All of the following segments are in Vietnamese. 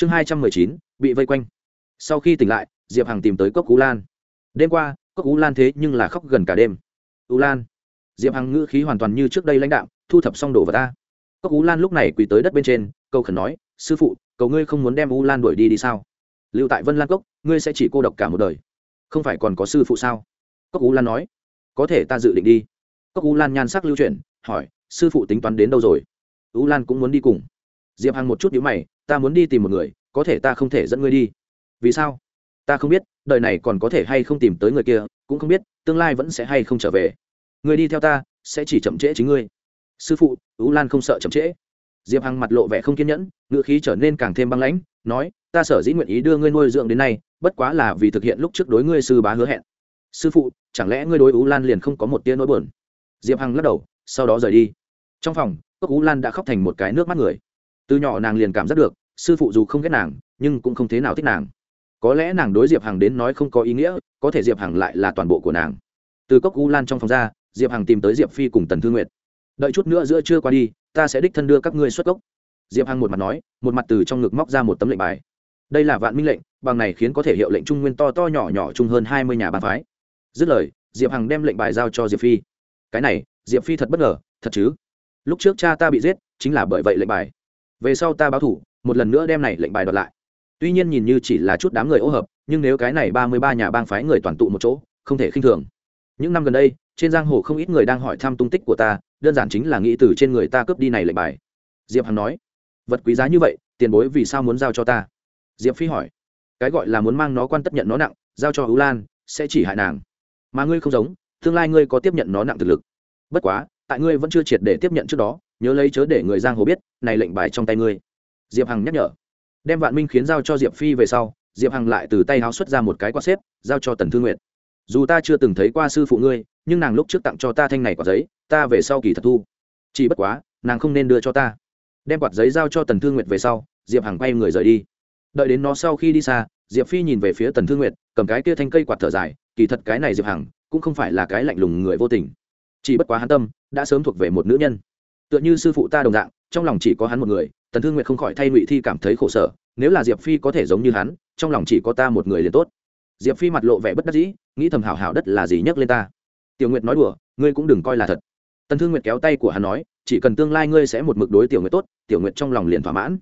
chương hai trăm mười chín, bị vây quanh. Sau khi tỉnh lại, diệp hằng tìm tới cốc cú lan. Đêm qua, cốc cú lan thế nhưng là khóc gần cả đêm. U lan. Diệp hằng ngữ khí hoàn toàn như trước đây lãnh đạo thu thập xong đồ vào ta. Cốc cú lan lúc này quỳ tới đất bên trên câu khẩn nói, sư phụ, cầu ngươi không muốn đem u lan đuổi đi đi sao? Lưu tại vân lan cốc, ngươi sẽ chỉ cô độc cả một đời. Không phải còn có sư phụ sao? Cốc cú lan nói, có thể ta dự định đi. Cốc cú lan nhan sắc lưu chuyển, hỏi, sư phụ tính toán đến đâu rồi? U lan cũng muốn đi cùng diệp hằng một chút nhíu mày, ta muốn đi tìm một người, có thể ta không thể dẫn ngươi đi. Vì sao? Ta không biết, đời này còn có thể hay không tìm tới người kia, cũng không biết, tương lai vẫn sẽ hay không trở về. Người đi theo ta, sẽ chỉ chậm trễ chính ngươi. Sư phụ, ú lan không sợ chậm trễ. Diệp hằng mặt lộ vẻ không kiên nhẫn ngựa khí trở nên càng thêm băng lãnh, nói, ta sở dĩ nguyện ý đưa ngươi nuôi dưỡng đến nay, bất quá là vì thực hiện lúc trước đối ngươi sư bá hứa hẹn. Sư phụ, chẳng lẽ ngươi đối ú lan liền không có một tia nỗi buồn? Diệp hằng lắc đầu, sau đó rời đi. Trong phòng, cốc ú lan đã khóc thành một cái nước mắt người từ nhỏ nàng liền cảm giác được, sư phụ dù không ghét nàng, nhưng cũng không thế nào thích nàng. Có lẽ nàng đối diệp hằng đến nói không có ý nghĩa, có thể diệp hằng lại là toàn bộ của nàng. Từ cốc u lan trong phòng ra, diệp hằng tìm tới diệp phi cùng tần thư nguyệt. Đợi chút nữa giữa trưa qua đi, ta sẽ đích thân đưa các ngươi xuất cốc diệp hằng một mặt nói, một mặt từ trong ngực móc ra một tấm lệnh bài. Đây là vạn minh lệnh, bằng này khiến có thể hiệu lệnh trung nguyên to to nhỏ nhỏ chung hơn hai mươi nhà bàn phái. Dứt lời, diệp hằng đem lệnh bài giao cho diệp phi. Cái này, diệp phi thật bất ngờ, thật chứ? Lúc trước cha ta bị giết, chính là bởi vậy lệnh bài về sau ta báo thủ, một lần nữa đem này lệnh bài đoạt lại. Tuy nhiên nhìn như chỉ là chút đám người ô hợp, nhưng nếu cái này ba mươi ba nhà bang phái người toàn tụ một chỗ, không thể khinh thường. Những năm gần đây, trên giang hồ không ít người đang hỏi thăm tung tích của ta, đơn giản chính là nghĩ từ trên người ta cướp đi này lệnh bài. Diệp hằng nói, vật quý giá như vậy, tiền bối vì sao muốn giao cho ta? Diệp phi hỏi, cái gọi là muốn mang nó quan tất nhận nó nặng, giao cho hữu lan, sẽ chỉ hại nàng. Mà ngươi không giống, tương lai ngươi có tiếp nhận nó nặng thực lực. Bất quá, tại ngươi vẫn chưa triệt để tiếp nhận trước đó nhớ lấy chớ để người giang hồ biết, này lệnh bài trong tay ngươi. Diệp hằng nhắc nhở. Đem vạn minh khiến giao cho diệp phi về sau, diệp hằng lại từ tay háo xuất ra một cái quạt xếp, giao cho tần thương nguyệt. Dù ta chưa từng thấy qua sư phụ ngươi, nhưng nàng lúc trước tặng cho ta thanh này quạt giấy, ta về sau kỳ thật thu. Chỉ bất quá, nàng không nên đưa cho ta. Đem quạt giấy giao cho tần thương nguyệt về sau, diệp hằng quay người rời đi. Đợi đến nó sau khi đi xa, diệp phi nhìn về phía tần thương nguyệt, cầm cái kia thanh cây quạt thở dài, kỳ thật cái này diệp hằng, cũng không phải là cái lạnh lùng người vô tình. Chỉ bất quá hắn tâm đã sớm thuộc về một nữ nhân tựa như sư phụ ta đồng dạng, trong lòng chỉ có hắn một người, tần thương nguyệt không khỏi thay ngụy thi cảm thấy khổ sở, nếu là diệp phi có thể giống như hắn, trong lòng chỉ có ta một người liền tốt. Diệp phi mặt lộ vẻ bất đắc dĩ, nghĩ thầm hảo hảo đất là gì nhấc lên ta. Tiểu nguyệt nói đùa, ngươi cũng đừng coi là thật. Tần thương nguyệt kéo tay của hắn nói, chỉ cần tương lai ngươi sẽ một mực đối tiểu nguyệt tốt, tiểu nguyệt trong lòng liền thỏa mãn.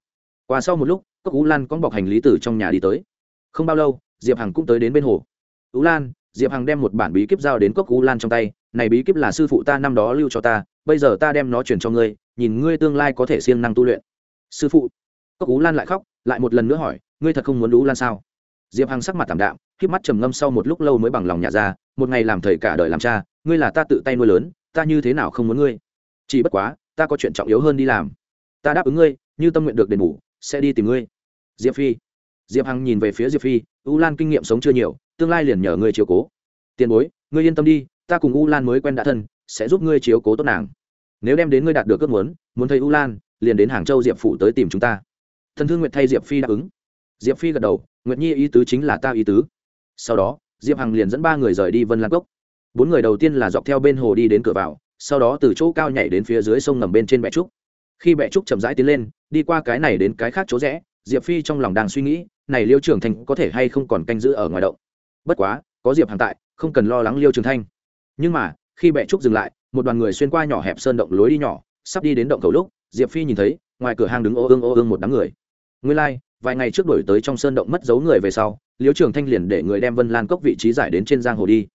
Qua sau một lúc các ú lan con bọc hành lý từ trong nhà đi tới. Không bao lâu, diệp hằng cũng tới đến bên hồ. Ú lan, diệp hằng đem một bản bí kíp giao đến cốc ú lan trong tay, này bí kíp là sư phụ ta năm đó lưu cho ta bây giờ ta đem nó chuyển cho ngươi, nhìn ngươi tương lai có thể siêng năng tu luyện. Sư phụ. Cốc ú lan lại khóc, lại một lần nữa hỏi, ngươi thật không muốn ú lan sao? Diệp hằng sắc mặt tảm đạm k mắt trầm ngâm sau một lúc lâu mới bằng lòng nhả ra, một ngày làm thầy cả đời làm cha, ngươi là ta tự tay nuôi lớn, ta như thế nào không muốn ngươi? Chỉ bất quá, ta có chuyện trọng yếu hơn đi làm. Ta đáp ứng ngươi, như tâm nguyện được đền bù, sẽ đi tìm ngươi. Diệp phi. Diệp hằng nhìn về phía diệp phi u lan kinh nghiệm sống chưa nhiều, tương lai liền nhờ ngươi chiều cố. Tiền bối, ngươi yên tâm đi, ta cùng u lan mới quen đã thân sẽ giúp ngươi chiếu cố tốt nàng. Nếu đem đến ngươi đạt được ước muốn muốn thấy u lan, liền đến hàng châu diệp phủ tới tìm chúng ta. Thần thương Nguyệt thay diệp phi đáp ứng. Diệp phi gật đầu, nguyệt nhi ý tứ chính là ta ý tứ. Sau đó, diệp hằng liền dẫn ba người rời đi vân lan cốc. Bốn người đầu tiên là dọc theo bên hồ đi đến cửa vào, sau đó từ chỗ cao nhảy đến phía dưới sông ngầm bên trên bệ trúc. Khi bệ trúc chậm rãi tiến lên, đi qua cái này đến cái khác chỗ rẽ, diệp phi trong lòng đang suy nghĩ, này liêu trưởng thành có thể hay không còn canh giữ ở ngoài động. Bất quá, có diệp hằng tại, không cần lo lắng liêu trường thanh. Nhưng mà khi bệ trúc dừng lại một đoàn người xuyên qua nhỏ hẹp sơn động lối đi nhỏ sắp đi đến động cầu lúc diệp phi nhìn thấy ngoài cửa hàng đứng ô ương ô ương một đám người. Nguyên lai、like, vài ngày trước đổi tới trong sơn động mất dấu người về sau liêu trường thanh liền để người đem vân lan cốc vị trí giải đến trên giang hồ đi.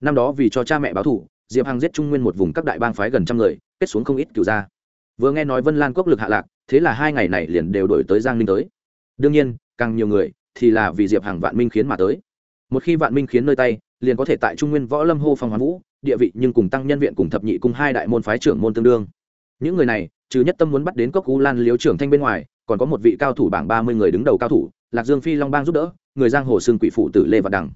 Năm đó vì cho cha mẹ báo thủ diệp hằng giết trung nguyên một vùng các đại bang phái gần trăm người kết xuống không ít cửu gia. Vừa nghe nói vân lan cốc lực hạ lạc thế là hai ngày này liền đều đổi tới giang ninh tới. Đương nhiên càng nhiều người thì là vì diệp hằng vạn minh khiến mà tới. Một khi vạn minh khiến nơi tay liền có thể tại trung nguyên võ lâm hô phong hoán vũ địa vị nhưng cùng tăng nhân viện cùng thập nhị cùng hai đại môn phái trưởng môn tương đương. Những người này, trừ nhất tâm muốn bắt đến cốc cú lan liếu trưởng thanh bên ngoài, còn có một vị cao thủ bảng ba mươi người đứng đầu cao thủ, lạc dương phi long bang giúp đỡ, người giang hồ xương quỷ phụ tử lê vạn đằng.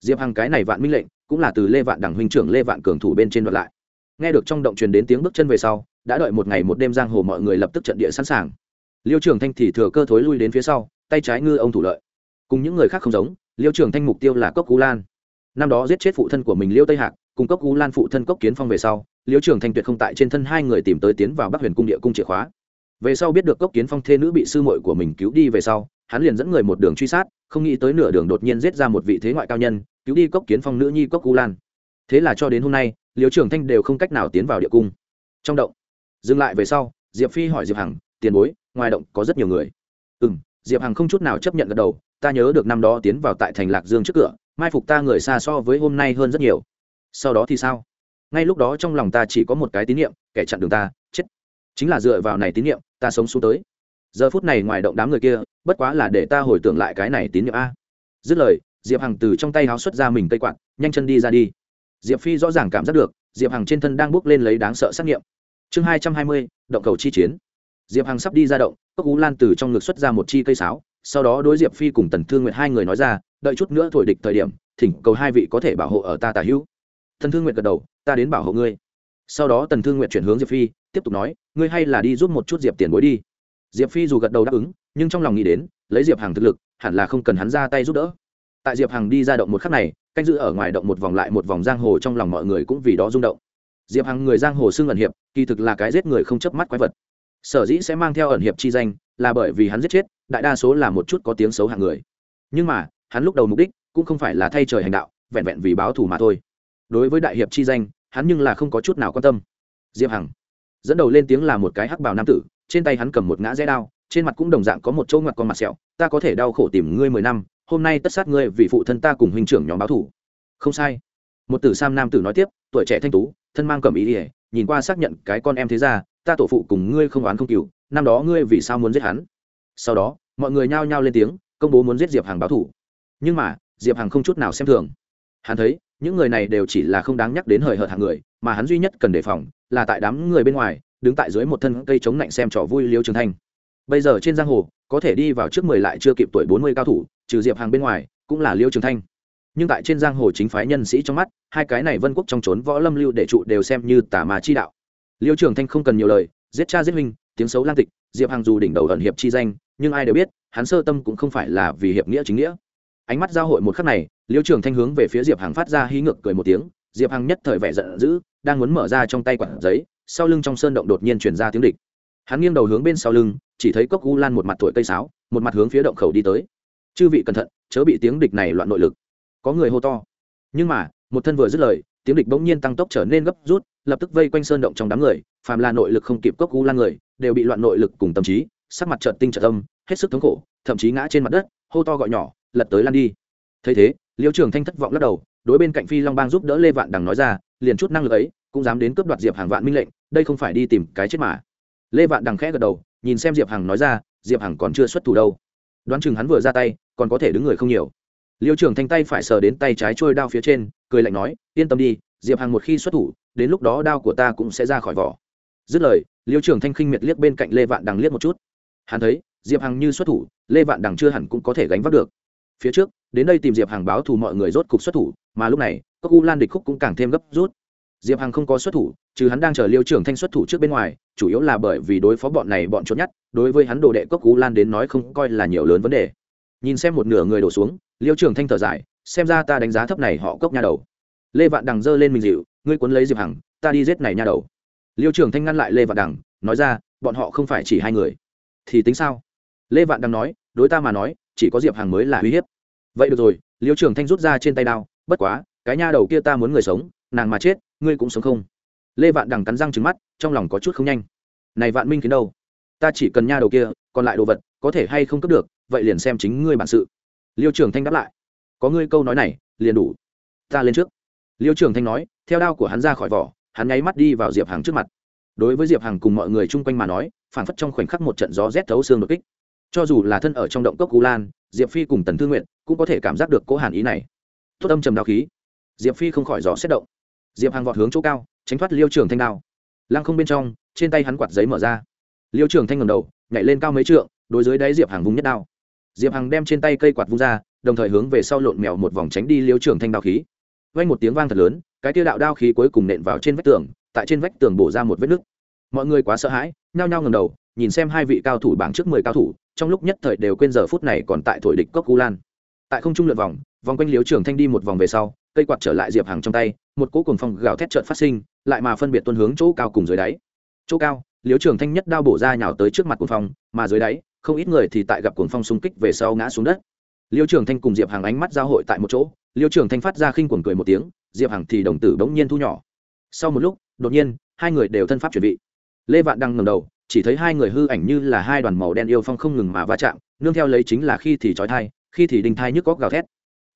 Diệp hằng cái này vạn minh lệnh, cũng là từ lê vạn đằng huynh trưởng lê vạn cường thủ bên trên đoạn lại. Nghe được trong động truyền đến tiếng bước chân về sau, đã đợi một ngày một đêm giang hồ mọi người lập tức trận địa sẵn sàng. Liêu trưởng thanh thì thừa cơ thối lui đến phía sau, tay trái ngư ông thủ lợi. Cùng những người khác không giống, liêu trưởng thanh mục tiêu là cốc cú lan. Năm đó giết chết phụ thân của mình liêu tây hạc cung cấp u lan phụ thân cốc kiến phong về sau, liễu trưởng thanh tuyệt không tại trên thân hai người tìm tới tiến vào bắc huyền cung địa cung chìa khóa. Về sau biết được cốc kiến phong thê nữ bị sư muội của mình cứu đi về sau, hắn liền dẫn người một đường truy sát, không nghĩ tới nửa đường đột nhiên giết ra một vị thế ngoại cao nhân, cứu đi cốc kiến phong nữ nhi cốc u lan. Thế là cho đến hôm nay, liễu trưởng thanh đều không cách nào tiến vào địa cung. Trong động, dừng lại về sau, diệp phi hỏi diệp hằng, tiền bối, ngoài động có rất nhiều người. Ừ m diệp hằng không chút nào chấp nhận gật đầu, ta nhớ được năm đó tiến vào tại thành lạc dương trước cửa, mai phục ta người xa so với hôm nay hơn rất nhiều sau đó thì sao? Ngay lúc đó trong lòng ta chỉ có một cái tín nhiệm kẻ chặn đường ta, chết. Chính là dựa vào này tín nhiệm ta sống xuống tới. Giờ phút này ngoài động đám người kia, bất quá là để ta hồi tưởng lại cái này tín nhiệm a. Dứt lời, diệp hằng từ trong tay háo xuất ra mình cây quạt, nhanh chân đi ra đi. Diệp phi rõ ràng cảm giác được, diệp hằng trên thân đang bước lên lấy đáng sợ xét nghiệm. Chương hai trăm hai mươi, động cầu chi chiến. Diệp hằng sắp đi ra động, cốc ú lan từ trong ngực xuất ra một chi cây sáo, sau đó đối diệp phi cùng tần thương nguyệt hai người nói ra, đợi chút nữa thổi địch thời điểm, thỉnh cầu hai vị có thể bảo hộ ở ta tả hữu thần thương nguyệt gật đầu, ta đến bảo hộ ngươi. Sau đó tần thương nguyệt chuyển hướng diệp phi, tiếp tục nói, ngươi hay là đi giúp một chút diệp tiền bối đi. Diệp phi dù gật đầu đáp ứng, nhưng trong lòng nghĩ đến, lấy diệp hằng thực lực, hẳn là không cần hắn ra tay giúp đỡ. Tại diệp hằng đi ra động một khắc này, canh giữ ở ngoài động một vòng lại một vòng giang hồ trong lòng mọi người cũng vì đó rung động. Diệp hằng người giang hồ xưng ẩn hiệp, kỳ thực là cái giết người không chớp mắt quái vật. Sở dĩ sẽ mang theo ẩn hiệp chi danh, là bởi vì hắn giết chết, đại đa số là một chút có tiếng xấu hạng người. Nhưng mà, hắn lúc đầu mục đích, cũng không phải là thay trời hành đạo, vẹn vẹn vì báo thù mà thôi đối với đại hiệp chi danh, hắn nhưng là không có chút nào quan tâm. Diệp hằng dẫn đầu lên tiếng là một cái hắc bào nam tử, trên tay hắn cầm một ngã rẽ đao, trên mặt cũng đồng dạng có một chỗ ngoặt con mặt sẹo, ta có thể đau khổ tìm ngươi mười năm, hôm nay tất sát ngươi vì phụ thân ta cùng huynh trưởng nhóm báo thủ. Không sai. Một tử sam nam tử nói tiếp, tuổi trẻ thanh tú, thân mang cầm ý ỉa nhìn qua xác nhận cái con em thế ra ta tổ phụ cùng ngươi không oán không cừu, năm đó ngươi vì sao muốn giết hắn? Sau đó, mọi người nhao nhao lên tiếng, công bố muốn giết diệp hằng báo thủ. Nhưng mà, diệp hằng không chút nào xem thường hắn thấy, những người này đều chỉ là không đáng nhắc đến hời hợt hàng người, mà hắn duy nhất cần đề phòng là tại đám người bên ngoài, đứng tại dưới một thân cây chống lạnh xem trò vui liêu trường thanh. Bây giờ trên giang hồ, có thể đi vào trước mười lại chưa kịp tuổi bốn mươi cao thủ, trừ diệp hàng bên ngoài, cũng là liêu trường thanh. Nhưng tại trên giang hồ chính phái nhân sĩ trong mắt, hai cái này vân quốc trong trốn võ lâm lưu đệ trụ đều xem như tả mà chi đạo. Liêu trường thanh không cần nhiều lời, giết cha giết huynh, tiếng xấu lan tịch, diệp hàng dù đỉnh đầu ẩn hiệp chi danh, nhưng ai đều biết, hắn sơ tâm cũng không phải là vì hiệp nghĩa chính nghĩa ánh mắt giao hội một khắc này, liêu trường thanh hướng về phía diệp hằng phát ra hí ngược cười một tiếng, diệp hằng nhất thời vẻ giận dữ, đang muốn mở ra trong tay quản giấy, sau lưng trong sơn động đột nhiên chuyển ra tiếng địch. Hắn nghiêng đầu hướng bên sau lưng, chỉ thấy cốc u lan một mặt thổi cây sáo, một mặt hướng phía động khẩu đi tới. Chư vị cẩn thận, chớ bị tiếng địch này loạn nội lực. Có người hô to. Nhưng mà, một thân vừa dứt lời, tiếng địch bỗng nhiên tăng tốc trở nên gấp rút, lập tức vây quanh sơn động trong đám người, phàm là nội lực không kịp cốc u lan người, đều bị loạn nội lực cùng tâm trí, sắc mặt trợt tinh trợt tâm hết sức thống khổ, thậm chí ngã trên mặt đất, hô to gọi nhỏ lật tới lan đi. Thấy thế, liêu trường thanh thất vọng lắc đầu, đối bên cạnh phi long bang giúp đỡ lê vạn đằng nói ra, liền chút năng lực ấy, cũng dám đến cướp đoạt diệp hàng vạn minh lệnh, đây không phải đi tìm cái chết mà. Lê vạn đằng khẽ gật đầu, nhìn xem diệp hằng nói ra, diệp hằng còn chưa xuất thủ đâu. Đoán chừng hắn vừa ra tay, còn có thể đứng người không nhiều. Liêu trường thanh tay phải sờ đến tay trái trôi đao phía trên, cười lạnh nói, yên tâm đi, diệp hằng một khi xuất thủ, đến lúc đó đao của ta cũng sẽ ra khỏi vỏ. Dứt lời, liêu trường thanh khinh miệt liếc bên cạnh lê vạn đằng liếc một chút. Hắn thấy, diệp hằng như xuất thủ, lê vạn đằng chưa hẳn cũng có thể gánh vác được phía trước, đến đây tìm diệp hằng báo thù mọi người rốt cục xuất thủ, mà lúc này các u lan địch khúc cũng càng thêm gấp rút. Diệp hằng không có xuất thủ chứ hắn đang chờ liêu trưởng thanh xuất thủ trước bên ngoài, chủ yếu là bởi vì đối phó bọn này bọn trốn nhất, đối với hắn đồ đệ cốc cú lan đến nói không coi là nhiều lớn vấn đề. Nhìn xem một nửa người đổ xuống, liêu trưởng thanh thở dài, xem ra ta đánh giá thấp này họ cốc nha đầu. Lê vạn đằng giơ lên mình dịu, ngươi cuốn lấy diệp hằng, ta đi giết này nha đầu. Liêu trưởng thanh ngăn lại lê vạn đằng, nói ra, bọn họ không phải chỉ hai người. Thì tính sao? Lê vạn đằng nói, đối ta mà nói, chỉ có diệp hằng mới là uy hiếp vậy được rồi, liêu trưởng thanh rút ra trên tay đao, bất quá, cái nha đầu kia ta muốn người sống, nàng mà chết, ngươi cũng sống không? Lê vạn đằng cắn răng trứng mắt, trong lòng có chút không nhanh. Này vạn minh khiến đâu? Ta chỉ cần nha đầu kia, còn lại đồ vật, có thể hay không cấp được, vậy liền xem chính ngươi bản sự. Liêu trưởng thanh đáp lại. Có ngươi câu nói này, liền đủ. Ta lên trước. Liêu trưởng thanh nói, theo đao của hắn ra khỏi vỏ, hắn nháy mắt đi vào diệp hàng trước mặt. Đối với diệp hàng cùng mọi người chung quanh mà nói phản phất trong khoảnh khắc một trận gió rét thấu xương đột kích. Cho dù là thân ở trong động cốc cú lan diệp phi cùng tần thương nguyện cũng có thể cảm giác được cố hàn ý này. Tốt âm trầm đao khí. Diệp phi không khỏi gió xét động. Diệp hàng vọt hướng chỗ cao, tránh thoát liêu trường thanh đao. Lăng không bên trong, trên tay hắn quạt giấy mở ra. Liêu trường thanh ngầm đầu, nhảy lên cao mấy trượng, đối dưới đáy diệp hàng vùng nhất đao. Diệp hàng đem trên tay cây quạt vung ra, đồng thời hướng về sau lộn mèo một vòng tránh đi liêu trường thanh đao khí. Vay một tiếng vang thật lớn, cái tiêu đạo đao khí cuối cùng nện vào trên vách tường, tại trên vách tường bổ ra một vết nứt. Mọi người quá sợ hãi, nhao nhao ngầm đầu nhìn xem hai vị cao thủ bảng trước mười cao thủ, trong lúc nhất thời đều quên giờ phút này còn tại thổi địch cốc cu lan. Tại không trung lượn vòng vòng quanh liếu trường thanh đi một vòng về sau, cây quạt trở lại diệp hàng trong tay, một cỗ cùng phong gào thét trợn phát sinh, lại mà phân biệt tuân hướng chỗ cao cùng dưới đáy. Chỗ cao liếu trường thanh nhất đao bổ ra nhào tới trước mặt cuồng phong, mà dưới đáy, không ít người thì tại gặp cuồng phong xung kích về sau ngã xuống đất. Liêu trường thanh cùng diệp hàng ánh mắt giao hội tại một chỗ liêu trường thanh phát ra khinh quần cười một tiếng, diệp hàng thì đồng tử bỗng nhiên thu nhỏ. Sau một lúc, đột nhiên, hai người đều thân pháp chuẩn bị lê vạn đang ngầm đầu chỉ thấy hai người hư ảnh như là hai đoàn màu đen yêu phong không ngừng mà va chạm, nương theo lấy chính là khi thì trói thai, khi thì đinh thai nhức góc gào thét.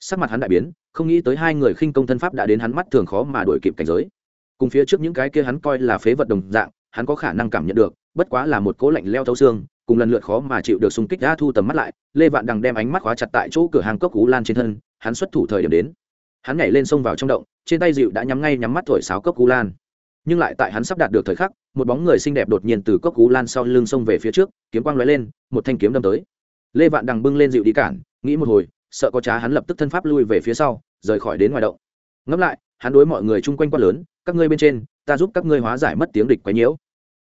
Sắc mặt hắn đại biến, không nghĩ tới hai người khinh công thân pháp đã đến hắn mắt thường khó mà đổi kịp cảnh giới. Cùng phía trước những cái kia hắn coi là phế vật đồng dạng, hắn có khả năng cảm nhận được, bất quá là một cố lạnh leo thấu xương, cùng lần lượt khó mà chịu được xung kích đã thu tầm mắt lại, lê vạn đằng đem ánh mắt khóa chặt tại chỗ cửa hàng cốc cú lan trên thân, hắn xuất thủ thời điểm đến. Hắn nhảy lên sông vào trong động, trên tay dịu đã nhắm ngay nhắm mắt thổi sáo cốc cú lan nhưng lại tại hắn sắp đạt được thời khắc, một bóng người xinh đẹp đột nhiên từ cốc cú lan sau lưng sông về phía trước, kiếm quang lóe lên, một thanh kiếm đâm tới. Lê vạn đằng bưng lên dịu đi cản, nghĩ một hồi, sợ có trá hắn lập tức thân pháp lui về phía sau, rời khỏi đến ngoài động. Ngẫm lại, hắn đối mọi người chung quanh quát lớn, các ngươi bên trên, ta giúp các ngươi hóa giải mất tiếng địch quấy nhiễu.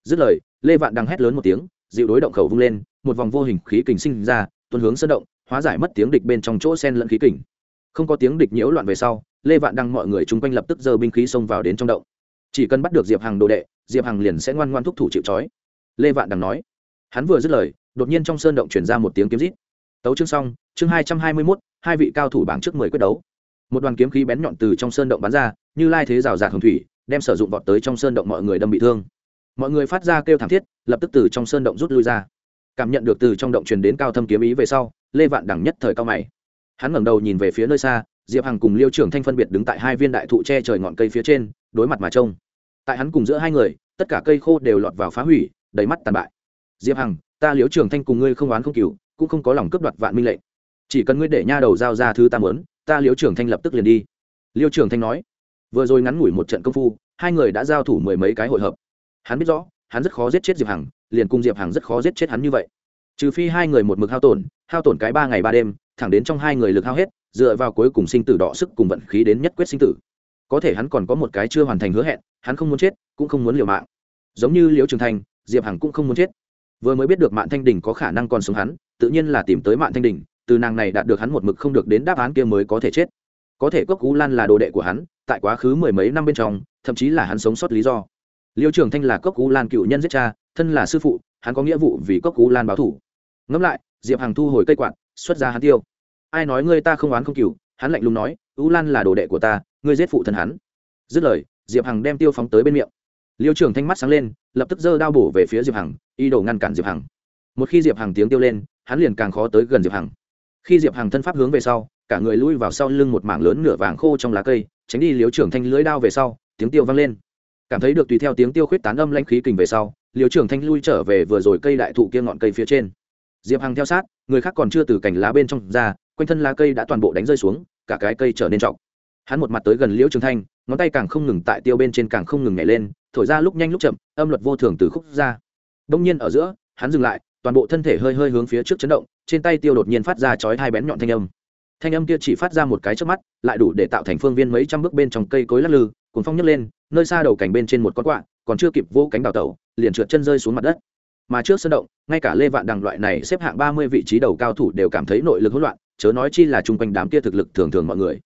Dứt lời, lê vạn đằng hét lớn một tiếng, dịu đối động khẩu vung lên, một vòng vô hình khí kình sinh ra, tuôn hướng sân động, hóa giải mất tiếng địch bên trong chỗ sen lẫn khí kình. Không có tiếng địch nhiễu loạn về sau, lê vạn đăng mọi người chung quanh lập tức giơ binh khí xông vào đến trong động chỉ cần bắt được diệp hằng đồ đệ, diệp hằng liền sẽ ngoan ngoan thúc thủ chịu trói. Lê vạn đằng nói. Hắn vừa dứt lời, đột nhiên trong sơn động chuyển ra một tiếng kiếm rít. Tấu chương xong, chương hai trăm hai mươi mốt, hai vị cao thủ bảng trước mười quyết đấu. Một đoàn kiếm khí bén nhọn từ trong sơn động bắn ra, như lai thế rào rạt hồng thủy, đem sử dụng vọt tới trong sơn động mọi người đâm bị thương. Mọi người phát ra kêu thảm thiết, lập tức từ trong sơn động rút lui ra. Cảm nhận được từ trong động truyền đến cao thâm kiếm ý về sau, lê vạn đẳng nhất thời cao mày. Hắn ngẩng đầu nhìn về phía nơi xa, diệp hằng cùng liêu trưởng thanh phân biệt đứng tại hai viên đại thụ che trời ngọn cây phía trên, đối mặt mà trông tại hắn cùng giữa hai người, tất cả cây khô đều lọt vào phá hủy, đầy mắt tàn bại. Diệp hằng, ta liêu Trường thanh cùng ngươi không oán không cừu, cũng không có lòng cướp đoạt vạn minh lệnh. Chỉ cần ngươi để nha đầu giao ra thứ ta muốn, ta liêu Trường thanh lập tức liền đi. Liêu Trường thanh nói, vừa rồi ngắn ngủi một trận công phu, hai người đã giao thủ mười mấy cái hội hợp. Hắn biết rõ, hắn rất khó giết chết diệp hằng, liền cùng diệp hằng rất khó giết chết hắn như vậy. Trừ phi hai người một mực hao tổn hao tổn cái ba ngày ba đêm, thẳng đến trong hai người lực hao hết, dựa vào cuối cùng sinh tử đọ sức cùng vận khí đến nhất quyết sinh tử có thể hắn còn có một cái chưa hoàn thành hứa hẹn, hắn không muốn chết, cũng không muốn liều mạng. Giống như liễu trường thành, diệp hằng cũng không muốn chết. Vừa mới biết được mạng thanh đình có khả năng còn sống hắn, tự nhiên là tìm tới mạng thanh đình, từ nàng này đạt được hắn một mực không được đến đáp án kia mới có thể chết. Có thể cốc cú lan là đồ đệ của hắn, tại quá khứ mười mấy năm bên trong, thậm chí là hắn sống sót lý do. Liêu trường thanh là cốc cú lan cựu nhân giết cha, thân là sư phụ, hắn có nghĩa vụ vì cốc cú lan báo thủ. Ngẫm lại, diệp hằng thu hồi cây quạt, xuất ra hắn tiêu. Ai nói ngươi ta không oán không cựu hắn lạnh lùng nói u lan là đồ đệ của ta ngươi giết phụ thân hắn. Dứt lời, diệp hằng đem tiêu phóng tới bên miệng. Liêu trường thanh mắt sáng lên, lập tức giơ đao bổ về phía diệp hằng, ý đồ ngăn cản diệp hằng. Một khi diệp hằng tiếng tiêu lên, hắn liền càng khó tới gần diệp hằng. Khi diệp hằng thân pháp hướng về sau, cả người lui vào sau lưng một mảng lớn nửa vàng khô trong lá cây, tránh đi liêu trường thanh lưới đao về sau, tiếng tiêu vang lên. Cảm thấy được tùy theo tiếng tiêu khuyết tán âm lanh khí kình về sau, liêu trường thanh lui trở về vừa rồi cây đại thụ kia ngọn cây phía trên. Diệp hằng theo sát, người khác còn chưa từ cành lá bên trong ra, quanh thân lá cây đã toàn bộ đánh rơi xuống, cả cái cây trở nên trọc hắn một mặt tới gần liễu trường thanh, ngón tay càng không ngừng tại tiêu bên trên càng không ngừng nhảy lên, thổi ra lúc nhanh lúc chậm, âm luật vô thường từ khúc ra. Đông nhiên ở giữa, hắn dừng lại, toàn bộ thân thể hơi hơi hướng phía trước chấn động, trên tay tiêu đột nhiên phát ra chói hai bén nhọn thanh âm. Thanh âm kia chỉ phát ra một cái trước mắt, lại đủ để tạo thành phương viên mấy trăm bước bên trong cây cối lắc lư, cuốn phong nhấc lên, nơi xa đầu cảnh bên trên một con quạ, còn chưa kịp vô cánh đào tẩu, liền trượt chân rơi xuống mặt đất. Mà trước sân động, ngay cả lê vạn đằng loại này xếp hạng ba mươi vị trí đầu cao thủ đều cảm thấy nội lực hỗn loạn, chớ nói chi là chung quanh đám kia thực lực thường thường mọi người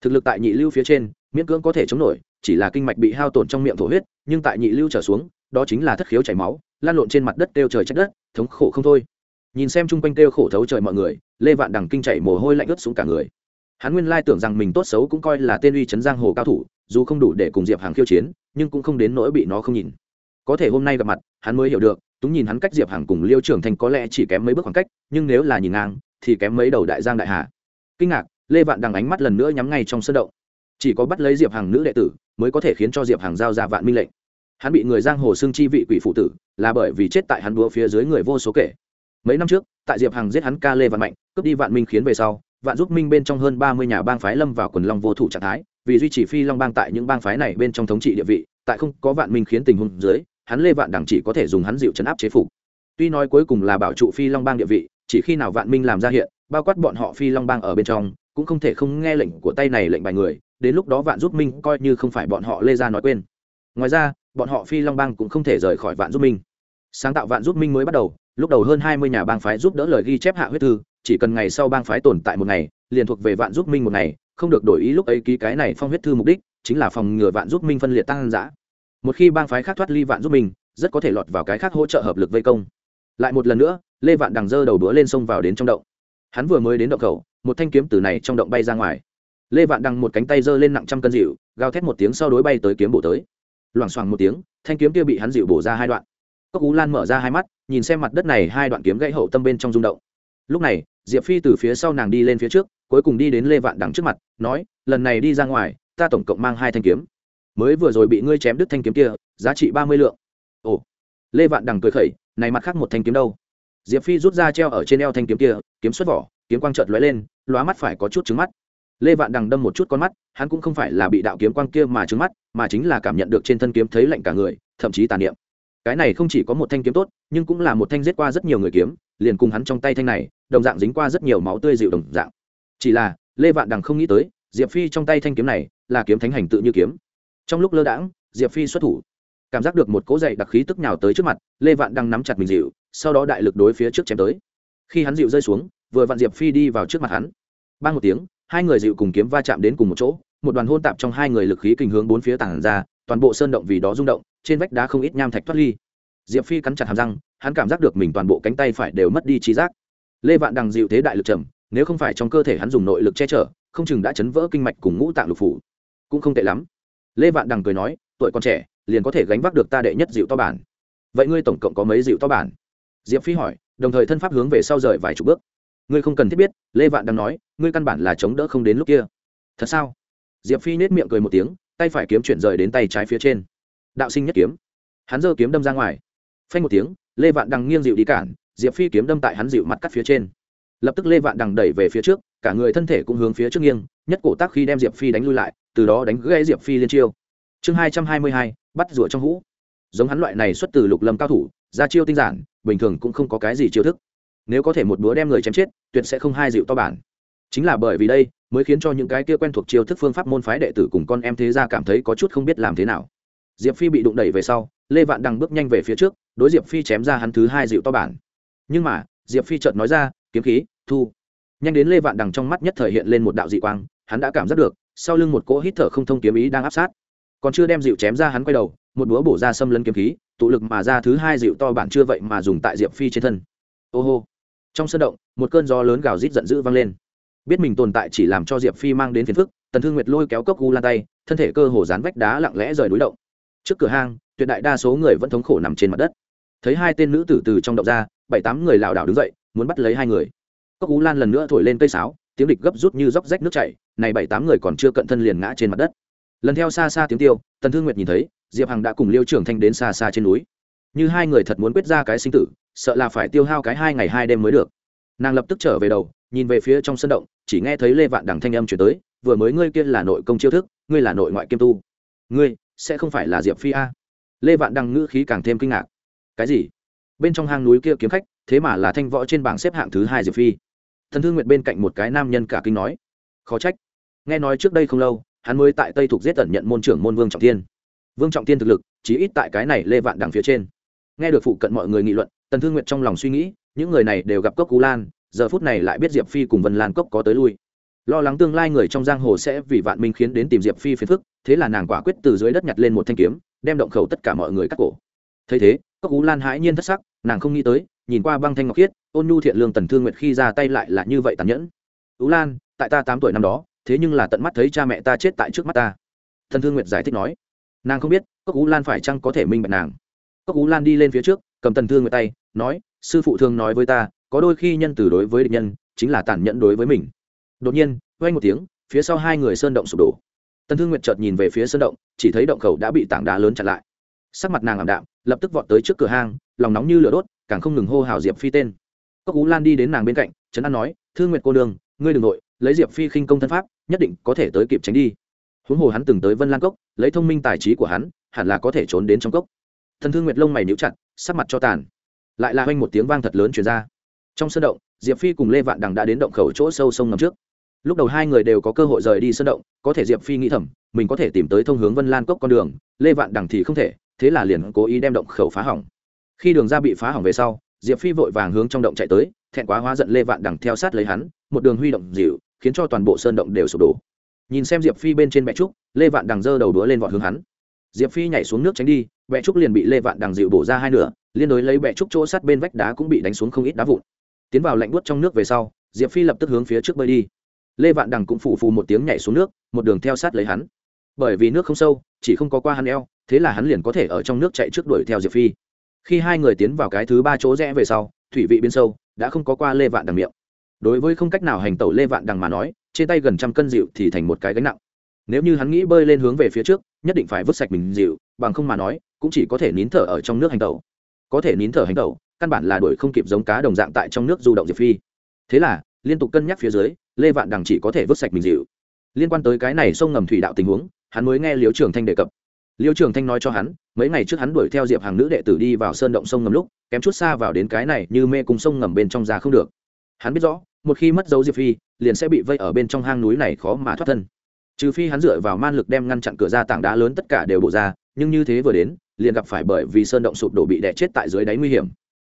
thực lực tại nhị lưu phía trên, miễn cưỡng có thể chống nổi, chỉ là kinh mạch bị hao tổn trong miệng thổ huyết, nhưng tại nhị lưu trở xuống, đó chính là thất khiếu chảy máu, lan lộn trên mặt đất kêu trời trách đất, thống khổ không thôi. Nhìn xem chung quanh kêu khổ thấu trời mọi người, lê vạn đằng kinh chảy mồ hôi lạnh ướt xuống cả người. Hắn nguyên lai tưởng rằng mình tốt xấu cũng coi là tên uy chấn giang hồ cao thủ, dù không đủ để cùng diệp hàng khiêu chiến, nhưng cũng không đến nỗi bị nó không nhìn. Có thể hôm nay gặp mặt, hắn mới hiểu được, túng nhìn hắn cách diệp hàng cùng liêu trưởng thành có lẽ chỉ kém mấy bước khoảng cách, nhưng nếu là nhìn ngang, thì kém mấy đầu đại giang đại hà. Kinh ngạc lê vạn đằng ánh mắt lần nữa nhắm ngay trong sân động. Chỉ có bắt lấy diệp hàng nữ đệ tử mới có thể khiến cho diệp hàng giao ra vạn minh lệnh. Hắn bị người giang hồ xưng chi vị quỷ phụ tử là bởi vì chết tại hắn đua phía dưới người vô số kể. Mấy năm trước, tại diệp hàng giết hắn ca lê vạn mạnh, cướp đi vạn minh khiến về sau, vạn giúp minh bên trong hơn ba mươi nhà bang phái lâm vào quần long vô thủ trạng thái, vì duy trì phi long bang tại những bang phái này bên trong thống trị địa vị, tại không có vạn minh khiến tình huống dưới, hắn lê vạn đằng chỉ có thể dùng hắn dịu chấn áp chế phục. Tuy nói cuối cùng là bảo trụ phi long bang địa vị, chỉ khi nào vạn minh làm ra hiện, bao quát bọn họ phi long bang ở bên trong cũng không thể không nghe lệnh của tay này lệnh bài người, đến lúc đó vạn giúp minh coi như không phải bọn họ lê ra nói quên. Ngoài ra, bọn họ phi long bang cũng không thể rời khỏi vạn giúp minh. Sáng tạo vạn giúp minh mới bắt đầu, lúc đầu hơn hai mươi nhà bang phái giúp đỡ lời ghi chép hạ huyết thư, chỉ cần ngày sau bang phái tồn tại một ngày, liền thuộc về vạn giúp minh một ngày, không được đổi ý lúc ấy ký cái này phong huyết thư mục đích, chính là phòng ngừa vạn giúp minh phân liệt tăng giã một khi bang phái khác thoát ly vạn giúp minh, rất có thể lọt vào cái khác hỗ trợ hợp lực vây công. Lại một lần nữa, lê vạn đằng dơ đầu đũa lên sông vào đến trong động hắn vừa mới đến động khẩu, một thanh kiếm từ này trong động bay ra ngoài. Lê vạn đằng một cánh tay giơ lên nặng trăm cân dịu, gào thét một tiếng sau đối bay tới kiếm bổ tới. Loảng xoảng một tiếng, thanh kiếm kia bị hắn dịu bổ ra hai đoạn. Cốc ú lan mở ra hai mắt, nhìn xem mặt đất này hai đoạn kiếm gãy hậu tâm bên trong rung động. Lúc này, diệp phi từ phía sau nàng đi lên phía trước, cuối cùng đi đến lê vạn đằng trước mặt, nói, lần này đi ra ngoài, ta tổng cộng mang hai thanh kiếm. Mới vừa rồi bị ngươi chém đứt thanh kiếm kia, giá trị ba mươi lượng. Ồ. Lê vạn đằng cười khẩy, này mặt khác một thanh kiếm đâu? Diệp phi rút ra treo ở trên eo thanh kiếm kia, kiếm xuất vỏ, kiếm quang trợt lóe lên, lóa mắt phải có chút trứng mắt. Lê vạn đằng đâm một chút con mắt, hắn cũng không phải là bị đạo kiếm quang kia mà trứng mắt, mà chính là cảm nhận được trên thân kiếm thấy lạnh cả người, thậm chí tàn niệm. Cái này không chỉ có một thanh kiếm tốt, nhưng cũng là một thanh giết qua rất nhiều người kiếm, liền cùng hắn trong tay thanh này, đồng dạng dính qua rất nhiều máu tươi dịu đồng dạng. Chỉ là, lê vạn đằng không nghĩ tới, diệp phi trong tay thanh kiếm này là kiếm thánh hành tự như kiếm. Trong lúc lơ đãng, diệp phi xuất thủ. Cảm giác được một cỗ dậy đặc khí tức nhào tới trước mặt, lê vạn đang nắm chặt mình dịu sau đó đại lực đối phía trước chém tới. Khi hắn dịu rơi xuống, vừa vặn diệp phi đi vào trước mặt hắn. Ban một tiếng, hai người dịu cùng kiếm va chạm đến cùng một chỗ, một đoàn hôn tạp trong hai người lực khí kinh hướng bốn phía tảng ra, toàn bộ sơn động vì đó rung động, trên vách đá không ít nham thạch thoát ly. Diệp phi cắn chặt hàm răng, hắn cảm giác được mình toàn bộ cánh tay phải đều mất đi trí giác. Lê vạn đằng dịu thế đại lực trầm, nếu không phải trong cơ thể hắn dùng nội lực che chở, không chừng đã chấn vỡ kinh mạch cùng ngũ tạng lục phủ. Cũng không tệ lắm. Lê vạn đằng cười nói, tuổi còn trẻ, liền có thể gánh vác được ta đệ nhất dịu to bản. Vậy ngươi tổng cộng có mấy dịu to bản? Diệp phi hỏi, đồng thời thân pháp hướng về sau rời vài chục bước. Ngươi không cần thiết biết, lê vạn đang nói, ngươi căn bản là chống đỡ không đến lúc kia. Thật sao? Diệp phi nết miệng cười một tiếng, tay phải kiếm chuyển rời đến tay trái phía trên. Đạo sinh nhất kiếm. Hắn giơ kiếm đâm ra ngoài. Phanh một tiếng, lê vạn đằng nghiêng dịu đi cản, diệp phi kiếm đâm tại hắn dịu mặt cắt phía trên. Lập tức lê vạn đằng đẩy về phía trước, cả người thân thể cũng hướng phía trước nghiêng, nhất cổ tác khi đem diệp phi đánh lui lại, từ đó đánh gãy diệp phi liên chiêu. Chương hai trăm hai mươi hai, bắt rủa trong hũ. Giống hắn loại này xuất từ lục lâm cao thủ ra chiêu tinh giản, bình thường cũng không có cái gì chiêu thức. Nếu có thể một búa đem người chém chết, tuyệt sẽ không hai dịu to bản. Chính là bởi vì đây, mới khiến cho những cái kia quen thuộc chiêu thức phương pháp môn phái đệ tử cùng con em thế gia cảm thấy có chút không biết làm thế nào. Diệp phi bị đụng đẩy về sau, lê vạn đằng bước nhanh về phía trước, đối diệp phi chém ra hắn thứ hai dịu to bản. Nhưng mà, diệp phi chợt nói ra, kiếm khí, thu. Nhanh đến lê vạn đằng trong mắt nhất thời hiện lên một đạo dị quang, hắn đã cảm giác được, sau lưng một cỗ hít thở không thông kiếm ý đang áp sát. Còn chưa đem dịu chém ra hắn quay đầu, một búa bổ ra xâm lấn kiếm khí tụ lực mà ra thứ hai dịu to bản chưa vậy mà dùng tại diệp phi trên thân. Ô hô. Trong sân động, một cơn gió lớn gào rít giận dữ vang lên. Biết mình tồn tại chỉ làm cho diệp phi mang đến phiền phức, tần thương nguyệt lôi kéo cốc gu lan tay, thân thể cơ hồ dán vách đá lặng lẽ rời núi động. Trước cửa hang, tuyệt đại đa số người vẫn thống khổ nằm trên mặt đất. Thấy hai tên nữ tử từ trong động ra, bảy tám người lảo đảo đứng dậy, muốn bắt lấy hai người. Cốc gu lan lần nữa thổi lên cây sáo, tiếng địch gấp rút như róc rách nước chảy, này bảy tám người còn chưa cận thân liền ngã trên mặt đất. Lần theo xa xa tiếng tiêu, tần thương nguyệt nhìn thấy diệp hằng đã cùng liêu trưởng thanh đến xa xa trên núi như hai người thật muốn quyết ra cái sinh tử sợ là phải tiêu hao cái hai ngày hai đêm mới được nàng lập tức trở về đầu nhìn về phía trong sân động chỉ nghe thấy lê vạn đằng thanh âm chuyển tới vừa mới ngươi kia là nội công chiêu thức ngươi là nội ngoại kiêm tu ngươi sẽ không phải là diệp phi a lê vạn đằng ngữ khí càng thêm kinh ngạc cái gì bên trong hang núi kia kiếm khách thế mà là thanh võ trên bảng xếp hạng thứ hai diệp phi thần thương nguyệt bên cạnh một cái nam nhân cả kinh nói khó trách nghe nói trước đây không lâu hắn mới tại tây thuộc giết tẩn nhận môn trưởng môn vương trọng thiên vương trọng thiên thực lực chỉ ít tại cái này lê vạn đằng phía trên. Nghe được phụ cận mọi người nghị luận, tần thương nguyệt trong lòng suy nghĩ, những người này đều gặp cốc cú lan, giờ phút này lại biết diệp phi cùng vân lan cốc có tới lui. Lo lắng tương lai người trong giang hồ sẽ vì vạn minh khiến đến tìm diệp phi phiền phức, thế là nàng quả quyết từ dưới đất nhặt lên một thanh kiếm, đem động khẩu tất cả mọi người cắt cổ. Thấy thế, cốc cú lan hãi nhiên thất sắc, nàng không nghĩ tới, nhìn qua băng thanh ngọc khiết, ôn nhu thiện lương tần thương nguyệt khi ra tay lại là như vậy tàn nhẫn. Tú lan, tại ta tám tuổi năm đó, thế nhưng là tận mắt thấy cha mẹ ta chết tại trước mắt ta. Thần thương nguyệt giải thích nói nàng không biết cốc cú lan phải chăng có thể minh bạch nàng cốc cú lan đi lên phía trước cầm tần thương nguyệt tay nói sư phụ thường nói với ta có đôi khi nhân từ đối với địch nhân chính là tàn nhẫn đối với mình đột nhiên quay một tiếng phía sau hai người sơn động sụp đổ tần thương nguyệt chợt nhìn về phía sơn động chỉ thấy động khẩu đã bị tảng đá lớn chặn lại sắc mặt nàng ảm đạm lập tức vọt tới trước cửa hang lòng nóng như lửa đốt càng không ngừng hô hào diệp phi tên cốc cú lan đi đến nàng bên cạnh trấn an nói thương nguyệt cô đường ngươi đ ừ n g nội lấy diệp phi khinh công thân pháp nhất định có thể tới kịp tránh đi huống hồ hắn từng tới vân lan cốc, lấy thông minh tài trí của hắn, hẳn là có thể trốn đến trong cốc. Thần thương nguyệt lông mày níu chặt, sắc mặt cho tàn. Lại là hoanh một tiếng vang thật lớn chuyển ra. Trong sân động, diệp phi cùng lê vạn đằng đã đến động khẩu chỗ sâu sông ngầm trước. Lúc đầu hai người đều có cơ hội rời đi sân động, có thể diệp phi nghĩ thầm, mình có thể tìm tới thông hướng vân lan cốc con đường, lê vạn đằng thì không thể, thế là liền cố ý đem động khẩu phá hỏng. Khi đường ra bị phá hỏng về sau, diệp phi vội vàng hướng trong động chạy tới, thẹn quá hóa giận lê vạn đằng theo sát lấy hắn, một đường huy động dịu, khiến cho toàn bộ sơn động đều sụp đổ nhìn xem diệp phi bên trên mẹ trúc, lê vạn đằng giơ đầu đũa lên vọt hướng hắn. diệp phi nhảy xuống nước tránh đi, Mẹ trúc liền bị lê vạn đằng dịu bổ ra hai nửa, liên đối lấy Mẹ trúc chỗ sát bên vách đá cũng bị đánh xuống không ít đá vụn. tiến vào lạnh buốt trong nước về sau, diệp phi lập tức hướng phía trước bơi đi. lê vạn đằng cũng phủ phù một tiếng nhảy xuống nước, một đường theo sát lấy hắn. bởi vì nước không sâu, chỉ không có qua hắn eo, thế là hắn liền có thể ở trong nước chạy trước đuổi theo diệp phi. khi hai người tiến vào cái thứ ba chỗ rẽ về sau, thủy vị bên sâu, đã không có qua lê vạn đằng miệng. đối với không cách nào hành tẩu lê vạn đằng mà nói trên tay gần trăm cân dịu thì thành một cái gánh nặng. Nếu như hắn nghĩ bơi lên hướng về phía trước, nhất định phải vứt sạch mình dịu bằng không mà nói, cũng chỉ có thể nín thở ở trong nước hành tẩu. Có thể nín thở hành tẩu, căn bản là đuổi không kịp giống cá đồng dạng tại trong nước du động diệp phi. Thế là, liên tục cân nhắc phía dưới, lê vạn đằng chỉ có thể vứt sạch mình dịu liên quan tới cái này sông ngầm thủy đạo tình huống, hắn mới nghe liêu trường thanh đề cập. Liêu trường thanh nói cho hắn, mấy ngày trước hắn đuổi theo diệp hàng nữ đệ tử đi vào sơn động sông ngầm lúc, kém chút xa vào đến cái này như mê cùng sông ngầm bên trong ra không được. Hắn biết rõ, một khi mất dấu diệp phi liền sẽ bị vây ở bên trong hang núi này khó mà thoát thân. Trừ phi hắn dựa vào man lực đem ngăn chặn cửa ra tảng đá lớn tất cả đều bộ ra, nhưng như thế vừa đến, liền gặp phải bởi vì sơn động sụp đổ bị đè chết tại dưới đáy nguy hiểm.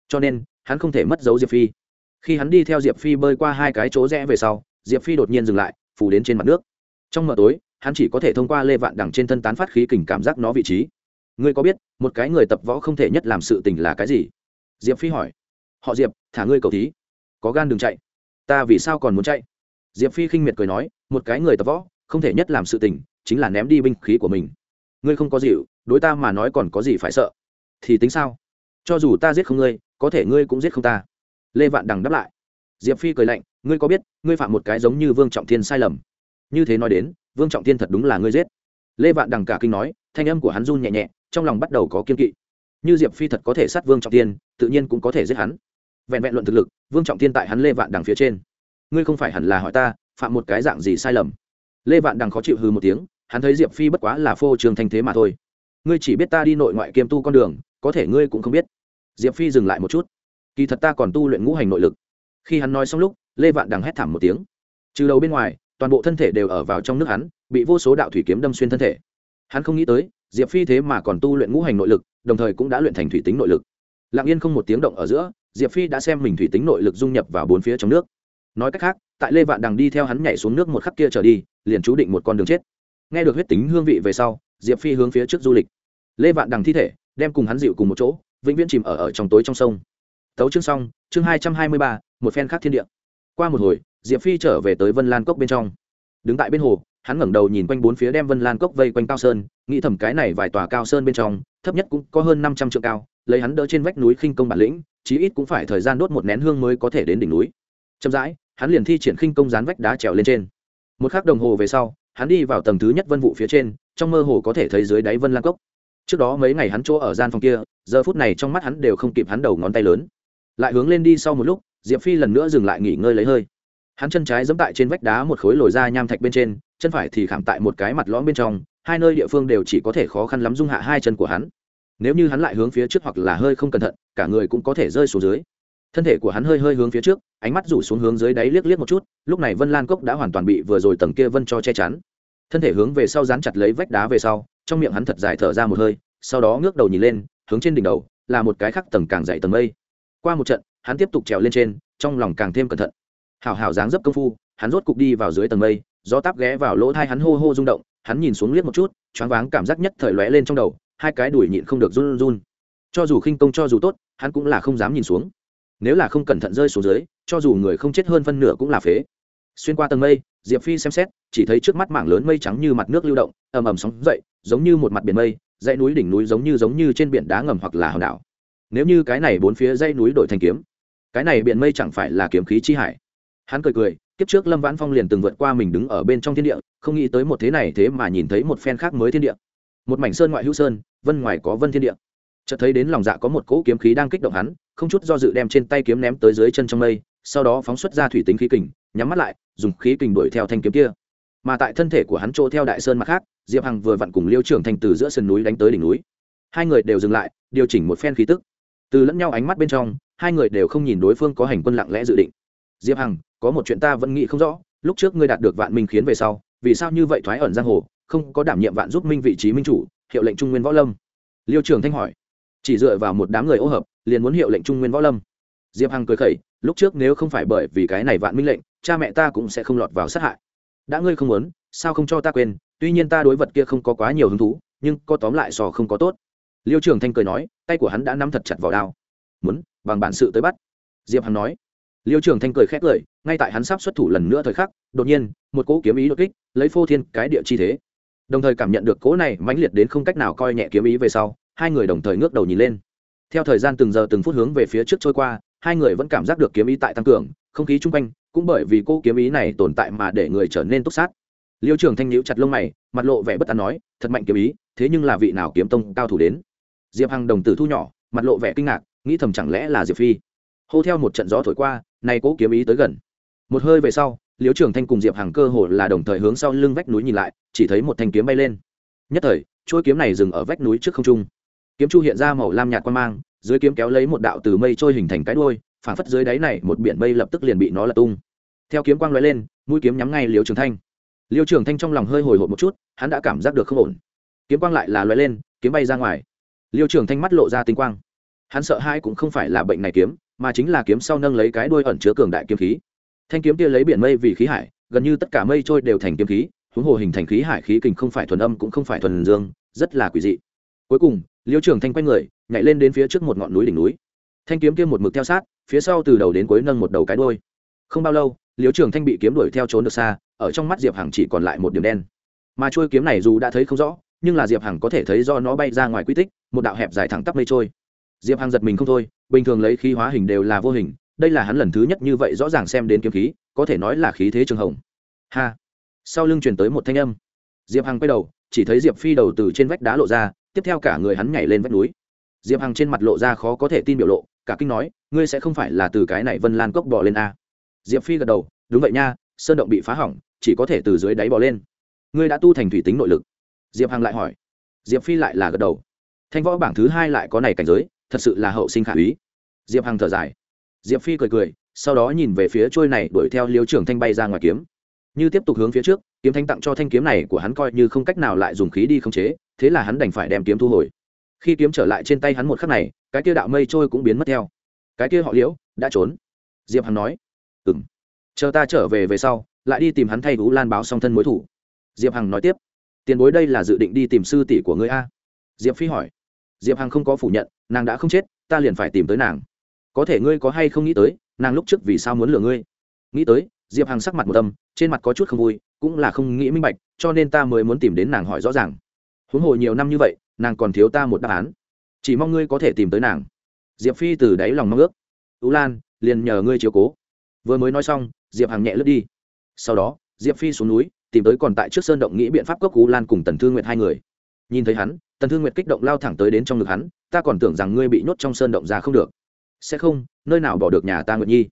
Cho nên, hắn không thể mất dấu diệp phi. Khi hắn đi theo diệp phi bơi qua hai cái chỗ rẽ về sau, diệp phi đột nhiên dừng lại, phủ đến trên mặt nước. Trong mờ tối, hắn chỉ có thể thông qua lê vạn đằng trên thân tán phát khí kình cảm giác nó vị trí. Ngươi có biết, một cái người tập võ không thể nhất làm sự tình là cái gì? Diệp phi hỏi. Họ diệp, thả ngươi cầu thí. Có gan đừng chạy. Ta vì sao còn muốn chạy? Diệp phi khinh miệt cười nói, một cái người tập võ, không thể nhất làm sự tình, chính là ném đi binh khí của mình. Ngươi không có dịu, đối ta mà nói còn có gì phải sợ? Thì tính sao? Cho dù ta giết không ngươi, có thể ngươi cũng giết không ta. Lê vạn đằng đáp lại. Diệp phi cười lạnh, ngươi có biết, ngươi phạm một cái giống như vương trọng thiên sai lầm? Như thế nói đến, vương trọng thiên thật đúng là ngươi giết. Lê vạn đằng cả kinh nói, thanh âm của hắn run nhẹ nhẹ, trong lòng bắt đầu có kiên kỵ. Như diệp phi thật có thể sát vương trọng thiên, tự nhiên cũng có thể giết hắn. Vẹn vẹn luận thực lực, vương trọng thiên tại hắn lê vạn đằng phía trên ngươi không phải hẳn là hỏi ta, phạm một cái dạng gì sai lầm? Lê vạn đằng khó chịu hư một tiếng, hắn thấy diệp phi bất quá là phô trường thanh thế mà thôi. Ngươi chỉ biết ta đi nội ngoại kiêm tu con đường, có thể ngươi cũng không biết. Diệp phi dừng lại một chút. Kỳ thật ta còn tu luyện ngũ hành nội lực. Khi hắn nói xong lúc, lê vạn đằng hét thảm một tiếng. Trừ đầu bên ngoài, toàn bộ thân thể đều ở vào trong nước hắn, bị vô số đạo thủy kiếm đâm xuyên thân thể. Hắn không nghĩ tới, diệp phi thế mà còn tu luyện ngũ hành nội lực, đồng thời cũng đã luyện thành thủy tính nội lực. Lặng yên không một tiếng động ở giữa, diệp phi đã xem mình thủy tính nội lực dung nhập vào bốn phía trong nước nói cách khác tại lê vạn đằng đi theo hắn nhảy xuống nước một khắc kia trở đi liền chú định một con đường chết. Nghe được huyết tính hương vị về sau diệp phi hướng phía trước du lịch. Lê vạn đằng thi thể đem cùng hắn dịu cùng một chỗ vĩnh viễn chìm ở, ở trong tối trong sông. Tấu chương xong chương hai trăm hai mươi ba một phen khác thiên địa. Qua một hồi diệp phi trở về tới vân lan cốc bên trong. Đứng tại bên hồ hắn ngẩng đầu nhìn quanh bốn phía đem vân lan cốc vây quanh cao sơn nghĩ thầm cái này vài tòa cao sơn bên trong thấp nhất cũng có hơn năm trăm triệu cao lấy hắn đỡ trên vách núi khinh công bản lĩnh chí ít cũng phải thời gian đốt một nén hương mới có thể đến đỉnh núi. Chậm rãi hắn liền thi triển khinh công dán vách đá trèo lên trên. Một k h ắ c đồng hồ về sau, hắn đi vào tầng thứ nhất vân vụ phía trên, trong mơ hồ có thể thấy dưới đáy vân lan cốc. Trước đó mấy ngày hắn chỗ ở gian phòng kia, giờ phút này trong mắt hắn đều không kịp hắn đầu ngón tay lớn. Lại hướng lên đi sau một lúc, diệp phi lần nữa dừng lại nghỉ ngơi lấy hơi. Hắn chân trái giẫm tại trên vách đá một khối lồi ra nham thạch bên trên, chân phải thì khảm tại một cái mặt lõm bên trong, hai nơi địa phương đều chỉ có thể khó khăn lắm dung hạ hai chân của hắn. Nếu như hắn lại hướng phía trước hoặc là hơi không cẩn thận, cả người cũng có thể rơi xuống dưới thân thể của hắn hơi hơi hướng phía trước, ánh mắt rủ xuống hướng dưới đáy liếc liếc một chút, lúc này vân lan cốc đã hoàn toàn bị vừa rồi tầng kia vân cho che chắn. Thân thể hướng về sau dán chặt lấy vách đá về sau, trong miệng hắn thật dài thở ra một hơi, sau đó ngước đầu nhìn lên, hướng trên đỉnh đầu, là một cái khắc tầng càng dậy tầng mây. Qua một trận, hắn tiếp tục trèo lên trên, trong lòng càng thêm cẩn thận. Hảo hảo dáng dấp công phu, hắn rốt cục đi vào dưới tầng mây, gió táp ghé vào lỗ thai hắn hô hô rung động, hắn nhìn xuống liếc một chút, choáng váng cảm giác nhất thời lóe lên trong đầu, hai cái đùi nhịn không được run run. Cho dù khinh công cho dù tốt, hắn cũng là không dám nhìn xuống nếu là không cẩn thận rơi xuống dưới, cho dù người không chết hơn phân nửa cũng là phế. Xuyên qua tầng mây, diệp phi xem xét, chỉ thấy trước mắt mảng lớn mây trắng như mặt nước lưu động, ầm ầm sóng dậy, giống như một mặt biển mây, dãy núi đỉnh núi giống như giống như trên biển đá ngầm hoặc là hòn đảo. Nếu như cái này bốn phía dãy núi đổi thành kiếm, cái này biển mây chẳng phải là kiếm khí chi hải. Hắn cười cười, kiếp trước lâm vãn phong liền từng vượt qua mình đứng ở bên trong thiên địa, không nghĩ tới một thế này thế mà nhìn thấy một phen khác mới thiên địa. Một mảnh sơn ngoại hữu sơn, vân ngoài có vân thiên địa. Chợt thấy đến lòng dạ có một cỗ kiếm khí đang kích động hắn không chút do dự đem trên tay kiếm ném tới dưới chân trong mây, sau đó phóng xuất ra thủy tính khí kình, nhắm mắt lại, dùng khí kình đuổi theo thanh kiếm kia. Mà tại thân thể của hắn chỗ theo đại sơn mặt khác, diệp hằng vừa vặn cùng liêu trưởng thành từ giữa sườn núi đánh tới đỉnh núi. Hai người đều dừng lại, điều chỉnh một phen khí tức. Từ lẫn nhau ánh mắt bên trong, hai người đều không nhìn đối phương có hành quân lặng lẽ dự định. Diệp hằng, có một chuyện ta vẫn nghĩ không rõ, lúc trước ngươi đạt được vạn minh khiến về sau, vì sao như vậy thoái ẩn giang hồ, không có đảm nhiệm vạn giúp minh vị trí minh chủ, hiệu lệnh trung nguyên võ lâm? Liêu trường thanh hỏi. Chỉ dựa vào một đám người ô hợp liền muốn hiệu lệnh trung nguyên võ lâm. Diệp hằng cười khẩy, lúc trước nếu không phải bởi vì cái này vạn minh lệnh, cha mẹ ta cũng sẽ không lọt vào sát hại. Đã ngươi không muốn, sao không cho ta quên? Tuy nhiên ta đối vật kia không có quá nhiều hứng thú, nhưng có tóm lại sò không có tốt. Liêu trường thanh cười nói, tay của hắn đã nắm thật chặt vào đao. Muốn, bằng bản sự tới bắt. Diệp hằng nói. Liêu trường thanh cười khét cười ngay tại hắn sắp xuất thủ lần nữa thời khắc, đột nhiên, một cỗ kiếm ý đột kích, lấy phô thiên cái địa chi thế. Đồng thời cảm nhận được cỗ này mãnh liệt đến không cách nào coi nhẹ kiếm ý về sau, hai người đồng thời ngước đầu nhìn lên theo thời gian từng giờ từng phút hướng về phía trước trôi qua, hai người vẫn cảm giác được kiếm ý tại tăng cường, không khí chung quanh cũng bởi vì cô kiếm ý này tồn tại mà để người trở nên túc sát. Liêu trường thanh nhíu chặt lông mày, mặt lộ vẻ bất an nói, thật mạnh kiếm ý, thế nhưng là vị nào kiếm tông cao thủ đến? Diệp hằng đồng tử thu nhỏ, mặt lộ vẻ kinh ngạc, nghĩ thầm chẳng lẽ là diệp phi. Hô theo một trận gió thổi qua, nay cố kiếm ý tới gần. Một hơi về sau, liêu trường thanh cùng diệp hằng cơ hồ là đồng thời hướng sau lưng vách núi nhìn lại, chỉ thấy một thanh kiếm bay lên. Nhất thời, chuôi kiếm này dừng ở vách núi trước không trung kiếm chu hiện ra màu lam nhạt quan mang, dưới kiếm kéo lấy một đạo từ mây trôi hình thành cái đuôi, phản phất dưới đáy này một biển mây lập tức liền bị nó lật tung. Theo kiếm quang lóe lên, mũi kiếm nhắm ngay liêu trường thanh. Liêu trường thanh trong lòng hơi hồi hộp một chút, hắn đã cảm giác được không ổn. Kiếm quang lại là lóe lên, kiếm bay ra ngoài. Liêu trường thanh mắt lộ ra tinh quang. Hắn sợ hai cũng không phải là bệnh này kiếm, mà chính là kiếm sau nâng lấy cái đuôi ẩn chứa cường đại kiếm khí. Thanh kiếm kia lấy biển mây vì khí hải, gần như tất cả mây trôi đều thành kiếm khí, huống hồ hình thành khí hải khí kình không phải thuần âm cũng không phải thuần dương, rất là quỷ dị cuối cùng, liêu trường thanh quay người, nhảy lên đến phía trước một ngọn núi đỉnh núi. Thanh kiếm kia một mực theo sát, phía sau từ đầu đến cuối nâng một đầu cái đôi không bao lâu, liêu trường thanh bị kiếm đuổi theo trốn được xa, ở trong mắt diệp hằng chỉ còn lại một điểm đen. Mà trôi kiếm này dù đã thấy không rõ, nhưng là diệp hằng có thể thấy do nó bay ra ngoài quy tích, một đạo hẹp dài thẳng tắp mây trôi. Diệp hằng giật mình không thôi, bình thường lấy khí hóa hình đều là vô hình, đây là hắn lần thứ nhất như vậy rõ ràng xem đến kiếm khí, có thể nói là khí thế trường hồng. Ha! Sau lưng truyền tới một thanh âm. Diệp hằng quay đầu, chỉ thấy diệp phi đầu từ trên vách đá lộ ra tiếp theo cả người hắn nhảy lên vách núi. Diệp hằng trên mặt lộ ra khó có thể tin biểu lộ, cả kinh nói, ngươi sẽ không phải là từ cái này vân lan cốc bỏ lên a? Diệp phi gật đầu, đúng vậy nha, sơn động bị phá hỏng, chỉ có thể từ dưới đáy bỏ lên. Ngươi đã tu thành thủy tính nội lực. Diệp hằng lại hỏi. Diệp phi lại là gật đầu. Thanh võ bảng thứ hai lại có này cảnh giới, thật sự là hậu sinh khả úy. Diệp hằng thở dài. Diệp phi cười cười, sau đó nhìn về phía trôi này đuổi theo liêu trưởng thanh bay ra ngoài kiếm. Như tiếp tục hướng phía trước, kiếm thanh tặng cho thanh kiếm này của hắn coi như không cách nào lại dùng khí đi khống chế thế là hắn đành phải đem kiếm thu hồi. Khi kiếm trở lại trên tay hắn một khắc này, cái kia đạo mây trôi cũng biến mất theo. Cái kia họ liễu, đã trốn. Diệp hằng nói. Ừ m chờ ta trở về về sau, lại đi tìm hắn thay vũ lan báo song thân mối thủ. Diệp hằng nói tiếp. Tiền bối đây là dự định đi tìm sư tỷ của ngươi a. Diệp phi hỏi. Diệp hằng không có phủ nhận, nàng đã không chết, ta liền phải tìm tới nàng. Có thể ngươi có hay không nghĩ tới, nàng lúc trước vì sao muốn lừa ngươi? Nghĩ tới, diệp hằng sắc mặt một tâm trên mặt có chút không vui, cũng là không nghĩ minh bạch, cho nên ta mới muốn tìm đến nàng hỏi rõ ràng huống hồ nhiều năm như vậy, nàng còn thiếu ta một đáp án. Chỉ mong ngươi có thể tìm tới nàng. Diệp phi từ đáy lòng mong ước. Tú lan, liền nhờ ngươi chiếu cố. Vừa mới nói xong, diệp hằng nhẹ lướt đi. Sau đó, diệp phi xuống núi, tìm tới còn tại trước sơn động nghĩ biện pháp cốc cú lan cùng tần thương nguyệt hai người. Nhìn thấy hắn, tần thương nguyệt kích động lao thẳng tới đến trong ngực hắn, ta còn tưởng rằng ngươi bị nhốt trong sơn động ra không được. Sẽ không, nơi nào bỏ được nhà ta nguyệt nhi?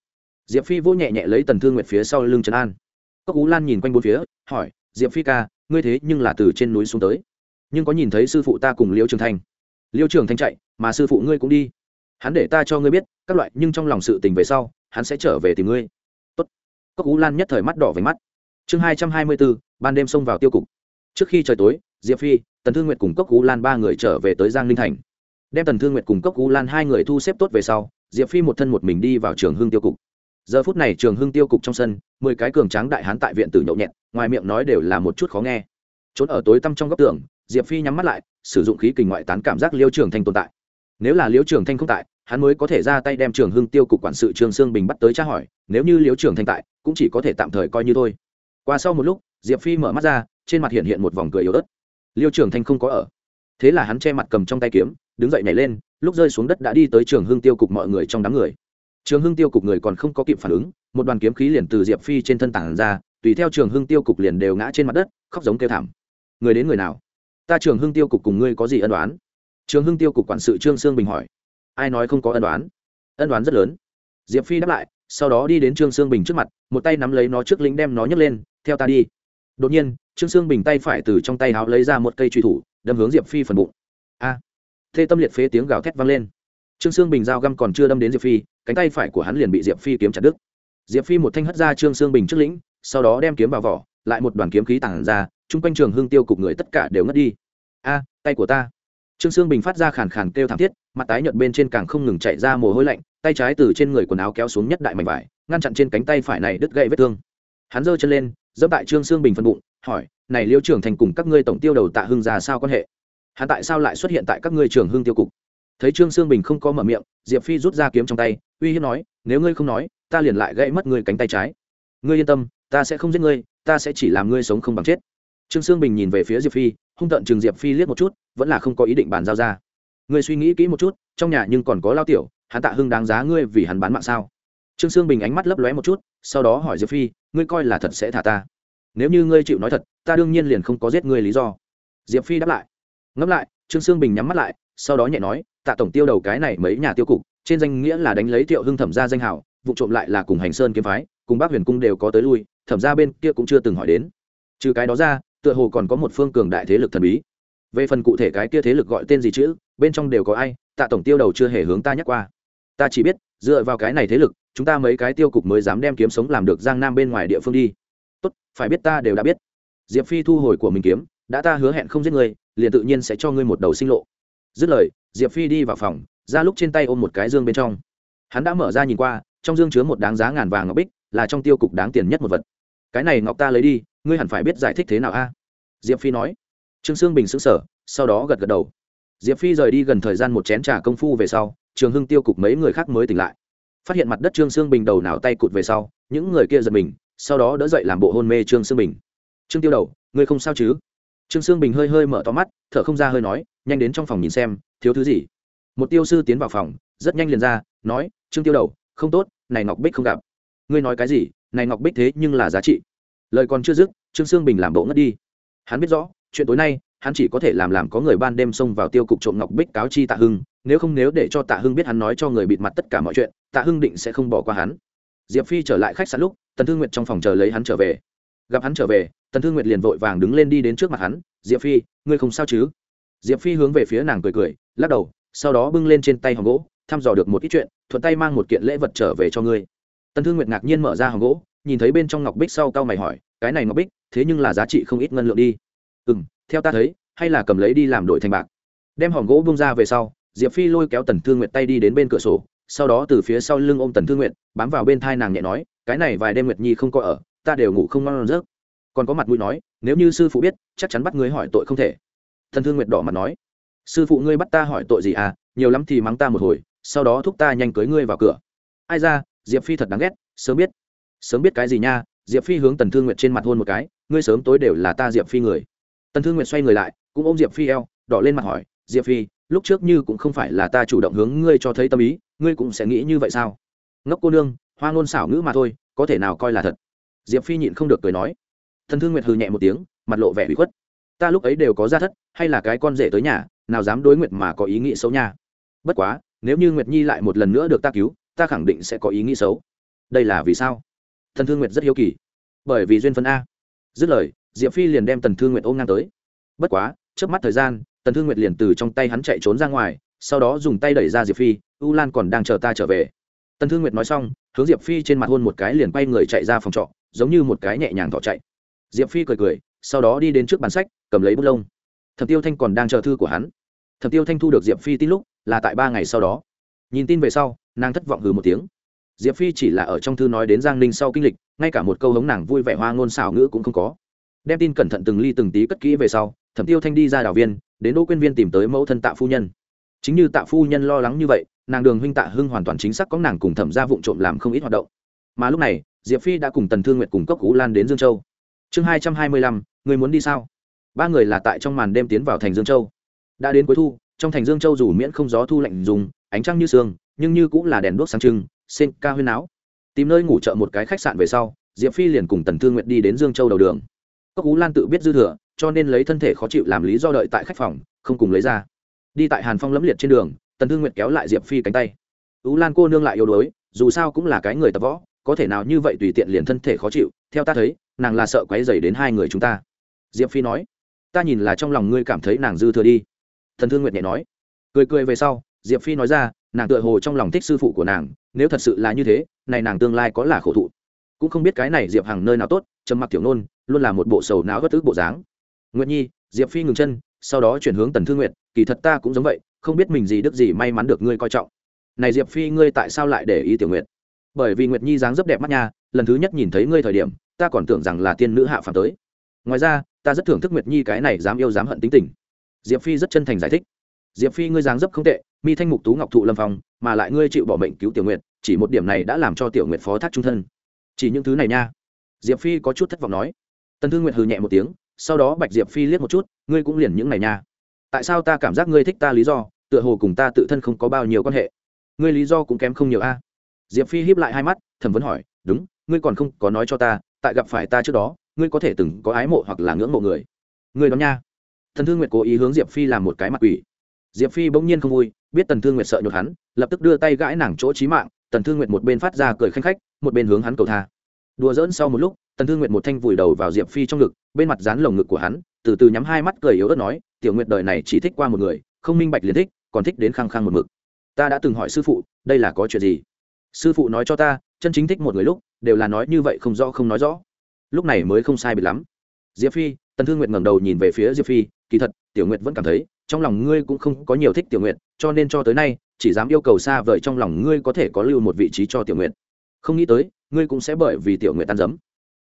Diệp phi vỗ nhẹ nhẹ lấy tần thương nguyệt phía sau lưng trấn an. Cốc cú lan nhìn quanh bốn phía, hỏi, diệp phi ca, ngươi thế nhưng là từ trên núi xuống tới nhưng có nhìn thấy sư phụ ta cùng liêu trường thanh? Liêu trường thanh chạy, mà sư phụ ngươi cũng đi. Hắn để ta cho ngươi biết, các loại, nhưng trong lòng sự tình về sau, hắn sẽ trở về tìm ngươi. Tốt. Cốc ú lan nhất thời mắt đỏ về mắt. Chương hai trăm hai mươi bốn ban đêm xông vào tiêu cục. Trước khi trời tối, diệp phi, tần thương nguyệt cùng cốc ú lan ba người trở về tới giang linh thành. Đem tần thương nguyệt cùng cốc ú lan hai người thu xếp tốt về sau, diệp phi một thân một mình đi vào trường hưng tiêu cục. Giờ phút này trường hưng tiêu cục trong sân, mười cái cường tráng đại hán tại viện tử nhậu nhẹt, ngoài miệng nói đều là một chút khó nghe. Trốn ở tối tăm trong góc tường diệp phi nhắm mắt lại, sử dụng khí kình ngoại tán cảm giác liêu trường thanh tồn tại. Nếu là liêu trường thanh không tại, hắn mới có thể ra tay đem trường hưng tiêu cục quản sự trường sương bình bắt tới tra hỏi, nếu như liêu trường thanh tại, cũng chỉ có thể tạm thời coi như thôi. Qua sau một lúc, diệp phi mở mắt ra, trên mặt hiện hiện một vòng cười yếu ớt. Liêu trường thanh không có ở. Thế là hắn che mặt cầm trong tay kiếm, đứng dậy nhảy lên, lúc rơi xuống đất đã đi tới trường hưng tiêu cục mọi người trong đám người. Trường hưng tiêu cục người còn không có kịp phản ứng, một đoàn kiếm khí liền từ diệp phi trên thân tảng ra, tùy theo trường hưng tiêu cục liền đều ngã trên mặt đất, khóc giống kêu thảm. Người đến người nào? Ta trường hưng tiêu cục cùng ngươi có gì ân đoán trường hưng tiêu cục quản sự trương sương bình hỏi. Ai nói không có ân đoán ân đoán rất lớn. Diệp phi đáp lại sau đó đi đến trương sương bình trước mặt một tay nắm lấy nó trước lính đem nó nhấc lên theo ta đi. Đột nhiên trương sương bình tay phải từ trong tay áo lấy ra một cây truy thủ đâm hướng diệp phi phần bụng. A! À, thê tâm liệt phế tiếng gào thét vang lên. Trương sương bình dao găm còn chưa đâm đến diệp phi cánh tay phải của hắn liền bị diệp phi kiếm chặt đứt. Diệp phi một thanh hất ra trương sương bình trước lĩnh sau đó đem kiếm vào vỏ lại một đoàn kiếm khí tản ra chung quanh trường hương tiêu cục người tất cả đều ngất đi. A, tay của ta. Trương sương bình phát ra khàn khàn kêu thảm thiết, mặt tái nhợt bên trên càng không ngừng chạy ra mồ hôi lạnh, tay trái từ trên người quần áo kéo xuống nhất đại mảnh vải, ngăn chặn trên cánh tay phải này đứt gãy vết thương. Hắn giơ chân lên dẫm tại trương sương bình phân bụng, hỏi, này liêu trưởng thành cùng các ngươi tổng tiêu đầu tạ hưng ra sao quan hệ? Hắn tại sao lại xuất hiện tại các ngươi trường hương tiêu cục? Thấy trương sương bình không có mở miệng, diệp phi rút ra kiếm trong tay, uy hiếp nói, nếu ngươi không nói, ta liền lại gãy mất ngươi cánh tay trái. Ngươi yên tâm, ta sẽ không giết ngươi, ta sẽ chỉ làm ngươi sống không bằng chết trương sương bình nhìn về phía diệp phi, hung tợn chừng diệp phi liếc một chút, vẫn là không có ý định bàn giao ra. Ngươi suy nghĩ kỹ một chút, trong nhà nhưng còn có lao tiểu, hắn tạ hưng đáng giá ngươi vì hắn bán mạng sao? Trương sương bình ánh mắt lấp lóe một chút, sau đó hỏi diệp phi, ngươi coi là thật sẽ thả ta? Nếu như ngươi chịu nói thật, ta đương nhiên liền không có giết ngươi lý do. Diệp phi đáp lại. Ngẫm lại, trương sương bình nhắm mắt lại, sau đó nhẹ nói, tạ tổng tiêu đầu cái này mấy nhà tiêu cục, trên danh nghĩa là đánh lấy thiệu hưng thẩm ra danh hảo vụ trộm lại là cùng hành sơn kiếm phái, cùng bác huyền cung đều có tới lui, thẩm ra bên kia cũng chưa từng hỏi đến. Trừ cái đó ra tựa hồ còn có một phương cường đại thế lực thần bí. Về phần cụ thể cái kia thế lực gọi tên gì chữ, bên trong đều có ai, tạ tổng tiêu đầu chưa hề hướng ta nhắc qua. Ta chỉ biết, dựa vào cái này thế lực, chúng ta mấy cái tiêu cục mới dám đem kiếm sống làm được giang nam bên ngoài địa phương đi. Tốt, phải biết ta đều đã biết. Diệp phi thu hồi của mình kiếm, đã ta hứa hẹn không giết người, liền tự nhiên sẽ cho ngươi một đầu sinh lộ. Dứt lời, diệp phi đi vào phòng, ra lúc trên tay ôm một cái dương bên trong. Hắn đã mở ra nhìn qua, trong dương chứa một đáng giá ngàn vàng ngọc bích, là trong tiêu cục đáng tiền nhất một vật. Cái này ngọc ta lấy đi ngươi hẳn phải biết giải thích thế nào a? Diệp phi nói. Trương sương bình xứng sở sau đó gật gật đầu. Diệp phi rời đi gần thời gian một chén trà công phu về sau, trường hưng tiêu cục mấy người khác mới tỉnh lại. Phát hiện mặt đất trương sương bình đầu nào tay cụt về sau, những người kia giật mình, sau đó đỡ dậy làm bộ hôn mê trương sương bình. Trương tiêu đầu, ngươi không sao chứ? Trương sương bình hơi hơi mở to mắt, thở không ra hơi nói, nhanh đến trong phòng nhìn xem, thiếu thứ gì? Một tiêu sư tiến vào phòng, rất nhanh liền ra, nói, trương tiêu đầu, không tốt, này ngọc bích không gặp. Ngươi nói cái gì? Này ngọc bích thế nhưng là giá trị lời còn chưa dứt, trương sương bình làm bộ ngất đi. Hắn biết rõ, chuyện tối nay, hắn chỉ có thể làm làm có người ban đêm xông vào tiêu cục trộm ngọc bích cáo chi tạ hưng, nếu không nếu để cho tạ hưng biết hắn nói cho người bịt mặt tất cả mọi chuyện, tạ hưng định sẽ không bỏ qua hắn. Diệp phi trở lại khách sạn lúc, tần thương nguyệt trong phòng chờ lấy hắn trở về. Gặp hắn trở về, tần thương nguyệt liền vội vàng đứng lên đi đến trước mặt hắn, diệp phi, ngươi không sao chứ? Diệp phi hướng về phía nàng cười cười, lắc đầu, sau đó bưng lên trên tay hòm gỗ, thăm dò được một ít chuyện, thuận tay mang một kiện lễ vật trở về cho ngươi. Tần thương nguyệt ngạc nhiên mở ra hòm gỗ nhìn thấy bên trong ngọc bích sau cau mày hỏi, cái này ngọc bích, thế nhưng là giá trị không ít ngân lượng đi. Ừ m theo ta thấy, hay là cầm lấy đi làm đổi thành bạc. Đem hòm gỗ bung ra về sau, diệp phi lôi kéo tần thương nguyệt tay đi đến bên cửa sổ, sau đó từ phía sau lưng ôm tần thương nguyệt, bám vào bên thai nàng nhẹ nói, cái này vài đêm nguyệt nhi không có ở, ta đều ngủ không ngon rớt còn có mặt mũi nói, nếu như sư phụ biết, chắc chắn bắt ngươi hỏi tội không thể. Thần thương nguyệt đỏ mặt nói, sư phụ ngươi bắt ta hỏi tội gì à? Nhiều lắm thì mắng ta một hồi, sau đó thúc ta nhanh cưới ngươi vào cửa. Ai ra, diệp phi thật đáng ghét, sớm biết sớm biết cái gì nha, diệp phi hướng tần thương nguyệt trên mặt hôn một cái, ngươi sớm tối đều là ta diệp phi người. Tần thương nguyệt xoay người lại, cũng ôm diệp phi eo, đỏ lên mặt hỏi, diệp phi, lúc trước như cũng không phải là ta chủ động hướng ngươi cho thấy tâm ý, ngươi cũng sẽ nghĩ như vậy sao? Ngốc cô nương, hoa ngôn xảo ngữ mà thôi, có thể nào coi là thật? Diệp phi nhịn không được cười nói. Thần thương nguyệt hừ nhẹ một tiếng, mặt lộ vẻ bị khuất. Ta lúc ấy đều có ra thất, hay là cái con rể tới nhà, nào dám đối nguyệt mà có ý nghĩ xấu nha. Bất quá, nếu như nguyệt nhi lại một lần nữa được ta cứu, ta khẳng định sẽ có ý nghĩ xấu. Đây là vì sao? Thần thương nguyệt rất hiếu kỳ. Bởi vì duyên phân a. Dứt lời, diệp phi liền đem tần thương nguyệt ôm ngang tới. Bất quá trước mắt thời gian, tần thương nguyệt liền từ trong tay hắn chạy trốn ra ngoài, sau đó dùng tay đẩy ra diệp phi, u lan còn đang chờ ta trở về. Tần thương nguyệt nói xong, hướng diệp phi trên mặt hôn một cái liền quay người chạy ra phòng trọ, giống như một cái nhẹ nhàng thỏ chạy. Diệp phi cười cười, sau đó đi đến trước bàn sách, cầm lấy bút lông. Thẩm tiêu thanh còn đang chờ thư của hắn. Thẩm tiêu thanh thu được diệp phi tin lúc, là tại ba ngày sau đó. Nhìn tin về sau, nàng thất vọng hừ một tiếng diệp phi chỉ là ở trong thư nói đến giang ninh sau kinh lịch, ngay cả một câu hống nàng vui vẻ hoa ngôn xảo ngữ cũng không có. Đem tin cẩn thận từng ly từng tí cất kỹ về sau, thẩm tiêu thanh đi ra đào viên, đến đỗ quyên viên tìm tới mẫu thân tạ phu nhân. Chính như tạ phu nhân lo lắng như vậy, nàng đường huynh tạ hưng hoàn toàn chính xác có nàng cùng thẩm ra vụ trộm làm không ít hoạt động. Mà lúc này, diệp phi đã cùng tần thương nguyệt cùng cốc cú lan đến dương châu. Chương hai trăm hai mươi lăm, người muốn đi sao? Ba người là tại trong màn đêm tiến vào thành dương châu. Đã đến cuối thu, trong thành dương châu dù miễn không gió thu lạnh dùng, ánh trăng như sương, nhưng như cũng là đèn đuốc sáng trưng sen ca huyên áo tìm nơi ngủ chợ một cái khách sạn về sau, diệp phi liền cùng tần thương nguyệt đi đến dương châu đầu đường. Cốc ú lan tự biết dư thừa, cho nên lấy thân thể khó chịu làm lý do đợi tại khách phòng, không cùng lấy ra. Đi tại hàn phong lẫm liệt trên đường, tần thương nguyệt kéo lại diệp phi cánh tay. Ú lan cô nương lại yếu đuối, dù sao cũng là cái người tập võ, có thể nào như vậy tùy tiện liền thân thể khó chịu, theo ta thấy, nàng là sợ quáy dày đến hai người chúng ta. Diệp phi nói, ta nhìn là trong lòng ngươi cảm thấy nàng dư thừa đi. Thần thương nguyệt nhẹ nói. Cười cười về sau, diệp phi nói ra nàng tựa hồ trong lòng thích sư phụ của nàng, nếu thật sự là như thế, này nàng tương lai có là khổ thụ. Cũng không biết cái này diệp hằng nơi nào tốt, trầm mặc tiểu nôn, luôn là một bộ sầu não bất tức bộ dáng. Nguyệt nhi, diệp phi ngừng chân, sau đó chuyển hướng tần thương nguyệt, kỳ thật ta cũng giống vậy, không biết mình gì đức gì may mắn được ngươi coi trọng. Này diệp phi, ngươi tại sao lại để ý tiểu nguyệt? Bởi vì nguyệt nhi dáng dấp đẹp mắt nha, lần thứ nhất nhìn thấy ngươi thời điểm, ta còn tưởng rằng là tiên nữ hạ phàm tới. Ngoài ra, ta rất thưởng thức nguyệt nhi cái này dám yêu dám hận tính tình. Diệp phi rất chân thành giải thích. Diệp phi, ngươi dáng dấp không tệ mi thanh mục tú ngọc thụ lâm phong, mà lại ngươi chịu bỏ mệnh cứu tiểu nguyện chỉ một điểm này đã làm cho tiểu nguyện phó thác trung thân. Chỉ những thứ này nha. Diệp phi có chút thất vọng nói. Tần thương nguyệt hừ nhẹ một tiếng, sau đó bạch diệp phi liếc một chút, ngươi cũng liền những này nha. Tại sao ta cảm giác ngươi thích ta lý do, tựa hồ cùng ta tự thân không có bao nhiêu quan hệ? Ngươi lý do cũng kém không nhiều a. Diệp phi hiếp lại hai mắt, thẩm vấn hỏi, đúng, ngươi còn không có nói cho ta, tại gặp phải ta trước đó, ngươi có thể từng có ái mộ hoặc là ngưỡng mộ người? Ngươi đó nha. Thần thương nguyệt cố ý hướng diệp phi làm một cái mặt quỷ. Diệp phi bỗng nhiên không vui biết tần thương nguyệt sợ nhột hắn, lập tức đưa tay gãi nàng chỗ trí mạng, tần thương nguyệt một bên phát ra cười khanh khách, một bên hướng hắn cầu tha. Đùa dỡn sau một lúc, tần thương nguyệt một thanh vùi đầu vào diệp phi trong ngực, bên mặt dán lồng ngực của hắn, từ từ nhắm hai mắt cười yếu ớt nói, tiểu nguyệt đời này chỉ thích qua một người, không minh bạch liền thích, còn thích đến khăng khăng một mực. Ta đã từng hỏi sư phụ, đây là có chuyện gì? Sư phụ nói cho ta, chân chính thích một người lúc, đều là nói như vậy không rõ không nói rõ. Lúc này mới không sai biệt lắm. Diệp phi, tần thương nguyệt ngẩng đầu nhìn về phía diệp phi, kỳ thật, tiểu nguyệt vẫn cảm thấy trong lòng ngươi cũng không có nhiều thích tiểu nguyệt, cho nên cho tới nay, chỉ dám yêu cầu xa vời trong lòng ngươi có thể có lưu một vị trí cho tiểu nguyệt. Không nghĩ tới, ngươi cũng sẽ bởi vì tiểu nguyệt tan dấm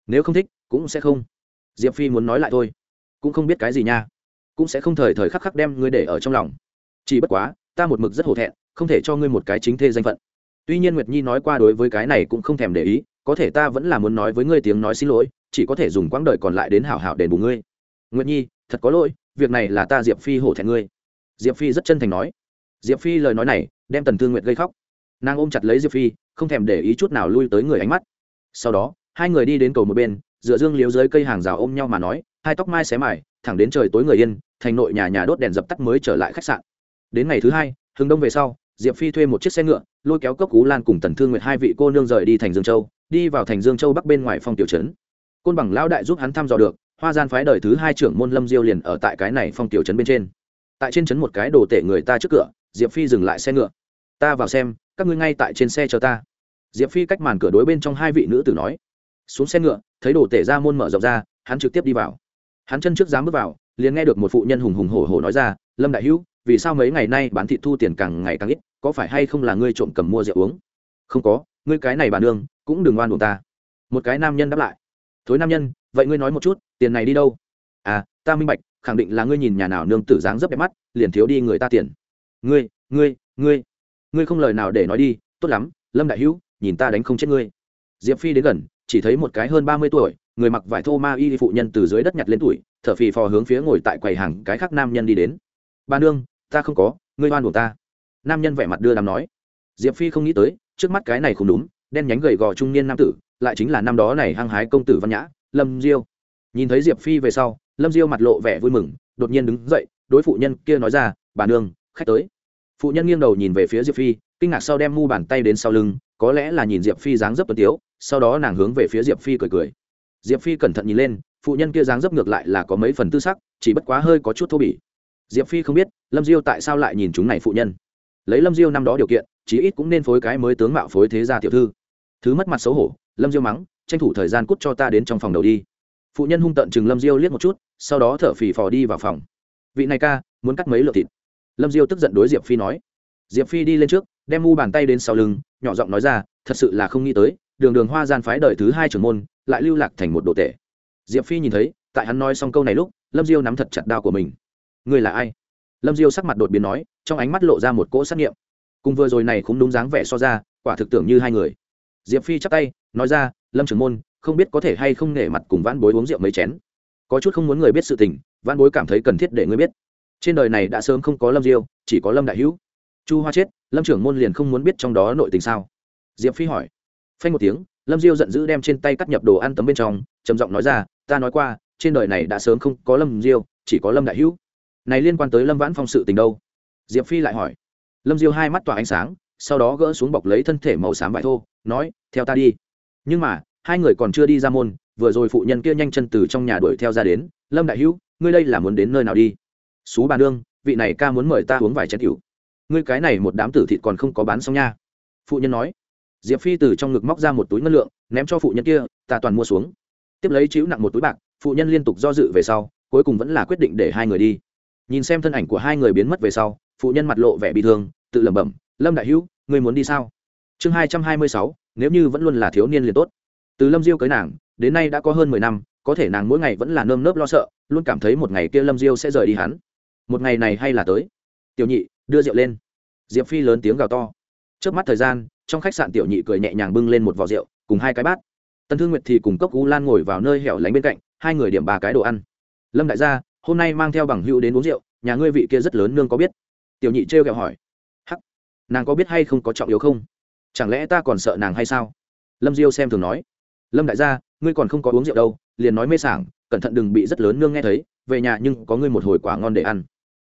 nếu không thích, cũng sẽ không. Diệp phi muốn nói lại thôi. Cũng không biết cái gì nha. Cũng sẽ không thời thời khắc khắc đem ngươi để ở trong lòng. Chỉ bất quá, ta một mực rất hổ thẹn, không thể cho ngươi một cái chính thê danh phận. Tuy nhiên nguyệt nhi nói qua đối với cái này cũng không thèm để ý, có thể ta vẫn là muốn nói với ngươi tiếng nói xin lỗi, chỉ có thể dùng quãng đời còn lại đến hảo hảo đền bù ngươi. Nguyệt nhi, thật có lỗi việc này là ta diệp phi hổ thẹn ngươi. Diệp phi rất chân thành nói. Diệp phi lời nói này đem tần thương nguyệt gây khóc. Nàng ôm chặt lấy diệp phi, không thèm để ý chút nào lui tới người ánh mắt. Sau đó, hai người đi đến cầu một bên, dựa dương liếu dưới cây hàng rào ôm nhau mà nói, hai tóc mai xé mải thẳng đến trời tối người yên, thành nội nhà nhà đốt đèn dập tắt mới trở lại khách sạn. Đến ngày thứ hai hừng đông về sau, diệp phi thuê một chiếc xe ngựa, lôi kéo cốc cú lan cùng tần thương nguyệt hai vị cô nương rời đi thành dương châu, đi vào thành dương châu bắc bên ngoài phong tiểu trấn. Côn bằng lão đại giúp hắn thăm dò được hoa gian phái đời thứ hai trưởng môn lâm diêu liền ở tại cái này phong tiểu trấn bên trên. Tại trên trấn một cái đồ tể người ta trước cửa, diệp phi dừng lại xe ngựa. Ta vào xem, các ngươi ngay tại trên xe chờ ta. Diệp phi cách màn cửa đối bên trong hai vị nữ tử nói. Xuống xe ngựa, thấy đồ tể ra môn mở rộng ra, hắn trực tiếp đi vào. Hắn chân trước dám bước vào, liền nghe được một phụ nhân hùng hùng hổ hổ nói ra, lâm đại hữu, vì sao mấy ngày nay bán thịt thu tiền càng ngày càng ít, có phải hay không là ngươi trộm cầm mua rượu uống? Không có, ngươi cái này bà nương, cũng đừng oan buồn ta. Một cái nam nhân đáp lại. Thối nam nhân vậy ngươi nói một chút, tiền này đi đâu? À ta minh bạch, khẳng định là ngươi nhìn nhà nào nương tử dáng rất đẹp mắt, liền thiếu đi người ta tiền. Ngươi ngươi ngươi ngươi không lời nào để nói đi, tốt lắm, lâm đại hữu, nhìn ta đánh không chết ngươi. Diệp phi đến gần, chỉ thấy một cái hơn ba mươi tuổi, người mặc vải thô ma y phụ nhân từ dưới đất nhặt lên tuổi, thở phì phò hướng phía ngồi tại quầy hàng cái khác nam nhân đi đến. Ba nương, ta không có, ngươi oan buộc ta. Nam nhân vẻ mặt đưa đàm nói. Diệp phi không nghĩ tới, trước mắt cái này không đúng, đen nhánh gầy gò trung niên nam tử, lại chính là năm đó này hăng hái công tử văn nhã lâm diêu. Nhìn thấy diệp phi về sau, lâm diêu mặt lộ vẻ vui mừng, đột nhiên đứng dậy, đối phụ nhân kia nói ra, bà nương, khách tới. Phụ nhân nghiêng đầu nhìn về phía diệp phi, kinh ngạc sau đem mu bàn tay đến sau lưng, có lẽ là nhìn diệp phi dáng dấp tuấn tiếu, sau đó nàng hướng về phía diệp phi cười cười. Diệp phi cẩn thận nhìn lên, phụ nhân kia dáng dấp ngược lại là có mấy phần tư sắc, chỉ bất quá hơi có chút thô bỉ. Diệp phi không biết, lâm diêu tại sao lại nhìn chúng này phụ nhân. Lấy lâm diêu năm đó điều kiện, chí ít cũng nên phối cái mới tướng mạo phối thế gia tiểu thư. Thứ mất mặt xấu hổ, lâm diêu mắng tranh thủ thời gian cút cho ta đến trong phòng đầu đi. Phụ nhân hung tận chừng lâm diêu liếc một chút, sau đó thở phì phò đi vào phòng. Vị này ca, muốn cắt mấy lượng thịt? Lâm diêu tức giận đối diệp phi nói. Diệp phi đi lên trước, đem mu bàn tay đến sau lưng, nhỏ giọng nói ra, thật sự là không nghĩ tới, đường đường hoa gian phái đời thứ hai trưởng môn, lại lưu lạc thành một đồ tệ diệp phi nhìn thấy, tại hắn nói xong câu này lúc, lâm diêu nắm thật chặt đao của mình. Người là ai? Lâm diêu sắc mặt đột biến nói, trong ánh mắt lộ ra một cỗ xác nghiệm. Cùng vừa rồi này cũng đúng dáng vẻ so ra, quả thực tưởng như hai người. Diệp phi chắp tay, nói ra lâm trưởng môn, không biết có thể hay không nể mặt cùng vãn bối uống rượu mấy chén. Có chút không muốn người biết sự tình, vãn bối cảm thấy cần thiết để ngươi biết. Trên đời này đã sớm không có lâm diêu, chỉ có lâm đại hữu. Chu hoa chết, lâm trưởng môn liền không muốn biết trong đó nội tình sao? Diệp phi hỏi. Phanh một tiếng, lâm diêu giận dữ đem trên tay cắt nhập đồ ăn tấm bên trong, trầm giọng nói ra, ta nói qua, trên đời này đã sớm không có lâm diêu, chỉ có lâm đại hữu. Này liên quan tới lâm vãn phong sự tình đâu? Diệp phi lại hỏi. Lâm diêu hai mắt tỏa ánh sáng, sau đó gỡ xuống bọc lấy thân thể màu xám vải thô, nói, theo ta đi nhưng mà, hai người còn chưa đi ra môn, vừa rồi phụ nhân kia nhanh chân từ trong nhà đuổi theo ra đến, lâm đại hữu, ngươi đây là muốn đến nơi nào đi? Xú bà nương, vị này ca muốn mời ta uống vài chén cựu ngươi cái này một đám tử thịt còn không có bán xong nha. Phụ nhân nói. Diệp phi từ trong ngực móc ra một túi ngân lượng, ném cho phụ nhân kia, ta toàn mua xuống. Tiếp lấy chịu nặng một túi bạc, phụ nhân liên tục do dự về sau, cuối cùng vẫn là quyết định để hai người đi. Nhìn xem thân ảnh của hai người biến mất về sau, phụ nhân mặt lộ vẻ bị thương, tự lẩm bẩm, lâm đại hữu, ngươi muốn đi sao? Chương hai trăm hai mươi sáu nếu như vẫn luôn là thiếu niên liền tốt. Từ lâm diêu cưới nàng, đến nay đã có hơn mười năm, có thể nàng mỗi ngày vẫn là nơm nớp lo sợ, luôn cảm thấy một ngày kia lâm diêu sẽ rời đi hắn. Một ngày này hay là tới. Tiểu nhị, đưa rượu lên. Diệp phi lớn tiếng gào to. Trước mắt thời gian, trong khách sạn tiểu nhị cười nhẹ nhàng bưng lên một vò rượu, cùng hai cái bát. Tần thương nguyệt thì cùng cốc u lan ngồi vào nơi hẻo lánh bên cạnh, hai người điểm ba cái đồ ăn. Lâm đại gia, hôm nay mang theo bằng hữu đến uống rượu, nhà ngươi vị kia rất lớn nương có biết? Tiểu nhị trêu kẹo hỏi. Hắc, nàng có biết hay không có trọng yếu không? Chẳng lẽ ta còn sợ nàng hay sao? Lâm diêu xem thường nói. Lâm đại gia, ngươi còn không có uống rượu đâu, liền nói mê sảng, cẩn thận đừng bị rất lớn nương nghe thấy, về nhà nhưng có ngươi một hồi quả ngon để ăn.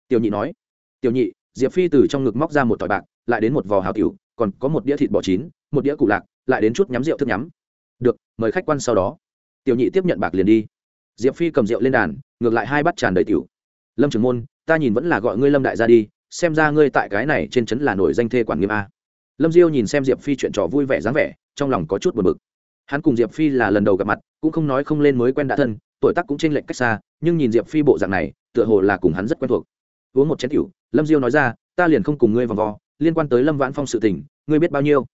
Tiểu nhị nói. Tiểu nhị, diệp phi từ trong ngực móc ra một tỏi bạc, lại đến một vò hào tiểu, còn có một đĩa thịt bò chín, một đĩa cụ lạc, lại đến chút nhắm rượu thức nhắm. Được, mời khách quan sau đó. Tiểu nhị tiếp nhận bạc liền đi. Diệp phi cầm rượu lên đàn, ngược lại hai bát tràn đầy tiểu. Lâm trưởng môn, ta nhìn vẫn là gọi ngươi lâm đại gia đi, xem ra ngươi tại cái này trên trấn là nổi danh thê quản nghiêm a lâm diêu nhìn xem diệp phi chuyện trò vui vẻ dáng vẻ, trong lòng có chút buồn bực. Hắn cùng diệp phi là lần đầu gặp mặt, cũng không nói không lên mới quen đã thân, tuổi tác cũng chênh lệch cách xa, nhưng nhìn diệp phi bộ dạng này, tựa hồ là cùng hắn rất quen thuộc. Uống một chén cựu lâm diêu nói ra, ta liền không cùng ngươi vòng vo, liên quan tới lâm vãn phong sự tình, ngươi biết bao nhiêu?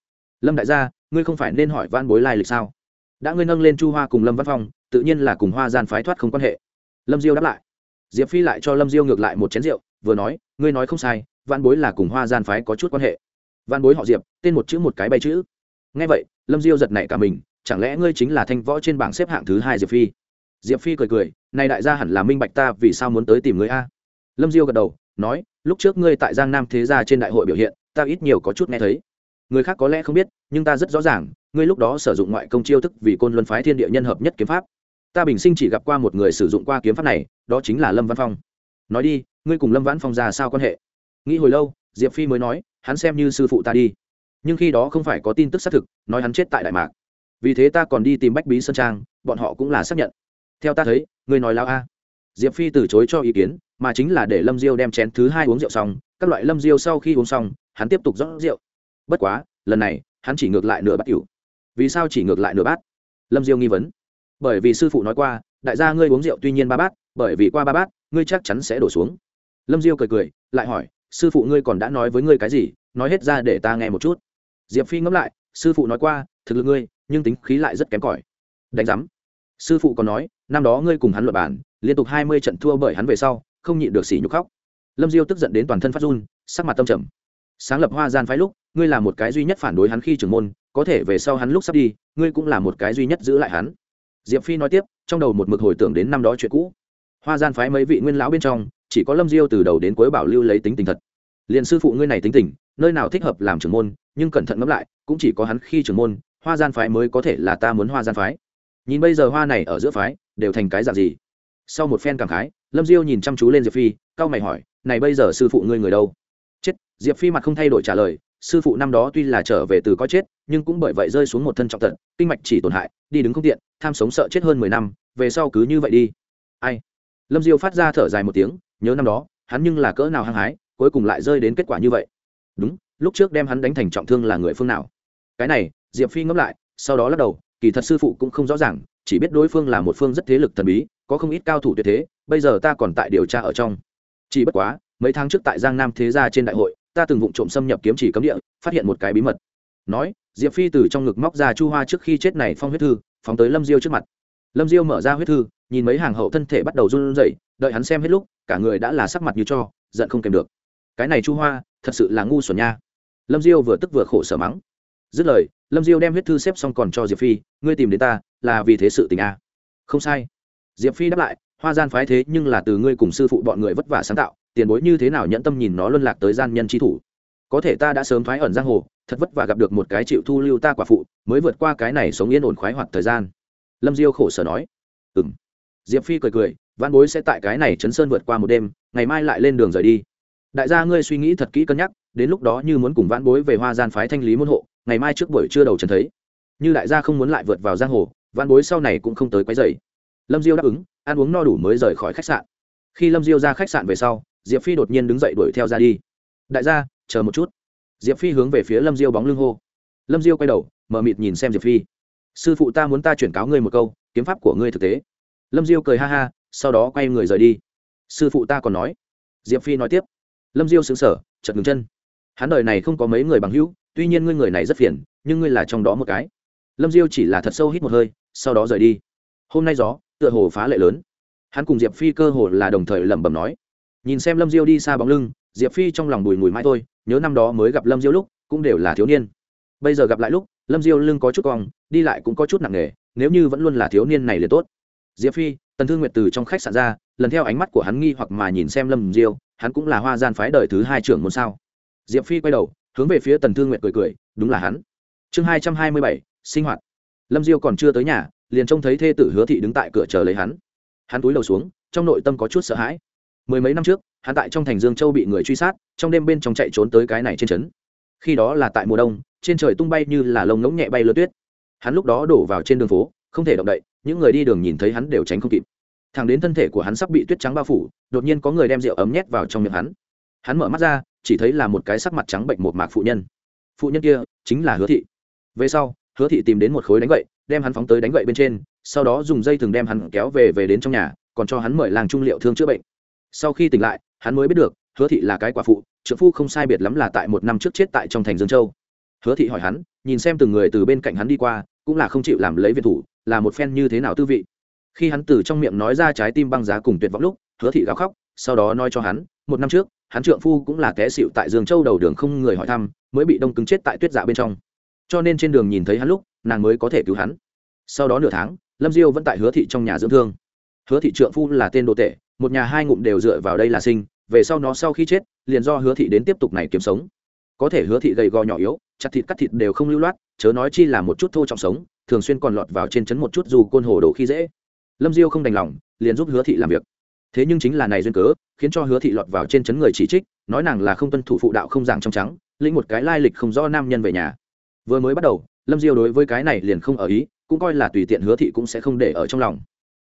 Lâm đại gia, ngươi không phải nên hỏi vãn bối lai lịch sao? Đã ngươi nâng lên chu hoa cùng lâm văn phong, tự nhiên là cùng hoa gian phái thoát không quan hệ. Lâm diêu đáp lại. Diệp phi lại cho lâm diêu ngược lại một chén rượu, vừa nói, ngươi nói không sai, vãn bối là cùng hoa gian phái có chút quan hệ văn bối họ diệp, tên một chữ một cái bay chữ. Nghe vậy, lâm diêu giật nảy cả mình, chẳng lẽ ngươi chính là thanh võ trên bảng xếp hạng thứ hai diệp phi? Diệp phi cười cười, này đại gia hẳn là minh bạch ta, vì sao muốn tới tìm ngươi a? Lâm diêu gật đầu, nói, lúc trước ngươi tại giang nam thế gia trên đại hội biểu hiện, ta ít nhiều có chút nghe thấy. Người khác có lẽ không biết, nhưng ta rất rõ ràng, ngươi lúc đó sử dụng ngoại công chiêu thức vì côn luân phái thiên địa nhân hợp nhất kiếm pháp. Ta bình sinh chỉ gặp qua một người sử dụng qua kiếm pháp này, đó chính là lâm văn phong. Nói đi, ngươi cùng lâm Văn phong ra sao quan hệ? Nghĩ hồi lâu, diệp phi mới nói hắn xem như sư phụ ta đi. Nhưng khi đó không phải có tin tức xác thực, nói hắn chết tại đại mạc. Vì thế ta còn đi tìm bách bí sơn trang, bọn họ cũng là xác nhận. Theo ta thấy người nói lao a. Diệp phi từ chối cho ý kiến, mà chính là để lâm diêu đem chén thứ hai uống rượu xong, các loại lâm diêu sau khi uống xong, hắn tiếp tục rót rượu. Bất quá, lần này, hắn chỉ ngược lại nửa bát cửu vì sao chỉ ngược lại nửa bát? Lâm diêu nghi vấn. Bởi vì sư phụ nói qua, đại gia ngươi uống rượu tuy nhiên ba bát, bởi vì qua ba bát, ngươi chắc chắn sẽ đổ xuống. Lâm diêu cười cười, lại hỏi sư phụ ngươi còn đã nói với ngươi cái gì, nói hết ra để ta nghe một chút. Diệp phi ngẫm lại, sư phụ nói qua, thực lực ngươi, nhưng tính khí lại rất kém cỏi. Đánh giám. Sư phụ còn nói, năm đó ngươi cùng hắn luật bản liên tục hai mươi trận thua bởi hắn về sau, không nhịn được xỉ nhục khóc. Lâm diêu tức giận đến toàn thân phát run, sắc mặt tâm trầm. Sáng lập hoa gian phái lúc, ngươi là một cái duy nhất phản đối hắn khi trưởng môn, có thể về sau hắn lúc sắp đi, ngươi cũng là một cái duy nhất giữ lại hắn. Diệp phi nói tiếp, trong đầu một mực hồi tưởng đến năm đó chuyện cũ. Hoa gian phái mấy vị nguyên lão bên trong chỉ có lâm diêu từ đầu đến cuối bảo lưu lấy tính tình thật. Liền sư phụ ngươi này tính tình, nơi nào thích hợp làm trưởng môn, nhưng cẩn thận ngẫm lại, cũng chỉ có hắn khi trưởng môn, hoa gian phái mới có thể là ta muốn hoa gian phái. Nhìn bây giờ hoa này ở giữa phái, đều thành cái dạng gì? Sau một phen cảm khái, lâm diêu nhìn chăm chú lên diệp phi c a o mày hỏi, này bây giờ sư phụ ngươi người đâu? Chết, diệp phi mặt không thay đổi trả lời, sư phụ năm đó tuy là trở về từ có chết, nhưng cũng bởi vậy rơi xuống một thân trọng tận, kinh mạch chỉ tổn hại, đi đứng không tiện, tham sống sợ chết hơn mười năm, về sau cứ như vậy đi. Ai? Lâm diêu phát ra thở dài một tiếng nhớ năm đó, hắn nhưng là cỡ nào hăng hái, cuối cùng lại rơi đến kết quả như vậy. Đúng, lúc trước đem hắn đánh thành trọng thương là người phương nào? Cái này, diệp phi ngẫm lại, sau đó lắc đầu, kỳ thật sư phụ cũng không rõ ràng, chỉ biết đối phương là một phương rất thế lực thần bí, có không ít cao thủ tuyệt thế, bây giờ ta còn tại điều tra ở trong. Chỉ bất quá, mấy tháng trước tại giang nam thế gia trên đại hội, ta từng vụng trộm xâm nhập kiếm chỉ cấm địa, phát hiện một cái bí mật. Nói, diệp phi từ trong ngực móc ra chu hoa trước khi chết này phong huyết thư, phóng tới lâm diêu trước mặt. Lâm diêu mở ra huyết thư, nhìn mấy hàng hậu thân thể bắt đầu run rẩy đợi hắn xem hết lúc, cả người đã là sắc mặt như cho, giận không kèm được. Cái này chu hoa, thật sự là ngu xuẩn nha. Lâm diêu vừa tức vừa khổ sở mắng. Dứt lời, lâm diêu đem huyết thư xếp xong còn cho diệp phi, ngươi tìm đến ta, là vì thế sự tình a à. không sai. Diệp phi đáp lại, hoa gian phái thế nhưng là từ ngươi cùng sư phụ bọn người vất vả sáng tạo, tiền bối như thế nào nhẫn tâm nhìn nó luân lạc tới gian nhân trí thủ? Có thể ta đã sớm thoái ẩn giang hồ, thật vất vả gặp được một cái chịu thu lưu ta quả phụ, mới vượt qua cái này sống yên ổn khoái hoạt thời gian. Lâm diêu khổ sở nói. Ừ m diệp phi cười cười văn bối sẽ tại cái này chấn sơn vượt qua một đêm, ngày mai lại lên đường rời đi. Đại gia ngươi suy nghĩ thật kỹ cân nhắc, đến lúc đó như muốn cùng Văn bối về hoa gian phái thanh lý môn hộ, ngày mai trước buổi trưa đầu trần thấy. Như đại gia không muốn lại vượt vào giang hồ Văn bối sau này cũng không tới quấy dày lâm diêu đáp ứng, ăn uống no đủ mới rời khỏi khách sạn. Khi lâm diêu ra khách sạn về sau, diệp phi đột nhiên đứng dậy đuổi theo ra đi. Đại gia, chờ một chút. Diệp phi hướng về phía lâm diêu bóng lưng hô. Lâm diêu quay đầu, mở mịt nhìn xem diệp phi. Sư phụ ta muốn ta chuyển cáo ngươi một câu, kiếm pháp của ngươi thực tế. Lâm diêu cười ha ha sau đó quay người rời đi. Sư phụ ta còn nói. Diệp phi nói tiếp. Lâm diêu xứng sở chật ngừng chân. Hắn đời này không có mấy người bằng hữu, tuy nhiên ngươi người này rất phiền, nhưng ngươi là trong đó một cái. Lâm diêu chỉ là thật sâu hít một hơi, sau đó rời đi. Hôm nay gió, tựa hồ phá lệ lớn. Hắn cùng diệp phi cơ hồ là đồng thời lẩm bẩm nói. Nhìn xem lâm diêu đi xa bóng lưng, diệp phi trong lòng bùi mùi mãi thôi, nhớ năm đó mới gặp lâm diêu lúc, cũng đều là thiếu niên. Bây giờ gặp lại lúc, lâm diêu lưng có chút cong, đi lại cũng có chút nặng nề, nếu như vẫn luôn là thiếu niên này liền tốt. Diệp phi tần thương nguyệt từ trong khách sạn ra, lần theo ánh mắt của hắn nghi hoặc mà nhìn xem lâm diêu, hắn cũng là hoa gian phái đời thứ hai trưởng môn sao? Diệp phi quay đầu, hướng về phía tần thương nguyệt cười cười, đúng là hắn. Chương hai trăm hai mươi bảy, sinh hoạt. Lâm diêu còn chưa tới nhà, liền trông thấy thê tử hứa thị đứng tại cửa chờ lấy hắn. Hắn túi đầu xuống, trong nội tâm có chút sợ hãi. Mười mấy năm trước, hắn tại trong thành dương châu bị người truy sát, trong đêm bên trong chạy trốn tới cái này trên trấn. Khi đó là tại mùa đông, trên trời tung bay như là lông ngỗng nhẹ bay lơ tuyết. Hắn lúc đó đổ vào trên đường phố, không thể động đậy những người đi đường nhìn thấy hắn đều tránh không kịp. Thẳng đến thân thể của hắn sắp bị tuyết trắng bao phủ, đột nhiên có người đem rượu ấm nhét vào trong miệng hắn. Hắn mở mắt ra, chỉ thấy là một cái sắc mặt trắng bệnh một mạc phụ nhân. Phụ nhân kia chính là hứa thị. Về sau, hứa thị tìm đến một khối đánh gậy, đem hắn phóng tới đánh gậy bên trên, sau đó dùng dây thừng đem hắn kéo về về đến trong nhà, còn cho hắn mời làng trung liệu thương chữa bệnh. Sau khi tỉnh lại, hắn mới biết được, hứa thị là cái quả phụ trợ phu không sai biệt lắm là tại một năm trước chết tại trong thành dương châu. Hứa thị hỏi hắn, nhìn xem từng người từ bên cạnh hắn đi qua, cũng là không chịu làm lấy viện thủ là một phen như thế nào tư vị. Khi hắn từ trong miệng nói ra trái tim băng giá cùng tuyệt vọng lúc, hứa thị gào khóc, sau đó nói cho hắn, một năm trước, hắn trượng phu cũng là té xịu tại dương châu đầu đường không người hỏi thăm, mới bị đông cứng chết tại tuyết dạ bên trong. Cho nên trên đường nhìn thấy hắn lúc, nàng mới có thể cứu hắn. Sau đó nửa tháng, lâm diêu vẫn tại hứa thị trong nhà dưỡng thương. Hứa thị trượng phu là tên đồ tệ một nhà hai ngụm đều dựa vào đây là sinh, về sau nó sau khi chết, liền do hứa thị đến tiếp tục này kiếm sống. Có thể hứa thị gầy gò nhỏ yếu, chặt thịt cắt thịt đều không lưu loát, chớ nói chi là một chút thô trọng sống thường xuyên còn lọt vào trên chấn một chút dù côn hồ đồ khi dễ. Lâm diêu không đành lòng, liền giúp hứa thị làm việc. Thế nhưng chính là này duyên cớ, khiến cho hứa thị lọt vào trên chấn người chỉ trích, nói nàng là không tuân thủ phụ đạo không giảng trong trắng, lĩnh một cái lai lịch không rõ nam nhân về nhà. Vừa mới bắt đầu, lâm diêu đối với cái này liền không ở ý, cũng coi là tùy tiện hứa thị cũng sẽ không để ở trong lòng.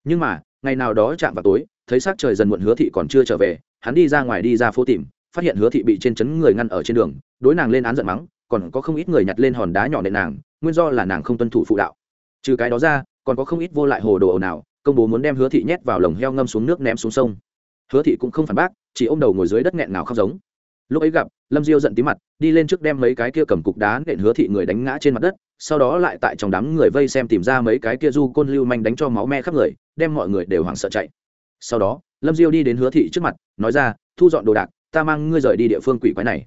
Nhưng mà, ngày nào đó chạm vào tối, thấy s c trời dần muộn hứa thị còn chưa trở về, hắn đi ra ngoài đi ra phố tìm, phát hiện hứa thị bị trên chấn người ngăn ở trên đường, đối nàng lên án giận mắng còn có không ít người nhặt lên hòn đá nhỏ nện nàng, nguyên do là nàng không tuân thủ phụ đạo. Trừ cái đó ra, còn có không ít vô lại hồ đồ ồn ào, công bố muốn đem hứa thị nhét vào lồng heo ngâm xuống nước ném xuống sông. Hứa thị cũng không phản bác, chỉ ô m đầu ngồi dưới đất nghẹn nào khóc giống. Lúc ấy gặp, lâm diêu giận tí mặt, đi lên trước đem mấy cái kia cầm cục đá nện hứa thị người đánh ngã trên mặt đất, sau đó lại tại trong đám người vây xem tìm ra mấy cái kia du côn lưu manh đánh cho máu me khắp người, đem mọi người đều hoảng sợ chạy. Sau đó, lâm diêu đi đến hứa thị trước mặt, nói ra, thu dọn đồ đạc, ta mang ngươi rời đi địa phương quỷ quái này.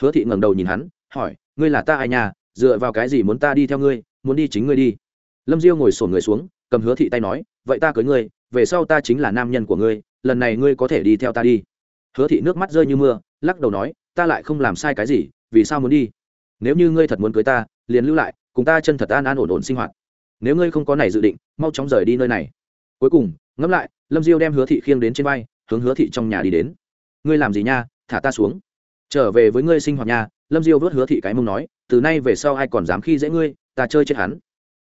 Hứa thị ngẩng đầu nhìn hắn, hỏi ngươi là ta ai nhà dựa vào cái gì muốn ta đi theo ngươi muốn đi chính ngươi đi. Lâm diêu ngồi sổn người xuống cầm hứa thị tay nói vậy ta cưới ngươi về sau ta chính là nam nhân của ngươi lần này ngươi có thể đi theo ta đi. Hứa thị nước mắt rơi như mưa lắc đầu nói ta lại không làm sai cái gì vì sao muốn đi? Nếu như ngươi thật muốn cưới ta liền lưu lại cùng ta chân thật an an ổn ổn sinh hoạt. Nếu ngươi không có này dự định mau chóng rời đi nơi này. Cuối cùng ngẫm lại lâm diêu đem hứa thị khiêng đến trên bay, hướng hứa thị trong nhà đi đến. Ngươi làm gì nha thả ta xuống. Trở về với ngươi sinh hoạt nhà lâm diêu vớt hứa thị cái mông nói, từ nay về sau ai còn dám khi dễ ngươi, ta chơi chết hắn.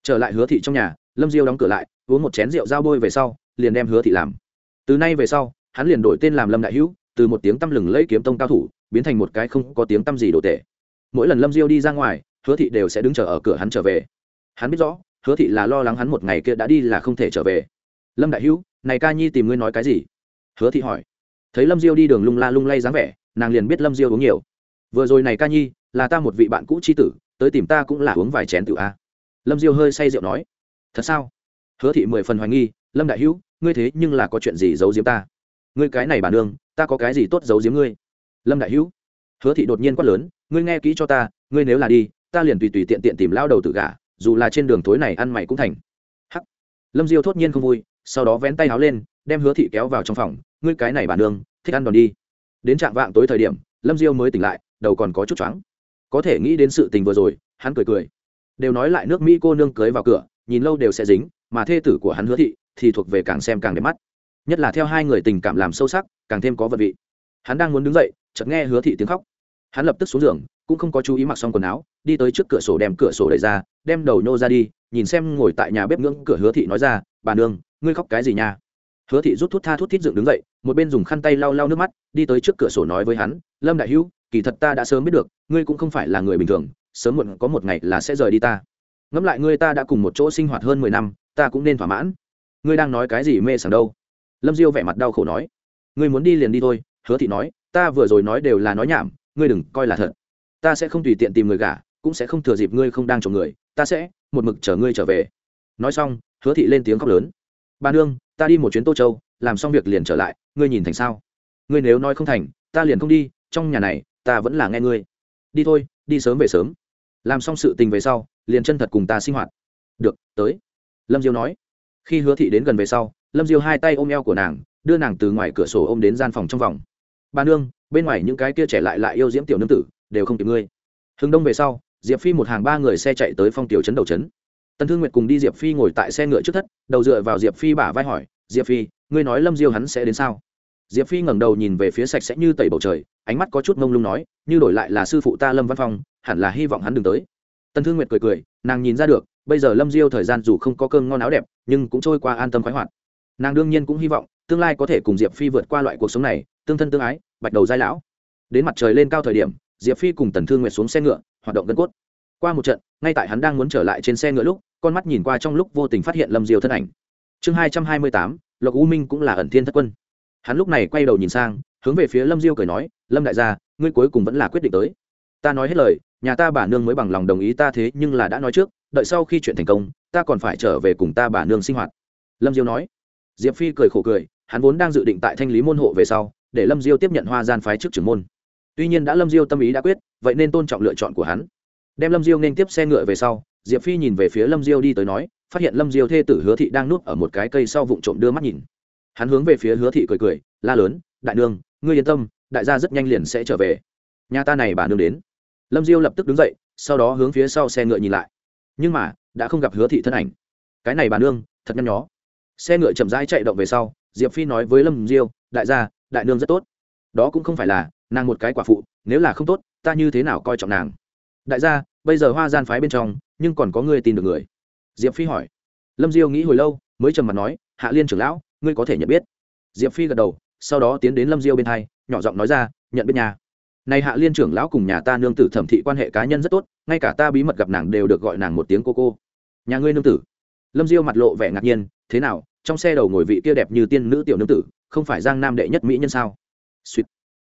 Trở lại hứa thị trong nhà, lâm diêu đóng cửa lại, uống một chén rượu dao bôi về sau, liền đem hứa thị làm. Từ nay về sau, hắn liền đổi tên làm lâm đại hữu, từ một tiếng tăm lừng lẫy kiếm tông cao thủ, biến thành một cái không có tiếng tăm gì đồ tệ. Mỗi lần lâm diêu đi ra ngoài, hứa thị đều sẽ đứng chờ ở cửa hắn trở về. Hắn biết rõ, hứa thị là lo lắng hắn một ngày kia đã đi là không thể trở về. Lâm đại hữu, này ca nhi tìm ngươi nói cái gì? Hứa thị hỏi. Thấy lâm diêu đi đường lung la lung lay dáng vẻ, nàng liền biết lâm diêu uống nhiều vừa rồi này ca nhi, là ta một vị bạn cũ c h i tử, tới tìm ta cũng là uống vài chén tử a. Lâm diêu hơi say rượu nói. Thật sao? Hứa thị mười phần hoài nghi, lâm đại hữu, ngươi thế nhưng là có chuyện gì giấu giếm ta? Ngươi cái này bà nương, ta có cái gì tốt giấu giếm ngươi? Lâm đại hữu. Hứa thị đột nhiên quát lớn, ngươi nghe kỹ cho ta, ngươi nếu là đi, ta liền tùy tùy tiện tiện tìm lao đầu tự gả, dù là trên đường thối này ăn mày cũng thành. Hắc. Lâm diêu thốt nhiên không vui, sau đó vén tay áo lên, đem hứa thị kéo vào trong phòng. Ngươi cái này bà nương, thích ăn đòn đi. Đến trạng vạng tối thời điểm, lâm diêu mới tỉnh lại đầu còn có chút choáng. Có thể nghĩ đến sự tình vừa rồi, hắn cười cười. Đều nói lại nước mỹ cô nương cưới vào cửa, nhìn lâu đều sẽ dính, mà thê tử của hắn hứa thị thì thuộc về càng xem càng đẹp mắt. Nhất là theo hai người tình cảm làm sâu sắc, càng thêm có vật vị. Hắn đang muốn đứng dậy, chợt nghe hứa thị tiếng khóc. Hắn lập tức xuống giường, cũng không có chú ý mặc xong quần áo, đi tới trước cửa sổ đem cửa sổ đẩy ra, đem đầu nhô ra đi, nhìn xem ngồi tại nhà bếp ngưỡng cửa hứa thị nói ra, bà nương, ngươi khóc cái gì nha? Hứa thị rút thuốc tha thuốc thít dựng đứng dậy, một bên dùng khăn tay lau lau nước mắt, đi tới trước cửa sổ nói với hắn, lâm đại hữu kỳ thật ta đã sớm biết được, ngươi cũng không phải là người bình thường, sớm muộn có một ngày là sẽ rời đi ta. Ngẫm lại ngươi ta đã cùng một chỗ sinh hoạt hơn mười năm, ta cũng nên thỏa mãn. Ngươi đang nói cái gì mê sảng đâu? Lâm diêu vẻ mặt đau khổ nói. Ngươi muốn đi liền đi thôi, hứa thị nói, ta vừa rồi nói đều là nói nhảm, ngươi đừng coi là thật. Ta sẽ không tùy tiện tìm người gả, cũng sẽ không thừa dịp ngươi không đang chồng người, ta sẽ một mực chờ ngươi trở về. Nói xong, hứa thị lên tiếng khóc lớn. Ba nương, ta đi một chuyến tô châu, làm xong việc liền trở lại, ngươi nhìn thành sao? Ngươi nếu nói không thành, ta liền không đi, trong nhà này ta vẫn là nghe ngươi. Đi thôi, đi sớm về sớm. Làm xong sự tình về sau, liền chân thật cùng ta sinh hoạt. Được, tới. Lâm diêu nói. Khi hứa thị đến gần về sau, lâm diêu hai tay ôm eo của nàng, đưa nàng từ ngoài cửa sổ ôm đến gian phòng trong vòng. Ba nương, bên ngoài những cái kia trẻ lại lại yêu diễm tiểu nương tử, đều không kịp ngươi. Hừng đông về sau, diệp phi một hàng ba người xe chạy tới phong tiểu trấn đầu trấn. Tân thương nguyệt cùng đi diệp phi ngồi tại xe ngựa trước thất, đầu dựa vào diệp phi bả vai hỏi, diệp phi, ngươi nói lâm diêu hắn sẽ đến sao? Diệp phi ngẩng đầu nhìn về phía sạch sẽ như tẩy bầu trời, ánh mắt có chút mông lung nói, như đổi lại là sư phụ ta lâm văn phong, hẳn là hy vọng hắn đừng tới. Tần thương nguyệt cười cười, nàng nhìn ra được, bây giờ lâm diêu thời gian dù không có cơm ngon áo đẹp, nhưng cũng trôi qua an tâm khoái hoạt. Nàng đương nhiên cũng hy vọng, tương lai có thể cùng diệp phi vượt qua loại cuộc sống này, tương thân tương ái, bạch đầu giai lão. Đến mặt trời lên cao thời điểm, diệp phi cùng tần thương nguyệt xuống xe ngựa, hoạt động gân cốt. Qua một trận, ngay tại hắn đang muốn trở lại trên xe ngựa lúc, con mắt nhìn qua trong lúc vô tình phát hiện lâm diêu thân ảnh. Chương hai trăm hai mươi tám, lộc u minh cũng là ẩn thiên thất quân hắn lúc này quay đầu nhìn sang, hướng về phía lâm diêu cười nói, lâm đại gia, ngươi cuối cùng vẫn là quyết định tới. Ta nói hết lời, nhà ta bà nương mới bằng lòng đồng ý ta thế nhưng là đã nói trước, đợi sau khi chuyện thành công, ta còn phải trở về cùng ta bà nương sinh hoạt. Lâm diêu nói. Diệp phi cười khổ cười, hắn vốn đang dự định tại thanh lý môn hộ về sau, để lâm diêu tiếp nhận hoa gian phái trước trưởng môn. Tuy nhiên đã lâm diêu tâm ý đã quyết, vậy nên tôn trọng lựa chọn của hắn. Đem lâm diêu nên tiếp xe ngựa về sau, diệp phi nhìn về phía lâm diêu đi tới nói, phát hiện lâm diêu thê tử hứa thị đang nuốt ở một cái cây sau vụng trộm đưa mắt nhìn hắn hướng về phía hứa thị cười cười, la lớn, đại nương, ngươi yên tâm, đại gia rất nhanh liền sẽ trở về. Nhà ta này bà nương đến. Lâm diêu lập tức đứng dậy, sau đó hướng phía sau xe ngựa nhìn lại. Nhưng mà, đã không gặp hứa thị thân ảnh. Cái này bà nương, thật nhăn nhó. Xe ngựa chậm rãi chạy động về sau, diệp phi nói với lâm diêu, đại gia, đại nương rất tốt. Đó cũng không phải là, nàng một cái quả phụ, nếu là không tốt, ta như thế nào coi trọng nàng? Đại gia, bây giờ hoa gian phái bên trong, nhưng còn có người tin được người. Diệp phi hỏi. Lâm diêu nghĩ hồi lâu, mới trầm mặt nói, hạ liên trưởng lão ngươi có thể nhận biết. Diệp phi gật đầu sau đó tiến đến lâm diêu bên hai, nhỏ giọng nói ra nhận biết nhà. Này hạ liên trưởng lão cùng nhà ta nương tử thẩm thị quan hệ cá nhân rất tốt ngay cả ta bí mật gặp nàng đều được gọi nàng một tiếng cô cô. Nhà ngươi nương tử? Lâm diêu mặt lộ vẻ ngạc nhiên thế nào trong xe đầu ngồi vị kia đẹp như tiên nữ tiểu nương tử không phải giang nam đệ nhất mỹ nhân sao? Sweet.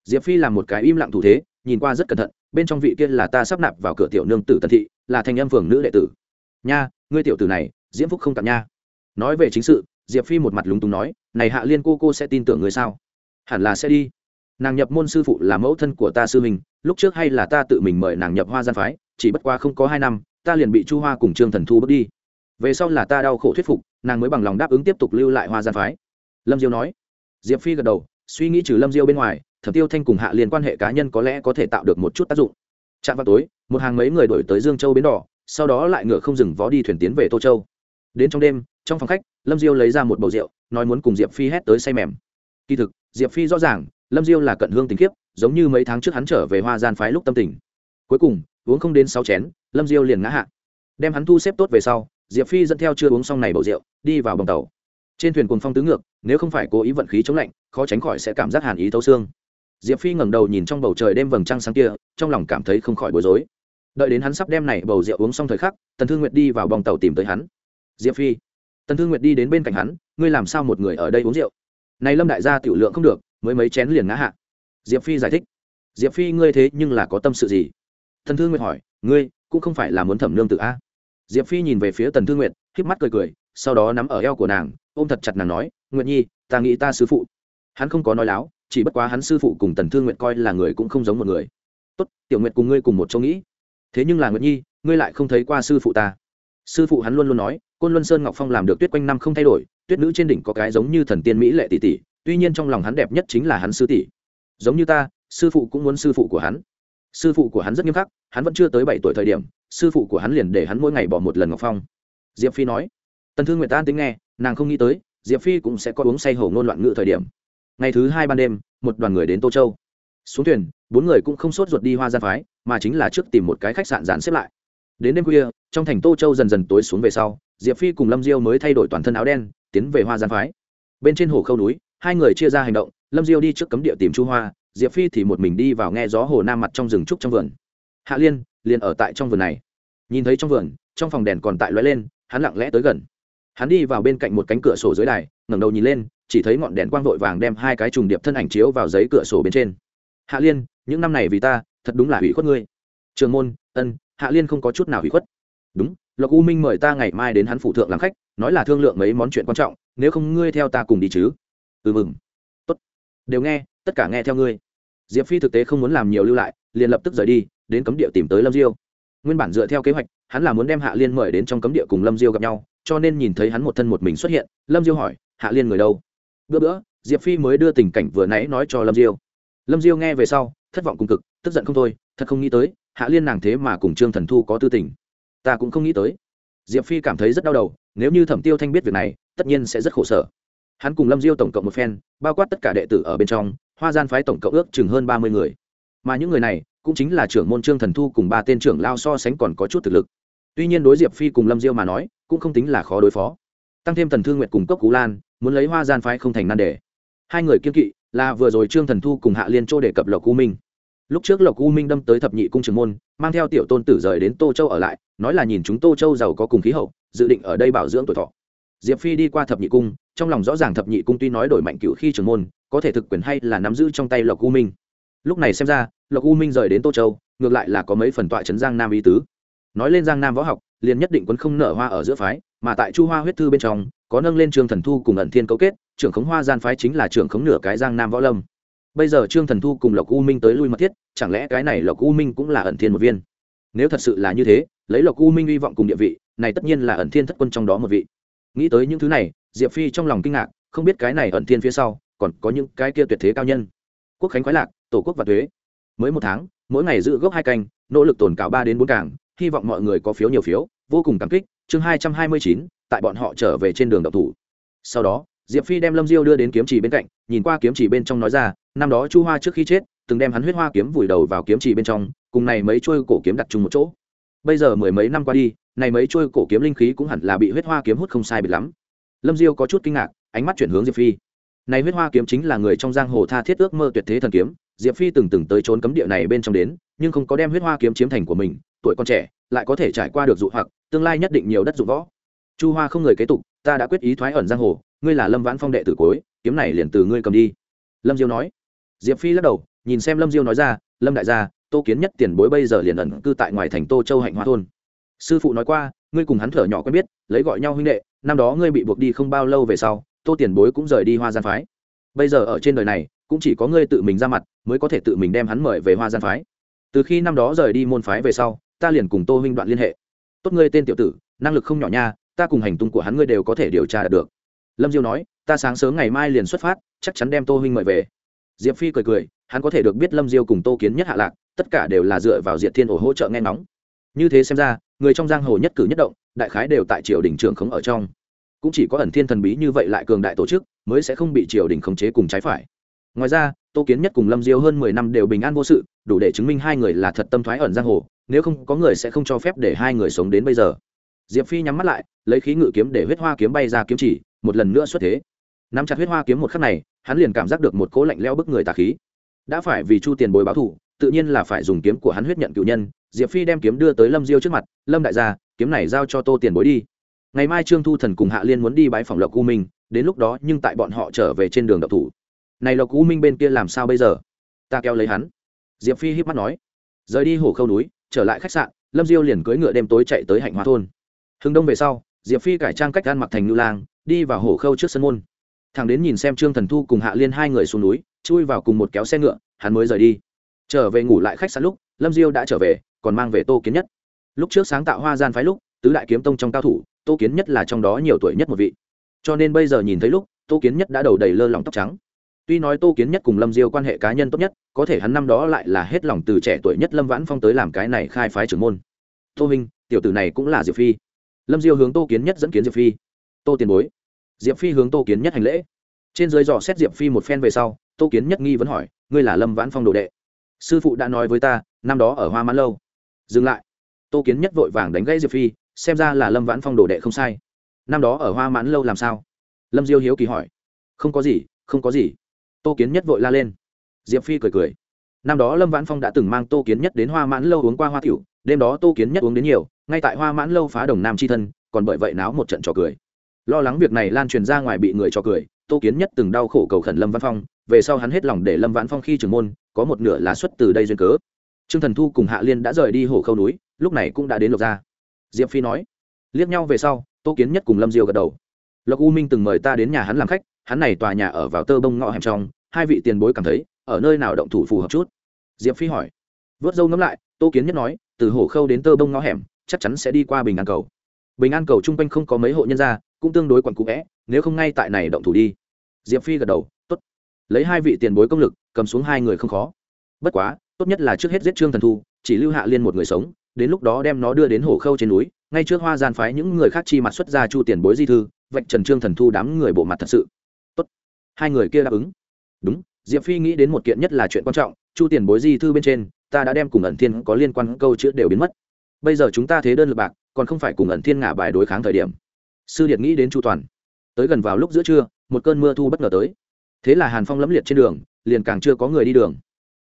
diệp phi làm một cái im lặng thủ thế nhìn qua rất cẩn thận bên trong vị kia là ta sắp nạp vào cửa tiểu nương tử tần thị là thành âm phường nữ đệ tử. Nha ngươi tiểu tử này diễm phúc không tặng nha. Nói về chính sự diệp phi một mặt lúng túng nói, này hạ liên cô cô sẽ tin tưởng người sao? Hẳn là sẽ đi. Nàng nhập môn sư phụ là mẫu thân của ta sư mình lúc trước hay là ta tự mình mời nàng nhập hoa gian phái, chỉ bất qua không có hai năm, ta liền bị chu hoa cùng trương thần thu bước đi. Về sau là ta đau khổ thuyết phục, nàng mới bằng lòng đáp ứng tiếp tục lưu lại hoa gian phái. Lâm diêu nói. Diệp phi gật đầu, suy nghĩ trừ lâm diêu bên ngoài, thẩm tiêu thanh cùng hạ liên quan hệ cá nhân có lẽ có thể tạo được một chút tác dụng. Chạm vào tối, một hàng mấy người đổi tới dương châu bến đỏ, sau đó lại ngựa không dừng vó đi thuyền tiến về tô châu đến trong đêm, trong phòng khách, lâm diêu lấy ra một bầu rượu, nói muốn cùng diệp phi hét tới say mềm. Kỳ thực, diệp phi rõ ràng, lâm diêu là cận hương tình kiếp, giống như mấy tháng trước hắn trở về hoa gian phái lúc tâm tình. Cuối cùng, uống không đến sáu chén, lâm diêu liền ngã hạ. Đem hắn thu xếp tốt về sau, diệp phi dẫn theo chưa uống xong này bầu rượu, đi vào bồng tàu. Trên thuyền cùng phong tứ ngược, nếu không phải cố ý vận khí chống lạnh, khó tránh khỏi sẽ cảm giác hàn ý thấu xương. Diệp phi ngẩng đầu nhìn trong bầu trời đêm vầng trăng sáng kia, trong lòng cảm thấy không khỏi bối rối. Đợi đến hắn sắp đem này bầu rượu uống xong thời khắc, tần thương nguyệt đi vào bồng tàu tìm tới hắn diệp phi, tần thương nguyệt đi đến bên cạnh hắn, ngươi làm sao một người ở đây uống rượu? Này lâm đại gia tiểu lượng không được, mới mấy chén liền ngã hạ. Diệp phi giải thích, diệp phi, ngươi thế nhưng là có tâm sự gì? Tần thương nguyệt hỏi, ngươi, cũng không phải là muốn thẩm lương tự a? Diệp phi nhìn về phía tần thương nguyệt k mắt cười cười, sau đó nắm ở eo của nàng, ôm thật chặt nàng nói, nguyệt nhi, ta nghĩ ta sư phụ. Hắn không có nói láo, chỉ bất quá hắn sư phụ cùng tần thương nguyệt coi là người cũng không giống một người. Tốt, tiểu nguyệt cùng ngươi cùng một chỗ nghĩ. Thế nhưng là nguyệt nhi, ngươi lại không thấy qua sư phụ ta. Sư phụ hắn luôn luôn nói côn luân sơn ngọc phong làm được tuyết quanh năm không thay đổi, tuyết nữ trên đỉnh có cái giống như thần tiên mỹ lệ tỷ tỷ, tuy nhiên trong lòng hắn đẹp nhất chính là hắn sư tỷ. Giống như ta, sư phụ cũng muốn sư phụ của hắn. Sư phụ của hắn rất nghiêm khắc, hắn vẫn chưa tới bảy tuổi thời điểm, sư phụ của hắn liền để hắn mỗi ngày bỏ một lần ngọc phong. Diệp phi nói, tần thương nguyệt ta tính nghe, nàng không nghĩ tới, diệp phi cũng sẽ có uống say hổ ngôn loạn ngự thời điểm. Ngày thứ hai ban đêm, một đoàn người đến tô châu. Xuống thuyền, bốn người cũng không sốt ruột đi hoa gian phái, mà chính là trước tìm một cái khách sạn dàn xếp lại. Đến đêm khuya, trong thành tô châu dần dần tối xuống về sau diệp phi cùng lâm diêu mới thay đổi toàn thân áo đen, tiến về hoa gian phái. Bên trên hồ khâu núi, hai người chia ra hành động, lâm diêu đi trước cấm địa tìm chu hoa, diệp phi thì một mình đi vào nghe gió hồ nam mặt trong rừng trúc trong vườn. Hạ liên, liền ở tại trong vườn này. Nhìn thấy trong vườn, trong phòng đèn còn tại lóe lên, hắn lặng lẽ tới gần. Hắn đi vào bên cạnh một cánh cửa sổ dưới đài, ngẩng đầu nhìn lên, chỉ thấy ngọn đèn quang vội vàng đem hai cái trùng điệp thân ảnh chiếu vào giấy cửa sổ bên trên. Hạ liên, những năm này vì ta, thật đúng là hủy khuất ngươi. Trường môn, ân, hạ liên không có chút nào hủy khuất. Đúng lộc u minh mời ta ngày mai đến hắn phủ thượng làm khách, nói là thương lượng mấy món chuyện quan trọng, nếu không ngươi theo ta cùng đi chứ? Ừ mừng. Tốt. Đều nghe, tất cả nghe theo ngươi. Diệp phi thực tế không muốn làm nhiều lưu lại, liền lập tức rời đi, đến cấm địa tìm tới lâm diêu. Nguyên bản dựa theo kế hoạch, hắn là muốn đem hạ liên mời đến trong cấm địa cùng lâm diêu gặp nhau, cho nên nhìn thấy hắn một thân một mình xuất hiện, lâm diêu hỏi, hạ liên người đâu? Bữa bữa, diệp phi mới đưa tình cảnh vừa nãy nói cho lâm diêu. Lâm diêu nghe về sau, thất vọng cùng cực, tức giận không thôi, thật không nghĩ tới, hạ liên nàng thế mà cùng trương thần thu có tư tình ta cũng không nghĩ tới. Diệp phi cảm thấy rất đau đầu, nếu như thẩm tiêu thanh biết việc này, tất nhiên sẽ rất khổ sở. Hắn cùng lâm diêu tổng cộng một phen, bao quát tất cả đệ tử ở bên trong, hoa gian phái tổng cộng ước chừng hơn ba mươi người. Mà những người này, cũng chính là trưởng môn trương thần thu cùng ba tên trưởng lao so sánh còn có chút thực lực. Tuy nhiên đối diệp phi cùng lâm diêu mà nói, cũng không tính là khó đối phó. Tăng thêm thần thương nguyệt cùng cốc cú lan, muốn lấy hoa gian phái không thành nan đề. Hai người kiên kỵ là vừa rồi trương thần thu cùng hạ liên châu đề cập lộc u minh. Lúc trước lộc u minh đâm tới thập nhị cung trường môn, mang theo tiểu tôn tử rời đến tô châu ở lại nói là nhìn chúng tô châu giàu có cùng khí hậu, dự định ở đây bảo dưỡng tuổi thọ. Diệp phi đi qua thập nhị cung, trong lòng rõ ràng thập nhị cung tuy nói đổi mạnh cựu khi trường môn, có thể thực quyền hay là nắm giữ trong tay lộc u minh. Lúc này xem ra, lộc u minh rời đến tô châu, ngược lại là có mấy phần tọa trấn giang nam ý tứ. Nói lên giang nam võ học, liền nhất định quân không nở hoa ở giữa phái, mà tại chu hoa huyết thư bên trong, có nâng lên trương thần thu cùng ẩn thiên cấu kết, trưởng khống hoa gian phái chính là trưởng khống nửa cái giang nam võ lâm. Bây giờ trương thần thu cùng lộc u minh tới lui mật thiết, chẳng lẽ cái này lộc u minh cũng là ẩn thiên một viên? Nếu thật sự là như thế lấy lộc u minh hy vọng cùng địa vị, này tất nhiên là ẩn thiên thất quân trong đó một vị. Nghĩ tới những thứ này, diệp phi trong lòng kinh ngạc, không biết cái này ẩn thiên phía sau, còn có những cái kia tuyệt thế cao nhân. Quốc khánh khoái lạc, tổ quốc và thuế. Mới một tháng, mỗi ngày giữ gốc hai canh, nỗ lực tồn cảo ba đến bốn cảng, hy vọng mọi người có phiếu nhiều phiếu, vô cùng cảm kích, chương hai trăm hai mươi chín, tại bọn họ trở về trên đường đậu thủ. Sau đó, diệp phi đem lâm diêu đưa đến kiếm trì bên cạnh, nhìn qua kiếm trì bên trong nói ra, năm đó chu hoa trước khi chết, từng đem hắn huyết hoa kiếm vùi đầu vào kiếm trì bên trong, cùng này mấy trôi cổ kiếm đặt chung một chỗ bây giờ mười mấy năm qua đi, này mấy trôi cổ kiếm linh khí cũng hẳn là bị huyết hoa kiếm hút không sai biệt lắm. Lâm diêu có chút kinh ngạc, ánh mắt chuyển hướng diệp phi. Này huyết hoa kiếm chính là người trong giang hồ tha thiết ước mơ tuyệt thế thần kiếm, diệp phi từng từng tới trốn cấm địa này bên trong đến, nhưng không có đem huyết hoa kiếm chiếm thành của mình, tuổi con trẻ, lại có thể trải qua được dụ hoặc, tương lai nhất định nhiều đất dụng võ. Chu hoa không người kế tục, ta đã quyết ý thoái ẩn giang hồ, ngươi là lâm vãn phong đệ tử cuối, kiếm này liền từ ngươi cầm đi. Lâm diêu nói. Diệp phi lắc đầu, nhìn xem lâm diêu nói ra, lâm đại gia tô kiến nhất tiền bối bây giờ liền ẩn cư tại ngoài thành tô châu hạnh hoa thôn. Sư phụ nói qua, ngươi cùng hắn thở nhỏ quen biết, lấy gọi nhau huynh đệ, năm đó ngươi bị buộc đi không bao lâu về sau, tô tiền bối cũng rời đi hoa gian phái. Bây giờ ở trên đời này, cũng chỉ có ngươi tự mình ra mặt, mới có thể tự mình đem hắn mời về hoa gian phái. Từ khi năm đó rời đi môn phái về sau, ta liền cùng tô huynh đoạn liên hệ. Tốt ngươi tên tiểu tử, năng lực không nhỏ nha, ta cùng hành tung của hắn ngươi đều có thể điều tra được lâm diêu nói, ta sáng sớm ngày mai liền xuất phát, chắc chắn đem tô huynh mời về. Diệp phi cười cười, hắn có thể được biết lâm diêu cùng tô kiến nhất hạ lạc tất cả đều là dựa vào diệt thiên ổ hỗ trợ nghe ngóng. Như thế xem ra, người trong giang hồ nhất cử nhất động, đại khái đều tại triều đình trường khống ở trong. Cũng chỉ có ẩn thiên thần bí như vậy lại cường đại tổ chức, mới sẽ không bị triều đình khống chế cùng trái phải. Ngoài ra, tô kiến nhất cùng lâm diêu hơn mười năm đều bình an vô sự, đủ để chứng minh hai người là thật tâm thoái ẩn giang hồ, nếu không có người sẽ không cho phép để hai người sống đến bây giờ. Diệp phi nhắm mắt lại, lấy khí ngự kiếm để huyết hoa kiếm bay ra kiếm chỉ, một lần nữa xuất thế. Nắm chặt huyết hoa kiếm một khắc này, hắn liền cảm giác được một cỗ lạnh leo bức người tà khí. Đã phải vì chu tiền bồi báo thủ tự nhiên là phải dùng kiếm của hắn huyết nhận cựu nhân, diệp phi đem kiếm đưa tới lâm diêu trước mặt, lâm đại gia, kiếm này giao cho tô tiền bối đi. Ngày mai trương thu thần cùng hạ liên muốn đi bãi phòng lộc u minh, đến lúc đó nhưng tại bọn họ trở về trên đường độc thủ. Này lộc u minh bên kia làm sao bây giờ? Ta kéo lấy hắn. Diệp phi híp mắt nói. Rời đi hồ khâu núi, trở lại khách sạn, lâm diêu liền cưỡi ngựa đêm tối chạy tới hạnh hóa thôn. Hưng đông về sau, diệp phi cải trang cách gan mặc thành ngư lang, đi vào hồ khâu trước sân môn. Thằng đến nhìn xem trương thần thu cùng hạ liên hai người xuống núi, chui vào cùng một kéo xe ngựa, hắn mới rời đi trở về ngủ lại khách sạn lúc, lâm diêu đã trở về, còn mang về tô kiến nhất. Lúc trước sáng tạo hoa gian phái lúc, tứ đại kiếm tông trong cao thủ, tô kiến nhất là trong đó nhiều tuổi nhất một vị. Cho nên bây giờ nhìn thấy lúc, tô kiến nhất đã đầu đầy lơ lỏng tóc trắng. Tuy nói tô kiến nhất cùng lâm diêu quan hệ cá nhân tốt nhất, có thể hắn năm đó lại là hết lòng từ trẻ tuổi nhất lâm vãn phong tới làm cái này khai phái trưởng môn. Tô minh tiểu tử này cũng là diệp phi. Lâm diêu hướng tô kiến nhất dẫn kiến diệp phi. Tô tiền bối. Diệp phi hướng tô kiến nhất hành lễ. Trên dưới dò xét diệp phi một phen về sau, tô kiến nhất nghi vẫn hỏi, ngươi là lâm vãn phong đồ đệ? Sư phụ đã nói với ta, năm đó ở hoa mãn lâu. Dừng lại. Tô kiến nhất vội vàng đánh gãy diệp phi, xem ra là lâm vãn phong đồ đệ không sai. Năm đó ở hoa mãn lâu làm sao? Lâm diêu hiếu kỳ hỏi. Không có gì, không có gì. Tô kiến nhất vội la lên. Diệp phi cười cười. Năm đó lâm vãn phong đã từng mang tô kiến nhất đến hoa mãn lâu uống qua hoa tiểu, đêm đó tô kiến nhất uống đến nhiều, ngay tại hoa mãn lâu phá đồng nam c h i thân, còn bởi vậy náo một trận trò cười. Lo lắng việc này lan truyền ra ngoài bị người trò cười, tô kiến nhất từng đau khổ cầu khẩn lâm văn phong, về sau hắn hết lòng để lâm vãn phong khi trưởng môn có một nửa là xuất từ đây duyên cớ. Trương thần thu cùng hạ liên đã rời đi hồ khâu núi, lúc này cũng đã đến lộc gia. Diệp phi nói, liếc nhau về sau, tô kiến nhất cùng lâm diêu gật đầu. Lộc u minh từng mời ta đến nhà hắn làm khách, hắn này tòa nhà ở vào tơ bông ngõ hẻm trong, hai vị tiền bối cảm thấy, ở nơi nào động thủ phù hợp chút? Diệp phi hỏi. Vớt dâu ngẫm lại, tô kiến nhất nói, từ hổ khâu đến tơ bông ngõ hẻm, chắc chắn sẽ đi qua bình an cầu. Bình an cầu chung quanh không có mấy hộ nhân gia, cũng tương đối quặn cũ vẽ, nếu không ngay tại này động thủ đi. Diệp phi gật đầu lấy hai vị tiền bối công lực, cầm xuống hai người không khó. Bất quá, tốt nhất là trước hết giết trương thần thu, chỉ lưu hạ liên một người sống, đến lúc đó đem nó đưa đến hổ khâu trên núi, ngay trước hoa gian phái những người khác chi mặt xuất ra chu tiền bối di thư, vạch trần trương thần thu đám người bộ mặt thật sự. Tốt. Hai người kia đáp ứng. Đúng, diệp phi nghĩ đến một kiện nhất là chuyện quan trọng, chu tiền bối di thư bên trên, ta đã đem cùng ẩn thiên có liên quan câu chữ đều biến mất. Bây giờ chúng ta thế đơn lực bạc, còn không phải cùng ẩn thiên ngả bài đối kháng thời điểm. Sư điệt nghĩ đến chu toàn. Tới gần vào lúc giữa trưa, một cơn mưa thu bất ngờ tới thế là hàn phong lẫm liệt trên đường, liền càng chưa có người đi đường.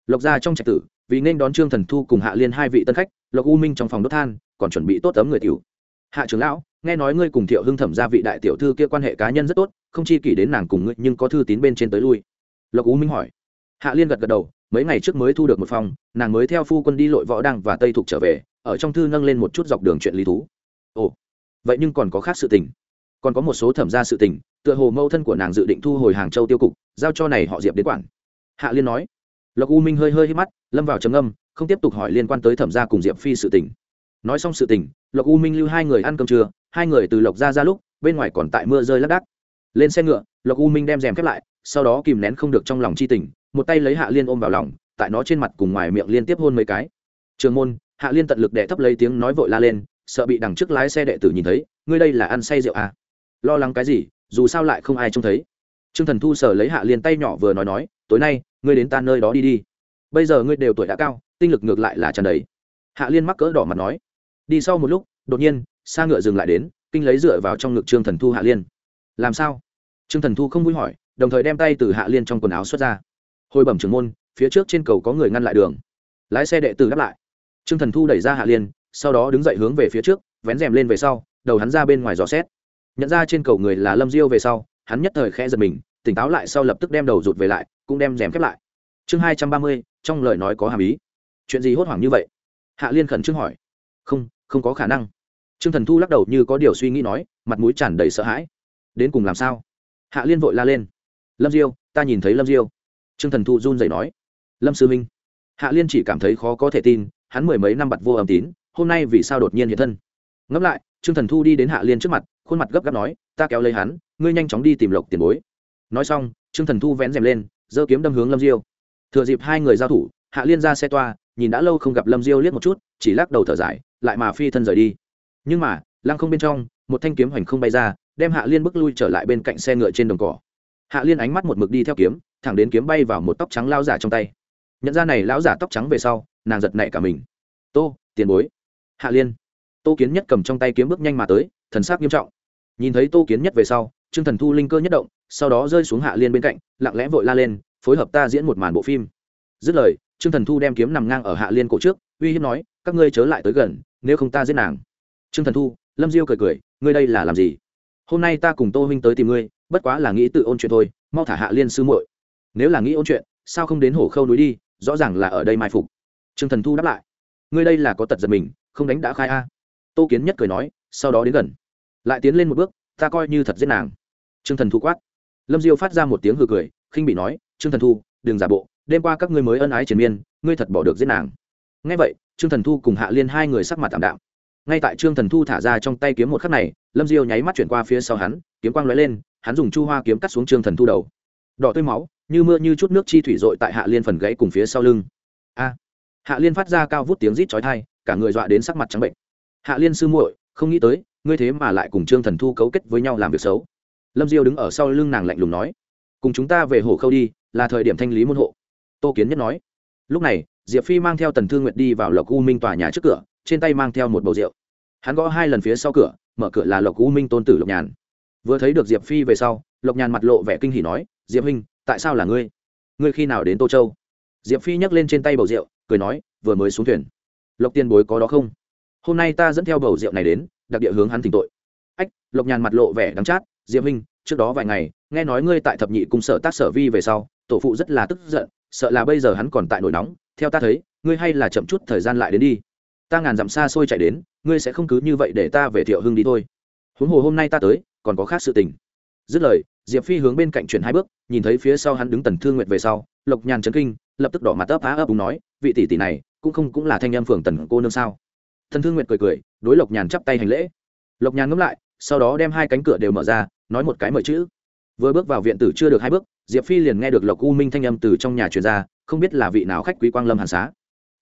Lộc ra trong trạch tử, vì nên đón trương thần thu cùng hạ liên hai vị tân khách, lộc u minh trong phòng đốt than, còn chuẩn bị tốt tấm người tiểu. Hạ trưởng lão, nghe nói ngươi cùng thiệu hưng thẩm ra vị đại tiểu thư kia quan hệ cá nhân rất tốt, không chi kỷ đến nàng cùng ngươi, nhưng có thư tín bên trên tới lui. Lộc u minh hỏi. Hạ liên gật gật đầu, mấy ngày trước mới thu được một phòng, nàng mới theo phu quân đi lội võ đăng và tây thục trở về, ở trong thư nâng lên một chút dọc đường chuyện lý thú. Ồ, vậy nhưng còn có khác sự tình. Còn có một số thẩm ra sự tình tựa hồ mâu thân của nàng dự định thu hồi hàng châu tiêu cục, giao cho này họ diệp đến quản. Hạ liên nói. Lộc u minh hơi hơi hít mắt, lâm vào trầm âm không tiếp tục hỏi liên quan tới thẩm gia cùng diệp phi sự tình. Nói xong sự tình, lộc u minh lưu hai người ăn cơm trưa, hai người từ lộc ra ra lúc, bên ngoài còn tại mưa rơi lác đác. Lên xe ngựa, lộc u minh đem rèm khép lại, sau đó kìm nén không được trong lòng chi tình, một tay lấy hạ liên ôm vào lòng, tại nó trên mặt cùng ngoài miệng liên tiếp hôn mấy cái. Trường môn, hạ liên tận lực đệ thấp lấy tiếng nói vội la lên, sợ bị đằng trước lái xe đệ tử nhìn thấy, ngươi đây là ăn say rượu à? lo lắng cái gì? Dù sao lại không ai trông thấy. T r ư ơ n g thần thu sở lấy hạ liên tay nhỏ vừa nói nói, tối nay, ngươi đến ta nơi đó đi đi. Bây giờ ngươi đều tuổi đã cao, tinh lực ngược lại là tràn đầy. Hạ liên mắc cỡ đỏ mặt nói. Đi sau một lúc, đột nhiên, xa ngựa dừng lại đến, kinh lấy dựa vào trong ngực trương thần thu hạ liên. Làm sao? Trương thần thu không vui hỏi, đồng thời đem tay từ hạ liên trong quần áo xuất ra. Hồi bẩm trưởng môn, phía trước trên cầu có người ngăn lại đường. Lái xe đệ tử đáp lại. Trương thần thu đẩy ra hạ liên, sau đó đứng dậy hướng về phía trước, vén rèm lên về sau, đầu hắn ra bên ngoài dò xét nhận ra trên cầu người là lâm diêu về sau, hắn nhất thời khẽ giật mình, tỉnh táo lại sau lập tức đem đầu rụt về lại, cũng đem rèm khép lại. Chương hai trăm ba mươi, trong lời nói có hàm ý. Chuyện gì hốt hoảng như vậy? Hạ liên khẩn trương hỏi. Không không có khả năng. Trương thần thu lắc đầu như có điều suy nghĩ nói, mặt mũi tràn đầy sợ hãi. Đến cùng làm sao? Hạ liên vội la lên. Lâm diêu, ta nhìn thấy lâm diêu. Trương thần thu run rẩy nói. Lâm sư minh. Hạ liên chỉ cảm thấy khó có thể tin, hắn mười mấy năm bặt vô âm tín, hôm nay vì sao đột nhiên hiện thân? Ngẫm lại trương thần thu đi đến hạ liên trước mặt, khuôn mặt gấp gáp nói, ta kéo lấy hắn, ngươi nhanh chóng đi tìm lộc tiền bối. Nói xong, trương thần thu vén rèm lên, giơ kiếm đâm hướng lâm diêu. Thừa dịp hai người giao thủ, hạ liên ra xe toa, nhìn đã lâu không gặp lâm diêu liếc một chút, chỉ lắc đầu thở dài, lại mà phi thân rời đi. Nhưng mà, lăng không bên trong, một thanh kiếm hoành không bay ra, đem hạ liên bước lui trở lại bên cạnh xe ngựa trên đồng cỏ. Hạ liên ánh mắt một mực đi theo kiếm, thẳng đến kiếm bay vào một tóc trắng lao giả trong tay. Nhận ra này lão giả tóc trắng về sau, nàng giật nảy cả mình. Tô, tiền bối. Hạ liên tô kiến nhất cầm trong tay kiếm bước nhanh mà tới, thần sắc nghiêm trọng. Nhìn thấy tô kiến nhất về sau, trương thần thu linh cơ nhất động, sau đó rơi xuống hạ liên bên cạnh, lặng lẽ vội la lên, phối hợp ta diễn một màn bộ phim. Dứt lời, trương thần thu đem kiếm nằm ngang ở hạ liên cổ trước, uy hiếp nói, các ngươi chớ lại tới gần, nếu không ta giết nàng. Trương thần thu, lâm diêu cười cười, ngươi đây là làm gì? Hôm nay ta cùng tô huynh tới tìm ngươi, bất quá là nghĩ tự ôn chuyện thôi, mau thả hạ liên sư muội. Nếu là nghĩ ôn chuyện, sao không đến hổ khâu núi đi, rõ ràng là ở đây mai phục. Trương thần thu đáp lại, ngươi đây là có tật giật mình, không đánh đã khai a tô kiến nhất cười nói, sau đó đến gần. Lại tiến lên một bước, ta coi như thật giết nàng. Trương thần thu quát. Lâm diêu phát ra một tiếng hư cười, khinh bị nói, trương thần thu, đừng giả bộ, đêm qua các ngươi mới ân ái triền miên, ngươi thật bỏ được giết nàng. Ngay vậy, trương thần thu cùng hạ liên hai người sắc mặt tạm đạm. Ngay tại trương thần thu thả ra trong tay kiếm một khắc này, lâm diêu nháy mắt chuyển qua phía sau hắn, kiếm quang lóe lên, hắn dùng chu hoa kiếm cắt xuống trương thần thu đầu. Đỏ tươi máu, như mưa như chút nước chi thủy dội tại hạ liên phần gãy cùng phía sau lưng. A! Hạ liên phát ra cao vút tiếng rít chói thai cả người dọa đến sắc mặt trắng bệnh hạ liên sư muội, không nghĩ tới, ngươi thế mà lại cùng trương thần thu cấu kết với nhau làm việc xấu. Lâm diêu đứng ở sau lưng nàng lạnh lùng nói, cùng chúng ta về hồ khâu đi, là thời điểm thanh lý môn hộ. Tô kiến nhất nói, lúc này, diệp phi mang theo tần thương nguyệt đi vào lộc u minh tòa nhà trước cửa, trên tay mang theo một bầu rượu. Hắn gõ hai lần phía sau cửa, mở cửa là lộc u minh tôn tử lộc nhàn. Vừa thấy được diệp phi về sau, lộc nhàn mặt lộ vẻ kinh hỉ nói, diệp huynh, tại sao là ngươi? Ngươi khi nào đến tô châu? Diệp phi nhấc lên trên tay bầu rượu, cười nói, vừa mới xuống thuyền. Lộc tiền bối có đó không? Hôm nay ta dẫn theo bầu rượu này đến, đặc địa hướng hắn tỉnh tội. Ách, lộc nhàn mặt lộ vẻ đắng chát, diệp hinh trước đó vài ngày, nghe nói ngươi tại thập nhị cung sở tác sở vi về sau, tổ phụ rất là tức giận, sợ là bây giờ hắn còn tại nổi nóng. Theo ta thấy, ngươi hay là chậm chút thời gian lại đến đi. Ta ngàn dặm xa xôi chạy đến, ngươi sẽ không cứ như vậy để ta về thiệu hưng đi thôi. Huống hồ hôm nay ta tới, còn có khác sự tình. Dứt lời, diệp phi hướng bên cạnh chuyển hai bước, nhìn thấy phía sau hắn đứng tần thương nguyệt về sau, lộc nhàn chấn kinh, lập tức đỏ mặt ấp á ấp úng nói, vị tỷ tỷ này, cũng không cũng là thanh em phường tần cô nương sao? Thần thương nguyệt cười cười, đối lộc nhàn chắp tay hành lễ. Lộc nhàn ngẫm lại, sau đó đem hai cánh cửa đều mở ra, nói một cái mời chữ. Vừa bước vào viện tử chưa được hai bước, diệp phi liền nghe được lộc u minh thanh âm từ trong nhà truyền ra, không biết là vị nào khách quý quang lâm hàn xá.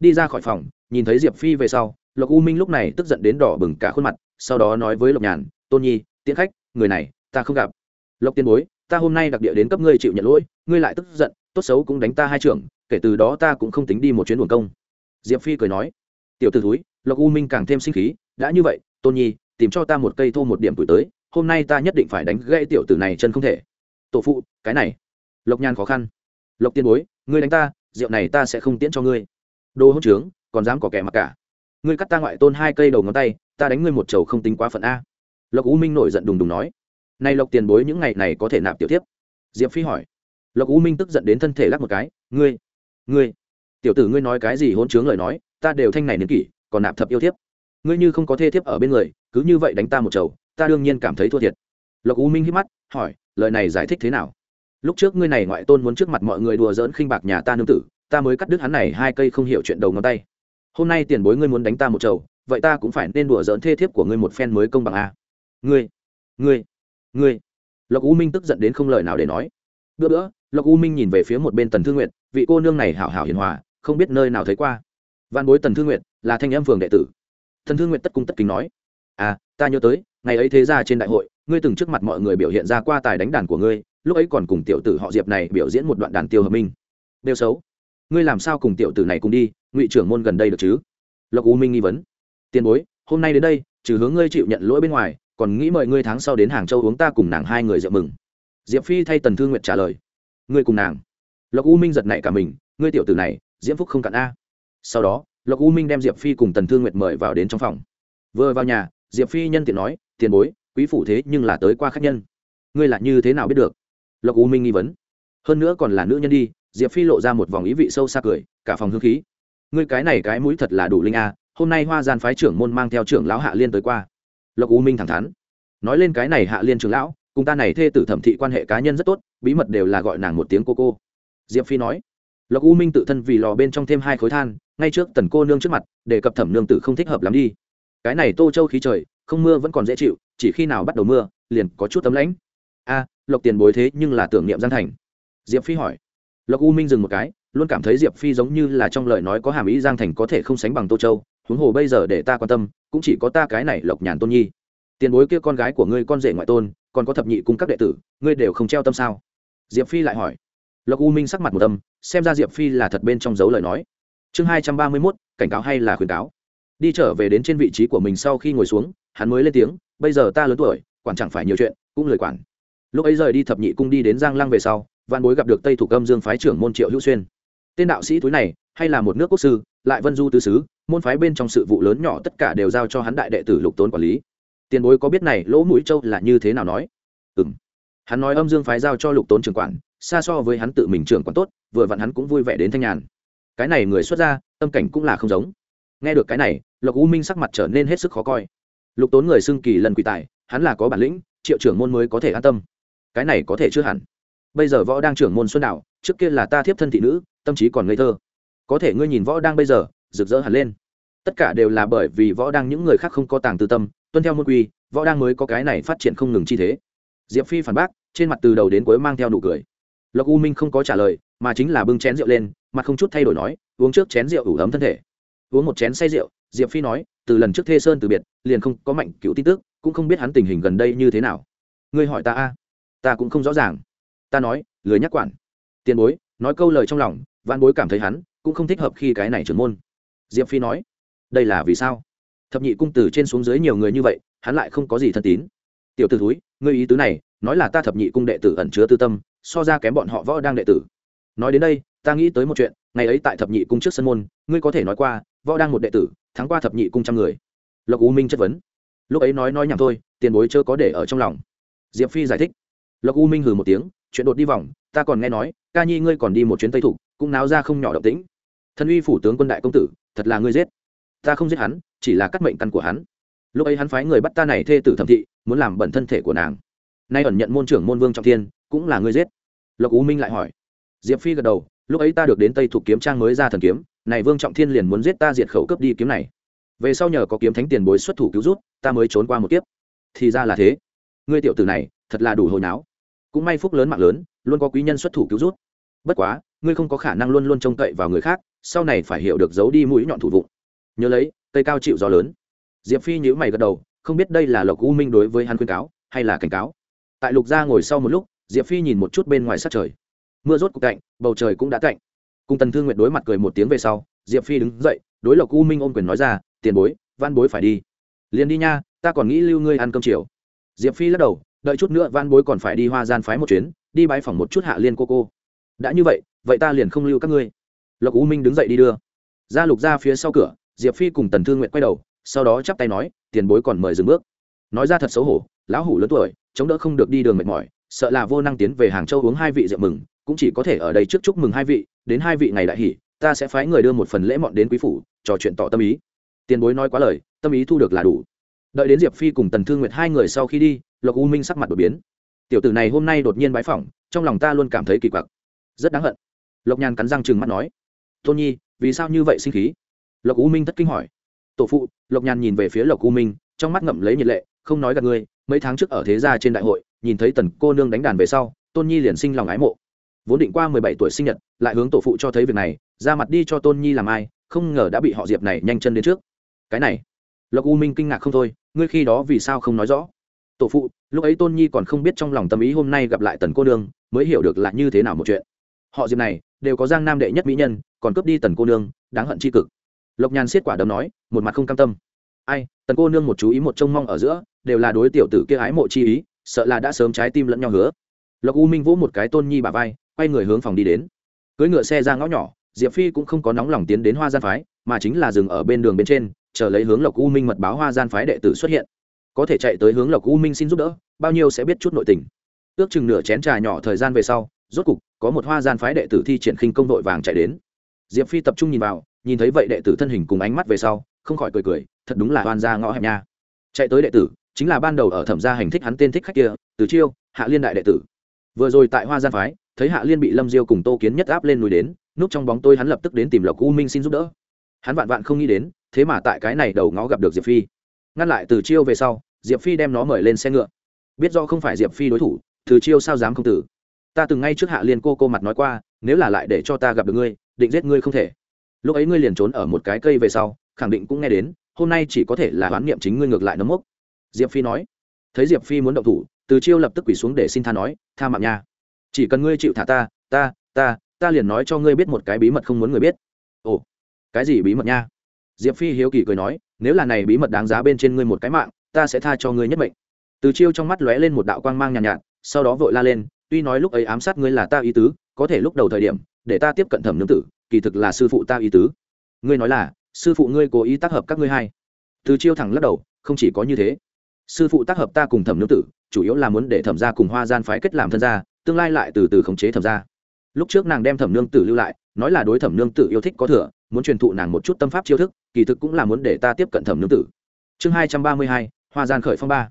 Đi ra khỏi phòng, nhìn thấy diệp phi về sau, lộc u minh lúc này tức giận đến đỏ bừng cả khuôn mặt, sau đó nói với lộc nhàn, tôn nhi, tiễn khách, người này, ta không gặp. Lộc tiên bối, ta hôm nay đặc địa đến cấp ngươi chịu nhận lỗi, ngươi lại tức giận, tốt xấu cũng đánh ta hai trưởng, kể từ đó ta cũng không tính đi một chuyến buồn công. Diệp phi cười nói, tiểu t ử thúi lộc u minh càng thêm sinh khí, đã như vậy, tôn nhi, tìm cho ta một cây thô một điểm tuổi tới, hôm nay ta nhất định phải đánh gãy tiểu tử này chân không thể. Tổ phụ, cái này. Lộc nhan khó khăn. Lộc tiên bối, ngươi đánh ta, rượu này ta sẽ không tiễn cho ngươi. Đồ hỗn trướng, còn dám có kẻ mặc cả. Ngươi cắt ta ngoại tôn hai cây đầu ngón tay, ta đánh ngươi một chầu không tính quá phận a. Lộc u minh nổi giận đùng đùng nói. Nay lộc tiền bối, những ngày này có thể nạp tiểu tiếp diệp phi hỏi. Lộc u minh tức giận đến thân thể lắc một cái. Ngươi ngươi, tiểu tử ngươi nói cái gì hỗn trướng lời nói, ta đều thanh này đến kỷ còn nạp thập yêu thiếp. Ngươi như không có thê thiếp ở bên người, cứ như vậy đánh ta một chầu, ta đương nhiên cảm thấy thua thiệt. Lộc u minh hít mắt, hỏi, lời này giải thích thế nào? Lúc trước ngươi này ngoại tôn muốn trước mặt mọi người đùa dỡn khinh bạc nhà ta nương tử, ta mới cắt đứt hắn này hai cây không hiểu chuyện đầu ngón tay. Hôm nay tiền bối ngươi muốn đánh ta một chầu, vậy ta cũng phải nên đùa dỡn thê thiếp của ngươi một phen mới công bằng a ngươi ngươi ngươi. Lộc u minh tức giận đến không lời nào để nói. Bữa bữa, lộc u minh nhìn về phía một bên tần thương nguyện vị cô nương này hảo hảo hiền hòa, không biết nơi nào thấy qua. Văn bối tần thương nguyện là thanh em phường đệ tử. Thần thương nguyện tất cung tất kính nói à ta nhớ tới, ngày ấy thế ra trên đại hội, ngươi từng trước mặt mọi người biểu hiện ra qua tài đánh đàn của ngươi, lúc ấy còn cùng tiểu tử họ diệp này biểu diễn một đoạn đàn tiêu hợp minh. Đều xấu. Ngươi làm sao cùng tiểu tử này cùng đi, ngụy trưởng môn gần đây được chứ? Lộc u minh nghi vấn, tiền bối, hôm nay đến đây, trừ hướng ngươi chịu nhận lỗi bên ngoài, còn nghĩ mời ngươi tháng sau đến hàng châu uống ta cùng nàng hai người rượu mừng. Diệp phi thay tần thương nguyện trả lời, ngươi cùng nàng. Lộc u minh giật nảy cả mình, ngươi tiểu tử này, diễm phúc không cạn a. Sau đó lộc u minh đem diệp phi cùng tần thương nguyệt mời vào đến trong phòng. Vừa vào nhà, diệp phi nhân tiện nói, tiền bối, quý phủ thế nhưng là tới qua khách nhân. Ngươi là như thế nào biết được? Lộc u minh nghi vấn. Hơn nữa còn là nữ nhân đi. Diệp phi lộ ra một vòng ý vị sâu xa cười, cả phòng hương khí. Ngươi cái này cái mũi thật là đủ linh a, hôm nay hoa gian phái trưởng môn mang theo trưởng lão hạ liên tới qua. Lộc u minh thẳng thắn. Nói lên cái này hạ liên trưởng lão, cùng ta này thê tử thẩm thị quan hệ cá nhân rất tốt, bí mật đều là gọi nàng một tiếng cô cô. Diệp phi nói. Lộc u minh tự thân vì lò bên trong thêm hai khối than ngay trước tần cô nương trước mặt, để cập thẩm nương tử không thích hợp lắm đi. Cái này tô châu khí trời, không mưa vẫn còn dễ chịu, chỉ khi nào bắt đầu mưa, liền có chút tấm lãnh. A, lộc tiền bối thế nhưng là tưởng niệm gian thành. Diệp phi hỏi. Lộc u minh dừng một cái, luôn cảm thấy diệp phi giống như là trong lời nói có hàm ý giang thành có thể không sánh bằng tô châu, huống hồ bây giờ để ta quan tâm, cũng chỉ có ta cái này lộc nhàn tôn nhi. Tiền bối kia con gái của ngươi con rể ngoại tôn, còn có thập nhị cung các đệ tử, ngươi đều không treo tâm sao? Diệp phi lại hỏi. Lộc u minh sắc mặt một tâm xem ra diệp phi là thật bên trong dấu lời nói chương hai trăm ba mươi mốt, cảnh cáo hay là khuyến cáo? Đi trở về đến trên vị trí của mình sau khi ngồi xuống, hắn mới lên tiếng, bây giờ ta lớn tuổi, quản chẳng phải nhiều chuyện, cũng lời quản. Lúc ấy rời đi thập nhị cung đi đến giang lăng về sau văn bối gặp được tây thủ âm dương phái trưởng môn triệu hữu xuyên. Tên đạo sĩ túi này, hay là một nước quốc sư, lại vân du tứ sứ môn phái bên trong sự vụ lớn nhỏ tất cả đều giao cho hắn đại đệ tử lục tốn quản lý. Tiền bối có biết này, lỗ mũi châu là như thế nào nói? Ừ m hắn nói âm dương phái giao cho lục tốn trưởng quản, xa so với hắn tự mình trưởng quản tốt, vừa vặn hắn cũng vui vẻ đến thanh nhàn cái này người xuất ra tâm cảnh cũng là không giống. Nghe được cái này, lộc u minh sắc mặt trở nên hết sức khó coi. Lục tốn người xưng kỳ lần quỷ tài, hắn là có bản lĩnh, triệu trưởng môn mới có thể an tâm. Cái này có thể chưa hẳn. Bây giờ võ đang trưởng môn xuân đạo, trước kia là ta thiếp thân thị nữ, tâm trí còn ngây thơ. Có thể ngươi nhìn võ đang bây giờ, rực rỡ hẳn lên. Tất cả đều là bởi vì võ đang những người khác không có tàng tư tâm, tuân theo môn quy, võ đang mới có cái này phát triển không ngừng chi thế. Diệp phi phản bác, trên mặt từ đầu đến cuối mang theo nụ cười. Lộc u minh không có trả lời mà chính là bưng chén rượu lên, mặt không chút thay đổi nói, uống trước chén rượu ủ ấm thân thể. Uống một chén say rượu, diệp phi nói, từ lần trước thê sơn từ biệt, liền không có mạnh cựu tin tức, cũng không biết hắn tình hình gần đây như thế nào. Ngươi hỏi ta a? Ta cũng không rõ ràng. Ta nói, lười nhắc quản. Tiền bối, nói câu lời trong lòng văn bối cảm thấy hắn cũng không thích hợp khi cái này trưởng môn. Diệp phi nói, đây là vì sao? Thập nhị cung từ trên xuống dưới nhiều người như vậy, hắn lại không có gì thân tín. Tiểu t ử thúi, ngươi ý tứ này, nói là ta thập nhị cung đệ tử ẩn chứa tư tâm, so ra kém bọn họ võ đang đệ tử nói đến đây, ta nghĩ tới một chuyện, ngày ấy tại thập nhị cung trước sân môn, ngươi có thể nói qua, võ đang một đệ tử, thắng qua thập nhị cung trăm người. Lộc u minh chất vấn. Lúc ấy nói nói nhảm thôi, tiền bối chưa có để ở trong lòng. Diệp phi giải thích. Lộc u minh hừ một tiếng, chuyện đột đi vòng, ta còn nghe nói, ca nhi ngươi còn đi một chuyến tây thủ cũng náo ra không nhỏ động tĩnh. Thân uy phủ tướng quân đại công tử, thật là ngươi giết. Ta không giết hắn, chỉ là cắt mệnh căn của hắn. Lúc ấy hắn phái người bắt ta này thê tử thẩm thị, muốn làm bẩn thân thể của nàng. Nay ẩn nhận môn trưởng môn vương trọng thiên, cũng là ngươi giết. Lộc u minh lại hỏi diệp phi gật đầu, lúc ấy ta được đến tây thuộc kiếm trang mới ra thần kiếm, này vương trọng thiên liền muốn giết ta diệt khẩu cướp đi kiếm này. Về sau nhờ có kiếm thánh tiền bối xuất thủ cứu rút ta mới trốn qua một kiếp. Thì ra là thế. Ngươi tiểu tử này, thật là đủ hồi náo. Cũng may phúc lớn mạng lớn, luôn có quý nhân xuất thủ cứu rút bất quá, ngươi không có khả năng luôn luôn trông cậy vào người khác, sau này phải hiểu được giấu đi mũi nhọn thủ vụ nhớ lấy, cây cao chịu gió lớn. Diệp phi nhữ mày gật đầu, không biết đây là lộc u minh đối với hắn khuyên cáo, hay là cảnh cáo. Tại lục gia ngồi sau một lúc, diệp phi nhìn một chút bên ngoài sát trời mưa rốt cục cạnh, bầu trời cũng đã cạnh. Cùng tần thương nguyện đối mặt cười một tiếng về sau, diệp phi đứng dậy, đối lộc u minh ôm quyền nói ra, tiền bối văn bối phải đi. Liền đi nha, ta còn nghĩ lưu ngươi ăn cơm chiều. Diệp phi lắc đầu, đợi chút nữa văn bối còn phải đi hoa gian phái một chuyến, đi bãi phòng một chút hạ liên cô cô. Đã như vậy vậy ta liền không lưu các ngươi. Lộc u minh đứng dậy đi đưa. Ra lục ra phía sau cửa, diệp phi cùng tần thương nguyện quay đầu, sau đó chắp tay nói, tiền bối còn mời dừng bước. Nói ra thật xấu hổ, lão hủ lớn tuổi, chống đỡ không được đi đường mệt mỏi, sợ là vô năng tiến về hàng châu uống hai vị rượu mừng cũng chỉ có thể ở đây trước chúc mừng hai vị, đến hai vị ngày đại hỷ, ta sẽ phái người đưa một phần lễ mọn đến quý phủ, trò chuyện tỏ tâm ý. Tiền bối nói quá lời, tâm ý thu được là đủ. Đợi đến diệp phi cùng tần thương nguyệt hai người sau khi đi, lộc u minh sắc mặt đột biến. Tiểu tử này hôm nay đột nhiên bái phỏng, trong lòng ta luôn cảm thấy kỳ quặc, rất đáng hận. Lộc nhàn cắn răng chừng mắt nói. Tôn nhi, vì sao như vậy sinh khí? Lộc u minh thất kinh hỏi. Tổ phụ, lộc nhàn nhìn về phía lộc u minh, trong mắt ngậm lấy nhiệt lệ, không nói gặp ngươi, mấy tháng trước ở thế gia trên đại hội, nhìn thấy tần cô nương đánh đàn về sau, tôn nhi liền sinh lòng ái mộ vốn định qua mười bảy tuổi sinh nhật, lại hướng tổ phụ cho thấy việc này, ra mặt đi cho tôn nhi làm ai, không ngờ đã bị họ diệp này nhanh chân đến trước. Cái này, lộc u minh kinh ngạc không thôi, ngươi khi đó vì sao không nói rõ? Tổ phụ, lúc ấy tôn nhi còn không biết trong lòng tâm ý hôm nay gặp lại tần cô nương, mới hiểu được là như thế nào một chuyện. Họ diệp này, đều có giang nam đệ nhất mỹ nhân, còn cướp đi tần cô nương, đáng hận chi cực. Lộc nhàn xiết quả đấm nói, một mặt không cam tâm. Ai, tần cô nương một chú ý một trông mong ở giữa, đều là đối tiểu tử kia ái mộ chi ý, sợ là đã sớm trái tim lẫn nhau hứa. Lộc u minh vỗ một cái tôn nhi bà vai quay người hướng phòng đi đến. Cưỡi ngựa xe ra ngõ nhỏ, diệp phi cũng không có nóng lòng tiến đến hoa gian phái, mà chính là dừng ở bên đường bên trên, chờ lấy hướng lộc u minh mật báo hoa gian phái đệ tử xuất hiện. Có thể chạy tới hướng lộc u minh xin giúp đỡ, bao nhiêu sẽ biết chút nội tình. Ước chừng nửa chén trà nhỏ thời gian về sau, rốt cục, có một hoa gian phái đệ tử thi triển khinh công đội vàng chạy đến. Diệp phi tập trung nhìn vào, nhìn thấy vậy đệ tử thân hình cùng ánh mắt về sau, không khỏi cười cười, thật đúng là oan ra ngõ hẹp nha. Chạy tới đệ tử, chính là ban đầu ở thẩm gia hành thích hắn tên thích khách kia, từ chiêu, hạ liên đại đệ tử. Vừa rồi tại hoa gian phái thấy hạ liên bị lâm diêu cùng tô kiến nhất áp lên núi đến, núp trong bóng tôi hắn lập tức đến tìm lộc u minh xin giúp đỡ. Hắn vạn vạn không nghĩ đến, thế mà tại cái này đầu ngõ gặp được diệp phi. Ngăn lại từ chiêu về sau, diệp phi đem nó mời lên xe ngựa. Biết do không phải diệp phi đối thủ, từ chiêu sao dám không tử. Ta từng ngay trước hạ liên cô cô mặt nói qua, nếu là lại để cho ta gặp được ngươi, định giết ngươi không thể. Lúc ấy ngươi liền trốn ở một cái cây về sau, khẳng định cũng nghe đến, hôm nay chỉ có thể là oán niệm chính ngươi ngược lại nấm mốc. Diệp phi nói. Thấy diệp phi muốn động thủ, từ chiêu lập tức quỳ xuống để xin tha nói, tha mạng nha chỉ cần ngươi chịu thả ta ta ta ta liền nói cho ngươi biết một cái bí mật không muốn người biết. Ồ cái gì bí mật nha? Diệp phi hiếu kỳ cười nói nếu là này bí mật đáng giá bên trên ngươi một cái mạng ta sẽ tha cho ngươi nhất mệnh. Từ chiêu trong mắt lóe lên một đạo quang mang nhàn nhạt, nhạt sau đó vội la lên tuy nói lúc ấy ám sát ngươi là ta ý tứ có thể lúc đầu thời điểm để ta tiếp cận thẩm nương tử kỳ thực là sư phụ ta ý tứ. Ngươi nói là sư phụ ngươi cố ý tác hợp các ngươi hai. Từ chiêu thẳng lắc đầu không chỉ có như thế. Sư phụ tác hợp ta cùng thẩm nương tử chủ yếu là muốn để thẩm gia cùng hoa gian phái kết làm thân gia tương lai lại từ từ khống chế thẩm gia. Lúc trước nàng đem thẩm nương tử lưu lại, nói là đối thẩm nương tử yêu thích có thừa, muốn truyền thụ nàng một chút tâm pháp chiêu thức, kỳ thực cũng là muốn để ta tiếp cận thẩm nương tử. Chương hai trăm ba mươi hai, hoa gian khởi phong ba.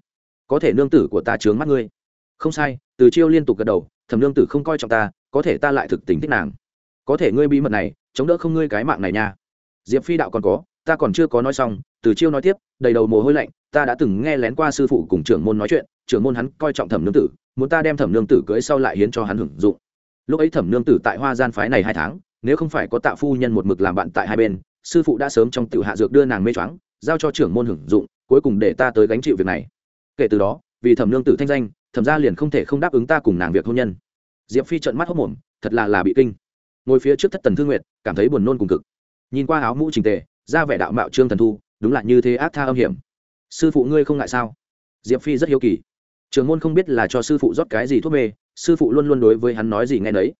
Có thể nương tử của ta chướng mắt ngươi. Không sai, từ chiêu liên tục gật đầu, thẩm nương tử không coi trọng ta, có thể ta lại thực tình thích nàng. Có thể ngươi bí mật này, chống đỡ không ngươi cái mạng này nha. Diệp phi đạo còn có, ta còn chưa có nói xong, từ chiêu nói tiếp, đầy đầu mồ hôi lạnh ta đã từng nghe lén qua sư phụ cùng trưởng môn nói chuyện, trưởng môn hắn coi trọng thẩm nương tử, muốn ta đem thẩm nương tử cưới sau lại hiến cho hắn hưởng dụng. Lúc ấy thẩm nương tử tại hoa gian phái này hai tháng, nếu không phải có tạ phu nhân một mực làm bạn tại hai bên, sư phụ đã sớm trong tiểu hạ dược đưa nàng mê choáng, giao cho trưởng môn hưởng dụng, cuối cùng để ta tới gánh chịu việc này. Kể từ đó, vì thẩm nương tử thanh danh, thẩm gia liền không thể không đáp ứng ta cùng nàng việc hôn nhân. Diệp phi trợn mắt hốc mồm, thật là là bị kinh. Ngồi phía trước thất tần thương nguyệt, cảm thấy buồn nôn cùng cực. Nhìn qua áo mũ trình tề ra vẻ đạo mạo trương thần thu, đúng là như thế ác tha âm hiểm sư phụ ngươi không ngại sao? Diệp phi rất hiếu kỳ. Trường môn không biết là cho sư phụ rót cái gì thuốc mê, sư phụ luôn luôn đối với hắn nói gì nghe đấy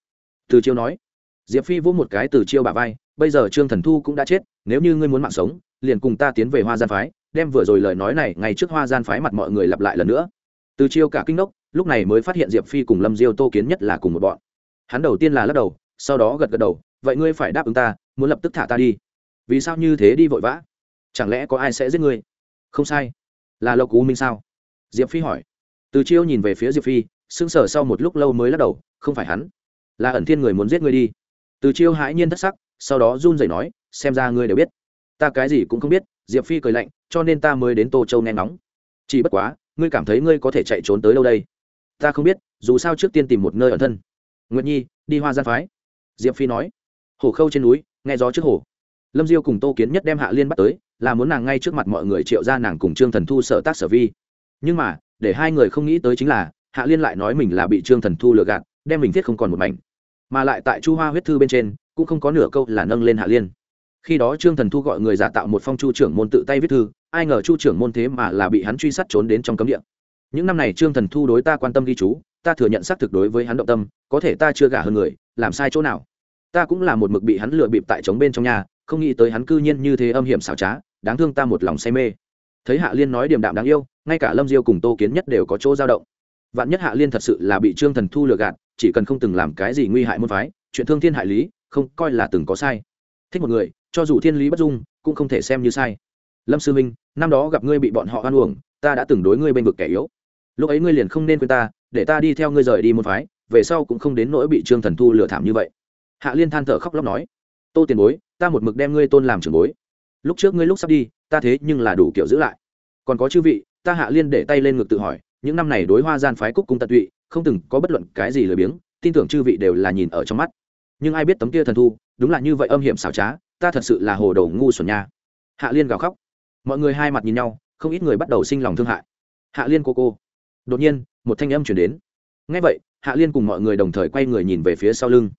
từ chiêu nói, diệp phi vỗ một cái từ chiêu bà vai, bây giờ trương thần thu cũng đã chết, nếu như ngươi muốn mạng sống, liền cùng ta tiến về hoa gian phái, đem vừa rồi lời nói này ngay trước hoa gian phái mặt mọi người lặp lại lần nữa. Từ chiêu cả kinh đốc lúc này mới phát hiện diệp phi cùng lâm diêu tô kiến nhất là cùng một bọn. Hắn đầu tiên là lắc đầu, sau đó gật gật đầu, vậy ngươi phải đáp ứng ta, muốn lập tức thả ta đi. Vì sao như thế đi vội vã? Chẳng lẽ có ai sẽ giết ngươi? Không sai. Là lộc u minh sao? Diệp phi hỏi. Từ chiêu nhìn về phía diệp phi, sững sờ sau một lúc lâu mới lắc đầu, không phải hắn. Là ẩn thiên người muốn giết ngươi đi. Từ chiêu hãi nhiên thất sắc, sau đó run rẩy nói, xem ra ngươi đều biết. Ta cái gì cũng không biết, diệp phi cười lạnh, cho nên ta mới đến tô châu nghe nóng chỉ bất quá, ngươi cảm thấy ngươi có thể chạy trốn tới đâu đây? Ta không biết, dù sao trước tiên tìm một nơi ẩn thân. Nguyệt nhi, đi hoa gian phái. Diệp phi nói. Hồ khâu trên núi, nghe gió trước hồ lâm diêu cùng tô kiến nhất đem hạ liên bắt tới, là muốn nàng ngay trước mặt mọi người triệu ra nàng cùng trương thần thu sợ tác sở vi. Nhưng mà, để hai người không nghĩ tới chính là, hạ liên lại nói mình là bị trương thần thu lừa gạt, đem mình thiết không còn một mảnh. Mà lại tại chu hoa huyết thư bên trên, cũng không có nửa câu là nâng lên hạ liên. Khi đó trương thần thu gọi người giả tạo một phong chu trưởng môn tự tay viết thư, ai ngờ chu trưởng môn thế mà là bị hắn truy sát trốn đến trong cấm địa. Những năm này trương thần thu đối ta quan tâm ghi chú, ta thừa nhận xác thực đối với hắn động tâm, có thể ta chưa gả hơn người, làm sai chỗ nào? Ta cũng là một mực bị hắn lừa bịp tại trống bên trong nhà không nghĩ tới hắn cư nhiên như thế âm hiểm xảo trá, đáng thương ta một lòng say mê. Thấy hạ liên nói điềm đạm đáng yêu, ngay cả lâm diêu cùng tô kiến nhất đều có chỗ dao động. Vạn nhất hạ liên thật sự là bị trương thần thu lừa gạt, chỉ cần không từng làm cái gì nguy hại môn phái, chuyện thương thiên hại lý, không, coi là từng có sai. Thích một người, cho dù thiên lý bất dung, cũng không thể xem như sai. Lâm sư minh, năm đó gặp ngươi bị bọn họ hoan uổng, ta đã từng đối ngươi bênh vực kẻ yếu. Lúc ấy ngươi liền không nên quên ta, để ta đi theo ngươi rời đi môn phái, về sau cũng không đến nỗi bị trương thần thu lừa thảm như vậy. Hạ liên than thở khóc lóc nói tô tiền bối, ta một mực đem ngươi tôn làm trưởng bối. Lúc trước ngươi lúc sắp đi, ta thế nhưng là đủ kiểu giữ lại. Còn có chư vị, ta hạ liên để tay lên ngực tự hỏi, những năm này đối hoa gian phái cúc cung tận tụy, không từng có bất luận cái gì lười biếng, tin tưởng chư vị đều là nhìn ở trong mắt. Nhưng ai biết tấm kia thần thu, đúng là như vậy âm hiểm xảo trá, ta thật sự là hồ đồ ngu xuẩn nha. Hạ liên gào khóc. Mọi người hai mặt nhìn nhau, không ít người bắt đầu sinh lòng thương hại. Hạ liên cô cô. Đột nhiên, một thanh âm chuyển đến. Ngay vậy, hạ liên cùng mọi người đồng thời quay người nhìn về phía sau lưng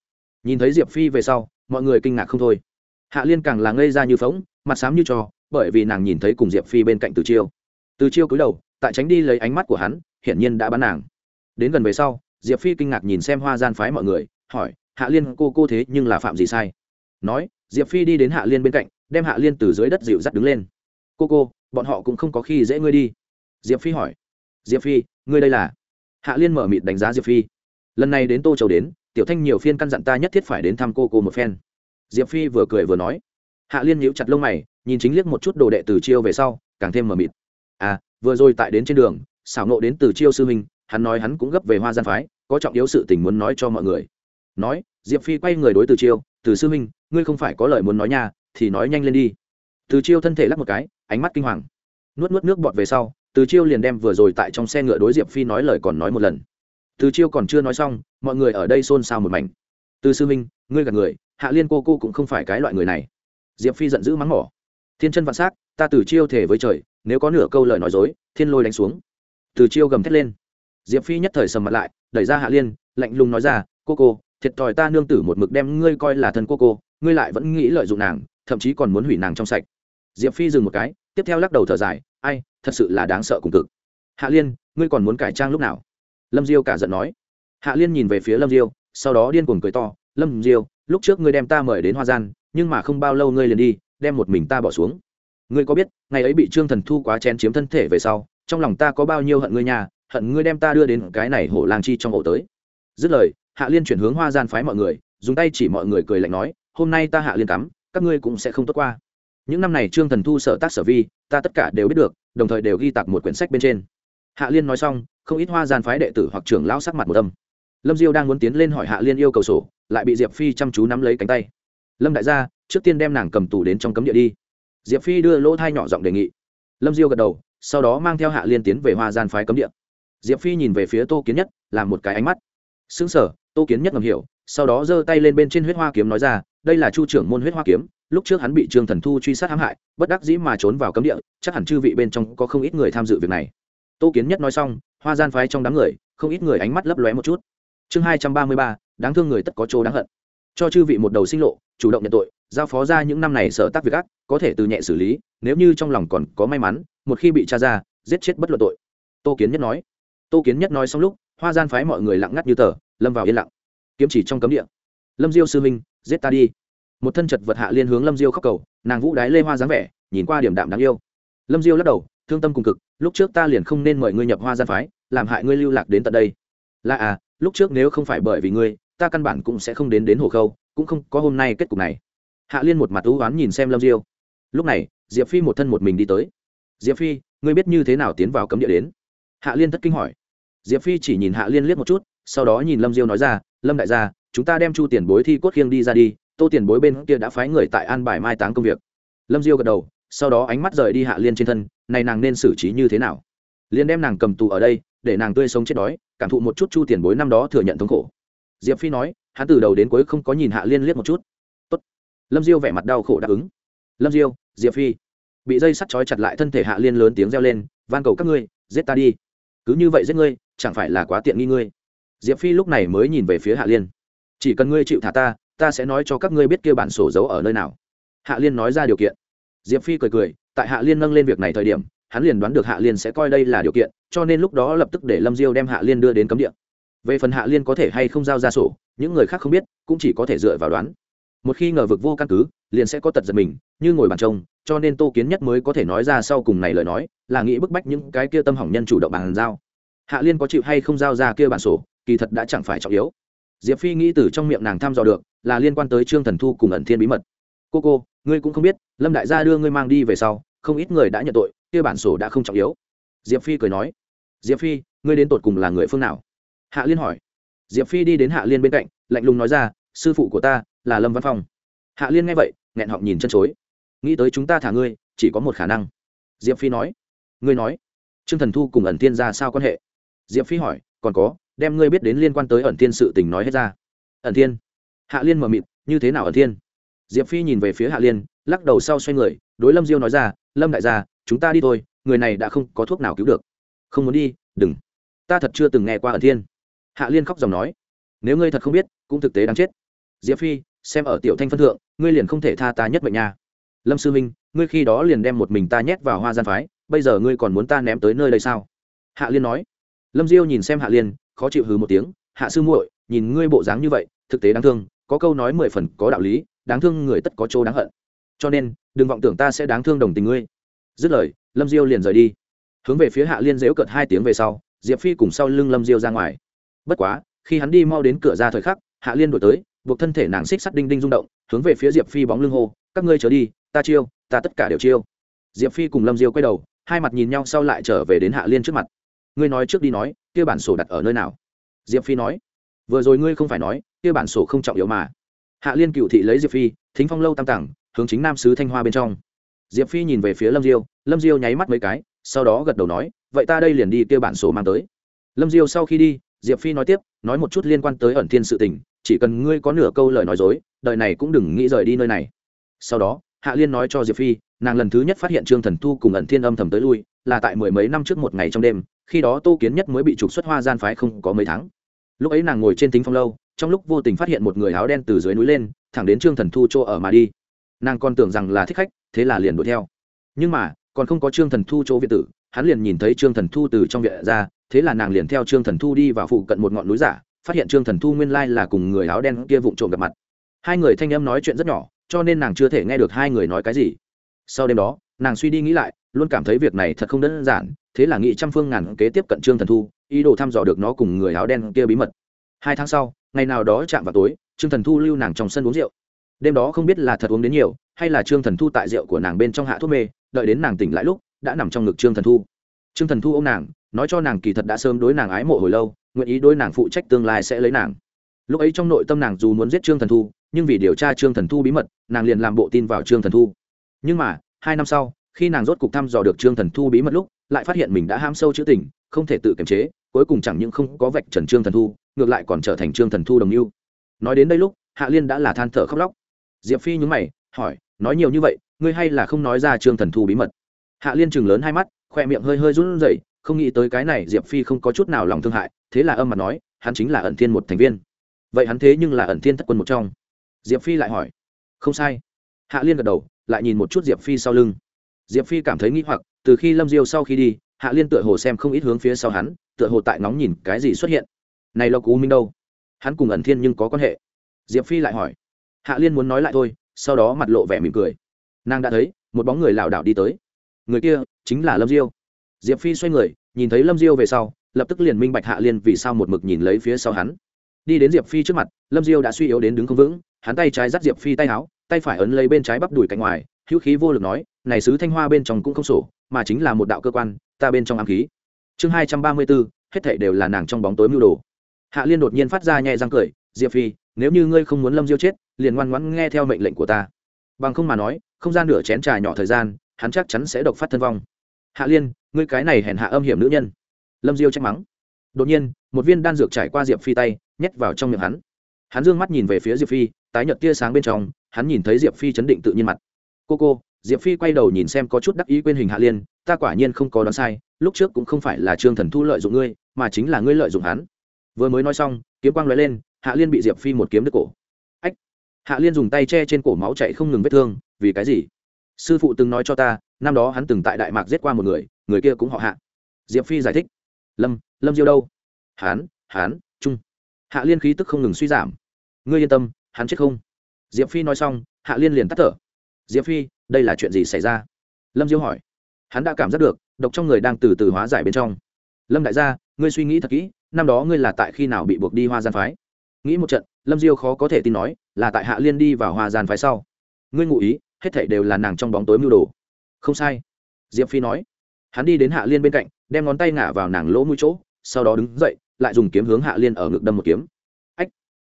nhìn thấy diệp phi về sau, mọi người kinh ngạc không thôi. Hạ liên càng là ngây ra như phóng mặt xám như trò bởi vì nàng nhìn thấy cùng diệp phi bên cạnh từ chiêu. Từ chiêu cúi đầu, tại tránh đi lấy ánh mắt của hắn, hiển nhiên đã bắn nàng. Đến gần về sau, diệp phi kinh ngạc nhìn xem hoa gian phái mọi người, hỏi, hạ liên, cô cô thế nhưng là phạm gì sai? Nói, diệp phi đi đến hạ liên bên cạnh, đem hạ liên từ dưới đất dịu dắt đứng lên. Cô cô, bọn họ cũng không có khi dễ ngươi đi. Diệp phi hỏi. Diệp phi, ngươi đây là? Hạ liên mở mịt đánh giá diệp phi. Lần này đến tô châu đến tiểu thanh nhiều phiên căn dặn ta nhất thiết phải đến thăm cô cô một phen. Diệp phi vừa cười vừa nói. Hạ liên nhíu chặt lông mày, nhìn chính liếc một chút đồ đệ từ chiêu về sau, càng thêm mờ mịt. À vừa rồi tại đến trên đường, xảo nộ đến từ chiêu sư huynh, hắn nói hắn cũng gấp về hoa gian phái, có trọng yếu sự tình muốn nói cho mọi người. Nói, diệp phi quay người đối từ chiêu, từ sư huynh, ngươi không phải có lời muốn nói nha, thì nói nhanh lên đi. Từ chiêu thân thể lắc một cái, ánh mắt kinh hoàng. Nuốt nuốt nước bọt về sau, từ chiêu liền đem vừa rồi tại trong xe ngựa đối diệp phi nói lời còn nói một lần từ chiêu còn chưa nói xong, mọi người ở đây xôn xao một mảnh. Từ sư minh ngươi gạt người, hạ liên cô cô cũng không phải cái loại người này. Diệp phi giận dữ mắng mỏ. Thiên chân vạn s á c ta từ chiêu thể với trời, nếu có nửa câu lời nói dối, thiên lôi đánh xuống. Từ chiêu gầm thét lên. Diệp phi nhất thời sầm mặt lại, đẩy ra hạ liên, lạnh lùng nói ra, cô cô, thiệt thòi ta nương tử một mực đem ngươi coi là thân cô cô, ngươi lại vẫn nghĩ lợi dụng nàng, thậm chí còn muốn hủy nàng trong sạch. Diệp phi dừng một cái, tiếp theo lắc đầu thở dài, ai, thật sự là đáng sợ cùng cực. Hạ liên, ngươi còn muốn cải trang lúc nào? Lâm diêu cả giận nói. Hạ liên nhìn về phía lâm diêu, sau đó điên cuồng cười to, lâm diêu, lúc trước ngươi đem ta mời đến hoa gian, nhưng mà không bao lâu ngươi liền đi, đem một mình ta bỏ xuống. Ngươi có biết, ngày ấy bị trương thần thu quá chen chiếm thân thể về sau, trong lòng ta có bao nhiêu hận ngươi nhà hận ngươi đem ta đưa đến cái này hổ lang chi trong ổ tới. Dứt lời, hạ liên chuyển hướng hoa gian phái mọi người, dùng tay chỉ mọi người cười lạnh nói, hôm nay ta hạ liên cắm, các ngươi cũng sẽ không tốt qua. Những năm này trương thần thu sở tác sở vi, ta tất cả đều biết được, đồng thời đều ghi tặc một quyển sách bên trên. Hạ liên nói xong không ít hoa gian phái đệ tử hoặc trưởng lão sắc mặt một âm. Lâm diêu đang muốn tiến lên hỏi hạ liên yêu cầu sổ, lại bị diệp phi chăm chú nắm lấy cánh tay. Lâm đại gia, trước tiên đem nàng cầm tù đến trong cấm địa đi. Diệp phi đưa lỗ thai nhỏ giọng đề nghị. Lâm diêu gật đầu, sau đó mang theo hạ liên tiến về hoa gian phái cấm địa. Diệp phi nhìn về phía tô kiến nhất, làm một cái ánh mắt. Xứng sở, tô kiến nhất ngầm hiểu. Sau đó giơ tay lên bên trên huyết hoa kiếm nói ra, đây là chu trưởng môn huyết hoa kiếm, lúc trước hắn bị trương thần thu truy sát hãm hại, bất đắc dĩ mà trốn vào cấm địa, chắc hẳn chư vị bên trong có không ít người tham dự việc này. Tô kiến nhất nói xong hoa gian phái trong đám người, không ít người ánh mắt lấp lóe một chút. Chương hai trăm ba mươi ba, đáng thương người tất có chỗ đáng hận. Cho chư vị một đầu sinh lộ, chủ động nhận tội, giao phó ra những năm này sở tác việc ác, có thể từ nhẹ xử lý, nếu như trong lòng còn có may mắn, một khi bị tra ra, giết chết bất luận tội. Tô kiến nhất nói. Tô kiến nhất nói xong lúc, hoa gian phái mọi người lặng ngắt như tờ, lâm vào yên lặng. Kiếm chỉ trong cấm địa. Lâm diêu sư minh giết ta đi. Một thân chật vật hạ liên hướng lâm diêu khóc cầu, nàng vũ đái lê hoa dáng vẻ, nhìn qua điểm đạm đáng yêu. Lâm diêu lắc đầu thương tâm cùng cực, lúc trước ta liền không nên mời ngươi nhập hoa gian phái, làm hại ngươi lưu lạc đến tận đây. Là à lúc trước nếu không phải bởi vì ngươi, ta căn bản cũng sẽ không đến đến hồ khâu, cũng không có hôm nay kết cục này. Hạ liên một mặt ưu oán nhìn xem lâm diêu. Lúc này, diệp phi một thân một mình đi tới. Diệp phi, ngươi biết như thế nào tiến vào cấm địa đến? Hạ liên thất kinh hỏi. Diệp phi chỉ nhìn hạ liên liếc một chút, sau đó nhìn lâm diêu nói ra, lâm đại gia, chúng ta đem chu tiền bối thi cốt khiêng đi ra đi, tô tiền bối bên kia đã phái người tại an bài mai táng công việc. Lâm diêu gật đầu, sau đó ánh mắt rời đi hạ liên trên thân này nàng nên xử trí như thế nào? Liền đem nàng cầm tù ở đây, để nàng tươi sống chết đói, cảm thụ một chút chu tiền bối năm đó thừa nhận thống khổ. Diệp phi nói, hắn từ đầu đến cuối không có nhìn hạ liên liếc một chút. Tốt. lâm diêu vẻ mặt đau khổ đáp ứng. Lâm diêu, diệp phi. Bị dây sắt trói chặt lại thân thể hạ liên lớn tiếng reo lên, van cầu các ngươi, giết ta đi. Cứ như vậy giết ngươi, chẳng phải là quá tiện nghi ngươi? Diệp phi lúc này mới nhìn về phía hạ liên. Chỉ cần ngươi chịu thả ta ta sẽ nói cho các ngươi biết kia bản sổ giấu ở nơi nào. Hạ liên nói ra điều kiện. Diệp phi cười cười tại hạ liên nâng lên việc này thời điểm, hắn liền đoán được hạ liên sẽ coi đây là điều kiện, cho nên lúc đó lập tức để lâm diêu đem hạ liên đưa đến cấm địa. Về phần hạ liên có thể hay không giao ra sổ, những người khác không biết, cũng chỉ có thể dựa vào đoán. Một khi ngờ vực vô căn cứ, liền sẽ có tật giật mình, như ngồi bàn trông, cho nên tô kiến nhất mới có thể nói ra sau cùng này lời nói, là nghĩ bức bách những cái kia tâm hỏng nhân chủ động bàn giao. Hạ liên có chịu hay không giao ra kia bản sổ, kỳ thật đã chẳng phải trọng yếu. Diệp phi nghĩ từ trong miệng nàng thăm dò được, là liên quan tới trương thần thu cùng ẩn thiên bí mật. Cô cô ngươi cũng không biết, lâm đại gia đưa ngươi mang đi về sau, không ít người đã nhận tội, kia bản sổ đã không trọng yếu. Diệp phi cười nói, diệp phi, ngươi đến tột cùng là người phương nào? Hạ liên hỏi. Diệp phi đi đến hạ liên bên cạnh, lạnh lùng nói ra, sư phụ của ta là lâm văn phong. Hạ liên nghe vậy, nghẹn họng nhìn chân chối. Nghĩ tới chúng ta thả ngươi, chỉ có một khả năng. Diệp phi nói. Ngươi nói, trương thần thu cùng ẩn tiên ra sao quan hệ? Diệp phi hỏi, còn có, đem ngươi biết đến liên quan tới ẩn tiên sự tình nói hết ra. Ẩn tiên hạ liên mờ mịt, như thế nào ẩn tiên diệp phi nhìn về phía hạ liên, lắc đầu sau xoay người, đối lâm diêu nói ra, lâm đại gia, chúng ta đi thôi, người này đã không có thuốc nào cứu được. Không muốn đi, đừng. Ta thật chưa từng nghe qua ẩn thiên. Hạ liên khóc dòng nói. Nếu ngươi thật không biết, cũng thực tế đáng chết. Diệp phi, xem ở tiểu thanh phân thượng, ngươi liền không thể tha ta nhất mệnh nha. Lâm sư minh ngươi khi đó liền đem một mình ta nhét vào hoa gian phái, bây giờ ngươi còn muốn ta ném tới nơi đây sao? Hạ liên nói. Lâm diêu nhìn xem hạ liên, khó chịu hừ một tiếng. Hạ sư muội, nhìn ngươi bộ dáng như vậy, thực tế đáng thương có câu nói mười phần có đạo lý, đáng thương người tất có chỗ đáng hận. Cho nên, đừng vọng tưởng ta sẽ đáng thương đồng tình ngươi. Dứt lời, lâm diêu liền rời đi. Hướng về phía hạ liên dễu cợt hai tiếng về sau, diệp phi cùng sau lưng lâm diêu ra ngoài. Bất quá, khi hắn đi mau đến cửa ra thời khắc, hạ liên đổi tới, buộc thân thể nàng xích sắt đinh đinh rung động, hướng về phía diệp phi bóng lưng hô, các ngươi trở đi, ta chiêu, ta tất cả đều chiêu. Diệp phi cùng lâm diêu quay đầu, hai mặt nhìn nhau sau lại trở về đến hạ liên trước mặt. Ngươi nói trước đi nói, kia bản sổ đặt ở nơi nào? Diệp phi nói. Vừa rồi ngươi không phải nói kia bản sổ không trọng yếu mà. Hạ liên cựu thị lấy diệp phi, thính phong lâu tam tảng, hướng chính nam sứ thanh hoa bên trong. Diệp phi nhìn về phía lâm diêu lâm diêu nháy mắt mấy cái, sau đó gật đầu nói, vậy ta đây liền đi kia bản sổ mang tới. Lâm diêu sau khi đi, diệp phi nói tiếp, nói một chút liên quan tới ẩn thiên sự tình, chỉ cần ngươi có nửa câu lời nói dối, đời này cũng đừng nghĩ rời đi nơi này. Sau đó, hạ liên nói cho diệp phi, nàng lần thứ nhất phát hiện trương thần thu cùng ẩn thiên âm thầm tới lui, là tại mười mấy năm trước một ngày trong đêm, khi đó tô kiến nhất mới bị trục xuất hoa gian phái không có mấy tháng. Lúc ấy nàng ngồi trên tính phong lâu trong lúc vô tình phát hiện một người áo đen từ dưới núi lên, thẳng đến trương thần thu chỗ ở mà đi. Nàng còn tưởng rằng là thích khách, thế là liền đuổi theo. Nhưng mà, còn không có trương thần thu chỗ viện tử, hắn liền nhìn thấy trương thần thu từ trong viện ra, thế là nàng liền theo trương thần thu đi vào phụ cận một ngọn núi giả, phát hiện trương thần thu nguyên lai là cùng người áo đen kia vụng trộm gặp mặt. Hai người thanh âm nói chuyện rất nhỏ, cho nên nàng chưa thể nghe được hai người nói cái gì. Sau đêm đó, nàng suy đi nghĩ lại, luôn cảm thấy việc này thật không đơn giản, thế là nghị trăm phương ngàn kế tiếp cận trương thần thu, ý đồ thăm dò được nó cùng người áo đen kia bí mật. Hai tháng sau ngày nào đó chạm vào tối, trương thần thu lưu nàng trong sân uống rượu. Đêm đó không biết là thật uống đến nhiều, hay là trương thần thu tại rượu của nàng bên trong hạ thuốc mê, đợi đến nàng tỉnh lại lúc, đã nằm trong ngực trương thần thu. Trương thần thu ô m nàng, nói cho nàng kỳ thật đã sớm đối nàng ái mộ hồi lâu, nguyện ý đối nàng phụ trách tương lai sẽ lấy nàng. Lúc ấy trong nội tâm nàng dù muốn giết trương thần thu, nhưng vì điều tra trương thần thu bí mật, nàng liền làm bộ tin vào trương thần thu. Nhưng mà, hai năm sau, khi nàng rốt cục thăm dò được trương thần thu bí mật lúc, lại phát hiện mình đã ham sâu chữ tình, không thể tự kiềm chế, cuối cùng chẳng những không có vạch trần trương thần thu ngược lại còn trở thành trương thần thu đồng mưu. Nói đến đây lúc, hạ liên đã là than thở khóc lóc. Diệp phi nhúng mày, hỏi, nói nhiều như vậy, ngươi hay là không nói ra trương thần thu bí mật? Hạ liên chừng lớn hai mắt, khoe miệng hơi hơi run rẩy, không nghĩ tới cái này diệp phi không có chút nào lòng thương hại, thế là âm mặt nói, hắn chính là ẩn thiên một thành viên. Vậy hắn thế nhưng là ẩn thiên thất quân một trong. Diệp phi lại hỏi, không sai. Hạ liên gật đầu, lại nhìn một chút diệp phi sau lưng. Diệp phi cảm thấy nghĩ hoặc, từ khi lâm diêu sau khi đi, hạ liên tựa hồ xem không ít hướng phía sau hắn, tựa hồ tại ngóng nhìn cái gì xuất hiện này lộc u minh đâu? Hắn cùng ẩn thiên nhưng có quan hệ. Diệp phi lại hỏi. Hạ liên muốn nói lại thôi, sau đó mặt lộ vẻ mỉm cười. Nàng đã thấy, một bóng người lảo đảo đi tới. Người kia chính là lâm diêu. Diệp phi xoay người, nhìn thấy lâm diêu về sau, lập tức liền minh bạch hạ liên vì sao một mực nhìn lấy phía sau hắn. Đi đến diệp phi trước mặt, lâm diêu đã suy yếu đến đứng không vững, hắn tay trái dắt diệp phi tay áo, tay phải ấn lấy bên trái bắp đùi cánh ngoài, hữu khí vô lực nói, này sứ thanh hoa bên trong cũng không sổ, mà chính là một đạo cơ quan, ta bên trong ám khí. Chương hai trăm ba mươi bốn, hết thảy đều là nàng trong bóng tối mưu đồ hạ liên đột nhiên phát ra nhẹ răng cười, diệp phi, nếu như ngươi không muốn lâm diêu chết, liền ngoan ngoãn nghe theo mệnh lệnh của ta. Bằng không mà nói, không gian nửa chén trà nhỏ thời gian, hắn chắc chắn sẽ độc phát thân vong. Hạ liên, ngươi cái này hèn hạ âm hiểm nữ nhân. Lâm diêu trách mắng. Đột nhiên, một viên đan dược trải qua diệp phi tay, nhét vào trong miệng hắn. Hắn dương mắt nhìn về phía diệp phi, tái nhợt tia sáng bên trong, hắn nhìn thấy diệp phi chấn định tự nhiên mặt. Cô cô, diệp phi quay đầu nhìn xem có chút đắc ý quên hình hạ liên, ta quả nhiên không có đoán sai, lúc trước cũng không phải là trương thần thu lợi dụng ngươi, mà chính là ngươi lợi dụng hắn vừa mới nói xong, kiếm quang l lên, hạ liên bị diệp phi một kiếm đứt cổ. Ách! Hạ liên dùng tay che trên cổ máu chạy không ngừng vết thương, vì cái gì? Sư phụ từng nói cho ta, năm đó hắn từng tại đại mạc giết qua một người người kia cũng họ hạ. Diệp phi giải thích. Lâm lâm diêu đâu? Hán hán trung. Hạ liên khí tức không ngừng suy giảm. Ngươi yên tâm, hắn chết không? Diệp phi nói xong, hạ liên liền tắt thở. Diệp phi, đây là chuyện gì xảy ra? Lâm diêu hỏi. Hắn đã cảm giác được, độc trong người đang từ từ hóa giải bên trong. Lâm đại gia, ngươi suy nghĩ thật kỹ năm đó ngươi là tại khi nào bị buộc đi hoa gian phái? Nghĩ một trận, lâm diêu khó có thể tin nói, là tại hạ liên đi vào hoa gian phái sau. Ngươi ngụ ý, hết thảy đều là nàng trong bóng tối mưu đồ. Không sai. Diệp phi nói. Hắn đi đến hạ liên bên cạnh, đem ngón tay ngả vào nàng lỗ mũi chỗ, sau đó đứng dậy, lại dùng kiếm hướng hạ liên ở ngực đâm một kiếm. Ách.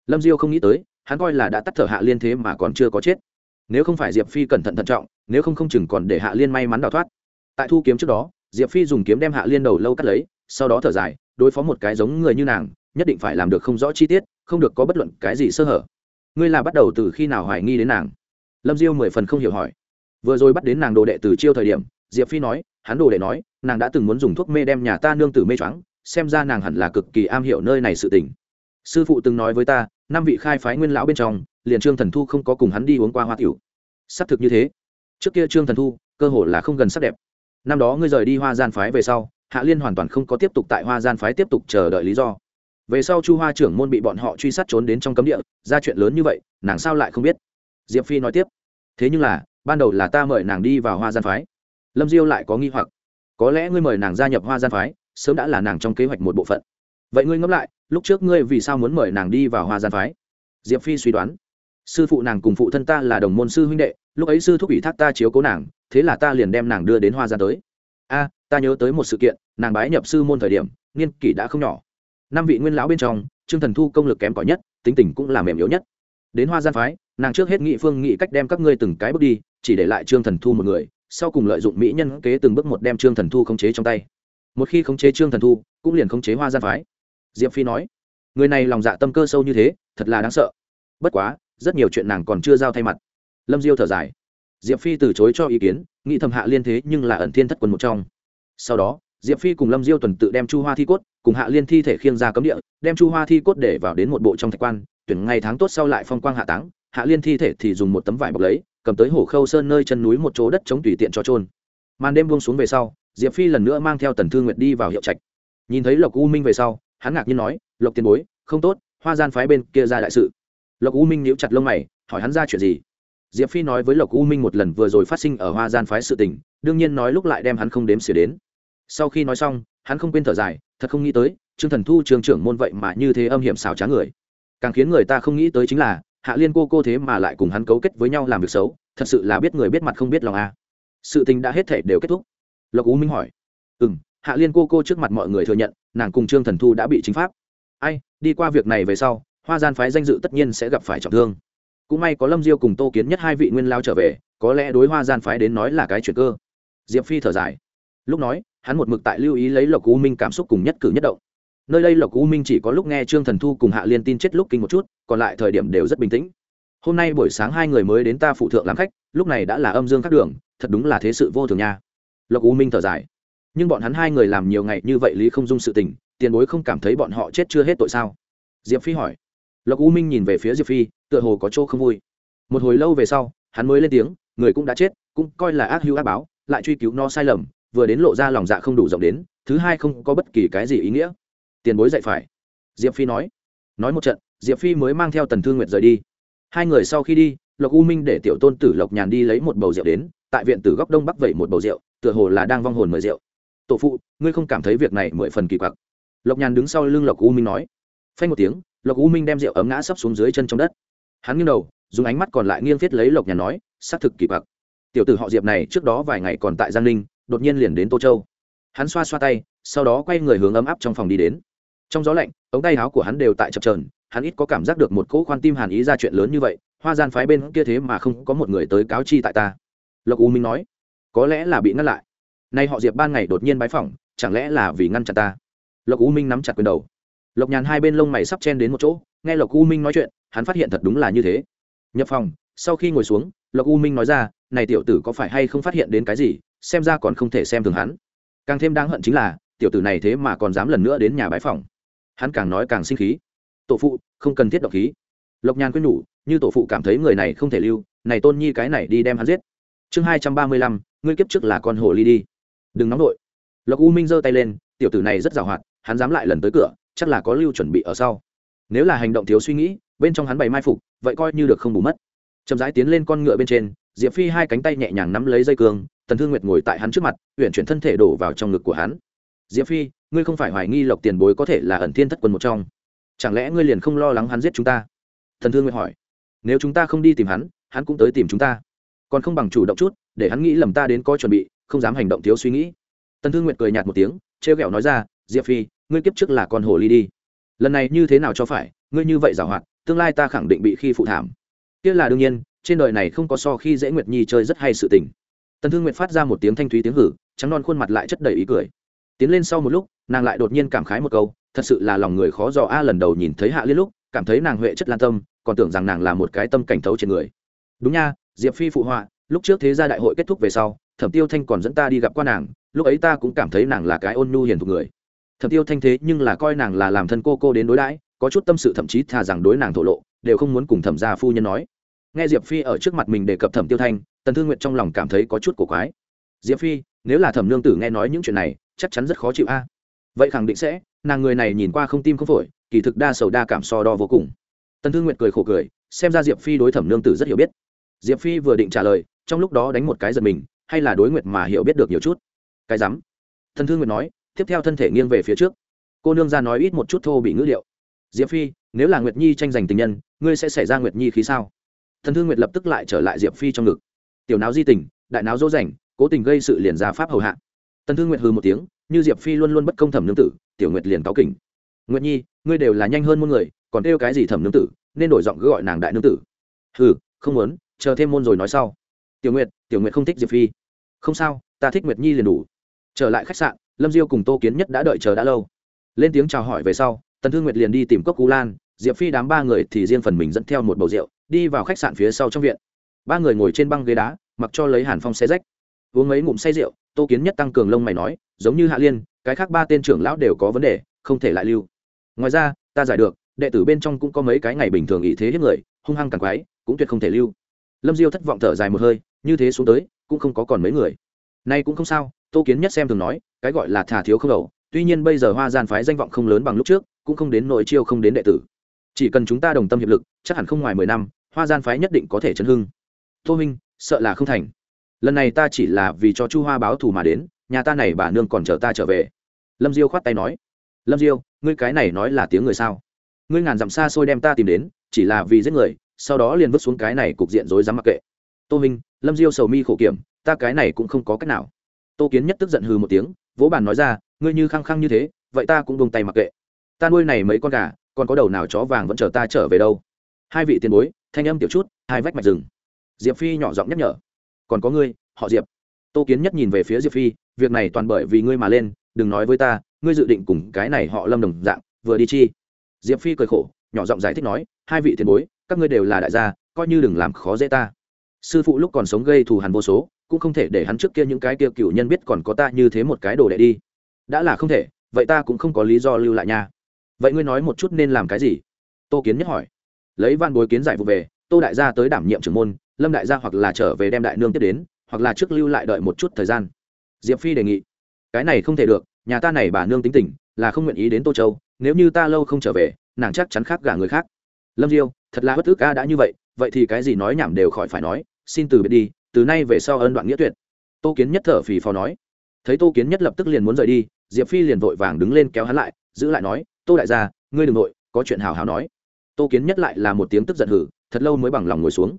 Lâm diêu không nghĩ tới, hắn coi là đã tắt thở hạ liên thế mà còn chưa có chết. Nếu không phải diệp phi cẩn thận thận trọng, nếu không không chừng còn để hạ liên may mắn đào thoát. Tại thu kiếm trước đó, diệp phi dùng kiếm đem hạ liên đầu lâu cắt lấy, sau đó thở dài đối phó một cái giống người như nàng, nhất định phải làm được không rõ chi tiết, không được có bất luận cái gì sơ hở. Ngươi là bắt đầu từ khi nào hoài nghi đến nàng? Lâm diêu mười phần không hiểu hỏi. Vừa rồi bắt đến nàng đồ đệ từ chiêu thời điểm, diệp phi nói, hắn đồ đệ nói, nàng đã từng muốn dùng thuốc mê đem nhà ta nương tử mê choáng, xem ra nàng hẳn là cực kỳ am hiểu nơi này sự tình. Sư phụ từng nói với ta, năm vị khai phái nguyên lão bên trong, liền trương thần thu không có cùng hắn đi uống qua hoa tiểu. Xác thực như thế. Trước kia trương thần thu, cơ hồ là không gần sắc đẹp. Năm đó ngươi rời đi hoa gian phái về sau hạ liên hoàn toàn không có tiếp tục tại hoa gian phái tiếp tục chờ đợi lý do. Về sau chu hoa trưởng môn bị bọn họ truy sát trốn đến trong cấm địa, ra chuyện lớn như vậy, nàng sao lại không biết? Diệp phi nói tiếp, thế nhưng là, ban đầu là ta mời nàng đi vào hoa gian phái. Lâm diêu lại có nghi hoặc, có lẽ ngươi mời nàng gia nhập hoa gian phái, sớm đã là nàng trong kế hoạch một bộ phận. Vậy ngươi ngẫm lại, lúc trước ngươi vì sao muốn mời nàng đi vào hoa gian phái? Diệp phi suy đoán, sư phụ nàng cùng phụ thân ta là đồng môn sư huynh đệ, lúc ấy sư thúc ủy thác ta chiếu cố nàng, thế là ta liền đem nàng đưa đến hoa gian tới. A ta nhớ tới một sự kiện, nàng bái nhập sư môn thời điểm, niên kỷ đã không nhỏ. Năm vị nguyên lão bên trong, trương thần thu công lực kém cỏi nhất, tính tình cũng là mềm yếu nhất. Đến hoa gian phái, nàng trước hết nghị phương nghị cách đem các ngươi từng cái bước đi, chỉ để lại trương thần thu một người, sau cùng lợi dụng mỹ nhân kế từng bước một đem trương thần thu khống chế trong tay. Một khi khống chế trương thần thu, cũng liền khống chế hoa gian phái. Diệp phi nói, người này lòng dạ tâm cơ sâu như thế, thật là đáng sợ. Bất quá, rất nhiều chuyện nàng còn chưa giao thay mặt. Lâm diêu thở dài. Diệp phi từ chối cho ý kiến, nghĩ thầm hạ liên thế nhưng là ẩn thiên thất quân một trong sau đó, diệp phi cùng lâm diêu tuần tự đem chu hoa thi cốt cùng hạ liên thi thể khiêng ra cấm địa, đem chu hoa thi cốt để vào đến một bộ trong thạch quan, tuyển ngày tháng tốt sau lại phong quang hạ táng, hạ liên thi thể thì dùng một tấm vải bọc lấy, cầm tới hồ khâu sơn nơi chân núi một chỗ đất chống tùy tiện cho trôn màn đêm buông xuống về sau, diệp phi lần nữa mang theo tần thương nguyệt đi vào hiệu trạch. Nhìn thấy lộc u minh về sau, hắn ngạc nhiên nói, lộc tiền bối, không tốt, hoa gian phái bên kia ra đại sự. Lộc u minh níu chặt lông mày, hỏi hắn ra chuyện gì? Diệp phi nói với lộc u minh một lần vừa rồi phát sinh ở hoa gian phái sự tình, đương nhiên nói lúc lại đem hắn không đếm xỉa đến sau khi nói xong, hắn không quên thở dài, thật không nghĩ tới, trương thần thu trường trưởng môn vậy mà như thế âm hiểm xảo trá người. Càng khiến người ta không nghĩ tới chính là, hạ liên cô cô thế mà lại cùng hắn cấu kết với nhau làm việc xấu, thật sự là biết người biết mặt không biết lòng a. À. sự tình đã hết thể đều kết thúc. Lộc u minh hỏi. Ừ m hạ liên cô cô trước mặt mọi người thừa nhận, nàng cùng trương thần thu đã bị chính pháp. Ai, đi qua việc này về sau, hoa gian phái danh dự tất nhiên sẽ gặp phải trọng thương. Cũng may có lâm diêu cùng tô kiến nhất hai vị nguyên lao trở về, có lẽ đối hoa gian phái đến nói là cái chuyện cơ. Diệp phi thở dài. Lúc nói hắn một mực tại lưu ý lấy lộc u minh cảm xúc cùng nhất cử nhất động. Nơi đây lộc u minh chỉ có lúc nghe trương thần thu cùng hạ liên tin chết lúc kinh một chút, còn lại thời điểm đều rất bình tĩnh. Hôm nay buổi sáng hai người mới đến ta phụ thượng làm khách, lúc này đã là âm dương khắc đường, thật đúng là thế sự vô thường nha. Lộc u minh thở dài. Nhưng bọn hắn hai người làm nhiều ngày như vậy lý không dung sự tình, tiền bối không cảm thấy bọn họ chết chưa hết tội sao? Diệp phi hỏi. Lộc u minh nhìn về phía diệp phi, tựa hồ có chỗ không vui. Một hồi lâu về sau, hắn mới lên tiếng, người cũng đã chết, cũng coi là ác hữu ác báo, lại truy cứu no sai lầm vừa đến lộ ra lòng dạ không đủ rộng đến, thứ hai không có bất kỳ cái gì ý nghĩa. Tiền bối dạy phải. Diệp phi nói. Nói một trận, diệp phi mới mang theo tần thương nguyệt rời đi. Hai người sau khi đi, lộc u minh để tiểu tôn tử lộc nhàn đi lấy một bầu rượu đến, tại viện tử góc đông bắc vẩy một bầu rượu, tựa hồ là đang vong hồn mời rượu. Tổ phụ, ngươi không cảm thấy việc này mười phần kỳ quặc? Lộc nhàn đứng sau lưng lộc u minh nói. Phanh một tiếng, lộc u minh đem rượu ấm ngã sấp xuống dưới chân trong đất. Hắn nghiêng đầu, dùng ánh mắt còn lại nghiêng viết lấy lộc nhàn nói, xác thực kỳ quặc. Tiểu tử họ diệp này trước đó vài ngày còn tại giang ninh đột nhiên liền đến tô châu. Hắn xoa xoa tay, sau đó quay người hướng ấm áp trong phòng đi đến. Trong gió lạnh, ống tay áo của hắn đều tại chập trờn hắn ít có cảm giác được một cỗ khoan tim hàn ý ra chuyện lớn như vậy, hoa gian phái bên kia thế mà không có một người tới cáo chi tại ta. Lộc u minh nói, có lẽ là bị ngăn lại. Nay họ diệp ban ngày đột nhiên bái phỏng, chẳng lẽ là vì ngăn chặn ta? Lộc u minh nắm chặt quyền đầu. Lộc nhàn hai bên lông mày sắp chen đến một chỗ, nghe lộc u minh nói chuyện, hắn phát hiện thật đúng là như thế. Nhập phòng, sau khi ngồi xuống, lộc u minh nói ra, này tiểu tử có phải hay không phát hiện đến cái gì? Xem ra còn không thể xem thường hắn. Càng thêm đáng hận chính là, tiểu tử này thế mà còn dám lần nữa đến nhà bãi phòng hắn càng nói càng sinh khí. Tổ phụ, không cần thiết độc khí. Lộc nhàn quyết nhủ, như tổ phụ cảm thấy người này không thể lưu, này tôn nhi cái này đi đem hắn giết. Chương hai trăm ba mươi lăm, ngươi kiếp trước là con hồ ly đi. Đừng nóng đội lộc u minh giơ tay lên, tiểu tử này rất giàu hoạt, hắn dám lại lần tới cửa, chắc là có lưu chuẩn bị ở sau. Nếu là hành động thiếu suy nghĩ, bên trong hắn bày mai phục, vậy coi như được không bù mất. Chậm rãi tiến lên con ngựa bên trên, diệp phi hai cánh tay nhẹ nhàng nắm lấy dây cương tần thương nguyệt ngồi tại hắn trước mặt huyện chuyển thân thể đổ vào trong ngực của hắn. Diệp phi, ngươi không phải hoài nghi lộc tiền bối có thể là ẩn thiên thất quân một trong. Chẳng lẽ ngươi liền không lo lắng hắn giết chúng ta? Thần thương nguyệt hỏi. Nếu chúng ta không đi tìm hắn hắn cũng tới tìm chúng ta. Còn không bằng chủ động chút, để hắn nghĩ lầm ta đến có chuẩn bị, không dám hành động thiếu suy nghĩ. Tần thương nguyệt cười nhạt một tiếng, trêu ghẹo nói ra, diệp phi, ngươi kiếp trước là con hồ ly đi. Lần này như thế nào cho phải, ngươi như vậy giảo hoạt tương lai ta khẳng định bị khi phụ thảm. Kia là đương nhiên, trên đời này không có so khi dễ nguyệt nhi chơi rất hay sự tình tần thương nguyệt phát ra một tiếng thanh thúy tiếng hử, trắng non khuôn mặt lại chất đầy ý cười. Tiến lên sau một lúc, nàng lại đột nhiên cảm khái một câu, thật sự là lòng người khó dò a, lần đầu nhìn thấy hạ liên lúc, cảm thấy nàng huệ chất lan tâm, còn tưởng rằng nàng là một cái tâm cảnh thấu trên người. Đúng nha, diệp phi phụ họa, lúc trước thế gia đại hội kết thúc về sau, thẩm tiêu thanh còn dẫn ta đi gặp qua nàng, lúc ấy ta cũng cảm thấy nàng là cái ôn nhu hiền thục người. Thẩm tiêu thanh thế nhưng là coi nàng là làm thân cô cô đến đối đãi, có chút tâm sự thậm chí thà rằng đối nàng thổ lộ, đều không muốn cùng thẩm gia phu nhân nói. Nghe diệp phi ở trước mặt mình đề cập thẩm tiêu thanh tần thương nguyện trong lòng cảm thấy có chút cổ quái. Diệp phi, nếu là thẩm nương tử nghe nói những chuyện này, chắc chắn rất khó chịu a. Vậy khẳng định sẽ, nàng người này nhìn qua không tim không phổi, kỳ thực đa sầu đa cảm so đo vô cùng. Tần thương nguyện cười khổ cười, xem ra diệp phi đối thẩm nương tử rất hiểu biết. Diệp phi vừa định trả lời, trong lúc đó đánh một cái giật mình, hay là đối nguyệt mà hiểu biết được nhiều chút? Cái rắm. Thần thương nguyệt nói, tiếp theo thân thể nghiêng về phía trước. Cô nương ra nói ít một chút thô bị ngữ liệu. Diệp phi, nếu là nguyệt nhi tranh giành tình nhân, ngươi sẽ xảy ra nguyệt nhi khí sao? Thần thương nguyệt lập tức lại trở lại diệp phi trong ngực tiểu náo di tình, đại náo dỗ dành, cố tình gây sự liền ra pháp hầu hạ. Tần thương nguyệt hừ một tiếng, như diệp phi luôn luôn bất công thẩm nương tử, tiểu nguyệt liền cáo kỉnh. Nguyệt nhi, ngươi đều là nhanh hơn môn người, còn kêu cái gì thẩm nương tử, nên đổi giọng cứ gọi nàng đại nương tử. Hừ, không muốn, chờ thêm môn rồi nói sau. Tiểu nguyệt tiểu nguyệt không thích diệp phi. Không sao, ta thích nguyệt nhi liền đủ. Trở lại khách sạn, lâm diêu cùng tô kiến nhất đã đợi chờ đã lâu. Lên tiếng chào hỏi về sau, tần thương nguyệt liền đi tìm cốc cú lan, diệp phi đám ba người thì riêng phần mình dẫn theo một bầu rượu, đi vào khách sạn phía sau trong viện ba người ngồi trên băng ghế đá, mặc cho lấy hàn phong xe rách. Uống ấy ngụm say rượu, tô kiến nhất tăng cường lông mày nói, giống như hạ liên, cái khác ba tên trưởng lão đều có vấn đề, không thể lại lưu. Ngoài ra, ta giải được, đệ tử bên trong cũng có mấy cái ngày bình thường ý thế hết người, hung hăng càng quái, cũng tuyệt không thể lưu. Lâm diêu thất vọng thở dài một hơi, như thế xuống tới, cũng không có còn mấy người. Nay cũng không sao, tô kiến nhất xem thường nói, cái gọi là thà thiếu không đầu, tuy nhiên bây giờ hoa gian phái danh vọng không lớn bằng lúc trước, cũng không đến nội chiêu không đến đệ tử. Chỉ cần chúng ta đồng tâm hiệp lực, chắc hẳn không ngoài mười năm, hoa gian phái nhất định có thể chấn hưng tô minh, sợ là không thành. Lần này ta chỉ là vì cho chu hoa báo thù mà đến, nhà ta này bà nương còn chờ ta trở về. Lâm diêu khoát tay nói. Lâm diêu, ngươi cái này nói là tiếng người sao? Ngươi ngàn dặm xa xôi đem ta tìm đến, chỉ là vì giết người, sau đó liền vứt xuống cái này cục diện rối rắm mặc kệ. Tô minh, lâm diêu sầu mi khổ kiểm, ta cái này cũng không có cách nào. Tô kiến nhất tức giận hừ một tiếng, vỗ bàn nói ra, ngươi như khăng khăng như thế, vậy ta cũng buông tay mặc kệ. Ta nuôi này mấy con gà, còn có đầu nào chó vàng vẫn chờ ta trở về đâu? Hai vị tiền bối, thanh âm tiểu chút, hai vách mạch rừng diệp phi nhỏ giọng nhắc nhở. Còn có ngươi, họ diệp. Tô kiến nhất nhìn về phía diệp phi, việc này toàn bởi vì ngươi mà lên, đừng nói với ta, ngươi dự định cùng cái này họ lâm đồng dạng, vừa đi chi. Diệp phi cười khổ, nhỏ giọng giải thích nói, hai vị tiền bối, các ngươi đều là đại gia, coi như đừng làm khó dễ ta. Sư phụ lúc còn sống gây thù hằn vô số, cũng không thể để hắn trước kia những cái kia cựu nhân biết còn có ta như thế một cái đồ đệ đi. Đã là không thể, vậy ta cũng không có lý do lưu lại nha. Vậy ngươi nói một chút nên làm cái gì? Tô kiến nhất hỏi. Lấy văn bối kiến giải vụ về, tô đại gia tới đảm nhiệm trưởng môn lâm đại gia hoặc là trở về đem đại nương tiếp đến, hoặc là trước lưu lại đợi một chút thời gian. Diệp phi đề nghị. Cái này không thể được, nhà ta này bà nương tính tình, là không nguyện ý đến tô châu, nếu như ta lâu không trở về, nàng chắc chắn khác gả người khác. Lâm diêu, thật là bất ức ca đã như vậy vậy thì cái gì nói nhảm đều khỏi phải nói, xin từ biệt đi, từ nay về sau ân đoạn nghĩa tuyệt. Tô kiến nhất thở phì phò nói. Thấy tô kiến nhất lập tức liền muốn rời đi, diệp phi liền vội vàng đứng lên kéo hắn lại, giữ lại nói, tô đại gia, ngươi đ ừ n g nội, có chuyện hào hào nói. Tô kiến nhất lại là một tiếng tức giận hử, thật lâu mới bằng lòng ngồi xuống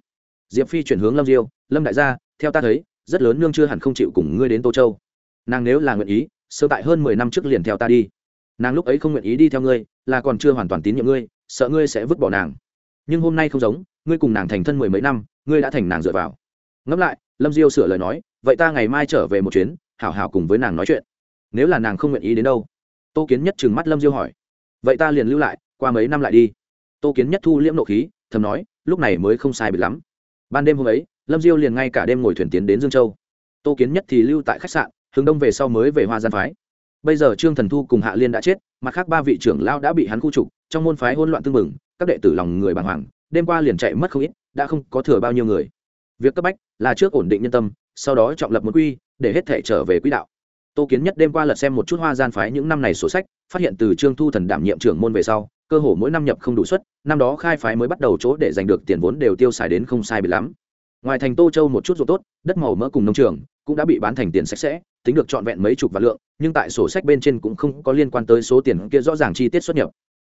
diệp phi chuyển hướng lâm diêu, lâm đại gia, theo ta thấy, rất lớn nương chưa hẳn không chịu cùng ngươi đến tô châu. Nàng nếu là nguyện ý, sơ tại hơn mười năm trước liền theo ta đi. Nàng lúc ấy không nguyện ý đi theo ngươi, là còn chưa hoàn toàn tín nhiệm ngươi, sợ ngươi sẽ vứt bỏ nàng. Nhưng hôm nay không giống, ngươi cùng nàng thành thân mười mấy năm, ngươi đã thành nàng dựa vào. Ngẫm lại, lâm diêu sửa lời nói, vậy ta ngày mai trở về một chuyến, hảo hảo cùng với nàng nói chuyện. Nếu là nàng không nguyện ý đến đâu. Tô kiến nhất trừng mắt lâm diêu hỏi, vậy ta liền lưu lại, qua mấy năm lại đi. Tô kiến nhất thu liễm nộ khí, thầm nói, lúc này mới không sai bị lắm ban đêm hôm ấy, lâm diêu liền ngay cả đêm ngồi thuyền tiến đến dương châu. Tô kiến nhất thì lưu tại khách sạn, hướng đông về sau mới về hoa gian phái. Bây giờ trương thần thu cùng hạ liên đã chết, mặt khác ba vị trưởng lao đã bị hắn khu trục, trong môn phái hỗn loạn tương mừng các đệ tử lòng người bàng hoàng, đêm qua liền chạy mất không ít, đã không có thừa bao nhiêu người. Việc cấp bách là trước ổn định nhân tâm, sau đó trọng lập một quy, để hết thể trở về quỹ đạo. Tô kiến nhất đêm qua lật xem một chút hoa gian phái những năm này sổ sách, phát hiện từ trương thu thần đảm nhiệm trưởng môn về sau cơ hồ mỗi năm nhập không đủ suất, năm đó khai phái mới bắt đầu chỗ để giành được tiền vốn đều tiêu xài đến không sai bị lắm. Ngoài thành tô châu một chút ruộng tốt, đất màu mỡ cùng nông trường cũng đã bị bán thành tiền sạch sẽ, tính được trọn vẹn mấy chục vạn lượng, nhưng tại sổ sách bên trên cũng không có liên quan tới số tiền kia rõ ràng chi tiết xuất nhập.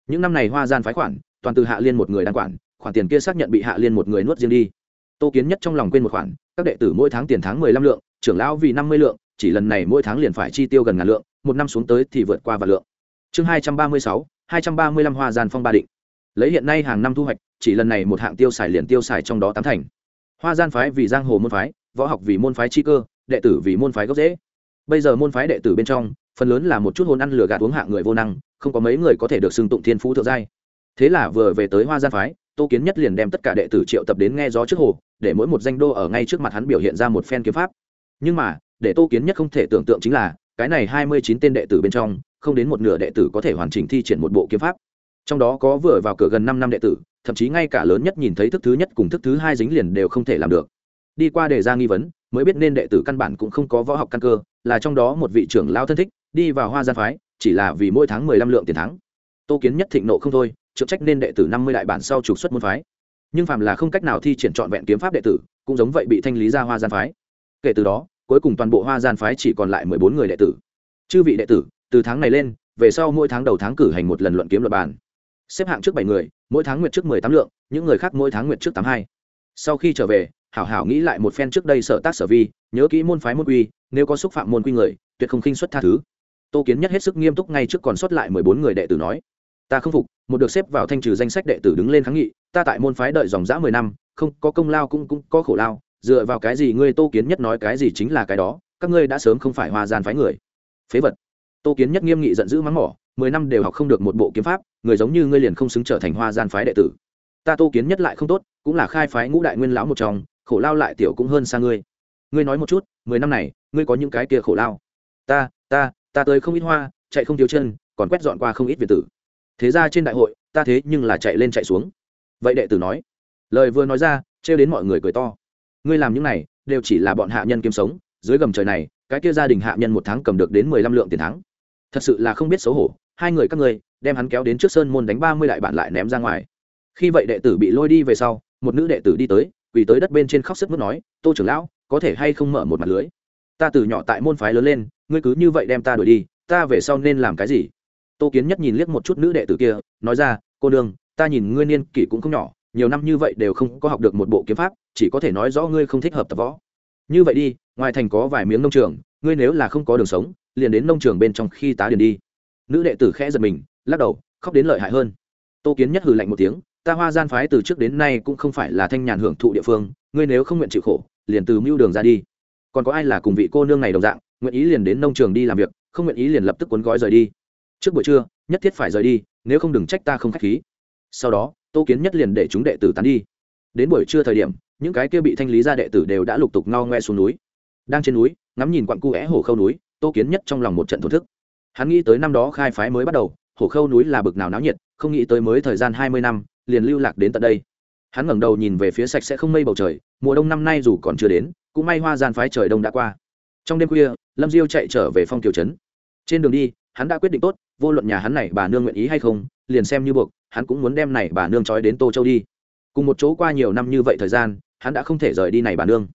Những năm này hoa gian phái khoản, toàn từ hạ liên một người đang quản, khoản tiền kia xác nhận bị hạ liên một người nuốt riêng đi. Tô kiến nhất trong lòng quên một khoản, các đệ tử mỗi tháng tiền tháng mười lăm lượng, trưởng lão vì năm mươi lượng, chỉ lần này mỗi tháng liền phải chi tiêu gần ngàn lượng, một năm xuống tới thì vượt qua vạn lượng. Chương hai trăm ba mươi sáu hai trăm ba mươi lăm hoa gian phong ba định. Lấy hiện nay hàng năm thu hoạch, chỉ lần này một hạng tiêu xài liền tiêu xài trong đó tám thành. Hoa gian phái vì giang hồ môn phái, võ học vì môn phái chi cơ, đệ tử vì môn phái gốc dễ bây giờ môn phái đệ tử bên trong, phần lớn là một chút hôn ăn lừa gạt uống hạng người vô năng, không có mấy người có thể được xưng tụng thiên phú thượng giai. Thế là vừa về tới hoa gian phái, tô kiến nhất liền đem tất cả đệ tử triệu tập đến nghe gió trước hồ, để mỗi một danh đô ở ngay trước mặt hắn biểu hiện ra một phen kiếm pháp. Nhưng mà, để tô kiến nhất không thể tưởng tượng chính là, cái này hai mươi chín tên đệ tử bên trong không đến một nửa đệ tử có thể hoàn chỉnh thi triển một bộ kiếm pháp. Trong đó có vừa vào cửa gần năm năm đệ tử, thậm chí ngay cả lớn nhất nhìn thấy thức thứ nhất cùng thức thứ hai dính liền đều không thể làm được. Đi qua đề ra nghi vấn, mới biết nên đệ tử căn bản cũng không có võ học căn cơ, là trong đó một vị trưởng lao thân thích, đi vào hoa gian phái, chỉ là vì mỗi tháng mười lăm lượng tiền thắng. Tô kiến nhất thịnh nộ không thôi trượng trách nên đệ tử năm mươi đại bản sau trục xuất môn phái. Nhưng phàm là không cách nào thi triển trọn vẹn kiếm pháp đệ tử, cũng giống vậy bị thanh lý ra hoa gian phái. Kể từ đó, cuối cùng toàn bộ hoa gian phái chỉ còn lại mười bốn người đệ tử. Chư vị đệ tử từ tháng này lên, về sau mỗi tháng đầu tháng cử hành một lần luận kiếm luật bản xếp hạng trước bảy người, mỗi tháng nguyệt trước mười tám lượng, những người khác mỗi tháng nguyệt trước tám hai. Sau khi trở về, hảo hảo nghĩ lại một phen trước đây sở tác sở vi, nhớ kỹ môn phái môn quy, nếu có xúc phạm môn quy người, tuyệt không khinh xuất tha thứ. Tô kiến nhất hết sức nghiêm túc ngay trước còn sót lại mười bốn người đệ tử nói, ta không phục, một được xếp vào thanh trừ danh sách đệ tử đứng lên kháng nghị, ta tại môn phái đợi dòng dã mười năm, không, có công lao cũng cũng có khổ lao, dựa vào cái gì ngươi tô kiến nhất nói cái gì chính là cái đó, các ngươi đã sớm không phải hoa gian phái người. Phế vật tô kiến nhất nghiêm nghị giận dữ mắng mỏ, mười năm đều học không được một bộ kiếm pháp, người giống như ngươi liền không xứng trở thành hoa gian phái đệ tử. Ta tô kiến nhất lại không tốt, cũng là khai phái ngũ đại nguyên lão một trong, khổ lao lại tiểu cũng hơn xa ngươi. Ngươi nói một chút, mười năm này, ngươi có những cái kia khổ lao? Ta ta ta tới không ít hoa, chạy không thiếu chân, còn quét dọn qua không ít việt tử. Thế ra trên đại hội, ta thế nhưng là chạy lên chạy xuống. Vậy đệ tử nói. Lời vừa nói ra, trêu đến mọi người cười to. Ngươi làm những này, đều chỉ là bọn hạ nhân kiếm sống, dưới gầm trời này, cái kia gia đình hạ nhân một tháng cầm được đến mười lăm lượng tiền thắng thật sự là không biết xấu hổ hai người các ngươi đem hắn kéo đến trước sơn môn đánh ba mươi đại bản lại ném ra ngoài. Khi vậy đệ tử bị lôi đi về sau một nữ đệ tử đi tới quỳ tới đất bên trên khóc sức mướt nói tô trưởng lão có thể hay không mở một mặt lưới? Ta từ nhỏ tại môn phái lớn lên ngươi cứ như vậy đem ta đuổi đi ta về sau nên làm cái gì? Tô kiến nhất nhìn liếc một chút nữ đệ tử kia nói ra cô đường, ta nhìn ngươi niên kỷ cũng không nhỏ nhiều năm như vậy đều không có học được một bộ kiếm pháp chỉ có thể nói rõ ngươi không thích hợp tập võ. Như vậy đi ngoài thành có vài miếng nông trường ngươi nếu là không có đường sống liền đến nông trường bên trong khi tá điền đi. Nữ đệ tử khẽ giật mình, lắc đầu, khóc đến lợi hại hơn. Tô kiến nhất hừ lạnh một tiếng, ta hoa gian phái từ trước đến nay cũng không phải là thanh nhàn hưởng thụ địa phương, ngươi nếu không nguyện chịu khổ, liền từ mưu đường ra đi. Còn có ai là cùng vị cô nương này đồng dạng, nguyện ý liền đến nông trường đi làm việc, không nguyện ý liền lập tức cuốn gói rời đi. Trước buổi trưa, nhất thiết phải rời đi, nếu không đừng trách ta không k h á c h khí. Sau đó, tô kiến nhất liền để chúng đệ tử tán đi. Đến buổi trưa thời điểm, những cái kia bị thanh lý ra đệ tử đều đã lục tục ngao ngoe xuống núi. Đang trên núi, ngắm nhìn quặng cu é hồ khâu núi tô kiến nhất trong lòng một trận thổ thức. Hắn nghĩ tới năm đó khai phái mới bắt đầu hồ khâu núi là bực nào náo nhiệt, không nghĩ tới mới thời gian hai mươi năm, liền lưu lạc đến tận đây. Hắn ngẩng đầu nhìn về phía sạch sẽ không mây bầu trời, mùa đông năm nay dù còn chưa đến, cũng may hoa gian phái trời đông đã qua. Trong đêm khuya, lâm diêu chạy trở về phong kiều trấn. Trên đường đi, hắn đã quyết định tốt, vô luận nhà hắn này bà nương nguyện ý hay không, liền xem như buộc, hắn cũng muốn đem này bà nương trói đến tô châu đi. Cùng một chỗ qua nhiều năm như vậy thời gian, hắn đã không thể rời đi này bà nương.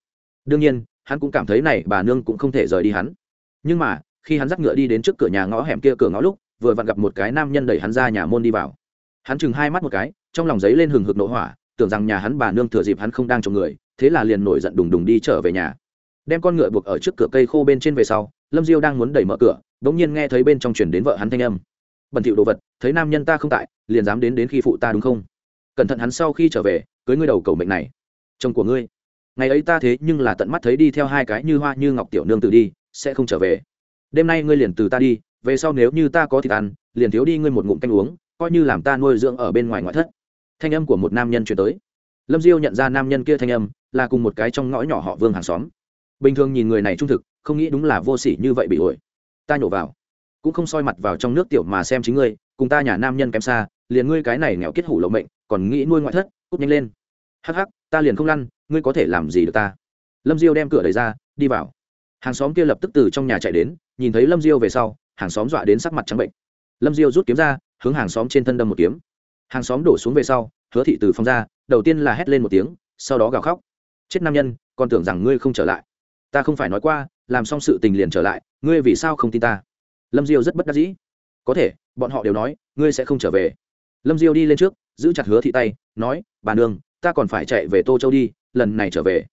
Đương nhiên, hắn cũng cảm thấy này bà nương cũng không thể rời đi hắn nhưng mà, khi hắn dắt ngựa đi đến trước cửa nhà ngõ hẻm kia cửa ngõ lúc, vừa vặn gặp một cái nam nhân đẩy hắn ra nhà môn đi vào. Hắn chừng hai mắt một cái, trong lòng giấy lên hừng hực nổ hỏa, tưởng rằng nhà hắn bà nương thừa dịp hắn không đang trồng người, thế là liền nổi giận đùng đùng đi trở về nhà. Đem con ngựa buộc ở trước cửa cây khô bên trên về sau, lâm diêu đang muốn đẩy mở cửa đ ỗ n g nhiên nghe thấy bên trong chuyển đến vợ hắn thanh âm. Bẩn thỉu đồ vật, thấy nam nhân ta không tại, liền dám đến đến khi phụ ta đúng không? Cẩn thận hắn sau khi trở về, cưới ngươi đầu cầu mệnh này. Chồng của ngươi. Ngày ấy ta thế nhưng là tận mắt thấy đi theo hai cái như hoa như ngọc tiểu nương tự đi sẽ không trở về. Đêm nay ngươi liền từ ta đi, về sau nếu như ta có thịt ăn, liền thiếu đi ngươi một ngụm canh uống, coi như làm ta nuôi dưỡng ở bên ngoài ngoại thất. Thanh âm của một nam nhân chuyển tới. Lâm diêu nhận ra nam nhân kia thanh âm, là cùng một cái trong ngõ nhỏ họ vương hàng xóm. Bình thường nhìn người này trung thực, không nghĩ đúng là vô s ỉ như vậy bị ổi. Ta nhổ vào. Cũng không soi mặt vào trong nước tiểu mà xem chính ngươi, cùng ta nhà nam nhân kém xa, liền ngươi cái này nghèo kết hủ lộ mệnh, còn nghĩ nuôi ngoại thất, cút nhanh lên. Hắc hắc, ta liền không lăn, ngươi có thể làm gì được ta? Lâm diêu đem cửa đẩy ra, đi vào hàng xóm kia lập tức từ trong nhà chạy đến, nhìn thấy lâm diêu về sau, hàng xóm dọa đến sắc mặt trắng bệnh. Lâm diêu rút kiếm ra, hướng hàng xóm trên thân đâm một kiếm. Hàng xóm đổ xuống về sau, hứa thị từ phong ra, đầu tiên là hét lên một tiếng, sau đó gào khóc. Chết nam nhân, còn tưởng rằng ngươi không trở lại. Ta không phải nói qua, làm xong sự tình liền trở lại, ngươi vì sao không tin ta? Lâm diêu rất bất đắc dĩ. Có thể, bọn họ đều nói, ngươi sẽ không trở về. Lâm diêu đi lên trước, giữ chặt hứa thị tay, nói, bà nương, ta còn phải chạy về tô châu đi, lần này trở về.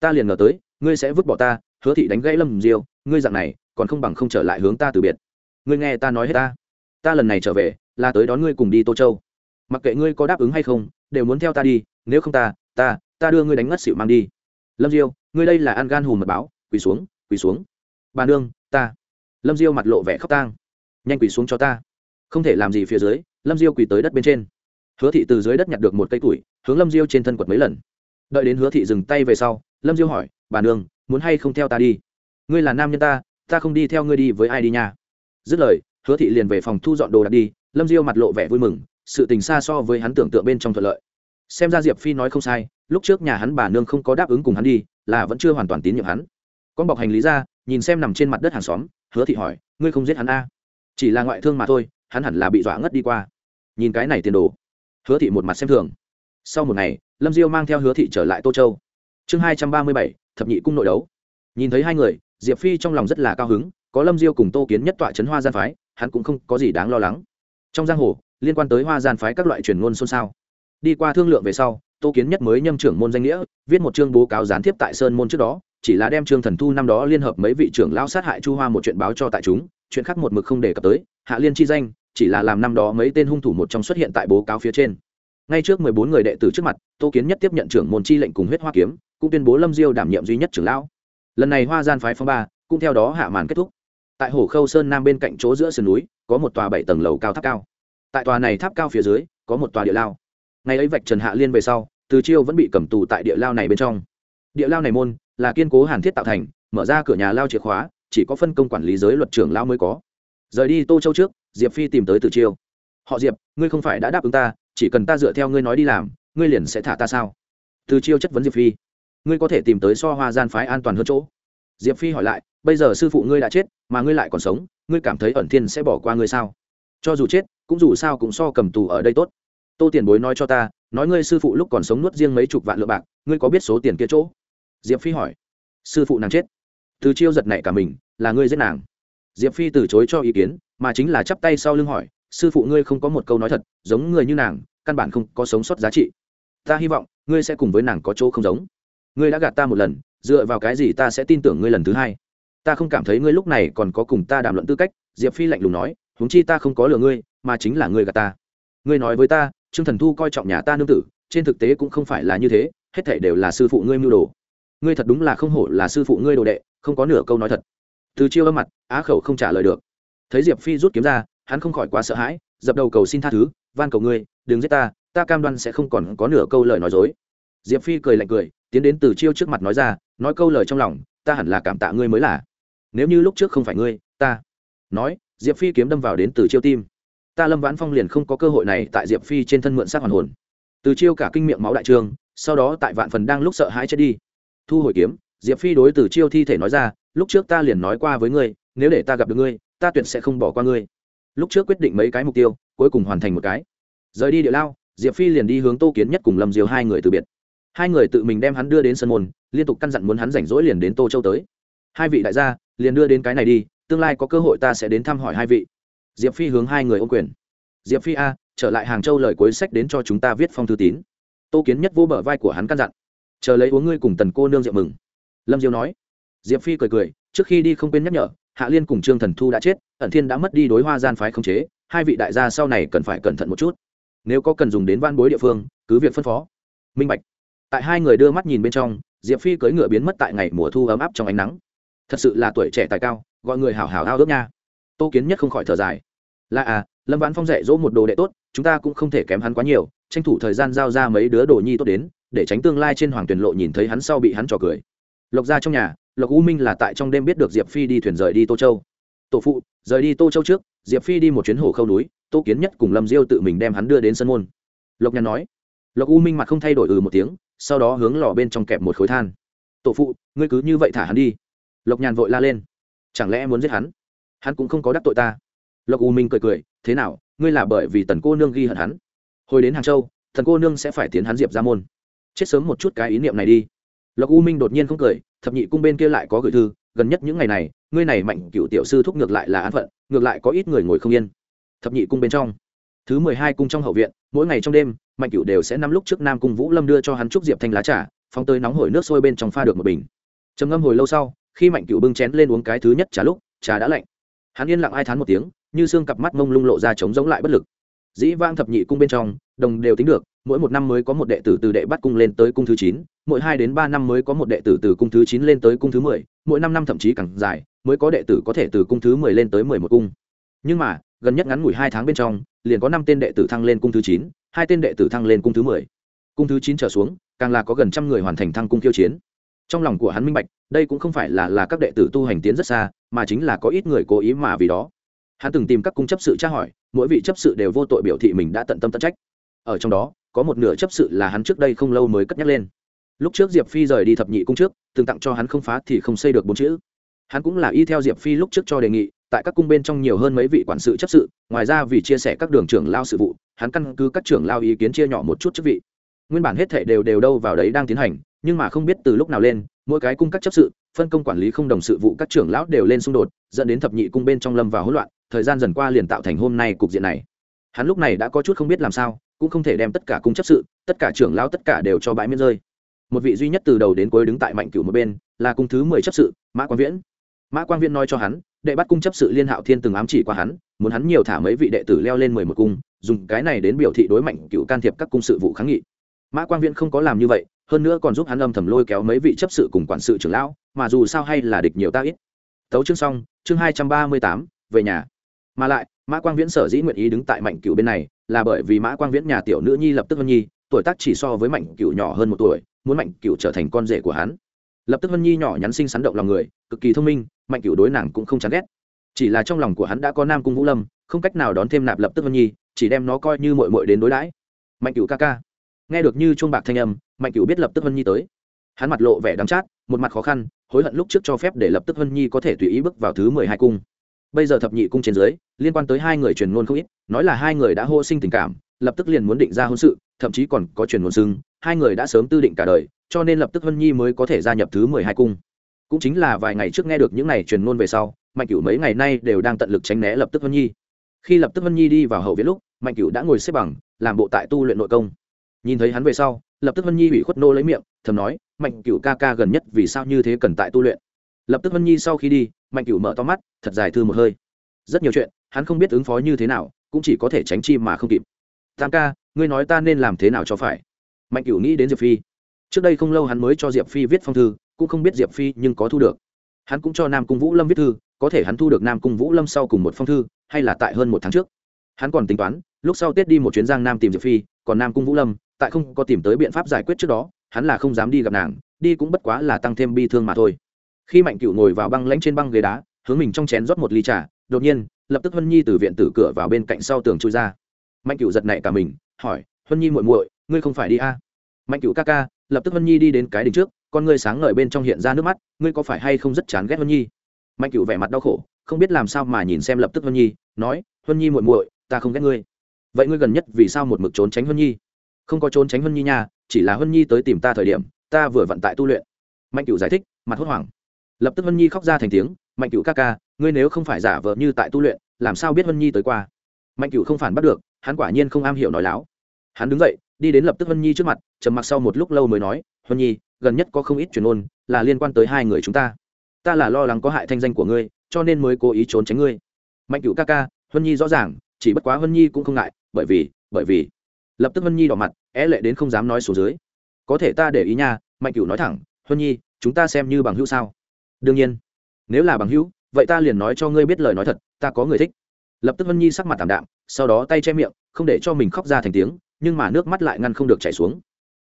Ta liền ngờ tới, ngươi sẽ vứt bỏ ta hứa thị đánh gãy lâm diêu, ngươi dạng này, còn không bằng không trở lại hướng ta từ biệt. Ngươi nghe ta nói hết ta. Ta lần này trở về, là tới đón ngươi cùng đi tô châu. Mặc kệ ngươi có đáp ứng hay không, đều muốn theo ta đi, nếu không ta ta ta đưa ngươi đánh ngất xỉu mang đi. Lâm diêu, ngươi đây là ăn gan hùm mật báo, quỳ xuống quỳ xuống. Bà nương, ta. Lâm diêu mặt lộ vẻ khóc tang. Nhanh quỳ xuống cho ta. Không thể làm gì phía dưới, lâm diêu quỳ tới đất bên trên. Hứa thị từ dưới đất nhặt được một cây củi, hướng lâm diêu trên thân quật mấy lần. Đợi đến hứa thị dừng tay về sau, lâm diêu hỏi, bà nương muốn hay không theo ta đi? Ngươi là nam nhân ta ta không đi theo ngươi đi với ai đi nha? Dứt lời, hứa thị liền về phòng thu dọn đồ đạc đi, lâm diêu mặt lộ vẻ vui mừng, sự tình xa so với hắn tưởng tượng bên trong thuận lợi. Xem ra diệp phi nói không sai, lúc trước nhà hắn bà nương không có đáp ứng cùng hắn đi, là vẫn chưa hoàn toàn tín nhiệm hắn. Con bọc hành lý ra, nhìn xem nằm trên mặt đất hàng xóm, hứa thị hỏi, ngươi không giết hắn a? À? chỉ là ngoại thương mà thôi, hắn hẳn là bị dọa ngất đi qua. Nhìn cái này tiền đồ. Hứa thị một mặt xem thường. Sau một ngày, lâm diêu mang theo hứa thị trở lại tô châu. Chương hai trăm ba mươi bảy thập nhị cung nội đấu. Nhìn thấy hai người, diệp phi trong lòng rất là cao hứng, có lâm diêu cùng tô kiến nhất tọa trấn hoa gian phái, hắn cũng không có gì đáng lo lắng. Trong giang hồ, liên quan tới hoa gian phái các loại truyền ngôn xôn xao. Đi qua thương lượng về sau, tô kiến nhất mới nhâm trưởng môn danh nghĩa, viết một chương bố cáo gián tiếp tại sơn môn trước đó, chỉ là đem trương thần thu năm đó liên hợp mấy vị trưởng lao sát hại chu hoa một chuyện báo cho tại chúng, chuyện khác một mực không đề cập tới, hạ liên chi danh, chỉ là làm năm đó mấy tên hung thủ một trong xuất hiện tại bố cáo phía trên. Ngay trước mười bốn người đệ tử trước mặt, tô kiến nhất tiếp nhận trưởng môn chi lệnh cùng huyết hoa kiếm cũng tuyên bố lâm diêu đảm nhiệm duy nhất trưởng lão. Lần này hoa gian phái phong ba cũng theo đó hạ màn kết thúc. Tại hồ khâu sơn nam bên cạnh chỗ giữa sườn núi, có một tòa bảy tầng lầu cao tháp cao. Tại tòa này tháp cao phía dưới, có một tòa địa lao. Ngày ấy vạch trần hạ liên về sau, từ chiêu vẫn bị cầm tù tại địa lao này bên trong. Địa lao này môn là kiên cố hàn thiết tạo thành, mở ra cửa nhà lao chìa khóa, chỉ có phân công quản lý giới luật trưởng lao mới có. Rời đi tô châu trước, diệp phi tìm tới từ chiêu. Họ diệp, ngươi không phải đã đáp ứng ta, chỉ cần ta dựa theo ngươi nói đi làm, ngươi liền sẽ thả ta sao? Từ chiêu chất vấn diệp phi ngươi có thể tìm tới so hoa gian phái an toàn hơn chỗ. Diệp phi hỏi lại, bây giờ sư phụ ngươi đã chết, mà ngươi lại còn sống, ngươi cảm thấy ẩn thiên sẽ bỏ qua ngươi sao? Cho dù chết, cũng dù sao cũng so cầm tù ở đây tốt. Tô tiền bối nói cho ta, nói ngươi sư phụ lúc còn sống nuốt riêng mấy chục vạn lượng bạc, ngươi có biết số tiền kia chỗ? Diệp phi hỏi. Sư phụ nàng chết. Từ chiêu giật này cả mình, là ngươi giết nàng. Diệp phi từ chối cho ý kiến, mà chính là chắp tay sau lưng hỏi, sư phụ ngươi không có một câu nói thật, giống người như nàng, căn bản không có sống sót giá trị. Ta hy vọng, ngươi sẽ cùng với nàng có chỗ không giống ngươi đã gạt ta một lần, dựa vào cái gì ta sẽ tin tưởng ngươi lần thứ hai? Ta không cảm thấy ngươi lúc này còn có cùng ta đàm luận tư cách, diệp phi lạnh lùng nói, huống chi ta không có lừa ngươi, mà chính là ngươi gạt ta. Ngươi nói với ta, trương thần thu coi trọng nhà ta nương tử, trên thực tế cũng không phải là như thế, hết thể đều là sư phụ ngươi mưu đồ. Ngươi thật đúng là không hổ là sư phụ ngươi đồ đệ, không có nửa câu nói thật. Từ chiêu âm mặt, á khẩu không trả lời được. Thấy diệp phi rút kiếm ra, hắn không khỏi quá sợ hãi, dập đầu cầu xin tha thứ, van cầu ngươi, đừng giết ta ta cam đoan sẽ không còn có nửa câu lời nói dối. Diệp phi cười lạnh cười tiến đến từ chiêu trước mặt nói ra, nói câu lời trong lòng, ta hẳn là cảm tạ ngươi mới là. Nếu như lúc trước không phải ngươi, ta. Nói, diệp phi kiếm đâm vào đến từ chiêu tim. Ta lâm vãn phong liền không có cơ hội này tại diệp phi trên thân mượn sát hoàn hồn. Từ chiêu cả kinh miệng máu đại trương sau đó tại vạn phần đang lúc sợ hãi chết đi. Thu hồi kiếm, diệp phi đối từ chiêu thi thể nói ra, lúc trước ta liền nói qua với ngươi, nếu để ta gặp được ngươi, ta tuyệt sẽ không bỏ qua ngươi. Lúc trước quyết định mấy cái mục tiêu, cuối cùng hoàn thành một cái. Rời đi địa lao, diệp phi liền đi hướng tô kiến nhất cùng lâm diều hai người từ biệt hai người tự mình đem hắn đưa đến sân môn, liên tục căn dặn muốn hắn rảnh rỗi liền đến tô châu tới. Hai vị đại gia, liền đưa đến cái này đi, tương lai có cơ hội ta sẽ đến thăm hỏi hai vị. Diệp phi hướng hai người ô quyền. Diệp phi a, trở lại hàng châu lời cuối sách đến cho chúng ta viết phong thư tín. Tô kiến nhất vô bờ vai của hắn căn dặn. Chờ lấy uống ngươi cùng tần cô nương rượu mừng. Lâm diêu nói. Diệp phi cười cười, trước khi đi không quên nhắc nhở, hạ liên cùng trương thần thu đã chết, ẩn thiên đã mất đi đối hoa gian phái không chế, hai vị đại gia sau này cần phải cẩn thận một chút. Nếu có cần dùng đến van bối địa phương, cứ việc phân phó. Minh bạch tại hai người đưa mắt nhìn bên trong, diệp phi cưỡi ngựa biến mất tại ngày mùa thu ấm áp trong ánh nắng. Thật sự là tuổi trẻ tài cao, gọi người hảo hảo ao ước nha. Tô kiến nhất không khỏi thở dài. Là à lâm vãn phong dạy dỗ một đồ đệ tốt, chúng ta cũng không thể kém hắn quá nhiều, tranh thủ thời gian giao ra mấy đứa đồ nhi tốt đến, để tránh tương lai trên hoàng tuyển lộ nhìn thấy hắn sau bị hắn trò cười. Lộc ra trong nhà, lộc u minh là tại trong đêm biết được diệp phi đi thuyền rời đi tô châu. Tổ phụ, rời đi tô châu trước, diệp phi đi một chuyến hồ khâu núi, tô kiến nhất cùng lâm diêu tự mình đem hắn đưa đến sân môn. Lộc nhàn nói. Lộc u minh mặt không thay đổi ừ một tiếng sau đó hướng lò bên trong kẹp một khối than. Tổ phụ, ngươi cứ như vậy thả hắn đi. Lộc nhàn vội la lên. Chẳng lẽ muốn giết hắn? Hắn cũng không có đắc tội ta. Lộc u minh cười cười, thế nào, ngươi là bởi vì tần cô nương ghi hận hắn? Hồi đến hàng châu thần cô nương sẽ phải tiến hắn diệp ra môn. Chết sớm một chút cái ý niệm này đi. Lộc u minh đột nhiên không cười, thập nhị cung bên kia lại có gửi thư, gần nhất những ngày này, ngươi này mạnh cựu tiểu sư thúc ngược lại là an phận, ngược lại có ít người ngồi không yên. Thập nhị cung bên trong thứ mười hai cung trong hậu viện, mỗi ngày trong đêm, mạnh cựu đều sẽ năm lúc trước nam cung vũ lâm đưa cho hắn trúc diệp thanh lá trà phong tới nóng hổi nước sôi bên trong pha được một bình. Trầm ngâm hồi lâu sau, khi mạnh cựu bưng chén lên uống cái thứ nhất trà lúc, trà đã lạnh. Hắn yên lặng ai thán một tiếng, như xương cặp mắt mông lung lộ ra trống giống lại bất lực. Dĩ vang thập nhị cung bên trong, đồng đều tính được, mỗi một năm mới có một đệ tử từ đệ bắt cung lên tới cung thứ chín, mỗi hai đến ba năm mới có một đệ tử từ cung thứ chín lên tới cung thứ mười, mỗi năm năm thậm chí càng dài, mới có đệ tử có thể từ cung thứ mười lên tới mười một cung. Nhưng mà gần nhất ngắn ngủi hai tháng bên trong, liền có năm tên đệ tử thăng lên cung thứ chín, hai tên đệ tử thăng lên cung thứ mười. Cung thứ chín trở xuống, càng là có gần trăm người hoàn thành thăng cung khiêu chiến. Trong lòng của hắn minh bạch, đây cũng không phải là là các đệ tử tu hành tiến rất xa, mà chính là có ít người cố ý mà vì đó. Hắn từng tìm các cung chấp sự tra hỏi, mỗi vị chấp sự đều vô tội biểu thị mình đã tận tâm tận trách. Ở trong đó, có một nửa chấp sự là hắn trước đây không lâu mới cất nhắc lên. Lúc trước diệp phi rời đi thập nhị cung trước, từng tặng cho hắn không phá thì không xây được bốn chữ. Hắn cũng là y theo diệp phi lúc trước cho đề nghị tại các cung bên trong nhiều hơn mấy vị quản sự chấp sự, ngoài ra vì chia sẻ các đường trưởng lao sự vụ, hắn căn cứ các trưởng lao ý kiến chia nhỏ một chút chức vị. Nguyên bản hết thể đều đều đâu vào đấy đang tiến hành, nhưng mà không biết từ lúc nào lên, mỗi cái cung các chấp sự, phân công quản lý không đồng sự vụ các trưởng lão đều lên xung đột, dẫn đến thập nhị cung bên trong lâm vào hỗn loạn, thời gian dần qua liền tạo thành hôm nay cục diện này. Hắn lúc này đã có chút không biết làm sao, cũng không thể đem tất cả cung chấp sự, tất cả trưởng lão tất cả đều cho bãi miên rơi. Một vị duy nhất từ đầu đến cuối đứng tại mạnh cửu một bên, là cung thứ mười chấp sự, mã quang viễn. Mã quang viễn nói cho hắn đệ bắt cung chấp sự liên hạo thiên từng ám chỉ qua hắn, muốn hắn nhiều thả mấy vị đệ tử leo lên mười một cung, dùng cái này đến biểu thị đối mạnh cựu can thiệp các cung sự vụ kháng nghị. Mã quang viễn không có làm như vậy, hơn nữa còn giúp hắn âm thầm lôi kéo mấy vị chấp sự cùng quản sự trưởng lão, mà dù sao hay là địch nhiều ta ít. Tấu chương xong, chương hai trăm ba mươi tám, về nhà. Mà lại, mã quang viễn sở dĩ nguyện ý đứng tại mạnh cửu bên này, là bởi vì mã quang viễn nhà tiểu nữ nhi lập tức vân nhi, tuổi tác chỉ so với mạnh cửu nhỏ hơn một tuổi, muốn mạnh cửu trở thành con rể của hắn. Lập tức vân nhi nhỏ nhắn xinh xắn động lòng người, cực kỳ thông minh mạnh cửu đối nàng cũng không chán ghét. Chỉ là trong lòng của hắn đã có nam cung vũ lâm, không cách nào đón thêm nạp lập tức vân nhi, chỉ đem nó coi như mội mội đến đối đãi. Mạnh cửu ca ca. Nghe được như chuông bạc thanh âm, mạnh cửu biết lập tức vân nhi tới. Hắn mặt lộ vẻ đắm chát, một mặt khó khăn, hối hận lúc trước cho phép để lập tức vân nhi có thể tùy ý bước vào thứ mười hai cung. Bây giờ thập nhị cung trên dưới, liên quan tới hai người truyền ngôn không ít, nói là hai người đã hô sinh tình cảm, lập tức liền muốn định ra hôn sự, thậm chí còn có truyền ngôn xưng, hai người đã sớm tư định cả đời, cho nên lập tức vân nhi mới có thể gia nhập thứ mười hai cung cũng chính là vài ngày trước nghe được những này truyền ngôn về sau, mạnh cửu mấy ngày nay đều đang tận lực tránh né lập tức vân nhi. Khi lập tức vân nhi đi vào hậu viện lúc, mạnh cửu đã ngồi xếp bằng, làm bộ tại tu luyện nội công. Nhìn thấy hắn về sau, lập tức vân nhi bị khuất nô lấy miệng, thầm nói, mạnh cửu ca ca gần nhất vì sao như thế cần tại tu luyện? Lập tức vân nhi sau khi đi, mạnh cửu mở to mắt, thật dài thư một hơi. Rất nhiều chuyện, hắn không biết ứng phó như thế nào, cũng chỉ có thể tránh chi mà không kịp. Tam ca, ngươi nói ta nên làm thế nào cho phải? Mạnh cửu nghĩ đến diệp phi. Trước đây không lâu hắn mới cho diệp phi viết phong thư cũng không biết diệp phi nhưng có thu được. Hắn cũng cho nam cung vũ lâm viết thư, có thể hắn thu được nam cung vũ lâm sau cùng một phong thư, hay là tại hơn một tháng trước. Hắn còn tính toán, lúc sau tết đi một chuyến giang nam tìm diệp phi, còn nam cung vũ lâm, tại không có tìm tới biện pháp giải quyết trước đó, hắn là không dám đi gặp nàng, đi cũng bất quá là tăng thêm bi thương mà thôi. Khi mạnh cựu ngồi vào băng lãnh trên băng ghế đá, hướng mình trong chén rót một ly trà, đột nhiên, lập tức huân nhi từ viện tử cửa vào bên cạnh sau tường chui ra. Mạnh cựu giật nảy cả mình, hỏi, huân nhi muội muội, ngươi không phải đi a? À? mạnh cựu ca ca lập tức Vân nhi đi đến cái đỉnh trước, con ngươi sáng ngời bên trong hiện ra nước mắt, ngươi có phải hay không rất chán ghét Vân nhi? Mạnh cựu vẻ mặt đau khổ, không biết làm sao mà nhìn xem lập tức Vân nhi, nói, Vân nhi muội muội, ta không ghét ngươi. Vậy ngươi gần nhất vì sao một mực trốn tránh Vân nhi? Không có trốn tránh Vân nhi nha, chỉ là Vân nhi tới tìm ta thời điểm, ta vừa vận tại tu luyện. Mạnh cựu giải thích, mặt hốt hoảng. Lập tức Vân nhi khóc ra thành tiếng, mạnh cựu ca ca, ngươi nếu không phải giả vờ như tại tu luyện, làm sao biết Vân nhi tới qua? Mạnh cựu không phản bắt được, hắn quả nhiên không am hiểu nói láo. Hắn đứng dậy đi đến lập tức Vân nhi trước mặt, trầm mặc sau một lúc lâu mới nói Vân nhi, gần nhất có không ít chuyện ôn, là liên quan tới hai người chúng ta. Ta là lo lắng có hại thanh danh của ngươi, cho nên mới cố ý trốn tránh ngươi. Mạnh cựu ca ca Vân nhi rõ ràng, chỉ bất quá Vân nhi cũng không ngại, bởi vì bởi vì. Lập tức Vân nhi đỏ mặt, é lệ đến không dám nói xuống dưới. Có thể ta để ý nha, mạnh Cửu nói thẳng, huân nhi, chúng ta xem như bằng hữu sao? Đương nhiên. Nếu là bằng hữu, vậy ta liền nói cho ngươi biết lời nói thật, ta có người thích. Lập tức huân nhi sắc mặt tảm đạm, sau đó tay che miệng, không để cho mình khóc ra thành tiếng nhưng mà nước mắt lại ngăn không được chảy xuống.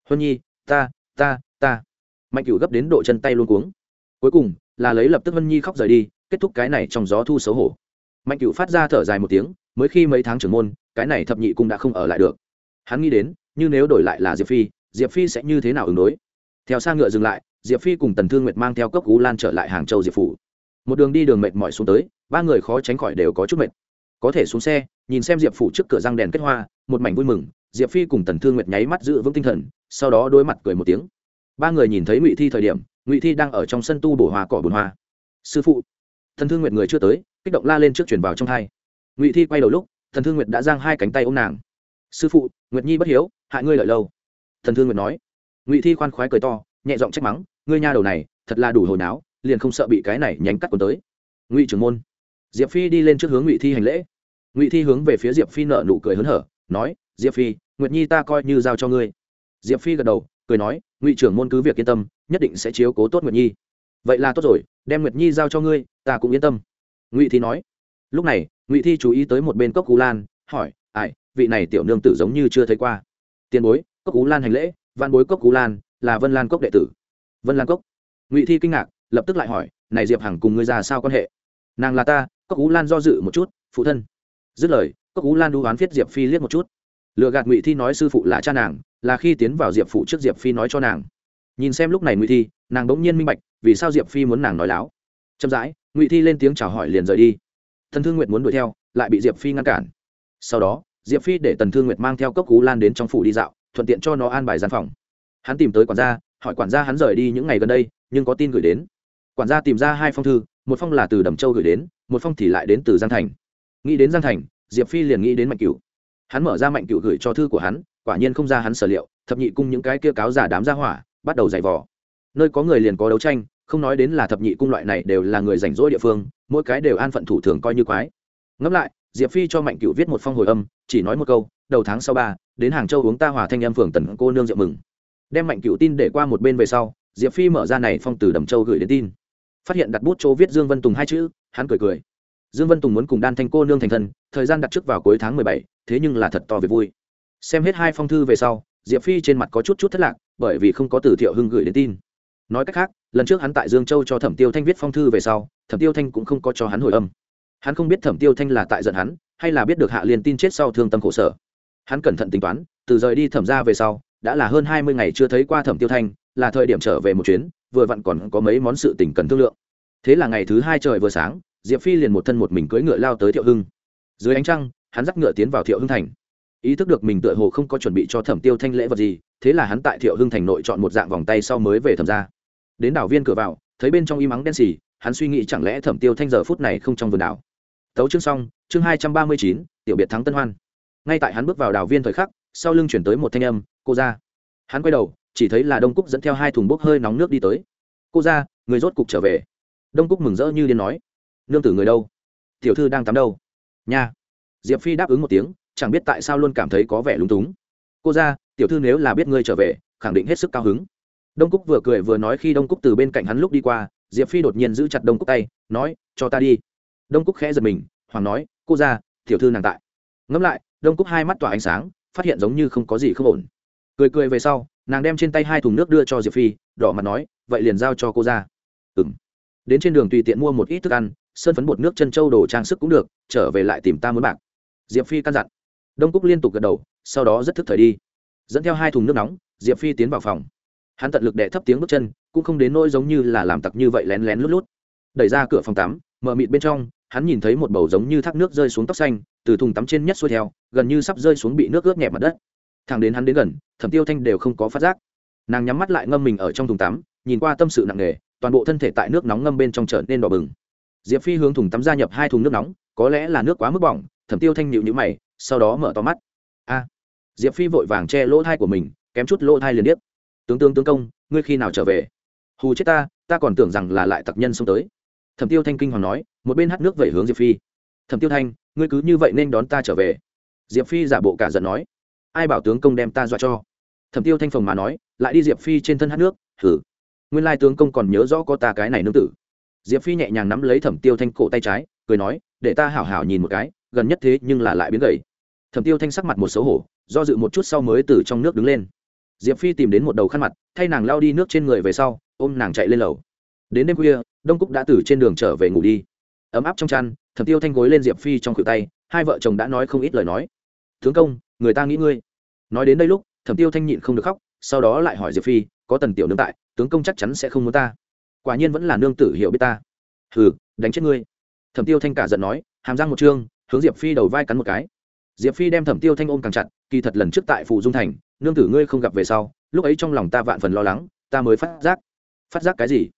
Huân nhi, ta ta ta. Mạnh cửu gấp đến độ chân tay luôn cuống. Cuối cùng, là lấy lập tức huân nhi khóc rời đi, kết thúc cái này trong gió thu xấu hổ. Mạnh cửu phát ra thở dài một tiếng, mới khi mấy tháng trưởng môn, cái này thập nhị cũng đã không ở lại được. Hắn nghĩ đến, như nếu đổi lại là diệp phi diệp phi sẽ như thế nào ứng đối? Theo xa ngựa dừng lại, diệp phi cùng tần thương nguyệt mang theo cốc cú lan trở lại hàng châu diệp phủ. Một đường đi đường mệt mỏi xuống tới, ba người khó tránh khỏi đều có chút mệt. Có thể xuống xe, nhìn xem diệp phủ trước cửa răng đèn kết hoa, một mảnh vui mừng diệp phi cùng tần thương nguyệt nháy mắt giữ vững tinh thần, sau đó đối mặt cười một tiếng. Ba người nhìn thấy ngụy thi thời điểm, ngụy thi đang ở trong sân tu bổ hoa cỏ bùn hoa. Sư phụ. Thần thương nguyệt người chưa tới, kích động la lên trước chuyển vào trong thai. Ngụy thi quay đầu lúc thần thương nguyệt đã giang hai cánh tay ô m nàng. Sư phụ, nguyệt nhi bất hiếu, hại ngươi lợi lâu. Thần thương nguyệt nói. Ngụy thi khoan khoái cười to, nhẹ giọng trách mắng, ngươi nha đầu này, thật là đủ hồi náo, liền không sợ bị cái này nhánh cắt cuốn tới. Ngụy trưởng môn. Diệp phi đi lên trước hướng ngụy thi hành lễ. Ngụy thi hướng về phía diệp phi nợ nụ cười hớn hở, nói diệp phi, nguyệt nhi ta coi như giao cho ngươi. Diệp phi gật đầu, cười nói, ngụy trưởng môn cứ việc yên tâm, nhất định sẽ chiếu cố tốt nguyệt nhi. Vậy là tốt rồi, đem nguyệt nhi giao cho ngươi, ta cũng yên tâm. Ngụy thi nói. Lúc này, ngụy thi chú ý tới một bên cốc cú lan, hỏi, ai, vị này tiểu nương tử giống như chưa thấy qua. Tiền bối, cốc cú lan hành lễ văn bối cốc cú lan, là vân lan cốc đệ tử. Vân lan cốc? Ngụy thi kinh ngạc, lập tức lại hỏi, này diệp hằng cùng ngươi ra sao quan hệ? Nàng là ta, cốc cú lan do dự một chút, phụ thân. Dứt lời, cốc cú lan đu oán viết diệp phi liếc một chút lựa gạt ngụy thi nói sư phụ là cha nàng, là khi tiến vào diệp phụ trước diệp phi nói cho nàng. Nhìn xem lúc này ngụy thi, nàng bỗng nhiên minh bạch, vì sao diệp phi muốn nàng nói láo. Chậm rãi, ngụy thi lên tiếng chào hỏi liền rời đi. Thần thương nguyện muốn đuổi theo, lại bị diệp phi ngăn cản. Sau đó, diệp phi để tần thương nguyệt mang theo cốc cú lan đến trong phủ đi dạo, thuận tiện cho nó an bài gian phòng. Hắn tìm tới quản gia, hỏi quản gia hắn rời đi những ngày gần đây, nhưng có tin gửi đến. Quản gia tìm ra hai phong thư, một phong là từ đầm châu gửi đến, một phong thì lại đến từ giang thành. Nghĩ đến giang thành, diệp phi liền nghĩ đến mạnh Cửu hắn mở ra mạnh cựu gửi cho thư của hắn, quả nhiên không ra hắn sở liệu, thập nhị cung những cái kia cáo giả đám ra hỏa, bắt đầu giày vò. Nơi có người liền có đấu tranh, không nói đến là thập nhị cung loại này đều là người rảnh rỗi địa phương, mỗi cái đều an phận thủ thường coi như quái. Ngẫm lại, diệp phi cho mạnh cựu viết một phong hồi âm, chỉ nói một câu, đầu tháng sau ba, đến hàng châu uống ta hòa thanh em phường tần cô nương rượu mừng. Đem mạnh cựu tin để qua một bên về sau, diệp phi mở ra này phong từ đầm châu gửi đến tin. Phát hiện đặt bút chỗ viết dương vân tùng hai chữ, hắn cười cười dương vân tùng muốn cùng đan thanh cô nương thành thân, thời gian đặt trước vào cuối tháng mười bảy, thế nhưng là thật to về vui. Xem hết hai phong thư về sau, diệp phi trên mặt có chút chút thất lạc, bởi vì không có từ thiệu hưng gửi đến tin. Nói cách khác, lần trước hắn tại dương châu cho thẩm tiêu thanh viết phong thư về sau, thẩm tiêu thanh cũng không có cho hắn hồi âm. Hắn không biết thẩm tiêu thanh là tại giận hắn, hay là biết được hạ liền tin chết sau thương tâm khổ sở. Hắn cẩn thận tính toán, từ rời đi thẩm ra về sau, đã là hơn hai mươi ngày chưa thấy qua thẩm tiêu thanh, là thời điểm trở về một chuyến, vừa vặn còn có mấy món sự tình cần thương lượng. Thế là ngày thứ hai trời vừa sáng diệp phi liền một thân một mình cưỡi ngựa lao tới thiệu hưng. Dưới ánh trăng, hắn dắt ngựa tiến vào thiệu hưng thành. Ý thức được mình tựa hồ không có chuẩn bị cho thẩm tiêu thanh lễ vật gì, thế là hắn tại thiệu hưng thành nội chọn một dạng vòng tay sau mới về thẩm ra. Đến đảo viên cửa vào, thấy bên trong im mắng đen xì, hắn suy nghĩ chẳng lẽ thẩm tiêu thanh giờ phút này không trong vườn đảo. Tấu chương xong, chương hai trăm ba mươi chín, tiểu biệt thắng tân hoan. Ngay tại hắn bước vào đảo viên thời khắc, sau lưng chuyển tới một thanh âm, cô ra hắn quay đầu, chỉ thấy là đông cúc dẫn theo hai thùng bốc hơi nóng nước đi tới. Cô ra người rốt cục trở về. Đông cúc mừng rỡ như điên nói nương tử người đâu? Tiểu thư đang tắm đâu? Nha. Diệp phi đáp ứng một tiếng, chẳng biết tại sao luôn cảm thấy có vẻ lúng túng. Cô ra, tiểu thư nếu là biết ngươi trở về, khẳng định hết sức cao hứng. Đông cúc vừa cười vừa nói khi đông cúc từ bên cạnh hắn lúc đi qua, diệp phi đột nhiên giữ chặt đông cúc tay, nói, cho ta đi. Đông cúc khẽ giật mình hoàng nói, cô ra, tiểu thư nàng tại. Ngẫm lại, đông cúc hai mắt tỏa ánh sáng, phát hiện giống như không có gì không ổn. Cười cười về sau, nàng đem trên tay hai thùng nước đưa cho diệp phi, đỏ mặt nói, vậy liền giao cho cô ra. Ừ m đến trên đường tùy tiện mua một ít thức ăn sơn phấn bột nước chân châu đồ trang sức cũng được, trở về lại tìm ta muốn bạc. Diệp phi căn dặn. Đông cúc liên tục gật đầu, sau đó rất thức thời đi. Dẫn theo hai thùng nước nóng, diệp phi tiến vào phòng. Hắn tận lực đệ thấp tiếng bước chân, cũng không đến nỗi giống như là làm tặc như vậy lén lén lút lút. Đẩy ra cửa phòng tắm, mở mịt bên trong, hắn nhìn thấy một bầu giống như thác nước rơi xuống tóc xanh, từ thùng tắm trên nhất xuôi theo, gần như sắp rơi xuống bị nước ướt nhẹ mặt đất. Thằng đến hắn đến gần, thẩm tiêu thanh đều không có phát giác. Nàng nhắm mắt lại ngâm mình ở trong thùng tắm, nhìn qua tâm sự nặng nề, toàn bộ thân thể tại nước nóng ngâm bên trong trở nên đỏ bừng diệp phi hướng thùng tắm gia nhập hai thùng nước nóng, có lẽ là nước quá mức bỏng, thẩm tiêu thanh nhịu nhữ mày, sau đó mở to mắt. A! Diệp phi vội vàng che lỗ thai của mình, kém chút lỗ thai liền điếc. Tướng tướng tướng công, ngươi khi nào trở về? Hù chết ta ta còn tưởng rằng là lại tặc nhân xông tới. Thẩm tiêu thanh kinh hoàng nói, một bên hát nước vẩy hướng diệp phi. Thẩm tiêu thanh, ngươi cứ như vậy nên đón ta trở về. Diệp phi giả bộ cả giận nói, ai bảo tướng công đem ta dọa cho? Thẩm tiêu thanh phồng mà nói, lại đi diệp phi trên thân hát nước thử nguyên lai tướng công còn nhớ rõ có ta cái này nương tử diệp phi nhẹ nhàng nắm lấy thẩm tiêu thanh cổ tay trái, cười nói, để ta hảo hảo nhìn một cái, gần nhất thế nhưng là lại biến gầy. Thẩm tiêu thanh sắc mặt một xấu hổ, do dự một chút sau mới từ trong nước đứng lên. Diệp phi tìm đến một đầu khăn mặt, thay nàng lao đi nước trên người về sau, ôm nàng chạy lên lầu. Đến đêm khuya, đông cúc đã từ trên đường trở về ngủ đi. Ấm áp trong chăn, thẩm tiêu thanh gối lên diệp phi trong khuỷu tay, hai vợ chồng đã nói không ít lời nói. Tướng công, người ta nghĩ ngươi. Nói đến đây lúc, thẩm tiêu thanh nhịn không được khóc, sau đó lại hỏi diệp phi, có tần tiểu nương tại, tướng công chắc chắn sẽ không muốn ta quả nhiên vẫn là nương tử hiểu biết ta. Hừ, đánh chết ngươi. Thẩm tiêu thanh cả giận nói, hàm răng một chương hướng diệp phi đầu vai cắn một cái. Diệp phi đem thẩm tiêu thanh ôm càng chặt, kỳ thật lần trước tại phủ dung thành, nương tử ngươi không gặp về sau, lúc ấy trong lòng ta vạn phần lo lắng, ta mới phát giác. Phát giác cái gì?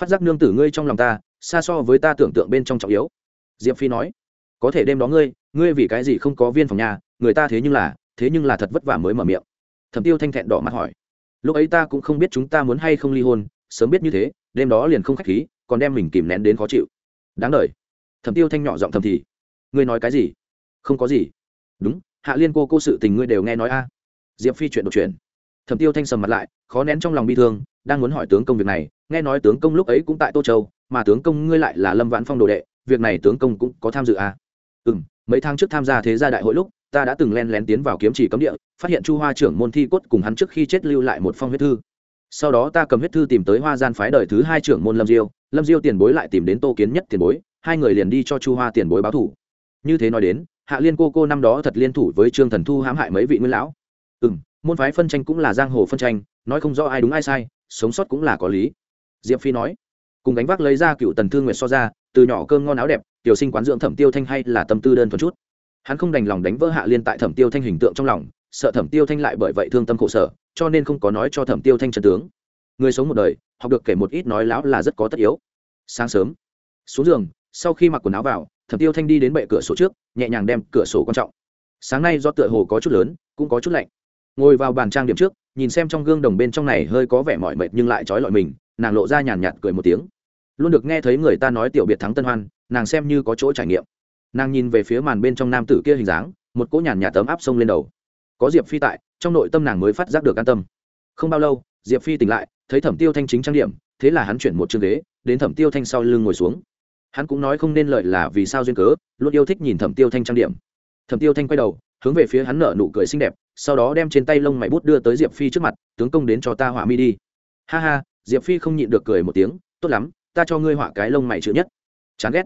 Phát giác nương tử ngươi trong lòng ta, xa so với ta tưởng tượng bên trong trọng yếu. Diệp phi nói, có thể đêm đó ngươi ngươi vì cái gì không có viên phòng nhà, người ta thế nhưng là, thế nhưng là thật vất vả mới mở miệng. Thẩm tiêu thanh thẹn đỏ mặt hỏi, lúc ấy ta cũng không biết chúng ta muốn hay không ly hôn, sớm biết như thế đêm đó liền không khách khí, còn đem mình kìm nén đến khó chịu. Đáng đ thẩm tiêu thanh nhỏ giọng thầm thì, ngươi nói cái gì? Không có gì. Đúng, hạ liên cô cô sự tình ngươi đều nghe nói a. Diệp phi chuyện đột chuyện thẩm tiêu thanh sầm mặt lại, khó nén trong lòng bi thương, đang muốn hỏi tướng công việc này, nghe nói tướng công lúc ấy cũng tại tô châu, mà tướng công ngươi lại là lâm vãn phong đồ đệ, việc này tướng công cũng có tham dự à? ừ m mấy tháng trước tham gia thế gia đại hội lúc, ta đã từng len lén tiến vào kiếm chỉ cấm địa, phát hiện chu hoa trưởng môn thi cốt cùng hắn trước khi chết lưu lại một phong huyết thư sau đó ta cầm huyết thư tìm tới hoa gian phái đời thứ hai trưởng môn lâm diêu lâm diêu tiền bối lại tìm đến tô kiến nhất tiền bối hai người liền đi cho chu hoa tiền bối báo thủ như thế nói đến hạ liên cô cô năm đó thật liên thủ với trương thần thu hãm hại mấy vị nguyên lão ừ m môn phái phân tranh cũng là giang hồ phân tranh nói không rõ ai đúng ai sai sống sót cũng là có lý diệp phi nói cùng đánh vác lấy ra cựu tần thương nguyệt so ra từ nhỏ cơm ngon áo đẹp tiểu sinh quán dưỡng thẩm tiêu thanh hay là tâm tư đơn thuần chút hắn không đành lòng đánh vỡ hạ liên tại thẩm tiêu thanh hình tượng trong lòng sợ thẩm tiêu thanh lại bởi vậy thương tâm khổ sở, cho nên không có nói cho thẩm tiêu thanh trần tướng. Người sống một đời, học được kể một ít nói láo là rất có tất yếu. Sáng sớm, xuống giường, sau khi mặc quần áo vào, thẩm tiêu thanh đi đến bệ cửa sổ trước, nhẹ nhàng đem cửa sổ quan trọng. Sáng nay do tựa hồ có chút lớn, cũng có chút lạnh. Ngồi vào bàn trang điểm trước, nhìn xem trong gương đồng bên trong này hơi có vẻ mỏi mệt nhưng lại trói lọi mình, nàng lộ ra nhàn nhạt cười một tiếng. Luôn được nghe thấy người ta nói tiểu biệt thắng tân hoan, nàng xem như có chỗ trải nghiệm. Nàng nhìn về phía màn bên trong nam tử kia hình dáng, một cỗ nhàn nhạt tấm áp sông lên đầu có diệp phi tại trong nội tâm nàng mới phát giác được an tâm không bao lâu diệp phi tỉnh lại thấy thẩm tiêu thanh chính trang điểm thế là hắn chuyển một chương ghế đến thẩm tiêu thanh sau lưng ngồi xuống hắn cũng nói không nên lợi là vì sao duyên cớ luôn yêu thích nhìn thẩm tiêu thanh trang điểm thẩm tiêu thanh quay đầu hướng về phía hắn nở nụ cười xinh đẹp sau đó đem trên tay lông mày bút đưa tới diệp phi trước mặt tướng công đến cho ta họa mi đi ha ha diệp phi không nhịn được cười một tiếng tốt lắm ta cho ngươi họa cái lông mày chữ nhất chán ghét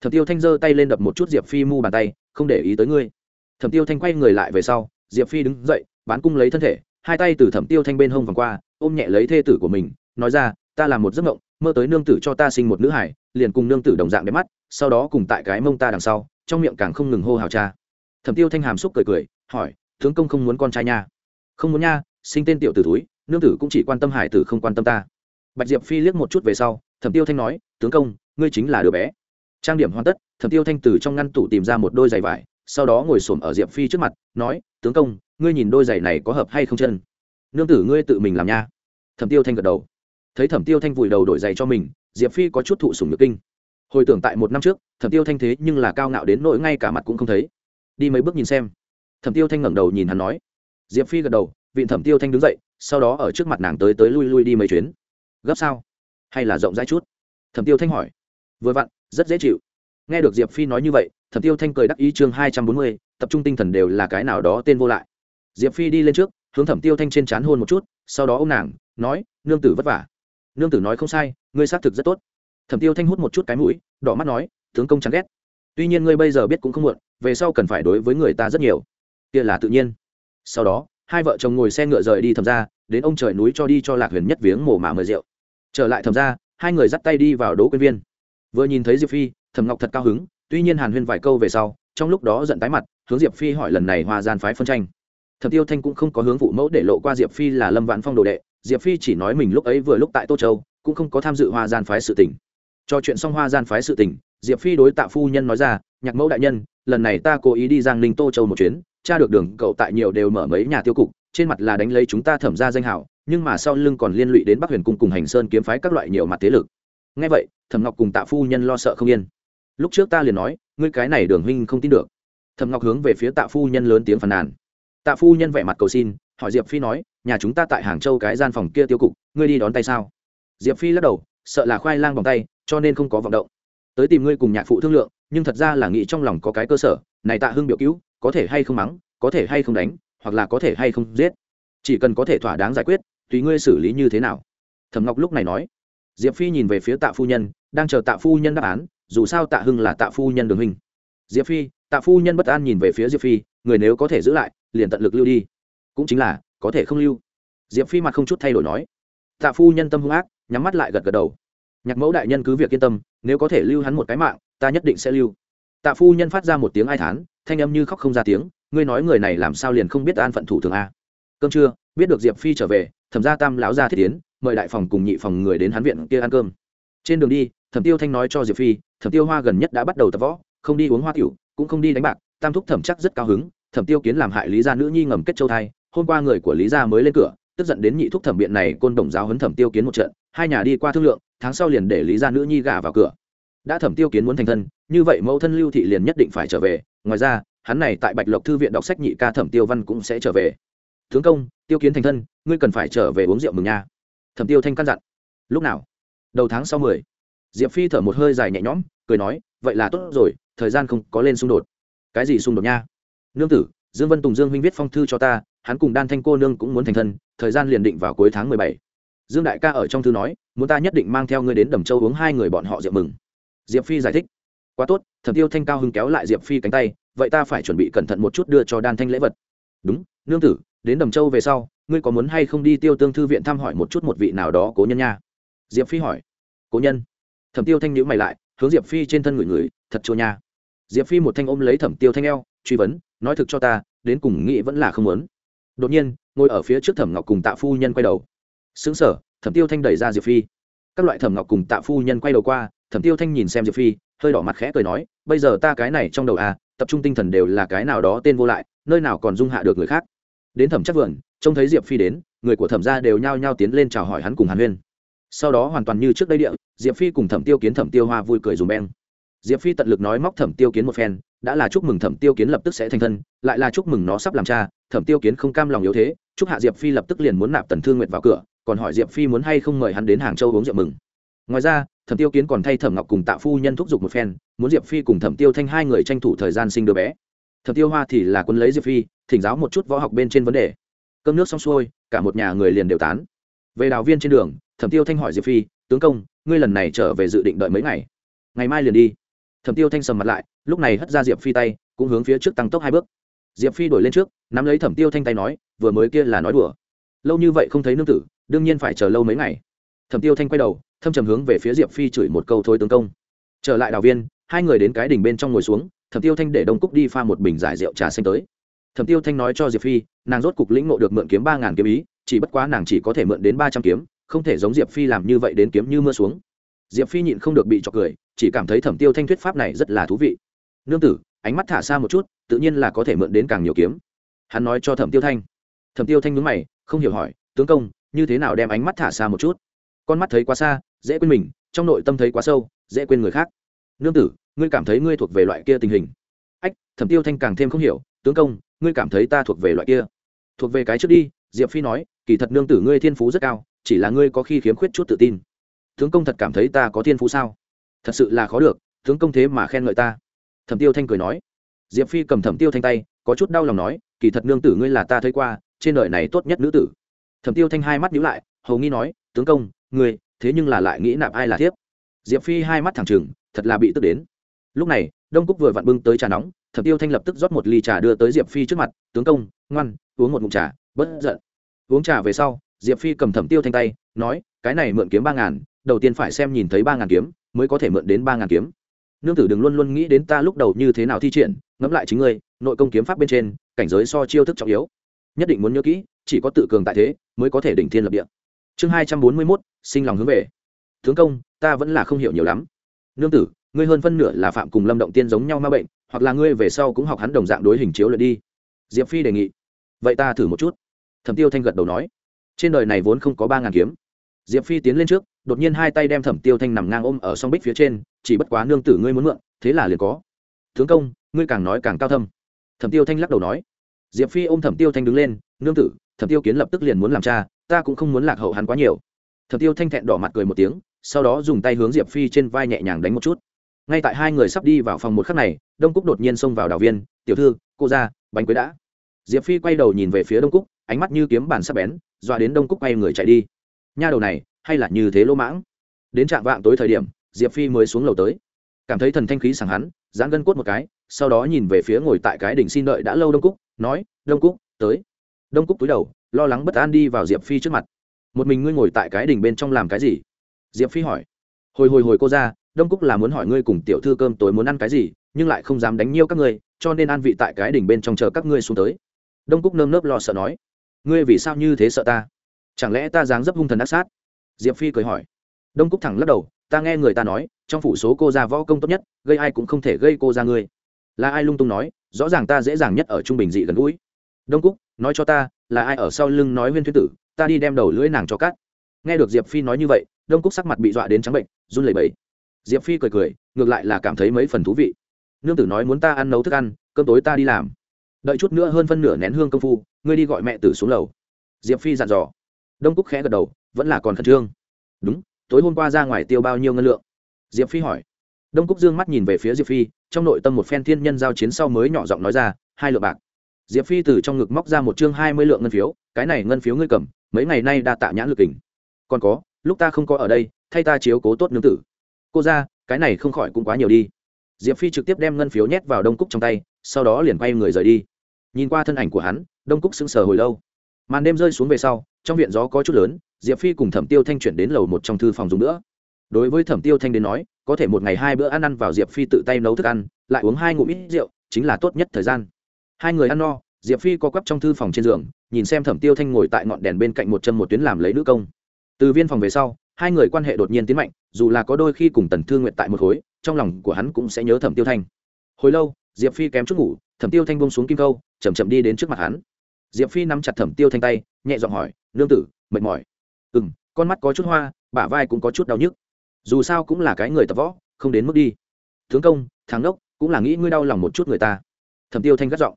thẩm tiêu thanh giơ tay lên đập một chút diệp phi mu bàn tay không để ý tới ngươi thẩm tiêu thanh quay người lại về sau diệp phi đứng dậy, bán cung lấy thân thể, hai tay từ thẩm tiêu thanh bên hông vòng qua, ôm nhẹ lấy thê tử của mình, nói ra, ta làm một giấc mộng, mơ tới nương tử cho ta sinh một nữ hải liền cùng nương tử đồng dạng đẹp mắt, sau đó cùng tại cái mông ta đằng sau, trong miệng càng không ngừng hô hào cha. Thẩm tiêu thanh hàm xúc cười cười, hỏi, tướng công không muốn con trai nha? Không muốn nha, sinh tên tiểu tử túi, nương tử cũng chỉ quan tâm hải tử không quan tâm ta. Bạch diệp phi liếc một chút về sau, thẩm tiêu thanh nói, tướng công, ngươi chính là đứa bé. Trang điểm hoàn tất, thẩm tiêu thanh từ trong ngăn tủ tìm ra một đôi giày vải sau đó ngồi xổm ở diệp phi trước mặt, nói, tướng công, ngươi nhìn đôi giày này có hợp hay không chân? Nương tử ngươi tự mình làm nha. Thẩm tiêu thanh gật đầu. Thấy thẩm tiêu thanh vùi đầu đổi giày cho mình, diệp phi có chút thụ sùng nhược kinh. Hồi tưởng tại một năm trước, thẩm tiêu thanh thế nhưng là cao ngạo đến nỗi ngay cả mặt cũng không thấy. Đi mấy bước nhìn xem. Thẩm tiêu thanh ngẩng đầu nhìn hắn nói. Diệp phi gật đầu vịn thẩm tiêu thanh đứng dậy, sau đó ở trước mặt nàng tới tới lui lui đi mấy chuyến. Gấp sao? Hay là rộng rãi chút? Thẩm tiêu thanh hỏi. Vừa vặn, rất dễ chịu. Nghe được diệp phi nói như vậy thẩm tiêu thanh cười đắc ý chương hai trăm bốn mươi, tập trung tinh thần đều là cái nào đó tên vô lại. Diệp phi đi lên trước, hướng thẩm tiêu thanh trên c h á n hôn một chút, sau đó ô m nàng, nói, nương tử vất vả. Nương tử nói không sai, ngươi xác thực rất tốt. Thẩm tiêu thanh hút một chút cái mũi, đỏ mắt nói, tướng công chán ghét. Tuy nhiên ngươi bây giờ biết cũng không muộn, về sau cần phải đối với người ta rất nhiều. Kia là tự nhiên. Sau đó, hai vợ chồng ngồi xe ngựa rời đi thầm ra đến ông trời núi cho đi cho lạc huyền nhất viếng mổ mà mời rượu. Trở lại thầm ra hai người dắt tay đi vào đỗ quyên viên. Vừa nhìn thấy diệp phi thầm ngọc thật cao hứng tuy nhiên hàn huyên vài câu về sau, trong lúc đó giận tái mặt, hướng diệp phi hỏi lần này hoa gian phái phân tranh. Thẩm tiêu thanh cũng không có hướng phụ mẫu để lộ qua diệp phi là lâm vạn phong đồ đệ, diệp phi chỉ nói mình lúc ấy vừa lúc tại tô châu, cũng không có tham dự hoa gian phái sự tỉnh cho chuyện xong hoa gian phái sự tỉnh diệp phi đối tạ phu nhân nói ra, nhạc mẫu đại nhân, lần này ta cố ý đi giang ninh tô châu một chuyến cha được đường cậu tại nhiều đều mở mấy nhà tiêu cục, trên mặt là đánh lấy chúng ta thẩm ra danh hảo, nhưng mà sau lưng còn liên lụy đến bắc huyền cung cùng hành sơn kiếm phái các loại nhiều mặt thế lực. Ngay vậy, thẩm ngọc cùng tạ phu nhân lo sợ không yên lúc trước ta liền nói, ngươi cái này đường huynh không tin được. Thẩm ngọc hướng về phía tạ phu nhân lớn tiếng phàn nàn. Tạ phu nhân vẻ mặt cầu xin, hỏi diệp phi nói, nhà chúng ta tại hàng châu cái gian phòng kia tiêu cục, ngươi đi đón tay sao? Diệp phi lắc đầu, sợ là khoai lang vòng tay, cho nên không có vọng động. Tới tìm ngươi cùng nhạc phụ thương lượng, nhưng thật ra là nghĩ trong lòng có cái cơ sở, này tạ hưng biểu cứu, có thể hay không mắng, có thể hay không đánh, hoặc là có thể hay không giết. Chỉ cần có thể thỏa đáng giải quyết, tùy ngươi xử lý như thế nào. Thẩm ngọc lúc này nói. Diệp phi nhìn về phía tạ phu nhân, đang chờ tạ phu nhân đáp án dù sao tạ hưng là tạ phu nhân đường hình diệp phi, tạ phu nhân bất an nhìn về phía diệp phi, người nếu có thể giữ lại, liền tận lực lưu đi. Cũng chính là, có thể không lưu. Diệp phi mặt không chút thay đổi nói. Tạ phu nhân tâm hung ác, nhắm mắt lại gật gật đầu. Nhạc mẫu đại nhân cứ việc yên tâm, nếu có thể lưu hắn một cái mạng, ta nhất định sẽ lưu. Tạ phu nhân phát ra một tiếng ai thán, thanh âm như khóc không ra tiếng, ngươi nói người này làm sao liền không biết an phận thủ thường a. Cơm trưa, biết được diệp phi trở về, thẩm gia tam lão gia thiết tiến mời đại phòng cùng nhị phòng người đến hắn viện kia ăn cơm. Trên đường đi, thẩm tiêu thanh nói cho diệp phi thẩm tiêu hoa gần nhất đã bắt đầu tập võ, không đi uống hoa tiểu, cũng không đi đánh bạc, tam thúc thẩm chắc rất cao hứng, thẩm tiêu kiến làm hại lý gia nữ nhi ngầm kết châu thai, hôm qua người của lý gia mới lên cửa, tức giận đến nhị thúc thẩm biện này côn đồng giáo huấn thẩm tiêu kiến một trận, hai nhà đi qua thương lượng, tháng sau liền để lý gia nữ nhi gả vào cửa. Đã thẩm tiêu kiến muốn thành thân, như vậy mẫu thân lưu thị liền nhất định phải trở về, ngoài ra, hắn này tại bạch lộc thư viện đọc sách nhị ca thẩm tiêu văn cũng sẽ trở về. Tướng công, tiêu kiến thành thân, ngươi cần phải trở về uống rượu mừng nha. Thẩm tiêu thanh căn dặn. Lúc nào? Đầu tháng sau mười diệp phi thở một hơi dài nhẹ nhõm, cười nói, vậy là tốt rồi, thời gian không có lên xung đột. Cái gì xung đột nha? Nương tử, dương vân tùng dương huynh viết phong thư cho ta, hắn cùng đan thanh cô nương cũng muốn thành thân, thời gian liền định vào cuối tháng mười bảy. Dương đại ca ở trong thư nói, muốn ta nhất định mang theo ngươi đến đầm châu uống hai người bọn họ rượu mừng. Diệp phi giải thích, quá tốt, thẩm tiêu thanh cao hưng kéo lại diệp phi cánh tay, vậy ta phải chuẩn bị cẩn thận một chút đưa cho đan thanh lễ vật. Đúng, nương tử, đến đầm châu về sau, ngươi có muốn hay không đi tiêu tương thư viện thăm hỏi một chút một vị nào đó cố nhân nha? Diệp phi hỏi, cố nhân? Thẩm tiêu thanh nhữ mày lại, hướng diệp phi trên thân người người thật chua nha. Diệp phi một thanh ôm lấy thẩm tiêu thanh eo, truy vấn, nói thực cho ta, đến cùng nghĩ vẫn là không muốn. Đột nhiên, ngồi ở phía trước thẩm ngọc cùng tạ phu nhân quay đầu. Xứng sở thẩm tiêu thanh đẩy ra diệp phi. Các loại thẩm ngọc cùng tạ phu nhân quay đầu qua, thẩm tiêu thanh nhìn xem diệp phi, hơi đỏ mặt khẽ cười nói, bây giờ ta cái này trong đầu à tập trung tinh thần đều là cái nào đó tên vô lại, nơi nào còn dung hạ được người khác. Đến thẩm chắc vườn, trông thấy diệp phi đến, người của thẩm gia đều nhao nhao tiến lên chào hỏi hắn cùng hàn huyên sau đó hoàn toàn như trước đây địa, diệp phi cùng thẩm tiêu kiến, thẩm tiêu hoa vui cười dùm beng. Diệp phi tận lực nói móc thẩm tiêu kiến một phen, đã là chúc mừng thẩm tiêu kiến lập tức sẽ thành thân, lại là chúc mừng nó sắp làm cha, thẩm tiêu kiến không cam lòng yếu thế, chúc hạ diệp phi lập tức liền muốn nạp tần thương nguyệt vào cửa, còn hỏi diệp phi muốn hay không mời hắn đến hàng châu uống rượu mừng. Ngoài ra, thẩm tiêu kiến còn thay thẩm ngọc cùng tạ phu nhân thúc giục một phen, muốn diệp phi cùng thẩm tiêu thanh hai người tranh thủ thời gian sinh đứa bé. Thẩm tiêu hoa thì là quân lấy diệp phi, thỉnh giáo một chút võ học bên trên vấn đề. Cơm nước xong xuôi, cả một nhà người liền đều tán. Về đào viên trên đường thẩm tiêu thanh hỏi diệp phi, tướng công, ngươi lần này trở về dự định đợi mấy ngày? Ngày mai liền đi. Thẩm tiêu thanh sầm mặt lại, lúc này hất ra diệp phi tay, cũng hướng phía trước tăng tốc hai bước. Diệp phi đổi lên trước, nắm lấy thẩm tiêu thanh tay nói, vừa mới kia là nói đùa. Lâu như vậy không thấy nương tử, đương nhiên phải chờ lâu mấy ngày. Thẩm tiêu thanh quay đầu, thâm trầm hướng về phía diệp phi chửi một câu, thôi tướng công. Trở lại đào viên, hai người đến cái đỉnh bên trong ngồi xuống, thẩm tiêu thanh để đông cúc đi pha một bình giải rượu trà xanh tới. Thẩm tiêu thanh nói cho diệp phi, nàng rốt cục lĩnh ngộ được mượn kiếm ba ngàn kiếm ý, chỉ bất quá nàng chỉ có thể mượn đến ba trăm kiếm không thể giống diệp phi làm như vậy đến kiếm như mưa xuống. Diệp phi nhịn không được bị trọc cười, chỉ cảm thấy thẩm tiêu thanh thuyết pháp này rất là thú vị. Nương tử, ánh mắt thả xa một chút, tự nhiên là có thể mượn đến càng nhiều kiếm. Hắn nói cho thẩm tiêu thanh. Thẩm tiêu thanh nhướng mày, không hiểu hỏi, tướng công, như thế nào đem ánh mắt thả xa một chút? Con mắt thấy quá xa, dễ quên mình, trong nội tâm thấy quá sâu, dễ quên người khác. Nương tử, ngươi cảm thấy ngươi thuộc về loại kia tình hình? Ách, thẩm tiêu thanh càng thêm không hiểu, tướng công, ngươi cảm thấy ta thuộc về loại kia? Thuộc về cái trước đi, diệp phi nói, kỳ thật nương tử ngươi thiên phú rất cao chỉ là ngươi có khi khiếm khuyết chút tự tin. Tướng công thật cảm thấy ta có thiên phú sao? Thật sự là khó được tướng công thế mà khen ngợi ta. Thẩm tiêu thanh cười nói. Diệp phi cầm thẩm tiêu thanh tay, có chút đau lòng nói, kỳ thật nương tử ngươi là ta thấy qua, trên đời này tốt nhất nữ tử. Thẩm tiêu thanh hai mắt nhíu lại, hầu nghi nói, tướng công, ngươi, thế nhưng là lại nghĩ nạp ai là thiếp? Diệp phi hai mắt thẳng trừng, thật là bị tức đến. Lúc này, đông cúc vừa vặn bưng tới trà nóng, thẩm tiêu thanh lập tức rót một ly trà đưa tới diệp phi trước mặt, tướng công, ngoan, uống một ngụm trà bất giận. Uống trà về sau diệp phi cầm thẩm tiêu thanh tay, nói, cái này mượn kiếm ba ngàn, đầu tiên phải xem nhìn thấy ba ngàn kiếm, mới có thể mượn đến ba ngàn kiếm. Nương tử đừng luôn luôn nghĩ đến ta lúc đầu như thế nào thi triển, ngẫm lại chính ngươi, nội công kiếm pháp bên trên, cảnh giới so chiêu thức trọng yếu. Nhất định muốn nhớ kỹ, chỉ có tự cường tại thế, mới có thể đỉnh thiên lập địa. Chương hai trăm bốn mươi mốt, sinh lòng hướng về. Tướng công, ta vẫn là không hiểu nhiều lắm. Nương tử, ngươi hơn phân nửa là phạm cùng lâm động tiên giống nhau ma bệnh, hoặc là ngươi về sau cũng học hắn đồng dạng đối hình chiếu lượt đi. Diệp phi đề nghị. Vậy ta thử một chút. Thẩm tiêu thanh gật đầu nói trên đời này vốn không có ba ngàn kiếm. Diệp phi tiến lên trước, đột nhiên hai tay đem thẩm tiêu thanh nằm ngang ôm ở song bích phía trên, chỉ bất quá nương tử ngươi muốn mượn, thế là liền có. Tướng công, ngươi càng nói càng cao thâm. Thẩm tiêu thanh lắc đầu nói. Diệp phi ôm thẩm tiêu thanh đứng lên, nương tử, thẩm tiêu kiến lập tức liền muốn làm cha, ta cũng không muốn lạc hậu hắn quá nhiều. Thẩm tiêu thanh thẹn đỏ mặt cười một tiếng, sau đó dùng tay hướng diệp phi trên vai nhẹ nhàng đánh một chút. Ngay tại hai người sắp đi vào phòng một khắc này, đông cúc đột nhiên xông vào đào viên, tiểu thư, cô ra, bánh quế đã. Diệp phi quay đầu nhìn về phía đông cúc, ánh mắt như kiếm bàn sắp bén dọa đến đông cúc quay người chạy đi. Nha đầu này, hay là như thế lỗ mãng? Đến trạm vạng tối thời điểm, diệp phi mới xuống lầu tới. Cảm thấy thần thanh khí sảng hắn, giãn gân cốt một cái, sau đó nhìn về phía ngồi tại cái đỉnh xin đợi đã lâu đông cúc, nói, đông cúc, tới. Đông cúc túi đầu, lo lắng bất an đi vào diệp phi trước mặt. Một mình ngươi ngồi tại cái đỉnh bên trong làm cái gì? Diệp phi hỏi. Hồi hồi hồi cô ra, đông cúc là muốn hỏi ngươi cùng tiểu thư cơm tối muốn ăn cái gì, nhưng lại không dám đánh nhiêu các ngươi, cho nên an vị tại cái đỉnh bên trong chờ các ngươi xuống tới. Đông cúc nơm nớp lo sợ nói ngươi vì sao như thế sợ ta? Chẳng lẽ ta dáng dấp hung thần ác sát? Diệp phi cười hỏi. Đông cúc thẳng lắc đầu, ta nghe người ta nói, trong phủ số cô ra võ công tốt nhất, gây ai cũng không thể gây cô ra ngươi. Là ai lung tung nói, rõ ràng ta dễ dàng nhất ở trung bình dị gần gũi. Đông cúc, nói cho ta, là ai ở sau lưng nói huyên thuyết tử, ta đi đem đầu lưỡi nàng cho cắt. Nghe được diệp phi nói như vậy, đông cúc sắc mặt bị dọa đến trắng bệnh, run lẩy bẩy. Diệp phi cười cười, ngược lại là cảm thấy mấy phần thú vị. Nương tử nói muốn ta ăn nấu thức ăn, cơm tối ta đi làm. Đợi chút nữa hơn phân nửa nén hương công phu ngươi đi gọi mẹ tử xuống lầu. Diệp phi dặn dò. Đông cúc khẽ gật đầu, vẫn là còn khẩn trương. Đúng, tối hôm qua ra ngoài tiêu bao nhiêu ngân lượng? Diệp phi hỏi. Đông cúc dương mắt nhìn về phía diệp phi, trong nội tâm một phen thiên nhân giao chiến sau mới nhỏ giọng nói ra, hai lượng bạc. Diệp phi từ trong ngực móc ra một chương hai mươi lượng ngân phiếu, cái này ngân phiếu ngươi cầm, mấy ngày nay đã tạ nhãn lực kình. Còn có, lúc ta không có ở đây, thay ta chiếu cố tốt nương tử. Cô ra, cái này không khỏi cũng quá nhiều đi. Diệp phi trực tiếp đem ngân phiếu nhét vào đông cúc trong tay, sau đó liền quay người rời đi. Nhìn qua thân ảnh của hắn đông cúc sững sờ hồi lâu. Màn đêm rơi xuống về sau, trong viện gió có chút lớn, diệp phi cùng thẩm tiêu thanh chuyển đến lầu một trong thư phòng dùng nữa. Đối với thẩm tiêu thanh đến nói, có thể một ngày hai bữa ăn ăn vào diệp phi tự tay nấu thức ăn, lại uống hai ngụm ít rượu, chính là tốt nhất thời gian. Hai người ăn no, diệp phi có quắp trong thư phòng trên giường, nhìn xem thẩm tiêu thanh ngồi tại ngọn đèn bên cạnh một chân một tuyến làm lấy nữ công. Từ viên phòng về sau, hai người quan hệ đột nhiên tiến mạnh, dù là có đôi khi cùng tần thương nguyện tại một khối, trong lòng của hắn cũng sẽ nhớ thẩm tiêu thanh. Hồi lâu, diệp phi kém chút ngủ, thẩm tiêu thanh bông xuống kim câu chầm chậm đi đến trước mặt hắn diệp phi nắm chặt thẩm tiêu thanh tay, nhẹ giọng hỏi, nương tử, mệt mỏi? Ừ m con mắt có chút hoa, bả vai cũng có chút đau nhức. Dù sao cũng là cái người tập võ, không đến mức đi. Tướng công thắng đốc cũng là nghĩ ngươi đau lòng một chút người ta. Thẩm tiêu thanh gắt giọng.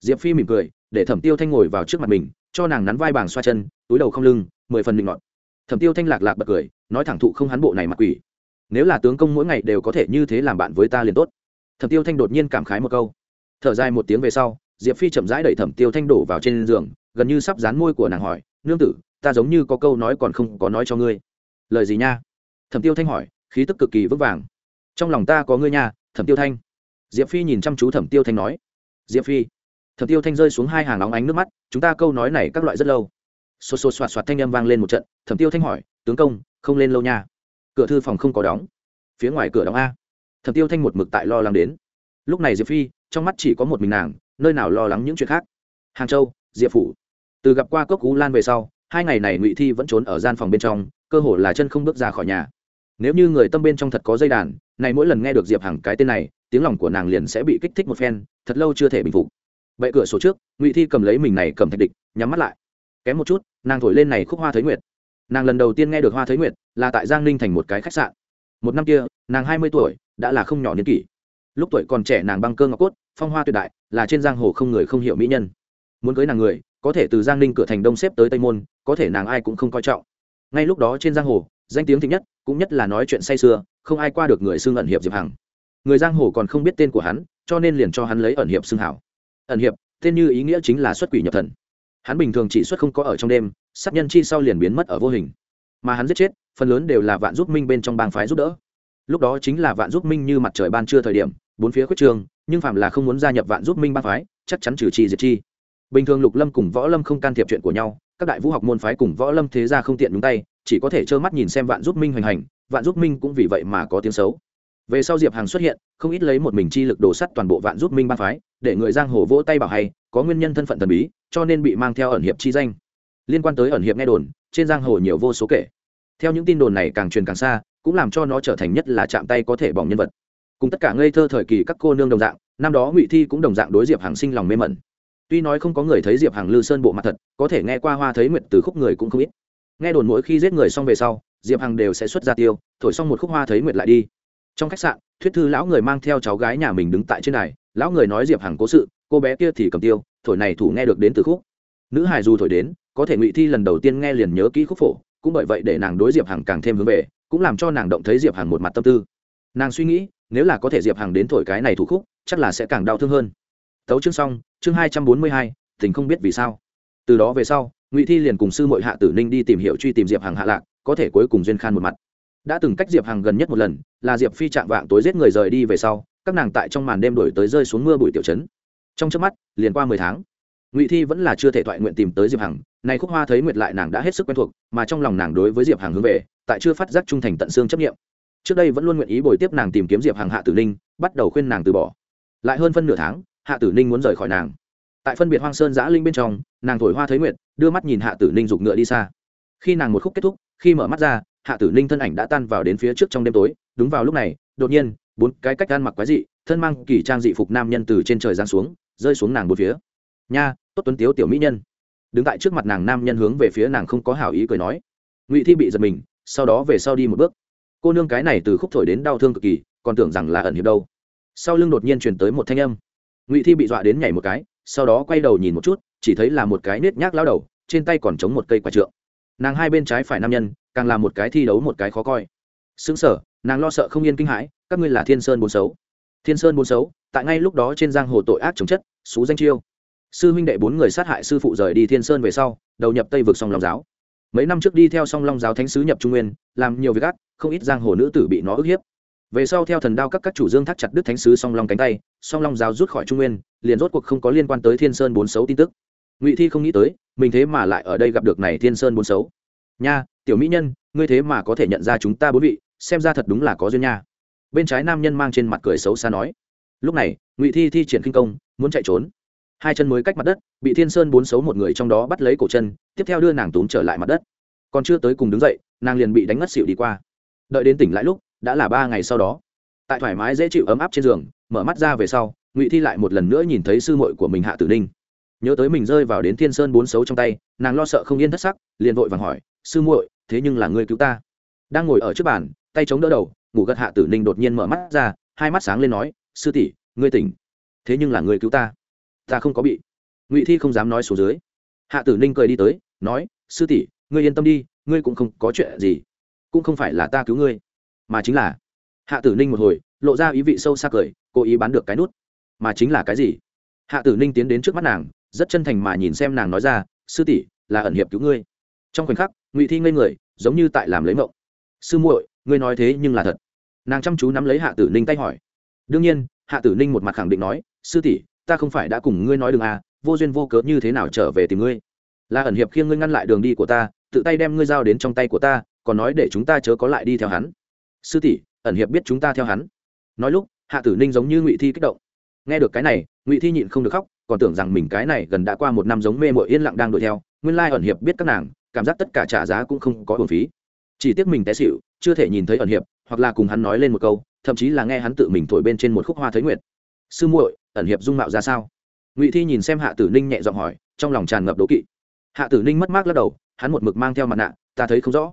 Diệp phi mỉm cười, để thẩm tiêu thanh ngồi vào trước mặt mình, cho nàng nắn vai bảng xoa chân, túi đầu không lưng, mười phần mình ngọt thẩm tiêu thanh lạc lạc bật cười, nói thẳng thụ không hắn bộ này mặc quỷ. Nếu là tướng công mỗi ngày đều có thể như thế làm bạn với ta liền tốt. Thẩm tiêu thanh đột nhiên cảm khái một câu. Thở dài một tiếng về sau diệp phi chậm rãi đẩy thẩm tiêu thanh đổ vào trên giường, gần như sắp dán môi của nàng hỏi, nương tử, ta giống như có câu nói còn không có nói cho ngươi. Lời gì nha? Thẩm tiêu thanh hỏi, khí tức cực kỳ vững vàng. Trong lòng ta có ngươi nha, thẩm tiêu thanh. Diệp phi nhìn chăm chú thẩm tiêu thanh nói, diệp phi. Thẩm tiêu thanh rơi xuống hai hàng óng ánh nước mắt, chúng ta câu nói này các loại rất lâu. Xô xô xoạt xoạt thanh â m vang lên một trận, thẩm tiêu thanh hỏi, tướng công, không lên lâu nha. Cửa thư phòng không có đóng. Phía ngoài cửa đóng a. Thẩm tiêu thanh một mực tại lo lắng đến. Lúc này diệp phi, trong mắt chỉ có một mình nàng nơi nào lo lắng những chuyện khác. Hàng châu, diệp phủ. Từ gặp qua cốc cú lan về sau, hai ngày này ngụy thi vẫn trốn ở gian phòng bên trong, cơ hồ là chân không bước ra khỏi nhà. Nếu như người tâm bên trong thật có dây đàn, này mỗi lần nghe được diệp hằng cái tên này, tiếng lòng của nàng liền sẽ bị kích thích một phen, thật lâu chưa thể bình phục. Vậy cửa sổ trước, ngụy thi cầm lấy mình này cầm thạch địch, nhắm mắt lại. Kém một chút, nàng thổi lên này khúc hoa Thới nguyệt. Nàng lần đầu tiên nghe được hoa Thới nguyệt là tại giang ninh thành một cái khách sạn. Một năm kia, nàng hai mươi tuổi, đã là không nhỏ niên kỷ. Lúc tuổi còn trẻ nàng băng cơ ngọc cốt phong hoa tuyệt đại, là trên giang hồ không người không hiểu mỹ nhân. Muốn cưới nàng người, có thể từ giang ninh cửa thành đông xếp tới tây môn, có thể nàng ai cũng không coi trọng. Ngay lúc đó trên giang hồ, danh tiếng thịnh nhất, cũng nhất là nói chuyện say sưa, không ai qua được người xưng ẩn hiệp diệp hằng. Người giang hồ còn không biết tên của hắn, cho nên liền cho hắn lấy ẩn hiệp xưng hảo. Ẩn hiệp, tên như ý nghĩa chính là xuất quỷ nhập thần. Hắn bình thường chỉ xuất không có ở trong đêm, sát nhân chi sau liền biến mất ở vô hình. Mà hắn giết chết, phần lớn đều là vạn giúp minh bên trong bang phái giúp đỡ. Lúc đó chính là vạn giúp minh như mặt trời ban trưa thời điểm, bốn phía khuyết trường nhưng phạm là không muốn gia nhập vạn giúp minh bang phái, chắc chắn trừ chi diệt chi. Bình thường lục lâm cùng võ lâm không can thiệp chuyện của nhau, các đại vũ học môn phái cùng võ lâm thế ra không tiện đúng tay, chỉ có thể trơ mắt nhìn xem vạn giúp minh hoành hành, vạn giúp minh cũng vì vậy mà có tiếng xấu. Về sau diệp hàng xuất hiện, không ít lấy một mình chi lực đổ sắt toàn bộ vạn giúp minh bang phái, để người giang hồ vỗ tay bảo hay, có nguyên nhân thân phận thần bí, cho nên bị mang theo ẩn hiệp chi danh. Liên quan tới ẩn hiệp nghe đồn, trên giang hồ nhiều vô số kể. Theo những tin đồn này càng truyền càng xa, cũng làm cho nó trở thành nhất là chạm tay có thể bỏng nhân vật cùng tất cả ngây thơ thời kỳ các cô nương đồng dạng, năm đó ngụy thi cũng đồng dạng đối diệp hàng sinh lòng mê mẩn. Tuy nói không có người thấy diệp hằng lư sơn bộ mặt thật, có thể nghe qua hoa thấy nguyệt từ khúc người cũng không ít. Nghe đồn mỗi khi giết người xong về sau, diệp hằng đều sẽ xuất ra tiêu, thổi xong một khúc hoa thấy nguyệt lại đi. Trong khách sạn, thuyết thư lão người mang theo cháu gái nhà mình đứng tại trên này lão người nói diệp hằng cố sự, cô bé kia thì cầm tiêu, thổi này thủ nghe được đến từ khúc. Nữ hài dù thổi đến, có thể ngụy thi lần đầu tiên nghe liền nhớ kỹ khúc phổ, cũng bởi vậy để nàng đối diệp hằng càng thêm hướng về, cũng làm cho nàng động thấy diệp hằng một mặt tâm tư. Nàng suy nghĩ nếu là có thể diệp hằng đến thổi cái này thủ khúc, chắc là sẽ càng đau thương hơn. Tấu chương xong, chương hai trăm bốn mươi hai, tình không biết vì sao. Từ đó về sau, ngụy thi liền cùng sư mội hạ tử ninh đi tìm hiểu truy tìm diệp hằng hạ lạc, có thể cuối cùng duyên khan một mặt. Đã từng cách diệp hằng gần nhất một lần, là diệp phi chạm vạng tối giết người rời đi về sau, các nàng tại trong màn đêm đổi tới rơi xuống mưa bụi tiểu chấn trong trước mắt, liền qua mười tháng, ngụy thi vẫn là chưa thể thoại nguyện tìm tới diệp hằng này khúc hoa thấy nguyệt lại nàng đã hết sức quen thuộc, mà trong lòng nàng đối với diệp hằng hướng về, tại chưa phát giác trung thành tận xương chấp nghiệm trước đây vẫn luôn nguyện ý bồi tiếp nàng tìm kiếm diệp hàng hạ tử ninh, bắt đầu khuyên nàng từ bỏ. Lại hơn phân nửa tháng, hạ tử ninh muốn rời khỏi nàng. Tại phân biệt hoang sơn giã linh bên trong, nàng thổi hoa thấy nguyệt, đưa mắt nhìn hạ tử ninh giục ngựa đi xa. Khi nàng một khúc kết thúc, khi mở mắt ra, hạ tử ninh thân ảnh đã tan vào đến phía trước trong đêm tối. Đúng vào lúc này, đột nhiên, bốn cái cách ăn mặc quái dị, thân mang kỳ trang dị phục nam nhân từ trên trời giáng xuống, rơi xuống nàng một phía. Nha, tốt tuấn tiếu tiểu mỹ nhân. Đứng tại trước mặt nàng nam nhân hướng về phía nàng không có hảo ý cười nói. Ngụy thi bị giật mình, sau đó về sau đi một bước cô nương cái này từ khúc thổi đến đau thương cực kỳ, còn tưởng rằng là ẩn hiệp đâu. Sau lưng đột nhiên truyền tới một thanh âm. Ngụy thi bị dọa đến nhảy một cái, sau đó quay đầu nhìn một chút, chỉ thấy là một cái nết nhác lao đầu, trên tay còn chống một cây quả trượng. Nàng hai bên trái phải nam nhân, càng là một cái thi đấu một cái khó coi. Xứng sở, nàng lo sợ không yên kinh hãi, các ngươi là thiên sơn bốn xấu. Thiên sơn bốn xấu, tại ngay lúc đó trên giang hồ tội ác chống chất, xú danh chiêu. Sư huynh đệ bốn người sát hại sư phụ rời đi thiên sơn về sau, đầu nhập tây vực song lòng giáo mấy năm trước đi theo song long giáo thánh sứ nhập trung nguyên, làm nhiều việc ác, không ít giang hồ nữ tử bị nó ức hiếp. Về sau theo thần đao các các chủ dương thắt chặt đức thánh sứ song long cánh tay, song long giáo rút khỏi trung nguyên, liền rốt cuộc không có liên quan tới thiên sơn bốn xấu tin tức. Ngụy thi không nghĩ tới, mình thế mà lại ở đây gặp được này thiên sơn bốn xấu. Nha, tiểu mỹ nhân, ngươi thế mà có thể nhận ra chúng ta bốn vị, xem ra thật đúng là có duyên nha. Bên trái nam nhân mang trên mặt cười xấu xa nói. Lúc này, ngụy thi thi triển kinh công, muốn chạy trốn hai chân mới cách mặt đất, bị thiên sơn bốn xấu một người trong đó bắt lấy cổ chân, tiếp theo đưa nàng tốn trở lại mặt đất. Còn chưa tới cùng đứng dậy, nàng liền bị đánh ngất xịu đi qua. Đợi đến tỉnh lại lúc, đã là ba ngày sau đó. Tại thoải mái dễ chịu ấm áp trên giường, mở mắt ra về sau, ngụy thi lại một lần nữa nhìn thấy sư muội của mình hạ tử ninh. Nhớ tới mình rơi vào đến thiên sơn bốn xấu trong tay, nàng lo sợ không yên thất sắc, liền vội vàng hỏi, sư muội, thế nhưng là ngươi cứu ta? Đang ngồi ở trước bàn, tay chống đỡ đầu, ngủ gật hạ tử ninh đột nhiên mở mắt ra, hai mắt sáng lên nói, sư tỷ, ngươi tỉnh. Thế nhưng là ngươi cứu ta ta không có bị. Ngụy thi không dám nói xuống dưới. Hạ tử ninh cười đi tới, nói, sư tỷ, ngươi yên tâm đi, ngươi cũng không có chuyện gì. Cũng không phải là ta cứu ngươi, mà chính là hạ tử ninh một hồi, lộ ra ý vị sâu xa cười, cố ý bán được cái nút. Mà chính là cái gì? Hạ tử ninh tiến đến trước mắt nàng, rất chân thành mà nhìn xem nàng nói ra, sư tỷ, là ẩn hiệp cứu ngươi. Trong khoảnh khắc, ngụy thi ngây người, giống như tại làm lấy mộng. Sư muội, ngươi nói thế nhưng là thật. Nàng chăm chú nắm lấy hạ tử ninh tay hỏi. Đương nhiên, hạ tử ninh một mặt khẳng định nói, sư tỷ ta không phải đã cùng ngươi nói đừng à vô duyên vô cớ như thế nào trở về tìm ngươi. Là ẩn hiệp khiêng ngươi ngăn lại đường đi của ta, tự tay đem ngươi giao đến trong tay của ta, còn nói để chúng ta chớ có lại đi theo hắn. Sư tỷ, ẩn hiệp biết chúng ta theo hắn. Nói lúc, hạ tử ninh giống như ngụy thi kích động. Nghe được cái này, ngụy thi nhịn không được khóc, còn tưởng rằng mình cái này gần đã qua một năm giống mê mội yên lặng đang đuổi theo, nguyên lai ẩn hiệp biết các nàng, cảm giác tất cả trả giá cũng không có hồn phí. Chỉ tiếc mình té xịu chưa thể nhìn thấy ẩn hiệp, hoặc là cùng hắn nói lên một câu, thậm chí là nghe hắn tự mình thổi bên trên một khúc hoa thấy nguyệt. Sư muội ẩn hiệp dung mạo ra sao? Ngụy thi nhìn xem hạ tử ninh nhẹ giọng hỏi, trong lòng tràn ngập đố kỵ. Hạ tử ninh mất mát lắc đầu, hắn một mực mang theo mặt nạ, ta thấy không rõ.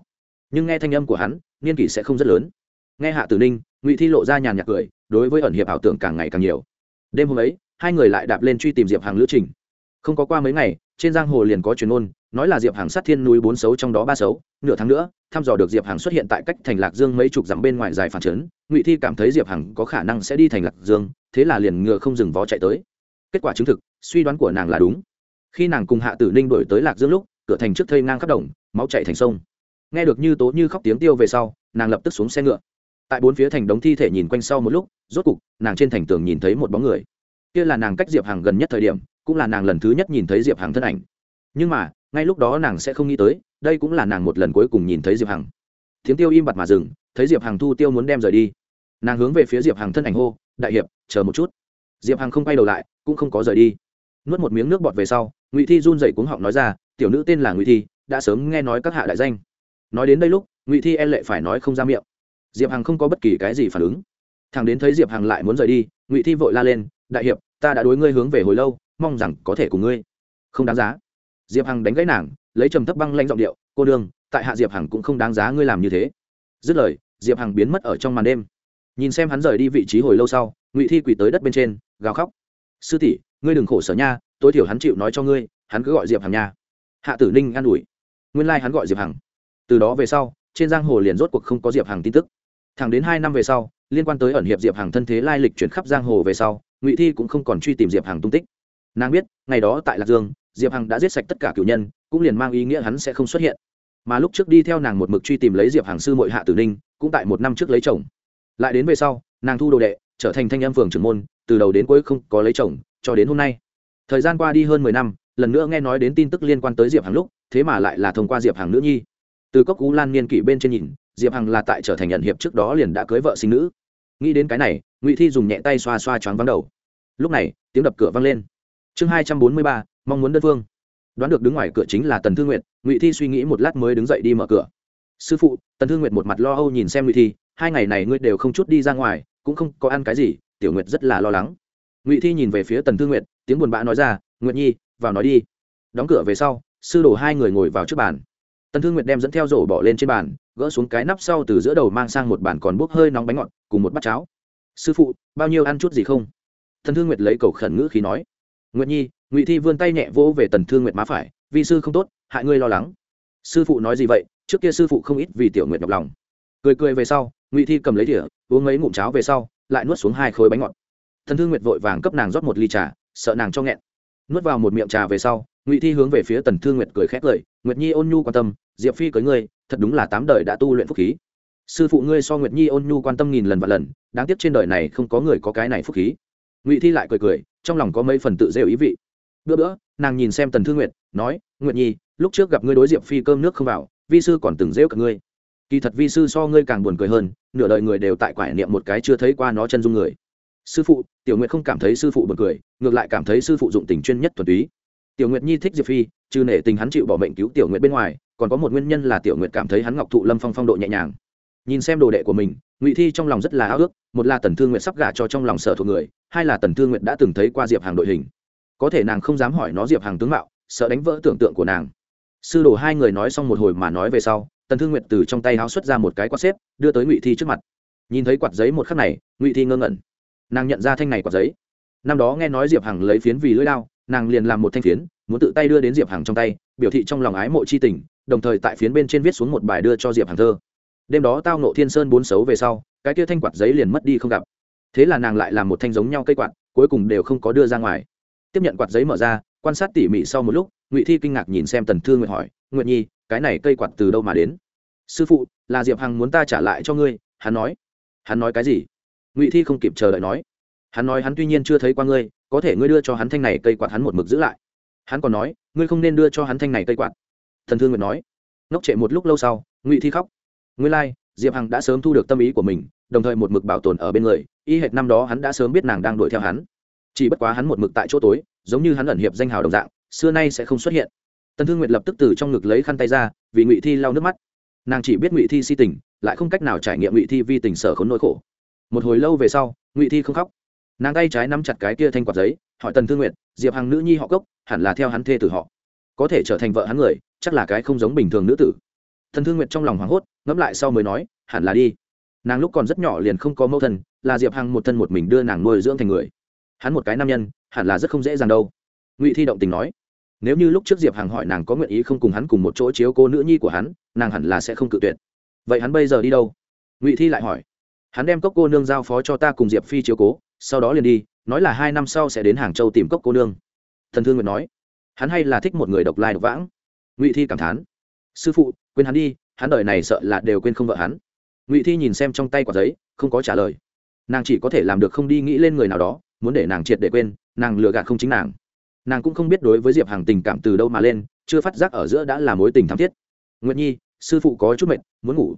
Nhưng nghe thanh âm của hắn, niên kỷ sẽ không rất lớn. Nghe hạ tử ninh, ngụy thi lộ ra nhàn nhạc cười, đối với ẩn hiệp ảo tưởng càng ngày càng nhiều. Đêm hôm ấy, hai người lại đạp lên truy tìm diệp hàng lữ trình. Không có qua mấy ngày, trên giang hồ liền có truyền ôn nói là diệp hàng sát thiên núi bốn xấu trong đó ba xấu, nửa tháng nữa, thăm dò được diệp hàng xuất hiện tại cách thành lạc dương mấy chục dặm bên ngoài dài phản trấn ngụy thi cảm thấy diệp hằng có khả năng sẽ đi thành lạc dương thế là liền ngựa không dừng vó chạy tới. Kết quả chứng thực, suy đoán của nàng là đúng. Khi nàng cùng hạ tử ninh đổi tới lạc dương lúc, cửa thành trước thây ngang khắp đồng, máu chạy thành sông. Nghe được như tố như khóc tiếng tiêu về sau, nàng lập tức xuống xe ngựa. Tại bốn phía thành đống thi thể nhìn quanh sau một lúc, rốt cục, nàng trên thành tường nhìn thấy một bóng người. Kia là nàng cách diệp hàng gần nhất thời điểm, cũng là nàng lần thứ nhất nhìn thấy diệp hàng thân ảnh. Nhưng mà, ngay lúc đó nàng sẽ không nghĩ tới, đây cũng là nàng một lần cuối cùng nhìn thấy diệp hằng. Tiếng tiêu im bặt mà dừng, thấy diệp hằng thu tiêu muốn đem rời đi. Nàng hướng về phía diệp hằng thân ảnh hô đại hiệp, chờ một chút. Diệp hằng không quay đầu lại, cũng không có rời đi. Nuốt một miếng nước bọt về sau, ngụy thi run dậy cuống họng nói ra, tiểu nữ tên là ngụy thi, đã sớm nghe nói các hạ đại danh. Nói đến đây lúc, ngụy thi e lệ phải nói không ra miệng. Diệp hằng không có bất kỳ cái gì phản ứng. Thằng đến thấy diệp hằng lại muốn rời đi, ngụy thi vội la lên, đại hiệp, ta đã đối ngươi hướng về hồi lâu, mong rằng có thể cùng ngươi. Không đáng giá. Diệp hằng đánh gãy nàng, lấy trầm thấp băng lanh giọng điệu, cô đương tại hạ diệp hằng cũng không đáng giá ngươi làm như thế. Dứt lời, diệp hằng biến mất ở trong màn đêm nhìn xem hắn rời đi vị trí hồi lâu sau, ngụy thi quỳ tới đất bên trên, gào khóc. Sư tỷ, ngươi đừng khổ sở nha, tối thiểu hắn chịu nói cho ngươi, hắn cứ gọi diệp hằng nha. Hạ tử ninh an ủi. Nguyên lai hắn gọi diệp hằng. Từ đó về sau, trên giang hồ liền rốt cuộc không có diệp hằng tin tức. Thẳng đến hai năm về sau, liên quan tới ẩn hiệp diệp hằng thân thế lai lịch chuyển khắp giang hồ về sau, ngụy thi cũng không còn truy tìm diệp hằng tung tích. Nàng biết, ngày đó tại lạc dương, diệp hằng đã giết sạch tất cả cựu nhân, cũng liền mang ý nghĩa hắn sẽ không xuất hiện. Mà lúc trước đi theo nàng một mực truy tìm lấy diệp Hằng sư mội hạ tử ninh, cũng tại một năm trước lấy chồng lại đến về sau, nàng thu đồ đệ, trở thành thanh em phường trưởng môn, từ đầu đến cuối không có lấy chồng, cho đến hôm nay. Thời gian qua đi hơn mười năm, lần nữa nghe nói đến tin tức liên quan tới diệp hằng lúc, thế mà lại là thông qua diệp hằng nữ nhi. Từ cốc cú lan niên kỷ bên trên nhìn, diệp hằng là tại trở thành nhận hiệp trước đó liền đã cưới vợ sinh nữ. Nghĩ đến cái này, ngụy thi dùng nhẹ tay xoa xoa choáng vắng đầu. Lúc này, tiếng đập cửa vang lên. Chương hai trăm bốn mươi ba, mong muốn đơn phương. Đoán được đứng ngoài cửa chính là tần thương nguyệt, ngụy thi suy nghĩ một lát mới đứng dậy đi mở cửa. Sư phụ, tần thương nguyệt một mặt lo âu nhìn xem ngụy thi hai ngày này ngươi đều không chút đi ra ngoài, cũng không có ăn cái gì, tiểu nguyệt rất là lo lắng. Ngụy thi nhìn về phía tần thương nguyệt, tiếng buồn bã nói ra, nguyệt nhi, vào nói đi. Đóng cửa về sau, sư đổ hai người ngồi vào trước bàn. Tần thương nguyệt đem dẫn theo rổ bỏ lên trên bàn, gỡ xuống cái nắp sau từ giữa đầu mang sang một bàn còn bốc hơi nóng bánh ngọt, cùng một bát cháo. Sư phụ, bao nhiêu ăn chút gì không? Tần thương nguyệt lấy cầu khẩn ngữ khí nói. Nguyệt nhi, ngụy thi vươn tay nhẹ vỗ về tần thương nguyệt má phải vì sư không tốt, hại ngươi lo lắng. Sư phụ nói gì vậy? Trước kia sư phụ không ít vì tiểu nguyệt nhọc lòng. Cười cười về sau ngụy thi cầm lấy đĩa uống mấy ngụm cháo về sau, lại nuốt xuống hai khối bánh ngọt. Thần thương nguyệt vội vàng cấp nàng rót một ly trà, sợ nàng cho nghẹn. Nuốt vào một miệng trà về sau, ngụy thi hướng về phía tần thương nguyệt cười khét cười, nguyệt nhi ôn nhu quan tâm, diệp phi cưới ngươi, thật đúng là tám đời đã tu luyện phúc khí. Sư phụ ngươi so nguyệt nhi ôn nhu quan tâm nghìn lần và lần, đáng tiếc trên đời này không có người có cái này phúc khí. Ngụy thi lại cười cười, trong lòng có mấy phần tự rêu ý vị. Bữa bữa, nàng nhìn xem tần thương nguyệt, nói, nguyệt nhi, lúc trước gặp ngươi đối diệp phi cơm nước không vào, vi sư còn từng rêu cả ngươi kỳ thật vi sư so ngươi càng buồn cười hơn, nửa đời người đều tại quải niệm một cái chưa thấy qua nó chân dung người. Sư phụ, tiểu nguyệt không cảm thấy sư phụ buồn cười, ngược lại cảm thấy sư phụ dụng tình chuyên nhất thuần túy. Tiểu nguyệt nhi thích diệp phi, trừ nể tình hắn chịu bỏ mệnh cứu tiểu nguyệt bên ngoài, còn có một nguyên nhân là tiểu nguyệt cảm thấy hắn ngọc thụ lâm phong phong độ nhẹ nhàng. Nhìn xem đồ đệ của mình, ngụy thi trong lòng rất là ao ước, một là tần thương nguyệt sắp gả cho trong lòng sở thuộc người, hai là tần thương nguyệt đã từng thấy qua diệp hàng đội hình. Có thể nàng không dám hỏi nó diệp hàng tướng mạo, sợ đánh vỡ tưởng tượng của nàng. Sư đồ hai người nói xong một hồi mà nói về sau tần thương nguyệt từ trong tay háo xuất ra một cái quạt xếp, đưa tới ngụy thi trước mặt. Nhìn thấy quạt giấy một khắc này, ngụy thi ngơ ngẩn. Nàng nhận ra thanh này quạt giấy. Năm đó nghe nói diệp hằng lấy phiến vì lưỡi lao, nàng liền làm một thanh phiến, muốn tự tay đưa đến diệp hằng trong tay, biểu thị trong lòng ái mộ c h i tình, đồng thời tại phiến bên trên viết xuống một bài đưa cho diệp hằng thơ. Đêm đó tao nộ thiên sơn bốn xấu về sau, cái kia thanh quạt giấy liền mất đi không gặp. Thế là nàng lại làm một thanh giống nhau cây quạt, cuối cùng đều không có đưa ra ngoài. Tiếp nhận quạt giấy mở ra, quan sát tỉ mỉ sau một lúc, ngụy thi kinh ngạc nhìn xem tần thương nguyện hỏi nguyện nhi, cái này cây quạt từ đâu mà đến? Sư phụ là diệp hằng muốn ta trả lại cho ngươi. Hắn nói. Hắn nói cái gì? Ngụy thi không kịp chờ đợi nói. Hắn nói hắn tuy nhiên chưa thấy qua ngươi có thể ngươi đưa cho hắn thanh này cây quạt hắn một mực giữ lại. Hắn còn nói ngươi không nên đưa cho hắn thanh này cây quạt. Thần thương Nguyệt nói. Ngốc trệ một lúc lâu sau ngụy thi khóc. Ngươi lai、like, diệp hằng đã sớm thu được tâm ý của mình đồng thời một mực bảo tồn ở bên người y hệt năm đó hắn đã sớm biết nàng đang đuổi theo hắn. Chỉ bất quá hắn một mực tại chỗ tối giống như hắn ẩn hiệp danh hào đồng dạng xưa nay sẽ không xuất hiện. Tần thương nguyệt lập tức từ trong ngực lấy khăn tay ra vì ngụy thi lau nước mắt nàng chỉ biết ngụy thi si tình lại không cách nào trải nghiệm ngụy thi vi tình sở khốn nỗi khổ. Một hồi lâu về sau ngụy thi không khóc. Nàng tay trái nắm chặt cái kia thanh quạt giấy hỏi tần thương nguyện, diệp hằng nữ nhi họ cốc hẳn là theo hắn thê tử họ. Có thể trở thành vợ hắn người chắc là cái không giống bình thường nữ tử. Thần thương nguyện trong lòng hoảng hốt ngẫm lại sau mới nói hẳn là đi. Nàng lúc còn rất nhỏ liền không có mẫu thân là diệp hằng một thân một mình đưa nàng nuôi dưỡng thành người. Hắn một cái nam nhân hẳn là rất không dễ dàng đâu. Ngụy thi động tình nói nếu như lúc trước diệp hằng hỏi nàng có nguyện ý không cùng hắn cùng một chỗ chiếu cô nữ nhi của hắn, nàng hẳn là sẽ không cự tuyệt. Vậy hắn bây giờ đi đâu? Ngụy thi lại hỏi. Hắn đem cốc cô nương giao phó cho ta cùng diệp phi chiếu cố, sau đó liền đi, nói là hai năm sau sẽ đến hàng châu tìm cốc cô nương. Thần thương nguyện nói. Hắn hay là thích một người độc lai độc vãng. Ngụy thi cảm thán. Sư phụ, quên hắn đi, hắn đời này sợ là đều quên không vợ hắn. Ngụy thi nhìn xem trong tay quả giấy, không có trả lời. Nàng chỉ có thể làm được không đi nghĩ lên người nào đó, muốn để nàng triệt để quên, nàng lừa gạt không chính nàng nàng cũng không biết đối với diệp Hằng tình cảm từ đâu mà lên, chưa phát giác ở giữa đã là mối tình thắm thiết. Nguyệt nhi, sư phụ có chút mệt, muốn ngủ.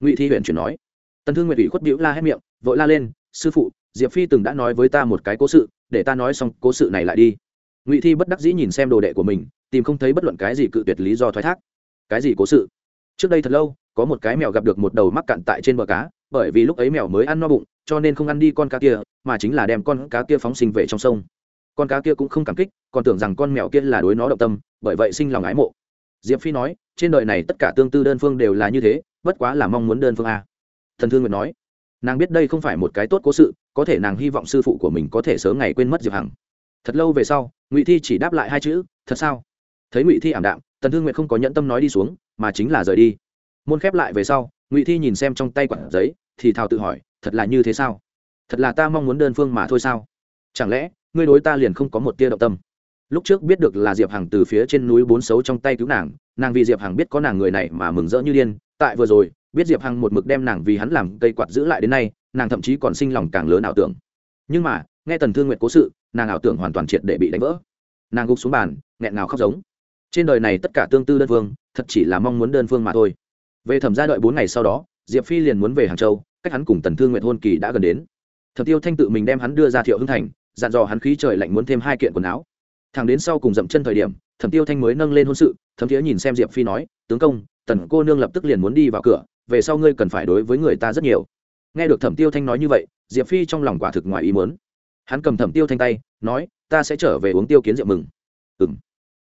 Ngụy thi huyện chuyển nói. Tần thương nguyệt ủy khuất bĩu la hết miệng, vội la lên, sư phụ, diệp phi từng đã nói với ta một cái cố sự, để ta nói xong cố sự này lại đi. Ngụy thi bất đắc dĩ nhìn xem đồ đệ của mình, tìm không thấy bất luận cái gì cự tuyệt lý do thoái thác. Cái gì cố sự? Trước đây thật lâu, có một cái mèo gặp được một đầu mắc cạn tại trên bờ cá, bởi vì lúc ấy mèo mới ăn no bụng, cho nên không ăn đi con cá kia, mà chính là đem con cá kia phóng sinh về trong sông. Con cá kia cũng không cảm kích còn tưởng rằng con mèo kia là đối nó động tâm, bởi vậy sinh lòng ái mộ. Diệp phi nói, trên đời này tất cả tương tư đơn phương đều là như thế, bất quá là mong muốn đơn phương a. Thần thương nguyệt nói, nàng biết đây không phải một cái tốt cố sự, có thể nàng hy vọng sư phụ của mình có thể sớm ngày quên mất diệp hằng. Thật lâu về sau, ngụy thi chỉ đáp lại hai chữ, thật sao? Thấy ngụy thi ảm đạm tần thương nguyệt không có nhẫn tâm nói đi xuống, mà chính là rời đi. Môn khép lại về sau, ngụy thi nhìn xem trong tay quản giấy, thì thào tự hỏi, thật là như thế sao? Thật là ta mong muốn đơn phương mà thôi sao? Chẳng lẽ, ngươi đối ta liền không có một tia động tâm? Lúc trước biết được là diệp hằng từ phía trên núi bốn xấu trong tay cứu nàng nàng vì diệp hằng biết có nàng người này mà mừng rỡ như điên. Tại vừa rồi, biết diệp hằng một mực đem nàng vì hắn làm cây quạt giữ lại đến nay, nàng thậm chí còn sinh lòng càng lớn ảo tưởng. Nhưng mà, nghe tần thương nguyện cố sự, nàng ảo tưởng hoàn toàn triệt để bị đánh vỡ. Nàng gục xuống bàn, nghẹn ngào khóc giống. Trên đời này tất cả tương tư đơn phương, thật chỉ là mong muốn đơn phương mà thôi. Về thẩm gia đợi bốn ngày sau đó, diệp phi liền muốn về hàng châu, cách hắn cùng tần thương nguyện hôn kỳ đã gần đến. Thẩm tiêu thanh tự mình đem hắn đưa ra thiệu hưng thành, dặn dò hắn khí trời lạnh muốn thêm hai kiện quần áo thằng đến sau cùng dậm chân thời điểm, thẩm tiêu thanh mới nâng lên hôn sự, thấm thiế nhìn xem diệp phi nói, tướng công, tần cô nương lập tức liền muốn đi vào cửa, về sau ngươi cần phải đối với người ta rất nhiều. Nghe được thẩm tiêu thanh nói như vậy, diệp phi trong lòng quả thực ngoài ý muốn. Hắn cầm thẩm tiêu thanh tay, nói, ta sẽ trở về uống tiêu kiến rượu mừng. Ừng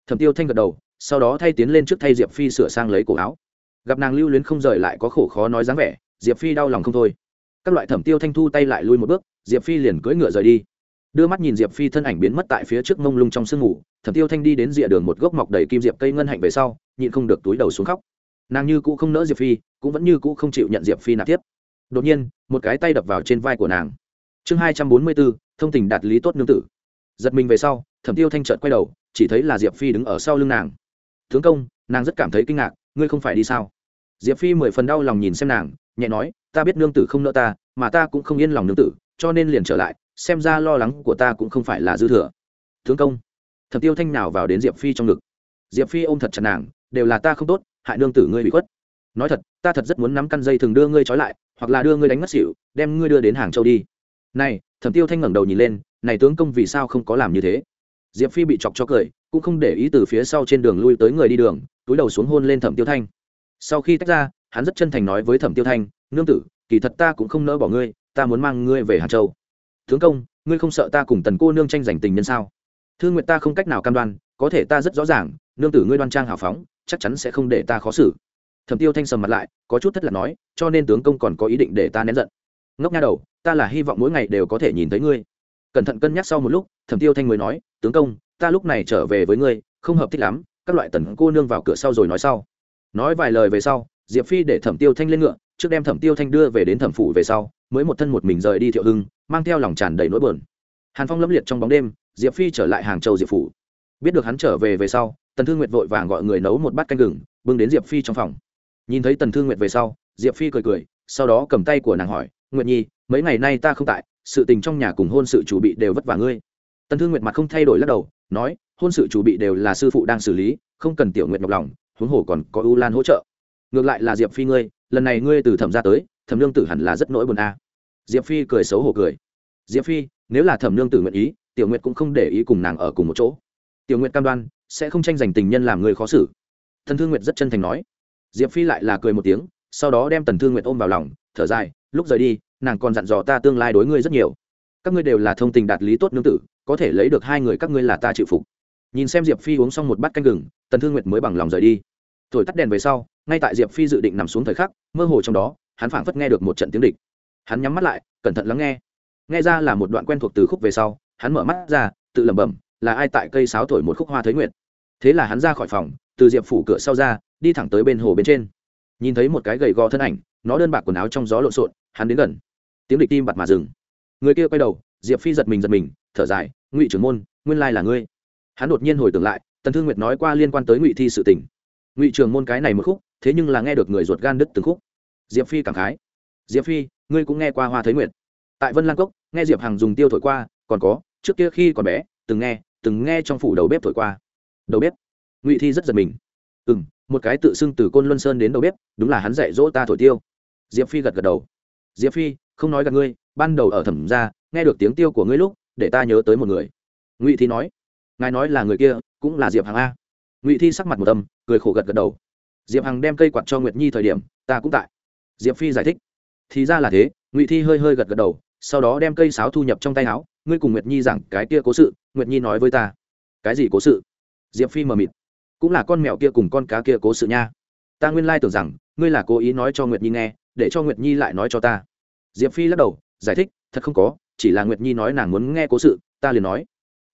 thẩm tiêu thanh gật đầu, sau đó thay tiến lên trước thay diệp phi sửa sang lấy cổ áo. Gặp nàng lưu luyến không rời lại có khổ khó nói dáng vẻ, diệp phi đau lòng không thôi. Các loại thẩm tiêu thanh thu tay lại lui một bước, diệp phi liền cưỡi ngựa rời đi đưa mắt nhìn diệp phi thân ảnh biến mất tại phía trước mông lung trong sương ngủ, thẩm tiêu thanh đi đến rìa đường một gốc mọc đầy kim diệp cây ngân hạnh về sau, nhịn không được túi đầu xuống khóc. Nàng như cũ không nỡ diệp phi, cũng vẫn như cũ không chịu nhận diệp phi nạp tiếp. Đột nhiên, một cái tay đập vào trên vai của nàng. Chương hai trăm bốn mươi bốn, thông tình đạt lý tốt nương tử. Giật mình về sau, thẩm tiêu thanh trợt quay đầu, chỉ thấy là diệp phi đứng ở sau lưng nàng. Tướng công, nàng rất cảm thấy kinh ngạc, ngươi không phải đi sao? Diệp phi mười phần đau lòng nhìn xem nàng, nhẹ nói, ta biết nương tử không nợ ta, mà ta cũng không yên lòng nương tử, cho nên liền trở lại xem ra lo lắng của ta cũng không phải là dư thừa. Tướng công thẩm tiêu thanh nào vào đến diệp phi trong ngực. Diệp phi ôm thật chặt nàng, đều là ta không tốt, hại nương tử ngươi bị khuất. Nói thật, ta thật rất muốn nắm căn dây thường đưa ngươi trói lại, hoặc là đưa ngươi đánh mất xỉu, đem ngươi đưa đến hàng châu đi. Này, thẩm tiêu thanh ngẩng đầu nhìn lên, này tướng công vì sao không có làm như thế? Diệp phi bị chọc cho cười, cũng không để ý từ phía sau trên đường lui tới người đi đường, túi đầu xuống hôn lên thẩm tiêu thanh. Sau khi tách ra, hắn rất chân thành nói với thẩm tiêu thanh, nương tử, kỳ thật ta cũng không nỡ bỏ ngươi, ta muốn mang ngươi về hàng châu tướng công, ngươi không sợ ta cùng tần cô nương tranh giành tình nhân sao? Thương nguyện ta không cách nào cam đoan, có thể ta rất rõ ràng, nương tử ngươi đoan trang hào phóng, chắc chắn sẽ không để ta khó xử. Thẩm tiêu thanh sầm mặt lại, có chút thất lạc nói, cho nên tướng công còn có ý định để ta nén giận. Ngốc nha đầu, ta là hy vọng mỗi ngày đều có thể nhìn thấy ngươi. Cẩn thận cân nhắc sau một lúc, thẩm tiêu thanh mới nói, tướng công, ta lúc này trở về với ngươi, không hợp thích lắm, các loại tần cô nương vào cửa sau rồi nói sau. Nói vài lời về sau, diệp phi để thẩm tiêu thanh lên ngựa, trước đem thẩm tiêu thanh đưa về đến thẩm phủ về sau mới một thân một mình rời đi thiệu hưng, mang theo lòng tràn đầy nỗi buồn. Hàn phong lâm liệt trong bóng đêm, diệp phi trở lại hàng châu diệp phủ. Biết được hắn trở về về sau, tần thương nguyệt vội vàng gọi người nấu một bát canh gừng, bưng đến diệp phi trong phòng. Nhìn thấy tần thương nguyệt về sau, diệp phi cười cười, sau đó cầm tay của nàng hỏi, nguyệt nhi, mấy ngày nay ta không tại, sự tình trong nhà cùng hôn sự chủ bị đều vất vả ngươi. Tần thương nguyệt mặt không thay đổi lắc đầu, nói, hôn sự chủ bị đều là sư phụ đang xử lý, không cần tiểu nguyệt nhọc lòng, huống hồ còn có u lan hỗ trợ. Ngược lại là diệp phi ngươi, lần này ngươi từ thẩm ra tới thẩm lương tử hẳn là rất nỗi buồn a. Diệp phi cười xấu hổ cười. Diệp phi, nếu là thẩm lương tử nguyện ý, tiểu nguyệt cũng không để ý cùng nàng ở cùng một chỗ. Tiểu nguyệt cam đoan, sẽ không tranh giành tình nhân làm người khó xử. Thần thương nguyệt rất chân thành nói. Diệp phi lại là cười một tiếng, sau đó đem tần thương nguyệt ôm vào lòng, thở dài, lúc rời đi, nàng còn dặn dò ta tương lai đối ngươi rất nhiều. Các ngươi đều là thông tình đạt lý tốt nương tử, có thể lấy được hai người các ngươi là ta chịu phục. Nhìn xem diệp phi uống xong một bát canh gừng tần thương nguyệt mới bằng lòng rời đi. Thổi tắt đèn về sau, ngay tại diệp phi dự định nằm xuống thời khắc, mơ hồ trong đó hắn phảng phất nghe được một trận tiếng địch. Hắn nhắm mắt lại, cẩn thận lắng nghe. Nghe ra là một đoạn quen thuộc từ khúc về sau, hắn mở mắt ra, tự lẩm bẩm, là ai tại cây sáo thổi một khúc hoa thấy nguyện thế là hắn ra khỏi phòng, từ diệp phủ cửa sau ra, đi thẳng tới bên hồ bên trên. Nhìn thấy một cái gầy gò thân ảnh, nó đơn bạc quần áo trong gió lộn xộn, hắn đến gần. Tiếng địch tim bặt mà dừng. Người kia quay đầu, diệp phi giật mình giật mình, thở dài, ngụy trưởng môn, nguyên lai là ngươi. Hắn đột nhiên hồi tưởng lại, tần thương nguyệt nói qua liên quan tới ngụy thi sự tình. Ngụy trường môn cái này một khúc, thế nhưng là nghe được người ruột gan đứt từng khúc diệp phi cảm khái. Diệp phi, ngươi cũng nghe qua hoa thấy nguyệt. Tại vân lan cốc, nghe diệp hằng dùng tiêu thổi qua, còn có, trước kia khi còn bé, từng nghe từng nghe trong phủ đầu bếp thổi qua. Đầu bếp? Ngụy thi rất giật mình. Ừ m một cái tự xưng từ côn luân sơn đến đầu bếp, đúng là hắn dạy dỗ ta thổi tiêu. Diệp phi gật gật đầu. Diệp phi, không nói gặp ngươi, ban đầu ở thẩm ra nghe được tiếng tiêu của ngươi lúc, để ta nhớ tới một người. Ngụy thi nói. Ngài nói là người kia, cũng là diệp hằng a. Ngụy thi sắc mặt một tâm cười khổ gật gật đầu. Diệp hằng đem cây quạt cho nguyệt nhi thời điểm, ta cũng tại diệp phi giải thích. Thì ra là thế, ngụy thi hơi hơi gật gật đầu, sau đó đem cây sáo thu nhập trong tay áo. Ngươi cùng nguyệt nhi giảng cái kia cố sự, nguyệt nhi nói với ta. Cái gì cố sự? Diệp phi mờ mịt. Cũng là con mèo kia cùng con cá kia cố sự nha. Ta nguyên lai tưởng rằng, ngươi là cố ý nói cho nguyệt nhi nghe, để cho nguyệt nhi lại nói cho ta. Diệp phi lắc đầu, giải thích, thật không có, chỉ là nguyệt nhi nói nàng muốn nghe cố sự, ta liền nói.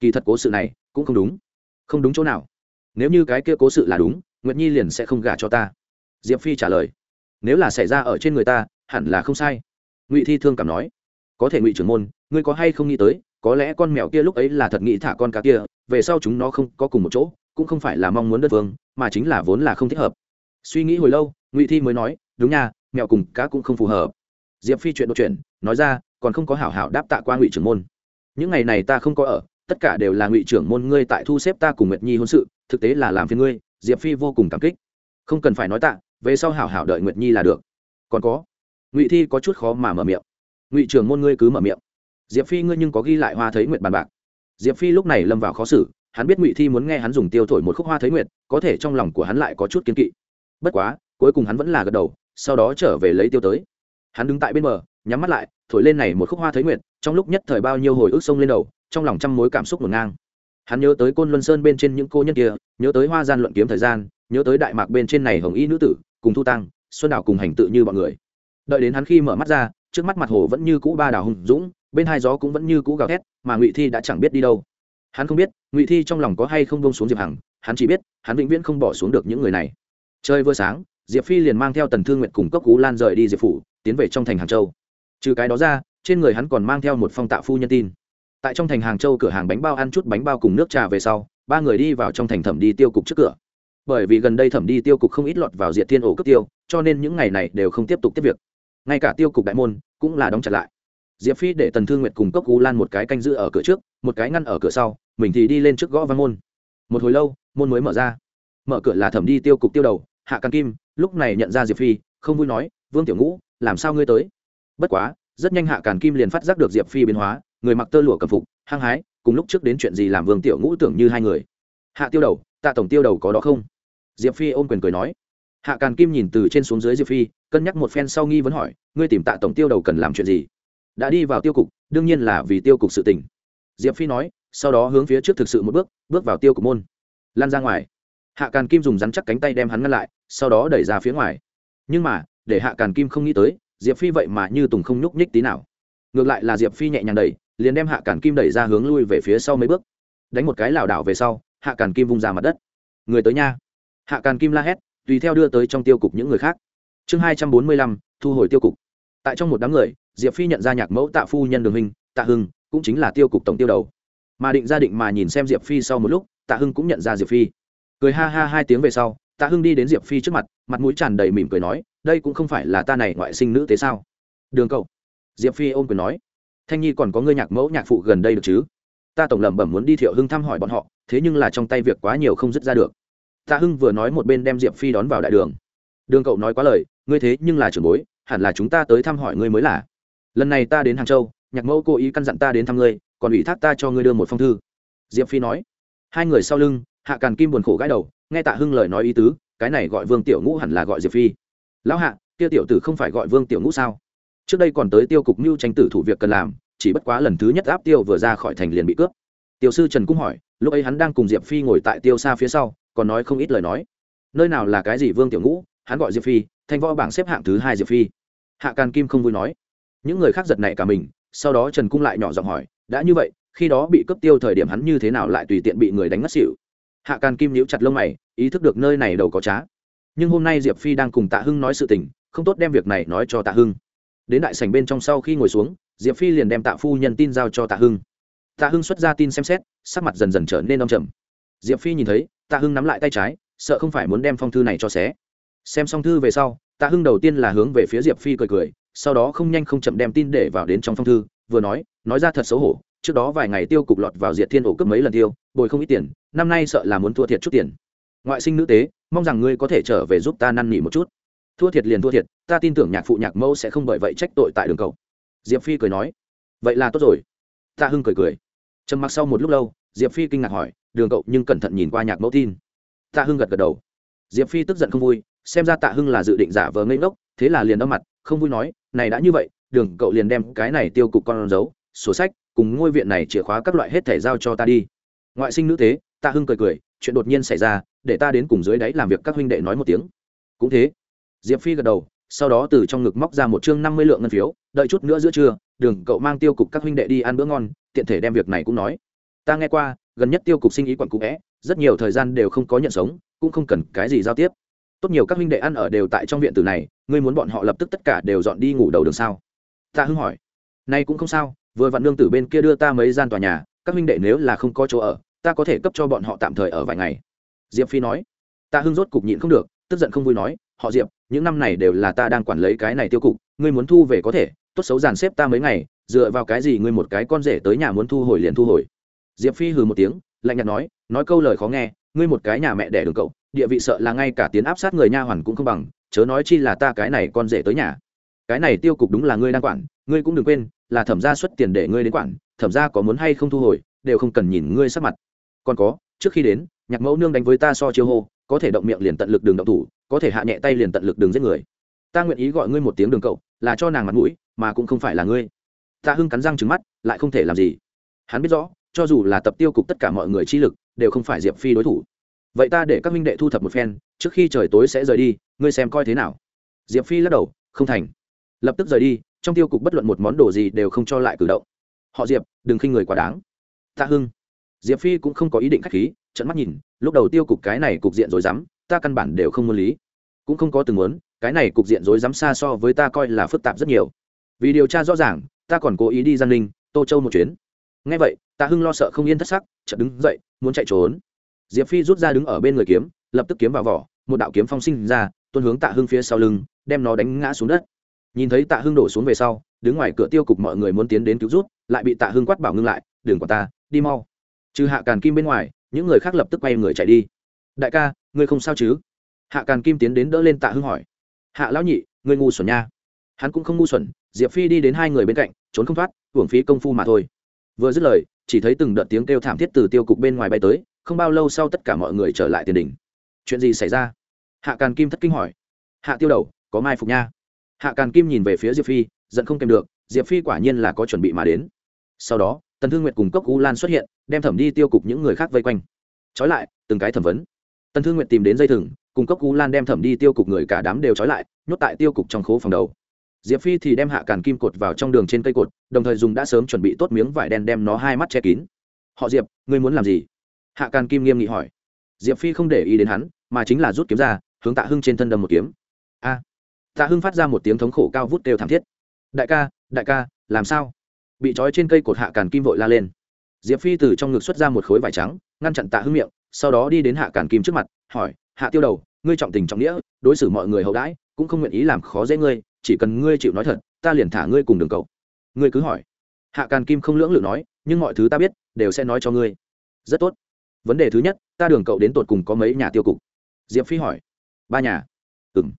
Kỳ thật cố sự này cũng không đúng. Không đúng chỗ nào. Nếu như cái kia cố sự là đúng, nguyệt nhi liền sẽ không gả cho ta. Diệp phi trả lời nếu là xảy ra ở trên người ta, hẳn là không sai. Ngụy thi thương cảm nói. Có thể ngụy trưởng môn, ngươi có hay không nghĩ tới, có lẽ con mèo kia lúc ấy là thật nghĩ thả con cá kia, về sau chúng nó không có cùng một chỗ, cũng không phải là mong muốn đất vương mà chính là vốn là không thích hợp. Suy nghĩ hồi lâu, ngụy thi mới nói, đúng nha, mèo cùng cá cũng không phù hợp. Diệp phi chuyện đột chuyện nói ra, còn không có hảo hảo đáp tạ qua ngụy trưởng môn. Những ngày này ta không có ở, tất cả đều là ngụy trưởng môn ngươi tại thu xếp ta cùng nguyệt nhi hôn sự, thực tế là làm phiền ngươi. Diệp phi vô cùng cảm kích. Không cần phải nói tạ về sau hảo hảo đợi nguyệt nhi là được. Còn có, ngụy thi có chút khó mà mở miệng. Ngụy trưởng môn ngươi cứ mở miệng. Diệp phi ngươi nhưng có ghi lại hoa thấy nguyệt bàn bạc. Diệp phi lúc này lâm vào khó xử, hắn biết ngụy thi muốn nghe hắn dùng tiêu thổi một khúc hoa thấy nguyệt, có thể trong lòng của hắn lại có chút kiên kỵ. Bất quá, cuối cùng hắn vẫn là gật đầu, sau đó trở về lấy tiêu tới. Hắn đứng tại bên bờ, nhắm mắt lại, thổi lên này một khúc hoa thấy nguyệt, trong lúc nhất thời bao nhiêu hồi ức sông lên đầu, trong lòng trăm mối cảm xúc ngổn ngang. Hắn nhớ tới côn luân sơn bên trên những cô nhân kia, nhớ tới hoa gian luận kiếm thời gian, nhớ tới đại mạc bên trên này hồng y nữ tử cùng thu tăng, xuân đảo cùng hành tự như bọn người. Đợi đến hắn khi mở mắt ra, trước mắt mặt hồ vẫn như cũ ba đảo hùng dũng, bên hai gió cũng vẫn như cũ gào thét, mà ngụy thi đã chẳng biết đi đâu. Hắn không biết, ngụy thi trong lòng có hay không bông xuống diệp hằng, hắn chỉ biết, hắn vĩnh viễn không bỏ xuống được những người này. Chơi vừa sáng, diệp phi liền mang theo tần thương nguyện cùng cốc cú lan rời đi diệp phủ, tiến về trong thành hàng châu. Trừ cái đó ra, trên người hắn còn mang theo một phong tạ phu nhân tin. Tại trong thành hàng châu, cửa hàng bánh bao ăn chút bánh bao cùng nước trà về sau, ba người đi vào trong thành thẩm đi tiêu cục trước cửa bởi vì gần đây thẩm đi tiêu cục không ít lọt vào diệt thiên ổ cấp tiêu, cho nên những ngày này đều không tiếp tục tiếp việc. Ngay cả tiêu cục đại môn cũng là đóng chặt lại. Diệp phi để tần thương nguyệt cùng cốc cú lan một cái canh giữ ở cửa trước, một cái ngăn ở cửa sau, mình thì đi lên trước gõ văn môn. Một hồi lâu, môn mới mở ra. Mở cửa là thẩm đi tiêu cục tiêu đầu, hạ căn kim, lúc này nhận ra diệp phi, không vui nói, vương tiểu ngũ, làm sao ngươi tới? Bất quá, rất nhanh hạ càn kim liền phát giác được diệp phi biến hóa, người mặc tơ lụa cầm phục, hăng hái, cùng lúc trước đến chuyện gì làm vương tiểu ngũ tưởng như hai người hạ tiêu đầu, tạ tổng tiêu đầu có đó không? Diệp phi ôm quyền cười nói. Hạ càn kim nhìn từ trên xuống dưới diệp phi, cân nhắc một phen sau nghi vấn hỏi, ngươi tìm tạ tổng tiêu đầu cần làm chuyện gì? Đã đi vào tiêu cục, đương nhiên là vì tiêu cục sự tình. diệp phi nói, sau đó hướng phía trước thực sự một bước bước vào tiêu cục môn. Lan ra ngoài. Hạ càn kim dùng rắn chắc cánh tay đem hắn ngăn lại, sau đó đẩy ra phía ngoài. Nhưng mà, để hạ càn kim không nghĩ tới, diệp phi vậy mà như tùng không nhúc nhích tí nào. Ngược lại là diệp phi nhẹ nhàng đẩy, liền đem hạ càn kim đẩy ra hướng lui về phía sau mấy bước. Đánh một cái lảo đảo về sau hạ càn kim vung ra mặt đất. Người tới nha. Hạ càn kim la hét, tùy theo đưa tới trong tiêu cục những người khác. Chương hai trăm bốn mươi lăm, thu hồi tiêu cục. Tại trong một đám người, diệp phi nhận ra nhạc mẫu tạ phu nhân đường hình, tạ hưng cũng chính là tiêu cục tổng tiêu đầu. Mà định gia định mà nhìn xem diệp phi sau một lúc, tạ hưng cũng nhận ra diệp phi. Cười ha ha hai tiếng về sau, tạ hưng đi đến diệp phi trước mặt mặt mũi tràn đầy mỉm cười nói, đây cũng không phải là ta này ngoại sinh nữ tế sao? Đường cậu. Diệp phi ôm cười nói, thanh nhi còn có ngươi nhạc mẫu nhạc phụ gần đây được chứ? Ta tổng lẩm bẩm muốn đi thiệu hưng thăm hỏi bọn họ, thế nhưng là trong tay việc quá nhiều không dứt ra được. Tạ hưng vừa nói một bên đem diệp phi đón vào đại đường. Đường cậu nói quá lời, ngươi thế nhưng là trưởng bối, hẳn là chúng ta tới thăm hỏi ngươi mới là. Lần này ta đến hàng châu, nhạc mẫu cố ý căn dặn ta đến thăm ngươi, còn ủy thác ta cho ngươi đưa một phong thư. Diệp phi nói. Hai người sau lưng, hạ càn kim buồn khổ gãi đầu, nghe tạ hưng lời nói ý tứ, cái này gọi vương tiểu ngũ hẳn là gọi diệp phi. Lão hạ, kia tiểu tử không phải gọi vương tiểu ngũ sao? Trước đây còn tới tiêu cục mưu tranh tử thủ việc cần làm chỉ bất quá lần thứ nhất áp tiêu vừa ra khỏi thành liền bị cướp. Tiểu sư trần cũng hỏi, lúc ấy hắn đang cùng diệp phi ngồi tại tiêu xa phía sau, còn nói không ít lời nói. Nơi nào là cái gì vương tiểu ngũ, hắn gọi diệp phi, thanh võ bảng xếp hạng thứ hai diệp phi. Hạ càn kim không vui nói. Những người khác giật này cả mình, sau đó trần cung lại nhỏ giọng hỏi, đã như vậy, khi đó bị cướp tiêu thời điểm hắn như thế nào lại tùy tiện bị người đánh ngất xỉu? Hạ càn kim nhíu chặt lông mày, ý thức được nơi này đầu có trá. Nhưng hôm nay diệp phi đang cùng tạ hưng nói sự tình, không tốt đem việc này nói cho tạ hưng đến đại sảnh bên trong sau khi ngồi xuống, diệp phi liền đem tạ phu nhân tin giao cho tạ hưng. Tạ hưng xuất ra tin xem xét, sắc mặt dần dần trở nên đông trầm. Diệp phi nhìn thấy, tạ hưng nắm lại tay trái, sợ không phải muốn đem phong thư này cho xé. Xem xong thư về sau, tạ hưng đầu tiên là hướng về phía diệp phi cười cười, sau đó không nhanh không chậm đem tin để vào đến trong phong thư, vừa nói nói ra thật xấu hổ, trước đó vài ngày tiêu cục lọt vào diệt thiên ổ cướp mấy lần tiêu, bồi không ít tiền, năm nay sợ là muốn thua thiệt chút tiền. Ngoại sinh nữ tế, mong rằng ngươi có thể trở về giúp ta năn nỉ một chút thua thiệt liền thua thiệt, ta tin tưởng nhạc phụ nhạc mẫu sẽ không bởi vậy trách tội tại đường cầu. Diệp phi cười nói, vậy là tốt rồi. Tạ hưng cười cười. Trầm mặc sau một lúc lâu, diệp phi kinh ngạc hỏi, đường cậu nhưng cẩn thận nhìn qua nhạc mẫu tin. Tạ hưng gật gật đầu. Diệp phi tức giận không vui, xem ra tạ hưng là dự định giả vờ ngây ngốc, thế là liền đau mặt, không vui nói, này đã như vậy, đường cậu liền đem cái này tiêu cục con dấu sổ sách, cùng ngôi viện này chìa khóa các loại hết thể giao cho ta đi. Ngoại sinh nữ tế, tạ hưng cười cười, chuyện đột nhiên xảy ra, để ta đến cùng dưới đáy làm việc các huynh đệ nói một tiếng. Cũng thế diệp phi gật đầu, sau đó từ trong ngực móc ra một chương năm mươi lượng ngân phiếu, đợi chút nữa giữa trưa, đường cậu mang tiêu cục các huynh đệ đi ăn bữa ngon, tiện thể đem việc này cũng nói. Ta nghe qua, gần nhất tiêu cục sinh ý quận cũ vẽ rất nhiều thời gian đều không có nhận sống, cũng không cần cái gì giao tiếp. Tốt nhiều các huynh đệ ăn ở đều tại trong viện tử này, ngươi muốn bọn họ lập tức tất cả đều dọn đi ngủ đầu đường sao? Ta hưng hỏi. Nay cũng không sao, vừa vặn nương tử bên kia đưa ta mấy gian tòa nhà, các huynh đệ nếu là không có chỗ ở, ta có thể cấp cho bọn họ tạm thời ở vài ngày. Diệp phi nói. Ta hưng rốt cục nhịn không được, tức giận không vui nói họ diệp, những năm này đều là ta đang quản lấy cái này tiêu cục, ngươi muốn thu về có thể, tốt xấu dàn xếp ta mấy ngày, dựa vào cái gì ngươi một cái con rể tới nhà muốn thu hồi liền thu hồi. Diệp phi hừ một tiếng, lạnh nhạt nói nói câu lời khó nghe, ngươi một cái nhà mẹ đẻ đường cậu, địa vị sợ là ngay cả tiến áp sát người nha hoàn cũng không bằng, chớ nói chi là ta cái này con rể tới nhà. Cái này tiêu cục đúng là ngươi đang quản, ngươi cũng đừng quên, là thẩm gia xuất tiền để ngươi đến quản, thẩm gia có muốn hay không thu hồi, đều không cần nhìn ngươi sắc mặt. Còn có, trước khi đến, nhạc mẫu nương đánh với ta so chiêu hô, có thể động miệng liền tận lực đường động thủ có thể hạ nhẹ tay liền tận lực đường giết người. Ta nguyện ý gọi ngươi một tiếng đường cậu, là cho nàng mặt mũi, mà cũng không phải là ngươi. Ta hưng cắn răng trứng mắt, lại không thể làm gì. Hắn biết rõ, cho dù là tập tiêu cục tất cả mọi người chi lực, đều không phải diệp phi đối thủ. Vậy ta để các minh đệ thu thập một phen, trước khi trời tối sẽ rời đi, ngươi xem coi thế nào. Diệp phi lắc đầu, không thành. Lập tức rời đi, trong tiêu cục bất luận một món đồ gì đều không cho lại cử động. Họ diệp, đừng khinh người quá đáng. Ta hưng. Diệp phi cũng không có ý định k h á c h khí trận mắt nhìn, lúc đầu tiêu cục cái này cục diện rồi dám ta căn bản đều không muốn lý. Cũng không có từng muốn, cái này cục diện rối rắm xa so với ta coi là phức tạp rất nhiều. Vì điều tra rõ ràng, ta còn cố ý đi giang ninh, tô châu một chuyến. Ngay vậy, ta hưng lo sợ không yên thất sắc, chợt đứng dậy, muốn chạy trốn. Diệp phi rút ra đứng ở bên người kiếm, lập tức kiếm vào vỏ, một đạo kiếm phong sinh ra, tuôn hướng tạ hưng phía sau lưng, đem nó đánh ngã xuống đất. Nhìn thấy tạ hưng đổ xuống về sau, đứng ngoài cửa tiêu cục mọi người muốn tiến đến cứu rút lại bị tạ hưng quát bảo ngưng lại đường của ta, đi mau. Trừ hạ càn kim bên ngoài, những người khác lập tức quay người chạy đi. Đại ca ngươi không sao chứ? Hạ càn kim tiến đến đỡ lên tạ hưng hỏi. Hạ lão nhị, ngươi ngu xuẩn nha. Hắn cũng không ngu xuẩn, diệp phi đi đến hai người bên cạnh, trốn không thoát, hưởng phí công phu mà thôi. Vừa dứt lời, chỉ thấy từng đợt tiếng kêu thảm thiết từ tiêu cục bên ngoài bay tới, không bao lâu sau tất cả mọi người trở lại tiền đình. Chuyện gì xảy ra? Hạ càn kim thất kinh hỏi. Hạ tiêu đầu, có mai phục nha. Hạ càn kim nhìn về phía diệp phi, giận không kèm được, diệp phi quả nhiên là có chuẩn bị mà đến. Sau đó, tần thương nguyệt cùng cốc u lan xuất hiện, đem thẩm đi tiêu cục những người khác vây quanh. Trói lại, từng cái thẩm vấn tần thương nguyện tìm đến dây thừng, cùng cốc Cú lan đem thẩm đi tiêu cục người cả đám đều trói lại, nhốt tại tiêu cục trong khố phòng đầu. Diệp phi thì đem hạ càn kim cột vào trong đường trên cây cột, đồng thời dùng đã sớm chuẩn bị tốt miếng vải đen đem nó hai mắt che kín. Họ diệp, ngươi muốn làm gì? Hạ càn kim nghiêm nghị hỏi. Diệp phi không để ý đến hắn, mà chính là rút kiếm ra, hướng tạ hưng trên thân đâm một kiếm. A! Tạ hưng phát ra một tiếng thống khổ cao vút đều thảm thiết. Đại ca đại ca, làm sao? Bị trói trên cây cột hạ càn kim vội la lên diệp phi từ trong ngực xuất ra một khối vải trắng, ngăn chặn tạ hưng miệng, sau đó đi đến hạ càn kim trước mặt, hỏi, hạ tiêu đầu, ngươi trọng tình trọng nghĩa, đối xử mọi người hậu đãi, cũng không nguyện ý làm khó dễ ngươi, chỉ cần ngươi chịu nói thật, ta liền thả ngươi cùng đường cậu. Ngươi cứ hỏi. Hạ càn kim không lưỡng lự nói, nhưng mọi thứ ta biết, đều sẽ nói cho ngươi. Rất tốt. Vấn đề thứ nhất, ta đường cậu đến tột cùng có mấy nhà tiêu cục? Diệp phi hỏi. Ba nhà. Ừ m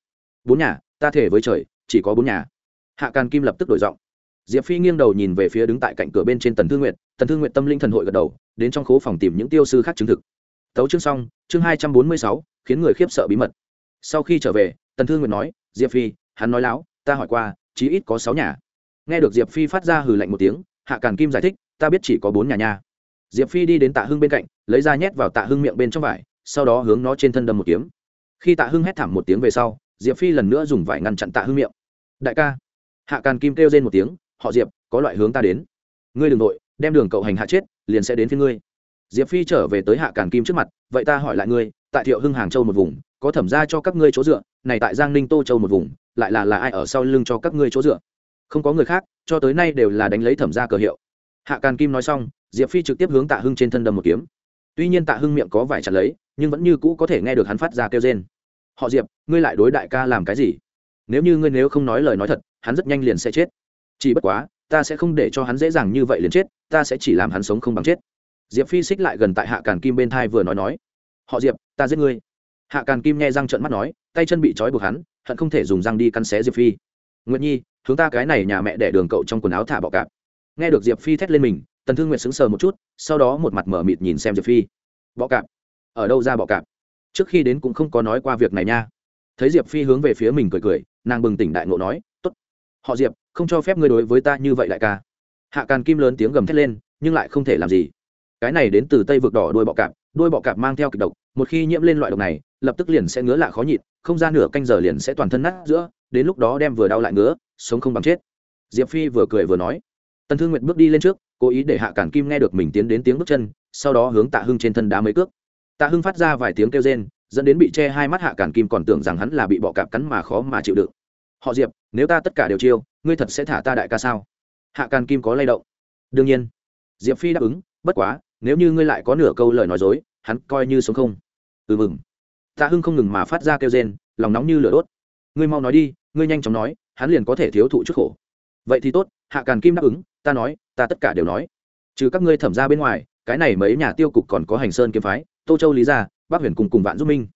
bốn nhà, ta thể với trời, chỉ có bốn nhà. Hạ càn kim lập tức đổi giọng. Diệp phi nghiêng đầu nhìn về phía đứng tại cạnh cửa bên trên tần thương Nguyệt tần thương nguyện tâm linh thần hội gật đầu, đến trong khố phòng tìm những tiêu sư khác chứng thực. Tấu chương xong, chương hai trăm bốn mươi sáu, khiến người khiếp sợ bí mật. Sau khi trở về, tần thương nguyện nói, diệp phi, hắn nói láo, ta hỏi qua, chí ít có sáu nhà. Nghe được diệp phi phát ra hừ lạnh một tiếng, hạ càn kim giải thích, ta biết chỉ có bốn nhà nha. Diệp phi đi đến tạ hưng bên cạnh, lấy ra nhét vào tạ hưng miệng bên trong vải, sau đó hướng nó trên thân đâm một kiếm. Khi tạ hưng hét thảm một tiếng về sau, diệp phi lần nữa dùng vải ngăn chặn tạ hưng miệng. Đại ca. Hạ càn kim kêu lên một tiếng, họ diệp, có loại hướng ta đến. Ngươi đ ừ n g nội đem đường cậu hành hạ chết, liền sẽ đến phía ngươi. Diệp phi trở về tới hạ càn kim trước mặt, vậy ta hỏi lại ngươi, tại thiệu hưng hàng châu một vùng, có thẩm ra cho các ngươi chỗ dựa, này tại giang ninh tô châu một vùng, lại là là ai ở sau lưng cho các ngươi chỗ dựa? Không có người khác, cho tới nay đều là đánh lấy thẩm ra cờ hiệu. Hạ càn kim nói xong, diệp phi trực tiếp hướng tạ hưng trên thân đâm một kiếm. Tuy nhiên tạ hưng miệng có vải chặt lấy, nhưng vẫn như cũ có thể nghe được hắn phát ra kêu trên họ diệp, ngươi lại đối đại ca làm cái gì? Nếu như ngươi nếu không nói lời nói thật, hắn rất nhanh liền sẽ chết. Chỉ bất quá ta sẽ không để cho hắn dễ dàng như vậy liền chết, ta sẽ chỉ làm hắn sống không bằng chết. Diệp phi xích lại gần tại hạ càn kim bên thai vừa nói nói, họ diệp, ta giết ngươi. Hạ càn kim nghe răng trợn mắt nói, tay chân bị trói buộc hắn, hận không thể dùng răng đi cắn xé diệp phi. Nguyệt nhi, hướng ta cái này nhà mẹ để đường cậu trong quần áo thả bọ cạp. Nghe được diệp phi thét lên mình, tần thương nguyệt sững sờ một chút, sau đó một mặt mở mịt nhìn xem diệp phi. Bọ cạp? Ở đâu ra bọ cạp? Trước khi đến cũng không có nói qua việc này nha. Thấy diệp phi hướng về phía mình cười cười, nàng bừng tỉnh đại ngộ nói t ố t họ diệp không cho phép ngươi đối với ta như vậy đại ca. Hạ càn kim lớn tiếng gầm thét lên, nhưng lại không thể làm gì. Cái này đến từ tây vực đỏ đuôi bọ cạp đôi bọ cạp mang theo kịch độc, một khi nhiễm lên loại độc này, lập tức liền sẽ ngứa lạ khó nhịn, không ra nửa canh giờ liền sẽ toàn thân nát giữa, đến lúc đó đem vừa đau lại ngứa, sống không bằng chết. Diệp phi vừa cười vừa nói. Tần thương nguyệt bước đi lên trước, cố ý để hạ cản kim nghe được mình tiến đến tiếng bước chân, sau đó hướng tạ hưng trên thân đá mấy cước. Tạ hưng phát ra vài tiếng kêu rên, dẫn đến bị che hai mắt hạ cản kim còn tưởng rằng hắn là bị bọ cạp cắn mà khó mà chịu đựng họ diệp, nếu ta tất cả đều chiêu, ngươi thật sẽ thả ta đại ca sao? Hạ càn kim có lay động. Đương nhiên. Diệp phi đáp ứng, bất quá, nếu như ngươi lại có nửa câu lời nói dối, hắn coi như sống không. Ừ mừng. Tạ hưng không ngừng mà phát ra kêu rên, lòng nóng như lửa đốt. Ngươi mau nói đi, ngươi nhanh chóng nói, hắn liền có thể thiếu thụ chút khổ. Vậy thì tốt, hạ càn kim đáp ứng, ta nói, ta tất cả đều nói. Trừ các ngươi thẩm ra bên ngoài, cái này mấy nhà tiêu cục còn có hành sơn kiếm phái, tô châu lý gia bác huyền cùng cùng vạn giúp minh.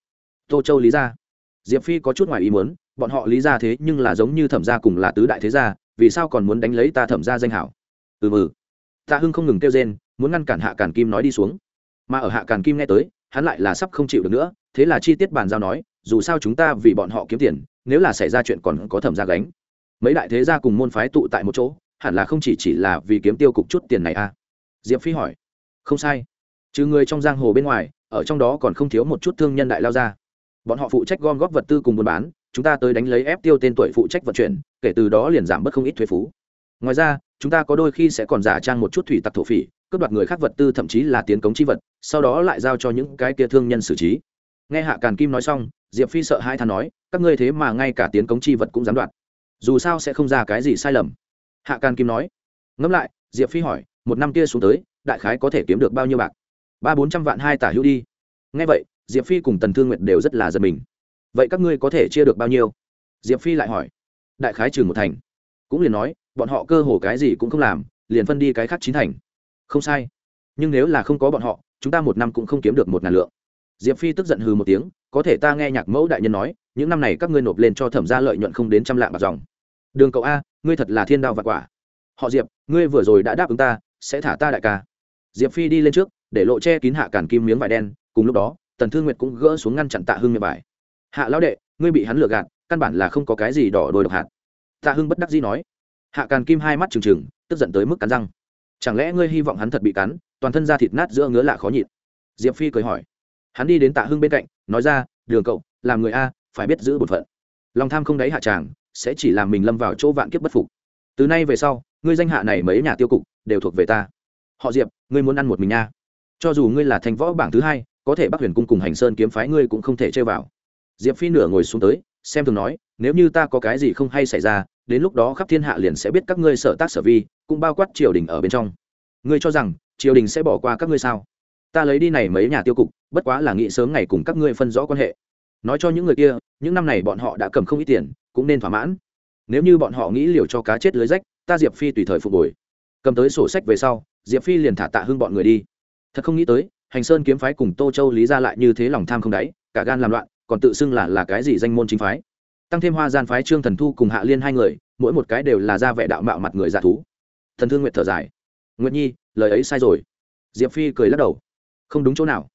Tô châu lý gia. Diệp phi có chút ngoài ý muốn bọn họ lý gia thế nhưng là giống như thẩm gia cùng là tứ đại thế gia, vì sao còn muốn đánh lấy ta thẩm gia danh hảo? Ừ mừ tạ hưng không ngừng kêu rên, muốn ngăn cản hạ càn kim nói đi xuống. Mà ở hạ càn kim nghe tới, hắn lại là sắp không chịu được nữa, thế là chi tiết bàn giao nói, dù sao chúng ta vì bọn họ kiếm tiền, nếu là xảy ra chuyện còn có thẩm gia gánh. Mấy đại thế gia cùng môn phái tụ tại một chỗ, hẳn là không chỉ chỉ là vì kiếm tiêu cục chút tiền này à? Diệp phi hỏi. Không sai. Trừ người trong giang hồ bên ngoài, ở trong đó còn không thiếu một chút thương nhân đại lao ra bọn họ phụ trách gom góp vật tư cùng buôn bán chúng ta tới đánh lấy ép tiêu tên tuổi phụ trách vận chuyển, kể từ đó liền giảm bớt không ít thuế phú. Ngoài ra, chúng ta có đôi khi sẽ còn giả trang một chút thủy tặc thổ phỉ, cướp đoạt người khác vật tư thậm chí là tiến cống chi vật, sau đó lại giao cho những cái kia thương nhân xử trí. Nghe hạ càn kim nói xong, diệp phi sợ hai than nói, các ngươi thế mà ngay cả tiến cống chi vật cũng dám đoạt. Dù sao sẽ không ra cái gì sai lầm. Hạ càn kim nói. Ngẫm lại, diệp phi hỏi, một năm kia xuống tới, đại khái có thể kiếm được bao nhiêu bạc? Ba bốn trăm vạn hai tả hữu đi. Nghe vậy, diệp phi cùng tần thương nguyện đều rất là giật mình vậy các ngươi có thể chia được bao nhiêu? Diệp phi lại hỏi. Đại khái trừ một thành. Cũng liền nói, bọn họ cơ hồ cái gì cũng không làm, liền phân đi cái khác chín thành. Không sai. Nhưng nếu là không có bọn họ, chúng ta một năm cũng không kiếm được một ngàn lượng. Diệp phi tức giận hừ một tiếng, có thể ta nghe nhạc mẫu đại nhân nói, những năm này các ngươi nộp lên cho thẩm gia lợi nhuận không đến trăm lạng bạc dòng. Đường cậu a, ngươi thật là thiên đạo và quả. Họ diệp, ngươi vừa rồi đã đáp ứng ta, sẽ thả ta đại ca. Diệp phi đi lên trước, để lộ che kín hạ cản kim miếng vải đen, cùng lúc đó, tần thương nguyệt cũng gỡ xuống ngăn chặn tạ hưng miệng vải hạ lão đệ, ngươi bị hắn lừa gạt, căn bản là không có cái gì đỏ đôi độc hạt. Tạ hưng bất đắc dĩ nói. Hạ càn kim hai mắt trừng trừng, tức giận tới mức cắn răng. Chẳng lẽ ngươi hy vọng hắn thật bị cắn, toàn thân da thịt nát giữa ngứa lạ khó nhịn? Diệp phi cười hỏi. Hắn đi đến tạ hưng bên cạnh, nói ra, đường cậu, làm người a, phải biết giữ bổn phận. Lòng tham không đáy hạ tràng, sẽ chỉ làm mình lâm vào chỗ vạn kiếp bất phục. Từ nay về sau, ngươi danh hạ này mấy nhà tiêu cục, đều thuộc về ta. Họ diệp, ngươi muốn ăn một mình nha cho dù ngươi là thành võ bảng thứ hai, có thể bắc huyền cung cùng hành sơn kiếm phái ngươi cũng không thể chơi vào diệp phi nửa ngồi xuống tới, xem thường nói, nếu như ta có cái gì không hay xảy ra, đến lúc đó khắp thiên hạ liền sẽ biết các ngươi sở tác sở vi, cũng bao quát triều đình ở bên trong. Ngươi cho rằng, triều đình sẽ bỏ qua các ngươi sao? Ta lấy đi này mấy nhà tiêu cục, bất quá là nghĩ sớm ngày cùng các ngươi phân rõ quan hệ. Nói cho những người kia, những năm này bọn họ đã cầm không ít tiền, cũng nên thỏa mãn. Nếu như bọn họ nghĩ liều cho cá chết lưới rách, ta diệp phi tùy thời phục hồi. Cầm tới sổ sách về sau, diệp phi liền thả tạ hưng bọn người đi. Thật không nghĩ tới, hành sơn kiếm phái cùng tô châu lý ra lại như thế lòng tham không đáy, cả gan làm loạn còn tự xưng là là cái gì danh môn chính phái. Tăng thêm hoa gian phái trương thần thu cùng hạ liên hai người, mỗi một cái đều là ra vẻ đạo mạo mặt người giả thú. Thần thương nguyệt thở dài. Nguyệt nhi, lời ấy sai rồi. Diệp phi cười lắc đầu. Không đúng chỗ nào.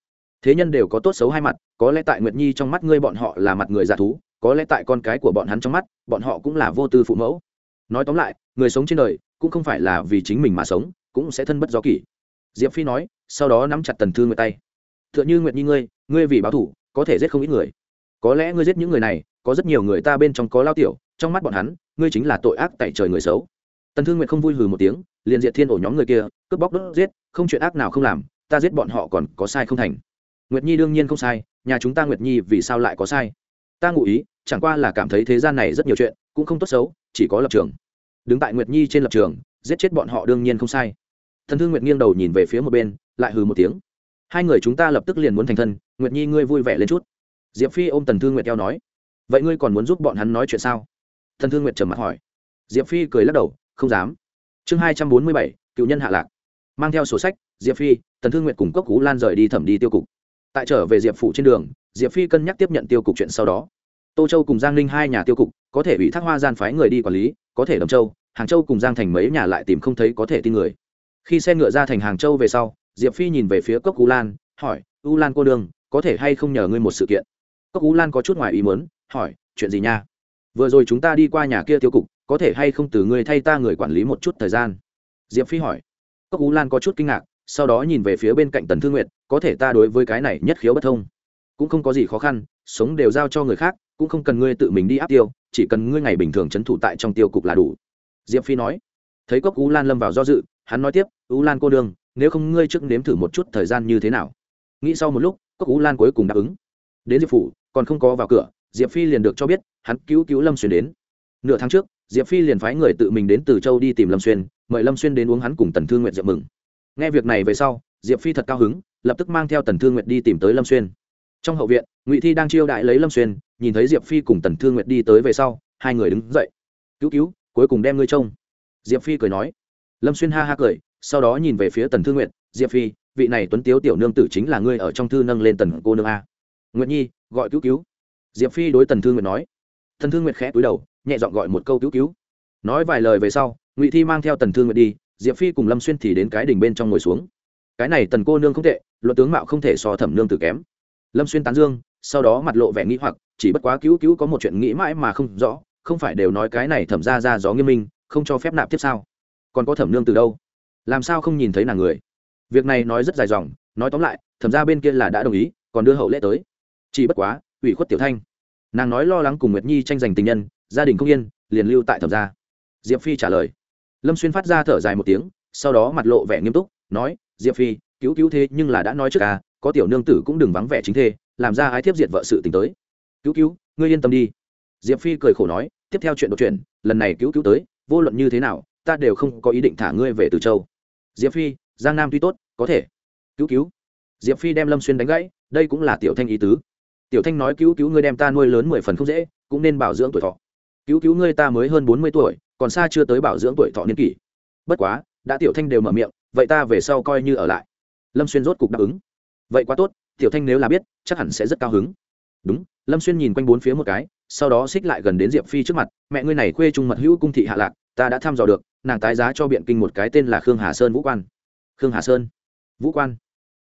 Thế nhân đều có tốt xấu hai mặt, có lẽ tại nguyệt nhi trong mắt ngươi bọn họ là mặt người giả thú, có lẽ tại con cái của bọn hắn trong mắt, bọn họ cũng là vô tư phụ mẫu. Nói tóm lại, người sống trên đời cũng không phải là vì chính mình mà sống, cũng sẽ thân bất gió kỷ. Diệp phi nói, sau đó nắm chặt tần thư nguyệt tay. T h ư ợ n h ư nguyệt nhi ngươi ngươi vì báo thủ, có thể giết không ít người có lẽ ngươi giết những người này, có rất nhiều người ta bên trong có lao tiểu, trong mắt bọn hắn, ngươi chính là tội ác tại trời người xấu. Tần thương nguyệt không vui hừ một tiếng, liền diệt thiên ổ nhóm người kia, cướp bóc đốt giết, không chuyện ác nào không làm, ta giết bọn họ còn có sai không thành. Nguyệt nhi đương nhiên không sai, nhà chúng ta nguyệt nhi vì sao lại có sai? Ta ngụ ý, chẳng qua là cảm thấy thế gian này rất nhiều chuyện, cũng không tốt xấu, chỉ có lập trường. Đứng tại nguyệt nhi trên lập trường, giết chết bọn họ đương nhiên không sai. Thần thương nguyệt nghiêng đầu nhìn về phía một bên, lại hừ một tiếng. Hai người chúng ta lập tức liền muốn thành thân, nguyệt nhi ngươi vui vẻ lên chút diệp phi ôm tần thương nguyệt eo nói, vậy ngươi còn muốn giúp bọn hắn nói chuyện sao? Thần thương nguyệt trầm mặt hỏi. Diệp phi cười lắc đầu, không dám. Chương hai trăm bốn mươi bảy, cựu nhân hạ lạc. Mang theo sổ sách, diệp phi, tần thương nguyệt cùng cốc cú lan rời đi thẩm đi tiêu cục. Tại trở về diệp phủ trên đường, diệp phi cân nhắc tiếp nhận tiêu cục chuyện sau đó. Tô châu cùng giang ninh hai nhà tiêu cục, có thể ủy thác hoa gian phái người đi quản lý, có thể đồng châu, hàng châu cùng giang thành mấy nhà lại tìm không thấy có thể tin người. Khi xe ngựa ra thành hàng châu về sau, diệp phi nhìn về phía cốc Cú lan, hỏi, u lan cô đương có thể hay không nhờ ngươi một sự kiện? Cốc ú lan có chút ngoài ý muốn, hỏi, chuyện gì nha? Vừa rồi chúng ta đi qua nhà kia tiêu cục, có thể hay không từ ngươi thay ta người quản lý một chút thời gian? Diệp phi hỏi. Cốc ú lan có chút kinh ngạc, sau đó nhìn về phía bên cạnh tần thương nguyện có thể ta đối với cái này nhất khiếu bất thông. Cũng không có gì khó khăn, sống đều giao cho người khác, cũng không cần ngươi tự mình đi áp tiêu, chỉ cần ngươi ngày bình thường c h ấ n thủ tại trong tiêu cục là đủ. Diệp phi nói. Thấy cốc ú lan lâm vào do dự, hắn nói tiếp, ú lan cô đương, nếu không ngươi trước nếm thử một chút thời gian như thế nào? Nghĩ sau một lúc, cốc ú lan cuối cùng đáp ứng. Đến diệp phủ còn không có vào cửa, diệp phi liền được cho biết, hắn cứu cứu lâm xuyên đến. Nửa tháng trước, diệp phi liền phái người tự mình đến từ châu đi tìm lâm xuyên, mời lâm xuyên đến uống hắn cùng tần thương nguyện diệp mừng. Nghe việc này về sau, diệp phi thật cao hứng, lập tức mang theo tần thương nguyệt đi tìm tới lâm xuyên. Trong hậu viện, ngụy thi đang chiêu đại lấy lâm xuyên, nhìn thấy diệp phi cùng tần thương nguyệt đi tới về sau, hai người đứng dậy. Cứu cứu, cuối cùng đem ngươi trông. Diệp phi cười nói. Lâm xuyên ha ha cười, sau đó nhìn về phía tần thương nguyệt, diệp phi, vị này tuấn tiếu tiểu nương tử chính là ngươi ở trong thư nâng lên tần cô nương a. Nguyệt nhi gọi cứu cứu. Diệp phi đối tần thương nguyệt nói. Tần thương nguyệt khẽ cúi đầu, nhẹ dọn gọi một câu cứu cứu. Nói vài lời về sau, ngụy thi mang theo tần thương nguyệt đi, diệp phi cùng lâm xuyên thì đến cái đỉnh bên trong ngồi xuống. Cái này tần cô nương không tệ, luận tướng mạo không thể so thẩm nương tử kém. Lâm xuyên tán dương, sau đó mặt lộ vẻ nghĩ hoặc, chỉ bất quá cứu cứu có một chuyện nghĩ mãi mà không rõ, không phải đều nói cái này thẩm ra ra gió nghiêm minh, không cho phép nạp tiếp sao? Còn có thẩm nương từ đâu? Làm sao không nhìn thấy nàng người? Việc này nói rất dài dòng, nói tóm lại, thẩm ra bên kia là đã đồng ý, còn đưa hậu lễ tới chỉ bất quá, ủy khuất tiểu thanh. Nàng nói lo lắng cùng nguyệt nhi tranh giành tình nhân, gia đình không yên, liền lưu tại thẩm gia. Diệp phi trả lời. Lâm xuyên phát ra thở dài một tiếng, sau đó mặt lộ vẻ nghiêm túc, nói, diệp phi, cứu cứu thế nhưng là đã nói trước à có tiểu nương tử cũng đừng vắng vẻ chính thê, làm ra ái thiếp diệt vợ sự tình tới. Cứu cứu, ngươi yên tâm đi. Diệp phi cười khổ nói, tiếp theo chuyện đột chuyện lần này cứu cứu tới, vô luận như thế nào, ta đều không có ý định thả ngươi về từ châu. Diệp phi, giang nam tuy tốt, có thể. Cứu cứu. Diệp phi đem lâm xuyên đánh gãy, đây cũng là tiểu thanh ý tứ tiểu thanh nói, cứu cứu ngươi đem ta nuôi lớn mười phần không dễ, cũng nên bảo dưỡng tuổi thọ. Cứu cứu ngươi ta mới hơn bốn mươi tuổi, còn xa chưa tới bảo dưỡng tuổi thọ niên kỷ. Bất quá, đã tiểu thanh đều mở miệng, vậy ta về sau coi như ở lại. Lâm xuyên rốt cục đáp ứng. Vậy quá tốt, tiểu thanh nếu là biết, chắc hẳn sẽ rất cao hứng. Đúng. Lâm xuyên nhìn quanh bốn phía một cái, sau đó xích lại gần đến diệp phi trước mặt, mẹ ngươi này khuê trung mật hữu cung thị hạ lạc, ta đã thăm dò được, nàng tái giá cho biện kinh một cái tên là khương hà sơn vũ quan. Khương hà sơn vũ quan?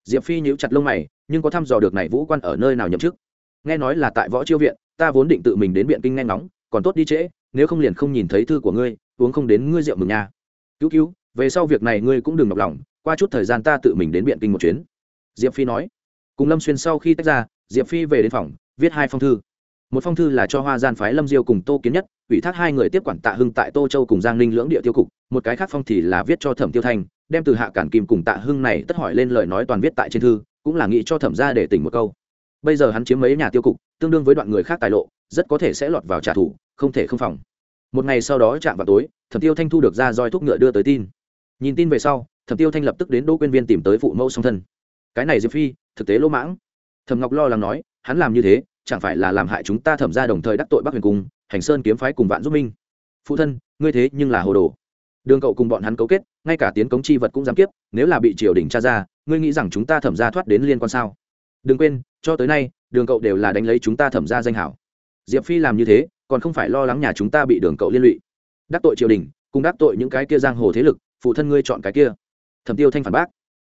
Diệp phi nhíu chặt lông mày, nhưng có thăm dò được này vũ quan ở nơi nào nhậm chức? Nghe nói là tại võ chiêu viện, ta vốn định tự mình đến biện kinh nghe ngóng, còn tốt đi trễ, nếu không liền không nhìn thấy thư của ngươi, uống không đến ngươi rượu mừng nha. Cứu cứu, về sau việc này ngươi cũng đừng nhọc lòng, qua chút thời gian ta tự mình đến biện kinh một chuyến. Diệp phi nói. Cùng lâm xuyên sau khi tách ra, diệp phi về đến phòng, viết hai phong thư. Một phong thư là cho hoa gian phái lâm diêu cùng tô kiến nhất, ủy thác hai người tiếp quản tạ hưng tại tô châu cùng giang ninh lưỡng địa tiêu cục. Một cái khác phong thì là viết cho thẩm tiêu thanh đem từ hạ cản kim cùng tạ hưng này tất hỏi lên lời nói toàn viết tại trên thư, cũng là nghĩ cho thẩm ra để tỉnh một câu bây giờ hắn chiếm mấy nhà tiêu cục, tương đương với đoạn người khác tài lộ, rất có thể sẽ lọt vào trả thù, không thể không phòng. Một ngày sau đó chạm vào tối, thẩm tiêu thanh thu được ra roi thuốc ngựa đưa tới tin. Nhìn tin về sau, thẩm tiêu thanh lập tức đến đỗ quyên viên tìm tới phụ mẫu song thân. Cái này diệp phi, thực tế lỗ mãng. Thẩm ngọc lo lắng nói, hắn làm như thế, chẳng phải là làm hại chúng ta thẩm ra đồng thời đắc tội bắc huyền cung, hành sơn kiếm phái cùng vạn giúp minh. Phụ thân, ngươi thế nhưng là hồ đồ. Đường cậu cùng bọn hắn cấu kết, ngay cả tiến cống chi vật cũng dám kiếp nếu là bị triều đình tra ra, ngươi nghĩ rằng chúng ta thẩm ra thoát đến liên quan sao? Đừng quên, cho tới nay, đường cậu đều là đánh lấy chúng ta thẩm ra danh hảo. Diệp phi làm như thế, còn không phải lo lắng nhà chúng ta bị đường cậu liên lụy. Đắc tội triều đình, cùng đắc tội những cái kia giang hồ thế lực, phụ thân ngươi chọn cái kia. Thẩm tiêu thanh phản bác.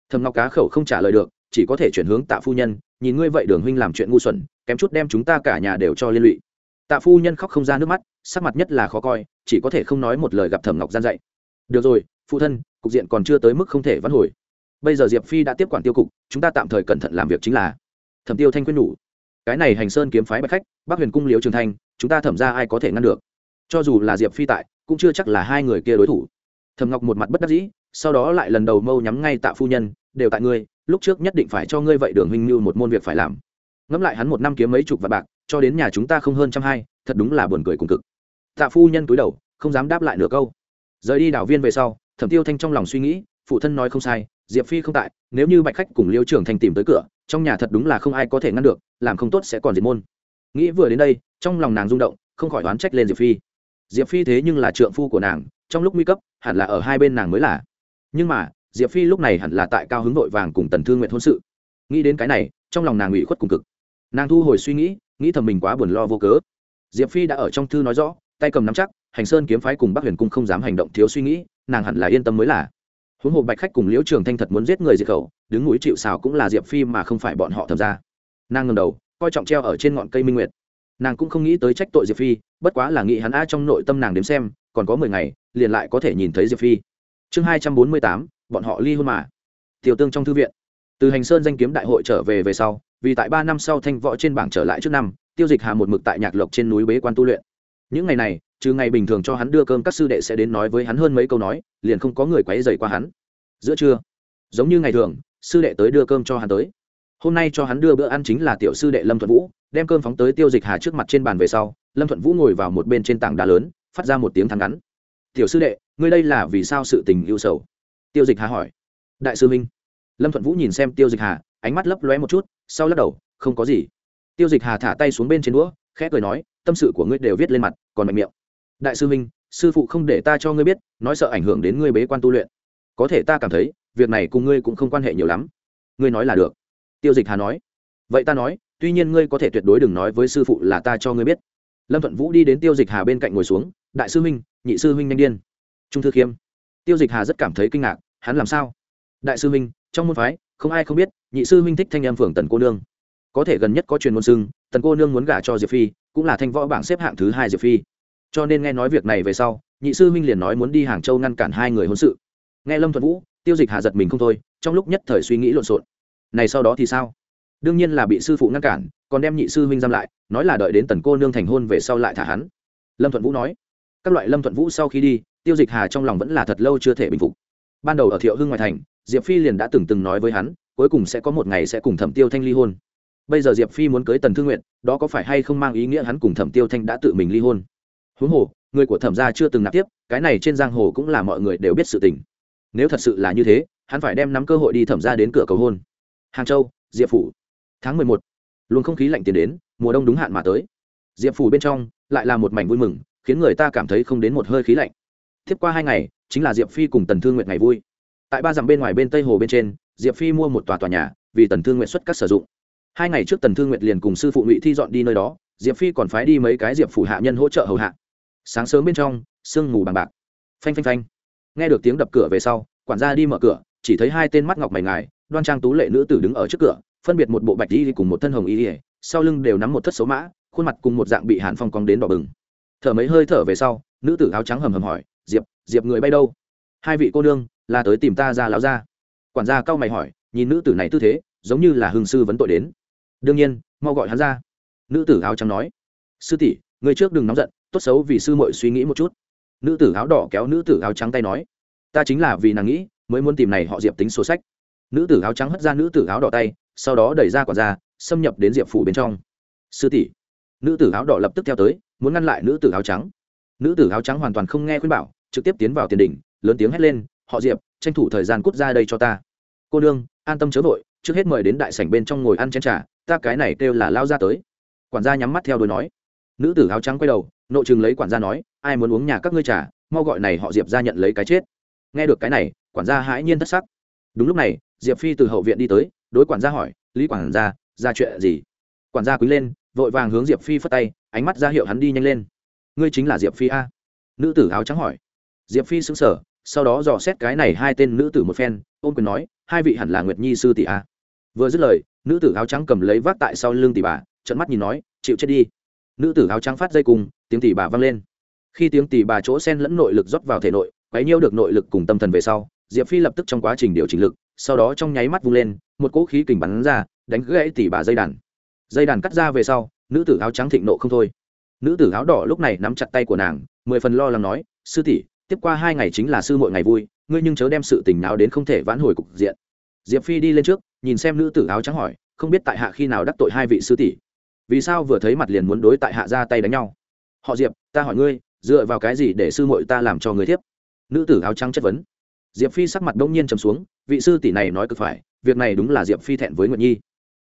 Thẩm ngọc cá khẩu không trả lời được, chỉ có thể chuyển hướng tạ phu nhân, nhìn ngươi vậy đường huynh làm chuyện ngu xuẩn, kém chút đem chúng ta cả nhà đều cho liên lụy. Tạ phu nhân khóc không ra nước mắt, sắc mặt nhất là khó coi, chỉ có thể không nói một lời gặp thẩm ngọc gian dạy. Được rồi, phụ thân, cục diện còn chưa tới mức không thể vãn hồi bây giờ diệp phi đã tiếp quản tiêu cục chúng ta tạm thời cẩn thận làm việc chính là thẩm tiêu thanh quyết nhủ cái này hành sơn kiếm phái bạch khách bắc huyền cung liễu trường thanh chúng ta thẩm ra ai có thể ngăn được cho dù là diệp phi tại cũng chưa chắc là hai người kia đối thủ thẩm ngọc một mặt bất đắc dĩ sau đó lại lần đầu mâu nhắm ngay tạ phu nhân đều tại ngươi lúc trước nhất định phải cho ngươi vậy đường huynh mưu một môn việc phải làm ngẫm lại hắn một năm kiếm mấy chục vạn bạc cho đến nhà chúng ta không hơn trăm hai thật đúng là buồn cười cùng cực tạ phu nhân túi đầu không dám đáp lại nửa câu rời đi đảo viên về sau thẩm tiêu thanh trong lòng suy nghĩ phụ thân nói không sai diệp phi không tại, nếu như bạch khách cùng liêu trưởng thành tìm tới cửa, trong nhà thật đúng là không ai có thể ngăn được, làm không tốt sẽ còn diệt môn. Nghĩ vừa đến đây, trong lòng nàng rung động, không khỏi đoán trách lên diệp phi. Diệp phi thế nhưng là trượng phu của nàng, trong lúc nguy cấp, hẳn là ở hai bên nàng mới là. Nhưng mà, diệp phi lúc này hẳn là tại cao hứng vội vàng cùng tần thương nguyện hôn sự. Nghĩ đến cái này, trong lòng nàng ủy khuất cùng cực. Nàng thu hồi suy nghĩ nghĩ thầm mình quá buồn lo vô cớ. Diệp phi đã ở trong thư nói rõ, tay cầm nắm chắc, hành sơn kiếm phái cùng bắc huyền cung không dám hành động thiếu suy nghĩ, nàng hẳn là yên tâm mới là huống hồ bạch khách cùng liễu trường thanh thật muốn giết người diệt khẩu, đứng núi chịu xào cũng là diệp phi mà không phải bọn họ thầm ra. Nàng ngầm đầu, coi trọng treo ở trên ngọn cây minh nguyệt. Nàng cũng không nghĩ tới trách tội diệp phi, bất quá là nghĩ hắn a trong nội tâm nàng đếm xem, còn có mười ngày, liền lại có thể nhìn thấy diệp phi. Chương hai trăm bốn mươi tám, bọn họ ly hôn mà. Tiểu tương trong thư viện. Từ hành sơn danh kiếm đại hội trở về về sau, vì tại ba năm sau thanh võ trên bảng trở lại trước năm, tiêu dịch hà một mực tại nhạc lộc trên núi bế quan tu luyện. Những ngày này trừ ngày bình thường cho hắn đưa cơm, các sư đệ sẽ đến nói với hắn hơn mấy câu nói, liền không có người quấy dày qua hắn. Giữa trưa, giống như ngày thường, sư đệ tới đưa cơm cho hắn tới. Hôm nay cho hắn đưa bữa ăn chính là tiểu sư đệ lâm thuận vũ, đem cơm phóng tới tiêu dịch hà trước mặt trên bàn về sau, lâm thuận vũ ngồi vào một bên trên tảng đá lớn, phát ra một tiếng thắng ngắn. Tiểu sư đệ, ngươi đây là vì sao sự tình yêu sầu? Tiêu dịch hà hỏi. Đại sư minh lâm thuận vũ nhìn xem tiêu dịch hà, ánh mắt lấp lóe một chút, sau lắc đầu, không có gì. Tiêu dịch hà thả tay xuống bên trên đũa, khẽ cười nói, tâm sự của ngươi đều viết lên mặt, còn mạnh miệng đại sư minh sư phụ không để ta cho ngươi biết nói sợ ảnh hưởng đến ngươi bế quan tu luyện. Có thể ta cảm thấy việc này cùng ngươi cũng không quan hệ nhiều lắm. Ngươi nói là được. Tiêu dịch hà nói. Vậy ta nói tuy nhiên ngươi có thể tuyệt đối đừng nói với sư phụ là ta cho ngươi biết. Lâm thuận vũ đi đến tiêu dịch hà bên cạnh ngồi xuống đại sư huynh nhị sư huynh nhanh điên. Trung thư khiêm. Tiêu dịch hà rất cảm thấy kinh ngạc hắn làm sao? Đại sư huynh trong môn phái không ai không biết nhị sư huynh thích thanh em phường tần cô nương. Có thể gần nhất có truyền môn sưng, tần cô nương muốn gả cho diệp phi cũng là thanh võ bảng xếp hạng thứ hai diệp phi cho nên nghe nói việc này về sau, nhị sư huynh liền nói muốn đi hàng châu ngăn cản hai người hôn sự. Nghe lâm thuận vũ, tiêu dịch hà giật mình không thôi, trong lúc nhất thời suy nghĩ lộn xộn. Này sau đó thì sao? Đương nhiên là bị sư phụ ngăn cản, còn đem nhị sư huynh giam lại, nói là đợi đến tần cô nương thành hôn về sau lại thả hắn. Lâm thuận vũ nói, các loại lâm thuận vũ sau khi đi, tiêu dịch hà trong lòng vẫn là thật lâu chưa thể bình phục. Ban đầu ở thiệu hưng ngoại thành, diệp phi liền đã từng từng nói với hắn, cuối cùng sẽ có một ngày sẽ cùng thẩm tiêu thanh ly hôn. Bây giờ diệp phi muốn cưới tần thương nguyện đó có phải hay không mang ý nghĩa hắn cùng thẩm tiêu thanh đã tự mình ly hôn? Huống hồ, người của thẩm gia chưa từng nạp tiếp, cái này trên giang hồ cũng là mọi người đều biết sự tình. Nếu thật sự là như thế, hắn phải đem nắm cơ hội đi thẩm ra đến cửa cầu hôn. Hàng châu, diệp phủ. Tháng mười một, luồng không khí lạnh tiến đến, mùa đông đúng hạn mà tới. Diệp phủ bên trong, lại là một mảnh vui mừng, khiến người ta cảm thấy không đến một hơi khí lạnh. Tiếp qua hai ngày, chính là diệp phi cùng tần thương nguyện ngày vui. Tại ba dặm bên ngoài bên tây hồ bên trên, diệp phi mua một tòa tòa nhà, vì tần thương nguyện xuất các sử dụng. Hai ngày trước tần thương nguyện liền cùng sư phụ ngụy thi dọn đi nơi đó, diệp phi còn phái đi mấy cái diệp phủ hạ nhân hỗ trợ hầu hạ sáng sớm bên trong, sương mù bằng bạc. Phanh phanh phanh. Nghe được tiếng đập cửa về sau, quản gia đi mở cửa, chỉ thấy hai tên mắt ngọc mày ngài, đoan trang tú lệ nữ tử đứng ở trước cửa, phân biệt một bộ bạch y cùng một thân hồng y sau lưng đều nắm một thất số mã, khuôn mặt cùng một dạng bị hàn phong cong đến đỏ bừng. Thở mấy hơi thở về sau, nữ tử áo trắng hầm hầm hỏi, diệp diệp người bay đâu? Hai vị cô nương, là tới tìm ta ra láo ra quản gia cau mày hỏi, nhìn nữ tử này tư thế, giống như là hương sư vấn tội đến. Đương nhiên, mau gọi hắn ra. Nữ tử áo trắng nói, sư tỷ, người trước đừng nóng giận tốt xấu vì sư muội suy nghĩ một chút. Nữ tử áo đỏ kéo nữ tử áo trắng tay nói, ta chính là vì nàng nghĩ, mới muốn tìm này họ diệp tính sổ sách. Nữ tử áo trắng hất ra nữ tử áo đỏ tay, sau đó đẩy ra quả ra, xâm nhập đến diệp phủ bên trong. Sư tỷ. Nữ tử áo đỏ lập tức theo tới, muốn ngăn lại nữ tử áo trắng. Nữ tử áo trắng hoàn toàn không nghe khuyên bảo, trực tiếp tiến vào tiền đỉnh, lớn tiếng hét lên, họ diệp, tranh thủ thời gian cút ra đây cho ta. Cô nương, an tâm chớ vội, trước hết mời đến đại sảnh bên trong ngồi ăn chén trà, ta cái này kêu là lao ra tới. Quản gia nhắm mắt theo đôi nói nữ tử áo trắng quay đầu nội chừng lấy quản gia nói ai muốn uống nhà các ngươi trả, mau gọi này họ diệp ra nhận lấy cái chết. Nghe được cái này quản gia hãi nhiên thất sắc. Đúng lúc này diệp phi từ hậu viện đi tới đối quản gia hỏi lý quản gia ra chuyện gì? Quản gia quý lên vội vàng hướng diệp phi phất tay ánh mắt ra hiệu hắn đi nhanh lên. Ngươi chính là diệp phi a? Nữ tử áo trắng hỏi. Diệp phi xứng sở sau đó dò xét cái này hai tên nữ tử một phen ôm quyền nói hai vị hẳn là nguyệt nhi sư tỷ a. Vừa dứt lời nữ tử áo trắng cầm lấy vác tại sau lưng tỷ bà trận mắt nhìn nói chịu chết đi nữ tử áo trắng phát dây cùng tiếng tỉ bà vang lên. Khi tiếng tỉ bà chỗ sen lẫn nội lực rót vào thể nội, quấy nhiêu được nội lực cùng tâm thần về sau, diệp phi lập tức trong quá trình điều chỉnh lực, sau đó trong nháy mắt vung lên, một cỗ khí kình bắn ra, đánh gãy tỉ bà dây đàn. Dây đàn cắt ra về sau, nữ tử áo trắng thịnh nộ không thôi. Nữ tử áo đỏ lúc này nắm chặt tay của nàng, mười phần lo lắng nói, sư tỷ, tiếp qua hai ngày chính là sư muội ngày vui, ngươi nhưng chớ đem sự tình nào đến không thể vãn hồi cục diện. Diệp phi đi lên trước, nhìn xem nữ tử áo trắng hỏi, không biết tại hạ khi nào đắc tội hai vị sư tỷ? Vì sao vừa thấy mặt liền muốn đối tại hạ ra tay đánh nhau? Họ diệp, ta hỏi ngươi, dựa vào cái gì để sư muội ta làm cho người thiếp? Nữ tử áo trắng chất vấn. Diệp phi sắc mặt đông nhiên trầm xuống, vị sư tỷ này nói cực phải, việc này đúng là diệp phi thẹn với nguyệt nhi.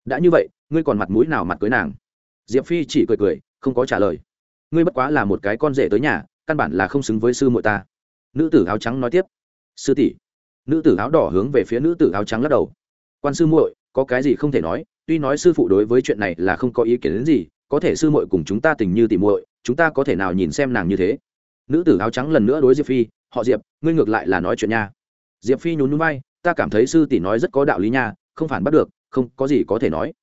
Đã như vậy, ngươi còn mặt mũi nào mặt cưới nàng? Diệp phi chỉ cười cười, không có trả lời. Ngươi bất quá là một cái con rể tới nhà, căn bản là không xứng với sư muội ta. Nữ tử áo trắng nói tiếp. Sư tỷ. Nữ tử áo đỏ hướng về phía nữ tử áo trắng lắc đầu. Quan sư muội, có cái gì không thể nói tuy nói sư phụ đối với chuyện này là không có ý kiến đến gì, có thể sư muội cùng chúng ta tình như tỉ muội, chúng ta có thể nào nhìn xem nàng như thế? Nữ tử áo trắng lần nữa đối diệp phi, họ diệp, ngươi ngược lại là nói chuyện nha. Diệp phi nhún núi bay ta cảm thấy sư tỷ nói rất có đạo lý nha, không phản bắt được, không có gì có thể nói.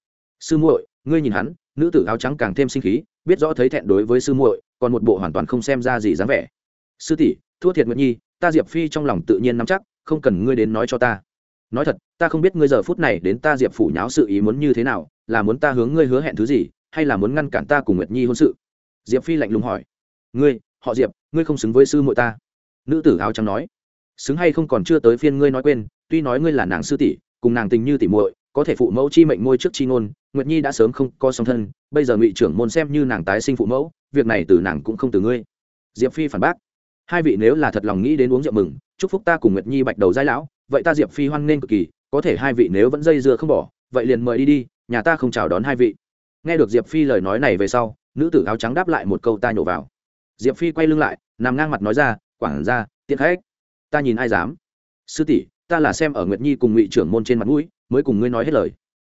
Sư muội, ngươi nhìn hắn, nữ tử áo trắng càng thêm sinh khí, biết rõ thấy thẹn đối với sư muội, còn một bộ hoàn toàn không xem ra gì dáng vẻ. Sư tỷ, thua thiệt nguyệt nhi, ta diệp phi trong lòng tự nhiên nắm chắc, không cần ngươi đến nói cho ta nói thật, ta không biết ngươi giờ phút này đến ta diệp phủ nháo sự ý muốn như thế nào, là muốn ta hướng ngươi hứa hẹn thứ gì, hay là muốn ngăn cản ta cùng nguyệt nhi hôn sự? Diệp phi lạnh lùng hỏi. Ngươi, họ diệp, ngươi không xứng với sư muội ta. Nữ tử áo trắng nói. Xứng hay không còn chưa tới phiên ngươi nói quên, tuy nói ngươi là nàng sư tỷ, cùng nàng tình như tỷ muội, có thể phụ mẫu chi mệnh ngôi trước chi ngôn, nguyệt nhi đã sớm không có song thân, bây giờ ngụy trưởng môn xem như nàng tái sinh phụ mẫu, việc này từ nàng cũng không từ ngươi. Diệp phi phản bác. Hai vị nếu là thật lòng nghĩ đến uống rượu mừng, chúc phúc ta cùng nguyệt nhi bạch đầu giai lão vậy ta diệp phi hoan nghênh cực kỳ, có thể hai vị nếu vẫn dây dưa không bỏ, vậy liền mời đi đi, nhà ta không chào đón hai vị. Nghe được diệp phi lời nói này về sau, nữ tử áo trắng đáp lại một câu ta nhổ vào. Diệp phi quay lưng lại, nằm ngang mặt nói ra quảng ra tiện khách, ta nhìn ai dám? Sư tỷ, ta là xem ở nguyệt nhi cùng ngụy trưởng môn trên mặt mũi, mới cùng ngươi nói hết lời.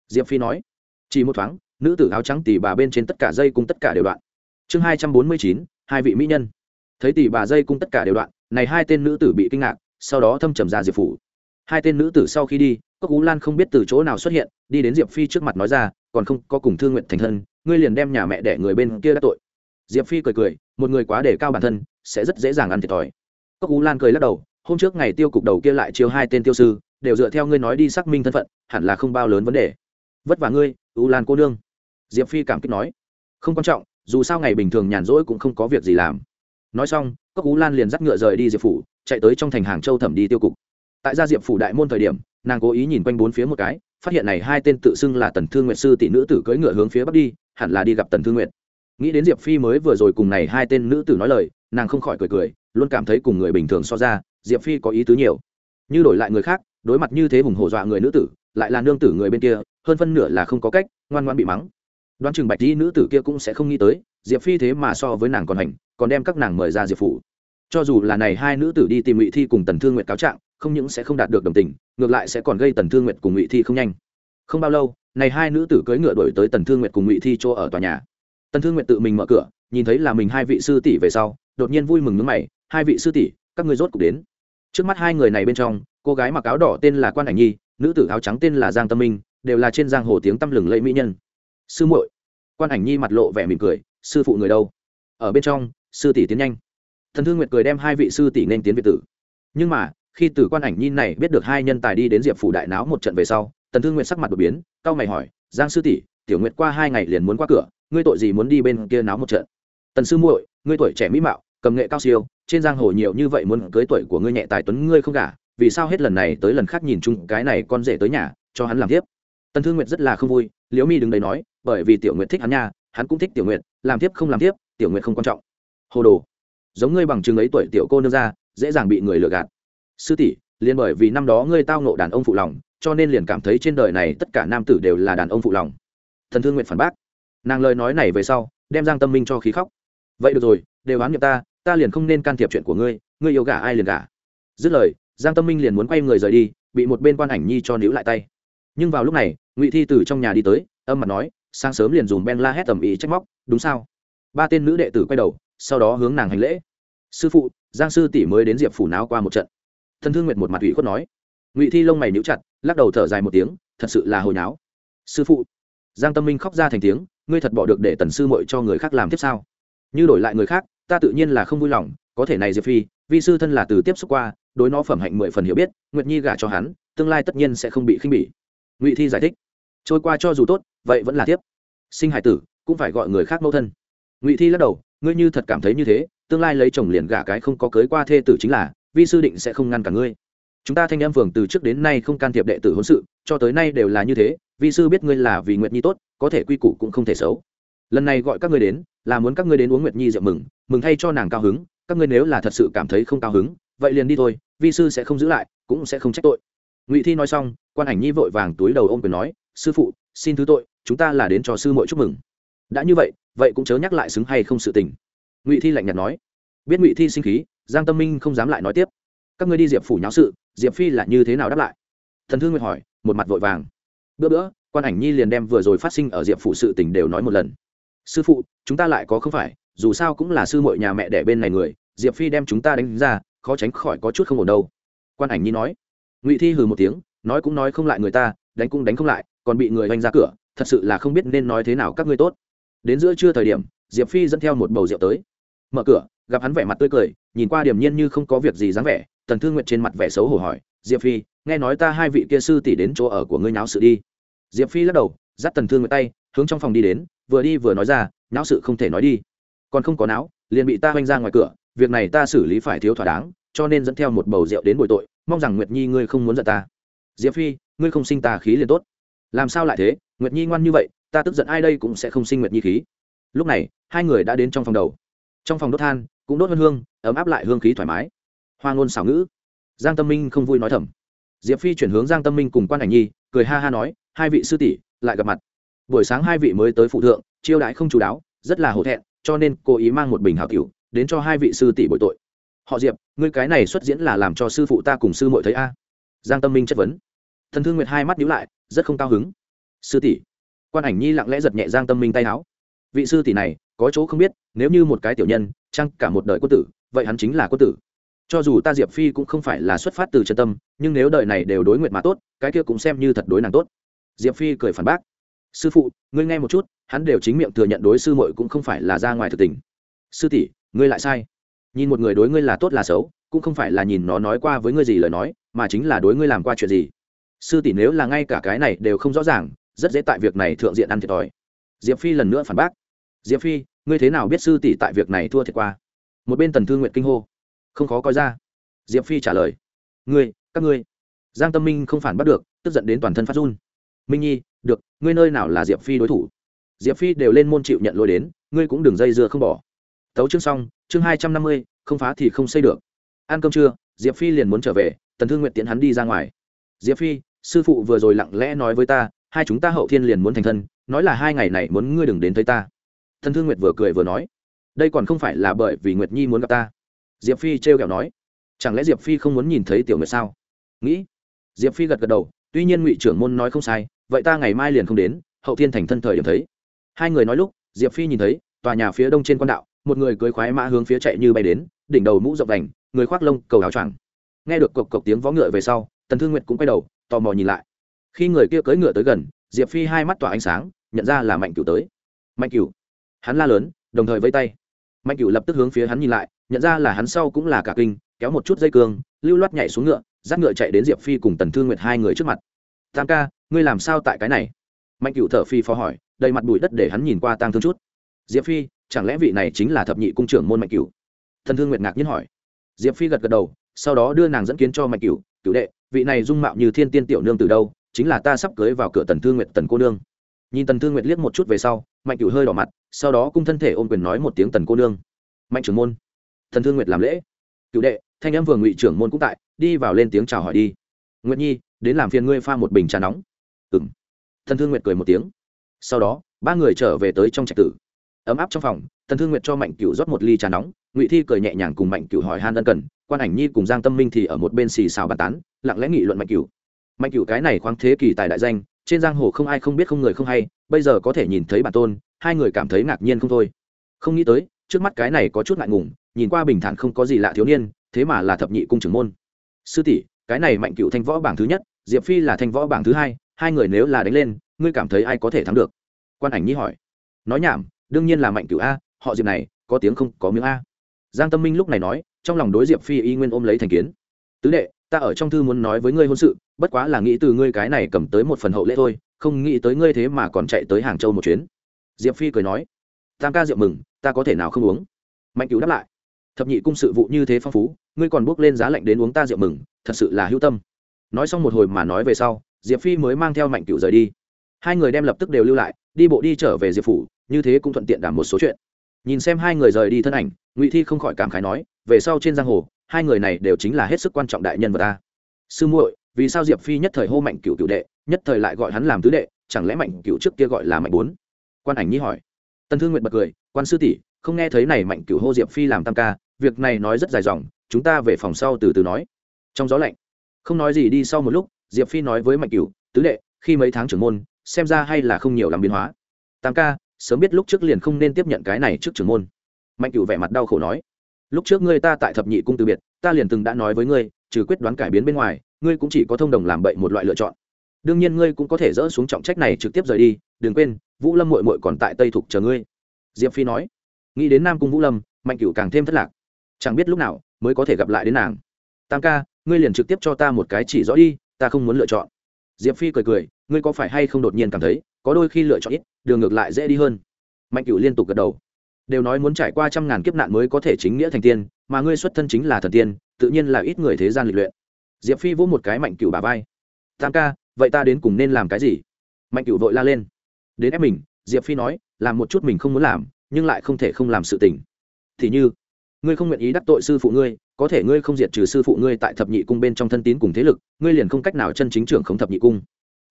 Diệp phi nói. Chỉ một thoáng, nữ tử áo trắng tỷ bà bên trên tất cả dây cùng tất cả đều đoạn. Chương hai trăm bốn mươi chín, hai vị mỹ nhân. Thấy tỷ bà dây cung tất cả đều đoạn, này hai tên nữ tử bị kinh ngạc, sau đó thâm trầm ra diệp phủ hai tên nữ tử sau khi đi, cốc ú lan không biết từ chỗ nào xuất hiện, đi đến diệp phi trước mặt nói ra, còn không, có cùng thương nguyện thành thân, ngươi liền đem nhà mẹ đẻ người bên kia đã tội. Diệp phi cười cười, một người quá để cao bản thân, sẽ rất dễ dàng ăn thiệt thòi. Cốc ú lan cười lắc đầu, hôm trước ngày tiêu cục đầu kia lại chiêu hai tên tiêu sư, đều dựa theo ngươi nói đi xác minh thân phận, hẳn là không bao lớn vấn đề. Vất vả ngươi, ú lan cô nương. Diệp phi cảm kích nói. Không quan trọng, dù sao ngày bình thường nhàn rỗi cũng không có việc gì làm. Nói xong, cốc ú lan liền dắt ngựa rời đi diệp phủ, chạy tới trong thành hàng châu thẩm đi tiêu cục tại gia diệp phủ đại môn thời điểm, nàng cố ý nhìn quanh bốn phía một cái, phát hiện này hai tên tự xưng là tần thương nguyệt sư tỷ nữ tử cưỡi ngựa hướng phía bắc đi, hẳn là đi gặp tần thương nguyệt. Nghĩ đến diệp phi mới vừa rồi cùng này hai tên nữ tử nói lời, nàng không khỏi cười cười, luôn cảm thấy cùng người bình thường so ra, diệp phi có ý tứ nhiều. Như đổi lại người khác, đối mặt như thế hùng hổ dọa người nữ tử, lại là nương tử người bên kia, hơn phân nửa là không có cách, ngoan ngoan bị mắng. Đoán chừng bạch dĩ nữ tử kia cũng sẽ không nghĩ tới, diệp phi thế mà so với nàng còn hành, còn đem các nàng mời ra diệp phủ. Cho dù là này hai nữ tử đi tìm ngụy thi cùng tần thương nguyệt cáo trạng không những sẽ không đạt được đồng tình, ngược lại sẽ còn gây tần thương nguyệt cùng ngụy thi không nhanh. Không bao lâu, này hai nữ tử cưỡi ngựa đổi tới tần thương nguyệt cùng ngụy thi chỗ ở tòa nhà. Tần thương nguyệt tự mình mở cửa, nhìn thấy là mình hai vị sư tỷ về sau, đột nhiên vui mừng nước mày, hai vị sư tỷ, các ngươi rốt cục đến. Trước mắt hai người này bên trong, cô gái mặc áo đỏ tên là quan ảnh nhi, nữ tử áo trắng tên là giang tâm minh, đều là trên giang hồ tiếng tăm lừng lẫy mỹ nhân. Sư muội. Quan ảnh nhi mặt lộ vẻ mỉm cười, sư phụ người đâu? Ở bên trong, sư tỷ tiến nhanh. Thần thương nguyệt cười đem hai vị sư tỷ nên tiến việt tử. Nhưng mà khi từ quan ảnh nhìn này biết được hai nhân tài đi đến diệp phủ đại náo một trận về sau, tần thương nguyện sắc mặt đột biến cao mày hỏi, giang sư tỷ, tiểu nguyệt qua hai ngày liền muốn qua cửa, ngươi tội gì muốn đi bên kia náo một trận? Tần sư muội, ngươi tuổi trẻ mỹ mạo, cầm nghệ cao siêu, trên giang hồ nhiều như vậy muốn cưới tuổi của ngươi nhẹ tài tuấn ngươi không gả, vì sao hết lần này tới lần khác nhìn chung cái này con rể tới nhà, cho hắn làm tiếp? Tần thương nguyệt rất là không vui, liễu mi đứng đấy nói, bởi vì tiểu nguyệt thích hắn nha, hắn cũng thích tiểu nguyệt, làm tiếp không làm tiếp, tiểu nguyệt không quan trọng. Hồ đồ, giống ngươi bằng chứng ấy tuổi tiểu cô nương ra, dễ dàng bị người lừa gạt sư tỷ, liền bởi vì năm đó ngươi tao nộ đàn ông phụ lòng, cho nên liền cảm thấy trên đời này tất cả nam tử đều là đàn ông phụ lòng. Thần thương nguyện phản bác. Nàng lời nói này về sau, đem giang tâm minh cho khí khóc. Vậy được rồi, đều oán nghiệp ta ta liền không nên can thiệp chuyện của ngươi ngươi yêu gả ai liền gả. Dứt lời, giang tâm minh liền muốn quay người rời đi, bị một bên quan ảnh nhi cho níu lại tay. Nhưng vào lúc này, ngụy thi từ trong nhà đi tới, âm mặt nói, sáng sớm liền dùng ben la hét tầm ý trách móc, đúng sao? Ba tên nữ đệ tử quay đầu, sau đó hướng nàng hành lễ. Sư phụ, giang sư tỷ mới đến diệp phủ náo qua một trận thần thương nguyệt một mặt ủy khuất nói. Ngụy thi lông mày níu chặt, lắc đầu thở dài một tiếng, thật sự là hồi náo. Sư phụ, giang tâm minh khóc ra thành tiếng, ngươi thật bỏ được để tần sư mội cho người khác làm tiếp sao? Như đổi lại người khác, ta tự nhiên là không vui lòng, có thể này diệp phi, vi sư thân là từ tiếp xúc qua, đối nó phẩm hạnh mười phần hiểu biết, nguyệt nhi gả cho hắn, tương lai tất nhiên sẽ không bị khinh bỉ. Ngụy thi giải thích. Trôi qua cho dù tốt, vậy vẫn là tiếp. Sinh hải tử, cũng phải gọi người khác mẫu thân. Ngụy thi lắc đầu, ngươi như thật cảm thấy như thế, tương lai lấy chồng liền gả cái không có cưới qua thê tử chính là vi sư định sẽ không ngăn cả ngươi. Chúng ta thanh em phường từ trước đến nay không can thiệp đệ tử hôn sự, cho tới nay đều là như thế, vi sư biết ngươi là vì nguyệt nhi tốt, có thể quy củ cũng không thể xấu. Lần này gọi các ngươi đến, là muốn các ngươi đến uống nguyệt nhi rượu mừng mừng thay cho nàng cao hứng, các ngươi nếu là thật sự cảm thấy không cao hứng, vậy liền đi thôi, vi sư sẽ không giữ lại, cũng sẽ không trách tội. Ngụy thi nói xong, quan ảnh nhi vội vàng túi đầu ôm quyền nói, sư phụ, xin thứ tội, chúng ta là đến cho sư muội chúc mừng. Đã như vậy vậy cũng chớ nhắc lại xứng hay không sự tình. Ngụy thi lạnh nhạt nói, biết ngụy thi sinh khí giang tâm minh không dám lại nói tiếp. Các ngươi đi diệp phủ nháo sự, diệp phi là như thế nào đáp lại? Thần thương nguyệt hỏi, một mặt vội vàng. Bữa bữa, quan ảnh nhi liền đem vừa rồi phát sinh ở diệp phủ sự tình đều nói một lần. Sư phụ, chúng ta lại có không phải, dù sao cũng là sư mội nhà mẹ đẻ bên này người, diệp phi đem chúng ta đánh ra, khó tránh khỏi có chút không ổn đâu. Quan ảnh nhi nói. Ngụy thi hừ một tiếng, nói cũng nói không lại người ta, đánh cũng đánh không lại, còn bị người oanh ra cửa, thật sự là không biết nên nói thế nào các ngươi tốt. Đến giữa trưa thời điểm, diệp phi dẫn theo một bầu rượu tới. Mở cửa gặp hắn vẻ mặt tươi cười, nhìn qua điềm nhiên như không có việc gì dáng vẻ, tần thương nguyệt trên mặt vẻ xấu hổ hỏi, diệp phi, nghe nói ta hai vị kia sư tỷ đến chỗ ở của ngươi náo sự đi. Diệp phi lắc đầu, dắt tần thương nguyệt tay, hướng trong phòng đi đến, vừa đi vừa nói ra, náo sự không thể nói đi. Còn không có não liền bị ta hoanh ra ngoài cửa, việc này ta xử lý phải thiếu thỏa đáng, cho nên dẫn theo một bầu rượu đến bồi tội, mong rằng nguyệt nhi ngươi không muốn giận ta. Diệp phi, ngươi không sinh ta khí liền tốt. Làm sao lại thế? Nguyệt nhi ngoan như vậy, ta tức giận ai đây cũng sẽ không sinh nguyệt nhi khí. Lúc này, hai người đã đến trong phòng đầu trong phòng đốt than, cũng đốt hơn hương, ấm áp lại hương khí thoải mái. Hoa ngôn xảo ngữ. Giang tâm minh không vui nói thầm. Diệp phi chuyển hướng giang tâm minh cùng quan ảnh nhi, cười ha ha nói, hai vị sư tỷ, lại gặp mặt. Buổi sáng hai vị mới tới phụ thượng, chiêu đãi không chú đáo, rất là hổ thẹn, cho nên cố ý mang một bình hào cửu đến cho hai vị sư tỷ bội tội. Họ diệp, ngươi cái này xuất diễn là làm cho sư phụ ta cùng sư muội thấy a? Giang tâm minh chất vấn. Thần thương nguyệt hai mắt nhíu lại, rất không cao hứng. Sư tỷ. Quan ảnh nhi lặng lẽ giật nhẹ giang tâm minh tay áo. Vị sư tỷ này có chỗ không biết, nếu như một cái tiểu nhân, chăng cả một đời quân tử, vậy hắn chính là quân tử. Cho dù ta diệp phi cũng không phải là xuất phát từ chân tâm, nhưng nếu đời này đều đối nguyện mà tốt, cái kia cũng xem như thật đối nàng tốt. Diệp phi cười phản bác. Sư phụ, ngươi nghe một chút, hắn đều chính miệng thừa nhận đối sư muội cũng không phải là ra ngoài thực tình. Sư tỷ, ngươi lại sai. Nhìn một người đối ngươi là tốt là xấu, cũng không phải là nhìn nó nói qua với ngươi gì lời nói, mà chính là đối ngươi làm qua chuyện gì. Sư tỷ nếu là ngay cả cái này đều không rõ ràng, rất dễ tại việc này thượng diện ăn thiệt thòi. Diệp phi lần nữa phản bác diệp phi, ngươi thế nào biết sư tỷ tại việc này thua thiệt qua? Một bên tần thương nguyện kinh hô. Không khó coi ra. Diệp phi trả lời. Ngươi, các ngươi. Giang tâm minh không phản bắt được, tức giận đến toàn thân phát run. Minh nhi, được, ngươi nơi nào là diệp phi đối thủ? Diệp phi đều lên môn chịu nhận lỗi đến, ngươi cũng đừng dây dưa không bỏ. Tấu chương xong, chương hai trăm năm mươi, không phá thì không xây được. Ăn cơm trưa, diệp phi liền muốn trở về, tần thương nguyện tiễn hắn đi ra ngoài. Diệp phi, sư phụ vừa rồi lặng lẽ nói với ta, hai chúng ta hậu thiên liền muốn thành thân, nói là hai ngày này muốn ngươi đừng đến thấy ta thần thương nguyệt vừa cười vừa nói, đây còn không phải là bởi vì nguyệt nhi muốn gặp ta. Diệp phi trêu kẹo nói, chẳng lẽ diệp phi không muốn nhìn thấy tiểu nguyệt sao? Nghĩ. Diệp phi gật gật đầu, tuy nhiên ngụy trưởng môn nói không sai, vậy ta ngày mai liền không đến, hậu thiên thành thân thời điểm thấy. Hai người nói lúc, diệp phi nhìn thấy, tòa nhà phía đông trên quan đạo, một người cưới khoái mã hướng phía chạy như bay đến, đỉnh đầu mũ rộng đành, người khoác lông, cầu áo choàng. Nghe được cộc cộc tiếng vó ngựa về sau, tần thương nguyệt cũng quay đầu, tò mò nhìn lại. Khi người kia cưỡi ngựa tới gần, diệp phi hai mắt tỏa ánh sáng, nhận ra là mạnh cửu tới. Mạnh cửu hắn la lớn, đồng thời vây tay. Mạnh cửu lập tức hướng phía hắn nhìn lại, nhận ra là hắn sau cũng là cả kinh, kéo một chút dây cương, lưu loát nhảy xuống ngựa, dắt ngựa chạy đến diệp phi cùng tần thương nguyệt hai người trước mặt. Tam ca, ngươi làm sao tại cái này? Mạnh cửu thở phi phó hỏi, đầy mặt bụi đất để hắn nhìn qua tang thương chút. Diệp phi, chẳng lẽ vị này chính là thập nhị cung trưởng môn mạnh cửu? Thần thương nguyệt ngạc nhiên hỏi. Diệp phi gật gật đầu, sau đó đưa nàng dẫn kiến cho mạnh cửu cửu đệ, vị này dung mạo như thiên tiên tiểu nương từ đâu? Chính là ta sắp cưới vào cửa tần thương nguyệt tần cô nương nhìn tần thương nguyệt liếc một chút về sau, mạnh cửu hơi đỏ mặt, sau đó cung thân thể ôm quyền nói một tiếng tần cô nương. Mạnh trưởng môn. Thần thương nguyệt làm lễ. Cựu đệ, thanh em vừa ngụy trưởng môn cũng tại, đi vào lên tiếng chào hỏi đi. Nguyệt nhi, đến làm phiền ngươi pha một bình trà nóng. Ừ m thần thương nguyệt cười một tiếng. Sau đó, ba người trở về tới trong trạch tử. Ấm áp trong phòng thần thương nguyệt cho mạnh cửu rót một ly trà nóng, ngụy thi cười nhẹ nhàng cùng mạnh cửu hỏi han ân cần, quan ảnh nhi cùng giang tâm minh thì ở một bên xì xào bàn tán, lặng lẽ nghị luận mạnh cửu. Mạnh cửu cái này khoáng thế kỳ tài đại danh trên giang hồ không ai không biết không người không hay, bây giờ có thể nhìn thấy bản tôn, hai người cảm thấy ngạc nhiên không thôi. Không nghĩ tới, trước mắt cái này có chút ngại ngùng, nhìn qua bình thản không có gì lạ thiếu niên, thế mà là thập nhị cung trưởng môn. Sư tỷ, cái này mạnh cựu thanh võ bảng thứ nhất, diệp phi là thanh võ bảng thứ hai hai người nếu là đánh lên, ngươi cảm thấy ai có thể thắng được? Quan ảnh nhi hỏi. Nói nhảm, đương nhiên là mạnh cựu a, họ diệp này, có tiếng không, có miếng a. Giang tâm minh lúc này nói, trong lòng đối diệp phi y nguyên ôm lấy thành kiến. Tứ đệ, ta ở trong thư muốn nói với ngươi hôn sự bất quá là nghĩ từ ngươi cái này cầm tới một phần hậu lễ thôi, không nghĩ tới ngươi thế mà còn chạy tới hàng châu một chuyến. Diệp phi cười nói, tam ca rượu mừng, ta có thể nào không uống? Mạnh cứu đáp lại, thập nhị cung sự vụ như thế phong phú, ngươi còn bước lên giá lạnh đến uống ta rượu mừng, thật sự là hữu tâm. Nói xong một hồi mà nói về sau, diệp phi mới mang theo mạnh cựu rời đi. Hai người đem lập tức đều lưu lại, đi bộ đi trở về diệp phủ, như thế cũng thuận tiện đảm một số chuyện. Nhìn xem hai người rời đi thân ảnh, ngụy thi không khỏi cảm khái nói, về sau trên giang hồ, hai người này đều chính là hết sức quan trọng đại nhân vật ta. Sư muội vì sao diệp phi nhất thời hô mạnh cựu cựu đệ, nhất thời lại gọi hắn làm tứ đệ, chẳng lẽ mạnh cựu trước kia gọi là mạnh bốn? Quan ảnh nhi hỏi. Tân thương nguyện bật cười, quan sư tỷ, không nghe thấy này mạnh cựu hô diệp phi làm tam ca, việc này nói rất dài dòng, chúng ta về phòng sau từ từ nói. Trong gió lạnh, không nói gì đi sau một lúc, diệp phi nói với mạnh cựu tứ đệ, khi mấy tháng trưởng môn, xem ra hay là không nhiều làm biến hóa. Tam ca, sớm biết lúc trước liền không nên tiếp nhận cái này trước trưởng môn. Mạnh cựu vẻ mặt đau khổ nói, lúc trước ngươi ta tại thập nhị cung từ biệt, ta liền từng đã nói với ngươi, trừ quyết đoán cải biến bên ngoài ngươi cũng chỉ có thông đồng làm bậy một loại lựa chọn. Đương nhiên ngươi cũng có thể dỡ xuống trọng trách này trực tiếp rời đi, đừng quên, vũ lâm mội mội còn tại tây thục chờ ngươi. Diệp phi nói. Nghĩ đến nam cung vũ lâm, mạnh cửu càng thêm thất lạc. Chẳng biết lúc nào mới có thể gặp lại đến nàng. Tam ca, ngươi liền trực tiếp cho ta một cái chỉ rõ đi, ta không muốn lựa chọn. Diệp phi cười cười, ngươi có phải hay không đột nhiên cảm thấy, có đôi khi lựa chọn ít, đường ngược lại dễ đi hơn? Mạnh cửu liên tục gật đầu. Đều nói muốn trải qua trăm ngàn kiếp nạn mới có thể chính nghĩa thành tiên, mà ngươi xuất thân chính là thần tiên, tự nhiên là ít người thế gian lịch luyện diệp phi vỗ một cái mạnh cửu bà vai. Tam ca, vậy ta đến cùng nên làm cái gì? Mạnh cửu vội la lên. Đến ép mình, diệp phi nói, làm một chút mình không muốn làm, nhưng lại không thể không làm sự tình. Thì như, ngươi không nguyện ý đắc tội sư phụ ngươi, có thể ngươi không diệt trừ sư phụ ngươi tại thập nhị cung bên trong thân tín cùng thế lực, ngươi liền không cách nào chân chính trưởng không thập nhị cung.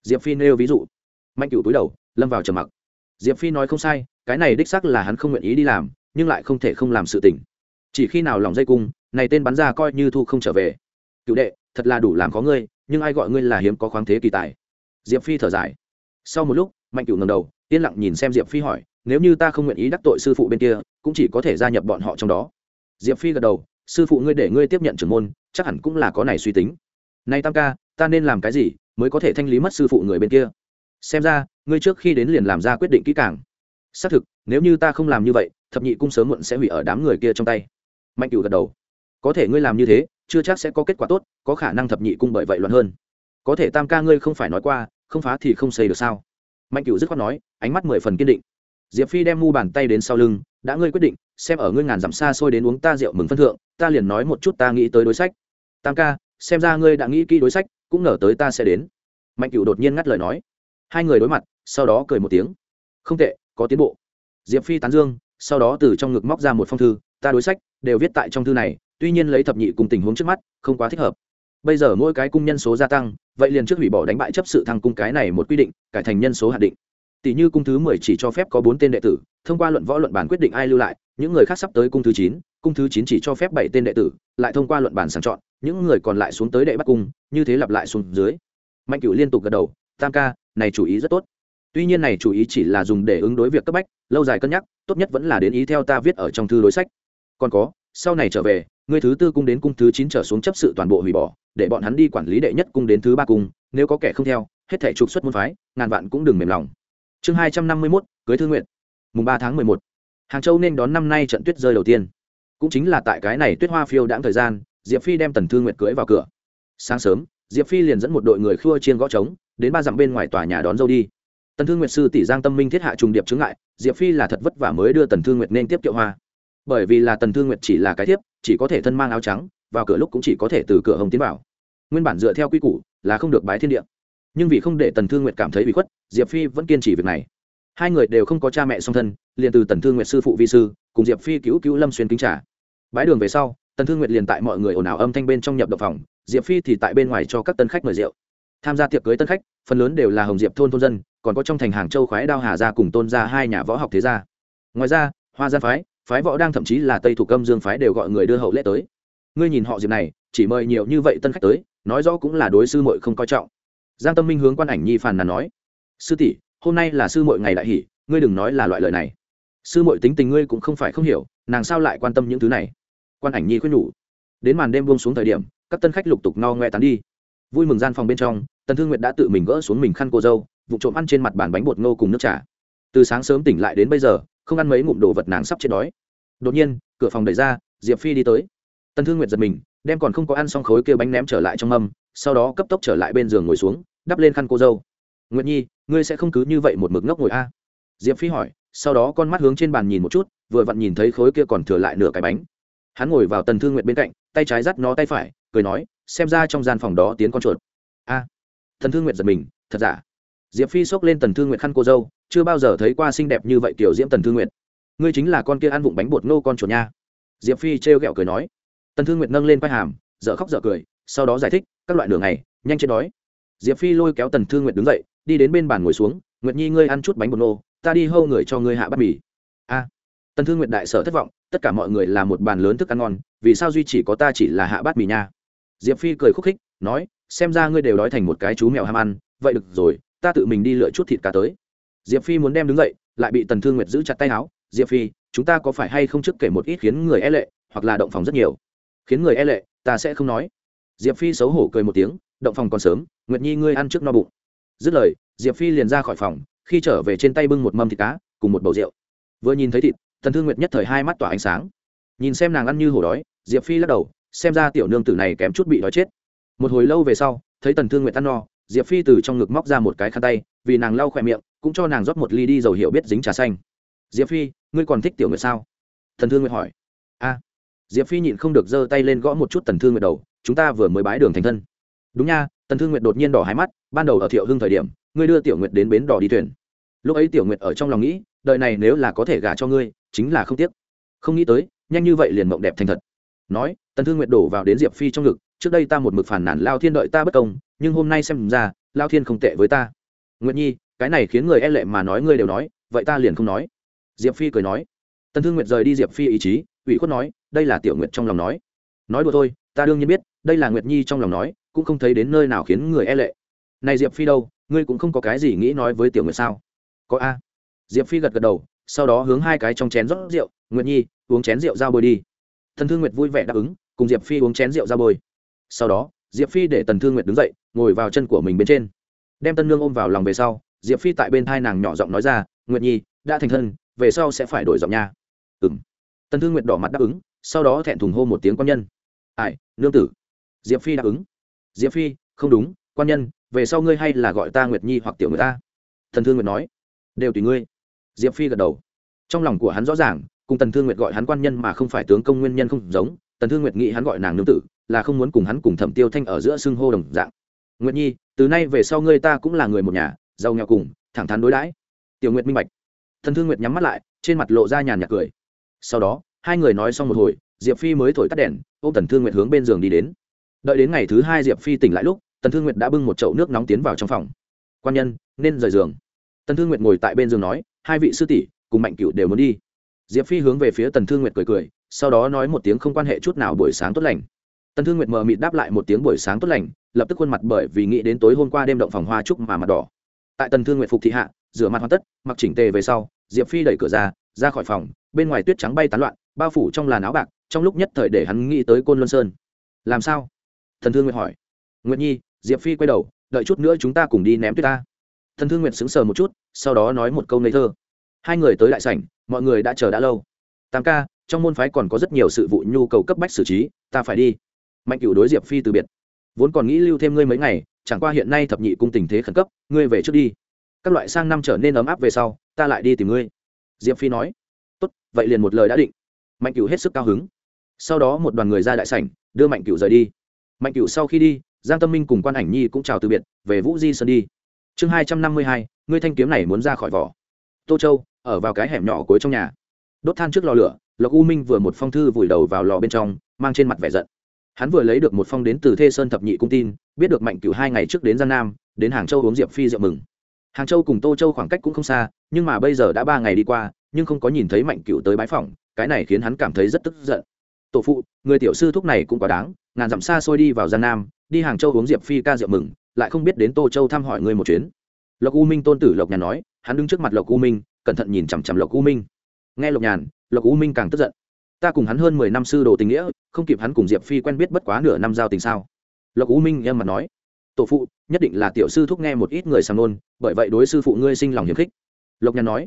Diệp phi nêu ví dụ. Mạnh cựu túi đầu, lâm vào trầm mặc. Diệp phi nói không sai, cái này đích xác là hắn không nguyện ý đi làm, nhưng lại không thể không làm sự tình. chỉ khi nào lòng dây cung, này tên bắn ra coi như thu không trở về. Cựu đệ thật là đủ làm có ngươi, nhưng ai gọi ngươi là hiếm có khoáng thế kỳ tài? Diệp phi thở dài. Sau một lúc, mạnh cửu ngầm đầu, yên lặng nhìn xem diệp phi hỏi, nếu như ta không nguyện ý đắc tội sư phụ bên kia, cũng chỉ có thể gia nhập bọn họ trong đó. Diệp phi gật đầu, sư phụ ngươi để ngươi tiếp nhận trưởng môn, chắc hẳn cũng là có này suy tính. Nay tam ca, ta nên làm cái gì mới có thể thanh lý mất sư phụ người bên kia? Xem ra, ngươi trước khi đến liền làm ra quyết định kỹ càng. Xác thực, nếu như ta không làm như vậy, thập nhị cung sớm muộn sẽ hủy ở đám người kia trong tay. Mạnh cửu gật đầu. Có thể ngươi làm như thế chưa chắc sẽ có kết quả tốt, có khả năng thập nhị cung bởi vậy loạn hơn. Có thể tam ca ngươi không phải nói qua, không phá thì không xây được sao? Mạnh cửu dứt khoát nói, ánh mắt mười phần kiên định. Diệp phi đem mu bàn tay đến sau lưng, đã ngươi quyết định, xem ở ngươi ngàn dặm xa xôi đến uống ta rượu mừng phân thượng, ta liền nói một chút ta nghĩ tới đối sách. Tam ca, xem ra ngươi đã nghĩ kỹ đối sách, cũng ngờ tới ta sẽ đến. Mạnh cửu đột nhiên ngắt lời nói. Hai người đối mặt, sau đó cười một tiếng. Không tệ, có tiến bộ. Diệp phi tán dương, sau đó từ trong ngực móc ra một phong thư, ta đối sách, đều viết tại trong thư này tuy nhiên lấy thập nhị cùng tình huống trước mắt, không quá thích hợp. Bây giờ mỗi cái cung nhân số gia tăng, vậy liền trước hủy bỏ đánh bại chấp sự thăng cung cái này một quy định, cải thành nhân số hạn định. Tỷ như cung thứ mười chỉ cho phép có bốn tên đệ tử, thông qua luận võ luận bản quyết định ai lưu lại, những người khác sắp tới cung thứ chín, cung thứ chín chỉ cho phép bảy tên đệ tử, lại thông qua luận bản sàng chọn, những người còn lại xuống tới đệ bắt cung, như thế lặp lại xuống dưới. Mạnh cửu liên tục gật đầu, tam ca, này chủ ý rất tốt. Tuy nhiên này chủ ý chỉ là dùng để ứng đối việc cấp bách, lâu dài cân nhắc, tốt nhất vẫn là đến ý theo ta viết ở trong thư đối sách. Còn có, sau này trở về người thứ tư cung đến cung thứ chín trở xuống chấp sự toàn bộ hủy bỏ, để bọn hắn đi quản lý đệ nhất cung đến thứ ba cung, nếu có kẻ không theo, hết thể trục xuất môn phái, ngàn vạn cũng đừng mềm lòng. Chương hai trăm năm mươi mốt, cưới thư nguyện. Mùng ba tháng mười một. Hàng châu nên đón năm nay trận tuyết rơi đầu tiên. Cũng chính là tại cái này tuyết hoa phiêu đãng thời gian, diệp phi đem tần thư nguyệt cưới vào cửa. Sáng sớm, diệp phi liền dẫn một đội người khua chiên gõ trống, đến ba dặm bên ngoài tòa nhà đón dâu đi. Tần thư nguyệt sư tỷ giang tâm minh thiết hạ trùng điệp chứng ngại, diệp phi là thật vất vả mới đưa tần thư nguyệt nên tiếp kiệu hoa bởi vì là tần thư nguyệt chỉ là cái thiếp, chỉ có thể thân mang áo trắng, vào cửa lúc cũng chỉ có thể từ cửa hồng tiến vào. Nguyên bản dựa theo quy củ là không được bái thiên địa. Nhưng vì không để tần thư nguyệt cảm thấy bị khuất, diệp phi vẫn kiên trì việc này. Hai người đều không có cha mẹ song thân, liền từ tần thư nguyệt sư phụ vi sư, cùng diệp phi cứu cứu lâm xuyên kính trả bãi đường về sau, tần thư nguyệt liền tại mọi người ồn ào âm thanh bên trong nhập độc phòng, diệp phi thì tại bên ngoài cho các tân khách mời rượu. Tham gia tiệc cưới tân khách, phần lớn đều là hồng diệp thôn thôn dân, còn có trong thành hàng châu khoái đao hà gia cùng tôn gia hai nhà võ học thế gia. Ngoài ra, hoa gian phái phái võ đang thậm chí là tây thủ câm dương phái đều gọi người đưa hậu lễ tới. Ngươi nhìn họ diệp này, chỉ mời nhiều như vậy tân khách tới, nói rõ cũng là đối sư muội không coi trọng. Giang tâm minh hướng quan ảnh nhi phàn nàn nói, sư tỷ, hôm nay là sư muội ngày đại hỷ, ngươi đừng nói là loại lời này. Sư muội tính tình ngươi cũng không phải không hiểu, nàng sao lại quan tâm những thứ này? Quan ảnh nhi khuyên nhủ, đến màn đêm buông xuống thời điểm, các tân khách lục tục no ngoe tán đi. Vui mừng gian phòng bên trong, tần thương nguyệt đã tự mình gỡ xuống mình khăn cô dâu, vụ trộm ăn trên mặt bàn bánh bột ngô cùng nước trà. Từ sáng sớm tỉnh lại đến bây giờ không ăn mấy ngụm đồ vật nàng sắp chết đói. Đột nhiên cửa phòng đẩy ra diệp phi đi tới. Tần thương nguyệt giật mình đem còn không có ăn xong khối kia bánh ném trở lại trong mâm sau đó cấp tốc trở lại bên giường ngồi xuống đắp lên khăn cô dâu. Nguyệt nhi ngươi sẽ không cứ như vậy một mực ngốc ngồi a? Diệp phi hỏi sau đó con mắt hướng trên bàn nhìn một chút vừa vặn nhìn thấy khối kia còn thừa lại nửa cái bánh. Hắn ngồi vào tần thương nguyệt bên cạnh tay trái dắt nó tay phải cười nói xem ra trong gian phòng đó tiến con chuột. A. À, thần thương nguyệt giật mình thật giả? Diệp phi xốc lên tần thương nguyệt khăn cô dâu, chưa bao giờ thấy qua xinh đẹp như vậy tiểu diễm tần thương nguyệt. Ngươi chính là con kia ăn vụng bánh bột ngô con chuột nha. Diệp phi trêu ghẹo cười nói. Tần thương nguyệt nâng lên vai hàm, dở khóc dở cười, sau đó giải thích, các loại đường này nhanh chết đói. Diệp phi lôi kéo tần thương nguyệt đứng dậy, đi đến bên bàn ngồi xuống, nguyệt nhi, ngươi ăn chút bánh bột ngô, ta đi hâu người cho ngươi hạ bát mì. A. Tần thương nguyệt đại sở thất vọng, tất cả mọi người là một bàn lớn thức ăn ngon, vì sao duy chỉ có ta chỉ là hạ bát mì nha? Diệp phi cười khúc khích, nói, xem ra ngươi đều đói thành một cái chú mèo ham ăn, vậy được rồi ta tự mình đi lựa chút thịt cá tới. Diệp phi muốn đem đứng dậy, lại bị tần thương nguyệt giữ chặt tay áo. Diệp phi, chúng ta có phải hay không trước kể một ít khiến người e lệ, hoặc là động phòng rất nhiều? Khiến người e lệ, ta sẽ không nói. Diệp phi xấu hổ cười một tiếng, động phòng còn sớm, nguyệt nhi ngươi ăn trước no bụng. Dứt lời, diệp phi liền ra khỏi phòng, khi trở về trên tay bưng một mâm thịt cá, cùng một bầu rượu. Vừa nhìn thấy thịt, tần thương nguyệt nhất thời hai mắt tỏa ánh sáng. Nhìn xem nàng ăn như hổ đói, diệp phi lắc đầu, xem ra tiểu nương tử này kém chút bị đói chết. Một hồi lâu về sau, thấy tần thương Nguyệt ăn no diệp phi từ trong ngực móc ra một cái khăn tay, vì nàng lau khỏe miệng, cũng cho nàng rót một ly đi dầu hiệu biết dính trà xanh. Diệp phi, ngươi còn thích tiểu nguyệt sao? Thần thương nguyệt hỏi. A. Diệp phi nhịn không được giơ tay lên gõ một chút tần thương nguyệt đầu, chúng ta vừa mới bái đường thành thân. Đúng nha. Tần thương nguyệt đột nhiên đỏ hai mắt, ban đầu ở thiệu hưng thời điểm, ngươi đưa tiểu nguyệt đến bến đỏ đi thuyền. Lúc ấy tiểu nguyệt ở trong lòng nghĩ đợi này nếu là có thể gả cho ngươi, chính là không tiếc. Không nghĩ tới, nhanh như vậy liền mộng đẹp thành thật. Nói tần thương nguyệt đổ vào đến diệp phi trong ngực, trước đây ta một mực phản nản lao thiên đợi ta bất công nhưng hôm nay xem ra, lao thiên không tệ với ta. Nguyệt nhi, cái này khiến người e lệ mà nói ngươi đều nói, vậy ta liền không nói. Diệp phi cười nói. Tần thương nguyệt rời đi diệp phi ý chí, ủy khuất nói, đây là tiểu nguyệt trong lòng nói. Nói đùa thôi, ta đương nhiên biết, đây là nguyệt nhi trong lòng nói, cũng không thấy đến nơi nào khiến người e lệ. Này diệp phi đâu, ngươi cũng không có cái gì nghĩ nói với tiểu nguyệt sao? Có a. Diệp phi gật gật đầu, sau đó hướng hai cái trong chén rót rượu, nguyệt nhi, uống chén rượu ra bôi đi. Tần thương nguyệt vui vẻ đáp ứng, cùng diệp phi uống chén rượu ra bôi. Sau đó, diệp phi để tần thương nguyệt đứng dậy ngồi vào chân của mình bên trên. Đem tân nương ôm vào lòng về sau, diệp phi tại bên thai nàng nhỏ giọng nói ra, nguyệt nhi, đã thành thân, về sau sẽ phải đổi giọng nha. Ừ m tần thương nguyệt đỏ mặt đáp ứng, sau đó thẹn thùng hô một tiếng quan nhân. Ai, nương tử. Diệp phi đáp ứng. Diệp phi, không đúng, quan nhân, về sau ngươi hay là gọi ta nguyệt nhi hoặc tiểu người ta. Thần thương nguyệt nói. Đều tùy ngươi. Diệp phi gật đầu. Trong lòng của hắn rõ ràng, cùng tần thương nguyệt gọi hắn quan nhân mà không phải tướng công nguyên nhân không giống, tần thương nguyệt nghĩ hắn gọi nàng nương tử, là không muốn cùng hắn cùng thẩm tiêu thanh ở giữa xưng hô đồng dạng nguyệt nhi từ nay về sau ngươi ta cũng là người một nhà giàu nghèo cùng thẳng thắn đối đãi tiểu nguyệt minh bạch thần thương nguyệt nhắm mắt lại trên mặt lộ ra nhàn nhạt cười sau đó hai người nói xong một hồi diệp phi mới thổi tắt đèn ôm tần thương nguyệt hướng bên giường đi đến đợi đến ngày thứ hai diệp phi tỉnh lại lúc tần thương nguyệt đã bưng một chậu nước nóng tiến vào trong phòng quan nhân nên rời giường tần thương nguyệt ngồi tại bên giường nói hai vị sư tỷ cùng mạnh cựu đều muốn đi diệp phi hướng về phía tần thương nguyệt cười cười sau đó nói một tiếng không quan hệ chút nào buổi sáng tốt lành tần thương nguyệt mờ mịt đáp lại một tiếng buổi sáng tốt lành lập tức khuôn mặt bởi vì nghĩ đến tối hôm qua đêm động phòng hoa trúc mà mặt đỏ. Tại tần thương nguyện phục thị hạ, rửa mặt hoàn tất, mặc chỉnh tề về sau, diệp phi đẩy cửa ra ra khỏi phòng, bên ngoài tuyết trắng bay tán loạn, bao phủ trong làn áo bạc, trong lúc nhất thời để hắn nghĩ tới côn luân sơn. Làm sao? Thần thương nguyện hỏi. Nguyệt nhi, diệp phi quay đầu, đợi chút nữa chúng ta cùng đi ném tuyết ta. Thần thương nguyện sững sờ một chút, sau đó nói một câu ngây thơ. Hai người tới đại sảnh, mọi người đã chờ đã lâu. Tam ca, trong môn phái còn có rất nhiều sự vụ nhu cầu cấp bách xử trí, ta phải đi. Mạnh cửu đối diệp phi từ biệt vốn còn nghĩ lưu thêm ngươi mấy ngày, chẳng qua hiện nay thập nhị cung tình thế khẩn cấp, ngươi về trước đi. Các loại sang năm trở nên ấm áp về sau, ta lại đi tìm ngươi. Diệp phi nói. Tốt, vậy liền một lời đã định. Mạnh cửu hết sức cao hứng. Sau đó một đoàn người ra đại sảnh, đưa mạnh cửu rời đi. Mạnh cửu sau khi đi, giang tâm minh cùng quan ảnh nhi cũng chào từ biệt, về vũ di sơn đi. Chương hai trăm năm mươi hai, ngươi thanh kiếm này muốn ra khỏi vỏ. Tô châu, ở vào cái hẻm nhỏ cuối trong nhà. Đốt than trước lò lửa, lộc u minh vừa một phong thư vùi đầu vào lò bên trong, mang trên mặt vẻ giận hắn vừa lấy được một phong đến từ thê sơn thập nhị cung tin, biết được mạnh cửu hai ngày trước đến gian nam, đến hàng châu uống diệp phi rượu mừng. Hàng châu cùng tô châu khoảng cách cũng không xa, nhưng mà bây giờ đã ba ngày đi qua, nhưng không có nhìn thấy mạnh cửu tới bái phỏng, cái này khiến hắn cảm thấy rất tức giận. Tổ phụ, người tiểu sư thúc này cũng quá đáng, ngàn dặm xa xôi đi vào gian nam, đi hàng châu uống diệp phi ca rượu mừng, lại không biết đến tô châu thăm hỏi người một chuyến. Lộc u minh tôn tử lộc nhàn nói, hắn đứng trước mặt lộc u minh, cẩn thận nhìn chằm chằm lộc u minh. Nghe lộc nhàn, lộc u minh càng tức giận ta cùng hắn hơn mười năm sư đồ tình nghĩa, không kịp hắn cùng diệp phi quen biết bất quá nửa năm giao tình sao? Lộc u minh em mặt nói. Tổ phụ, nhất định là tiểu sư thúc nghe một ít người sàng nôn bởi vậy đối sư phụ ngươi sinh lòng hiềm khích. Lộc nhàn nói.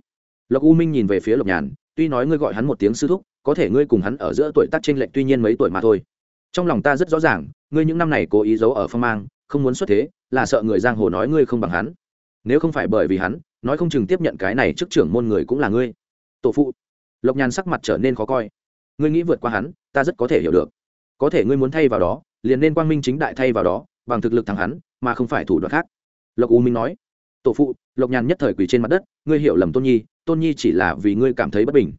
Lộc u minh nhìn về phía lộc nhàn, tuy nói ngươi gọi hắn một tiếng sư thúc, có thể ngươi cùng hắn ở giữa tuổi tác tranh lệch tuy nhiên mấy tuổi mà thôi. Trong lòng ta rất rõ ràng, ngươi những năm này cố ý giấu ở phong mang, không muốn xuất thế, là sợ người giang hồ nói ngươi không bằng hắn. Nếu không phải bởi vì hắn, nói không chừng tiếp nhận cái này trước trưởng môn người cũng là ngươi. Tổ phụ. Lộc nhàn sắc mặt trở nên khó coi ngươi nghĩ vượt qua hắn, ta rất có thể hiểu được. Có thể ngươi muốn thay vào đó, liền nên quang minh chính đại thay vào đó, bằng thực lực thắng hắn, mà không phải thủ đoạn khác. Lộc u minh nói. Tổ phụ, lộc nhàn nhất thời quỳ trên mặt đất, ngươi hiểu lầm tôn nhi tôn nhi chỉ là vì ngươi cảm thấy bất bình.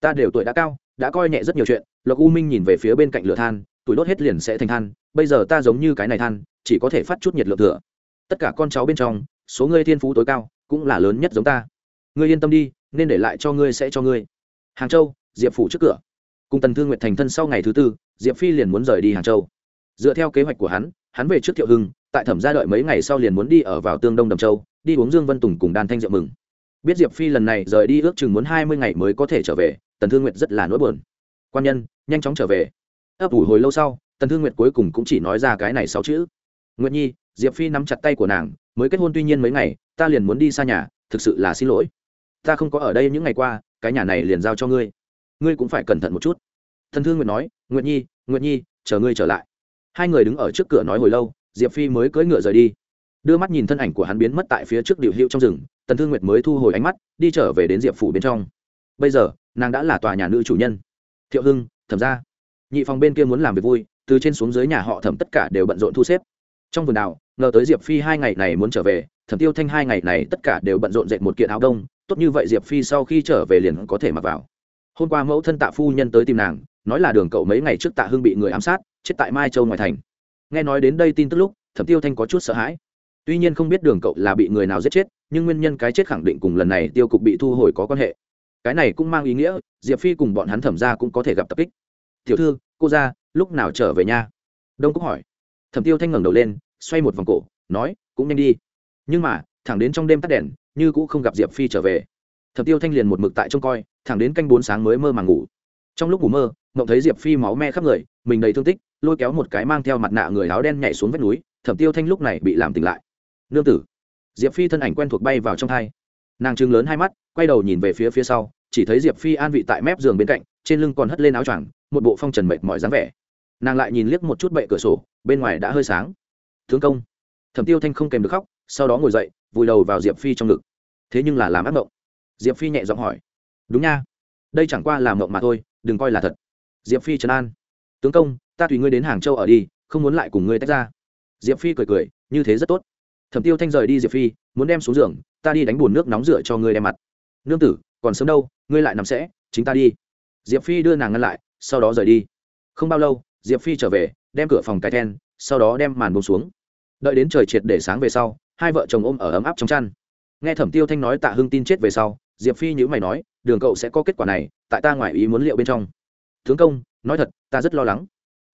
Ta đều tuổi đã cao, đã coi nhẹ rất nhiều chuyện, lộc u minh nhìn về phía bên cạnh lửa than, tuổi đốt hết liền sẽ thành than, bây giờ ta giống như cái này than, chỉ có thể phát chút nhiệt lượng thừa. Tất cả con cháu bên trong, số ngươi thiên phú tối cao, cũng là lớn nhất giống ta. Ngươi yên tâm đi, nên để lại cho ngươi sẽ cho ngươi. Hàng châu, diệp phủ trước cửa cùng tần thương nguyện thành thân sau ngày thứ tư, diệp phi liền muốn rời đi hàng châu. Dựa theo kế hoạch của hắn hắn về trước thiệu hưng, tại thẩm gia đợi mấy ngày sau liền muốn đi ở vào tương đông đầm châu, đi uống dương vân tùng cùng đàn thanh diệp mừng. Biết diệp phi lần này rời đi ước chừng muốn hai mươi ngày mới có thể trở về, tần thương nguyệt rất là nỗi buồn. Quan nhân, nhanh chóng trở về. Ấp ủ hồi lâu sau, tần thương nguyệt cuối cùng cũng chỉ nói ra cái này sáu chữ. Nguyệt nhi, diệp phi nắm chặt tay của nàng, mới kết hôn tuy nhiên mấy ngày, ta liền muốn đi xa nhà, thực sự là xin lỗi. Ta không có ở đây những ngày qua, cái nhà này liền giao cho ngươi ngươi cũng phải cẩn thận một chút. Thần thương nguyệt nói, nguyệt nhi nguyệt nhi, chờ ngươi trở lại. Hai người đứng ở trước cửa nói hồi lâu, diệp phi mới cưỡi ngựa rời đi. Đưa mắt nhìn thân ảnh của hắn biến mất tại phía trước điệu hiệu trong rừng, tần thương nguyệt mới thu hồi ánh mắt, đi trở về đến diệp phủ bên trong. Bây giờ, nàng đã là tòa nhà nữ chủ nhân. Thiệu hưng, thẩm ra nhị phòng bên kia muốn làm việc vui, từ trên xuống dưới nhà họ thẩm tất cả đều bận rộn thu xếp. Trong vườn đào, ngờ tới diệp phi hai ngày này muốn trở về, thẩm tiêu thanh hai ngày này tất cả đều bận rộn dệt một kiện áo đông, tốt như vậy diệp phi sau khi trở về liền có thể mặc vào hôm qua mẫu thân tạ phu nhân tới tìm nàng, nói là đường cậu mấy ngày trước tạ hưng bị người ám sát, chết tại mai châu ngoài thành. Nghe nói đến đây tin tức lúc, thẩm tiêu thanh có chút sợ hãi. Tuy nhiên không biết đường cậu là bị người nào giết chết, nhưng nguyên nhân cái chết khẳng định cùng lần này tiêu cục bị thu hồi có quan hệ. Cái này cũng mang ý nghĩa, diệp phi cùng bọn hắn thẩm ra cũng có thể gặp tập kích. Tiểu thư, cô ra lúc nào trở về nhà? Đông cúc hỏi. Thẩm tiêu thanh ngẩng đầu lên, xoay một vòng cổ, nói, cũng nhanh đi. Nhưng mà, thẳng đến trong đêm tắt đèn, như cũng không gặp diệp phi trở về. Thẩm tiêu thanh liền một mực tại trông coi thẳng đến canh bốn sáng mới mơ màng ngủ. Trong lúc ngủ mơ mộng thấy diệp phi máu me khắp người, mình đầy thương tích, lôi kéo một cái mang theo mặt nạ người áo đen nhảy xuống vách núi, thẩm tiêu thanh lúc này bị làm tỉnh lại. Nương tử. Diệp phi thân ảnh quen thuộc bay vào trong thai. Nàng trừng lớn hai mắt, quay đầu nhìn về phía phía sau, chỉ thấy diệp phi an vị tại mép giường bên cạnh, trên lưng còn hất lên áo choàng, một bộ phong trần mệt mỏi dáng vẻ. Nàng lại nhìn liếc một chút bệ cửa sổ, bên ngoài đã hơi sáng. Thương công. Thẩm tiêu thanh không kèm được khóc, sau đó ngồi dậy, vùi đầu vào diệp phi trong ngực. Thế nhưng là làm ác mộng. Diệp phi nhẹ giọng hỏi đúng nha. Đây chẳng qua là mộng mà thôi, đừng coi là thật. Diệp phi trấn an. Tướng công, ta tùy ngươi đến hàng châu ở đi, không muốn lại cùng ngươi tách ra. Diệp phi cười cười, như thế rất tốt. Thẩm tiêu thanh rời đi diệp phi, muốn đem xuống giường, ta đi đánh bùn nước nóng rửa cho ngươi đem mặt. Nương tử, còn sớm đâu, ngươi lại nằm sẽ, chính ta đi. Diệp phi đưa nàng ngăn lại, sau đó rời đi. Không bao lâu, diệp phi trở về, đem cửa phòng cái then, sau đó đem màn bông xuống. Đợi đến trời triệt để sáng về sau, hai vợ chồng ôm ở ấm áp trong chăn. Nghe thẩm tiêu thanh nói tạ hưng tin chết về sau, diệp phi nhữ mày nói đường cậu sẽ có kết quả này, tại ta ngoài ý muốn liệu bên trong. Tướng công, nói thật, ta rất lo lắng.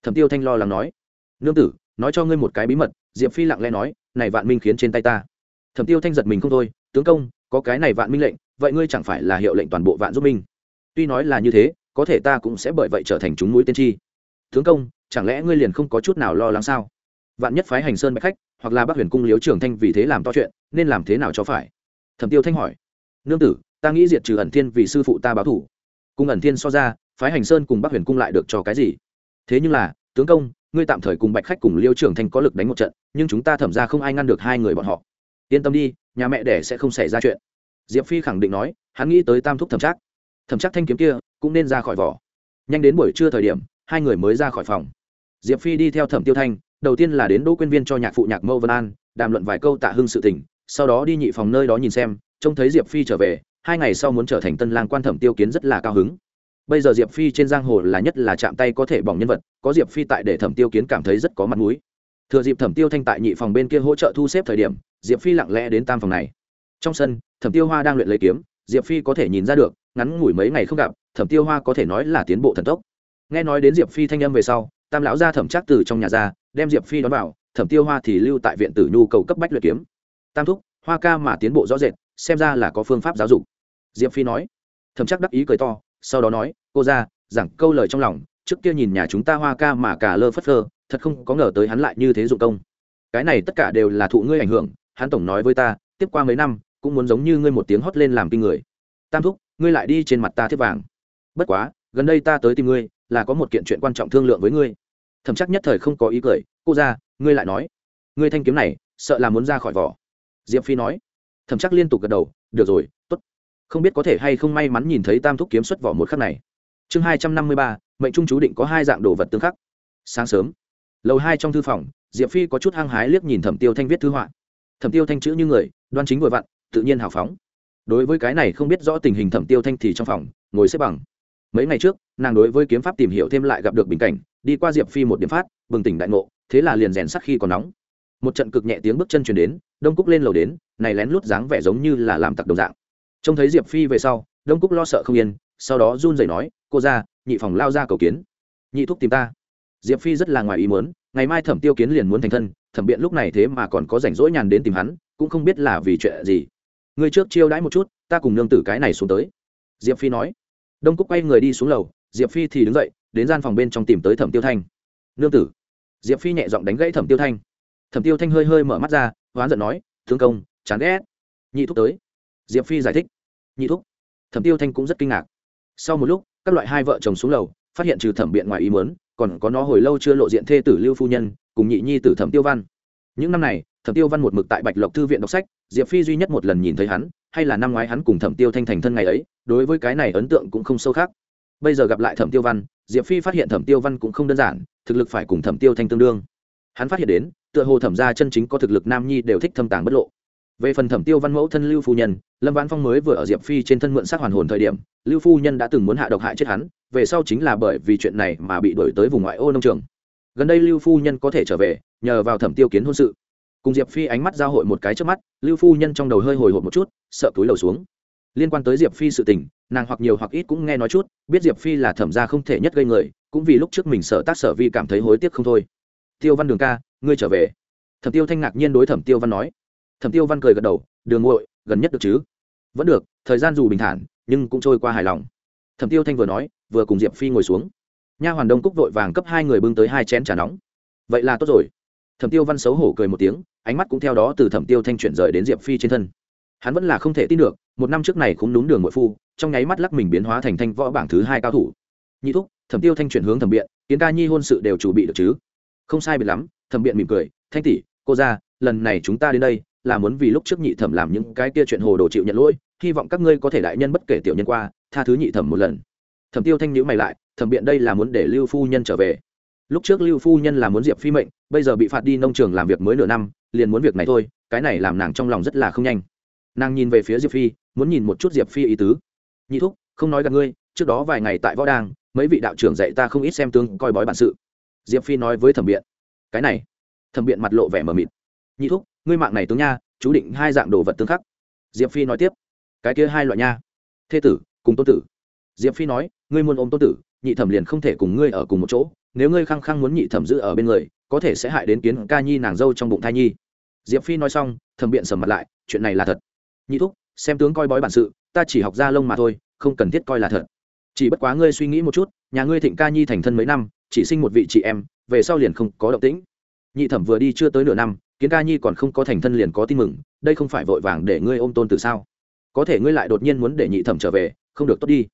Thẩm tiêu thanh lo lắng nói. Nương tử, nói cho ngươi một cái bí mật. Diệp phi lặng lẽ nói, này vạn minh khiến trên tay ta. Thẩm tiêu thanh giật mình không thôi, tướng công, có cái này vạn minh lệnh, vậy ngươi chẳng phải là hiệu lệnh toàn bộ vạn giúp minh? Tuy nói là như thế, có thể ta cũng sẽ bởi vậy trở thành chúng mũi tiên tri tướng công, chẳng lẽ ngươi liền không có chút nào lo lắng sao? Vạn nhất phái hành sơn bạch khách, hoặc là bác huyền cung liếu trưởng thanh vì thế làm to chuyện, nên làm thế nào cho phải? Thẩm tiêu thanh hỏi. Nương tử ta nghĩ diệt trừ ẩn thiên vì sư phụ ta báo thủ. Cung ẩn thiên so ra, phái hành sơn cùng Bắc huyền cung lại được cho cái gì? Thế nhưng là, tướng công, ngươi tạm thời cùng bạch khách cùng liêu trưởng thanh có lực đánh một trận, nhưng chúng ta thẩm ra không ai ngăn được hai người bọn họ. Yên tâm đi, nhà mẹ đẻ sẽ không xảy ra chuyện. Diệp phi khẳng định nói, hắn nghĩ tới tam thúc thẩm trác. Thẩm trác thanh kiếm kia, cũng nên ra khỏi vỏ. Nhanh đến buổi trưa thời điểm, hai người mới ra khỏi phòng. Diệp phi đi theo thẩm tiêu thanh, đầu tiên là đến đỗ quyên viên cho nhạc phụ nhạc mâu vân an, đàm luận vài câu tạ hưng sự tình, sau đó đi nhị phòng nơi đó nhìn xem, trông thấy diệp phi trở về hai ngày sau muốn trở thành tân lang quan thẩm tiêu kiến rất là cao hứng. Bây giờ diệp phi trên giang hồ là nhất là chạm tay có thể bỏng nhân vật, có diệp phi tại để thẩm tiêu kiến cảm thấy rất có mặt mũi. Thừa dịp thẩm tiêu thanh tại nhị phòng bên kia hỗ trợ thu xếp thời điểm, diệp phi lặng lẽ đến tam phòng này. Trong sân, thẩm tiêu hoa đang luyện lấy kiếm, diệp phi có thể nhìn ra được, ngắn ngủi mấy ngày không gặp, thẩm tiêu hoa có thể nói là tiến bộ thần tốc. Nghe nói đến diệp phi thanh âm về sau, tam lão ra thẩm chắc từ trong nhà ra, đem diệp phi đón vào, thẩm tiêu hoa thì lưu tại viện tử nhu cầu cấp bách luyện kiếm. Tam thúc, hoa ca mà tiến bộ rõ rệt, xem ra là có phương pháp giáo dục diệp phi nói. Thẩm chắc đắc ý cười to, sau đó nói, cô ra giảng câu lời trong lòng, trước kia nhìn nhà chúng ta hoa ca mà cả lơ phất lơ, thật không có ngờ tới hắn lại như thế dụng công. Cái này tất cả đều là thụ ngươi ảnh hưởng, hắn tổng nói với ta, tiếp qua mấy năm, cũng muốn giống như ngươi một tiếng hót lên làm kinh người. Tam thúc, ngươi lại đi trên mặt ta thiếp vàng. Bất quá, gần đây ta tới tìm ngươi, là có một kiện chuyện quan trọng thương lượng với ngươi. Thầm chắc nhất thời không có ý cười, cô ra ngươi lại nói, ngươi thanh kiếm này, sợ là muốn ra khỏi vỏ. Diệp phi nói. Thầm chắc liên tục gật đầu, được rồi t ố t không biết có thể hay không may mắn nhìn thấy tam thúc kiếm xuất vỏ một khắc này. Chương hai trăm năm mươi ba, mệnh trung chú định có hai dạng đồ vật tương khắc. Sáng sớm, lầu hai trong thư phòng, diệp phi có chút hăng hái liếc nhìn thẩm tiêu thanh viết thư họa. Thẩm tiêu thanh chữ như người, đoan chính vội vặn, tự nhiên hào phóng. Đối với cái này không biết rõ tình hình thẩm tiêu thanh thì trong phòng, ngồi xếp bằng. Mấy ngày trước, nàng đối với kiếm pháp tìm hiểu thêm lại gặp được bình cảnh, đi qua diệp phi một điểm phát, bừng tỉnh đại ngộ, thế là liền rèn sắc khi còn nóng. Một trận cực nhẹ tiếng bước chân chuyển đến, đông cúc lên lầu đến, này lén lút dáng vẻ giống như là làm tặc đồng dạng trông thấy diệp phi về sau, đông cúc lo sợ không yên, sau đó run rẩy nói, cô ra nhị phòng lao ra cầu kiến. Nhị thúc tìm ta. Diệp phi rất là ngoài ý muốn, ngày mai thẩm tiêu kiến liền muốn thành thân, thẩm biện lúc này thế mà còn có rảnh rỗi nhàn đến tìm hắn, cũng không biết là vì chuyện gì. Người trước chiêu đãi một chút, ta cùng nương tử cái này xuống tới. Diệp phi nói. Đông cúc quay người đi xuống lầu, diệp phi thì đứng dậy, đến gian phòng bên trong tìm tới thẩm tiêu thanh. Nương tử. Diệp phi nhẹ giọng đánh gãy thẩm tiêu thanh. Thẩm tiêu thanh hơi hơi mở mắt ra, hoán giận nói thương công, chán ghét. Nhị thúc tới diệp phi giải thích. Nhị thúc. Thẩm tiêu thanh cũng rất kinh ngạc. Sau một lúc, các loại hai vợ chồng xuống lầu, phát hiện trừ thẩm biện ngoài ý muốn, còn có nó hồi lâu chưa lộ diện thê tử lưu phu nhân, cùng nhị nhi tử thẩm tiêu văn. Những năm này, thẩm tiêu văn một mực tại bạch lộc thư viện đọc sách, diệp phi duy nhất một lần nhìn thấy hắn, hay là năm ngoái hắn cùng thẩm tiêu thanh thành thân ngày ấy, đối với cái này ấn tượng cũng không sâu khác. Bây giờ gặp lại thẩm tiêu văn, diệp phi phát hiện thẩm tiêu văn cũng không đơn giản, thực lực phải cùng thẩm tiêu thanh tương đương. Hắn phát hiện đến, tựa hồ thẩm gia chân chính có thực lực nam nhi đều thích thâm tàng bất lộ về phần thẩm tiêu văn mẫu thân lưu phu nhân, lâm văn phong mới vừa ở diệp phi trên thân mượn sát hoàn hồn thời điểm, lưu phu nhân đã từng muốn hạ độc hại chết hắn, về sau chính là bởi vì chuyện này mà bị đổi tới vùng ngoại ô nông trường. Gần đây lưu phu nhân có thể trở về, nhờ vào thẩm tiêu kiến hôn sự. Cùng diệp phi ánh mắt giao hội một cái trước mắt, lưu phu nhân trong đầu hơi hồi hộp một chút, sợ túi đầu xuống. Liên quan tới diệp phi sự tình, nàng hoặc nhiều hoặc ít cũng nghe nói chút, biết diệp phi là thẩm gia không thể nhất gây người, cũng vì lúc trước mình sợ tác sở vi cảm thấy hối tiếc không thôi. Tiêu văn đường ca, ngươi trở về. Thẩm tiêu thanh ngạc nhiên đối thẩm tiêu văn nói thẩm tiêu văn cười gật đầu, đường ngội gần nhất được chứ? Vẫn được, thời gian dù bình thản, nhưng cũng trôi qua hài lòng. Thẩm tiêu thanh vừa nói, vừa cùng diệp phi ngồi xuống. Nha hoàn đông cúc vội vàng cấp hai người bưng tới hai chén trà nóng. Vậy là tốt rồi. Thẩm tiêu văn xấu hổ cười một tiếng, ánh mắt cũng theo đó từ thẩm tiêu thanh chuyển rời đến diệp phi trên thân. Hắn vẫn là không thể tin được, một năm trước này cũng đúng đường ngội phu, trong nháy mắt lắc mình biến hóa thành thanh võ bảng thứ hai cao thủ. Nhị thúc, thẩm tiêu thanh chuyển hướng thẩm biện, kiến ca nhi hôn sự đều chủ bị được chứ? Không sai biệt lắm, thẩm biện mỉm cười, thanh tỷ, cô ra, lần này chúng ta đến đây là muốn vì lúc trước nhị thẩm làm những cái kia chuyện hồ đồ chịu nhận lỗi, hy vọng các ngươi có thể đại nhân bất kể tiểu nhân qua, tha thứ nhị thẩm một lần. Thẩm tiêu thanh nhữ mày lại, thẩm biện đây là muốn để lưu phu nhân trở về. Lúc trước lưu phu nhân là muốn diệp phi mệnh, bây giờ bị phạt đi nông trường làm việc mới nửa năm, liền muốn việc này thôi, cái này làm nàng trong lòng rất là không nhanh. Nàng nhìn về phía diệp phi, muốn nhìn một chút diệp phi ý tứ. Nhị thúc, không nói gặp ngươi, trước đó vài ngày tại võ đàng, mấy vị đạo trưởng dạy ta không ít xem tướng, coi bói bản sự. Diệp phi nói với thẩm biện. Cái này. Thẩm biện mặt lộ vẻ mờ mịt. Nhị thúc ngươi mạng này tướng nha, chú định hai dạng đồ vật tương khắc. Diệp phi nói tiếp, cái kia hai loại nha. Thê tử, cùng tôn tử. Diệp phi nói, ngươi muốn ôm tôn tử, nhị thẩm liền không thể cùng ngươi ở cùng một chỗ, nếu ngươi khăng khăng muốn nhị thẩm giữ ở bên người, có thể sẽ hại đến kiến ca nhi nàng dâu trong bụng thai nhi. Diệp phi nói xong, thẩm biện sầm mặt lại, chuyện này là thật. Nhị thúc, xem tướng coi bói bản sự, ta chỉ học ra lông mà thôi, không cần thiết coi là thật. Chỉ bất quá ngươi suy nghĩ một chút, nhà ngươi thịnh ca nhi thành thân mấy năm, chỉ sinh một vị chị em, về sau liền không có động tĩnh. Nhị thẩm vừa đi chưa tới nửa năm kiến ca nhi còn không có thành thân liền có tin mừng, đây không phải vội vàng để ngươi ôm tôn từ sao? Có thể ngươi lại đột nhiên muốn để nhị thẩm trở về, không được tốt đi.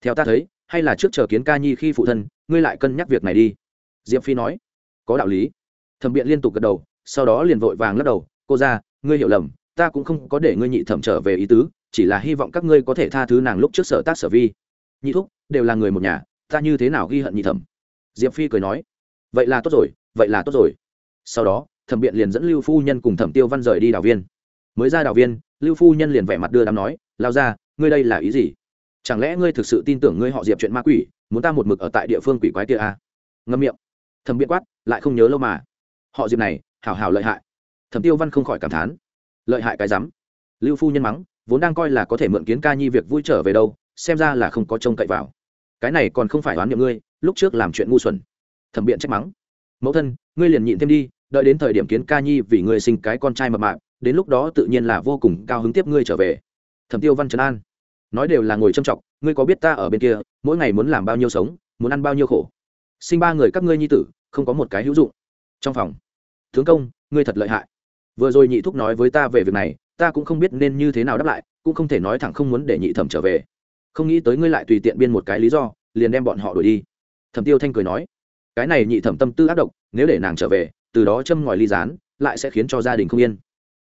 Theo ta thấy, hay là trước chờ kiến ca nhi khi phụ thân, ngươi lại cân nhắc việc này đi. Diệp phi nói. Có đạo lý. Thẩm biện liên tục gật đầu, sau đó liền vội vàng lắc đầu. Cô ra ngươi hiểu lầm, ta cũng không có để ngươi nhị thẩm trở về ý tứ, chỉ là hy vọng các ngươi có thể tha thứ nàng lúc trước sở tác sở vi. Nhị thúc, đều là người một nhà, ta như thế nào ghi hận nhị thẩm? Diệp phi cười nói. Vậy là tốt rồi, vậy là tốt rồi. Sau đó thẩm biện liền dẫn lưu phu nhân cùng thẩm tiêu văn rời đi đào viên. Mới ra đào viên, lưu phu nhân liền vẻ mặt đưa đám nói, lao ra, ngươi đây là ý gì? Chẳng lẽ ngươi thực sự tin tưởng ngươi họ diệp chuyện ma quỷ, muốn ta một mực ở tại địa phương quỷ quái kia à? ngâm miệng. Thẩm biện quát, lại không nhớ lâu mà. Họ diệp này, hảo hảo lợi hại. Thẩm tiêu văn không khỏi cảm thán. Lợi hại cái rắm. Lưu phu nhân mắng, vốn đang coi là có thể mượn kiến ca nhi việc vui trở về đâu, xem ra là không có trông cậy vào. Cái này còn không phải đoán niệm ngươi, lúc trước làm chuyện ngu xuẩn. Thẩm biện trách mắng, mẫu thân, ngươi liền nhịn thêm đi đợi đến thời điểm kiến ca nhi vì ngươi sinh cái con trai mập mạp, đến lúc đó tự nhiên là vô cùng cao hứng tiếp ngươi trở về. Thẩm tiêu văn trấn an. Nói đều là ngồi châm trọng ngươi có biết ta ở bên kia, mỗi ngày muốn làm bao nhiêu sống, muốn ăn bao nhiêu khổ. Sinh ba người các ngươi nhi tử, không có một cái hữu dụng. Trong phòng, tướng công, ngươi thật lợi hại. Vừa rồi nhị thúc nói với ta về việc này, ta cũng không biết nên như thế nào đáp lại, cũng không thể nói thẳng không muốn để nhị thẩm trở về. Không nghĩ tới ngươi lại tùy tiện biên một cái lý do, liền đem bọn họ đuổi đi. Thẩm tiêu thanh cười nói, cái này nhị thẩm tâm tư ác độc, nếu để nàng trở về từ đó châm ngòi ly gián, lại sẽ khiến cho gia đình không yên.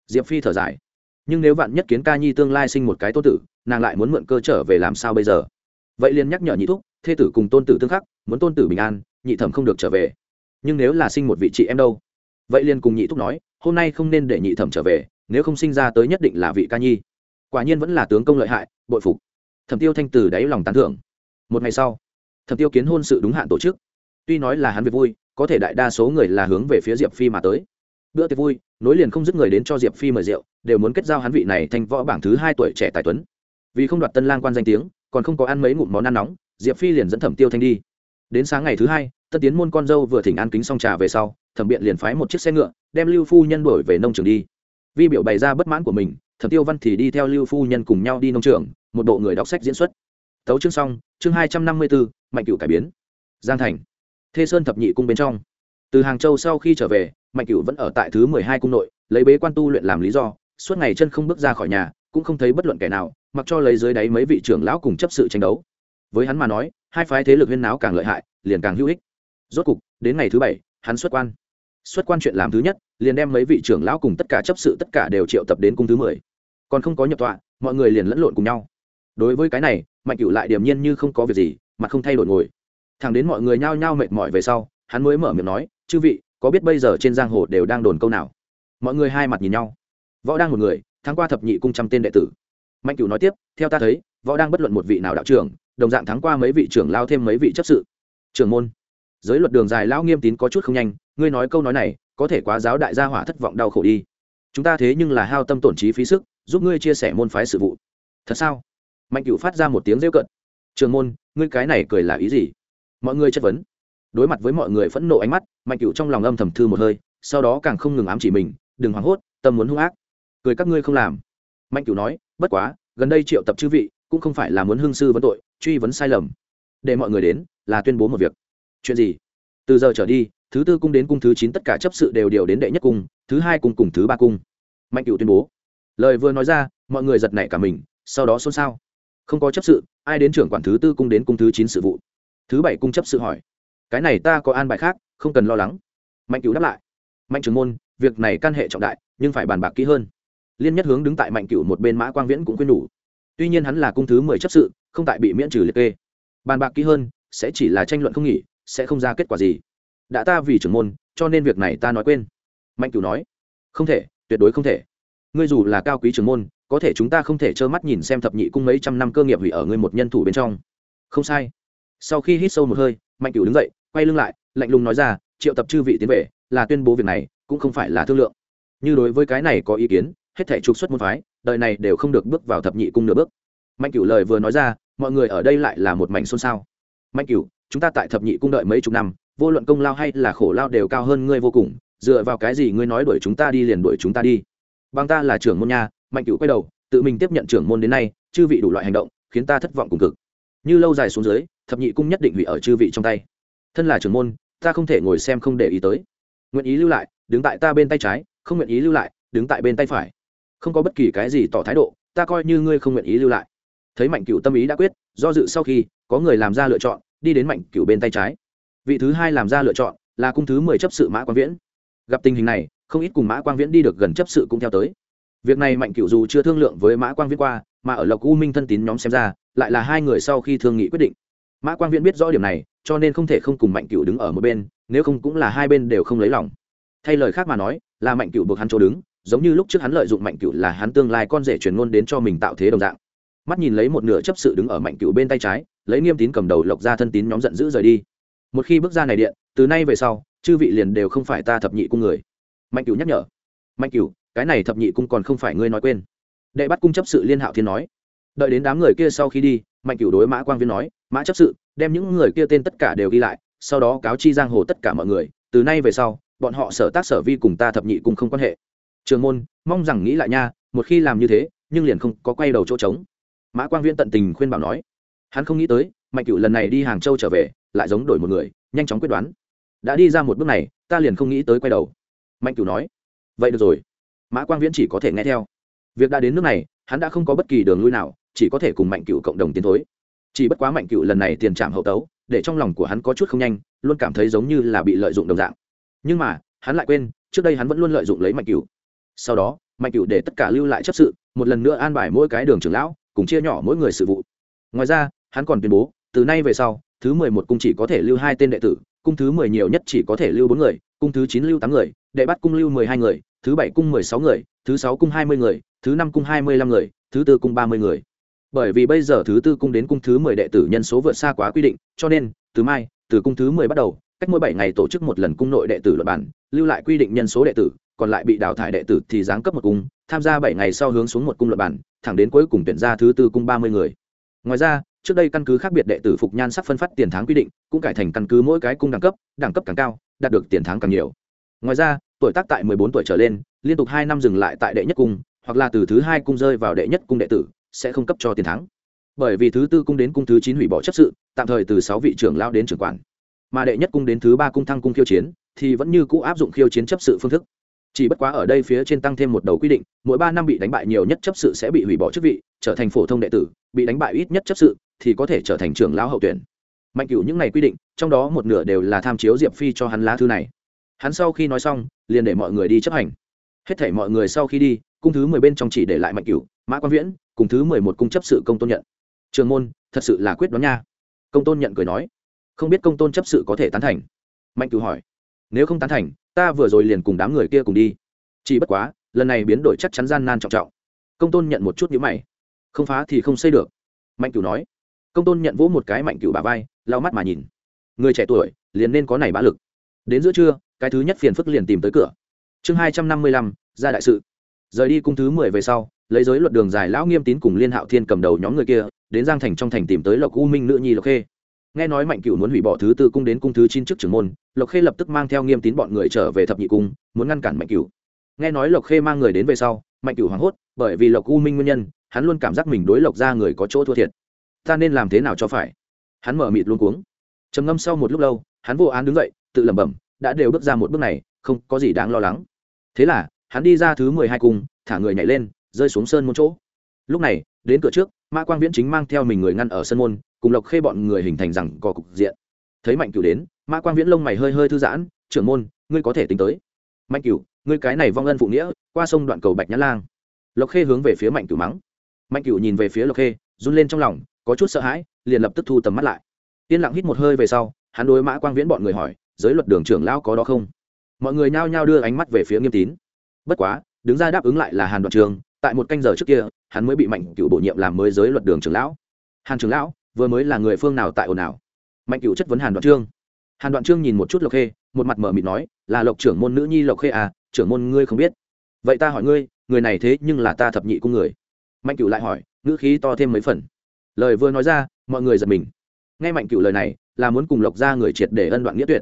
Diệp phi thở dài. Nhưng nếu vạn nhất kiến ca nhi tương lai sinh một cái tô tử, nàng lại muốn mượn cơ trở về làm sao bây giờ? Vậy liền nhắc nhở nhị thúc, thê tử cùng tôn tử tương khắc, muốn tôn tử bình an, nhị thẩm không được trở về. Nhưng nếu là sinh một vị chị em đâu? Vậy liền cùng nhị thúc nói, hôm nay không nên để nhị thẩm trở về, nếu không sinh ra tới nhất định là vị ca nhi. Quả nhiên vẫn là tướng công lợi hại, bội phục. Thẩm tiêu thanh từ đáy lòng tán thưởng. Một ngày sau, thẩm tiêu kiến hôn sự đúng hạn tổ chức. Tuy nói là hắn việc vui có thể đại đa số người là hướng về phía diệp phi mà tới. Bữa tiệc vui, nối liền không dứt người đến cho diệp phi mời rượu, đều muốn kết giao hắn vị này thành võ bảng thứ hai tuổi trẻ tài tuấn. Vì không đoạt tân lang quan danh tiếng, còn không có ăn mấy ngụm món ăn nóng, diệp phi liền dẫn thẩm tiêu thanh đi. Đến sáng ngày thứ hai, tân tiến môn con dâu vừa thỉnh an kính xong trà về sau, thẩm biện liền phái một chiếc xe ngựa, đem lưu phu nhân đổi về nông trường đi. Vi biểu bày ra bất mãn của mình, thẩm tiêu văn thì đi theo lưu phu nhân cùng nhau đi nông trường, một bộ người đọc sách diễn xuất. Tấu chương xong, chương hai trăm năm mươi bốn mạnh cựu cải biến. Giang thành thê sơn thập nhị cung bên trong. Từ hàng châu sau khi trở về, mạnh Cửu vẫn ở tại thứ mười hai cung nội, lấy bế quan tu luyện làm lý do, suốt ngày chân không bước ra khỏi nhà, cũng không thấy bất luận kẻ nào, mặc cho lấy dưới đáy mấy vị trưởng lão cùng chấp sự tranh đấu. Với hắn mà nói, hai phái thế lực huyên náo càng lợi hại, liền càng hữu ích. Rốt cục, đến ngày thứ bảy, hắn xuất quan. Xuất quan chuyện làm thứ nhất, liền đem mấy vị trưởng lão cùng tất cả chấp sự tất cả đều triệu tập đến cung thứ mười. Còn không có nhập tọa, mọi người liền lẫn lộn cùng nhau. Đối với cái này, mạnh Cửu lại điềm nhiên như không có việc gì mà không thay đổi ngồi thằng đến mọi người nhao nhao mệt mỏi về sau, hắn mới mở miệng nói, chư vị, có biết bây giờ trên giang hồ đều đang đồn câu nào? Mọi người hai mặt nhìn nhau. Võ đang một người, thắng qua thập nhị cung trăm tên đệ tử. Mạnh cửu nói tiếp, theo ta thấy, võ đang bất luận một vị nào đạo trưởng, đồng dạng thắng qua mấy vị trưởng lao thêm mấy vị chấp sự. Trưởng môn. Giới luật đường dài lao nghiêm tín có chút không nhanh, ngươi nói câu nói này, có thể quá giáo đại gia hỏa thất vọng đau khổ đi. Chúng ta thế nhưng là hao tâm tổn trí phí sức, giúp ngươi chia sẻ môn phái sự vụ. Thật sao? Mạnh cửu phát ra một tiếng rêu cận trường môn, ngươi cái này cười là ý gì? Mọi người chất vấn. Đối mặt với mọi người phẫn nộ ánh mắt, mạnh cửu trong lòng âm thầm thư một hơi, sau đó càng không ngừng ám chỉ mình, đừng hoảng hốt, tâm muốn hung ác. Cười các ngươi không làm. Mạnh cửu nói, bất quá, gần đây triệu tập chư vị, cũng không phải là muốn hương sư vấn tội, truy vấn sai lầm. Để mọi người đến, là tuyên bố một việc. Chuyện gì? Từ giờ trở đi, thứ tư cung đến cung thứ chín tất cả chấp sự đều điều đến đệ nhất cung, thứ hai cung cùng thứ ba cung. Mạnh cựu tuyên bố. Lời vừa nói ra, mọi người giật nảy cả mình, sau đó xôn xao. Không có chấp sự, ai đến trưởng quản thứ tư cung đến cung thứ chín sự vụ? Thứ bảy cung chấp sự hỏi. Cái này ta có an bài khác, không cần lo lắng. Mạnh cửu đáp lại. Mạnh trưởng môn, việc này can hệ trọng đại, nhưng phải bàn bạc kỹ hơn. Liên nhất hướng đứng tại mạnh cửu một bên mã quang viễn cũng khuyên nhủ. Tuy nhiên hắn là cung thứ mười chấp sự, không tại bị miễn trừ liệt kê. Bàn bạc kỹ hơn, sẽ chỉ là tranh luận không nghỉ, sẽ không ra kết quả gì. Đã ta vì trưởng môn, cho nên việc này ta nói quên. Mạnh cửu nói. Không thể, tuyệt đối không thể. Ngươi dù là cao quý trưởng môn, có thể chúng ta không thể trơ mắt nhìn xem thập nhị cung mấy trăm năm cơ nghiệp hủy ở ngươi một nhân thủ bên trong. Không sai sau khi hít sâu một hơi, mạnh cửu đứng dậy, quay lưng lại, lạnh lùng nói ra, triệu tập chư vị tiến về, là tuyên bố việc này, cũng không phải là thương lượng. Như đối với cái này có ý kiến, hết thể trục xuất môn phái, đời này đều không được bước vào thập nhị cung nửa bước. Mạnh cửu lời vừa nói ra, mọi người ở đây lại là một mảnh xôn xao. Mạnh cửu, chúng ta tại thập nhị cung đợi mấy chục năm, vô luận công lao hay là khổ lao đều cao hơn ngươi vô cùng, dựa vào cái gì ngươi nói đuổi chúng ta đi liền đuổi chúng ta đi? Bằng ta là trưởng môn nha, mạnh cửu quay đầu, tự mình tiếp nhận trưởng môn đến nay, chư vị đủ loại hành động, khiến ta thất vọng cùng cực. Như lâu dài xuống dưới thập nhị cung nhất định hủy ở chư vị trong tay. Thân là trưởng môn, ta không thể ngồi xem không để ý tới. Nguyện ý lưu lại, đứng tại ta bên tay trái, không nguyện ý lưu lại, đứng tại bên tay phải. Không có bất kỳ cái gì tỏ thái độ, ta coi như ngươi không nguyện ý lưu lại. Thấy mạnh cửu tâm ý đã quyết, do dự sau khi, có người làm ra lựa chọn, đi đến mạnh cửu bên tay trái. Vị thứ hai làm ra lựa chọn, là cung thứ mười chấp sự mã quang viễn. Gặp tình hình này, không ít cùng mã quang viễn đi được gần chấp sự cũng theo tới. Việc này mạnh cửu dù chưa thương lượng với mã quang viễn qua, mà ở lộc u minh thân tín nhóm xem ra, lại là hai người sau khi thương nghị quyết định mã quang viễn biết rõ điểm này, cho nên không thể không cùng mạnh cựu đứng ở một bên, nếu không cũng là hai bên đều không lấy lòng. Thay lời khác mà nói, là mạnh cựu buộc hắn chỗ đứng, giống như lúc trước hắn lợi dụng mạnh cựu là hắn tương lai con rể truyền ngôn đến cho mình tạo thế đồng dạng. Mắt nhìn lấy một nửa chấp sự đứng ở mạnh cựu bên tay trái, lấy nghiêm tín cầm đầu lộc ra thân tín nhóm giận dữ rời đi. Một khi bước ra này điện, từ nay về sau, chư vị liền đều không phải ta thập nhị cung người. Mạnh cựu nhắc nhở. Mạnh cựu cái này thập nhị cung còn không phải ngươi nói quên. Đệ bắt cung chấp sự liên hạo thiên nói đợi đến đám người kia sau khi đi, mạnh cửu đối mã quang viên nói, mã chấp sự, đem những người kia tên tất cả đều ghi lại, sau đó cáo chi giang hồ tất cả mọi người. Từ nay về sau, bọn họ sở tác sở vi cùng ta thập nhị cùng không quan hệ. Trường môn, mong rằng nghĩ lại nha, một khi làm như thế, nhưng liền không có quay đầu chỗ trống. Mã quang viễn tận tình khuyên bảo nói. Hắn không nghĩ tới, mạnh cửu lần này đi hàng châu trở về, lại giống đổi một người, nhanh chóng quyết đoán. Đã đi ra một bước này, ta liền không nghĩ tới quay đầu. Mạnh cửu nói. Vậy được rồi. Mã quang viễn chỉ có thể nghe theo việc đã đến nước này, hắn đã không có bất kỳ đường lui nào, chỉ có thể cùng mạnh cựu cộng đồng tiến thối. Chỉ bất quá mạnh cựu lần này tiền trạm hậu tấu, để trong lòng của hắn có chút không nhanh, luôn cảm thấy giống như là bị lợi dụng đồng dạng. Nhưng mà, hắn lại quên, trước đây hắn vẫn luôn lợi dụng lấy mạnh cựu sau đó, mạnh cựu để tất cả lưu lại chấp sự, một lần nữa an bài mỗi cái đường trưởng lão, cùng chia nhỏ mỗi người sự vụ. Ngoài ra, hắn còn tuyên bố, từ nay về sau, thứ mười một cung chỉ có thể lưu hai tên đệ tử, cung thứ mười nhiều nhất chỉ có thể lưu bốn người, cung thứ chín lưu tám người, đệ bắt cung lưu mười hai người, thứ bảy cung mười sáu người, thứ sáu cung hai mươi người thứ năm cung hai mươi lăm người, thứ tư cung ba mươi người. Bởi vì bây giờ thứ tư cung đến cung thứ mười đệ tử nhân số vượt xa quá quy định, cho nên, từ mai, từ cung thứ mười bắt đầu, cách mỗi bảy ngày tổ chức một lần cung nội đệ tử luật bản lưu lại quy định nhân số đệ tử, còn lại bị đào thải đệ tử thì giáng cấp một cung, tham gia bảy ngày sau hướng xuống một cung luật bản thẳng đến cuối cùng tuyển ra thứ tư cung ba mươi người. Ngoài ra, trước đây căn cứ khác biệt đệ tử phục nhan sắc phân phát tiền tháng quy định, cũng cải thành căn cứ mỗi cái cung đẳng cấp đẳng cấp càng cao, đạt được tiền tháng càng nhiều. Ngoài ra, tuổi tác tại 14 tuổi trở lên, liên tục hai năm dừng lại tại đệ nhất cung hoặc là từ thứ hai cung rơi vào đệ nhất cung đệ tử, sẽ không cấp cho tiền thắng. Bởi vì thứ tư cung đến cung thứ chín hủy bỏ chấp sự, tạm thời từ sáu vị trưởng lao đến trưởng quản. Mà đệ nhất cung đến thứ ba cung thăng cung khiêu chiến, thì vẫn như cũ áp dụng khiêu chiến chấp sự phương thức. Chỉ bất quá ở đây phía trên tăng thêm một đầu quy định, mỗi ba năm bị đánh bại nhiều nhất chấp sự sẽ bị hủy bỏ chức vị, trở thành phổ thông đệ tử, bị đánh bại ít nhất chấp sự, thì có thể trở thành trưởng lão hậu tuyển. Mạnh cửu những ngày quy định, trong đó một nửa đều là tham chiếu diệp phi cho hắn lá thư này. Hắn sau khi nói xong, liền để mọi người đi chấp hành. Hết thể mọi người sau khi đi cung thứ mười bên trong chỉ để lại mạnh cửu, mã quang viễn, cùng thứ mười một cung chấp sự công tôn nhận. Trường môn, thật sự là quyết đoán nha. Công tôn nhận cười nói, không biết công tôn chấp sự có thể tán thành. Mạnh cửu hỏi, nếu không tán thành, ta vừa rồi liền cùng đám người kia cùng đi. Chỉ bất quá, lần này biến đổi chắc chắn gian nan trọng trọng. Công tôn nhận một chút nhữ mày, không phá thì không xây được. Mạnh cửu nói, công tôn nhận vỗ một cái mạnh cửu bà vai, lau mắt mà nhìn. Người trẻ tuổi, liền nên có này bá lực. Đến giữa trưa, cái thứ nhất phiền phức liền tìm tới cửa. Chương hai trăm năm mươi lăm, ra đại sự rời đi cung thứ mười về sau, lấy giới luật đường dài lão nghiêm tín cùng liên hạo thiên cầm đầu nhóm người kia, đến giang thành trong thành tìm tới lộc u minh nữ nhi lộc khê. Nghe nói mạnh cửu muốn hủy bỏ thứ tư cung đến cung thứ chín trước trưởng môn, lộc khê lập tức mang theo nghiêm tín bọn người trở về thập nhị cung, muốn ngăn cản mạnh cửu. Nghe nói lộc khê mang người đến về sau, mạnh cửu hoảng hốt, bởi vì lộc u minh nguyên nhân, hắn luôn cảm giác mình đối lộc ra người có chỗ thua thiệt. Ta nên làm thế nào cho phải? Hắn mở mịt luôn cuống. Trầm ngâm sau một lúc lâu, hắn vô án đứng dậy, tự lẩm bẩm, đã đều bước ra một bước này, không có gì đáng lo lắng. Thế là hắn đi ra thứ mười hai cung, thả người nhảy lên, rơi xuống sơn môn chỗ. Lúc này, đến cửa trước mã quang viễn chính mang theo mình người ngăn ở sân môn, cùng lộc khê bọn người hình thành rằng có cục diện. Thấy mạnh cửu đến mã quang viễn lông mày hơi hơi thư giãn, trưởng môn, ngươi có thể tính tới. Mạnh cửu, ngươi cái này vong ân phụ nghĩa, qua sông đoạn cầu bạch nhã lang. Lộc khê hướng về phía mạnh cửu mắng. Mạnh cửu nhìn về phía lộc khê, run lên trong lòng, có chút sợ hãi, liền lập tức thu tầm mắt lại. Yên lặng hít một hơi về sau, hắn đối mã quang viễn bọn người hỏi, giới luật đường trưởng lão có đó không? Mọi người nhao nhao đưa ánh mắt về phía nghiêm tín bất quá, đứng ra đáp ứng lại là hàn đoạn trường, tại một canh giờ trước kia, hắn mới bị mạnh cửu bổ nhiệm làm mới giới luật đường trưởng lão. Hàn trưởng lão, vừa mới là người phương nào tại ồn nào mạnh cửu chất vấn hàn đoạn trương. Hàn đoạn trương nhìn một chút lộc khê, một mặt mở mịt nói, là lộc trưởng môn nữ nhi lộc khê à trưởng môn ngươi không biết. Vậy ta hỏi ngươi, người này thế nhưng là ta thập nhị cung người. Mạnh cửu lại hỏi, ngữ khí to thêm mấy phần. Lời vừa nói ra, mọi người giật mình. Nghe mạnh cửu lời này, là muốn cùng lộc ra người triệt để ân đoạn nghĩa tuyệt.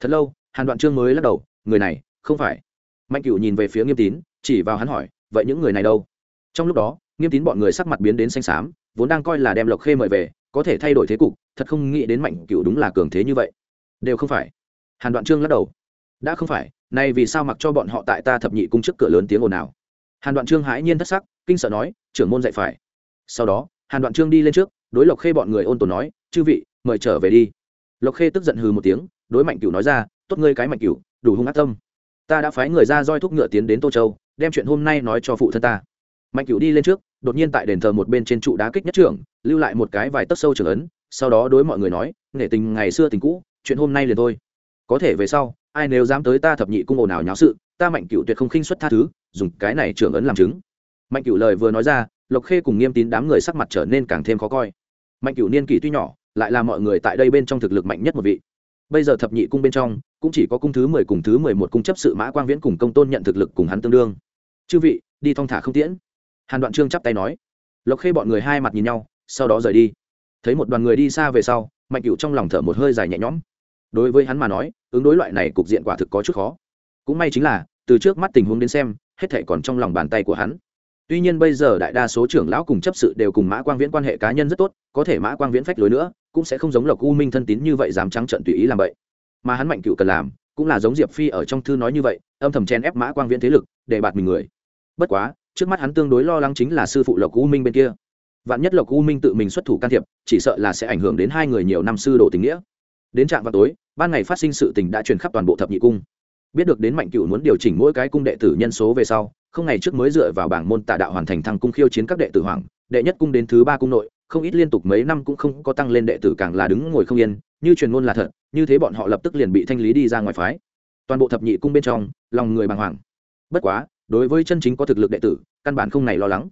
Thật lâu, hàn đoạn trương mới lắc đầu, người này, không phải mạnh cửu nhìn về phía nghiêm tín, chỉ vào hắn hỏi, vậy những người này đâu? Trong lúc đó, nghiêm tín bọn người sắc mặt biến đến xanh xám, vốn đang coi là đem lộc khê mời về, có thể thay đổi thế cục, thật không nghĩ đến mạnh cửu đúng là cường thế như vậy. Đều không phải. Hàn đoạn trương lắc đầu. Đã không phải, nay vì sao mặc cho bọn họ tại ta thập nhị cung trước cửa lớn tiếng ồn nào hàn đoạn trương hãi nhiên thất sắc, kinh sợ nói, trưởng môn dạy phải. Sau đó, hàn đoạn trương đi lên trước, đối lộc khê bọn người ôn tồn nói, chư vị, mời trở về đi. Lộc khê tức giận hừ một tiếng, đối mạnh cửu nói ra, tốt ngươi cái mạnh cửu, đủ hung ác tâm ta đã phái người ra roi thúc ngựa tiến đến tô châu, đem chuyện hôm nay nói cho phụ thân ta. Mạnh cửu đi lên trước, đột nhiên tại đền thờ một bên trên trụ đá kích nhất trưởng, lưu lại một cái vài tấc sâu trưởng ấn, sau đó đối mọi người nói, nể tình, ngày xưa tình cũ, chuyện hôm nay liền thôi. Có thể về sau, ai nếu dám tới ta thập nhị cung ồn ào nháo sự, ta mạnh cửu tuyệt không khinh xuất tha thứ, dùng cái này trưởng ấn làm chứng. Mạnh cửu lời vừa nói ra, lộc khê cùng nghiêm tín đám người sắc mặt trở nên càng thêm khó coi. Mạnh cửu niên kỷ tuy nhỏ, lại là mọi người tại đây bên trong thực lực mạnh nhất một vị bây giờ thập nhị cung bên trong, cũng chỉ có cung thứ mười cùng thứ mười một cung chấp sự mã quang viễn cùng công tôn nhận thực lực cùng hắn tương đương. Chư vị, đi thong thả không tiễn. Hàn đoạn trương chắp tay nói. Lộc khê bọn người hai mặt nhìn nhau, sau đó rời đi. Thấy một đoàn người đi xa về sau, mạnh cựu trong lòng thở một hơi dài nhẹ nhõm. Đối với hắn mà nói, ứng đối loại này cục diện quả thực có chút khó. Cũng may chính là, từ trước mắt tình huống đến xem, hết thể còn trong lòng bàn tay của hắn tuy nhiên bây giờ đại đa số trưởng lão cùng chấp sự đều cùng mã quang viễn quan hệ cá nhân rất tốt, có thể mã quang viễn phách lối nữa, cũng sẽ không giống lộc u minh thân tín như vậy dám trắng trận tùy ý làm vậy. Mà hắn mạnh cựu cần làm, cũng là giống diệp phi ở trong thư nói như vậy, âm thầm chen ép mã quang viễn thế lực, để bạt mình người. Bất quá, trước mắt hắn tương đối lo lắng chính là sư phụ lộc u minh bên kia. Vạn nhất lộc u minh tự mình xuất thủ can thiệp, chỉ sợ là sẽ ảnh hưởng đến hai người nhiều năm sư đồ tình nghĩa. Đến trạm vào tối, ban ngày phát sinh sự tình đã truyền khắp toàn bộ thập nhị cung biết được đến mạnh cửu muốn điều chỉnh mỗi cái cung đệ tử nhân số về sau, không ngày trước mới dựa vào bảng môn tạ đạo hoàn thành thăng cung khiêu chiến các đệ tử hoàng, đệ nhất cung đến thứ ba cung nội, không ít liên tục mấy năm cũng không có tăng lên đệ tử càng là đứng ngồi không yên, như truyền ngôn là thật, như thế bọn họ lập tức liền bị thanh lý đi ra ngoài phái. Toàn bộ thập nhị cung bên trong, lòng người bàng hoàng. Bất quá, đối với chân chính có thực lực đệ tử, căn bản không này lo lắng.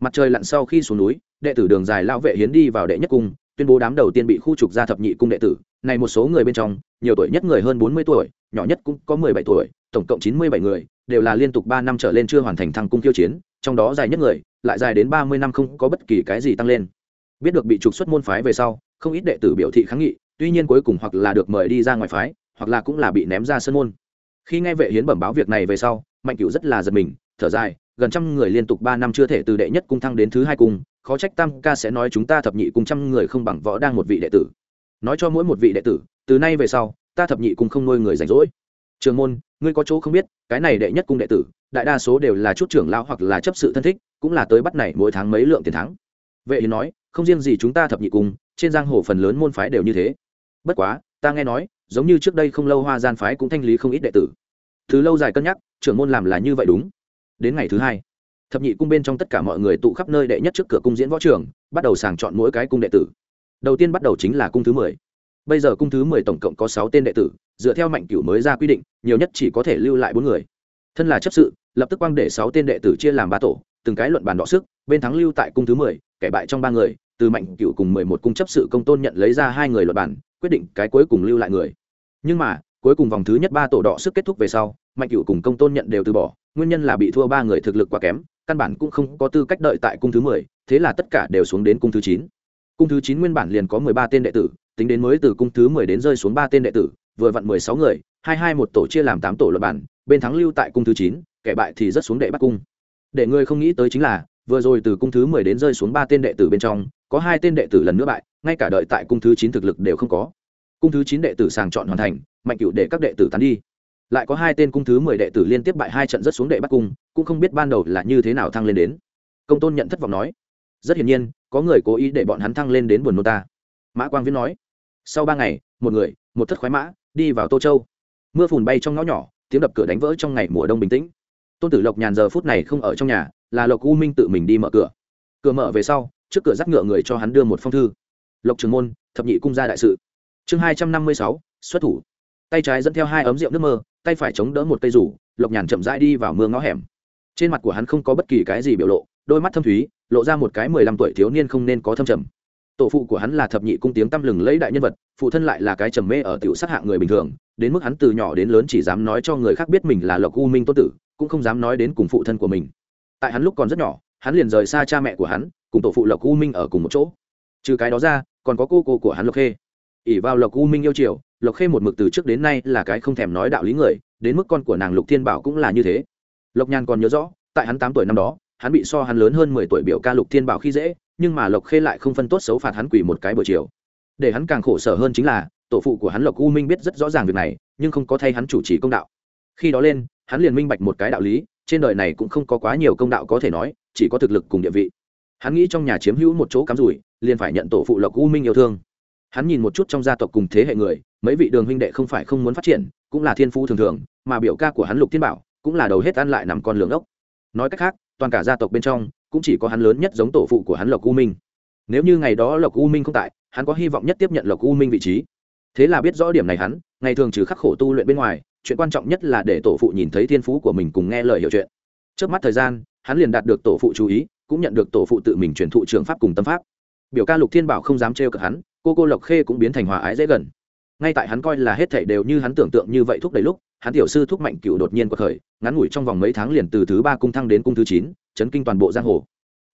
Mặt trời lặn sau khi xuống núi, đệ tử đường dài lão vệ hiến đi vào đệ nhất cung, tuyên bố đám đầu tiên bị khu trục ra thập nhị cung đệ tử, này một số người bên trong, nhiều tuổi nhất người hơn bốn mươi tuổi nhỏ nhất cũng có mười bảy tuổi, tổng cộng chín mươi bảy người, đều là liên tục ba năm trở lên chưa hoàn thành thăng cung khiêu chiến, trong đó dài nhất người, lại dài đến ba mươi năm không có bất kỳ cái gì tăng lên. Biết được bị trục xuất môn phái về sau, không ít đệ tử biểu thị kháng nghị, tuy nhiên cuối cùng hoặc là được mời đi ra ngoài phái, hoặc là cũng là bị ném ra sân môn. Khi nghe vệ hiến bẩm báo việc này về sau, mạnh cựu rất là giật mình, thở dài, gần trăm người liên tục ba năm chưa thể từ đệ nhất cung thăng đến thứ hai cung, khó trách tam ca sẽ nói chúng ta thập nhị cung trăm người không bằng võ đang một vị đệ tử. Nói cho mỗi một vị đệ tử, từ nay về sau ta thập nhị cung không nuôi người rảnh rỗi. Trường môn, ngươi có chỗ không biết, cái này đệ nhất cung đệ tử, đại đa số đều là chút trưởng lão hoặc là chấp sự thân thích, cũng là tới bắt này mỗi tháng mấy lượng tiền thắng. Vệ hiến nói, không riêng gì chúng ta thập nhị cung, trên giang hồ phần lớn môn phái đều như thế. Bất quá, ta nghe nói, giống như trước đây không lâu hoa gian phái cũng thanh lý không ít đệ tử. Thứ lâu dài cân nhắc, trưởng môn làm là như vậy đúng. Đến ngày thứ hai, thập nhị cung bên trong tất cả mọi người tụ khắp nơi đệ nhất trước cửa cung diễn võ trường, bắt đầu sàng chọn mỗi cái cung đệ tử. Đầu tiên bắt đầu chính là cung thứ mười bây giờ cung thứ mười tổng cộng có sáu tên đệ tử, dựa theo mạnh cửu mới ra quy định, nhiều nhất chỉ có thể lưu lại bốn người. Thân là chấp sự, lập tức quang để sáu tên đệ tử chia làm ba tổ, từng cái luận bàn đọ sức, bên thắng lưu tại cung thứ mười, kẻ bại trong ba người, từ mạnh cửu cùng mười một cung chấp sự công tôn nhận lấy ra hai người luận bàn, quyết định cái cuối cùng lưu lại người. Nhưng mà, cuối cùng vòng thứ nhất ba tổ đọ sức kết thúc về sau, mạnh cửu cùng công tôn nhận đều từ bỏ, nguyên nhân là bị thua ba người thực lực quá kém, căn bản cũng không có tư cách đợi tại cung thứ mười, thế là tất cả đều xuống đến cung thứ chín. Cung thứ chín nguyên bản liền có mười ba tên đệ tử tính đến mới từ cung thứ mười đến rơi xuống ba tên đệ tử, vừa vặn mười sáu người, hai hai một tổ chia làm tám tổ luật bản bên thắng lưu tại cung thứ chín, kẻ bại thì rất xuống đệ bắt cung. Để người không nghĩ tới chính là, vừa rồi từ cung thứ mười đến rơi xuống ba tên đệ tử bên trong, có hai tên đệ tử lần nữa bại, ngay cả đợi tại cung thứ chín thực lực đều không có. Cung thứ chín đệ tử sàng chọn hoàn thành, mạnh cựu để các đệ tử tán đi. Lại có hai tên cung thứ mười đệ tử liên tiếp bại hai trận rất xuống đệ bắt cung, cũng không biết ban đầu là như thế nào thăng lên đến. Công tôn nhận thất vọng nói, rất hiển nhiên, có người cố ý để bọn hắn thăng lên đến buồn nô ta. Mã quang viễn nói sau ba ngày, một người, một thất khoái mã, đi vào tô châu. Mưa phùn bay trong ngõ nhỏ, tiếng đập cửa đánh vỡ trong ngày mùa đông bình tĩnh. Tôn tử lộc nhàn giờ phút này không ở trong nhà, là lộc u minh tự mình đi mở cửa. Cửa mở về sau, trước cửa dắt ngựa người cho hắn đưa một phong thư. Lộc trường môn, thập nhị cung gia đại sự. Chương hai trăm năm mươi sáu, xuất thủ. Tay trái dẫn theo hai ấm rượu nước mơ, tay phải chống đỡ một cây rủ, lộc nhàn chậm rãi đi vào mưa ngõ hẻm. Trên mặt của hắn không có bất kỳ cái gì biểu lộ, đôi mắt thâm thúy, lộ ra một cái mười lăm tuổi thiếu niên không nên có thâm trầm tổ phụ của hắn là thập nhị cung tiếng tăm lừng lấy đại nhân vật, phụ thân lại là cái trầm mê ở tiểu sát hạng người bình thường, đến mức hắn từ nhỏ đến lớn chỉ dám nói cho người khác biết mình là lộc u minh tô tử, cũng không dám nói đến cùng phụ thân của mình. Tại hắn lúc còn rất nhỏ, hắn liền rời xa cha mẹ của hắn, cùng tổ phụ lộc u minh ở cùng một chỗ. Trừ cái đó ra, còn có cô cô của hắn lộc khê. Ỉ vào lộc u minh yêu chiều, lộc khê một mực từ trước đến nay là cái không thèm nói đạo lý người, đến mức con của nàng lục thiên bảo cũng là như thế. Lộc nhàn còn nhớ rõ, tại hắn tám tuổi năm đó, hắn bị so hắn lớn hơn mười tuổi biểu ca lục thiên bảo khi dễ nhưng mà lộc khê lại không phân tốt xấu phạt hắn quỳ một cái buổi chiều. Để hắn càng khổ sở hơn chính là, tổ phụ của hắn lộc u minh biết rất rõ ràng việc này, nhưng không có thay hắn chủ trì công đạo. Khi đó lên, hắn liền minh bạch một cái đạo lý, trên đời này cũng không có quá nhiều công đạo có thể nói, chỉ có thực lực cùng địa vị. Hắn nghĩ trong nhà chiếm hữu một chỗ cắm rủi, liền phải nhận tổ phụ lộc u minh yêu thương. Hắn nhìn một chút trong gia tộc cùng thế hệ người, mấy vị đường huynh đệ không phải không muốn phát triển, cũng là thiên phu thường thường, mà biểu ca của hắn lục thiên bảo, cũng là đầu hết ăn lại nằm con lường ốc. Nói cách khác, toàn cả gia tộc bên trong cũng chỉ có hắn lớn nhất giống tổ phụ của hắn lộc u minh. Nếu như ngày đó lộc u minh không tại, hắn có hy vọng nhất tiếp nhận lộc u minh vị trí. Thế là biết rõ điểm này hắn, ngày thường trừ khắc khổ tu luyện bên ngoài, chuyện quan trọng nhất là để tổ phụ nhìn thấy thiên phú của mình cùng nghe lời hiểu chuyện. Trước mắt thời gian, hắn liền đạt được tổ phụ chú ý, cũng nhận được tổ phụ tự mình truyền thụ trường pháp cùng tâm pháp. Biểu ca lục thiên bảo không dám trêu cợt hắn, cô cô lộc khê cũng biến thành hòa ái dễ gần. Ngay tại hắn coi là hết thảy đều như hắn tưởng tượng như vậy thúc đẩy lúc, hắn tiểu sư thúc mạnh cựu đột nhiên quật khởi, ngắn ngủi trong vòng mấy tháng liền từ thứ ba cung thăng đến cung thứ chín chấn kinh toàn bộ giang hồ.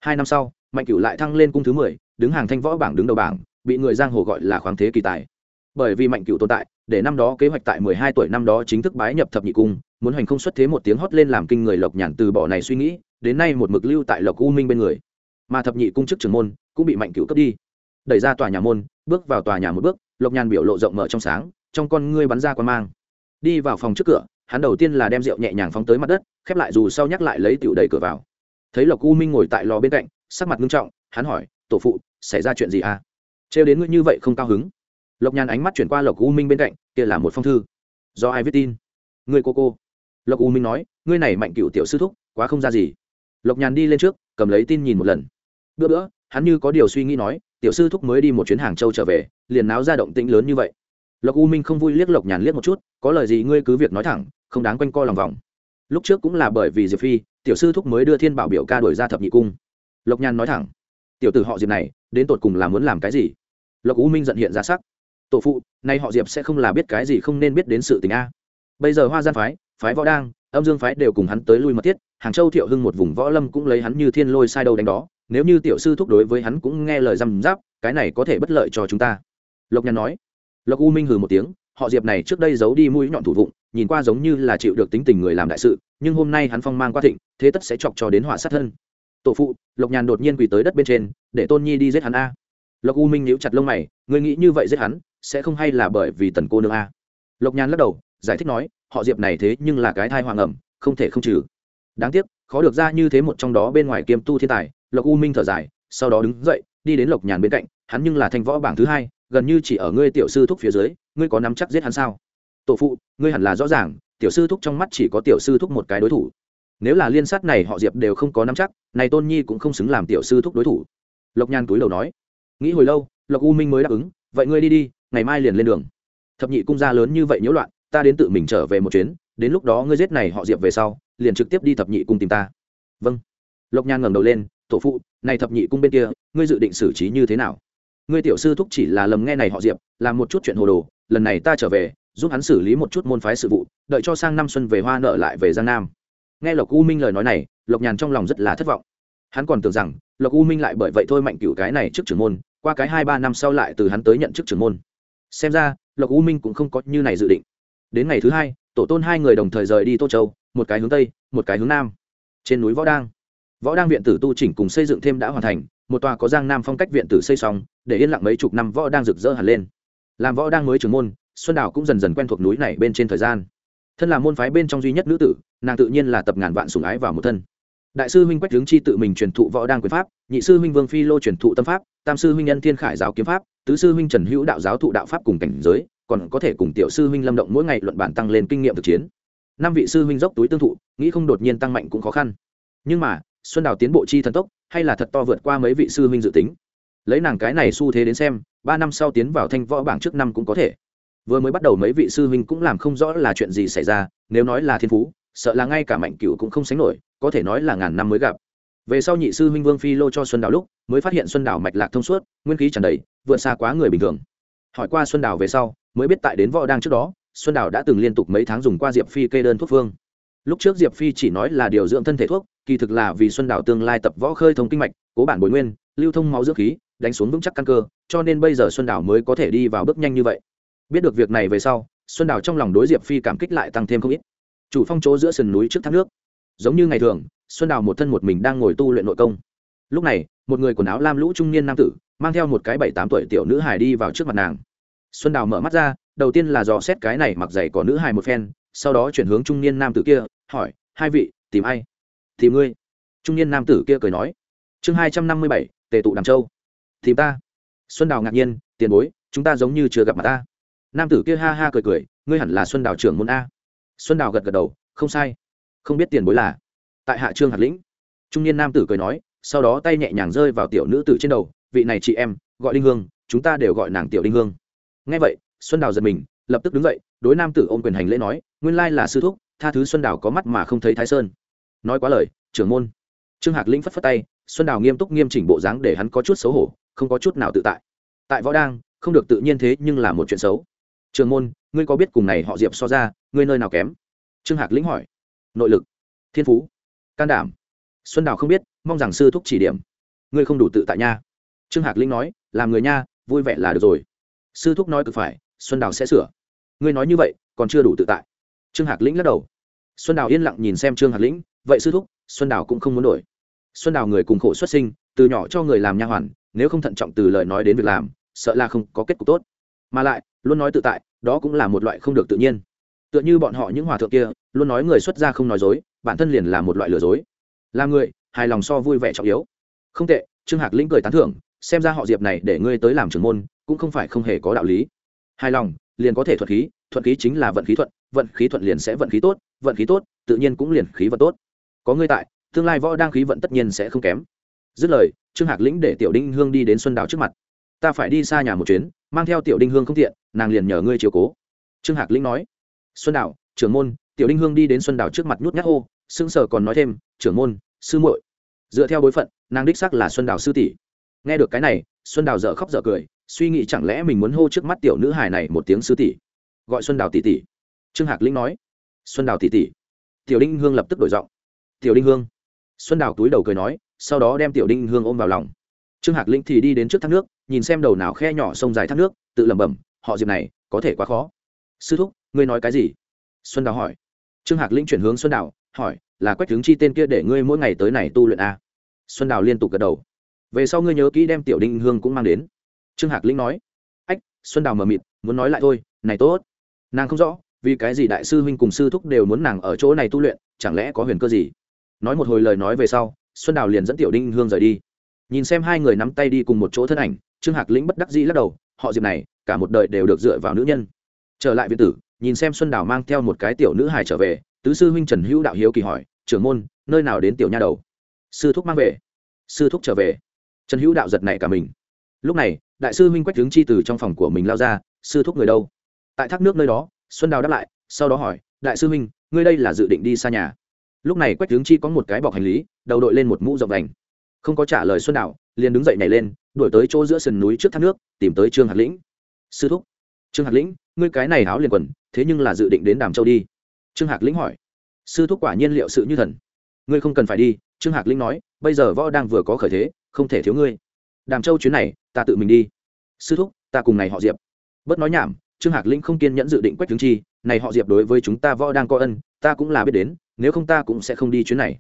Hai năm sau, mạnh cửu lại thăng lên cung thứ mười, đứng hàng thanh võ bảng đứng đầu bảng, bị người giang hồ gọi là khoáng thế kỳ tài. Bởi vì mạnh cửu tồn tại, để năm đó kế hoạch tại mười hai tuổi năm đó chính thức bái nhập thập nhị cung, muốn hành không xuất thế một tiếng hót lên làm kinh người lộc nhàn từ bỏ này suy nghĩ, đến nay một mực lưu tại lộc u minh bên người. Mà thập nhị cung chức trưởng môn cũng bị mạnh cửu cướp đi. Đẩy ra tòa nhà môn, bước vào tòa nhà một bước, lộc nhàn biểu lộ rộng mở trong sáng, trong con ngươi bắn ra quan mang. Đi vào phòng trước cửa, hắn đầu tiên là đem rượu nhẹ nhàng phóng tới mặt đất, khép lại dù sau nhắc lại lấy tiểu đẩy cửa vào thấy lộc u minh ngồi tại lò bên cạnh, sắc mặt nghiêm trọng, hắn hỏi, tổ phụ, xảy ra chuyện gì à? Trêu đến ngươi như vậy không cao hứng. Lộc nhàn ánh mắt chuyển qua lộc u minh bên cạnh, kia là một phong thư. Do ai viết tin? Ngươi cô cô. Lộc u minh nói, ngươi này mạnh cựu tiểu sư thúc, quá không ra gì. Lộc nhàn đi lên trước, cầm lấy tin nhìn một lần. Bữa bữa, hắn như có điều suy nghĩ nói, tiểu sư thúc mới đi một chuyến hàng châu trở về, liền náo ra động tĩnh lớn như vậy. Lộc u minh không vui liếc lộc nhàn liếc một chút, có lời gì ngươi cứ việc nói thẳng, không đáng quanh co lòng vòng lúc trước cũng là bởi vì diệp phi, tiểu sư thúc mới đưa thiên bảo biểu ca đổi ra thập nhị cung. Lộc nhàn nói thẳng, tiểu tử họ diệp này, đến tột cùng là muốn làm cái gì? Lộc u minh giận hiện ra sắc, tổ phụ, nay họ diệp sẽ không là biết cái gì không nên biết đến sự tình a. Bây giờ hoa gian phái phái võ đang, âm dương phái đều cùng hắn tới lui mật thiết, hàng châu thiệu hưng một vùng võ lâm cũng lấy hắn như thiên lôi sai đâu đánh đó, nếu như tiểu sư thúc đối với hắn cũng nghe lời răm giáp cái này có thể bất lợi cho chúng ta. Lộc nhàn nói. Lộc u minh hừ một tiếng họ diệp này trước đây giấu đi mũi nhọn thủ vụng, nhìn qua giống như là chịu được tính tình người làm đại sự, nhưng hôm nay hắn phong mang qua thịnh, thế tất sẽ chọc cho đến hỏa sát thân. Tổ phụ, lộc nhàn đột nhiên quỳ tới đất bên trên, để tôn nhi đi giết hắn a. Lộc u minh níu chặt lông mày người nghĩ như vậy giết hắn, sẽ không hay là bởi vì tần cô nương a? Lộc nhàn lắc đầu, giải thích nói, họ diệp này thế nhưng là cái thai hoàng ẩm, không thể không trừ. Đáng tiếc, khó được ra như thế một trong đó bên ngoài kiêm tu thiên tài, lộc u minh thở dài, sau đó đứng dậy, đi đến lộc nhàn bên cạnh, hắn nhưng là thanh võ bảng thứ hai, gần như chỉ ở ngươi tiểu sư thúc phía dưới ngươi có nắm chắc giết hắn sao? Tổ phụ, ngươi hẳn là rõ ràng, tiểu sư thúc trong mắt chỉ có tiểu sư thúc một cái đối thủ. Nếu là liên sát này họ diệp đều không có nắm chắc, này tôn nhi cũng không xứng làm tiểu sư thúc đối thủ. Lộc nhan túi đầu nói, nghĩ hồi lâu, lộc u minh mới đáp ứng, vậy ngươi đi đi, ngày mai liền lên đường. Thập nhị cung gia lớn như vậy nhiễu loạn, ta đến tự mình trở về một chuyến, đến lúc đó ngươi giết này họ diệp về sau, liền trực tiếp đi thập nhị cung tìm ta. Vâng. Lộc nhan ngẩng đầu lên, tổ phụ, này thập nhị cung bên kia, ngươi dự định xử trí như thế nào? Ngươi tiểu sư thúc chỉ là lầm nghe này họ diệp, làm một chút chuyện hồ đồ lần này ta trở về, giúp hắn xử lý một chút môn phái sự vụ, đợi cho sang năm xuân về hoa nợ lại về giang nam. Nghe lộc u minh lời nói này, lộc nhàn trong lòng rất là thất vọng. Hắn còn tưởng rằng, lộc u minh lại bởi vậy thôi mạnh cựu cái này trước trưởng môn, qua cái hai ba năm sau lại từ hắn tới nhận chức trưởng môn. Xem ra, lộc u minh cũng không có như này dự định. Đến ngày thứ hai, tổ tôn hai người đồng thời rời đi tô châu, một cái hướng tây, một cái hướng nam. Trên núi võ đang võ đang viện tử tu chỉnh cùng xây dựng thêm đã hoàn thành, một tòa có giang nam phong cách viện tử xây xong, để yên lặng mấy chục năm võ đang rực rỡ hẳn lên làm võ đang mới trưởng môn, xuân đào cũng dần dần quen thuộc núi này bên trên thời gian. Thân là môn phái bên trong duy nhất nữ tử, nàng tự nhiên là tập ngàn vạn sủng ái vào một thân. Đại sư huynh quách hướng chi tự mình truyền thụ võ đang quyền pháp, nhị sư huynh vương phi lô truyền thụ tâm pháp, tam sư huynh nhân thiên khải giáo kiếm pháp, tứ sư huynh trần hữu đạo giáo thụ đạo pháp cùng cảnh giới, còn có thể cùng tiểu sư huynh lâm động mỗi ngày luận bản tăng lên kinh nghiệm thực chiến. Năm vị sư huynh dốc túi tương thụ, nghĩ không đột nhiên tăng mạnh cũng khó khăn. Nhưng mà, xuân đào tiến bộ chi thần tốc, hay là thật to vượt qua mấy vị sư huynh dự tính? Lấy nàng cái này xu thế đến xem, ba năm sau tiến vào thanh võ bảng trước năm cũng có thể. Vừa mới bắt đầu mấy vị sư huynh cũng làm không rõ là chuyện gì xảy ra, nếu nói là thiên phú, sợ là ngay cả mạnh cựu cũng không sánh nổi, có thể nói là ngàn năm mới gặp. Về sau nhị sư huynh vương phi lô cho xuân đào lúc, mới phát hiện xuân đào mạch lạc thông suốt, nguyên khí tràn đầy, vượt xa quá người bình thường. Hỏi qua xuân đào về sau, mới biết tại đến võ đang trước đó, xuân đào đã từng liên tục mấy tháng dùng qua diệp phi kê đơn thuốc phương. Lúc trước diệp phi chỉ nói là điều dưỡng thân thể thuốc, kỳ thực là vì xuân đào tương lai tập võ khơi thông kinh mạch, cố bản bồi nguyên, lưu thông máu dưỡng khí đánh xuống vững chắc căn cơ, cho nên bây giờ xuân đào mới có thể đi vào bước nhanh như vậy. Biết được việc này về sau, xuân đào trong lòng đối diệp phi cảm kích lại tăng thêm không ít. Chủ phong chỗ giữa sườn núi trước thác nước. Giống như ngày thường, xuân đào một thân một mình đang ngồi tu luyện nội công. Lúc này, một người quần áo lam lũ trung niên nam tử, mang theo một cái bảy tám tuổi tiểu nữ hài đi vào trước mặt nàng. Xuân đào mở mắt ra, đầu tiên là dò xét cái này mặc giày có nữ hài một phen, sau đó chuyển hướng trung niên nam tử kia, hỏi, hai vị, tìm ai? Tìm ngươi. Trung niên nam tử kia cười nói. Chương hai trăm năm mươi bảy, tề tụ đàm châu thì ta. Xuân đào ngạc nhiên, tiền bối, chúng ta giống như chưa gặp mặt ta. Nam tử kia ha ha cười cười, ngươi hẳn là xuân đào trưởng môn a. Xuân đào gật gật đầu, không sai. Không biết tiền bối là? Tại hạ trương hạt lĩnh, trung niên nam tử cười nói, sau đó tay nhẹ nhàng rơi vào tiểu nữ tử trên đầu, vị này chị em, gọi đinh hương, chúng ta đều gọi nàng tiểu đinh hương. Nghe vậy, xuân đào giật mình, lập tức đứng dậy, đối nam tử ôm quyền hành lễ nói, nguyên lai là sư thúc, tha thứ xuân đào có mắt mà không thấy thái sơn. Nói quá lời, trưởng môn. Trương hạc lĩnh phất phất tay xuân đào nghiêm túc nghiêm chỉnh bộ dáng để hắn có chút xấu hổ, không có chút nào tự tại. Tại võ đang, không được tự nhiên thế nhưng là một chuyện xấu. Trường môn, ngươi có biết cùng này họ diệp so ra, ngươi nơi nào kém? Trương hạc lĩnh hỏi. Nội lực. Thiên phú. Can đảm. Xuân đào không biết, mong rằng sư thúc chỉ điểm. Ngươi không đủ tự tại nha. Trương hạc lĩnh nói, làm người nha, vui vẻ là được rồi. Sư thúc nói cực phải, xuân đào sẽ sửa. Ngươi nói như vậy, còn chưa đủ tự tại. Trương hạc lĩnh lắc đầu. Xuân đào yên lặng nhìn xem trương hạc lĩnh, vậy sư thúc, xuân đào cũng không muốn đổi xuân đào người cùng khổ xuất sinh, từ nhỏ cho người làm nha hoàn, nếu không thận trọng từ lời nói đến việc làm, sợ là không có kết cục tốt. Mà lại, luôn nói tự tại, đó cũng là một loại không được tự nhiên. Tựa như bọn họ những hòa thượng kia, luôn nói người xuất gia không nói dối, bản thân liền là một loại lừa dối. Là người, hài lòng so vui vẻ trọng yếu. Không tệ, trương hạc lĩnh cười tán thưởng, xem ra họ diệp này để ngươi tới làm trưởng môn, cũng không phải không hề có đạo lý. Hài lòng, liền có thể thuận khí thuận khí chính là vận khí thuận, vận khí thuận liền sẽ vận khí tốt, vận khí tốt, tự nhiên cũng liền khí vận tốt. Có ngươi tại tương lai võ đang khí vận tất nhiên sẽ không kém. Dứt lời, trương hạc lĩnh để tiểu đinh hương đi đến xuân đào trước mặt. Ta phải đi xa nhà một chuyến, mang theo tiểu đinh hương không tiện, nàng liền nhờ ngươi chiều cố. Trương hạc lĩnh nói. Xuân đào, trưởng môn, tiểu đinh hương đi đến xuân đào trước mặt nhút nhát ô sững sờ còn nói thêm, trưởng môn, sư muội. Dựa theo bối phận, nàng đích xác là xuân đào sư tỷ. Nghe được cái này, xuân đào dở khóc dở cười, suy nghĩ chẳng lẽ mình muốn hô trước mắt tiểu nữ hài này một tiếng sư tỷ? Gọi xuân đào tỷ tỷ. Trương hạc lĩnh nói. Xuân đào tỷ tỷ. Tiểu đinh hương lập tức đổi giọng. Tiểu đinh hương xuân đào túi đầu cười nói, sau đó đem tiểu đinh hương ôm vào lòng. Trương hạc Linh thì đi đến trước thác nước, nhìn xem đầu nào khe nhỏ sông dài thác nước, tự lẩm bẩm, họ diệp này, có thể quá khó. Sư thúc, ngươi nói cái gì? Xuân đào hỏi. Trương hạc Linh chuyển hướng xuân đào, hỏi, là quách tướng chi tên kia để ngươi mỗi ngày tới này tu luyện a à? xuân đào liên tục gật đầu. Về sau ngươi nhớ kỹ đem tiểu đinh hương cũng mang đến. Trương hạc Linh nói. Ách, xuân đào mờ mịt, muốn nói lại thôi, này tốt. Nàng không rõ, vì cái gì đại sư huynh cùng sư thúc đều muốn nàng ở chỗ này tu luyện, chẳng lẽ có huyền cơ gì? Nói một hồi lời nói về sau, xuân đào liền dẫn tiểu đinh hương rời đi. Nhìn xem hai người nắm tay đi cùng một chỗ thân ảnh, trương hạc lĩnh bất đắc dĩ lắc đầu, họ diệp này, cả một đời đều được dựa vào nữ nhân. Trở lại viện tử, nhìn xem xuân đào mang theo một cái tiểu nữ hài trở về, tứ sư huynh trần hữu đạo hiếu kỳ hỏi, trưởng môn, nơi nào đến tiểu nha đầu? Sư thúc mang về. Sư thúc trở về. Trần hữu đạo giật nảy cả mình. Lúc này, đại sư huynh quách tướng chi từ trong phòng của mình lao ra, sư thúc người đâu? Tại thác nước nơi đó, xuân đào đáp lại, sau đó hỏi, đại sư huynh, ngươi đây là dự định đi xa nhà? Lúc này quách tướng chi có một cái bọc hành lý, đầu đội lên một mũ rộng đành. Không có trả lời xuân đạo, liền đứng dậy nhảy lên, đuổi tới chỗ giữa sườn núi trước thác nước, tìm tới trương hạt lĩnh. Sư thúc. Trương hạt lĩnh, ngươi cái này áo liền quần, thế nhưng là dự định đến đàm châu đi. Trương hạc lĩnh hỏi. Sư thúc quả nhiên liệu sự như thần. Ngươi không cần phải đi, trương hạc lĩnh nói, bây giờ võ đang vừa có khởi thế, không thể thiếu ngươi. Đàm châu chuyến này, ta tự mình đi. Sư thúc, ta cùng này họ diệp. Bớt nói nhảm, trương hạc lĩnh không kiên nhẫn dự định quách tướng chi, này họ diệp đối với chúng ta võ đang có ân, ta cũng là biết đến nếu không ta cũng sẽ không đi chuyến này.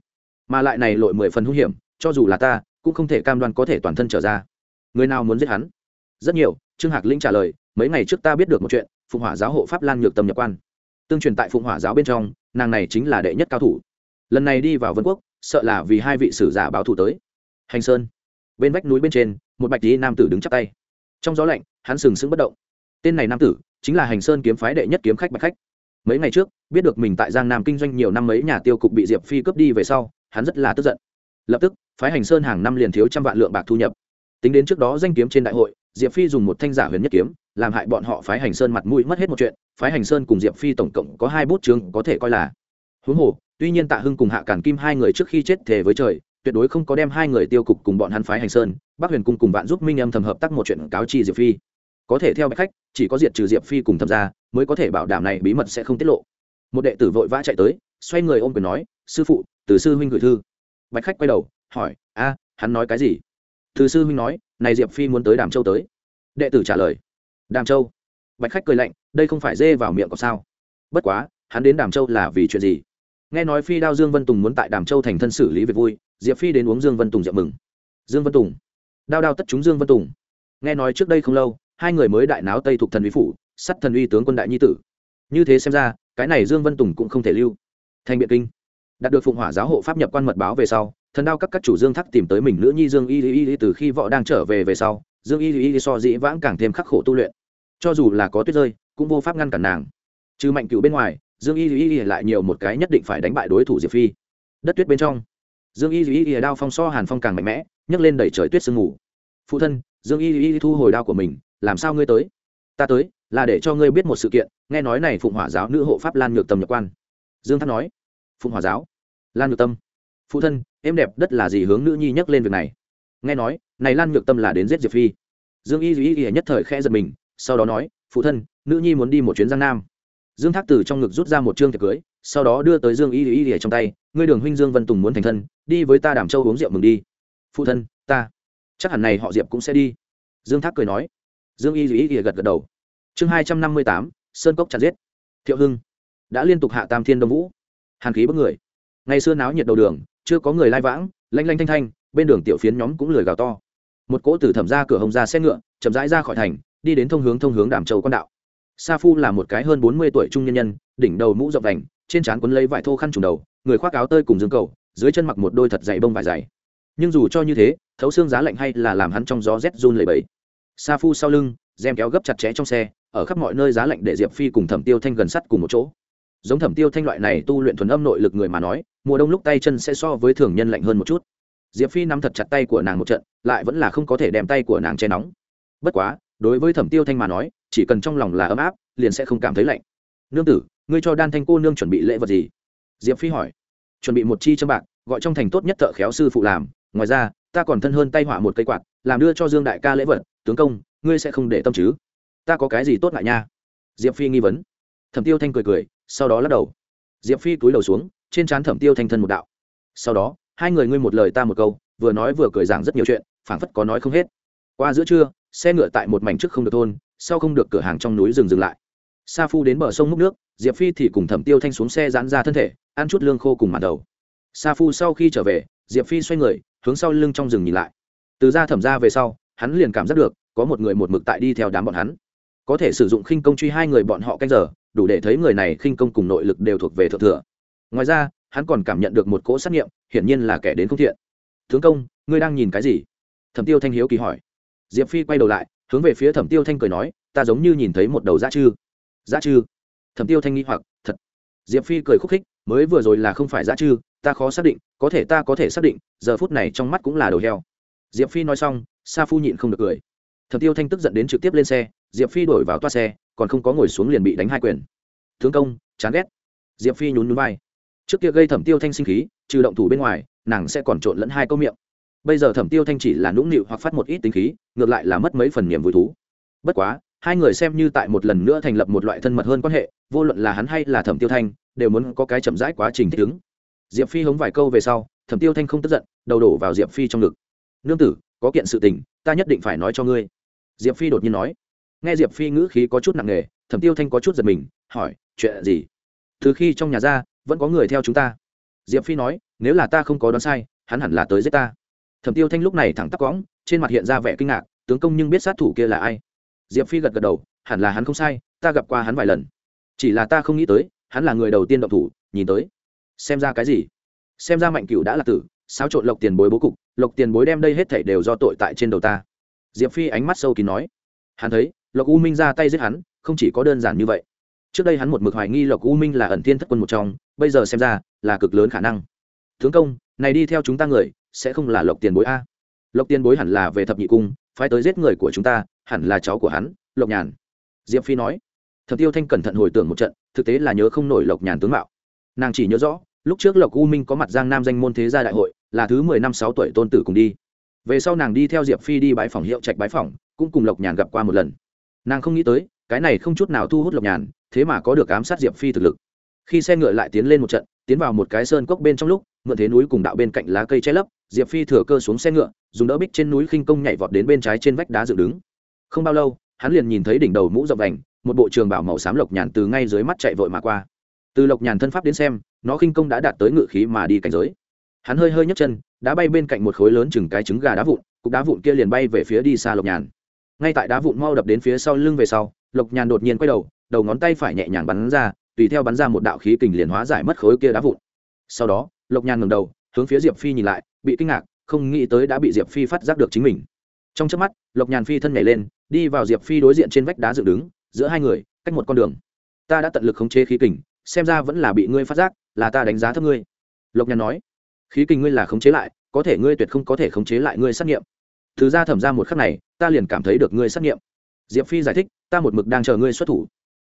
Mà lại này lội mười phần hung hiểm, cho dù là ta, cũng không thể cam đoan có thể toàn thân trở ra. Người nào muốn giết hắn? Rất nhiều, trương hạc lĩnh trả lời, mấy ngày trước ta biết được một chuyện, phụng hỏa giáo hộ pháp lan nhược tâm nhập quan. Tương truyền tại phụng hỏa giáo bên trong, nàng này chính là đệ nhất cao thủ. Lần này đi vào vân quốc, sợ là vì hai vị sử giả báo thủ tới. Hành sơn. Bên vách núi bên trên, một bạch tí nam tử đứng chắp tay. Trong gió lạnh, hắn sừng sững bất động. Tên này nam tử, chính là hành sơn kiếm phái đệ nhất kiếm khách bạch khách. Mấy ngày trước biết được mình tại giang nam kinh doanh nhiều năm mấy nhà tiêu cục bị diệp phi cướp đi về sau, hắn rất là tức giận. Lập tức, phái hành sơn hàng năm liền thiếu trăm vạn lượng bạc thu nhập. Tính đến trước đó danh kiếm trên đại hội, diệp phi dùng một thanh giả huyền nhất kiếm, làm hại bọn họ phái hành sơn mặt mũi mất hết một chuyện, phái hành sơn cùng diệp phi tổng cộng có hai bút chương có thể coi là. Huống hồ, tuy nhiên tạ hưng cùng hạ cản kim hai người trước khi chết thề với trời, tuyệt đối không có đem hai người tiêu cục cùng bọn hắn phái hành sơn, bắc huyền cung cùng bạn giúp minh âm thầm hợp tác một chuyện cáo chi diệp phi. Có thể theo bạch khách, chỉ có diệt trừ diệp phi cùng thầm ra mới có thể bảo đảm này bí mật sẽ không tiết lộ một đệ tử vội vã chạy tới, xoay người ôm quyền nói, sư phụ, từ sư huynh gửi thư. Bạch khách quay đầu, hỏi, a, hắn nói cái gì? Từ sư huynh nói, này diệp phi muốn tới đàm châu tới. Đệ tử trả lời, đàm châu. Bạch khách cười lạnh, đây không phải dê vào miệng có sao? Bất quá, hắn đến đàm châu là vì chuyện gì? Nghe nói phi đao dương vân tùng muốn tại đàm châu thành thân xử lý việc vui, diệp phi đến uống dương vân tùng rượu mừng. Dương vân tùng. Đao đao tất chúng dương vân tùng. Nghe nói trước đây không lâu, hai người mới đại náo tây thuộc thần uy phủ, sắt thần uy tướng quân đại nhi tử. Như thế xem ra cái này dương vân tùng cũng không thể lưu thành biện kinh đạt được phụng hỏa giáo hộ pháp nhập quan mật báo về sau thần đao các các chủ dương thắc tìm tới mình nữ nhi dương y y y từ khi võ đang trở về về sau dương y y so dĩ vãng càng thêm khắc khổ tu luyện cho dù là có tuyết rơi cũng vô pháp ngăn cản nàng trừ mạnh cựu bên ngoài dương y y lại nhiều một cái nhất định phải đánh bại đối thủ diệp phi đất tuyết bên trong dương y y đao phong so hàn phong càng mạnh mẽ nhấc lên đẩy trời tuyết sương ngủ phụ thân dương y y thu hồi đao của mình làm sao ngươi tới ta tới là để cho ngươi biết một sự kiện, nghe nói này phụng hỏa giáo nữ hộ pháp lan nhược tâm nhập quan. Dương thắt nói. Phụng hỏa giáo? Lan nhược tâm. Phụ thân em đẹp đất là gì hướng nữ nhi nhắc lên việc này? Nghe nói, này lan nhược tâm là đến giết diệp phi. Dương y duy y nhất thời khẽ giật mình, sau đó nói, phụ thân, nữ nhi muốn đi một chuyến giang nam. Dương thác từ trong ngực rút ra một chương thiệp cưới, sau đó đưa tới dương y duy y trong tay, ngươi đường huynh dương vân tùng muốn thành thân, đi với ta đàm châu uống rượu mừng đi. Phụ thân, ta, chắc hẳn này họ diệp cũng sẽ đi. Dương thác cười nói. Dương y duy y gật gật đầu chương hai trăm năm mươi tám, sơn cốc chặt giết. Thiệu hưng đã liên tục hạ tam thiên đông vũ. Hàn khí bất người. Ngày xưa náo nhiệt đầu đường, chưa có người lai vãng, lanh lanh thanh thanh, bên đường tiểu phiến nhóm cũng lười gào to. Một cỗ tử thẩm ra cửa hồng ra xe ngựa, chậm rãi ra khỏi thành, đi đến thông hướng thông hướng đàm châu quan đạo. Sa phu là một cái hơn bốn mươi tuổi trung nhân nhân, đỉnh đầu mũ rộng đành trên trán quấn lấy vải thô khăn trùng đầu, người khoác áo tơi cùng dương cầu, dưới chân mặc một đôi thật dày bông vải dày. Nhưng dù cho như thế, thấu xương giá lạnh hay là làm hắn trong gió rét run lầy bẫy sa phu sau lưng dèm kéo gấp chặt chẽ trong xe ở khắp mọi nơi giá lạnh để diệp phi cùng thẩm tiêu thanh gần sắt cùng một chỗ. Giống thẩm tiêu thanh loại này tu luyện thuần âm nội lực người mà nói, mùa đông lúc tay chân sẽ so với thường nhân lạnh hơn một chút. Diệp phi nắm thật chặt tay của nàng một trận, lại vẫn là không có thể đem tay của nàng che nóng. Bất quá, đối với thẩm tiêu thanh mà nói, chỉ cần trong lòng là ấm áp, liền sẽ không cảm thấy lạnh. Nương tử, ngươi cho đan thanh cô nương chuẩn bị lễ vật gì? Diệp phi hỏi. Chuẩn bị một chi châm bạc, gọi trong thành tốt nhất thợ khéo sư phụ làm. Ngoài ra, ta còn thân hơn tay họa một cây quạt, làm đưa cho dương đại ca lễ vật. Tướng công, ngươi sẽ không để tâm chứ? Ta có cái gì tốt ngại nha? Diệp phi nghi vấn. Thẩm tiêu thanh cười cười, sau đó lắc đầu. Diệp phi cúi đầu xuống, trên trán thẩm tiêu thanh thân một đạo. Sau đó, hai người ngươi một lời ta một câu, vừa nói vừa cười giảng rất nhiều chuyện, phảng phất có nói không hết. Qua giữa trưa, xe ngựa tại một mảnh trước không được thôn, sau không được cửa hàng trong núi dừng dừng lại. Sa phu đến bờ sông múc nước, diệp phi thì cùng thẩm tiêu thanh xuống xe dán ra thân thể, ăn chút lương khô cùng mặt đầu. Sa phu sau khi trở về, diệp phi xoay người, hướng sau lưng trong rừng nhìn lại. Từ ra thẩm ra về sau, hắn liền cảm giác được, có một người một mực tại đi theo đám bọn hắn có thể sử dụng khinh công truy hai người bọn họ canh giờ, đủ để thấy người này khinh công cùng nội lực đều thuộc về thượng thừa. Ngoài ra, hắn còn cảm nhận được một cỗ xác nghiệm, hiển nhiên là kẻ đến không thiện. Tướng công, ngươi đang nhìn cái gì? Thẩm tiêu thanh hiếu kỳ hỏi. Diệp phi quay đầu lại, hướng về phía thẩm tiêu thanh cười nói, ta giống như nhìn thấy một đầu dã chư. Dã chư? Thẩm tiêu thanh nghĩ hoặc, thật. Diệp phi cười khúc khích, mới vừa rồi là không phải dã chư, ta khó xác định, có thể ta có thể xác định, giờ phút này trong mắt cũng là đầu heo. Diệp phi nói xong, sa phu nhịn không được cười thẩm tiêu thanh tức giận đến trực tiếp lên xe, diệp phi đổi vào toa xe, còn không có ngồi xuống liền bị đánh hai quyền. Thương công, chán ghét. Diệp phi nhún nhún vai. Trước kia gây thẩm tiêu thanh sinh khí, trừ động thủ bên ngoài, nàng sẽ còn trộn lẫn hai câu miệng. Bây giờ thẩm tiêu thanh chỉ là nũng nịu hoặc phát một ít tính khí, ngược lại là mất mấy phần niềm vui thú. Bất quá, hai người xem như tại một lần nữa thành lập một loại thân mật hơn quan hệ, vô luận là hắn hay là thẩm tiêu thanh, đều muốn có cái chậm rãi quá trình thích ứng. Diệp phi hống vài câu về sau, thẩm tiêu thanh không tức giận, đầu đổ vào diệp phi trong ngực. Nương tử, có kiện sự tình, ta nhất định phải nói cho ngươi diệp phi đột nhiên nói. Nghe diệp phi ngữ khí có chút nặng nề, thẩm tiêu thanh có chút giật mình, hỏi, chuyện gì? Từ khi trong nhà ra, vẫn có người theo chúng ta. Diệp phi nói, nếu là ta không có đoán sai, hắn hẳn là tới giết ta. Thẩm tiêu thanh lúc này thẳng tắc cõng, trên mặt hiện ra vẻ kinh ngạc, tướng công nhưng biết sát thủ kia là ai? Diệp phi gật gật đầu, hẳn là hắn không sai, ta gặp qua hắn vài lần. Chỉ là ta không nghĩ tới, hắn là người đầu tiên động thủ, nhìn tới. Xem ra cái gì? Xem ra mạnh cựu đã là tử, xáo trộn lộc tiền bối bố cục, lộc tiền bối đem đây hết thảy đều do tội tại trên đầu ta diệp phi ánh mắt sâu kín nói, hắn thấy, lộc u minh ra tay giết hắn, không chỉ có đơn giản như vậy. Trước đây hắn một mực hoài nghi lộc u minh là ẩn thiên thất quân một trong, bây giờ xem ra là cực lớn khả năng. Tướng công, này đi theo chúng ta người, sẽ không là lộc tiền bối a. Lộc tiền bối hẳn là về thập nhị cung, phái tới giết người của chúng ta, hẳn là cháu của hắn, lộc nhàn. Diệp phi nói. Thập tiêu thanh cẩn thận hồi tưởng một trận, thực tế là nhớ không nổi lộc nhàn tướng mạo. Nàng chỉ nhớ rõ, lúc trước lộc u minh có mặt giang nam danh môn thế gia đại hội, là thứ mười năm sáu tuổi tôn tử cùng đi về sau nàng đi theo diệp phi đi bãi phòng hiệu trạch bãi phòng, cũng cùng lộc nhàn gặp qua một lần. Nàng không nghĩ tới, cái này không chút nào thu hút lộc nhàn, thế mà có được ám sát diệp phi thực lực. Khi xe ngựa lại tiến lên một trận, tiến vào một cái sơn cốc bên trong lúc, mượn thế núi cùng đạo bên cạnh lá cây che lấp, diệp phi thừa cơ xuống xe ngựa, dùng đỡ bích trên núi khinh công nhảy vọt đến bên trái trên vách đá dựng đứng. Không bao lâu, hắn liền nhìn thấy đỉnh đầu mũ rộng đành một bộ trường bảo màu xám lộc nhàn từ ngay dưới mắt chạy vội mà qua. Từ lộc nhàn thân pháp đến xem, nó khinh công đã đạt tới ngự khí mà đi cảnh giới. Hắn hơi hơi nhấc chân đá bay bên cạnh một khối lớn chừng cái trứng gà đá vụn, cục đá vụn kia liền bay về phía đi xa lộc nhàn. Ngay tại đá vụn mau đập đến phía sau lưng về sau, lộc nhàn đột nhiên quay đầu đầu ngón tay phải nhẹ nhàng bắn ra, tùy theo bắn ra một đạo khí kình liền hóa giải mất khối kia đá vụn. Sau đó, lộc nhàn ngầm đầu, hướng phía diệp phi nhìn lại, bị kinh ngạc, không nghĩ tới đã bị diệp phi phát giác được chính mình. Trong trước mắt, lộc nhàn phi thân nhảy lên, đi vào diệp phi đối diện trên vách đá dựng đứng, giữa hai người, cách một con đường. Ta đã tận lực khống chế khí kình, xem ra vẫn là bị ngươi phát giác, là ta đánh giá thấp ngươi. Lộc nhàn nói khí kinh ngươi là khống chế lại, có thể ngươi tuyệt không có thể khống chế lại ngươi xét nghiệm. Thứ ra thẩm ra một khắc này, ta liền cảm thấy được ngươi xét nghiệm. Diệp phi giải thích, ta một mực đang chờ ngươi xuất thủ.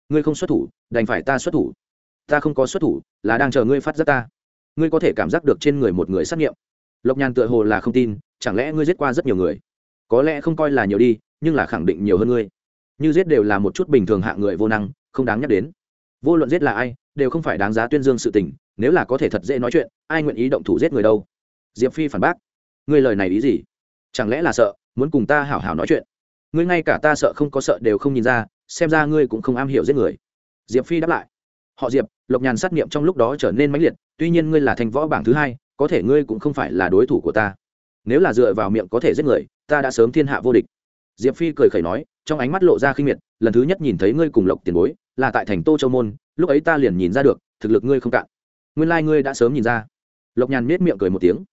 Ngươi không xuất thủ, đành phải ta xuất thủ. Ta không có xuất thủ, là đang chờ ngươi phát giác ta. Ngươi có thể cảm giác được trên người một người xét nghiệm. Lộc nhàn tựa hồ là không tin, chẳng lẽ ngươi giết qua rất nhiều người? Có lẽ không coi là nhiều đi, nhưng là khẳng định nhiều hơn ngươi. Như giết đều là một chút bình thường hạng người vô năng, không đáng nhắc đến. Vô luận giết là ai đều không phải đáng giá tuyên dương sự tình, nếu là có thể thật dễ nói chuyện, ai nguyện ý động thủ giết người đâu? Diệp phi phản bác. Ngươi lời này ý gì? Chẳng lẽ là sợ, muốn cùng ta hảo hảo nói chuyện? Ngươi ngay cả ta sợ không có sợ đều không nhìn ra, xem ra ngươi cũng không am hiểu giết người. Diệp phi đáp lại. Họ diệp, lộc nhàn sát nghiệm trong lúc đó trở nên mãnh liệt, tuy nhiên ngươi là thành võ bảng thứ hai, có thể ngươi cũng không phải là đối thủ của ta. Nếu là dựa vào miệng có thể giết người, ta đã sớm thiên hạ vô địch. Diệp phi cười khẩy nói, trong ánh mắt lộ ra khinh miệt, lần thứ nhất nhìn thấy ngươi cùng lộc tiền bối, là tại thành tô châu môn lúc ấy ta liền nhìn ra được, thực lực ngươi không cạn. Nguyên lai、like、ngươi đã sớm nhìn ra. Lộc nhàn miết miệng cười một tiếng.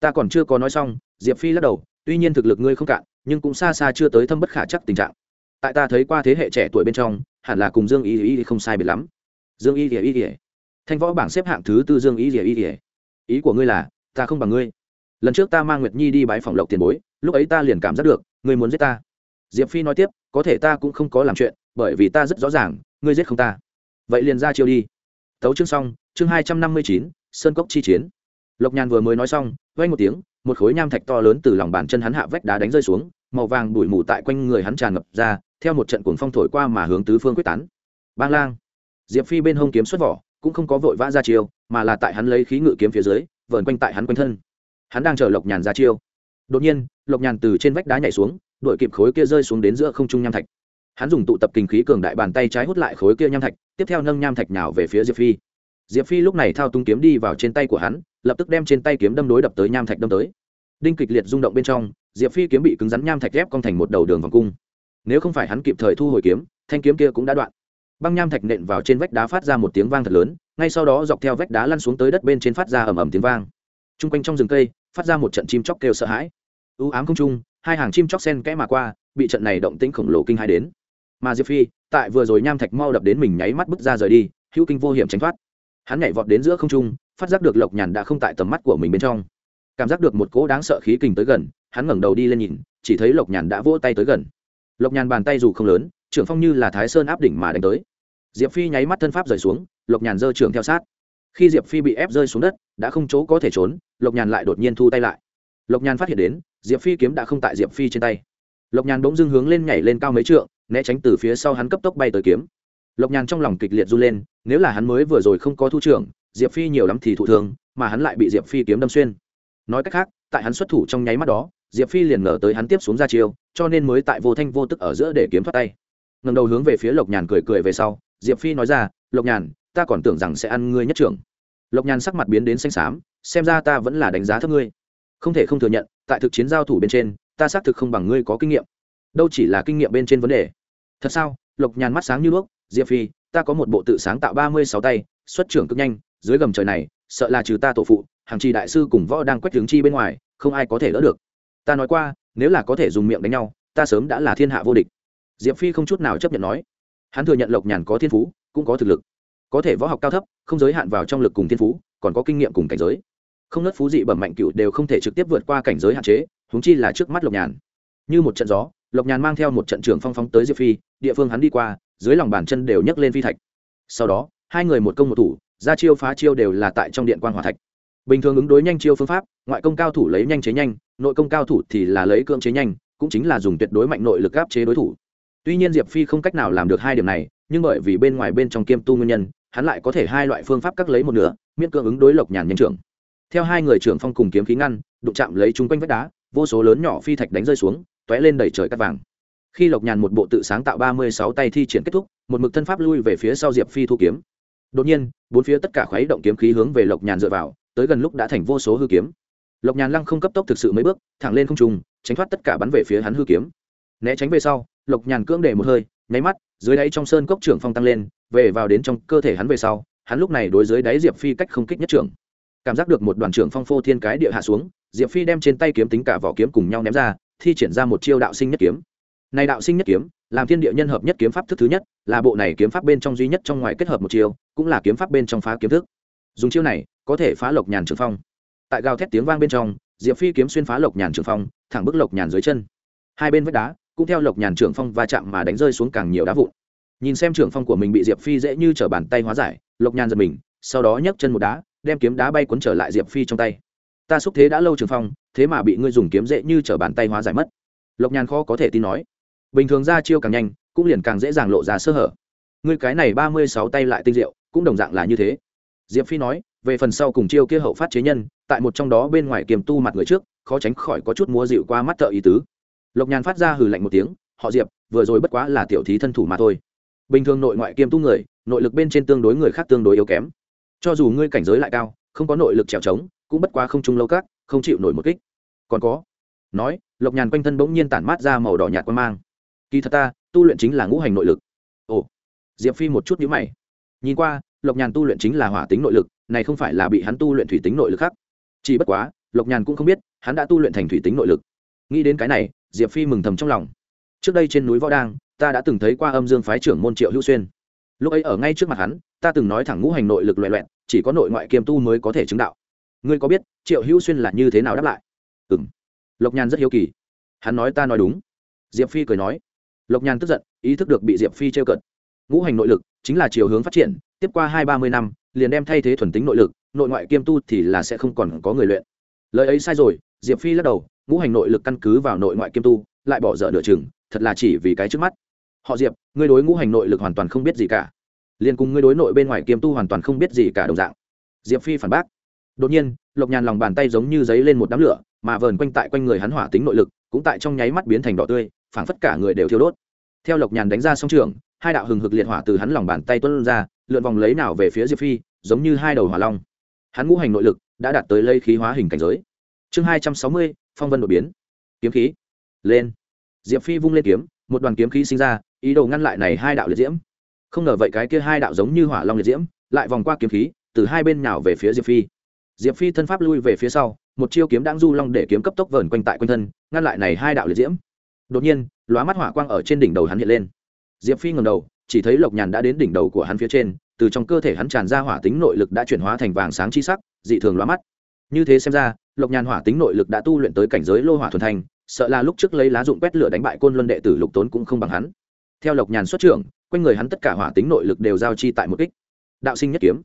Ta còn chưa có nói xong, diệp phi lắc đầu, tuy nhiên thực lực ngươi không cạn, nhưng cũng xa xa chưa tới thâm bất khả chắc tình trạng. Tại ta thấy qua thế hệ trẻ tuổi bên trong, hẳn là cùng dương y y không sai biệt lắm. Dương y y y thanh võ bảng xếp hạng thứ tư dương y y y ý của ngươi là, ta không bằng ngươi. Lần trước ta mang nguyệt nhi đi bãi phòng lộc tiền bối, lúc ấy ta liền cảm giác được, ngươi muốn giết ta. Diệp phi nói tiếp, có thể ta cũng không có làm chuyện, bởi vì ta rất rõ ràng, ngươi giết không ta vậy liền ra chiêu đi. Tấu chương xong, chương hai trăm năm mươi chín, sơn cốc chi chiến. Lộc nhàn vừa mới nói xong vay một tiếng, một khối nham thạch to lớn từ lòng bàn chân hắn hạ vách đá đánh rơi xuống, màu vàng bụi mù tại quanh người hắn tràn ngập ra, theo một trận cuồng phong thổi qua mà hướng tứ phương quyết tán. Bang lang. Diệp phi bên hông kiếm xuất vỏ, cũng không có vội vã ra chiêu, mà là tại hắn lấy khí ngự kiếm phía dưới, vờn quanh tại hắn quanh thân. Hắn đang chờ lộc nhàn ra chiêu. Đột nhiên, lộc nhàn từ trên vách đá nhảy xuống đội kịp khối kia rơi xuống đến giữa không trung nham thạch hắn dùng tụ tập kinh khí cường đại bàn tay trái hút lại khối kia nham thạch, tiếp theo nâng nham thạch nào về phía diệp phi. Diệp phi lúc này thao tung kiếm đi vào trên tay của hắn, lập tức đem trên tay kiếm đâm đối đập tới nham thạch đâm tới. Đinh kịch liệt rung động bên trong, diệp phi kiếm bị cứng rắn nham thạch ghép cong thành một đầu đường vòng cung. Nếu không phải hắn kịp thời thu hồi kiếm, thanh kiếm kia cũng đã đoạn. Băng nham thạch nện vào trên vách đá phát ra một tiếng vang thật lớn, ngay sau đó dọc theo vách đá lăn xuống tới đất bên trên phát ra ầm ầm tiếng vang. T r u n g quanh trong rừng cây, phát ra một trận chim chóc kêu sợ hãi. Ưu ám không trung, hai hàng chim chóc sen kẽ mà qua, bị trận này động tĩnh khổng lồ kinh hai đến mà diệp phi, tại vừa rồi nham thạch mau đập đến mình nháy mắt bước ra rời đi, hữu kinh vô hiểm tránh thoát. Hắn nhảy vọt đến giữa không trung, phát giác được lộc nhàn đã không tại tầm mắt của mình bên trong. Cảm giác được một cỗ đáng sợ khí kình tới gần, hắn ngẩng đầu đi lên nhìn, chỉ thấy lộc nhàn đã vỗ tay tới gần. Lộc nhàn bàn tay dù không lớn, trưởng phong như là thái sơn áp đỉnh mà đánh tới. Diệp phi nháy mắt thân pháp rời xuống, lộc nhàn giơ trưởng theo sát. Khi diệp phi bị ép rơi xuống đất, đã không chỗ có thể trốn, lộc nhàn lại đột nhiên thu tay lại. Lộc nhàn phát hiện đến, diệp phi kiếm đã không tại diệp phi trên tay. Lộc nhàn bỗng dưng hướng lên nhảy lên cao mấy trượng né tránh từ phía sau hắn cấp tốc bay tới kiếm. Lộc nhàn trong lòng kịch liệt du lên, nếu là hắn mới vừa rồi không có thu trưởng, diệp phi nhiều lắm thì thụ thương, mà hắn lại bị diệp phi kiếm đâm xuyên. Nói cách khác, tại hắn xuất thủ trong nháy mắt đó, diệp phi liền ngờ tới hắn tiếp xuống ra chiêu, cho nên mới tại vô thanh vô tức ở giữa để kiếm thoát tay. Ngầm đầu hướng về phía lộc nhàn cười cười về sau, diệp phi nói ra, lộc nhàn, ta còn tưởng rằng sẽ ăn ngươi nhất trưởng. Lộc nhàn sắc mặt biến đến xanh xám, xem ra ta vẫn là đánh giá thấp ngươi. Không thể không thừa nhận, tại thực chiến giao thủ bên trên, ta xác thực không bằng ngươi có kinh nghiệm. Đâu chỉ là kinh nghiệm bên trên vấn đề thật sao? Lộc nhàn mắt sáng như đuốc, diệp phi, ta có một bộ tự sáng tạo ba mươi sáu tay, xuất trưởng cực nhanh, dưới gầm trời này, sợ là trừ ta tổ phụ, hàng trì đại sư cùng võ đang quét hướng chi bên ngoài, không ai có thể đỡ được. Ta nói qua, nếu là có thể dùng miệng đánh nhau, ta sớm đã là thiên hạ vô địch. Diệp phi không chút nào chấp nhận nói. Hắn thừa nhận lộc nhàn có thiên phú, cũng có thực lực. Có thể võ học cao thấp, không giới hạn vào trong lực cùng thiên phú, còn có kinh nghiệm cùng cảnh giới. Không nớt phú dị bẩm mạnh cựu đều không thể trực tiếp vượt qua cảnh giới hạn chế húng chi là trước mắt lộc nhàn. Như một trận gió lộc nhàn mang theo một trận trưởng phong phóng tới diệp phi, địa phương hắn đi qua, dưới lòng bàn chân đều nhấc lên phi thạch. Sau đó, hai người một công một thủ, ra chiêu phá chiêu đều là tại trong điện quan hòa thạch. Bình thường ứng đối nhanh chiêu phương pháp, ngoại công cao thủ lấy nhanh chế nhanh, nội công cao thủ thì là lấy cưỡng chế nhanh, cũng chính là dùng tuyệt đối mạnh nội lực áp chế đối thủ. Tuy nhiên diệp phi không cách nào làm được hai điểm này, nhưng bởi vì bên ngoài bên trong kiêm tu nguyên nhân, hắn lại có thể hai loại phương pháp cắt lấy một nửa, miễn cưỡng ứng đối lộc nhàn nhanh trưởng. Theo hai người trưởng phong cùng kiếm khí ngăn, đụng chạm lấy chung quanh vách đá vô số lớn nhỏ phi thạch đánh rơi xuống, tóe lên đầy trời cắt vàng. Khi lộc nhàn một bộ tự sáng tạo ba mươi sáu tay thi triển kết thúc, một mực thân pháp lui về phía sau diệp phi thu kiếm. Đột nhiên, bốn phía tất cả khuấy động kiếm khí hướng về lộc nhàn dựa vào, tới gần lúc đã thành vô số hư kiếm. Lộc nhàn lăng không cấp tốc thực sự mấy bước, thẳng lên không trùng tránh thoát tất cả bắn về phía hắn hư kiếm. Né tránh về sau, lộc nhàn cưỡng để một hơi, nháy mắt, dưới đáy trong sơn cốc trưởng phong tăng lên, về vào đến trong cơ thể hắn về sau, hắn lúc này đối dưới đáy diệp phi cách không kích nhất trưởng cảm giác được một đoàn trưởng phong phô thiên cái địa hạ xuống, diệp phi đem trên tay kiếm tính cả vỏ kiếm cùng nhau ném ra, thi triển ra một chiêu đạo sinh nhất kiếm. Này đạo sinh nhất kiếm, làm thiên địa nhân hợp nhất kiếm pháp thức thứ nhất, là bộ này kiếm pháp bên trong duy nhất trong ngoài kết hợp một chiêu, cũng là kiếm pháp bên trong phá kiếm thức. Dùng chiêu này, có thể phá lộc nhàn trường phong. Tại gào thét tiếng vang bên trong, diệp phi kiếm xuyên phá lộc nhàn trường phong, thẳng bức lộc nhàn dưới chân. Hai bên vách đá, cũng theo lộc nhàn trường phong va chạm mà đánh rơi xuống càng nhiều đá vụn. Nhìn xem trường phong của mình bị diệp phi dễ như t bàn tay hóa giải, lộc nhàn giật mình, sau đó nhấc chân một đá đem kiếm đá bay cuốn trở lại diệp phi trong tay. Ta xúc thế đã lâu trường phong, thế mà bị ngươi dùng kiếm dễ như t bàn tay hóa giải mất. Lộc nhàn khó có thể tin nói. Bình thường ra chiêu càng nhanh, cũng liền càng dễ dàng lộ ra sơ hở. Ngươi cái này ba mươi sáu tay lại tinh diệu, cũng đồng dạng là như thế. Diệp phi nói, về phần sau cùng chiêu kia hậu phát chế nhân, tại một trong đó bên ngoài kiềm tu mặt người trước, khó tránh khỏi có chút mua dịu qua mắt thợ ý tứ. Lộc nhàn phát ra hừ lạnh một tiếng, họ diệp, vừa rồi bất quá là tiểu thí thân thủ mà thôi. Bình thường nội ngoại kiêm tu người, nội lực bên trên tương đối người khác tương đối yếu kém cho dù ngươi cảnh giới lại cao, không có nội lực trèo trống, cũng bất quá không trung lâu các, không chịu nổi một kích. Còn có, nói, lộc nhàn quanh thân bỗng nhiên tản mát ra màu đỏ nhạt quan mang. Kỳ thật ta, tu luyện chính là ngũ hành nội lực. Ồ, diệp phi một chút nhíu mày. Nhìn qua, lộc nhàn tu luyện chính là hỏa tính nội lực, này không phải là bị hắn tu luyện thủy tính nội lực khác. Chỉ bất quá, lộc nhàn cũng không biết, hắn đã tu luyện thành thủy tính nội lực. Nghĩ đến cái này, diệp phi mừng thầm trong lòng. Trước đây trên núi võ đang, ta đã từng thấy qua âm dương phái trưởng môn triệu hữu xuyên lúc ấy ở ngay trước mặt hắn, ta từng nói thẳng ngũ hành nội lực loẹ loẹn chỉ có nội ngoại kiêm tu mới có thể chứng đạo. Ngươi có biết triệu hữu xuyên là như thế nào đáp lại? Ừ m lộc nhàn rất hiếu kỳ. Hắn nói ta nói đúng. Diệp phi cười nói. Lộc nhàn tức giận, ý thức được bị diệp phi trêu cận ngũ hành nội lực chính là chiều hướng phát triển, tiếp qua hai ba mươi năm, liền đem thay thế thuần tính nội lực, nội ngoại kiêm tu thì là sẽ không còn có người luyện. Lời ấy sai rồi, diệp phi lắc đầu, ngũ hành nội lực căn cứ vào nội ngoại kiêm tu, lại bỏ dở nửa chừng, thật là chỉ vì cái trước mắt họ diệp, ngươi đối ngũ hành nội lực hoàn toàn không biết gì cả. Liền cùng ngươi đối nội bên ngoài kiêm tu hoàn toàn không biết gì cả đồng dạng. Diệp phi phản bác. Đột nhiên, lộc nhàn lòng bàn tay giống như giấy lên một đám lửa, mà vờn quanh tại quanh người hắn hỏa tính nội lực, cũng tại trong nháy mắt biến thành đỏ tươi, phảng phất cả người đều thiêu đốt. Theo lộc nhàn đánh ra song trường, hai đạo hừng hực liệt hỏa từ hắn lòng bàn tay tuân ra, lượn vòng lấy nào về phía diệp phi, giống như hai đầu hỏa long. Hắn ngũ hành nội lực đã đạt tới lây khí hóa hình cảnh giới. Chương hai trăm sáu mươi, phong vân đột biến. Kiếm khí. Lên. Diệp phi vung lên kiếm, một đoàn kiếm khí sinh ra ý đồ ngăn lại này hai đạo liệt diễm. Không ngờ vậy cái kia hai đạo giống như hỏa long liệt diễm, lại vòng qua kiếm khí, từ hai bên nào về phía diệp phi. Diệp phi thân pháp lui về phía sau, một chiêu kiếm đang du long để kiếm cấp tốc vờn quanh tại quanh thân, ngăn lại này hai đạo liệt diễm. Đột nhiên, lóa mắt hỏa quang ở trên đỉnh đầu hắn hiện lên. Diệp phi ngầm đầu, chỉ thấy lộc nhàn đã đến đỉnh đầu của hắn phía trên, từ trong cơ thể hắn tràn ra hỏa tính nội lực đã chuyển hóa thành vàng sáng chi sắc, dị thường lóa mắt. Như thế xem ra, lộc nhàn hỏa tính nội lực đã tu luyện tới cảnh giới lô hỏa thuần thành, sợ là lúc trước lấy lá dụng quét lửa đánh bại côn luân đệ tử lục tốn cũng không bằng hắn theo lộc nhàn xuất trưởng, quanh người hắn tất cả hỏa tính nội lực đều giao chi tại một kích. Đạo sinh nhất kiếm.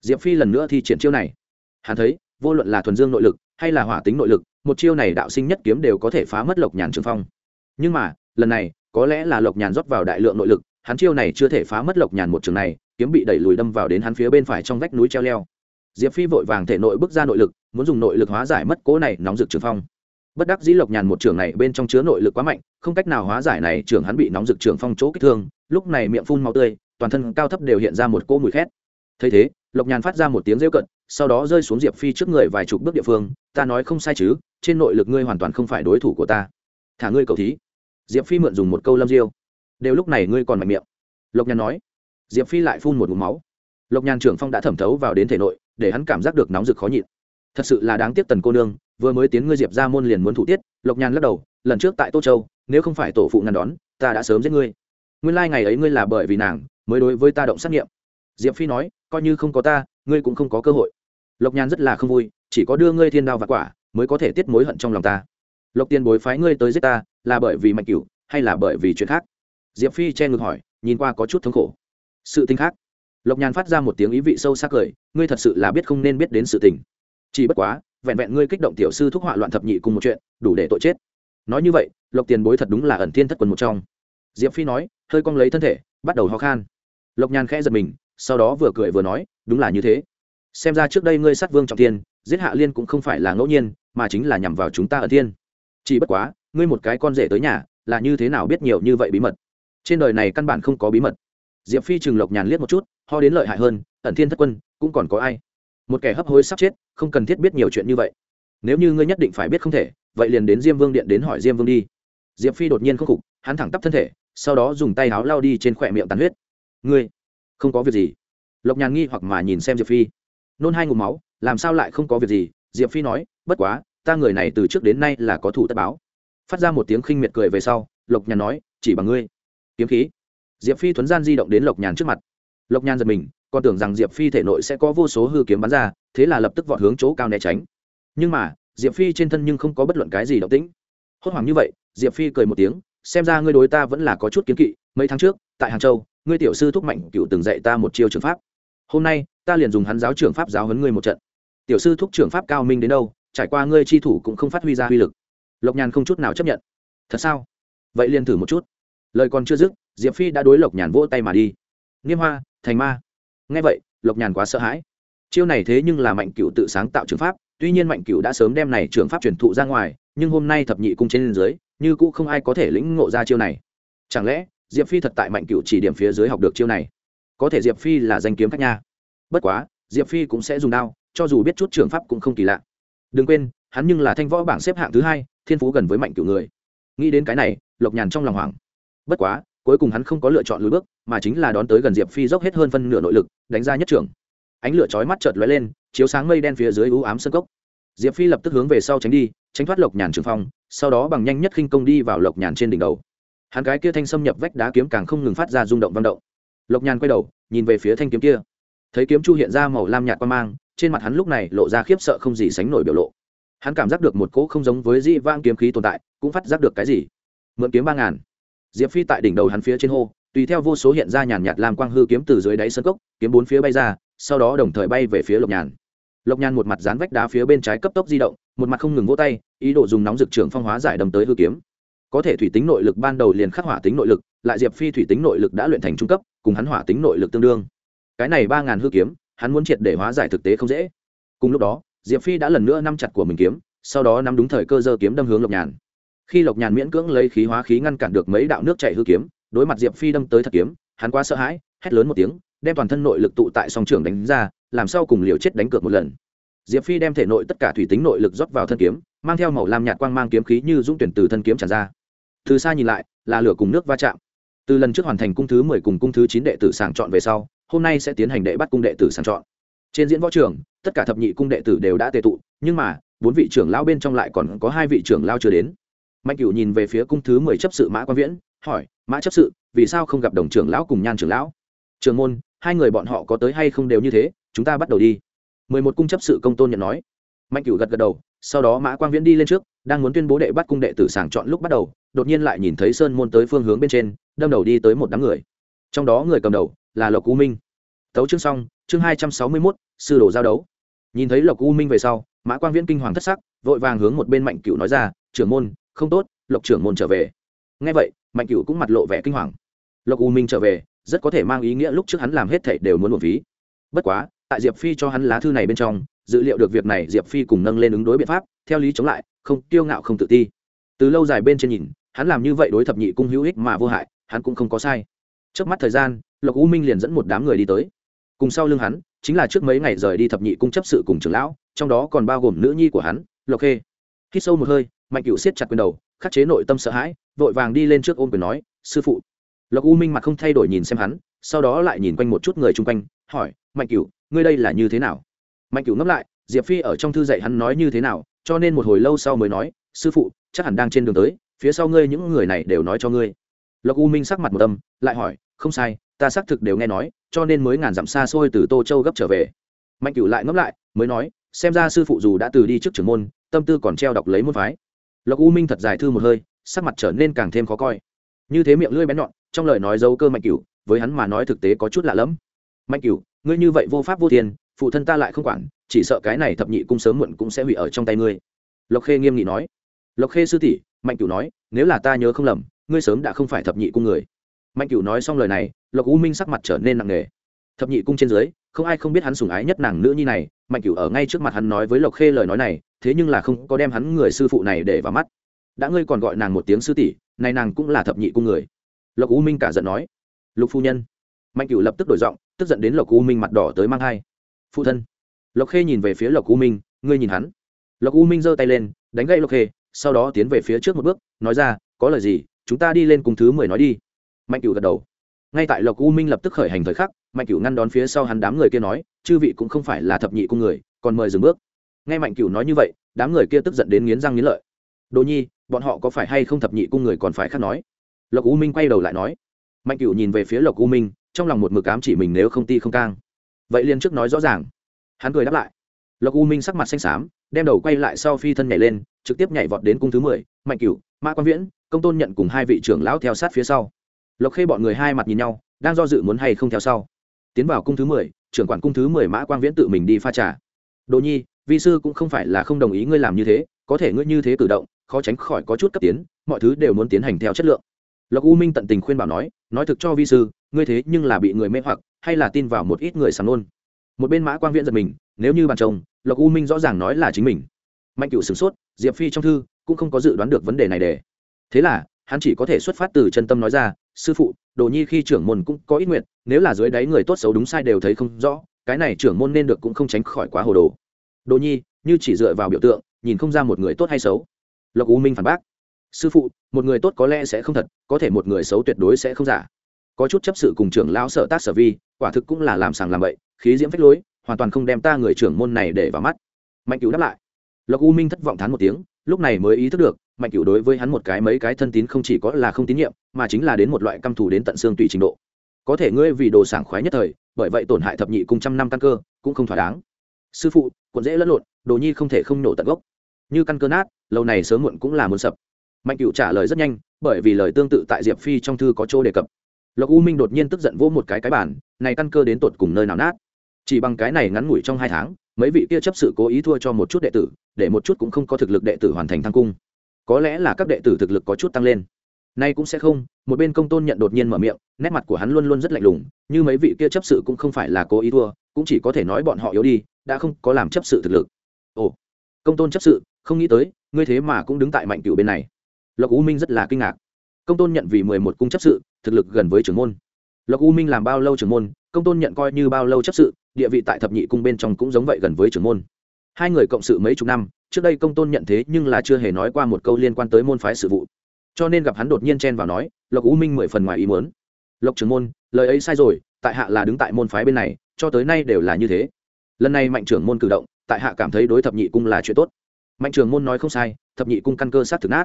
Diệp phi lần nữa thi triển chiêu này. Hắn thấy, vô luận là thuần dương nội lực hay là hỏa tính nội lực, một chiêu này đạo sinh nhất kiếm đều có thể phá mất lộc nhàn trường phong. Nhưng mà, lần này, có lẽ là lộc nhàn rót vào đại lượng nội lực, hắn chiêu này chưa thể phá mất lộc nhàn một trường này, kiếm bị đẩy lùi đâm vào đến hắn phía bên phải trong vách núi treo leo. Diệp phi vội vàng thể nội bước ra nội lực, muốn dùng nội lực hóa giải mất cố này nóng rực trường phong bất đắc dĩ lộc nhàn một trường này bên trong chứa nội lực quá mạnh, không cách nào hóa giải này trường hắn bị nóng rực trường phong chỗ kích thương, lúc này miệng phun màu tươi, toàn thân cao thấp đều hiện ra một cỗ mùi khét. Thấy thế, lộc nhàn phát ra một tiếng rêu cận, sau đó rơi xuống diệp phi trước người vài chục bước địa phương, ta nói không sai chứ, trên nội lực ngươi hoàn toàn không phải đối thủ của ta. Thả ngươi cầu thí. Diệp phi mượn dùng một câu lâm diêu. Đều lúc này ngươi còn mạnh miệng. Lộc nhàn nói. Diệp phi lại phun một mụm máu. Lộc nhàn trưởng phong đã thẩm thấu vào đến thể nội, để hắn cảm giác được nóng rực khó nhịn. Thật sự là đáng tiếc tần cô nương vừa mới tiến ngươi diệp ra môn liền muốn thủ tiết, lộc nhàn lắc đầu, lần trước tại tô châu, nếu không phải tổ phụ ngăn đón, ta đã sớm giết ngươi. Nguyên lai、like、ngày ấy ngươi là bởi vì nàng mới đối với ta động xác nghiệm. Diệp phi nói, coi như không có ta, ngươi cũng không có cơ hội. Lộc nhàn rất là không vui, chỉ có đưa ngươi thiên đao và quả mới có thể tiết mối hận trong lòng ta. Lộc tiền bối phái ngươi tới giết ta, là bởi vì mạnh cửu, hay là bởi vì chuyện khác? Diệp phi che ngực hỏi, nhìn qua có chút thống khổ. Sự tình khác. Lộc nhàn phát ra một tiếng ý vị sâu sắc cười, ngươi thật sự là biết không nên biết đến sự tình. Chỉ bất quá vẹn vẹn ngươi kích động tiểu sư thúc họa loạn thập nhị cùng một chuyện, đủ để tội chết. Nói như vậy, lộc tiền bối thật đúng là ẩn thiên thất quần một trong. Diệp phi nói, hơi cong lấy thân thể, bắt đầu ho khan. Lộc nhàn khẽ giật mình, sau đó vừa cười vừa nói, đúng là như thế. Xem ra trước đây ngươi sát vương trọng tiên giết hạ liên cũng không phải là ngẫu nhiên, mà chính là nhằm vào chúng ta ở thiên. Chỉ bất quá, ngươi một cái con rể tới nhà, là như thế nào biết nhiều như vậy bí mật? Trên đời này căn bản không có bí mật. Diệp phi trừng lộc nhàn liếc một chút, ho đến lợi hại hơn, ẩn thiên thất quân, cũng còn có ai? Một kẻ hấp hối sắp chết không cần thiết biết nhiều chuyện như vậy. Nếu như ngươi nhất định phải biết không thể vậy liền đến diêm vương điện đến hỏi diêm vương đi. Diệp phi đột nhiên khúc phục, hắn thẳng tắp thân thể sau đó dùng tay áo lao đi trên khỏe miệng tàn huyết. Ngươi không có việc gì. Lộc nhàn nghi hoặc mà nhìn xem diệp phi. Nôn hai ngụm máu làm sao lại không có việc gì? Diệp phi nói bất quá ta người này từ trước đến nay là có thủ tất báo. Phát ra một tiếng khinh miệt cười về sau lộc nhàn nói chỉ bằng ngươi. Kiếm khí. Diệp phi thuấn gian di động đến lộc nhàn trước mặt. Lộc nhàn giật mình còn tưởng rằng diệp phi thể nội sẽ có vô số hư kiếm bắn ra, thế là lập tức vọt hướng chỗ cao né tránh. Nhưng mà, diệp phi trên thân nhưng không có bất luận cái gì động tĩnh. Hốt hoảng như vậy, diệp phi cười một tiếng, xem ra ngươi đối ta vẫn là có chút kiến kỵ, mấy tháng trước, tại hàng châu, ngươi tiểu sư thúc mạnh cựu từng dạy ta một chiêu trường pháp. Hôm nay, ta liền dùng hắn giáo trường pháp giáo huấn ngươi một trận. Tiểu sư thúc trường pháp cao minh đến đâu, trải qua ngươi chi thủ cũng không phát huy ra uy lực. Lộc nhàn không chút nào chấp nhận. Thật sao? Vậy liền thử một chút. Lời còn chưa dứt, diệp phi đã đối lộc nhàn vỗ tay mà đi. Nghiêm hoa, thành ma ngay vậy, lộc nhàn quá sợ hãi. Chiêu này thế nhưng là mạnh cựu tự sáng tạo trường pháp, tuy nhiên mạnh cựu đã sớm đem này trường pháp truyền thụ ra ngoài, nhưng hôm nay thập nhị cung trên dưới, như cũ không ai có thể lĩnh ngộ ra chiêu này. Chẳng lẽ, diệp phi thật tại mạnh cựu chỉ điểm phía dưới học được chiêu này? Có thể diệp phi là danh kiếm khách nha. Bất quá, diệp phi cũng sẽ dùng đao, cho dù biết chút trường pháp cũng không kỳ lạ. Đừng quên, hắn nhưng là thanh võ bảng xếp hạng thứ hai, thiên phú gần với mạnh cựu người. Nghĩ đến cái này, lộc nhàn trong lòng hoảng. Bất quá cuối cùng hắn không có lựa chọn lùi bước, mà chính là đón tới gần diệp phi dốc hết hơn phân nửa nội lực, đánh ra nhất trưởng. Ánh lửa chói mắt chợt lóe lên, chiếu sáng mây đen phía dưới u ám sân cốc. Diệp phi lập tức hướng về sau tránh đi, tránh thoát lộc nhàn trường phong, sau đó bằng nhanh nhất khinh công đi vào lộc nhàn trên đỉnh đầu. Hắn cái kia thanh xâm nhập vách đá kiếm càng không ngừng phát ra rung động văn động. Lộc nhàn quay đầu, nhìn về phía thanh kiếm kia. Thấy kiếm chu hiện ra màu lam nhạt qua mang, trên mặt hắn lúc này lộ ra khiếp sợ không gì sánh nổi biểu lộ. Hắn cảm giác được một cỗ không giống với di vang kiếm khí tồn tại, cũng phát giác được cái gì? Mượn kiếm ba ngàn diệp phi tại đỉnh đầu hắn phía trên hô, tùy theo vô số hiện ra nhàn nhạt làm quang hư kiếm từ dưới đáy sân cốc, kiếm bốn phía bay ra, sau đó đồng thời bay về phía lộc nhàn. Lộc nhàn một mặt dán vách đá phía bên trái cấp tốc di động, một mặt không ngừng vỗ tay, ý đồ dùng nóng dực trường phong hóa giải đầm tới hư kiếm. Có thể thủy tính nội lực ban đầu liền khắc hỏa tính nội lực, lại diệp phi thủy tính nội lực đã luyện thành trung cấp, cùng hắn hỏa tính nội lực tương đương. Cái này ba ngàn hư kiếm, hắn muốn triệt để hóa giải thực tế không dễ. Cùng lúc đó, diệp phi đã lần nữa nắm chặt của mình kiếm, sau đó nắm đúng thời cơ dơ kiếm đâm hướng lộc nhàn khi lộc nhàn miễn cưỡng lấy khí hóa khí ngăn cản được mấy đạo nước chảy hư kiếm, đối mặt diệp phi đâm tới thật kiếm, hắn quá sợ hãi, hét lớn một tiếng, đem toàn thân nội lực tụ tại song trường đánh ra, làm sao cùng liều chết đánh cược một lần. Diệp phi đem thể nội tất cả thủy tính nội lực rót vào thân kiếm, mang theo màu lam nhạt quang mang kiếm khí như dũng tuyển từ thân kiếm tràn ra. Từ xa nhìn lại, là lửa cùng nước va chạm. Từ lần trước hoàn thành cung thứ mười cùng cung thứ chín đệ tử sàng chọn về sau, hôm nay sẽ tiến hành đệ bắt cung đệ tử sàng chọn. Trên diễn võ trường, tất cả thập nhị cung đệ tử đều đã tề tụ, nhưng mà, bốn vị trưởng lao bên trong lại còn có hai vị trưởng lao chưa đến mạnh cửu nhìn về phía cung thứ mười chấp sự mã quan viễn, hỏi, mã chấp sự, vì sao không gặp đồng trưởng lão cùng nhan trưởng lão? Trường môn, hai người bọn họ có tới hay không đều như thế, chúng ta bắt đầu đi. Mười một cung chấp sự công tôn nhận nói. Mạnh cửu gật gật đầu, sau đó mã quang viễn đi lên trước, đang muốn tuyên bố đệ bắt cung đệ tử sàng chọn lúc bắt đầu, đột nhiên lại nhìn thấy sơn môn tới phương hướng bên trên, đâm đầu đi tới một đám người. Trong đó người cầm đầu là lộc u minh. Tấu chương xong, chương hai trăm sáu mươi mốt, sư đồ giao đấu. Nhìn thấy lộc u minh về sau, mã quang viễn kinh hoàng thất sắc, vội vàng hướng một bên mạnh cửu nói ra, trưởng môn không tốt, lộc trưởng môn trở về. Ngay vậy, mạnh cửu cũng mặt lộ vẻ kinh hoàng. Lộc u minh trở về, rất có thể mang ý nghĩa lúc trước hắn làm hết thảy đều muốn một ví bất quá, tại diệp phi cho hắn lá thư này bên trong, dự liệu được việc này diệp phi cùng nâng lên ứng đối biện pháp, theo lý chống lại, không kiêu ngạo không tự ti. Từ lâu dài bên trên nhìn, hắn làm như vậy đối thập nhị cung hữu ích mà vô hại, hắn cũng không có sai. Trước mắt thời gian, lộc u minh liền dẫn một đám người đi tới. Cùng sau lưng hắn, chính là trước mấy ngày rời đi thập nhị cung chấp sự cùng trưởng lão, trong đó còn bao gồm nữ nhi của hắn, lộc khê. Khi sâu một hơi mạnh cựu siết chặt quyền đầu, khắc chế nội tâm sợ hãi, vội vàng đi lên trước ôm quyền nói, sư phụ. Lộc u minh mặt không thay đổi nhìn xem hắn, sau đó lại nhìn quanh một chút người chung quanh, hỏi, mạnh cựu, ngươi đây là như thế nào? Mạnh cựu ngẫm lại, diệp phi ở trong thư dạy hắn nói như thế nào, cho nên một hồi lâu sau mới nói, sư phụ, chắc hẳn đang trên đường tới, phía sau ngươi những người này đều nói cho ngươi. Lộc u minh sắc mặt một tâm lại hỏi, không sai, ta xác thực đều nghe nói, cho nên mới ngàn dặm xa xôi từ tô châu gấp trở về. Mạnh cửu lại ngẫm lại, mới nói, xem ra sư phụ dù đã từ đi trước trưởng môn, tâm tư còn treo đọc lấy môn phái lộc u minh thật dài thư một hơi, sắc mặt trở nên càng thêm khó coi. Như thế miệng lưỡi bén nhọn, trong lời nói dấu cơ mạnh cửu, với hắn mà nói thực tế có chút lạ lẫm. Mạnh cửu, ngươi như vậy vô pháp vô tiền phụ thân ta lại không quản, chỉ sợ cái này thập nhị cung sớm muộn cũng sẽ hủy ở trong tay ngươi. Lộc khê nghiêm nghị nói. Lộc khê sư tỷ, mạnh cửu nói, nếu là ta nhớ không lầm, ngươi sớm đã không phải thập nhị cung người. Mạnh cửu nói xong lời này, lộc u minh sắc mặt trở nên nặng nề. Thập nhị cung trên dưới không ai không biết hắn sủng ái nhất nàng nữ nhi này, mạnh cửu ở ngay trước mặt hắn nói với lộc khê lời nói này, thế nhưng là không có đem hắn người sư phụ này để vào mắt. Đã ngươi còn gọi nàng một tiếng sư tỷ, nay nàng cũng là thập nhị cung người. Lộc u minh cả giận nói. Lục phu nhân. Mạnh cửu lập tức đổi giọng, tức giận đến lộc u minh mặt đỏ tới mang hai phụ thân. Lộc khê nhìn về phía lộc u minh, ngươi nhìn hắn. Lộc u minh giơ tay lên, đánh gậy lộc khê, sau đó tiến về phía trước một bước, nói ra, có lời gì, chúng ta đi lên cùng thứ mười nói đi. Mạnh cửu gật đầu ngay tại lộc u minh lập tức khởi hành thời khắc, mạnh cửu ngăn đón phía sau hắn đám người kia nói, chư vị cũng không phải là thập nhị cung người, còn mời dừng bước. Nghe mạnh cửu nói như vậy, đám người kia tức giận đến nghiến răng nghiến lợi. Đồ nhi, bọn họ có phải hay không thập nhị cung người còn phải khác nói? Lộc u minh quay đầu lại nói. Mạnh cửu nhìn về phía lộc u minh, trong lòng một mực ám chỉ mình nếu không ti không cang. Vậy liền trước nói rõ ràng. Hắn cười đáp lại. Lộc u minh sắc mặt xanh xám, đem đầu quay lại sau phi thân nhảy lên, trực tiếp nhảy vọt đến cung thứ mười, mạnh cửu mã quang viễn, công tôn nhận cùng hai vị trưởng lão theo sát phía sau lộc khê bọn người hai mặt nhìn nhau, đang do dự muốn hay không theo sau. Tiến vào cung thứ mười, trưởng quản cung thứ mười mã quang viễn tự mình đi pha trà. Đồ nhi, vi sư cũng không phải là không đồng ý ngươi làm như thế, có thể ngươi như thế cử động, khó tránh khỏi có chút cấp tiến, mọi thứ đều muốn tiến hành theo chất lượng. Lộc u minh tận tình khuyên bảo nói nói thực cho vi sư, ngươi thế nhưng là bị người mê hoặc, hay là tin vào một ít người sắm nôn một bên mã quang viễn giật mình, nếu như bàn chồng lộc u minh rõ ràng nói là chính mình. Mạnh cựu sửng sốt, diệp phi trong thư cũng không có dự đoán được vấn đề này để. Thế là hắn chỉ có thể xuất phát từ chân tâm nói ra, sư phụ, đồ nhi khi trưởng môn cũng có ít nguyện, nếu là dưới đáy người tốt xấu đúng sai đều thấy không rõ, cái này trưởng môn nên được cũng không tránh khỏi quá hồ đồ. Đồ nhi, như chỉ dựa vào biểu tượng, nhìn không ra một người tốt hay xấu. Lộc u minh phản bác, sư phụ, một người tốt có lẽ sẽ không thật, có thể một người xấu tuyệt đối sẽ không giả. Có chút chấp sự cùng trưởng lão sở tác sở vi, quả thực cũng là làm sàng làm bậy, khí diễm phách lối, hoàn toàn không đem ta người trưởng môn này để vào mắt. Mạnh cửu đáp lại, lộc u minh thất vọng thán một tiếng, lúc này mới ý thức được mạnh cửu đối với hắn một cái mấy cái thân tín không chỉ có là không tín nhiệm, mà chính là đến một loại căm thù đến tận xương tùy trình độ. Có thể ngươi vì đồ sảng khoái nhất thời, bởi vậy tổn hại thập nhị cùng trăm năm căn cơ, cũng không thỏa đáng. Sư phụ, cuộn dễ lẫn lộn, đồ nhi không thể không nổ tận gốc. Như căn cơ nát, lâu này sớm muộn cũng là muốn sập. Mạnh cửu trả lời rất nhanh, bởi vì lời tương tự tại diệp phi trong thư có chỗ đề cập. Lộc u minh đột nhiên tức giận vỗ một cái cái bản này căn cơ đến tột cùng nơi nào nát? Chỉ bằng cái này ngắn ngủi trong hai tháng, mấy vị kia chấp sự cố ý thua cho một chút đệ tử, để một chút cũng không có thực lực đệ tử hoàn thành thăng cung có lẽ là các đệ tử thực lực có chút tăng lên. Nay cũng sẽ không, một bên công tôn nhận đột nhiên mở miệng, nét mặt của hắn luôn luôn rất lạnh lùng, như mấy vị kia chấp sự cũng không phải là cố ý thua, cũng chỉ có thể nói bọn họ yếu đi, đã không có làm chấp sự thực lực. Ồ, công tôn chấp sự, không nghĩ tới, ngươi thế mà cũng đứng tại mạnh cửu bên này. Lộc u minh rất là kinh ngạc. Công tôn nhận vì mười một cung chấp sự, thực lực gần với trưởng môn. Lộc u minh làm bao lâu trưởng môn, công tôn nhận coi như bao lâu chấp sự, địa vị tại thập nhị cung bên trong cũng giống vậy gần với trưởng môn hai người cộng sự mấy chục năm, trước đây công tôn nhận thế nhưng là chưa hề nói qua một câu liên quan tới môn phái sự vụ. Cho nên gặp hắn đột nhiên chen vào nói, lộc u minh mười phần ngoài ý muốn. Lộc trưởng môn, lời ấy sai rồi, tại hạ là đứng tại môn phái bên này, cho tới nay đều là như thế. Lần này mạnh trưởng môn cử động, tại hạ cảm thấy đối thập nhị cung là chuyện tốt. Mạnh trưởng môn nói không sai, thập nhị cung căn cơ sát thực nát.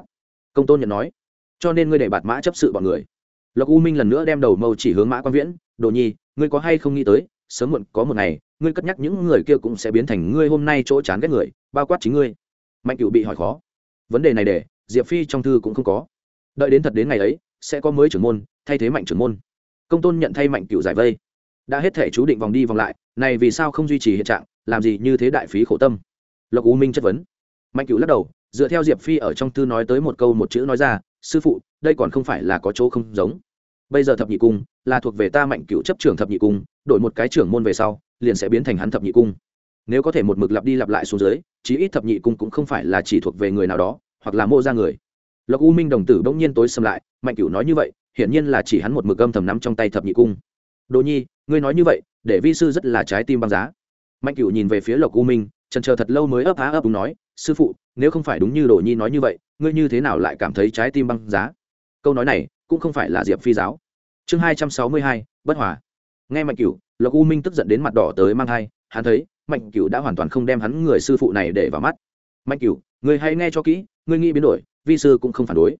Công tôn nhận nói, cho nên ngươi để bạt mã chấp sự bọn người. Lộc u minh lần nữa đem đầu mâu chỉ hướng mã quan viễn, đồ nhi, ngươi có hay không nghĩ tới, sớm muộn có một ngày ngươi cất nhắc những người kia cũng sẽ biến thành ngươi hôm nay chỗ chán ghét người, bao quát chính ngươi. Mạnh cựu bị hỏi khó. Vấn đề này để diệp phi trong thư cũng không có. Đợi đến thật đến ngày ấy, sẽ có mới trưởng môn, thay thế mạnh trưởng môn. Công tôn nhận thay mạnh cựu giải vây. Đã hết thể chú định vòng đi vòng lại, này vì sao không duy trì hiện trạng, làm gì như thế đại phí khổ tâm? Lộc u minh chất vấn. Mạnh cựu lắc đầu, dựa theo diệp phi ở trong thư nói tới một câu một chữ nói ra, sư phụ, đây còn không phải là có chỗ không giống. Bây giờ thập nhị cung là thuộc về ta mạnh cựu chấp trưởng thập nhị cung, đổi một cái trưởng môn về sau liền sẽ biến thành hắn thập nhị cung. Nếu có thể một mực lặp đi lặp lại xuống dưới, chí ít thập nhị cung cũng không phải là chỉ thuộc về người nào đó, hoặc là mô ra người. Lộc u minh đồng tử bỗng nhiên tối xâm lại, mạnh cửu nói như vậy, hiển nhiên là chỉ hắn một mực âm thầm nắm trong tay thập nhị cung. Đồ nhi, ngươi nói như vậy, để vi sư rất là trái tim băng giá. Mạnh cửu nhìn về phía lộc u minh trần chờ thật lâu mới ấp á ấp đúng nói, sư phụ, nếu không phải đúng như đồ nhi nói như vậy, ngươi như thế nào lại cảm thấy trái tim băng giá? Câu nói này cũng không phải là diệp phi giáo. Chương hai trăm sáu mươi hai, bất hòa. Nghe mạnh cửu lộc u minh tức giận đến mặt đỏ tới mang thai, hắn thấy, mạnh cửu đã hoàn toàn không đem hắn người sư phụ này để vào mắt. Mạnh cửu, người hãy nghe cho kỹ, người nghĩ biến đổi, vi sư cũng không phản đối.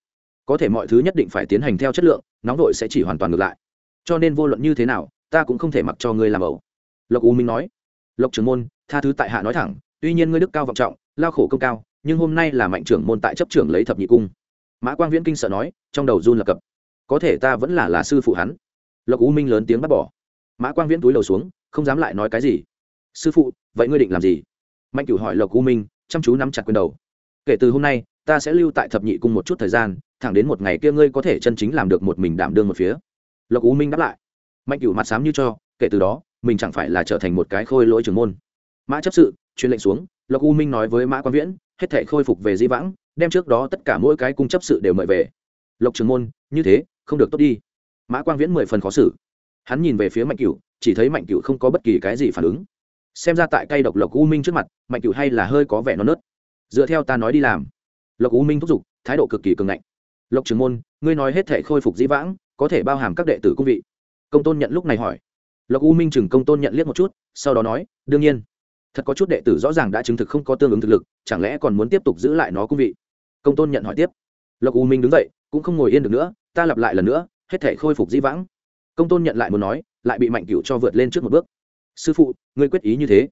Có thể mọi thứ nhất định phải tiến hành theo chất lượng, nóng vội sẽ chỉ hoàn toàn ngược lại. Cho nên vô luận như thế nào, ta cũng không thể mặc cho ngươi làm ẩu. Lộc u minh nói. Lộc trưởng môn, tha thứ tại hạ nói thẳng, tuy nhiên ngươi đức cao vọng trọng, lao khổ công cao, nhưng hôm nay là mạnh trưởng môn tại chấp trưởng lấy thập nhị cung. Mã quang viễn kinh sợ nói, trong đầu run lập cập. Có thể ta vẫn là là sư phụ hắn. Lộc u minh lớn tiếng bắt bỏ mã quang viễn túi đầu xuống, không dám lại nói cái gì. Sư phụ, vậy ngươi định làm gì? Mạnh cửu hỏi lộc u minh, chăm chú nắm chặt quyền đầu. Kể từ hôm nay, ta sẽ lưu tại thập nhị cung một chút thời gian, thẳng đến một ngày kia ngươi có thể chân chính làm được một mình đảm đương một phía. Lộc u minh đáp lại. Mạnh cửu mặt sám như cho, kể từ đó, mình chẳng phải là trở thành một cái khôi lỗi trưởng môn. Mã chấp sự, truyền lệnh xuống, lộc u minh nói với mã quang viễn, hết thể khôi phục về di vãng, đem trước đó tất cả mỗi cái cung chấp sự đều mời về. Lộc trưởng môn, như thế, không được tốt đi. Mã quang viễn mười phần khó xử hắn nhìn về phía mạnh cửu, chỉ thấy mạnh cửu không có bất kỳ cái gì phản ứng. Xem ra tại cây độc lộc u minh trước mặt, mạnh cửu hay là hơi có vẻ non nớt. Dựa theo ta nói đi làm. Lộc u minh thúc giục, thái độ cực kỳ cường ngạnh. Lộc trưởng môn, ngươi nói hết thể khôi phục dĩ vãng, có thể bao hàm các đệ tử cung vị. Công tôn nhận lúc này hỏi. Lộc u minh chừng công tôn nhận liếc một chút, sau đó nói, đương nhiên. Thật có chút đệ tử rõ ràng đã chứng thực không có tương ứng thực lực, chẳng lẽ còn muốn tiếp tục giữ lại nó cung vị? Công tôn nhận hỏi tiếp. Lộc u minh đứng dậy, cũng không ngồi yên được nữa, ta lặp lại lần nữa, hết thể khôi phục dĩ vãng công tôn nhận lại muốn nói, lại bị mạnh cửu cho vượt lên trước một bước. Sư phụ, ngươi quyết ý như thế?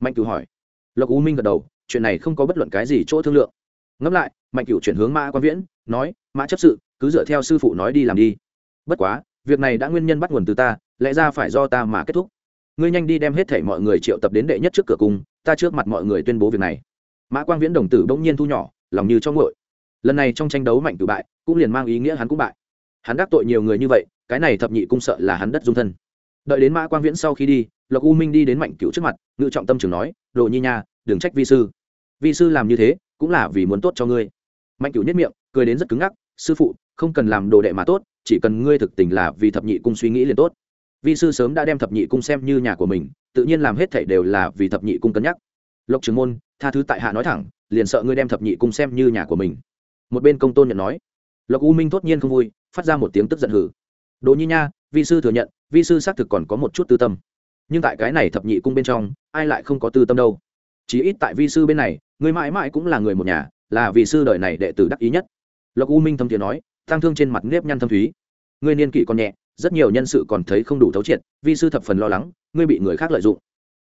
Mạnh cửu hỏi. Lộc u minh gật đầu, chuyện này không có bất luận cái gì chỗ thương lượng. Ngẫm lại, mạnh cửu chuyển hướng mã quan viễn, nói, mã chấp sự, cứ dựa theo sư phụ nói đi làm đi. Bất quá, việc này đã nguyên nhân bắt nguồn từ ta, lẽ ra phải do ta mà kết thúc. Ngươi nhanh đi đem hết thể mọi người triệu tập đến đệ nhất trước cửa cung ta trước mặt mọi người tuyên bố việc này. Mã quang viễn đồng tử bỗng nhiên thu nhỏ, lòng như cho ngội lần này trong tranh đấu mạnh cử bại, cũng liền mang ý nghĩa hắn cũng bại. Hắn đắc tội nhiều người như vậy cái này thập nhị cung sợ là hắn đất dung thân. Đợi đến mã quang viễn sau khi đi, lộc u minh đi đến mạnh cửu trước mặt, ngự trọng tâm trường nói, đồ nhi nha, đừng trách vi sư. Vi sư làm như thế, cũng là vì muốn tốt cho ngươi. Mạnh cửu nhất miệng, cười đến rất cứng ngắc, sư phụ, không cần làm đồ đệ mà tốt, chỉ cần ngươi thực tình là vì thập nhị cung suy nghĩ liền tốt. Vi sư sớm đã đem thập nhị cung xem như nhà của mình, tự nhiên làm hết thảy đều là vì thập nhị cung cân nhắc. Lộc trường môn, tha thứ tại hạ nói thẳng, liền sợ ngươi đem thập nhị cung xem như nhà của mình. Một bên công tôn nhận nói. Lộc u minh tốt nhiên không vui, phát ra một tiếng tức giận hử đồ nhi nha, vi sư thừa nhận, vi sư xác thực còn có một chút tư tâm. Nhưng tại cái này thập nhị cung bên trong, ai lại không có tư tâm đâu? Chí ít tại vi sư bên này, người mãi mãi cũng là người một nhà, là vì sư đời này đệ tử đắc ý nhất. Lộc u minh thâm thiện nói tăng thương trên mặt nếp nhăn thâm thúy. Ngươi niên kỷ còn nhẹ, rất nhiều nhân sự còn thấy không đủ thấu triệt, vi sư thập phần lo lắng, ngươi bị người khác lợi dụng.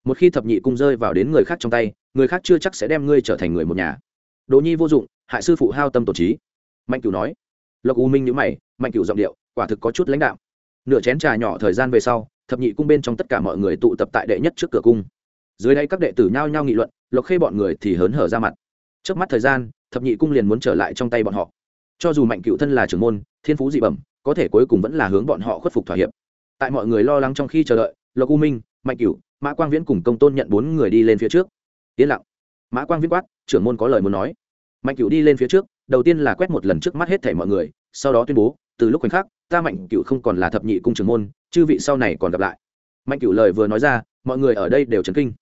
Một khi thập nhị cung rơi vào đến người khác trong tay, người khác chưa chắc sẽ đem ngươi trở thành người một nhà. Đỗ nhi vô dụng, hại sư phụ hao tâm tổ trí. Mạnh cửu nói. Lộc u minh nhữ mày, mạnh cửu giọng điệu quả thực có chút lãnh đạo. Nửa chén trà nhỏ thời gian về sau, thập nhị cung bên trong tất cả mọi người tụ tập tại đệ nhất trước cửa cung. Dưới đây các đệ tử nhao nhao nghị luận, lộc khê bọn người thì hớn hở ra mặt. Trước mắt thời gian, thập nhị cung liền muốn trở lại trong tay bọn họ. Cho dù mạnh cựu thân là trưởng môn, thiên phú dị bẩm, có thể cuối cùng vẫn là hướng bọn họ khuất phục thỏa hiệp. Tại mọi người lo lắng trong khi chờ đợi, lộc u minh, mạnh cựu, mã quang viễn cùng công tôn nhận bốn người đi lên phía trước. Yên lặng. Mã quang viễn quát, trưởng môn có lời muốn nói. Mạnh cựu đi lên phía trước, đầu tiên là quét một lần trước mắt hết thảy mọi người, sau đó tuyên bố, từ lúc khoảnh khắc ta mạnh cựu không còn là thập nhị cung trưởng môn, chư vị sau này còn gặp lại. Mạnh cựu lời vừa nói ra, mọi người ở đây đều chấn kinh.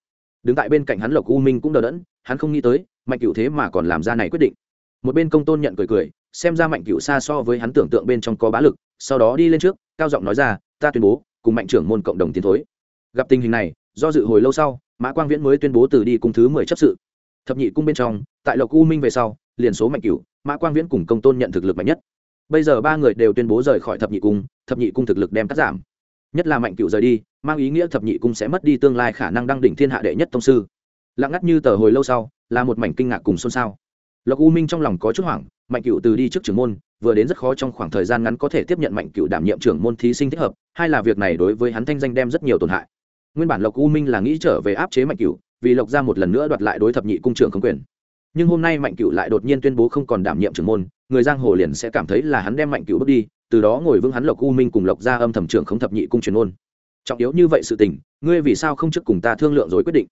Đứng tại bên cạnh hắn lộc u minh cũng đờ đẫn, hắn không nghĩ tới, mạnh cựu thế mà còn làm ra này quyết định. Một bên công tôn nhận cười cười, xem ra mạnh cựu xa so với hắn tưởng tượng bên trong có bá lực, sau đó đi lên trước, cao giọng nói ra, ta tuyên bố, cùng mạnh trưởng môn cộng đồng tiến thối. Gặp tình hình này, do dự hồi lâu sau, mã quang viễn mới tuyên bố từ đi cung thứ mười chấp sự. Thập nhị cung bên trong, tại lộc u minh về sau, liền số mạnh cửu, mã quang viễn cùng công tôn nhận thực lực mạnh nhất bây giờ ba người đều tuyên bố rời khỏi thập nhị cung, thập nhị cung thực lực đem cắt giảm. Nhất là mạnh cửu rời đi, mang ý nghĩa thập nhị cung sẽ mất đi tương lai khả năng đăng đỉnh thiên hạ đệ nhất tông sư. Lặng ngắt như tờ hồi lâu sau, là một mảnh kinh ngạc cùng xôn xao. Lộc u minh trong lòng có chút hoảng, mạnh cựu từ đi trước trưởng môn, vừa đến rất khó trong khoảng thời gian ngắn có thể tiếp nhận mạnh cựu đảm nhiệm trưởng môn thí sinh thích hợp, hai là việc này đối với hắn thanh danh đem rất nhiều tổn hại. Nguyên bản lộc u minh là nghĩ trở về áp chế mạnh cựu vì lộc ra một lần nữa đoạt lại đối thập nhị cung trưởng không quyền. Nhưng hôm nay mạnh cựu lại đột nhiên tuyên bố không còn đảm nhiệm trưởng môn người giang hồ liền sẽ cảm thấy là hắn đem mạnh cửu bước đi, từ đó ngồi vững hắn lộc u minh cùng lộc ra âm thầm trưởng không thập nhị cung truyền ôn trọng yếu như vậy sự tình, ngươi vì sao không trước cùng ta thương lượng rồi quyết định?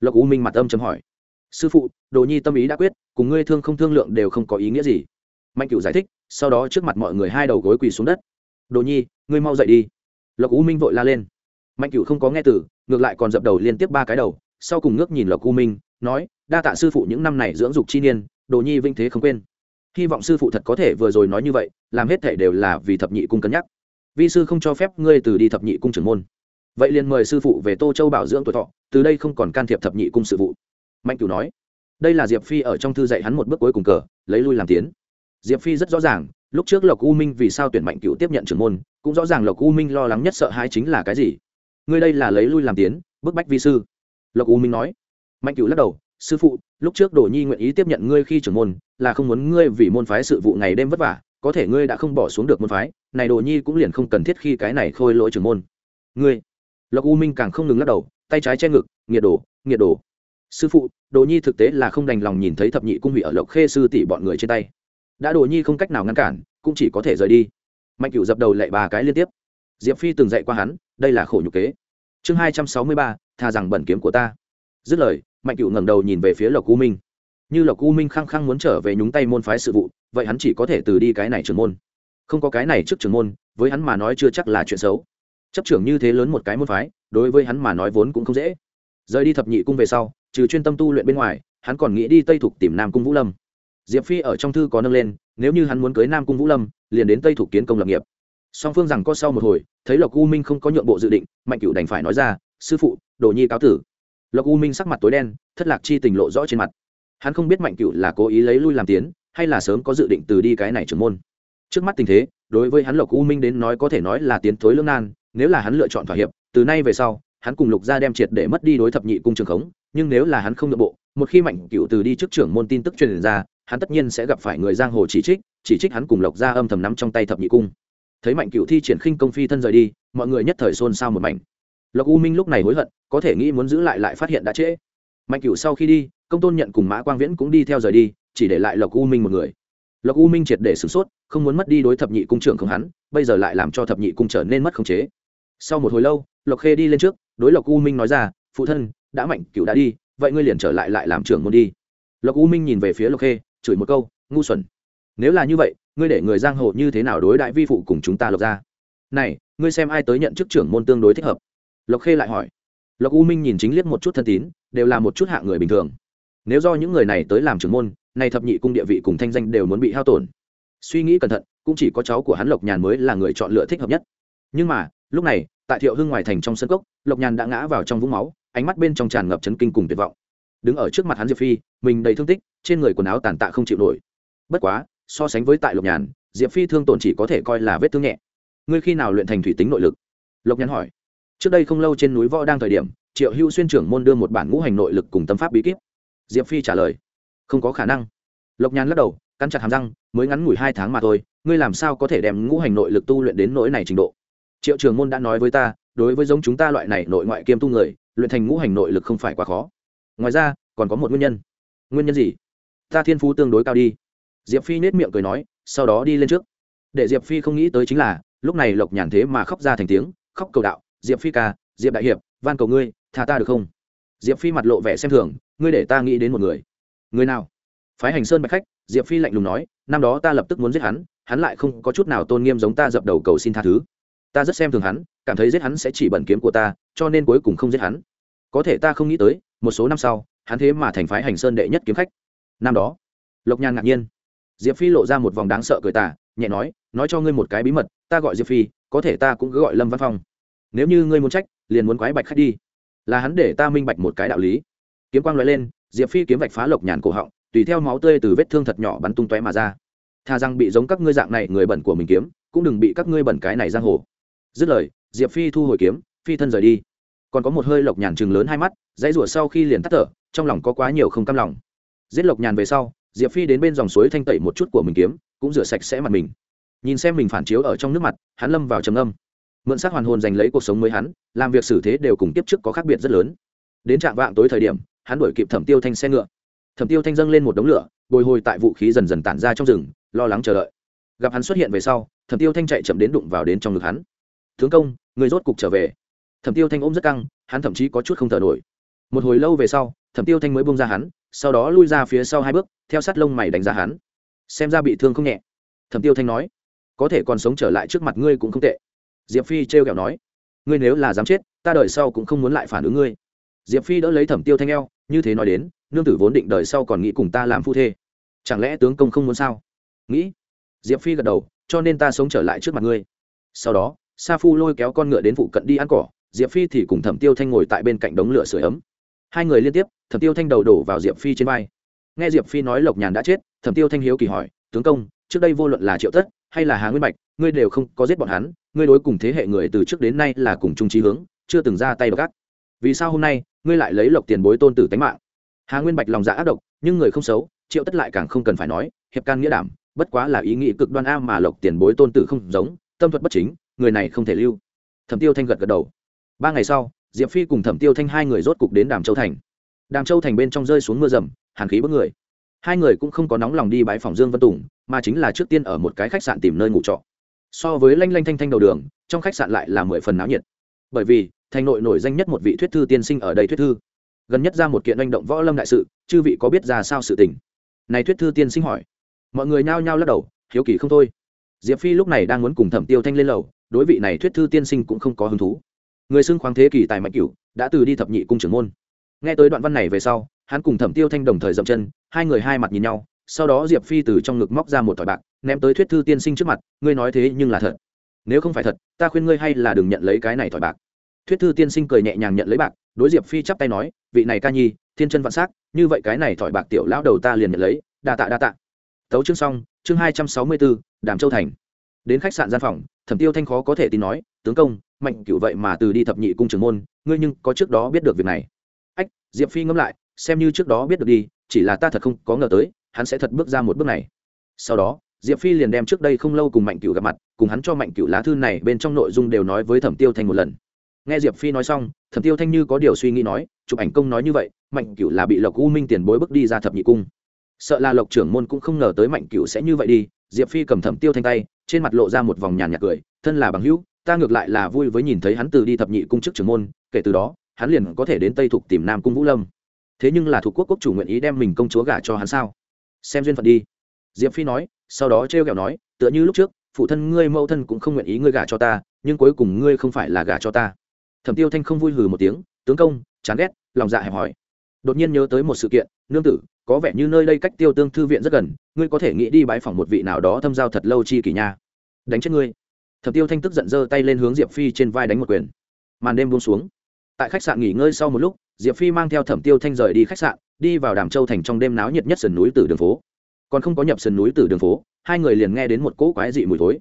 Lộc u minh mặt âm chấm hỏi. Sư phụ, đồ nhi tâm ý đã quyết, cùng ngươi thương không thương lượng đều không có ý nghĩa gì. Mạnh cửu giải thích, sau đó trước mặt mọi người hai đầu gối quỳ xuống đất. Đồ nhi, ngươi mau dậy đi. Lộc u minh vội la lên. Mạnh cửu không có nghe từ, ngược lại còn dập đầu liên tiếp ba cái đầu, sau cùng ngước nhìn lộc u minh, nói, đa tạ sư phụ những năm này dưỡng dục chi niên, đồ nhi vinh thế không quên hy vọng sư phụ thật có thể vừa rồi nói như vậy, làm hết thể đều là vì thập nhị cung cân nhắc. Vi sư không cho phép ngươi từ đi thập nhị cung trưởng môn. Vậy liền mời sư phụ về tô châu bảo dưỡng tuổi thọ, từ đây không còn can thiệp thập nhị cung sự vụ. Mạnh cửu nói. Đây là diệp phi ở trong thư dạy hắn một bước cuối cùng cờ, lấy lui làm tiến. Diệp phi rất rõ ràng, lúc trước lộc u minh vì sao tuyển mạnh cửu tiếp nhận trưởng môn, cũng rõ ràng lộc u minh lo lắng nhất sợ hãi chính là cái gì. Ngươi đây là lấy lui làm tiến, bức bách vi sư. Lộc u minh nói. Mạnh cửu lắc đầu sư phụ, lúc trước đồ nhi nguyện ý tiếp nhận ngươi khi trưởng môn, là không muốn ngươi vì môn phái sự vụ ngày đêm vất vả, có thể ngươi đã không bỏ xuống được môn phái, này đồ nhi cũng liền không cần thiết khi cái này khôi lỗi trưởng môn. Ngươi, lộc u minh càng không ngừng lắc đầu, tay trái che ngực, nghiệt đổ nghiệt đổ sư phụ, đồ nhi thực tế là không đành lòng nhìn thấy thập nhị cung hủy ở lộc khê sư tỷ bọn người trên tay. Đã đồ nhi không cách nào ngăn cản, cũng chỉ có thể rời đi. Mạnh cửu dập đầu lạy ba cái liên tiếp. Diệp phi từng dạy qua hắn, đây là khổ nhục kế. Chương hai trăm sáu mươi ba thà rằng bẩn kiếm của ta. Dứt lời mạnh cựu ngẩng đầu nhìn về phía lộc u minh. Như lộc u minh khăng khăng muốn trở về nhúng tay môn phái sự vụ, vậy hắn chỉ có thể từ đi cái này trưởng môn. Không có cái này trước trưởng môn, với hắn mà nói chưa chắc là chuyện xấu. Chấp trưởng như thế lớn một cái môn phái, đối với hắn mà nói vốn cũng không dễ. Rời đi thập nhị cung về sau, trừ chuyên tâm tu luyện bên ngoài, hắn còn nghĩ đi tây thục tìm nam cung vũ lâm. Diệp phi ở trong thư có nâng lên, nếu như hắn muốn cưới nam cung vũ lâm, liền đến tây thục kiến công lập nghiệp. Song phương rằng có sau một hồi, thấy lộc u minh không có nhượng bộ dự định, mạnh cựu đành phải nói ra, sư phụ, đồ nhi cáo tử lộc u minh sắc mặt tối đen, thất lạc chi tình lộ rõ trên mặt. Hắn không biết mạnh cựu là cố ý lấy lui làm tiến, hay là sớm có dự định từ đi cái này trưởng môn. Trước mắt tình thế, đối với hắn lộc u minh đến nói có thể nói là tiến thối lương nan, nếu là hắn lựa chọn thỏa hiệp, từ nay về sau, hắn cùng lục gia đem triệt để mất đi đối thập nhị cung trường khống, nhưng nếu là hắn không nội bộ, một khi mạnh cựu từ đi trước trưởng môn tin tức truyền ra, hắn tất nhiên sẽ gặp phải người giang hồ chỉ trích chỉ trích hắn cùng lộc gia âm thầm nắm trong tay thập nhị cung. Thấy mạnh cựu thi triển khinh công phi thân rời đi, mọi người nhất thời xôn xao một mảnh lộc u minh lúc này hối hận, có thể nghĩ muốn giữ lại lại phát hiện đã trễ. Mạnh Cửu sau khi đi, công tôn nhận cùng mã quang viễn cũng đi theo rời đi, chỉ để lại lộc u minh một người. Lộc u minh triệt để sửng sốt, không muốn mất đi đối thập nhị cung trưởng không hắn, bây giờ lại làm cho thập nhị cung trở nên mất khống chế. Sau một hồi lâu, lộc khê đi lên trước, đối lộc u minh nói ra, phụ thân, đã mạnh Cửu đã đi, vậy ngươi liền trở lại lại làm trưởng môn đi. Lộc u minh nhìn về phía lộc khê, chửi một câu, ngu xuẩn. Nếu là như vậy, ngươi để người giang hồ như thế nào đối đại vi phụ cùng chúng ta lộc ra này, ngươi xem ai tới nhận chức trưởng môn tương đối thích hợp lộc khê lại hỏi. Lộc u minh nhìn chính liếc một chút thân tín, đều là một chút hạ người bình thường. Nếu do những người này tới làm trưởng môn, nay thập nhị cung địa vị cùng thanh danh đều muốn bị hao tổn. Suy nghĩ cẩn thận, cũng chỉ có cháu của hắn lộc nhàn mới là người chọn lựa thích hợp nhất. Nhưng mà, lúc này, tại thiệu hưng ngoài thành trong sân cốc, lộc nhàn đã ngã vào trong vũng máu, ánh mắt bên trong tràn ngập chấn kinh cùng tuyệt vọng. Đứng ở trước mặt hắn diệp phi, mình đầy thương tích, trên người quần áo tàn tạ không chịu nổi. Bất quá, so sánh với tại lộc nhàn, diệp phi thương tổn chỉ có thể coi là vết thương nhẹ. Ngươi khi nào luyện thành thủy tính nội lực? Lộc nhàn hỏi trước đây không lâu trên núi võ đang thời điểm, triệu hữu xuyên trưởng môn đưa một bản ngũ hành nội lực cùng tâm pháp bí kíp. Diệp phi trả lời, không có khả năng. Lộc nhàn lắc đầu, cắn chặt hàm răng, mới ngắn ngủi hai tháng mà thôi, ngươi làm sao có thể đem ngũ hành nội lực tu luyện đến nỗi này trình độ? Triệu trường môn đã nói với ta, đối với giống chúng ta loại này nội ngoại kiêm tu người, luyện thành ngũ hành nội lực không phải quá khó. Ngoài ra, còn có một nguyên nhân. Nguyên nhân gì? Ta thiên phú tương đối cao đi. Diệp phi nết miệng cười nói, sau đó đi lên trước. Để diệp phi không nghĩ tới chính là, lúc này lộc nhàn thế mà khóc ra thành tiếng, khóc cầu đạo diệp phi ca, diệp đại hiệp, van cầu ngươi, tha ta được không? Diệp phi mặt lộ vẻ xem thường, ngươi để ta nghĩ đến một người. Người nào? Phái hành sơn bạch khách, diệp phi lạnh lùng nói, năm đó ta lập tức muốn giết hắn hắn lại không có chút nào tôn nghiêm giống ta dập đầu cầu xin tha thứ. Ta rất xem thường hắn, cảm thấy giết hắn sẽ chỉ bẩn kiếm của ta, cho nên cuối cùng không giết hắn. Có thể ta không nghĩ tới, một số năm sau, hắn thế mà thành phái hành sơn đệ nhất kiếm khách. Năm đó, lộc nhàn ngạc nhiên. Diệp phi lộ ra một vòng đáng sợ cười tả nhẹ nói nói cho ngươi một cái bí mật, ta gọi diệp phi, có thể ta cũng cứ gọi lâm văn phong nếu như ngươi muốn trách, liền muốn quái bạch khách đi. Là hắn để ta minh bạch một cái đạo lý. Kiếm quang loại lên, diệp phi kiếm vạch phá lộc nhàn cổ họng, tùy theo máu tươi từ vết thương thật nhỏ bắn tung tóe mà ra. Thà rằng bị giống các ngươi dạng này người bẩn của mình kiếm, cũng đừng bị các ngươi bẩn cái này giang hồ. Dứt lời, diệp phi thu hồi kiếm, phi thân rời đi. Còn có một hơi lộc nhàn chừng lớn hai mắt, dãy rủa sau khi liền tắt thở, trong lòng có quá nhiều không cam lòng. Giết lộc nhàn về sau, diệp phi đến bên dòng suối thanh tẩy một chút của mình kiếm, cũng rửa sạch sẽ mặt mình. Nhìn xem mình phản chiếu ở trong nước mặt, hắn lâm vào trầm âm mượn sát hoàn hồn giành lấy cuộc sống mới hắn, làm việc xử thế đều cùng tiếp trước có khác biệt rất lớn. Đến trạng vạng tối thời điểm, hắn đuổi kịp thẩm tiêu thanh xe ngựa. Thẩm tiêu thanh dâng lên một đống lửa, bồi hồi tại vũ khí dần dần tản ra trong rừng, lo lắng chờ đợi. Gặp hắn xuất hiện về sau, thẩm tiêu thanh chạy chậm đến đụng vào đến trong ngực hắn. Tướng công, người rốt cục trở về. Thẩm tiêu thanh ôm rất căng, hắn thậm chí có chút không thở nổi. Một hồi lâu về sau, thẩm tiêu thanh mới bông ra hắn, sau đó lui ra phía sau hai bước, theo sát lông mày đánh giá hắn. Xem ra bị thương không nhẹ. Thẩm tiêu thanh nói, có thể còn sống trở lại trước mặt ngươi cũng không tệ diệp phi trêu kẹo nói, ngươi nếu là dám chết, ta đợi sau cũng không muốn lại phản ứng ngươi. Diệp phi đỡ lấy thẩm tiêu thanh eo, như thế nói đến, nương tử vốn định đợi sau còn nghĩ cùng ta làm phu thê. Chẳng lẽ tướng công không muốn sao? Nghĩ. Diệp phi gật đầu, cho nên ta sống trở lại trước mặt ngươi. Sau đó, sa phu lôi kéo con ngựa đến phụ cận đi ăn cỏ, diệp phi thì cùng thẩm tiêu thanh ngồi tại bên cạnh đống lửa sửa ấm. Hai người liên tiếp, thẩm tiêu thanh đầu đổ vào diệp phi trên vai. Nghe diệp phi nói lộc nhàn đã chết, thẩm tiêu thanh hiếu kỳ hỏi, tướng công, trước đây vô luận là triệu tất hay là hà nguyên bạch, ngươi đều không có giết bọn hắn, ngươi đối cùng thế hệ người từ trước đến nay là cùng chung trí hướng, chưa từng ra tay gắt vì sao hôm nay, ngươi lại lấy lộc tiền bối tôn tử tánh mạng? Hà nguyên bạch lòng dạ ác độc, nhưng người không xấu, triệu tất lại càng không cần phải nói, hiệp can nghĩa đảm, bất quá là ý nghĩ cực đoan a mà lộc tiền bối tôn tử không giống, tâm thuật bất chính, người này không thể lưu. Thẩm tiêu thanh gật gật đầu. Ba ngày sau, diệp phi cùng thẩm tiêu thanh hai người rốt cục đến đàm châu thành. Đàm châu thành bên trong rơi xuống mưa rầm, hàn khí bất người hai người cũng không có nóng lòng đi bãi phòng dương Văn tùng, mà chính là trước tiên ở một cái khách sạn tìm nơi ngủ trọ. So với lanh lanh thanh thanh đầu đường, trong khách sạn lại là mười phần náo nhiệt. Bởi vì, thành nội nổi danh nhất một vị thuyết thư tiên sinh ở đây thuyết thư. Gần nhất ra một kiện manh động võ lâm đại sự, chư vị có biết ra sao sự tình? Này thuyết thư tiên sinh hỏi. Mọi người nhao nhao lắc đầu, hiếu kỳ không thôi. Diệp phi lúc này đang muốn cùng thẩm tiêu thanh lên lầu, đối vị này thuyết thư tiên sinh cũng không có hứng thú. Người xưng khoáng thế kỷ tài mạnh cửu, đã từ đi thập nhị cung trưởng môn. Nghe tới đoạn văn này về sau hắn cùng thẩm tiêu thanh đồng thời dậm chân, hai người hai mặt nhìn nhau, sau đó diệp phi từ trong ngực móc ra một thỏi bạc, ném tới thuyết thư tiên sinh trước mặt, ngươi nói thế nhưng là thật. Nếu không phải thật, ta khuyên ngươi hay là đừng nhận lấy cái này thỏi bạc. Thuyết thư tiên sinh cười nhẹ nhàng nhận lấy bạc, đối diệp phi chắp tay nói, vị này ca nhi, thiên chân vạn s á c như vậy cái này thỏi bạc tiểu lão đầu ta liền nhận lấy, đa tạ đa tạ. Tấu chương xong, chương hai trăm sáu mươi bốn đàm châu thành. Đến khách sạn gian phòng, thẩm tiêu thanh khó có thể tin nói, tướng công, mạnh cựu vậy mà từ đi thập nhị cung trường môn, ngươi nhưng có trước đó biết được việc này. Ách, diệp phi ngẫm lại xem như trước đó biết được đi, chỉ là ta thật không có ngờ tới, hắn sẽ thật bước ra một bước này. Sau đó, diệp phi liền đem trước đây không lâu cùng mạnh cựu gặp mặt, cùng hắn cho mạnh cựu lá thư này bên trong nội dung đều nói với thẩm tiêu thanh một lần. Nghe diệp phi nói xong, thẩm tiêu thanh như có điều suy nghĩ nói, chụp ảnh công nói như vậy, mạnh cựu là bị lộc u minh tiền bối bước đi ra thập nhị cung. Sợ là lộc trưởng môn cũng không ngờ tới mạnh cựu sẽ như vậy đi, diệp phi cầm thẩm tiêu thanh tay, trên mặt lộ ra một vòng nhàn nhạt cười, thân là bằng hữu, ta ngược lại là vui với nhìn thấy hắn từ đi thập nhị cung chức trưởng môn, kể từ đó, hắn liền có thể đến tây thục tìm nam cung vũ lâm thế nhưng là thủ quốc quốc chủ nguyện ý đem mình công chúa gả cho hắn sao? Xem duyên phận đi. Diệp phi nói, sau đó trêu ghẹo kẹo nói, tựa như lúc trước, phụ thân ngươi mẫu thân cũng không nguyện ý ngươi gả cho ta, nhưng cuối cùng ngươi không phải là gả cho ta. Thẩm tiêu thanh không vui hừ một tiếng, tướng công, chán ghét, lòng dạ hẹp hòi. Đột nhiên nhớ tới một sự kiện, nương tử, có vẻ như nơi đây cách tiêu tương thư viện rất gần, ngươi có thể nghĩ đi bãi phòng một vị nào đó thâm giao thật lâu chi kỷ nha. Đánh chết ngươi. Thẩm tiêu thanh tức giận giơ tay lên hướng diệp phi trên vai đánh một quyền. Màn đêm buông xuống. Tại khách sạn nghỉ ngơi sau một lúc diệp phi mang theo thẩm tiêu thanh rời đi khách sạn, đi vào đàm châu thành trong đêm náo nhiệt nhất sườn núi từ đường phố. Còn không có nhập sườn núi từ đường phố, hai người liền nghe đến một cỗ quái dị mùi thối.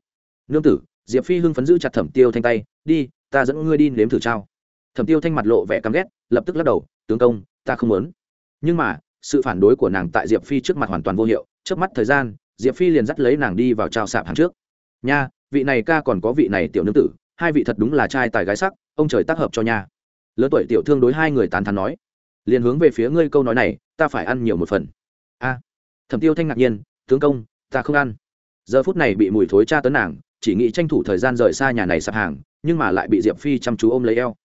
Nương tử, diệp phi hưng phấn giữ chặt thẩm tiêu thanh tay, đi, ta dẫn ngươi đi nếm thử trao. Thẩm tiêu thanh mặt lộ vẻ căm ghét, lập tức lắc đầu, tướng công, ta không muốn. Nhưng mà, sự phản đối của nàng tại diệp phi trước mặt hoàn toàn vô hiệu, trước mắt thời gian, diệp phi liền dắt lấy nàng đi vào trao sạp hàng trước. Nha, vị này ca còn có vị này tiểu nương tử, hai vị thật đúng là trai tài gái sắc, ông trời tác hợp cho nha lớn tuổi tiểu thương đối hai người tán thán nói, liền hướng về phía ngươi câu nói này, ta phải ăn nhiều một phần. A. Thẩm tiêu thanh ngạc nhiên, tướng công, ta không ăn. Giờ phút này bị mùi thối tra tấn nàng, chỉ nghĩ tranh thủ thời gian rời xa nhà này sạp hàng, nhưng mà lại bị diệp phi chăm chú ôm lấy eo.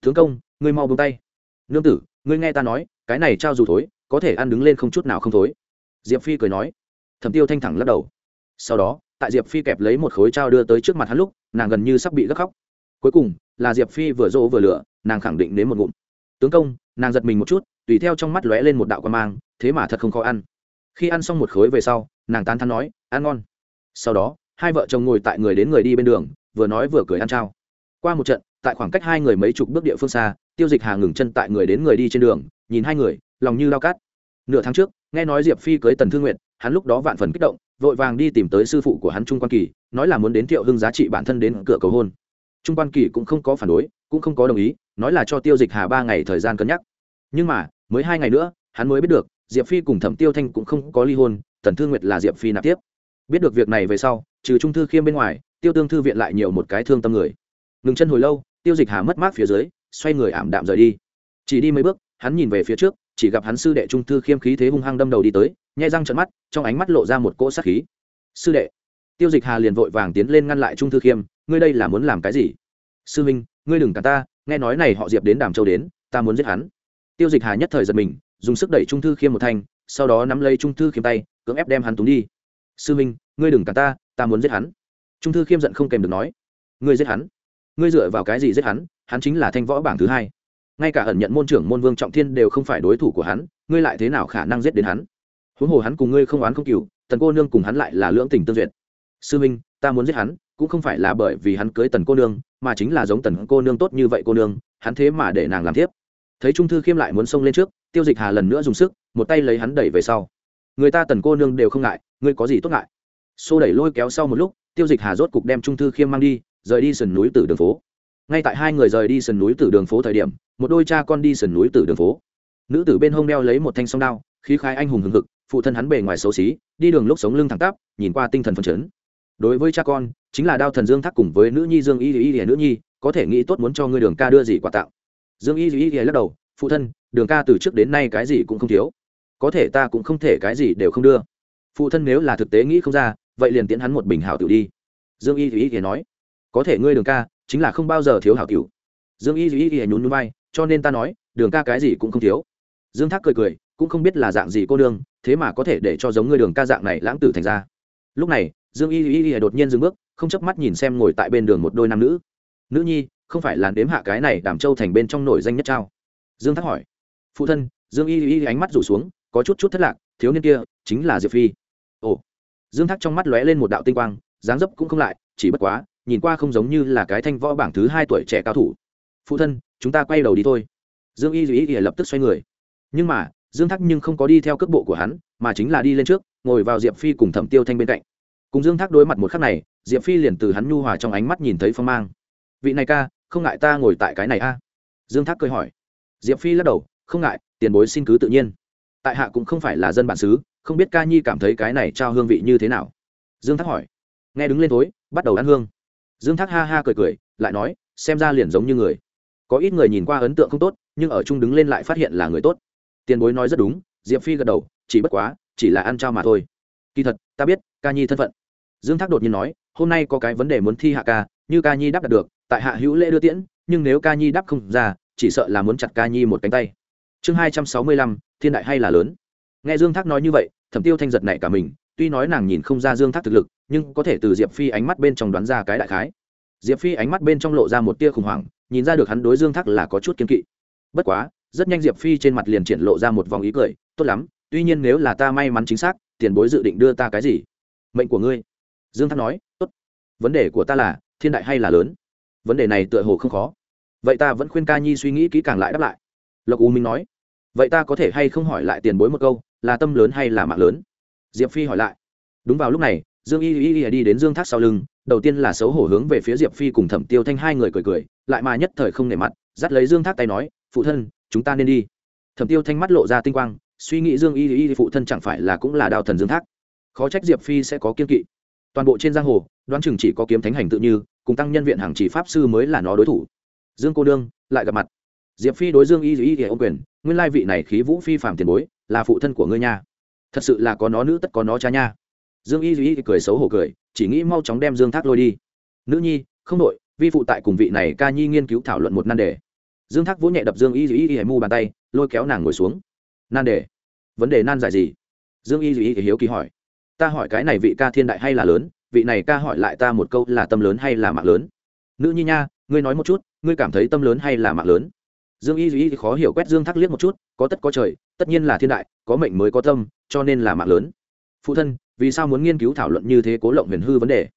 Tướng công, ngươi mau buông tay. Nương tử, ngươi nghe ta nói, cái này trao dù thối, có thể ăn đứng lên không chút nào không thối. Diệp phi cười nói. Thẩm tiêu thanh thẳng lắc đầu. Sau đó, tại diệp phi kẹp lấy một khối trao đưa tới trước mặt hắn lúc, nàng gần như sắp bị gấp khóc. Cuối cùng, là diệp phi vừa rỗ vừa lửa nàng khẳng định đến một ngụm. Tướng công, nàng giật mình một chút, tùy theo trong mắt lóe lên một đạo quan mang, thế mà thật không khó ăn. Khi ăn xong một khối về sau, nàng tán thắn nói, ăn ngon. Sau đó, hai vợ chồng ngồi tại người đến người đi bên đường, vừa nói vừa cười ăn trao. Qua một trận, tại khoảng cách hai người mấy chục bước địa phương xa, tiêu dịch hà ngừng chân tại người đến người đi trên đường, nhìn hai người, lòng như lao cát. Nửa tháng trước, nghe nói diệp phi cưới tần thương nguyện hắn lúc đó vạn phần kích động, vội vàng đi tìm tới sư phụ của hắn trung quan kỳ, nói là muốn đến thiệu hưng giá trị bản thân đến cửa cầu hôn trung quan kỳ cũng không có phản đối, cũng không có đồng ý, nói là cho tiêu dịch hà ba ngày thời gian cân nhắc. Nhưng mà, mới hai ngày nữa, hắn mới biết được, diệp phi cùng thẩm tiêu thanh cũng không có ly hôn, tần thương nguyệt là diệp phi nạp tiếp. Biết được việc này về sau, trừ trung thư khiêm bên ngoài, tiêu tương thư viện lại nhiều một cái thương tâm người. Ngừng chân hồi lâu, tiêu dịch hà mất mát phía dưới, xoay người ảm đạm rời đi. Chỉ đi mấy bước, hắn nhìn về phía trước, chỉ gặp hắn sư đệ trung thư khiêm khí thế hung hăng đâm đầu đi tới nhai răng trận mắt, trong ánh mắt lộ ra một cỗ sát khí. Sư đệ. Tiêu dịch hà liền vội vàng tiến lên ngăn lại trung thư khiêm ngươi đây là muốn làm cái gì? Sư minh, ngươi đừng cả ta, nghe nói này họ diệp đến đàm châu đến, ta muốn giết hắn. Tiêu dịch hà nhất thời giật mình, dùng sức đẩy trung thư khiêm một thanh, sau đó nắm lấy trung thư khiêm tay, cưỡng ép đem hắn túng đi. Sư minh, ngươi đừng cả ta ta muốn giết hắn. Trung thư khiêm giận không kèm được nói, ngươi giết hắn. Ngươi dựa vào cái gì giết hắn? Hắn chính là thanh võ bảng thứ hai. Ngay cả ẩn nhận môn trưởng môn vương trọng thiên đều không phải đối thủ của hắn, ngươi lại thế nào khả năng giết đến hắn? Huống hồ hắn cùng ngươi không oán không cừu, tần cô nương cùng hắn lại là lưỡng tình tương duyệt sư minh ta muốn giết hắn, cũng không phải là bởi vì hắn cưới tần cô nương, mà chính là giống tần cô nương tốt như vậy cô nương, hắn thế mà để nàng làm tiếp thấy trung thư khiêm lại muốn xông lên trước, tiêu dịch hà lần nữa dùng sức, một tay lấy hắn đẩy về sau. Người ta tần cô nương đều không ngại, ngươi có gì tốt ngại? Xô đẩy lôi kéo sau một lúc, tiêu dịch hà rốt cục đem trung thư khiêm mang đi, rời đi sườn núi từ đường phố. Ngay tại hai người rời đi sườn núi từ đường phố thời điểm, một đôi cha con đi sườn núi từ đường phố. Nữ tử bên hông đeo lấy một thanh song đao, khí khai anh hùng hừng hực, phụ thân hắn bề ngoài xấu xí, đi đường lúc sống lưng thẳng tắp, nhìn qua tinh thần phấn chấn đối với cha con chính là đao thần dương thác cùng với nữ nhi dương y y y nữ nhi có thể nghĩ tốt muốn cho ngươi đường ca đưa gì quà tặng dương y y y lắc đầu phụ thân đường ca từ trước đến nay cái gì cũng không thiếu có thể ta cũng không thể cái gì đều không đưa phụ thân nếu là thực tế nghĩ không ra vậy liền tiễn hắn một bình hảo tiểu đi dương y y y nói có thể ngươi đường ca chính là không bao giờ thiếu hảo tiểu dương y y y nhún nhún vai cho nên ta nói đường ca cái gì cũng không thiếu dương thác cười cười cũng không biết là dạng gì cô đương thế mà có thể để cho giống ngươi đường ca dạng này lãng tử thành ra lúc này, dương y y y đột nhiên dừng bước, không chớp mắt nhìn xem ngồi tại bên đường một đôi nam nữ. Nữ nhi, không phải là đếm hạ cái này đảm châu thành bên trong nổi danh nhất trao? Dương thác hỏi. Phụ thân, dương y y ánh mắt rủ xuống, có chút chút thất lạc, thiếu niên kia chính là diệp phi. Ồ. Dương thác trong mắt lóe lên một đạo tinh quang, dáng dấp cũng không lại, chỉ bất quá, nhìn qua không giống như là cái thanh võ bảng thứ hai tuổi trẻ cao thủ. Phụ thân, chúng ta quay đầu đi thôi. Dương y y lập tức xoay người. Nhưng mà, dương thác nhưng không có đi theo cước bộ của hắn, mà chính là đi lên trước ngồi vào diệp phi cùng thẩm tiêu thanh bên cạnh. Cùng dương thác đối mặt một khắc này, diệp phi liền từ hắn nhu hòa trong ánh mắt nhìn thấy phong mang. Vị này ca, không ngại ta ngồi tại cái này a? Dương thác cười hỏi. Diệp phi lắc đầu, không ngại, tiền bối xin cứ tự nhiên. Tại hạ cũng không phải là dân bản xứ, không biết ca nhi cảm thấy cái này trao hương vị như thế nào. Dương thác hỏi. Nghe đứng lên thối, bắt đầu ăn hương. Dương thác ha ha cười cười, lại nói, xem ra liền giống như người. Có ít người nhìn qua ấn tượng không tốt, nhưng ở chung đứng lên lại phát hiện là người tốt. Tiền bối nói rất đúng, diệp phi gật đầu, chỉ bất quá chỉ là ăn trao mà thôi. Kỳ thật, ta biết, ca nhi thân phận. Dương thác đột nhiên nói, hôm nay có cái vấn đề muốn thi hạ ca, như ca nhi đáp đạt được, tại hạ hữu lễ đưa tiễn, nhưng nếu ca nhi đáp không ra, chỉ sợ là muốn chặt ca nhi một cánh tay. Chương hai trăm sáu mươi lăm, thiên đại hay là lớn? Nghe dương thác nói như vậy, thẩm tiêu thanh giật này cả mình, tuy nói nàng nhìn không ra dương thác thực lực, nhưng có thể từ diệp phi ánh mắt bên trong đoán ra cái đại khái. Diệp phi ánh mắt bên trong lộ ra một tia khủng hoảng, nhìn ra được hắn đối dương thác là có chút kiên kỵ. Bất quá, rất nhanh diệp phi trên mặt liền triển lộ ra một vòng ý cười, tốt lắm tuy nhiên nếu là ta may mắn chính xác, tiền bối dự định đưa ta cái gì? Mệnh của ngươi. Dương thác nói, tốt. Vấn đề của ta là, thiên đại hay là lớn? Vấn đề này tựa hồ không khó. Vậy ta vẫn khuyên ca nhi suy nghĩ kỹ càng lại đáp lại. Lộc u minh nói, vậy ta có thể hay không hỏi lại tiền bối một câu, là tâm lớn hay là mạng lớn? Diệp phi hỏi lại, đúng vào lúc này, dương y y y đi đến dương thác sau lưng, đầu tiên là xấu hổ hướng về phía diệp phi cùng thẩm tiêu thanh hai người cười cười, lại mà nhất thời không nể mặt, dắt lấy dương thác tay nói, phụ thân, chúng ta nên đi. Thẩm tiêu thanh mắt lộ ra tinh quang suy nghĩ dương y y phụ thân chẳng phải là cũng là đào thần dương thác. Khó trách diệp phi sẽ có kiên kỵ. Toàn bộ trên giang hồ, đoán chừng chỉ có kiếm thánh hành tự như, cùng tăng nhân viện hàng chỉ pháp sư mới là nó đối thủ. Dương cô đương, lại gặp mặt. Diệp phi đối dương y y y ô quyền, nguyên lai vị này khí vũ phi phạm tiền bối, là phụ thân của ngươi nha. Thật sự là có nó nữ tất có nó cha nha. Dương y y cười xấu hổ cười, chỉ nghĩ mau chóng đem dương thác lôi đi. Nữ nhi, không đội vi phụ tại cùng vị này ca nhi nghiên cứu thảo luận một nan đề. Dương thác vỗ nhẹ đập dương y y y mu bàn tay, lôi kéo nàng ngồi xuống nan đề. Vấn đề nan giải gì? Dương y y hiếu kỳ hỏi. Ta hỏi cái này vị ca thiên đại hay là lớn? Vị này ca hỏi lại ta một câu là tâm lớn hay là mạng lớn? Nữ nhi nha, ngươi nói một chút, ngươi cảm thấy tâm lớn hay là mạng lớn? Dương y duy khó hiểu quét dương thác liếc một chút, có tất có trời, tất nhiên là thiên đại, có mệnh mới có tâm, cho nên là mạng lớn. Phụ thân, vì sao muốn nghiên cứu thảo luận như thế cố lộng huyền hư vấn đề?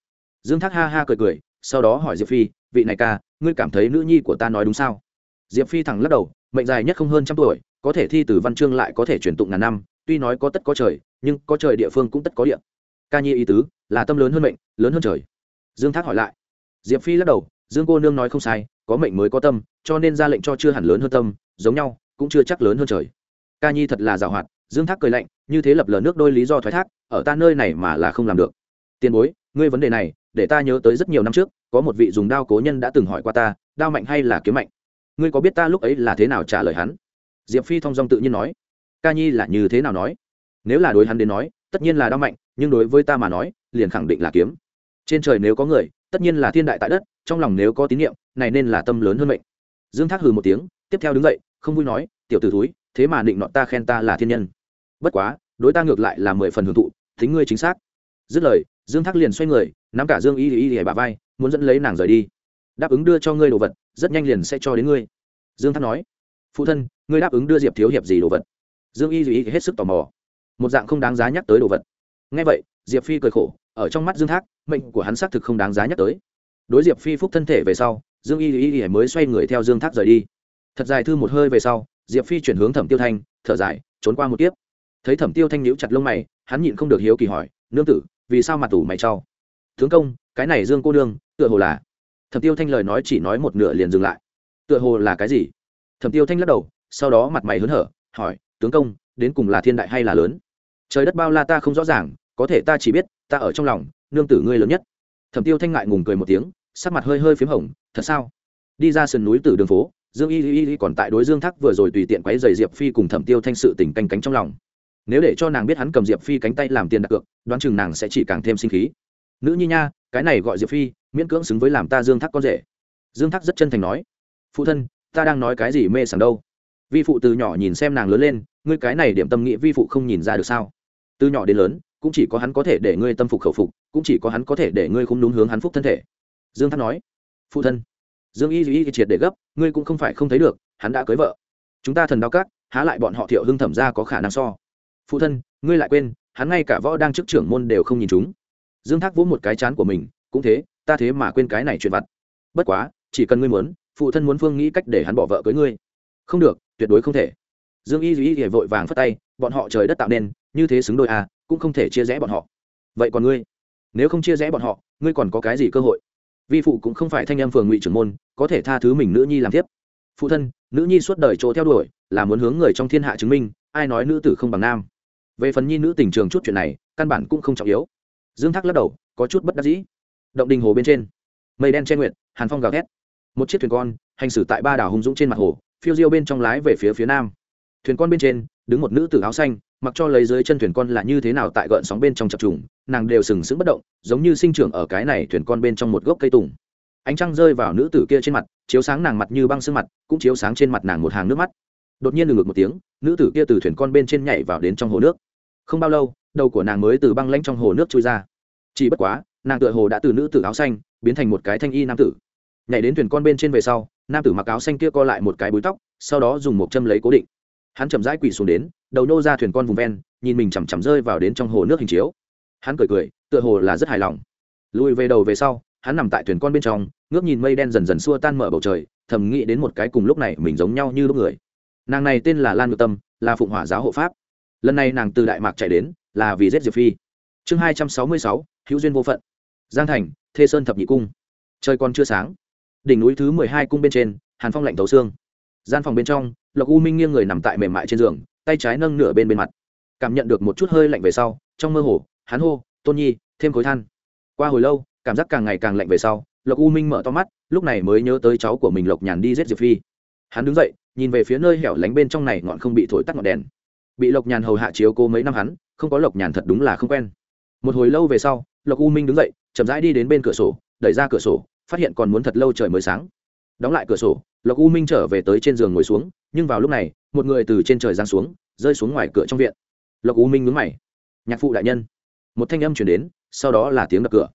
Dương thác ha ha cười cười, sau đó hỏi diệp phi, vị này ca, ngươi cảm thấy nữ nhi của ta nói đúng sao? Diệp phi thẳng lắc đầu, mệnh dài nhất không hơn trăm tuổi có thể thi từ văn chương lại có thể truyền tụng ngàn năm, tuy nói có tất có trời, nhưng có trời địa phương cũng tất có địa. Ca nhi ý tứ, là tâm lớn hơn mệnh, lớn hơn trời. Dương thác hỏi lại. Diệp phi lắc đầu, dương cô nương nói không sai, có mệnh mới có tâm, cho nên ra lệnh cho chưa hẳn lớn hơn tâm, giống nhau, cũng chưa chắc lớn hơn trời. Ca nhi thật là giàu hoạt, dương thác cười lạnh, như thế lập lờ nước đôi lý do thoái thác, ở ta nơi này mà là không làm được. Tiền bối, ngươi vấn đề này, để ta nhớ tới rất nhiều năm trước, có một vị dùng đao cố nhân đã từng hỏi qua ta, đao mạnh hay là kiếm mạnh? Ngươi có biết ta lúc ấy là thế nào trả lời hắn? Diệp phi thong dong tự nhiên nói, ca nhi là như thế nào nói? Nếu là đối hắn đến nói, tất nhiên là đau mạnh, nhưng đối với ta mà nói, liền khẳng định là kiếm. Trên trời nếu có người, tất nhiên là thiên đại tại đất, trong lòng nếu có tín nhiệm này nên là tâm lớn hơn mệnh. Dương thác hừ một tiếng, tiếp theo đứng dậy, không vui nói, tiểu t ử túi thế mà định nọn ta khen ta là thiên nhân. Bất quá, đối ta ngược lại là mười phần hưởng thụ, thính ngươi chính xác. Dứt lời, dương thác liền xoay người, nắm cả dương y y y bà vai, muốn dẫn lấy nàng rời đi. Đáp ứng đưa cho ngươi đồ vật, rất nhanh liền sẽ cho đến ngươi. Dương thác nói phụ thân, ngươi đáp ứng đưa diệp thiếu hiệp gì đồ vật? Dương y y hết sức tò mò. Một dạng không đáng giá nhắc tới đồ vật. Ngay vậy, diệp phi cười khổ, ở trong mắt dương thác, mệnh của hắn xác thực không đáng giá nhắc tới. Đối diệp phi phúc thân thể về sau, dương y duy y mới xoay người theo dương thác rời đi. Thật dài thư một hơi về sau, diệp phi chuyển hướng thẩm tiêu thanh, thở dài, trốn qua một tiếp thấy thẩm tiêu thanh nhíu chặt lông mày, hắn nhịn không được hiếu kỳ hỏi, nương tử, vì sao mặt tủ mày trao tướng công, cái này dương cô nương, tựa hồ là thẩm tiêu thanh lời nói chỉ nói một nửa liền dừng lại. Tựa hồ là cái gì? Thẩm tiêu thanh lắc đầu, sau đó mặt mày hớn hở, hỏi, tướng công, đến cùng là thiên đại hay là lớn? Trời đất bao la ta không rõ ràng, có thể ta chỉ biết, ta ở trong lòng, nương tử ngươi lớn nhất. Thẩm tiêu thanh ngại ngùng cười một tiếng, sắc mặt hơi hơi p h í m hồng, thật sao? Đi ra sườn núi từ đường phố, dương y y y còn tại đối dương thác vừa rồi tùy tiện quáy dày diệp phi cùng thẩm tiêu thanh sự tình canh cánh trong lòng. Nếu để cho nàng biết hắn cầm diệp phi cánh tay làm tiền đặt cược, đoán chừng nàng sẽ chỉ càng thêm sinh khí. Nữ nhi nha, cái này gọi diệp phi, miễn cưỡng xứng với làm ta dương thác con rể. Dương thác rất chân thành nói, phụ thân ta đang nói cái gì mê sảng đâu? Vi phụ từ nhỏ nhìn xem nàng lớn lên, ngươi cái này điểm tâm nghĩ vi phụ không nhìn ra được sao? Từ nhỏ đến lớn, cũng chỉ có hắn có thể để ngươi tâm phục khẩu phục, cũng chỉ có hắn có thể để ngươi không đúng hướng hắn phúc thân thể. Dương thác nói, phụ thân, dương y y triệt để gấp, ngươi cũng không phải không thấy được, hắn đã cưới vợ. Chúng ta thần đao cát há lại bọn họ thiệu hưng thẩm ra có khả năng so. Phụ thân, ngươi lại quên, hắn ngay cả võ đang chức trưởng môn đều không nhìn chúng. Dương thác vỗ một cái chán của mình, cũng thế, ta thế mà quên cái này chuyện vặt. Bất quá, chỉ cần ngươi muốn phụ thân muốn phương nghĩ cách để hắn bỏ vợ cưới ngươi. Không được, tuyệt đối không thể. Dương y duy y vội vàng phất tay, bọn họ trời đất tạo nên, như thế xứng đôi à cũng không thể chia rẽ bọn họ. Vậy còn ngươi? Nếu không chia rẽ bọn họ, ngươi còn có cái gì cơ hội? Vi phụ cũng không phải thanh em phường ngụy trưởng môn, có thể tha thứ mình nữ nhi làm tiếp phụ thân, nữ nhi suốt đời chỗ theo đuổi, là muốn hướng người trong thiên hạ chứng minh, ai nói nữ tử không bằng nam. Về phần nhi nữ tình trường chút chuyện này, căn bản cũng không trọng yếu. Dương thác lắc đầu, có chút bất đắc dĩ. Động đình hồ bên trên. Mây đen che nguyện hàn phong gào thét một chiếc thuyền con, hành xử tại ba đảo hung dũng trên mặt hồ, phiêu diêu bên trong lái về phía phía nam. Thuyền con bên trên, đứng một nữ tử áo xanh, mặc cho lấy dưới chân thuyền con là như thế nào tại gợn sóng bên trong chập trùng, nàng đều sừng sững bất động, giống như sinh trưởng ở cái này thuyền con bên trong một gốc cây tùng. Ánh trăng rơi vào nữ tử kia trên mặt, chiếu sáng nàng mặt như băng sương mặt, cũng chiếu sáng trên mặt nàng một hàng nước mắt. Đột nhiên ngược một tiếng, nữ tử kia từ thuyền con bên trên nhảy vào đến trong hồ nước. Không bao lâu, đầu của nàng mới từ băng lanh trong hồ nước trôi ra. Chỉ bất quá, nàng tựa hồ đã từ nữ tử áo xanh, biến thành một cái thanh y nam tử nhảy đến thuyền con bên trên về sau, nam tử mặc áo xanh kia co lại một cái búi tóc, sau đó dùng một châm lấy cố định. Hắn chậm rãi quỳ xuống đến, đầu nô ra thuyền con vùng ven, nhìn mình chằm chằm rơi vào đến trong hồ nước hình chiếu. Hắn cười cười, tựa hồ là rất hài lòng. Lùi về đầu về sau, hắn nằm tại thuyền con bên trong, ngước nhìn mây đen dần dần xua tan mở bầu trời, thầm nghĩ đến một cái cùng lúc này mình giống nhau như lúc người. Nàng này tên là lan ngự tâm, là phụng hỏa giáo hộ pháp. Lần này nàng từ đại mạc chạy đến, là vì giết diệp phi. Chương hai trăm sáu mươi sáu, hữu duyên vô phận. Giang thành, thê sơn thập nhị cung. Trời còn chưa sáng đỉnh núi thứ mười hai cung bên trên, hàn phong lạnh thấu xương. Gian phòng bên trong, lộc u minh nghiêng người nằm tại mềm mại trên giường, tay trái nâng nửa bên bên mặt. Cảm nhận được một chút hơi lạnh về sau, trong mơ hồ, hắn hô, tôn nhi, thêm khối than. Qua hồi lâu, cảm giác càng ngày càng lạnh về sau, lộc u minh mở to mắt, lúc này mới nhớ tới cháu của mình lộc nhàn đi giết diệp phi. Hắn đứng dậy, nhìn về phía nơi hẻo lánh bên trong này ngọn không bị thổi tắt ngọn đèn. Bị lộc nhàn hầu hạ chiếu cố mấy năm hắn, không có lộc nhàn thật đúng là không quen. Một hồi lâu về sau, lộc u minh đứng dậy, chậm rãi đi đến bên cửa sổ, đẩy ra cửa sổ phát hiện còn muốn thật lâu trời mới sáng. Đóng lại cửa sổ, lộc u minh trở về tới trên giường ngồi xuống, nhưng vào lúc này, một người từ trên trời giang xuống, rơi xuống ngoài cửa trong viện. Lộc u minh ngứng mày. Nhạc phụ đại nhân. Một thanh âm chuyển đến, sau đó là tiếng đập cửa.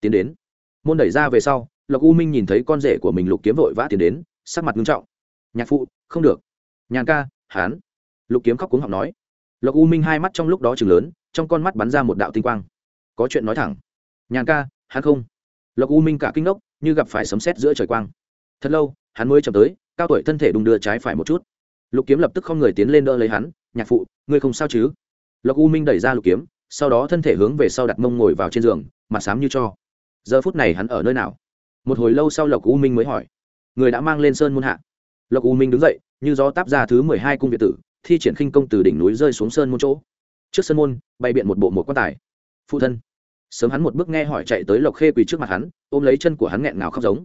Tiến đến. Môn đẩy ra về sau, lộc u minh nhìn thấy con rể của mình lục kiếm vội vã tiến đến, sắc mặt nghiêm trọng. Nhạc phụ, không được. Nhàn ca, hán. Lục kiếm khóc cuống học nói. Lộc u minh hai mắt trong lúc đó chừng lớn, trong con mắt bắn ra một đạo tinh quang. Có chuyện nói thẳng. Nhàn ca hắn không. Lộc u minh cả kinh đốc như gặp phải sấm sét giữa trời quang. Thật lâu, hắn mới chậm tới, cao tuổi thân thể đung đưa trái phải một chút. Lục kiếm lập tức không người tiến lên đỡ lấy hắn, nhạc phụ, ngươi không sao chứ? Lộc u minh đẩy ra lục kiếm, sau đó thân thể hướng về sau đặt mông ngồi vào trên giường, mặt xám như cho. Giờ phút này hắn ở nơi nào? Một hồi lâu sau lộc u minh mới hỏi. Người đã mang lên sơn môn hạ. Lộc u minh đứng dậy, như gió táp ra thứ mười hai cung việt tử, thi triển khinh công từ đỉnh núi rơi xuống sơn môn chỗ. Trước sơn môn bay biện một bộ một quan tài. Phụ thân sớm hắn một bước nghe hỏi chạy tới lộc khê quỳ trước mặt hắn, ôm lấy chân của hắn nghẹn ngào khóc giống.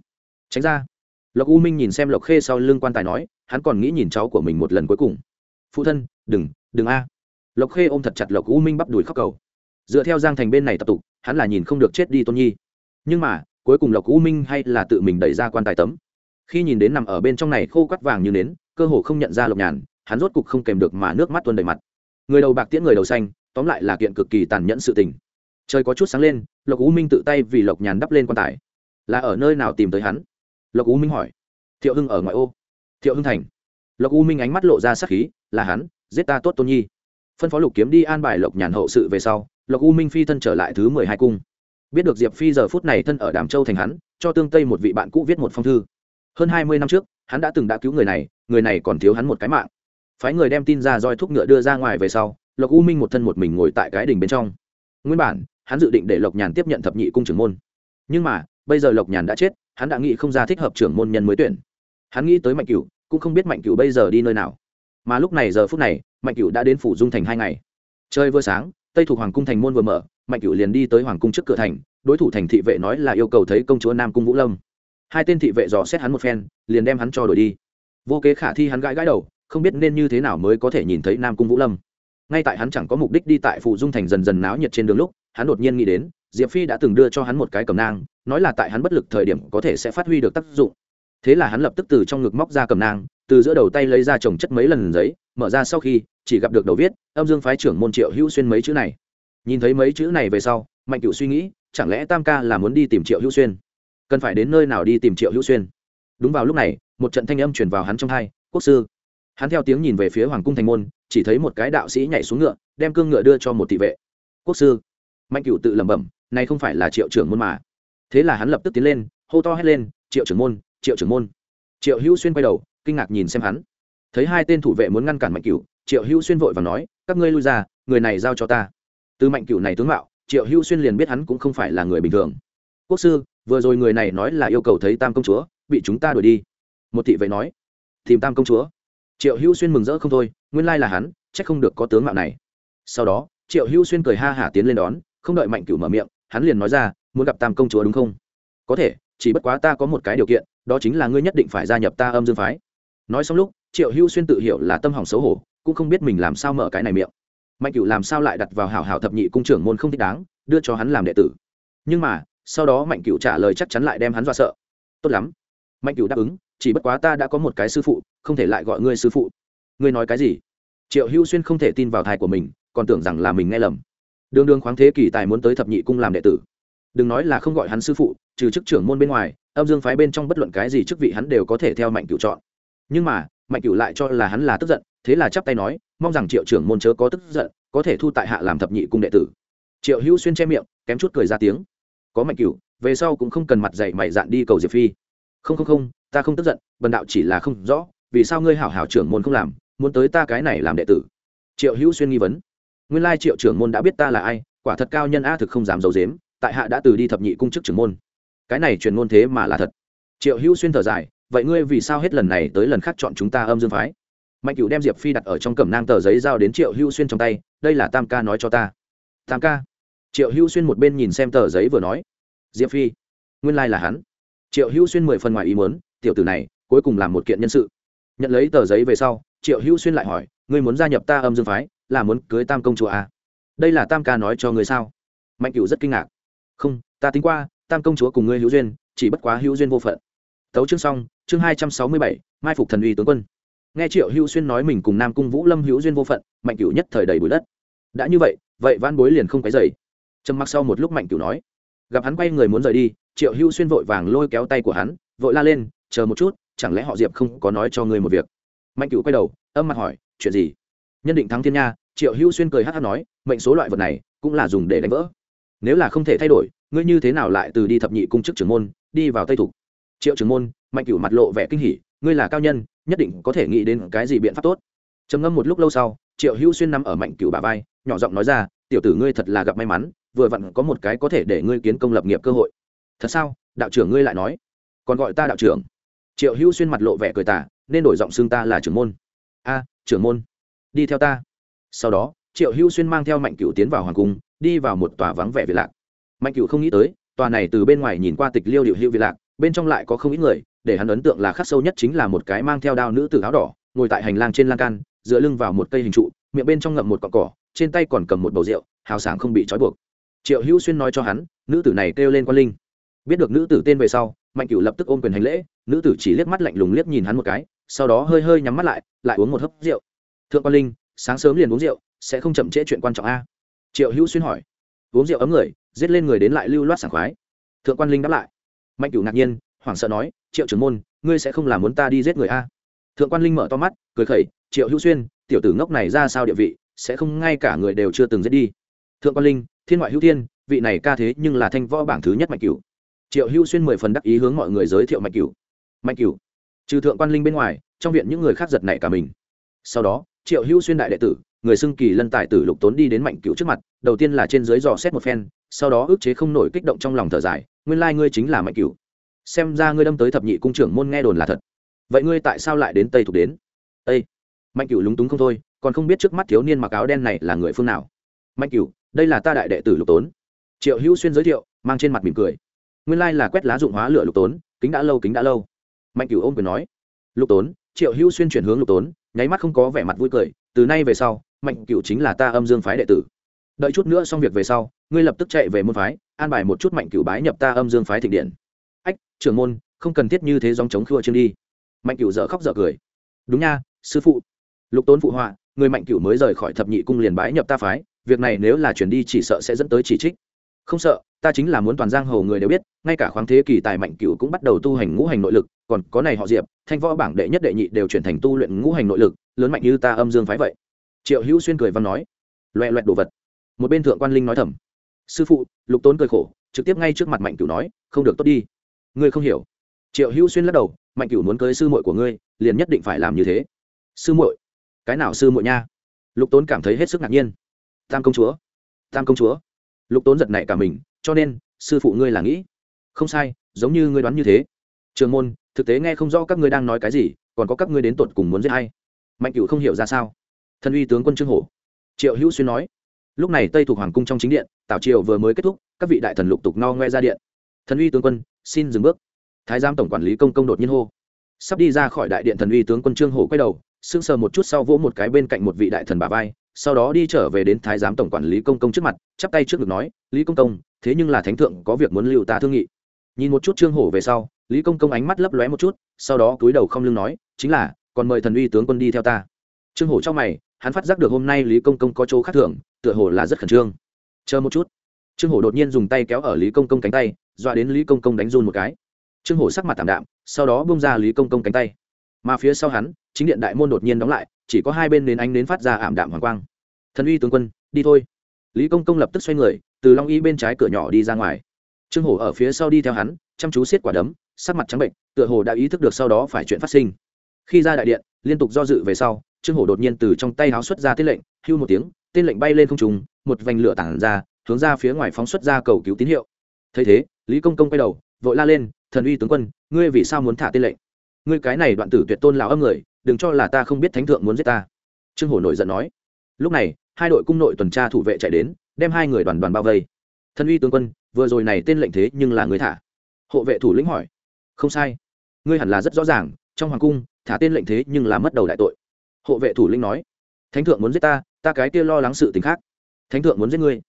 Tránh ra. Lộc u minh nhìn xem lộc khê sau lưng quan tài nói, hắn còn nghĩ nhìn cháu của mình một lần cuối cùng. Phụ thân, đừng đừng a. Lộc khê ôm thật chặt lộc u minh bắp đùi khóc cầu. Dựa theo giang thành bên này tập tục, hắn là nhìn không được chết đi tôn nhi. Nhưng mà, cuối cùng lộc u minh hay là tự mình đẩy ra quan tài tấm. Khi nhìn đến nằm ở bên trong này khô quắt vàng như nến, cơ hồ không nhận ra lộc nhàn, hắn rốt cục không kèm được mà nước mắt tuôn đầy mặt. Người đầu bạc tiễn, người đầu xanh, tóm lại là kiện cực kỳ tàn nhẫn sự tình trời có chút sáng lên, lộc u minh tự tay vì lộc nhàn đắp lên quan tài. Là ở nơi nào tìm tới hắn? Lộc u minh hỏi. Thiệu hưng ở ngoại ô. Thiệu hưng thành. Lộc u minh ánh mắt lộ ra sắc khí, là hắn, giết ta tốt tôn nhi. Phân phó lục kiếm đi an bài lộc nhàn hậu sự về sau, lộc u minh phi thân trở lại thứ mười hai cung. Biết được diệp phi giờ phút này thân ở đàm châu thành hắn, cho tương tây một vị bạn cũ viết một phong thư. Hơn hai mươi năm trước, hắn đã từng đã cứu người này người này còn thiếu hắn một cái mạng. Phái người đem tin ra roi thúc ngựa đưa ra ngoài về sau, lộc u minh một thân một mình ngồi tại cái đình bên trong. Nguyên bản hắn dự định để lộc nhàn tiếp nhận thập nhị cung trưởng môn. Nhưng mà, bây giờ lộc nhàn đã chết, hắn đã nghĩ không ra thích hợp trưởng môn nhân mới tuyển. Hắn nghĩ tới mạnh cửu, cũng không biết mạnh cửu bây giờ đi nơi nào. Mà lúc này giờ phút này, mạnh cửu đã đến phủ dung thành hai ngày. Chơi vừa sáng, tây thuộc hoàng cung thành môn vừa mở, mạnh cửu liền đi tới hoàng cung trước cửa thành, đối thủ thành thị vệ nói là yêu cầu thấy công chúa nam cung vũ lâm. Hai tên thị vệ dò xét hắn một phen, liền đem hắn cho đổi đi. Vô kế khả thi hắn gãi gãi đầu, không biết nên như thế nào mới có thể nhìn thấy nam cung vũ lâm. Ngay tại hắn chẳng có mục đích đi tại phụ dung thành dần dần náo nhiệt trên đường lúc hắn đột nhiên nghĩ đến, diệp phi đã từng đưa cho hắn một cái cầm nang, nói là tại hắn bất lực thời điểm có thể sẽ phát huy được tác dụng. Thế là hắn lập tức từ trong ngực móc ra cầm nang, từ giữa đầu tay lấy ra trồng chất mấy lần giấy, mở ra sau khi, chỉ gặp được đầu viết, âm dương phái trưởng môn triệu hữu xuyên mấy chữ này. Nhìn thấy mấy chữ này về sau, mạnh cựu suy nghĩ, chẳng lẽ tam ca là muốn đi tìm triệu hữu xuyên? Cần phải đến nơi nào đi tìm triệu hữu xuyên? Đúng vào lúc này, một trận thanh âm truyền vào hắn trong hai, quốc sư. Hắn theo tiếng nhìn về phía hoàng cung thành môn, chỉ thấy một cái đạo sĩ nhảy xuống ngựa, đem cương ngựa đưa cho một thị vệ. Quốc sư mạnh cựu tự lẩm bẩm, này không phải là triệu trưởng môn mà. Thế là hắn lập tức tiến lên, hô to hét lên, triệu trưởng môn, triệu trưởng môn. Triệu hữu xuyên quay đầu, kinh ngạc nhìn xem hắn. Thấy hai tên thủ vệ muốn ngăn cản mạnh cựu triệu hữu xuyên vội và nói, các ngươi lui ra, người này giao cho ta. Từ mạnh cựu này tướng mạo, triệu hữu xuyên liền biết hắn cũng không phải là người bình thường. Quốc sư, vừa rồi người này nói là yêu cầu thấy tam công chúa, bị chúng ta đuổi đi. Một thị vệ nói, tìm tam công chúa. Triệu hữu xuyên mừng rỡ không thôi, nguyên lai là hắn c h ắ c không được có tướng mạo này. Sau đó, triệu hữu xuyên cười ha hả tiến lên đón không đợi mạnh cửu mở miệng, hắn liền nói ra, muốn gặp tam công chúa đúng không? Có thể, chỉ bất quá ta có một cái điều kiện, đó chính là ngươi nhất định phải gia nhập ta âm dương phái. Nói xong lúc, triệu hưu xuyên tự hiểu là tâm hỏng xấu hổ, cũng không biết mình làm sao mở cái này miệng. Mạnh cửu làm sao lại đặt vào hảo hảo thập nhị cung trưởng môn không thích đáng, đưa cho hắn làm đệ tử. Nhưng mà, sau đó mạnh cửu trả lời chắc chắn lại đem hắn dọa sợ. Tốt lắm. Mạnh cửu đáp ứng, chỉ bất quá ta đã có một cái sư phụ, không thể lại gọi ngươi sư phụ. Ngươi nói cái gì? Triệu hưu xuyên không thể tin vào thai của mình, còn tưởng rằng là mình nghe lầm đường đường khoáng thế kỷ tài muốn tới thập nhị cung làm đệ tử. Đừng nói là không gọi hắn sư phụ, trừ chức trưởng môn bên ngoài, âm dương phái bên trong bất luận cái gì chức vị hắn đều có thể theo mạnh cửu chọn. Nhưng mà, mạnh cửu lại cho là hắn là tức giận, thế là chắp tay nói, mong rằng triệu trưởng môn chớ có tức giận, có thể thu tại hạ làm thập nhị cung đệ tử. Triệu hữu xuyên che miệng, kém chút cười ra tiếng. Có mạnh cửu, về sau cũng không cần mặt dạy mày dạn đi cầu diệp phi. Không không không, ta không tức giận, bần đạo chỉ là không rõ, vì sao ngươi hảo hảo trưởng môn không làm, muốn tới ta cái này làm đệ tử? Triệu hữu xuyên nghi vấn nguyên lai triệu trưởng môn đã biết ta là ai, quả thật cao nhân a thực không dám giấu dếm tại hạ đã từ đi thập nhị cung chức trưởng môn. Cái này truyền ngôn thế mà là thật. Triệu hữu xuyên thở dài, vậy ngươi vì sao hết lần này tới lần khác chọn chúng ta âm dương phái? Mạnh cựu đem diệp phi đặt ở trong cẩm nang tờ giấy giao đến triệu hữu xuyên trong tay, đây là tam ca nói cho ta. Tam ca? Triệu hữu xuyên một bên nhìn xem tờ giấy vừa nói. Diệp phi? Nguyên lai là hắn. Triệu hữu xuyên mười phần ngoài ý muốn, tiểu tử này, cuối cùng làm một kiện nhân sự. Nhận lấy tờ giấy về sau, triệu hữu xuyên lại hỏi, ngươi muốn gia nhập ta âm dương phái là muốn cưới tam công chúa à? đây là tam ca nói cho người sao? Mạnh Cửu rất kinh ngạc. Không, ta tính qua, tam công chúa cùng ngươi hữu duyên, chỉ bất quá hữu duyên vô phận. Tấu chương xong, chương hai trăm sáu mươi bảy, mai phục thần uy tướng quân. Nghe triệu hữu xuyên nói mình cùng nam cung vũ lâm hữu duyên vô phận, mạnh Cửu nhất thời đầy bụi đất. Đã như vậy vậy van bối liền không cái dày trầm mặc sau một lúc mạnh Cửu nói, gặp hắn quay người muốn rời đi, triệu hữu xuyên vội vàng lôi kéo tay của hắn, vội la lên, chờ một chút, chẳng lẽ họ diệp không có nói cho ngươi một việc? Mạnh Cửu quay đầu, âm mặt hỏi, chuyện gì? Nhân định thắng thiên nha, triệu hữu xuyên cười hát hát nói, mệnh số loại vật này cũng là dùng để đánh vỡ. Nếu là không thể thay đổi, ngươi như thế nào lại từ đi thập nhị cung chức trưởng môn, đi vào tây thục? Triệu trưởng môn, mạnh cửu mặt lộ vẻ kinh hỉ, ngươi là cao nhân, nhất định có thể nghĩ đến cái gì biện pháp tốt. Trầm ngâm một lúc lâu sau, triệu hữu xuyên nằm ở mạnh cửu bà vai, nhỏ giọng nói ra, tiểu tử ngươi thật là gặp may mắn, vừa vặn có một cái có thể để ngươi kiến công lập nghiệp cơ hội. Thật sao? Đạo trưởng ngươi lại nói. Còn gọi ta đạo trưởng. Triệu hữu xuyên mặt lộ vẻ cười tả nên đổi giọng xương ta là trưởng môn. A, trưởng môn đi theo ta. Sau đó, triệu hữu xuyên mang theo mạnh cựu tiến vào hoàng cung, đi vào một tòa vắng vẻ việt lạc. Mạnh cựu không nghĩ tới, tòa này từ bên ngoài nhìn qua tịch liêu điệu hữu việt lạc, bên trong lại có không ít người, để hắn ấn tượng là khắc sâu nhất chính là một cái mang theo đao nữ tử áo đỏ, ngồi tại hành lang trên lan can, dựa lưng vào một cây hình trụ, miệng bên trong ngậm một cọn cỏ, trên tay còn cầm một bầu rượu, hào sảng không bị trói buộc. Triệu hữu xuyên nói cho hắn, nữ tử này kêu lên quan linh. Biết được nữ tử tên về sau, mạnh cựu lập tức ôm quyền hành lễ, nữ tử chỉ liếc mắt lạnh lùng liếc nhìn hắn một cái, sau đó hơi hơi nhắm mắt lại lại uống một hớp rượu thượng quan linh, sáng sớm liền uống rượu, sẽ không chậm trễ chuyện quan trọng a. Triệu hữu xuyên hỏi. Uống rượu ấm người, giết lên người đến lại lưu loát sảng khoái. Thượng quan linh đáp lại. Mạnh cửu ngạc nhiên, hoảng sợ nói, triệu trưởng môn, ngươi sẽ không làm muốn ta đi giết người a? Thượng quan linh mở to mắt, cười khẩy, triệu hữu xuyên, tiểu tử ngốc này ra sao địa vị, sẽ không ngay cả người đều chưa từng giết đi. Thượng quan linh, thiên ngoại hữu thiên, vị này ca thế nhưng là thanh võ bảng thứ nhất mạnh cửu. Triệu hữu xuyên mười phần đắc ý hướng mọi người giới thiệu mạnh cửu. Mạnh cửu. Trừ thượng quan linh bên ngoài, trong viện những người khác giật nảy cả mình. Sau đó triệu hữu xuyên đại đệ tử, người xưng kỳ lân tài tử lục tốn đi đến mạnh cửu trước mặt, đầu tiên là trên dưới dò xét một phen, sau đó ức chế không nổi kích động trong lòng thở dài, nguyên lai ngươi chính là mạnh cửu. Xem ra ngươi đâm tới thập nhị cung trưởng môn nghe đồn là thật. Vậy ngươi tại sao lại đến tây thuộc đến? Ây mạnh cửu lúng túng không thôi, còn không biết trước mắt thiếu niên mặc áo đen này là người phương nào. Mạnh cửu, đây là ta đại đệ tử lục tốn. Triệu hữu xuyên giới thiệu, mang trên mặt mỉm cười. Nguyên lai là quét lá dụng hóa lửa lục tốn, kính đã lâu, kính đã lâu. Mạnh cửu ôm quyền nói. Lục tốn triệu hữu xuyên chuyển hướng lục tốn, nháy mắt không có vẻ mặt vui cười, từ nay về sau, mạnh cửu chính là ta âm dương phái đệ tử. Đợi chút nữa xong việc về sau, ngươi lập tức chạy về môn phái, an bài một chút mạnh cửu bái nhập ta âm dương phái thịnh điện. Ách, trưởng môn, không cần thiết như thế dòng chống khua chương đi. Mạnh cửu dở khóc dở cười. Đúng nha, sư phụ. Lục tốn phụ họa, người mạnh cửu mới rời khỏi thập nhị cung liền bái nhập ta phái, việc này nếu là chuyển đi chỉ sợ sẽ dẫn tới chỉ trích không sợ, ta chính là muốn toàn giang hồ người đều biết, ngay cả khoáng thế kỳ tài mạnh cửu cũng bắt đầu tu hành ngũ hành nội lực, còn có này họ diệp, thanh võ bảng đệ nhất đệ nhị đều chuyển thành tu luyện ngũ hành nội lực, lớn mạnh như ta âm dương phái vậy. Triệu hữu xuyên cười văn nói, loẹ loẹt đồ vật. Một bên thượng quan linh nói thầm, sư phụ, lục tốn cười khổ, trực tiếp ngay trước mặt mạnh cửu nói, không được tốt đi. Ngươi không hiểu. Triệu hữu xuyên lắc đầu, mạnh cửu muốn cưới sư muội của ngươi, liền nhất định phải làm như thế. Sư muội? Cái nào sư muội nha? Lục tốn cảm thấy hết sức ngạc nhiên. Tam công chúa. Tam công chúa lục tốn giật nảy cả mình, cho nên, sư phụ ngươi là nghĩ, không sai, giống như ngươi đoán như thế. Trường môn, thực tế nghe không rõ các ngươi đang nói cái gì, còn có các ngươi đến tột cùng muốn giết hay mạnh cửu không hiểu ra sao. Thân uy tướng quân trương hổ. Triệu hữu xuyên nói, lúc này tây thuộc hoàng cung trong chính điện, tảo triều vừa mới kết thúc, các vị đại thần lục tục no ngoe ra điện. Thần uy tướng quân, xin dừng bước. Thái giám tổng quản lý công công đột nhiên hô. Sắp đi ra khỏi đại điện thần uy tướng quân trương hổ quay đầu, sững sờ một chút sau vỗ một cái bên cạnh một vị đại thần bà vai sau đó đi trở về đến thái giám tổng quản lý công công trước mặt, chắp tay trước ngực nói, lý công công, thế nhưng là thánh thượng có việc muốn lưu ta thương nghị. Nhìn một chút trương hổ về sau, lý công công ánh mắt lấp lóe một chút, sau đó cúi đầu không lưng nói, chính là, còn mời thần uy tướng quân đi theo ta. Trương hổ trong mày, hắn phát giác được hôm nay lý công công có chỗ khác thường, tựa hồ là rất khẩn trương. Chờ một chút. Trương hổ đột nhiên dùng tay kéo ở lý công công cánh tay, dọa đến lý công công đánh run một cái. Trương hổ sắc mặt tảm đạm, sau đó bông ra lý công công cánh tay. Mà phía sau hắn, chính điện đại môn đột nhiên đóng lại chỉ có hai bên nến ánh nến phát ra ảm đạm hoàng quang. Thần uy tướng quân, đi thôi. Lý công công lập tức xoay người, từ long y bên trái cửa nhỏ đi ra ngoài. Trương hổ ở phía sau đi theo hắn, chăm chú xiết quả đấm, sắc mặt trắng bệnh, tựa hồ đã ý thức được sau đó phải chuyện phát sinh. Khi ra đại điện, liên tục do dự về sau, trương hổ đột nhiên từ trong tay háo xuất ra tên lệnh, hưu một tiếng, tên lệnh bay lên không trùng một vành lửa tản ra, hướng ra phía ngoài phóng xuất ra cầu cứu tín hiệu. Thấy thế, lý công công quay đầu, vội la lên, thần uy tướng quân, ngươi vì sao muốn thả tên lệnh? Ngươi cái này đoạn tử tuyệt tôn lão âm người, đừng cho là ta không biết thánh thượng muốn giết ta. Trương hổ nổi giận nói. Lúc này, hai đội cung nội tuần tra thủ vệ chạy đến, đem hai người đoàn đoàn bao vây. Thần uy tướng quân, vừa rồi này tên lệnh thế nhưng là người thả. Hộ vệ thủ lĩnh hỏi. Không sai. Ngươi hẳn là rất rõ ràng, trong hoàng cung, thả tên lệnh thế nhưng là mất đầu đại tội. Hộ vệ thủ lĩnh nói. Thánh thượng muốn giết ta ta cái kia lo lắng sự tình khác. Thánh thượng muốn giết ngươi.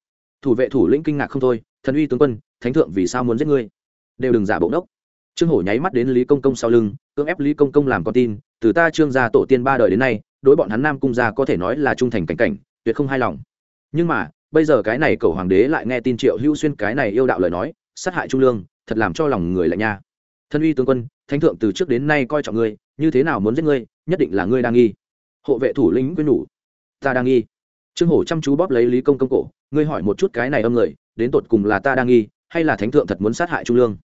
Thủ vệ thủ lĩnh kinh ngạc không thôi thần uy tướng quân, thánh thượng vì sao muốn giết ngươi? Đều đừng giả bộ đốc trương hổ nháy mắt đến lý công công sau lưng, cưỡng ép lý công công làm con tin, từ ta trương gia tổ tiên ba đời đến nay, đối bọn hắn nam cung gia có thể nói là trung thành cảnh cảnh, tuyệt không hài lòng. Nhưng mà, bây giờ cái này cầu hoàng đế lại nghe tin triệu hữu xuyên cái này yêu đạo lời nói, sát hại trung lương, thật làm cho lòng người lạnh nha. Thân uy tướng quân, thánh thượng từ trước đến nay coi trọng ngươi, như thế nào muốn giết ngươi, nhất định là ngươi đang nghi. Hộ vệ thủ lĩnh quyên nhủ ta đang nghi. Trương hổ chăm chú bóp lấy lý công công cổ, ngươi hỏi một chút cái này âm người, đến tột cùng là ta đang nghi, hay là thánh thượng thật muốn sát hại trung lương?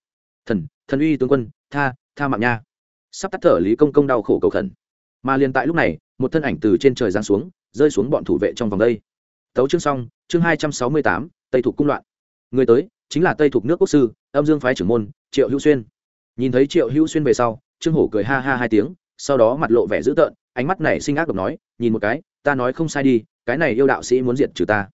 Thần thần uy tướng quân, tha tha mạng nha. Sắp tắt thở lý công công đau khổ cầu khẩn. Mà liền tại lúc này, một thân ảnh từ trên trời giáng xuống, rơi xuống bọn thủ vệ trong vòng đây. Tấu chương xong, chương hai trăm sáu mươi tám, tây thuộc cung loạn. Người tới, chính là tây thuộc nước quốc sư, âm dương phái trưởng môn, triệu hữu xuyên. Nhìn thấy triệu hữu xuyên về sau, trương hổ cười ha ha hai tiếng, sau đó mặt lộ vẻ dữ tợn, ánh mắt này sinh ác độc nói, nhìn một cái, ta nói không sai đi, cái này yêu đạo sĩ muốn diệt trừ ta.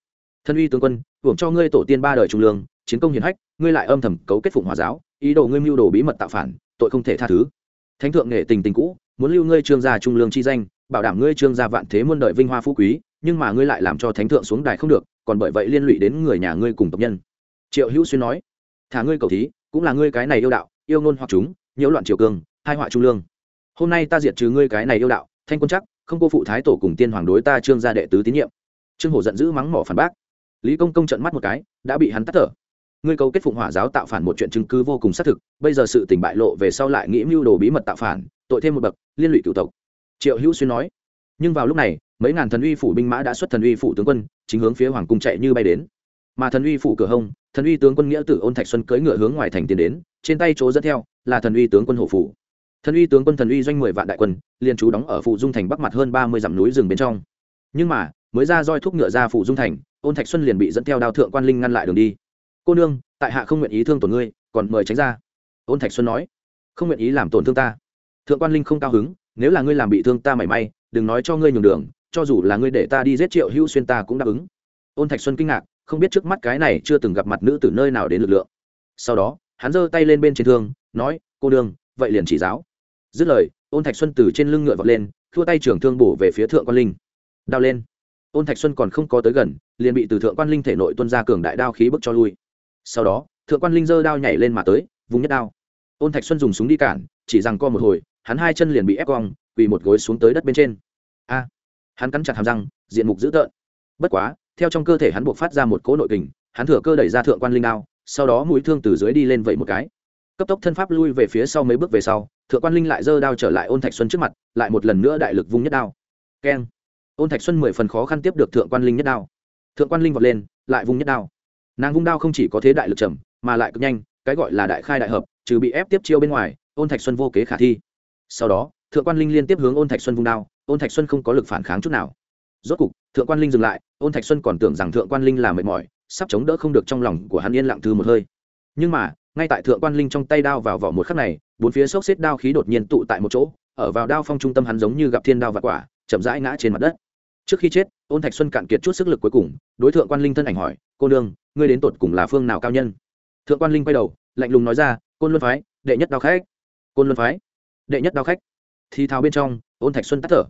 Thân uy tướng quân, hưởng cho ngươi tổ tiên ba đời trung lương, chiến công hiển hách, ngươi lại âm thầm cấu kết phụng hòa giáo ý đồ ngươi mưu đồ bí mật tạo phản, tội không thể tha thứ. Thánh thượng nghệ tình tình cũ, muốn lưu ngươi trương gia trung lương chi danh, bảo đảm ngươi trương gia vạn thế muôn đời vinh hoa phú quý, nhưng mà ngươi lại làm cho thánh thượng xuống đài không được, còn bởi vậy liên lụy đến người nhà ngươi cùng tộc nhân. Triệu hữu xuyên nói, thả ngươi cầu thí, cũng là ngươi cái này yêu đạo, yêu ngôn hoặc chúng, nhiễu loạn triều cương hai họa trung lương. Hôm nay ta diệt trừ ngươi cái này yêu đạo, thanh quân chắc, không cô phụ thái tổ cùng tiên hoàng đối ta trương gia đệ tứ tín nhiệm. Trương hổ giận dữ mắng mỏ phản bác. Lý công công trận mắt một cái, đã bị hắn tắt thở ngươi cầu kết phụng hỏa giáo tạo phản một chuyện chứng cứ vô cùng xác thực, bây giờ sự tình bại lộ về sau lại nghĩ mưu đồ bí mật tạo phản, tội thêm một bậc, liên lụy cựu tộc. Triệu hữu xuyên nói. Nhưng vào lúc này, mấy ngàn thần uy phủ binh mã đã xuất thần uy phủ tướng quân, chính hướng phía hoàng cung chạy như bay đến. Mà thần uy phủ cửa hông, thần uy tướng quân nghĩa tử ôn thạch xuân cưỡi ngựa hướng ngoài thành tiến đến, trên tay chỗ dẫn theo là thần uy tướng quân hộ phủ. Thần uy tướng quân thần uy doanh mười vạn đại quân, liền trú đóng ở phụ dung thành bắc mặt hơn ba mươi dặm núi rừng bên trong. Nhưng mà, mới ra roi thúc ngựa ra phụ dung thành, ôn thạch xuân liền bị dẫn theo đao thượng quan linh ngăn lại đường đi cô nương tại hạ không nguyện ý thương tổn ngươi còn mời tránh ra. Ôn thạch xuân nói không nguyện ý làm tổn thương ta. Thượng quan linh không cao hứng nếu là ngươi làm bị thương ta mảy may đừng nói cho ngươi nhường đường cho dù là ngươi để ta đi giết triệu hữu xuyên ta cũng đáp ứng. Ôn thạch xuân kinh ngạc không biết trước mắt cái này chưa từng gặp mặt nữ từ nơi nào đến lực lượng. Sau đó hắn giơ tay lên bên trên thương nói cô Nương, vậy liền chỉ giáo. Dứt lời ôn thạch xuân từ trên lưng ngựa vọt lên thua tay trưởng thương bổ về phía thượng quan linh. Đao lên. Ôn thạch xuân còn không có tới gần liền bị từ thượng quan linh thể nội tuân ra cường đại đao khí bức cho lui sau đó, thượng quan linh giơ đao nhảy lên mà tới, vùng nhất đao. Ôn thạch xuân dùng súng đi cản, chỉ rằng co một hồi, hắn hai chân liền bị ép cong, quỳ một gối xuống tới đất bên trên. A! Hắn cắn chặt hàm răng, diện mục dữ tợn. Bất quá, theo trong cơ thể hắn buộc phát ra một cỗ nội kình, hắn thừa cơ đẩy ra thượng quan linh đao, sau đó mũi thương từ dưới đi lên vậy một cái. Cấp tốc thân pháp lui về phía sau mấy bước về sau, thượng quan linh lại giơ đao trở lại ôn thạch xuân trước mặt, lại một lần nữa đại lực vung nhất đao. Keng! Ôn thạch xuân mười phần khó khăn tiếp được thượng quan linh nhất đao. Thượng quan linh vọt lên, lại vung nhất đao nàng vung đao không chỉ có thế đại lực trầm, mà lại cực nhanh, cái gọi là đại khai đại hợp, trừ bị ép tiếp chiêu bên ngoài, ôn thạch xuân vô kế khả thi. Sau đó, thượng quan linh liên tiếp hướng ôn thạch xuân vung đao, ôn thạch xuân không có lực phản kháng chút nào. Rốt cục, thượng quan linh dừng lại, ôn thạch xuân còn tưởng rằng thượng quan linh là mệt mỏi, sắp chống đỡ không được trong lòng của hắn yên lặng thư một hơi. Nhưng mà, ngay tại thượng quan linh trong tay đao vào vỏ một khắc này, bốn phía xốc xếp đao khí đột nhiên tụ tại một chỗ, ở vào đao phong trung tâm hắn giống như gặp thiên đao và quả, chậm rãi ngã trên mặt đất. Trước khi chết, ôn thạch xuân cạn kiệt chút sức lực cuối cùng, đối thượng quan linh thân ảnh hỏi cô nương, ngươi đến tột cùng là phương nào cao nhân? Thượng quan linh quay đầu, lạnh lùng nói ra, côn luân phái, đệ nhất đao khách. Côn luân phái, đệ nhất đao khách. Thì thao bên trong, ôn thạch xuân tắt thở.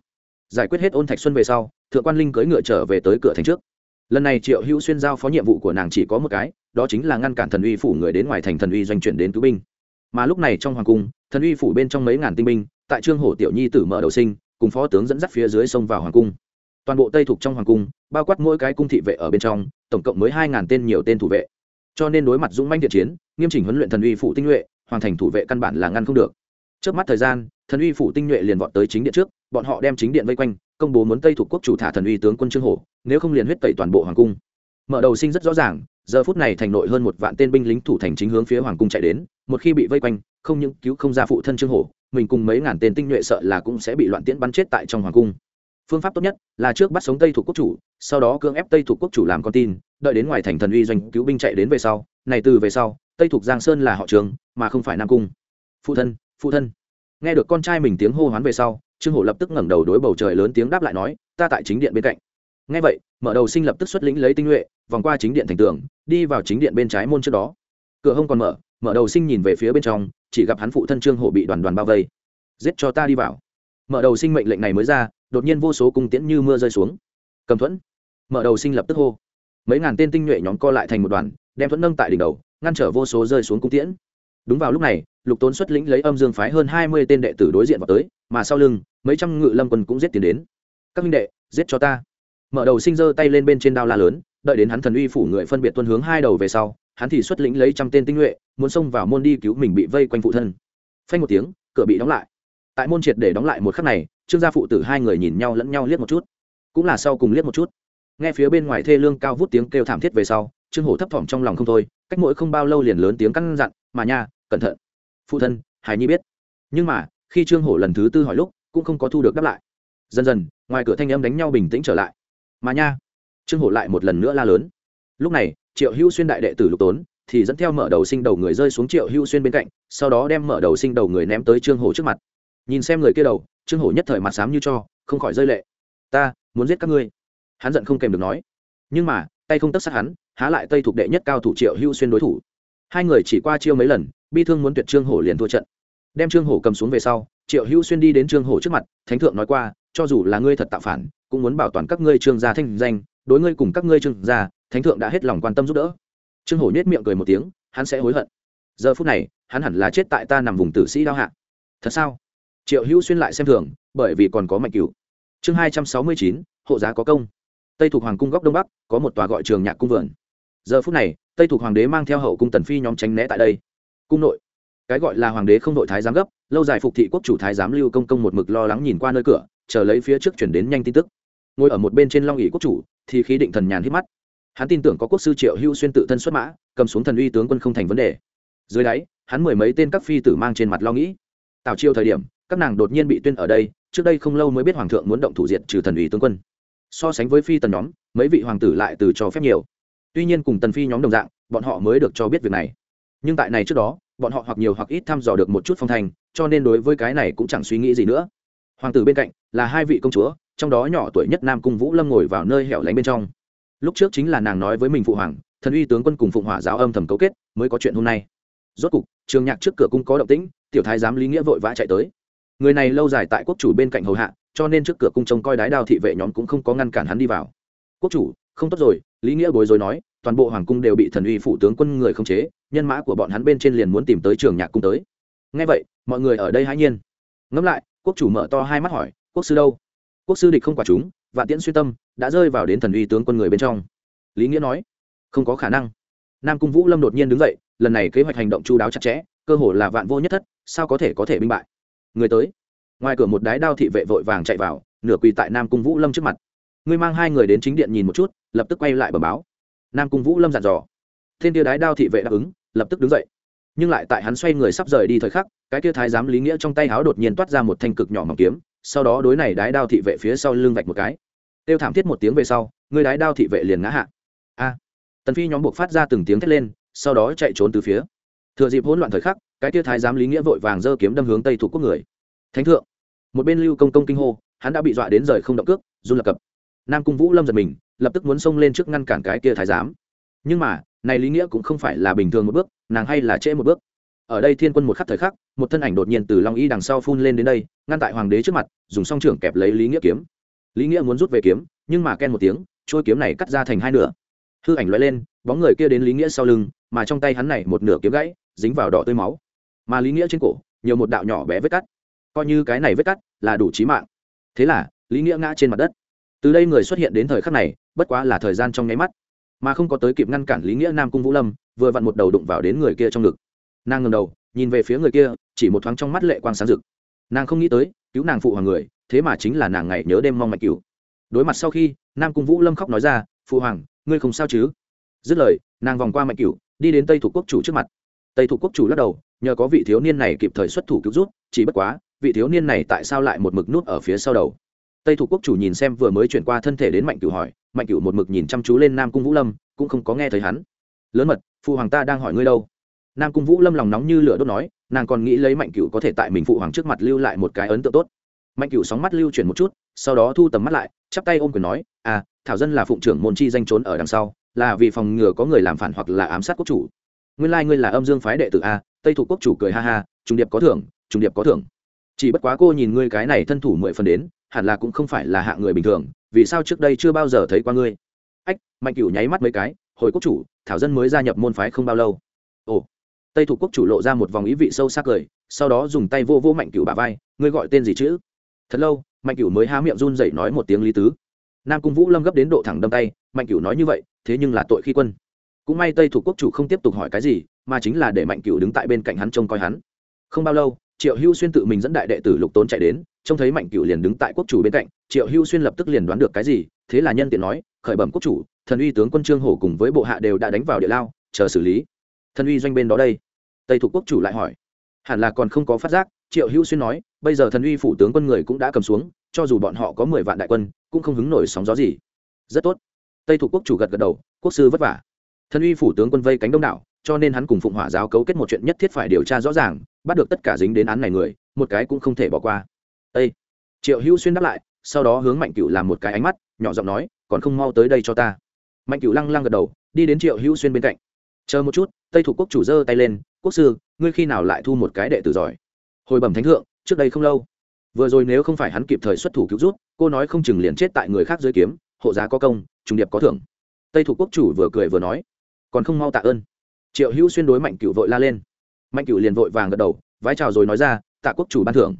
Giải quyết hết ôn thạch xuân về sau, thượng quan linh cưỡi ngựa trở về tới cửa thành trước. Lần này triệu hữu xuyên giao phó nhiệm vụ của nàng chỉ có một cái, đó chính là ngăn cản thần uy phủ người đến ngoài thành thần uy doanh chuyển đến cứu binh. Mà lúc này trong hoàng cung, thần uy phủ bên trong mấy ngàn tinh binh, tại trương hổ tiểu nhi tử mở đầu sinh, cùng phó tướng dẫn dắt phía dưới sông vào hoàng cung. Toàn bộ tây thuộc trong hoàng cung, bao quát mỗi cái cung thị vệ ở bên trong tổng cộng mới hai ngàn tên nhiều tên thủ vệ. Cho nên đối mặt dũng manh thiện chiến, nghiêm chỉnh huấn luyện thần uy phụ tinh nhuệ, hoàn thành thủ vệ căn bản là ngăn không được. Trước mắt thời gian, thần uy phụ tinh nhuệ liền vọt tới chính điện trước, bọn họ đem chính điện vây quanh, công bố muốn tây thuộc quốc chủ thả thần uy tướng quân trương hổ, nếu không liền huyết tẩy toàn bộ hoàng cung. Mở đầu sinh rất rõ ràng, giờ phút này thành nội hơn một vạn tên binh lính thủ thành chính hướng phía hoàng cung chạy đến, một khi bị vây quanh, không những cứu không ra phụ thân trương hổ, mình cùng mấy ngàn tên tinh nhuệ sợ là cũng sẽ bị loạn tiễn bắn chết tại trong hoàng cung. Phương pháp tốt nhất là trước bắt sống tây thuộc quốc chủ sau đó cưỡng ép tây thuộc quốc chủ làm con tin, đợi đến ngoài thành thần uy doanh cứu binh chạy đến về sau, này từ về sau, tây thuộc giang sơn là họ trường, mà không phải nam cung. Phụ thân phụ thân. Nghe được con trai mình tiếng hô hoán về sau, trương hổ lập tức ngẩng đầu đối bầu trời lớn tiếng đáp lại nói, ta tại chính điện bên cạnh. Nghe vậy, mở đầu sinh lập tức xuất lĩnh lấy tinh nhuệ, vòng qua chính điện thành tường, đi vào chính điện bên trái môn trước đó. Cửa hông còn mở mở đầu sinh nhìn về phía bên trong, chỉ gặp hắn phụ thân trương hổ bị đoàn đoàn bao vây. Giết cho ta đi vào. Mở đầu sinh mệnh lệnh này mới ra, đột nhiên vô số cung tiễn như mưa rơi xuống. Cầm thuẫn mở đầu sinh lập tức hô. Mấy ngàn tên tinh nhuệ nhóm co lại thành một đoàn, đem thuẫn nâng tại đỉnh đầu, ngăn trở vô số rơi xuống cung tiễn. Đúng vào lúc này, lục tốn xuất lĩnh lấy âm dương phái hơn hai mươi tên đệ tử đối diện vào tới, mà sau lưng, mấy trăm ngự lâm quân cũng giết tiến đến. Các minh đệ, giết cho ta. Mở đầu sinh giơ tay lên bên trên đao la lớn, đợi đến hắn thần uy phủ người phân biệt tuân hướng hai đầu về sau, hắn thì xuất lĩnh lấy trăm tên tinh nhuệ, muốn xông vào môn đi cứu mình bị vây quanh phụ thân. Phanh một tiếng, cửa bị đóng lại. Tại môn triệt để đóng lại một khắc này, trương gia phụ tử hai người nhìn nhau lẫn nhau liếc một chút. Cũng là sau cùng liếc một chút nghe phía bên ngoài thê lương cao vút tiếng kêu thảm thiết về sau, trương hổ thấp thỏm trong lòng không thôi, cách mỗi không bao lâu liền lớn tiếng căn dặn, mà nha, cẩn thận. Phụ thân hải nhi biết. Nhưng mà, khi trương hổ lần thứ tư hỏi lúc, cũng không có thu được đáp lại. Dần dần, ngoài cửa thanh âm đánh nhau bình tĩnh trở lại. Mà nha. Trương hổ lại một lần nữa la lớn. Lúc này, triệu hữu xuyên đại đệ tử lục tốn thì dẫn theo mở đầu sinh đầu người rơi xuống triệu hữu xuyên bên cạnh, sau đó đem mở đầu sinh đầu người ném tới trương hổ trước mặt. Nhìn xem người kia đầu, trương hổ nhất thời mặt xám như cho, không khỏi rơi lệ. Ta, muốn giết các ngươi hắn giận không kèm được nói. Nhưng mà, tay không tất sát hắn, há lại tây thuộc đệ nhất cao thủ triệu hưu xuyên đối thủ. Hai người chỉ qua chiêu mấy lần, bi thương muốn tuyệt trương hổ liền thua trận. Đem trương hổ cầm xuống về sau, triệu hưu xuyên đi đến trương hổ trước mặt, thánh thượng nói qua, cho dù là ngươi thật tạo phản, cũng muốn bảo toàn các ngươi trương gia thanh danh, đối ngươi cùng các ngươi trương gia, thánh thượng đã hết lòng quan tâm giúp đỡ. Trương hổ nhét miệng cười một tiếng, hắn sẽ hối hận. Giờ phút này, hắn hẳn là chết tại ta nằm vùng tử sĩ đao hạ. Thật sao? Triệu hữu xuyên lại xem thường, bởi vì còn có mạnh cửu. Chương hai trăm sáu mươi chín, hộ giá có công tây thuộc hoàng cung góc đông bắc, có một tòa gọi trường nhạc cung vườn. Giờ phút này, tây thuộc hoàng đế mang theo hậu cung tần phi nhóm tránh né tại đây. Cung nội. Cái gọi là hoàng đế không đội thái giám gấp, lâu dài phục thị quốc chủ thái giám lưu công công một mực lo lắng nhìn qua nơi cửa, chờ lấy phía trước chuyển đến nhanh tin tức. Ngồi ở một bên trên long ỉ quốc chủ, thì khí định thần nhàn hít mắt. Hắn tin tưởng có quốc sư triệu hưu xuyên tự thân xuất mã, cầm xuống thần uy tướng quân không thành vấn đề. Dưới đáy, hắn mười mấy tên các phi tử mang trên mặt lo nghĩ. Tào chiêu thời điểm, các nàng đột nhiên bị tuyên ở đây, trước đây không lâu mới biết hoàng thượng muốn động thủ diệt trừ thần uy tướng quân so sánh với phi tần nhóm, mấy vị hoàng tử lại từ cho phép nhiều. Tuy nhiên cùng tần phi nhóm đồng dạng, bọn họ mới được cho biết việc này. Nhưng tại này trước đó, bọn họ hoặc nhiều hoặc ít thăm dò được một chút phong thành cho nên đối với cái này cũng chẳng suy nghĩ gì nữa. Hoàng tử bên cạnh là hai vị công chúa, trong đó nhỏ tuổi nhất nam cung vũ lâm ngồi vào nơi hẻo lánh bên trong. Lúc trước chính là nàng nói với mình phụ hoàng, thần uy tướng quân cùng phụng hỏa giáo âm thầm cấu kết, mới có chuyện hôm nay. Rốt cục, trường nhạc trước cửa cung có động tĩnh, tiểu thái giám lý nghĩa vội vã chạy tới. Người này lâu dài tại quốc chủ bên cạnh hầu hạ cho nên trước cửa cung trông coi đái đao thị vệ nhóm cũng không có ngăn cản hắn đi vào. Quốc chủ, không tốt rồi, lý nghĩa bối rối nói, toàn bộ hoàng cung đều bị thần uy phụ tướng quân người khống chế, nhân mã của bọn hắn bên trên liền muốn tìm tới trường nhạc cung tới. Ngay vậy, mọi người ở đây hãy nhiên. Ngẫm lại, quốc chủ mở to hai mắt hỏi, quốc sư đâu? Quốc sư địch không quả chúng và tiễn xuyên tâm, đã rơi vào đến thần uy tướng quân người bên trong. Lý nghĩa nói, không có khả năng. Nam cung vũ lâm đột nhiên đứng dậy, lần này kế hoạch hành động chu đáo chặt chẽ, cơ hồ là vạn vô nhất thất, sao có thể có thể binh bại? Người tới ngoài cửa một đái đao thị vệ vội vàng chạy vào, nửa quỳ tại nam cung vũ lâm trước mặt. Ngươi mang hai người đến chính điện nhìn một chút, lập tức quay lại bờ báo. Nam cung vũ lâm dặn dò. Thiên tia đái đao thị vệ đáp ứng, lập tức đứng dậy. Nhưng lại tại hắn xoay người sắp rời đi thời khắc, cái tia thái giám lý nghĩa trong tay háo đột nhiên toát ra một thanh cực nhỏ mỏng kiếm, sau đó đối này đái đao thị vệ phía sau lưng vạch một cái. Tiêu thảm thiết một tiếng về sau, người đái đao thị vệ liền ngã hạ. A! Tần phi nhóm buộc phát ra từng tiếng thét lên, sau đó chạy trốn từ phía. Thừa dịp hỗn loạn thời khắc, cái tia thái giám lý nghĩa vội vàng giơ kiếm đâm hướng tây thủ quốc người. Thánh thượng! Một bên lưu công công kinh hô, hắn đã bị dọa đến rời không động cước, run lập cập. Nam cung vũ lâm giật mình, lập tức muốn xông lên trước ngăn cản cái kia thái giám. Nhưng mà, này lý nghĩa cũng không phải là bình thường một bước, nàng hay là trễ một bước. Ở đây thiên quân một khắc thời khắc, một thân ảnh đột nhiên từ long y đằng sau phun lên đến đây, ngăn tại hoàng đế trước mặt, dùng song trưởng kẹp lấy lý nghĩa kiếm. Lý nghĩa muốn rút về kiếm, nhưng mà ken một tiếng trôi kiếm này cắt ra thành hai nửa. Hư ảnh loại lên, bóng người kia đến lý nghĩa sau lưng, mà trong tay hắn này một nửa kiếm gãy, dính vào đỏ tươi máu. Mà lý nghĩa trên cổ, nhiều một đạo nhỏ bé vết cắt coi như cái này vết cắt là đủ trí mạng. Thế là, lý nghĩa ngã trên mặt đất. Từ đây người xuất hiện đến thời khắc này, bất quá là thời gian trong nháy mắt, mà không có tới kịp ngăn cản lý nghĩa nam cung vũ lâm, vừa vặn một đầu đụng vào đến người kia trong ngực. Nàng ngầm đầu, nhìn về phía người kia, chỉ một thoáng trong mắt lệ quang sáng rực. Nàng không nghĩ tới, cứu nàng phụ hoàng người, thế mà chính là nàng ngày nhớ đêm mong mạch cứu đối mặt sau khi, nam cung vũ lâm khóc nói ra, phụ hoàng, ngươi không sao chứ? Dứt lời, nàng vòng qua mạch cửu, đi đến tây thủ quốc chủ trước mặt. Tây thủ quốc chủ lắc đầu, nhờ có vị thiếu niên này kịp thời xuất thủ cứu rút chỉ bất quá vị thiếu niên này tại sao lại một mực nút ở phía sau đầu? Tây thủ quốc chủ nhìn xem vừa mới chuyển qua thân thể đến mạnh cửu hỏi, mạnh cửu một mực nhìn chăm chú lên nam cung vũ lâm, cũng không có nghe thấy hắn. Lớn mật phụ hoàng ta đang hỏi ngươi đâu? Nam cung vũ lâm lòng nóng như lửa đốt nói, nàng còn nghĩ lấy mạnh cửu có thể tại mình phụ hoàng trước mặt lưu lại một cái ấn tượng tốt. Mạnh cửu sóng mắt lưu chuyển một chút, sau đó thu tầm mắt lại, chắp tay ôm quyền nói à thảo dân là phụng trưởng môn chi danh trốn ở đằng sau, là vì phòng ngừa có người làm phản hoặc là ám sát quốc chủ. Nguyên lai、like、ngươi là âm dương phái đệ tử a, tây thủ quốc chủ cười ha ha, trùng điệp có thưởng, trùng điệp có thưởng chỉ bất quá cô nhìn ngươi cái này thân thủ mười phần đến, hẳn là cũng không phải là hạ người bình thường, vì sao trước đây chưa bao giờ thấy qua ngươi? Ách, mạnh cửu nháy mắt mấy cái, hồi quốc chủ, thảo dân mới gia nhập môn phái không bao lâu. Ồ. Tây thủ quốc chủ lộ ra một vòng ý vị sâu sắc cười, sau đó dùng tay vô vô mạnh cửu bà vai, ngươi gọi tên gì chứ? Thật lâu, mạnh cửu mới há miệng run dậy nói một tiếng lý tứ. Nam cung vũ lâm gấp đến độ thẳng đâm tay, mạnh cửu nói như vậy, thế nhưng là tội khi quân. Cũng may tây thủ quốc chủ không tiếp tục hỏi cái gì, mà chính là để mạnh cửu đứng tại bên cạnh hắn trông coi hắn. Không bao lâu triệu hưu xuyên tự mình dẫn đại đệ tử lục tốn chạy đến, trông thấy mạnh cửu liền đứng tại quốc chủ bên cạnh, triệu hưu xuyên lập tức liền đoán được cái gì, thế là nhân tiện nói, khởi bẩm quốc chủ, thần uy tướng quân trương hổ cùng với bộ hạ đều đã đánh vào địa lao, chờ xử lý. Thần uy doanh bên đó đây. Tây thuộc quốc chủ lại hỏi, hẳn là còn không có phát giác. Triệu Hưu xuyên nói, bây giờ thần uy phủ tướng quân người cũng đã cầm xuống, cho dù bọn họ có mười vạn đại quân, cũng không hứng nổi sóng gió gì. Rất tốt. Tây thuộc quốc chủ gật gật đầu, quốc sư vất vả. Thần uy phủ tướng quân vây cánh đông đảo, cho nên hắn cùng phụng hỏa giáo cấu kết một chuyện nhất thiết phải điều tra rõ ràng bắt được tất cả dính đến án này người, một cái cũng không thể bỏ qua. Ây triệu hữu xuyên đáp lại, sau đó hướng mạnh cửu làm một cái ánh mắt, nhỏ giọng nói, còn không mau tới đây cho ta. Mạnh cửu lăng lăng gật đầu, đi đến triệu hữu xuyên bên cạnh. Chờ một chút, tây thủ quốc chủ giơ tay lên, quốc sư, ngươi khi nào lại thu một cái đệ tử giỏi? Hồi bẩm thánh thượng, trước đây không lâu. Vừa rồi nếu không phải hắn kịp thời xuất thủ cứu rút cô nói không chừng liền chết tại người khác dưới kiếm, hộ giá có công trùng điệp có thưởng. Tây thủ quốc chủ vừa cười vừa nói, còn không mau tạ ơn. Triệu hữu xuyên đối mạnh cựu vội la lên mạnh Cửu liền vội vàng gật đầu, vái chào rồi nói ra, tạ quốc chủ ban thưởng.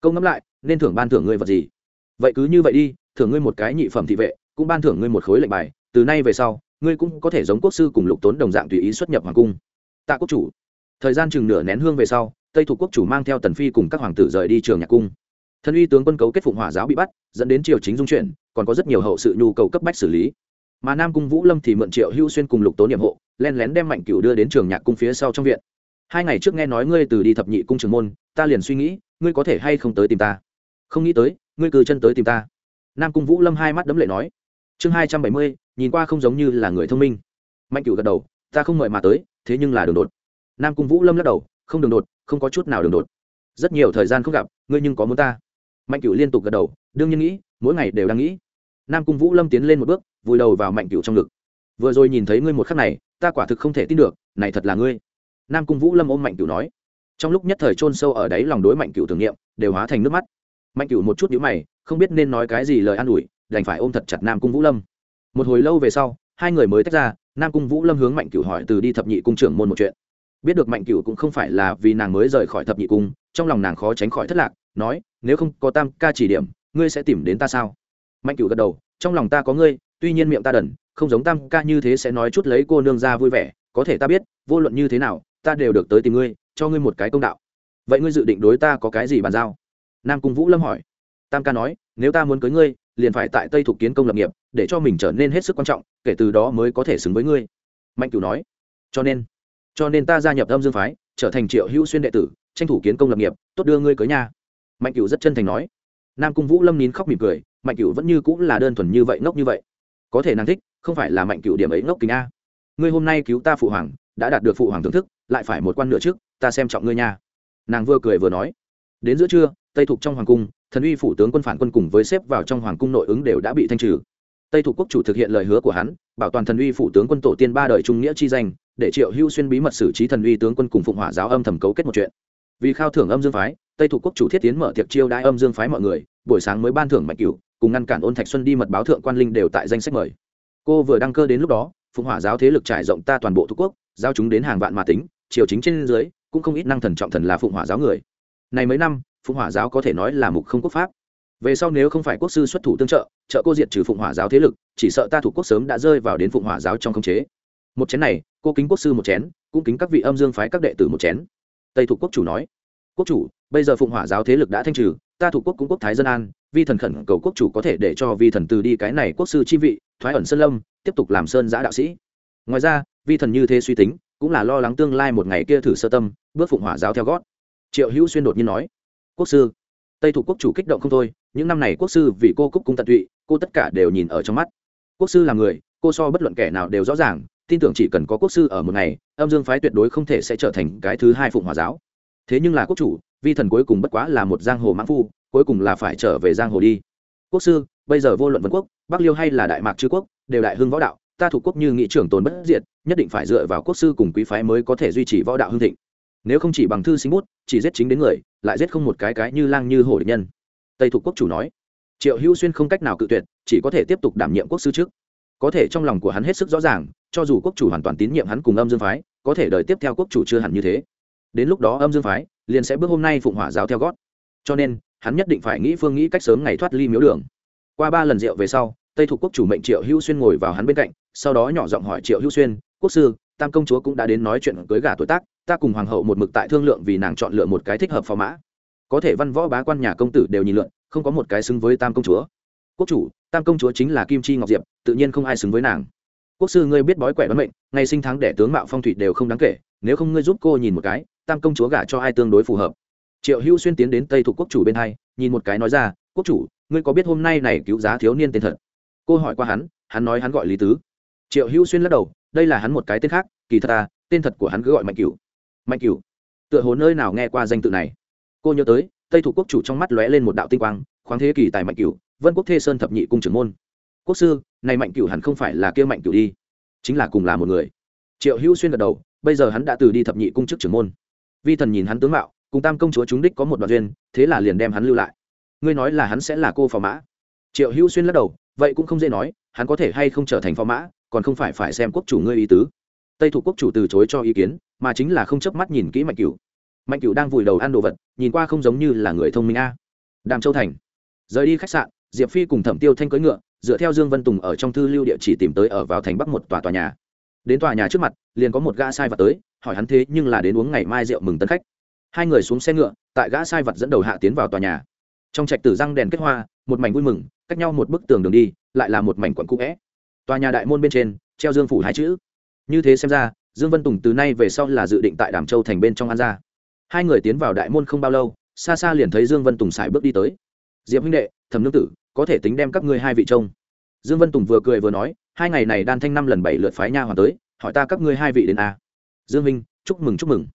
Câu ngẫm lại, nên thưởng ban thưởng ngươi vật gì? Vậy cứ như vậy đi, thưởng ngươi một cái nhị phẩm thị vệ, cũng ban thưởng ngươi một khối lệnh bài, từ nay về sau, ngươi cũng có thể giống quốc sư cùng lục tốn đồng dạng tùy ý xuất nhập hoàng cung. Tạ quốc chủ. Thời gian chừng nửa nén hương về sau, tây thủ quốc chủ mang theo tần phi cùng các hoàng tử rời đi trường nhạc cung. Thân uy tướng quân cấu kết phụng hỏa giáo bị bắt, dẫn đến triều chính dung chuyển, còn có rất nhiều hậu sự nhu cầu cấp bách xử lý. Mà nam cung vũ lâm thì mượn triệu hưu xuyên cùng lục tố niệm hộ, len lén đem mạnh cửu đưa đến trường nhạc cung phía sau trong viện hai ngày trước nghe nói ngươi từ đi thập nhị cung trường môn, ta liền suy nghĩ, ngươi có thể hay không tới tìm ta? Không nghĩ tới, ngươi cừ chân tới tìm ta. Nam cung vũ lâm hai mắt đấm lệ nói. Chương hai trăm bảy mươi, nhìn qua không giống như là người thông minh. Mạnh cửu gật đầu, ta không mời mà tới, thế nhưng là đường đột. Nam cung vũ lâm lắc đầu, không đường đột, không có chút nào đường đột. Rất nhiều thời gian không gặp, ngươi nhưng có muốn ta? Mạnh cửu liên tục gật đầu, đương nhiên nghĩ, mỗi ngày đều đang nghĩ. Nam cung vũ lâm tiến lên một bước, vùi đầu vào mạnh cửu trong ngực. Vừa rồi nhìn thấy ngươi một khắc này, ta quả thực không thể tin được, này thật là ngươi nam cung vũ lâm ôm mạnh cửu nói, trong lúc nhất thời chôn sâu ở đáy lòng đối mạnh cửu tưởng niệm, đều hóa thành nước mắt. mạnh cửu một chút nhíu mày, không biết nên nói cái gì lời an ủi, đành phải ôm thật chặt nam cung vũ lâm. một hồi lâu về sau, hai người mới tách ra, nam cung vũ lâm hướng mạnh cửu hỏi từ đi thập nhị cung trưởng môn một chuyện. biết được mạnh cửu cũng không phải là vì nàng mới rời khỏi thập nhị cung, trong lòng nàng khó tránh khỏi thất lạc, nói, nếu không có tam ca chỉ điểm, ngươi sẽ tìm đến ta sao? mạnh cửu gật đầu, trong lòng ta có ngươi, tuy nhiên miệng ta đần, không giống tam ca như thế sẽ nói chút lấy cô nương ra vui vẻ, có thể ta biết, vô luận như thế nào ta đều được tới tìm ngươi, cho ngươi một cái công đạo. Vậy ngươi dự định đối ta có cái gì bàn giao? Nam cung vũ lâm hỏi. Tam ca nói, nếu ta muốn cưới ngươi, liền phải tại tây thục kiến công lập nghiệp, để cho mình trở nên hết sức quan trọng, kể từ đó mới có thể xứng với ngươi. Mạnh cửu nói. Cho nên cho nên ta gia nhập âm dương phái, trở thành triệu hữu xuyên đệ tử, tranh thủ kiến công lập nghiệp, tốt đưa ngươi cưới nhà mạnh cửu rất chân thành nói. Nam cung vũ lâm nín khóc mỉm cười, mạnh cửu vẫn như cũng là đơn thuần như vậy ngốc như vậy. Có thể nàng thích, không phải là mạnh cửu điểm ấy ngốc kính a. Ngươi hôm nay cứu ta phụ hoàng đã đạt được phụ hoàng thưởng thức, lại phải một quan nửa trước, ta xem trọng ngươi nha. Nàng vừa cười vừa nói. Đến giữa trưa, tây thục trong hoàng cung, thần uy phủ tướng quân phản quân cùng với xếp vào trong hoàng cung nội ứng đều đã bị thanh trừ. Tây thục quốc chủ thực hiện lời hứa của hắn, bảo toàn thần uy phủ tướng quân tổ tiên ba đời trung nghĩa chi danh, để triệu hưu xuyên bí mật xử trí thần uy tướng quân cùng phụng hỏa giáo âm thầm cấu kết một chuyện. Vì khao thưởng âm dương phái, tây thủ quốc chủ thiết tiến mở tiệc chiêu đãi âm dương phái mọi người, buổi sáng mới ban thưởng mạnh cửu, cùng ngăn cản ôn thạch xuân đi mật báo thượng quan linh đều tại danh sách mời. Cô vừa đăng cơ đến lúc đó, phụng hỏa giáo thế lực trải rộng ta toàn bộ thuộc quốc giao chúng đến hàng vạn mà tính, triều chính trên dưới cũng không ít năng thần trọng thần là phụng hỏa giáo người. Này mấy năm, phụng hỏa giáo có thể nói là mục không quốc pháp. Về sau nếu không phải quốc sư xuất thủ tương trợ trợ cô diệt trừ phụng hỏa giáo thế lực, chỉ sợ ta thủ quốc sớm đã rơi vào đến phụng hỏa giáo trong khống chế. Một chén này, cô kính quốc sư một chén, cũng kính các vị âm dương phái các đệ tử một chén. Tây thủ quốc chủ nói, quốc chủ, bây giờ phụng hỏa giáo thế lực đã thanh trừ, ta thủ quốc cũng quốc thái dân an, vi thần khẩn cầu quốc chủ có thể để cho vi thần từ đi cái này quốc sư chi vị, thoái ẩn sơn lâm, tiếp tục làm sơn giã đạo sĩ. Ngoài ra vi thần như thế suy tính, cũng là lo lắng tương lai một ngày kia thử sơ tâm, bước phụng hỏa giáo theo gót. Triệu hữu xuyên đột nhiên nói, quốc sư, tây thủ quốc chủ kích động không thôi, những năm này quốc sư vì cô cúc cung tận tụy, cô tất cả đều nhìn ở trong mắt. Quốc sư là người, cô so bất luận kẻ nào đều rõ ràng, tin tưởng chỉ cần có quốc sư ở một ngày, âm dương phái tuyệt đối không thể sẽ trở thành cái thứ hai phụng hòa giáo. Thế nhưng là quốc chủ, vi thần cuối cùng bất quá là một giang hồ mãn phu, cuối cùng là phải trở về giang hồ đi. Quốc sư, bây giờ vô luận vân quốc, bắc liêu hay là đại mạc chư quốc, đều đại hưng võ đạo ta thủ quốc như nghị trưởng tồn bất diệt, nhất định phải dựa vào quốc sư cùng quý phái mới có thể duy trì võ đạo hưng thịnh. Nếu không chỉ bằng thư sinh bút, chỉ giết chính đến người, lại giết không một cái cái như lang như hổ địch nhân. Tây thủ quốc chủ nói. Triệu hữu xuyên không cách nào cự tuyệt, chỉ có thể tiếp tục đảm nhiệm quốc sư trước. Có thể trong lòng của hắn hết sức rõ ràng, cho dù quốc chủ hoàn toàn tín nhiệm hắn cùng âm dương phái, có thể đời tiếp theo quốc chủ chưa hẳn như thế. Đến lúc đó âm dương phái liền sẽ bước hôm nay phụng hỏa giáo theo gót. Cho nên, hắn nhất định phải nghĩ phương nghĩ cách sớm ngày thoát ly miếu đường. Qua ba lần rượu về sau, tây thuộc quốc chủ mệnh triệu hữu xuyên ngồi vào hắn bên cạnh sau đó nhỏ giọng hỏi triệu hữu xuyên, quốc sư, tam công chúa cũng đã đến nói chuyện cưới gả tuổi tác, ta cùng hoàng hậu một mực tại thương lượng vì nàng chọn lựa một cái thích hợp phò mã. Có thể văn võ bá quan nhà công tử đều nhìn lượn, không có một cái xứng với tam công chúa. Quốc chủ, tam công chúa chính là kim chi ngọc diệp, tự nhiên không ai xứng với nàng. Quốc sư, ngươi biết bói quẻ đoán mệnh, ngày sinh tháng đẻ tướng mạo phong thủy đều không đáng kể, nếu không ngươi giúp cô nhìn một cái, tam công chúa gả cho ai tương đối phù hợp. Triệu hữu xuyên tiến đến tây thuộc quốc chủ bên hai, nhìn một cái nói ra, quốc chủ, ngươi có biết hôm nay này cứu giá thiếu niên tên thật? Cô hỏi qua hắn hắn nói hắn gọi lý tứ triệu hữu xuyên lắc đầu, đây là hắn một cái tên khác, kỳ thật ta, tên thật của hắn cứ gọi mạnh cửu. Mạnh cửu? Tựa hồ nơi nào nghe qua danh tự này. Cô nhớ tới, tây thủ quốc chủ trong mắt lóe lên một đạo tinh quang, khoáng thế kỳ tài mạnh cửu, vân quốc thê sơn thập nhị cung trưởng môn. Quốc sư, này mạnh cửu hẳn không phải là kia mạnh cửu đi. Chính là cùng là một người. Triệu hữu xuyên gật đầu, bây giờ hắn đã từ đi thập nhị cung chức trưởng môn. Vi thần nhìn hắn tướng mạo, cùng tam công chúa chúng đích có một đoạn duyên, thế là liền đem hắn lưu lại. Ngươi nói là hắn sẽ là cô phò mã. Triệu hữu xuyên lắc đầu, vậy cũng không dễ nói, hắn có thể hay không trở thành phò mã còn không phải phải xem quốc chủ ngươi ý tứ. Tây thủ quốc chủ từ chối cho ý kiến, mà chính là không chớp mắt nhìn kỹ mạnh cửu. Mạnh cửu đang vùi đầu ăn đồ vật, nhìn qua không giống như là người thông minh a. Đàm châu thành. Rời đi khách sạn, diệp phi cùng thẩm tiêu thanh cưỡi ngựa, dựa theo dương vân tùng ở trong thư lưu địa chỉ tìm tới ở vào thành bắc một tòa tòa nhà. Đến tòa nhà trước mặt, liền có một gã sai vật tới, hỏi hắn thế nhưng là đến uống ngày mai rượu mừng tân khách. Hai người xuống xe ngựa, tại gã sai vật dẫn đầu hạ tiến vào tòa nhà. Trong trạch tử răng đèn kết hoa, một mảnh vui mừng, cách nhau một bức tường đường đi, lại là một mảnh quận cũ vẽ tòa nhà đại môn bên trên, treo dương phủ hai chữ. Như thế xem ra, dương vân tùng từ nay về sau là dự định tại đàm châu thành bên trong an gia. Hai người tiến vào đại môn không bao lâu, xa xa liền thấy dương vân tùng xài bước đi tới. Diệp huynh đệ, thẩm nương tử, có thể tính đem các ngươi hai vị trông. Dương vân tùng vừa cười vừa nói, hai ngày này đan thanh năm lần bảy lượt phái nha hoàn tới, hỏi ta các ngươi hai vị đến a à? dương minh chúc mừng chúc mừng.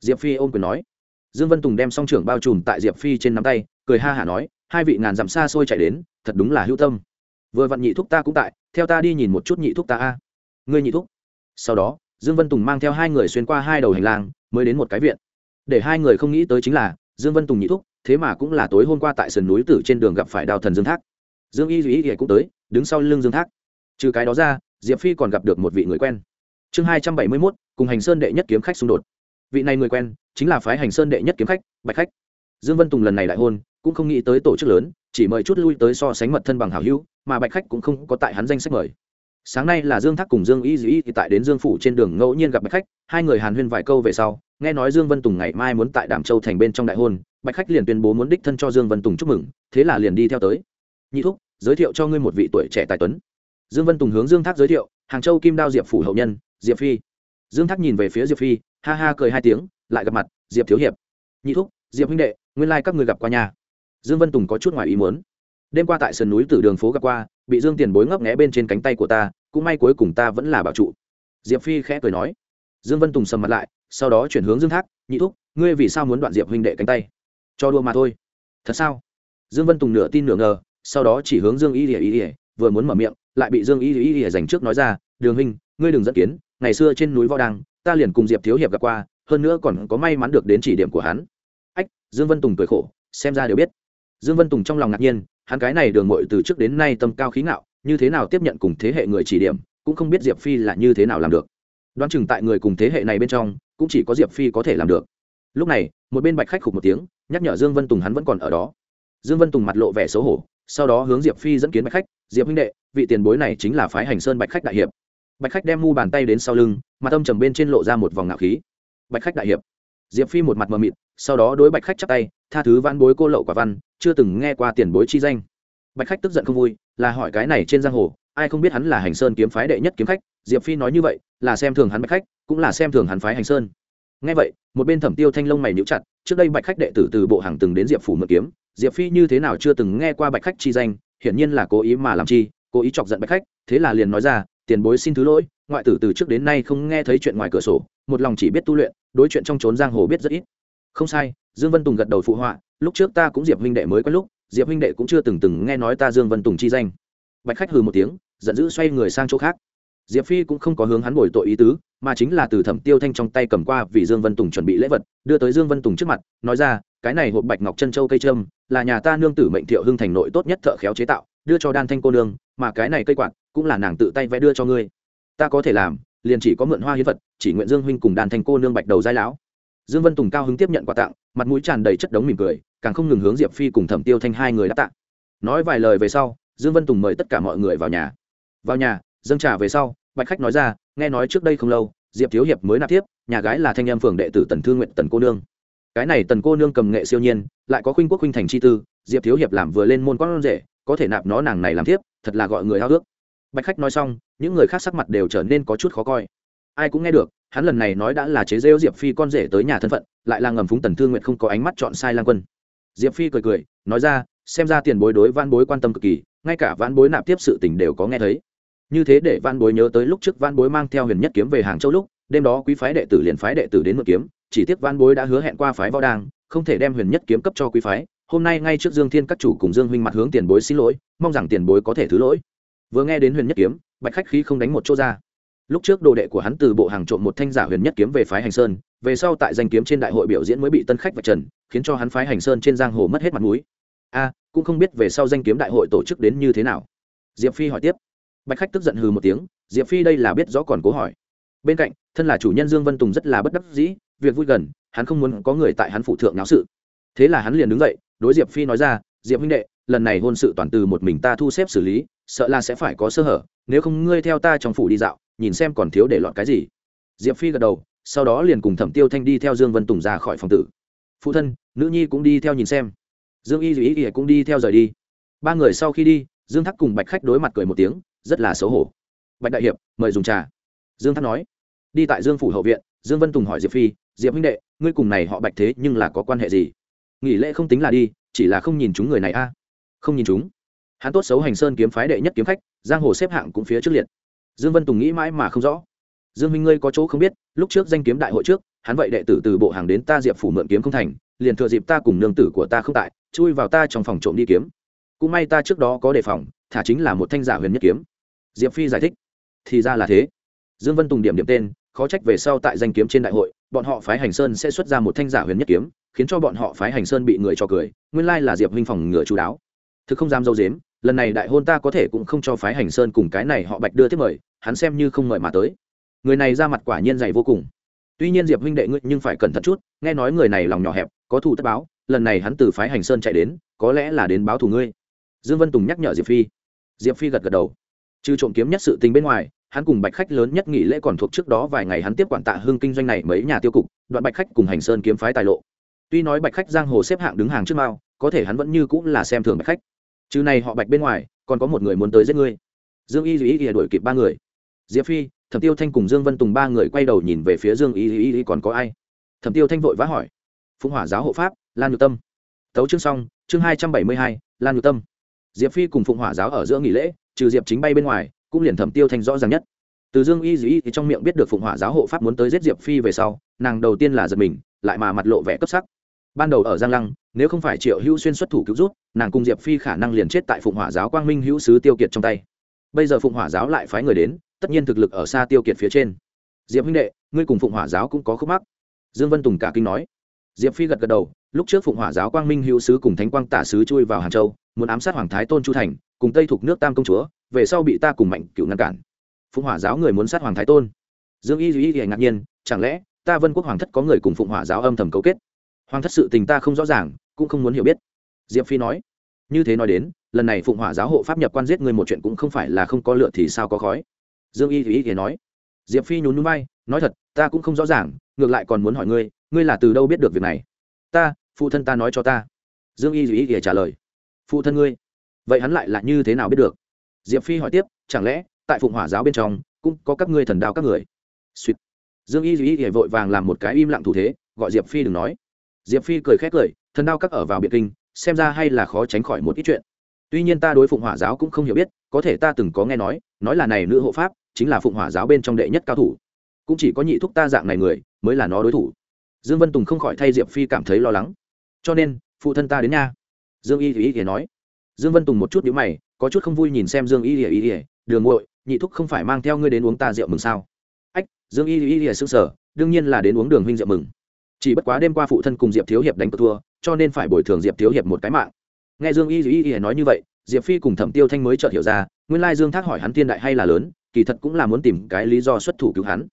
Diệp phi ôm quyền nói. Dương vân tùng đem song trưởng bao trùm tại diệp phi trên nắm tay, cười ha hả nói, hai vị ngàn dặm xa xôi chạy đến, thật đúng là hữu tâm vừa vặn nhị thúc ta cũng tại, theo ta đi nhìn một chút nhị thúc ta a. Ngươi nhị thúc. Sau đó, dương vân tùng mang theo hai người xuyên qua hai đầu hành lang, mới đến một cái viện. Để hai người không nghĩ tới chính là, dương vân tùng nhị thúc, thế mà cũng là tối hôm qua tại sườn núi tử trên đường gặp phải đào thần dương thác. Dương y duy y cũng tới, đứng sau lưng dương thác. Trừ cái đó ra, diệp phi còn gặp được một vị người quen. Chương hai trăm bảy mươi mốt, cùng hành sơn đệ nhất kiếm khách xung đột. Vị này người quen, chính là phái hành sơn đệ nhất kiếm khách, bạch khách. Dương vân tùng lần này đại hôn, cũng không nghĩ tới tổ chức lớn, chỉ mời chút lui tới so sánh mật thân bằng hảo hữu mà bạch khách cũng không có tại hắn danh sách mời. Sáng nay là dương thác cùng dương y dĩ thì tại đến dương phủ trên đường ngẫu nhiên gặp bạch khách, hai người hàn huyên vài câu về sau, nghe nói dương vân tùng ngày mai muốn tại đàm châu thành bên trong đại hôn, bạch khách liền tuyên bố muốn đích thân cho dương vân tùng chúc mừng, thế là liền đi theo tới. Nhị thúc, giới thiệu cho ngươi một vị tuổi trẻ tài tuấn. Dương vân tùng hướng dương thác giới thiệu, hàng châu kim đao diệp phủ hậu nhân, diệp phi. Dương thác nhìn về phía diệp phi, ha ha cười hai tiếng, lại gặp mặt, diệp thiếu hiệp. Nhị thúc, diệp huynh đệ, nguyên lai các người gặp qua nhà. Dương vân tùng có chút ngoài ý muốn đêm qua tại sườn núi từ đường phố gặp qua, bị dương tiền bối ngấp nghẽ bên trên cánh tay của ta, cũng may cuối cùng ta vẫn là bảo trụ. Diệp phi khẽ cười nói. Dương vân tùng sầm mặt lại, sau đó chuyển hướng dương thác, nhị thúc, ngươi vì sao muốn đoạn diệp huynh đệ cánh tay? Cho đua mà thôi. Thật sao? Dương vân tùng nửa tin nửa ngờ, sau đó chỉ hướng dương y ỉa y ỉa vừa muốn mở miệng, lại bị dương y ỉa y ỉa dành trước nói ra, đường huynh, ngươi đừng dẫn kiến, ngày xưa trên núi võ đăng, ta liền cùng diệp thiếu hiệp gặp qua, hơn nữa còn có may mắn được đến chỉ điểm của hắn. Ách, dương vân tùng cười khổ, xem ra đều biết. Dương vân tùng trong lòng ngạc nhiên hắn cái này đường mội từ trước đến nay tâm cao khí ngạo, như thế nào tiếp nhận cùng thế hệ người chỉ điểm, cũng không biết diệp phi là như thế nào làm được. Đoán chừng tại người cùng thế hệ này bên trong, cũng chỉ có diệp phi có thể làm được. Lúc này, một bên bạch khách khục một tiếng, nhắc nhở dương vân tùng hắn vẫn còn ở đó. Dương vân tùng mặt lộ vẻ xấu hổ, sau đó hướng diệp phi dẫn kiến bạch khách, diệp huynh đệ, vị tiền bối này chính là phái hành sơn bạch khách đại hiệp. Bạch khách đem mu bàn tay đến sau lưng mặt âm trầm bên trên lộ ra một vòng ngạo khí. Bạch khách đại hiệp. Diệp phi một mặt mờ mịt, sau đó đối bạch khách chắp tay tha thứ văn bối cô lậu quả văn, chưa từng nghe qua tiền bối chi danh. Bạch khách tức giận không vui, là hỏi cái này trên giang hồ, ai không biết hắn là hành sơn kiếm phái đệ nhất kiếm khách, diệp phi nói như vậy, là xem thường hắn bạch khách, cũng là xem thường hắn phái hành sơn. Ngay vậy, một bên thẩm tiêu thanh long mày níu chặt, trước đây bạch khách đệ tử từ bộ hàng từng đến diệp phủ mượn kiếm, diệp phi như thế nào chưa từng nghe qua bạch khách chi danh, hiển nhiên là cố ý mà làm chi, cố ý chọc giận bạch khách, thế là liền nói ra, tiền bối xin thứ lỗi, ngoại tử từ trước đến nay không nghe thấy chuyện ngoài cửa sổ, một lòng chỉ biết tu luyện, đối chuyện trong trốn giang hồ biết rất ít không sai, dương vân tùng gật đầu phụ họa, lúc trước ta cũng diệp huynh đệ mới có lúc, diệp huynh đệ cũng chưa từng từng nghe nói ta dương vân tùng chi danh. Bạch khách hừ một tiếng, giận dữ xoay người sang chỗ khác. Diệp phi cũng không có hướng hắn bồi tội ý tứ, mà chính là từ thẩm tiêu thanh trong tay cầm qua vì dương vân tùng chuẩn bị lễ vật, đưa tới dương vân tùng trước mặt, nói ra, cái này hộp bạch ngọc chân châu cây trâm, là nhà ta nương tử mệnh thiệu hưng thành nội tốt nhất thợ khéo chế tạo, đưa cho đan thanh cô nương, mà cái này cây quạt cũng là nàng tự tay vẽ đưa cho ngươi. Ta có thể làm, liền chỉ có mượn hoa hiến vật, chỉ nguyện dương huynh cùng đàn thanh cô nương bạch đầu giai lão dương vân tùng cao hứng tiếp nhận quà tặng, mặt mũi tràn đầy chất đống mỉm cười, càng không ngừng hướng diệp phi cùng thẩm tiêu thanh hai người đáp tặng nói vài lời về sau, dương vân tùng mời tất cả mọi người vào nhà. Vào nhà, dâng trà về sau, bạch khách nói ra, nghe nói trước đây không lâu, diệp thiếu hiệp mới nạp tiếp, nhà gái là thanh em phường đệ tử tần thương nguyện tần cô nương. Cái này tần cô nương cầm nghệ siêu nhiên, lại có khuynh quốc khuynh thành chi tư, diệp thiếu hiệp làm vừa lên môn con rể, có thể nạp nó nàng này làm tiếp thật là gọi người hao ước. Bạch khách nói xong, những người khác sắc mặt đều trở nên có chút khó coi ai cũng nghe được, hắn lần này nói đã là chế rêu diệp phi con rể tới nhà thân phận, lại là ngầm phúng tần thương nguyện không có ánh mắt chọn sai lang quân. Diệp phi cười cười, nói ra, xem ra tiền bối đối van bối quan tâm cực kỳ, ngay cả van bối nạp tiếp sự tình đều có nghe thấy. Như thế để van bối nhớ tới lúc trước van bối mang theo huyền nhất kiếm về hàng châu lúc, đêm đó quý phái đệ tử liền phái đệ tử đến mượn kiếm, chỉ tiếc van bối đã hứa hẹn qua phái võ đang không thể đem huyền nhất kiếm cấp cho quý phái. Hôm nay ngay trước dương thiên các chủ cùng dương huynh mặt hướng tiền bối xin lỗi, mong rằng tiền bối có thể thứ lỗi. Vừa nghe đến huyền nhất kiếm, bạch khách khí không đánh một chỗ ra lúc trước đồ đệ của hắn từ bộ hàng trộm một thanh giả huyền nhất kiếm về phái hành sơn, về sau tại danh kiếm trên đại hội biểu diễn mới bị tân khách vạch trần, khiến cho hắn phái hành sơn trên giang hồ mất hết mặt mũi. A, cũng không biết về sau danh kiếm đại hội tổ chức đến như thế nào. Diệp phi hỏi tiếp. Bạch khách tức giận hừ một tiếng, diệp phi đây là biết rõ còn cố hỏi. Bên cạnh, thân là chủ nhân dương vân tùng rất là bất đắc dĩ, việc vui gần, hắn không muốn có người tại hắn phụ thượng náo sự. Thế là hắn liền đứng dậy, đối diệp phi nói ra, diệp huynh đệ, lần này hôn sự toàn từ một mình ta thu xếp xử lý sợ là sẽ phải có sơ hở, nếu không ngươi theo ta trong phủ đi dạo, nhìn xem còn thiếu để lọt cái gì. Diệp phi gật đầu, sau đó liền cùng thẩm tiêu thanh đi theo dương vân tùng ra khỏi phòng tử. Phụ thân, nữ nhi cũng đi theo nhìn xem. Dương y dù ý ỉa cũng đi theo rời đi. Ba người sau khi đi, dương thắc cùng bạch khách đối mặt cười một tiếng, rất là xấu hổ. Bạch đại hiệp, mời dùng trà. Dương thắc nói. Đi tại dương phủ hậu viện, dương vân tùng hỏi diệp phi, diệp huynh đệ, ngươi cùng này họ bạch thế nhưng là có quan hệ gì? Nghỉ lễ không tính là đi, chỉ là không nhìn chúng người này a. Không nhìn chúng hắn tốt xấu hành sơn kiếm phái đệ nhất kiếm khách, giang hồ xếp hạng cũng phía trước liệt. Dương vân tùng nghĩ mãi mà không rõ. Dương minh ngươi có chỗ không biết, lúc trước danh kiếm đại hội trước, hắn vậy đệ tử từ bộ hàng đến ta diệp phủ mượn kiếm không thành, liền thừa dịp ta cùng nương tử của ta không tại, chui vào ta trong phòng trộm đi kiếm. Cũng may ta trước đó có đề phòng, thả chính là một thanh giả huyền nhất kiếm. Diệp phi giải thích. Thì ra là thế. Dương vân tùng điểm điểm tên, khó trách về sau tại danh kiếm trên đại hội, bọn họ phái hành sơn sẽ xuất ra một thanh giả huyền nhất kiếm, khiến cho bọn họ phái hành sơn bị người cho cười, nguyên lai là diệp huynh phòng ngựa chú đáo. Thực không dám dâu dếm lần này đại hôn ta có thể cũng không cho phái hành sơn cùng cái này họ bạch đưa tiếp mời, hắn xem như không mời mà tới. Người này ra mặt quả nhiên dày vô cùng. Tuy nhiên diệp huynh đệ ngươi nhưng phải cẩn thận chút, nghe nói người này lòng nhỏ hẹp, có thù tất báo, lần này hắn từ phái hành sơn chạy đến, có lẽ là đến báo thù ngươi. Dương vân tùng nhắc nhở diệp phi. Diệp phi gật gật đầu. Trừ trộm kiếm nhất sự tình bên ngoài, hắn cùng bạch khách lớn nhất nghỉ lễ còn thuộc trước đó vài ngày hắn tiếp quản tạ hương kinh doanh này mấy nhà tiêu cục, đoạn bạch khách cùng hành sơn kiếm phái tài lộ. Tuy nói bạch khách giang hồ xếp hạng đứng hàng trước mao, có thể hắn vẫn như cũng là xem thường bạch khách chứ này họ bạch bên ngoài, còn có một người muốn tới giết ngươi. Dương y duy y đuổi kịp ba người. Diệp phi, thẩm tiêu thanh cùng dương vân tùng ba người quay đầu nhìn về phía dương y y y, còn có ai? Thẩm tiêu thanh vội vã hỏi. Phụng hỏa giáo hộ pháp, lan nhược tâm. Tấu chương xong, chương hai trăm bảy mươi hai, lan nhược tâm. Diệp phi cùng phụng hỏa giáo ở giữa nghỉ lễ, trừ diệp chính bay bên ngoài, cũng liền thẩm tiêu thanh rõ ràng nhất. Từ dương y dĩ thì trong miệng biết được phụng hỏa giáo hộ pháp muốn tới giết diệp phi về sau, nàng đầu tiên là giật mình, lại mà mặt lộ vẻ cấp sắc ban đầu ở giang lăng, nếu không phải triệu hữu xuyên xuất thủ cứu rút nàng cùng diệp phi khả năng liền chết tại phụng hỏa giáo quang minh hữu sứ tiêu kiệt trong tay. Bây giờ phụng hỏa giáo lại phái người đến, tất nhiên thực lực ở xa tiêu kiệt phía trên. Diệp huynh đệ, ngươi cùng phụng hỏa giáo cũng có khúc mắc. Dương vân tùng cả kinh nói. Diệp phi gật gật đầu, lúc trước phụng hỏa giáo quang minh hữu sứ cùng thánh quang tả sứ chui vào hàng châu, muốn ám sát hoàng thái tôn chu thành, cùng tây thuộc nước tam công chúa, về sau bị ta cùng mạnh cựu ngăn cản. Phụng hỏa giáo người muốn sát hoàng thái tôn. Dương y duy y ngạc nhiên, chẳng lẽ ta vân quốc hoàng thất có người cùng phụng hỏa giáo âm thầm cấu kết? Hoàng thất sự tình ta không rõ ràng, cũng không muốn hiểu biết. Diệp phi nói, như thế nói đến, lần này phụng hỏa giáo hộ pháp nhập quan giết người một chuyện cũng không phải là không có lựa thì sao có khói. Dương y thì y nói, diệp phi nhún núi bay nói thật, ta cũng không rõ ràng, ngược lại còn muốn hỏi ngươi ngươi là từ đâu biết được việc này? Ta, phụ thân ta nói cho ta. Dương y thì y trả lời, phụ thân ngươi, vậy hắn lại là như thế nào biết được? Diệp phi hỏi tiếp, chẳng lẽ, tại phụng hỏa giáo bên trong, cũng có các ngươi thần đao các người? Dương y thì ý thì vội vàng làm một cái im lặng thủ thế, gọi diệp phi đừng nói diệp phi cười khét cười, thần đao các ở vào biệt kinh, xem ra hay là khó tránh khỏi một ít chuyện. Tuy nhiên ta đối phụng hỏa giáo cũng không hiểu biết, có thể ta từng có nghe nói nói là này nữ hộ pháp, chính là phụng hỏa giáo bên trong đệ nhất cao thủ. Cũng chỉ có nhị thúc ta dạng này người, mới là nó đối thủ. Dương vân tùng không khỏi thay diệp phi cảm thấy lo lắng. Cho nên, phụ thân ta đến nha. Dương y thì y nói. Dương vân tùng một chút nhíu mày, có chút không vui nhìn xem dương y y y đường ngội nhị thúc không phải mang theo ngươi đến uống ta rượu mừng sao? Ách, dương y y y sững sờ, đương nhiên là đến uống đường huynh rượu mừng chỉ bất quá đêm qua phụ thân cùng diệp thiếu hiệp đánh cờ thua, cho nên phải bồi thường diệp thiếu hiệp một cái mạng. Nghe dương y y y nói như vậy, diệp phi cùng thẩm tiêu thanh mới chợt hiểu ra, nguyên lai dương thác hỏi hắn thiên đại hay là lớn, kỳ thật cũng là muốn tìm cái lý do xuất thủ cứu hắn.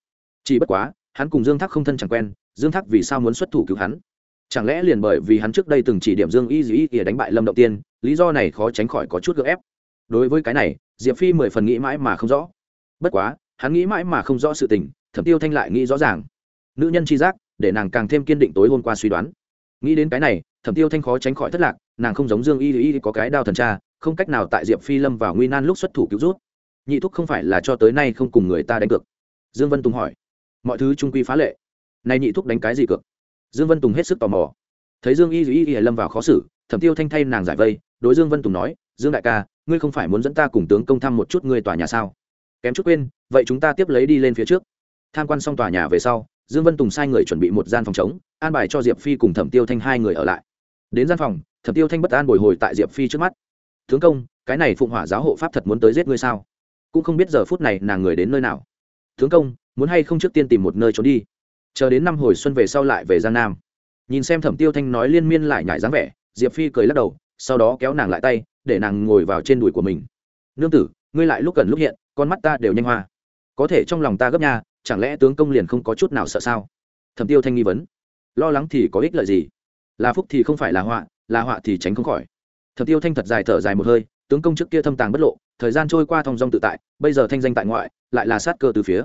Chỉ bất quá, hắn cùng dương thác không thân chẳng quen, dương thác vì sao muốn xuất thủ cứu hắn? Chẳng lẽ liền bởi vì hắn trước đây từng chỉ điểm dương y dĩ y đánh bại lâm động tiên, lý do này khó tránh khỏi có chút gợ ép? Đối với cái này, diệp phi mười phần nghĩ mãi mà không rõ. Bất quá, hắn nghĩ mãi mà không rõ sự tình, thẩm tiêu thanh lại nghĩ rõ ràng. Nữ nhân tri giác để nàng càng thêm kiên định tối hôm qua suy đoán. Nghĩ đến cái này, thẩm tiêu thanh khó tránh khỏi thất lạc, nàng không giống dương y y có cái đao thần tra, không cách nào tại diệp phi lâm vào nguy nan lúc xuất thủ cứu rút. Nhị thúc không phải là cho tới nay không cùng người ta đánh cược. Dương vân tùng hỏi, mọi thứ trung quy phá lệ. Này nhị thúc đánh cái gì cược? Dương vân tùng hết sức tò mò. Thấy dương y y y lâm vào khó xử, thẩm tiêu thanh thay nàng giải vây, đối dương vân tùng nói, dương đại ca, ngươi không phải muốn dẫn ta cùng tướng công thăm một chút ngươi tòa nhà sao? Kém chút quên, vậy chúng ta tiếp lấy đi lên phía trước. Tham quan xong tòa nhà về sau dương vân tùng sai người chuẩn bị một gian phòng chống an bài cho diệp phi cùng thẩm tiêu thanh hai người ở lại. Đến gian phòng, thẩm tiêu thanh bất an bồi hồi tại diệp phi trước mắt. Tướng công, cái này phụng hỏa giáo hộ pháp thật muốn tới giết ngươi sao? Cũng không biết giờ phút này nàng người đến nơi nào. Tướng công, muốn hay không trước tiên tìm một nơi trốn đi? Chờ đến năm hồi xuân về sau lại về giang nam. Nhìn xem thẩm tiêu thanh nói liên miên lại nhải dáng vẻ, diệp phi cười lắc đầu, sau đó kéo nàng lại tay, để nàng ngồi vào trên đùi của mình. Nương tử, ngươi lại lúc cần lúc hiện, con mắt ta đều nhanh hoa. Có thể trong lòng ta gấp nha chẳng lẽ tướng công liền không có chút nào sợ sao? Thẩm tiêu thanh nghi vấn. Lo lắng thì có ích lợi gì? Là phúc thì không phải là họa là họa thì tránh không khỏi. Thẩm tiêu thanh thật dài thở dài một hơi, tướng công trước kia thâm tàng bất lộ, thời gian trôi qua thong dong tự tại, bây giờ thanh danh tại ngoại, lại là sát cơ từ phía.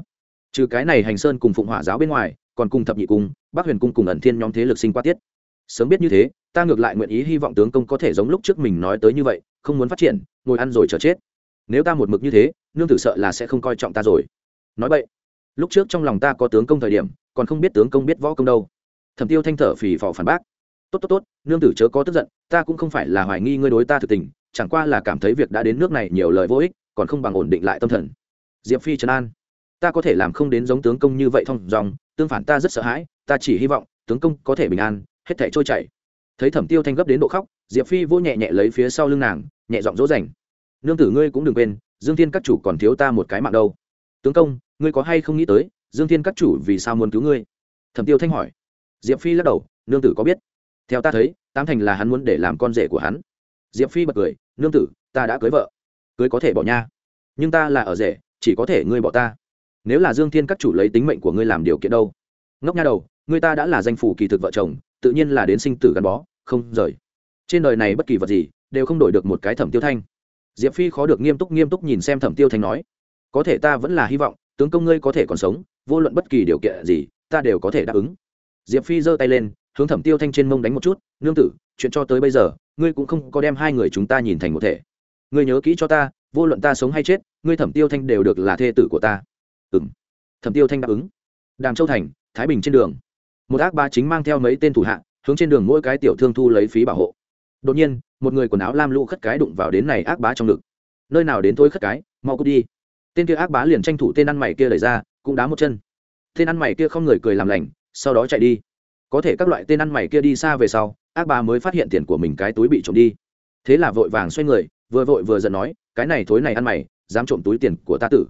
Trừ cái này hành sơn cùng phụng hỏa giáo bên ngoài, còn cùng thập nhị cung bác huyền cung cùng ẩn thiên nhóm thế lực sinh qua tiết. Sớm biết như thế, ta ngược lại nguyện ý hy vọng tướng công có thể giống lúc trước mình nói tới như vậy, không muốn phát triển, ngồi ăn rồi chờ chết. Nếu ta một mực như thế, nương tử sợ là sẽ không coi trọng ta rồi. Nói vậy lúc trước trong lòng ta có tướng công thời điểm, còn không biết tướng công biết võ công đâu. Thẩm tiêu thanh thở phì phò phản bác. Tốt tốt tốt, nương tử chớ có tức giận, ta cũng không phải là hoài nghi ngươi đối ta thực tình, chẳng qua là cảm thấy việc đã đến nước này nhiều lời vô ích, còn không bằng ổn định lại tâm thần. Diệp phi trấn an. Ta có thể làm không đến giống tướng công như vậy thông dòng, tương phản ta rất sợ hãi, ta chỉ hy vọng, tướng công có thể bình an, hết thể trôi chảy. Thấy thẩm tiêu thanh gấp đến độ khóc, diệp phi vô nhẹ nhẹ lấy phía sau lưng nàng, nhẹ giọng dỗ dành. Nương tử ngươi cũng đừng quên, dương thiên các chủ còn thiếu ta một cái mạng đâu tướng công, ngươi có hay không nghĩ tới, dương thiên các chủ vì sao muốn cứu ngươi? Thẩm tiêu thanh hỏi. Diệp phi lắc đầu, nương tử có biết. Theo ta thấy tam thành là hắn muốn để làm con rể của hắn. Diệp phi bật cười, nương tử, ta đã cưới vợ. Cưới có thể bỏ nha. Nhưng ta là ở rể, chỉ có thể ngươi bỏ ta. Nếu là dương thiên các chủ lấy tính mệnh của ngươi làm điều kiện đâu? Ngốc nha đầu, ngươi ta đã là danh phủ kỳ thực vợ chồng, tự nhiên là đến sinh tử gắn bó, không rời. Trên đời này bất kỳ vật gì, đều không đổi được một cái thẩm tiêu thanh. Diệp phi khó được nghiêm túc nghiêm túc nhìn xem thẩm tiêu thanh nói có thể ta vẫn là hy vọng, tướng công ngươi có thể còn sống, vô luận bất kỳ điều kiện gì, ta đều có thể đáp ứng. Diệp phi giơ tay lên, hướng thẩm tiêu thanh trên mông đánh một chút, nương tử, chuyện cho tới bây giờ, ngươi cũng không có đem hai người chúng ta nhìn thành một thể. Ngươi nhớ kỹ cho ta, vô luận ta sống hay chết, ngươi thẩm tiêu thanh đều được là thê tử của ta. Ừ m thẩm tiêu thanh đáp ứng. Đàm châu thành, thái bình trên đường. Một ác ba chính mang theo mấy tên thủ hạ, hướng trên đường mỗi cái tiểu thương thu lấy phí bảo hộ. Đột nhiên, một người quần áo lam lũ khất cái đụng vào đến này ác bá trong ngực. Nơi nào đến thôi khất cái, mau cút đi tên kia ác bá liền tranh thủ tên ăn mày kia đẩy ra, cũng đá một chân. Tên ăn mày kia không người cười làm lành, sau đó chạy đi. Có thể các loại tên ăn mày kia đi xa về sau, ác bá mới phát hiện tiền của mình cái túi bị trộm đi. Thế là vội vàng xoay người, vừa vội vừa giận nói, cái này thối này ăn mày, dám trộm túi tiền của ta tử.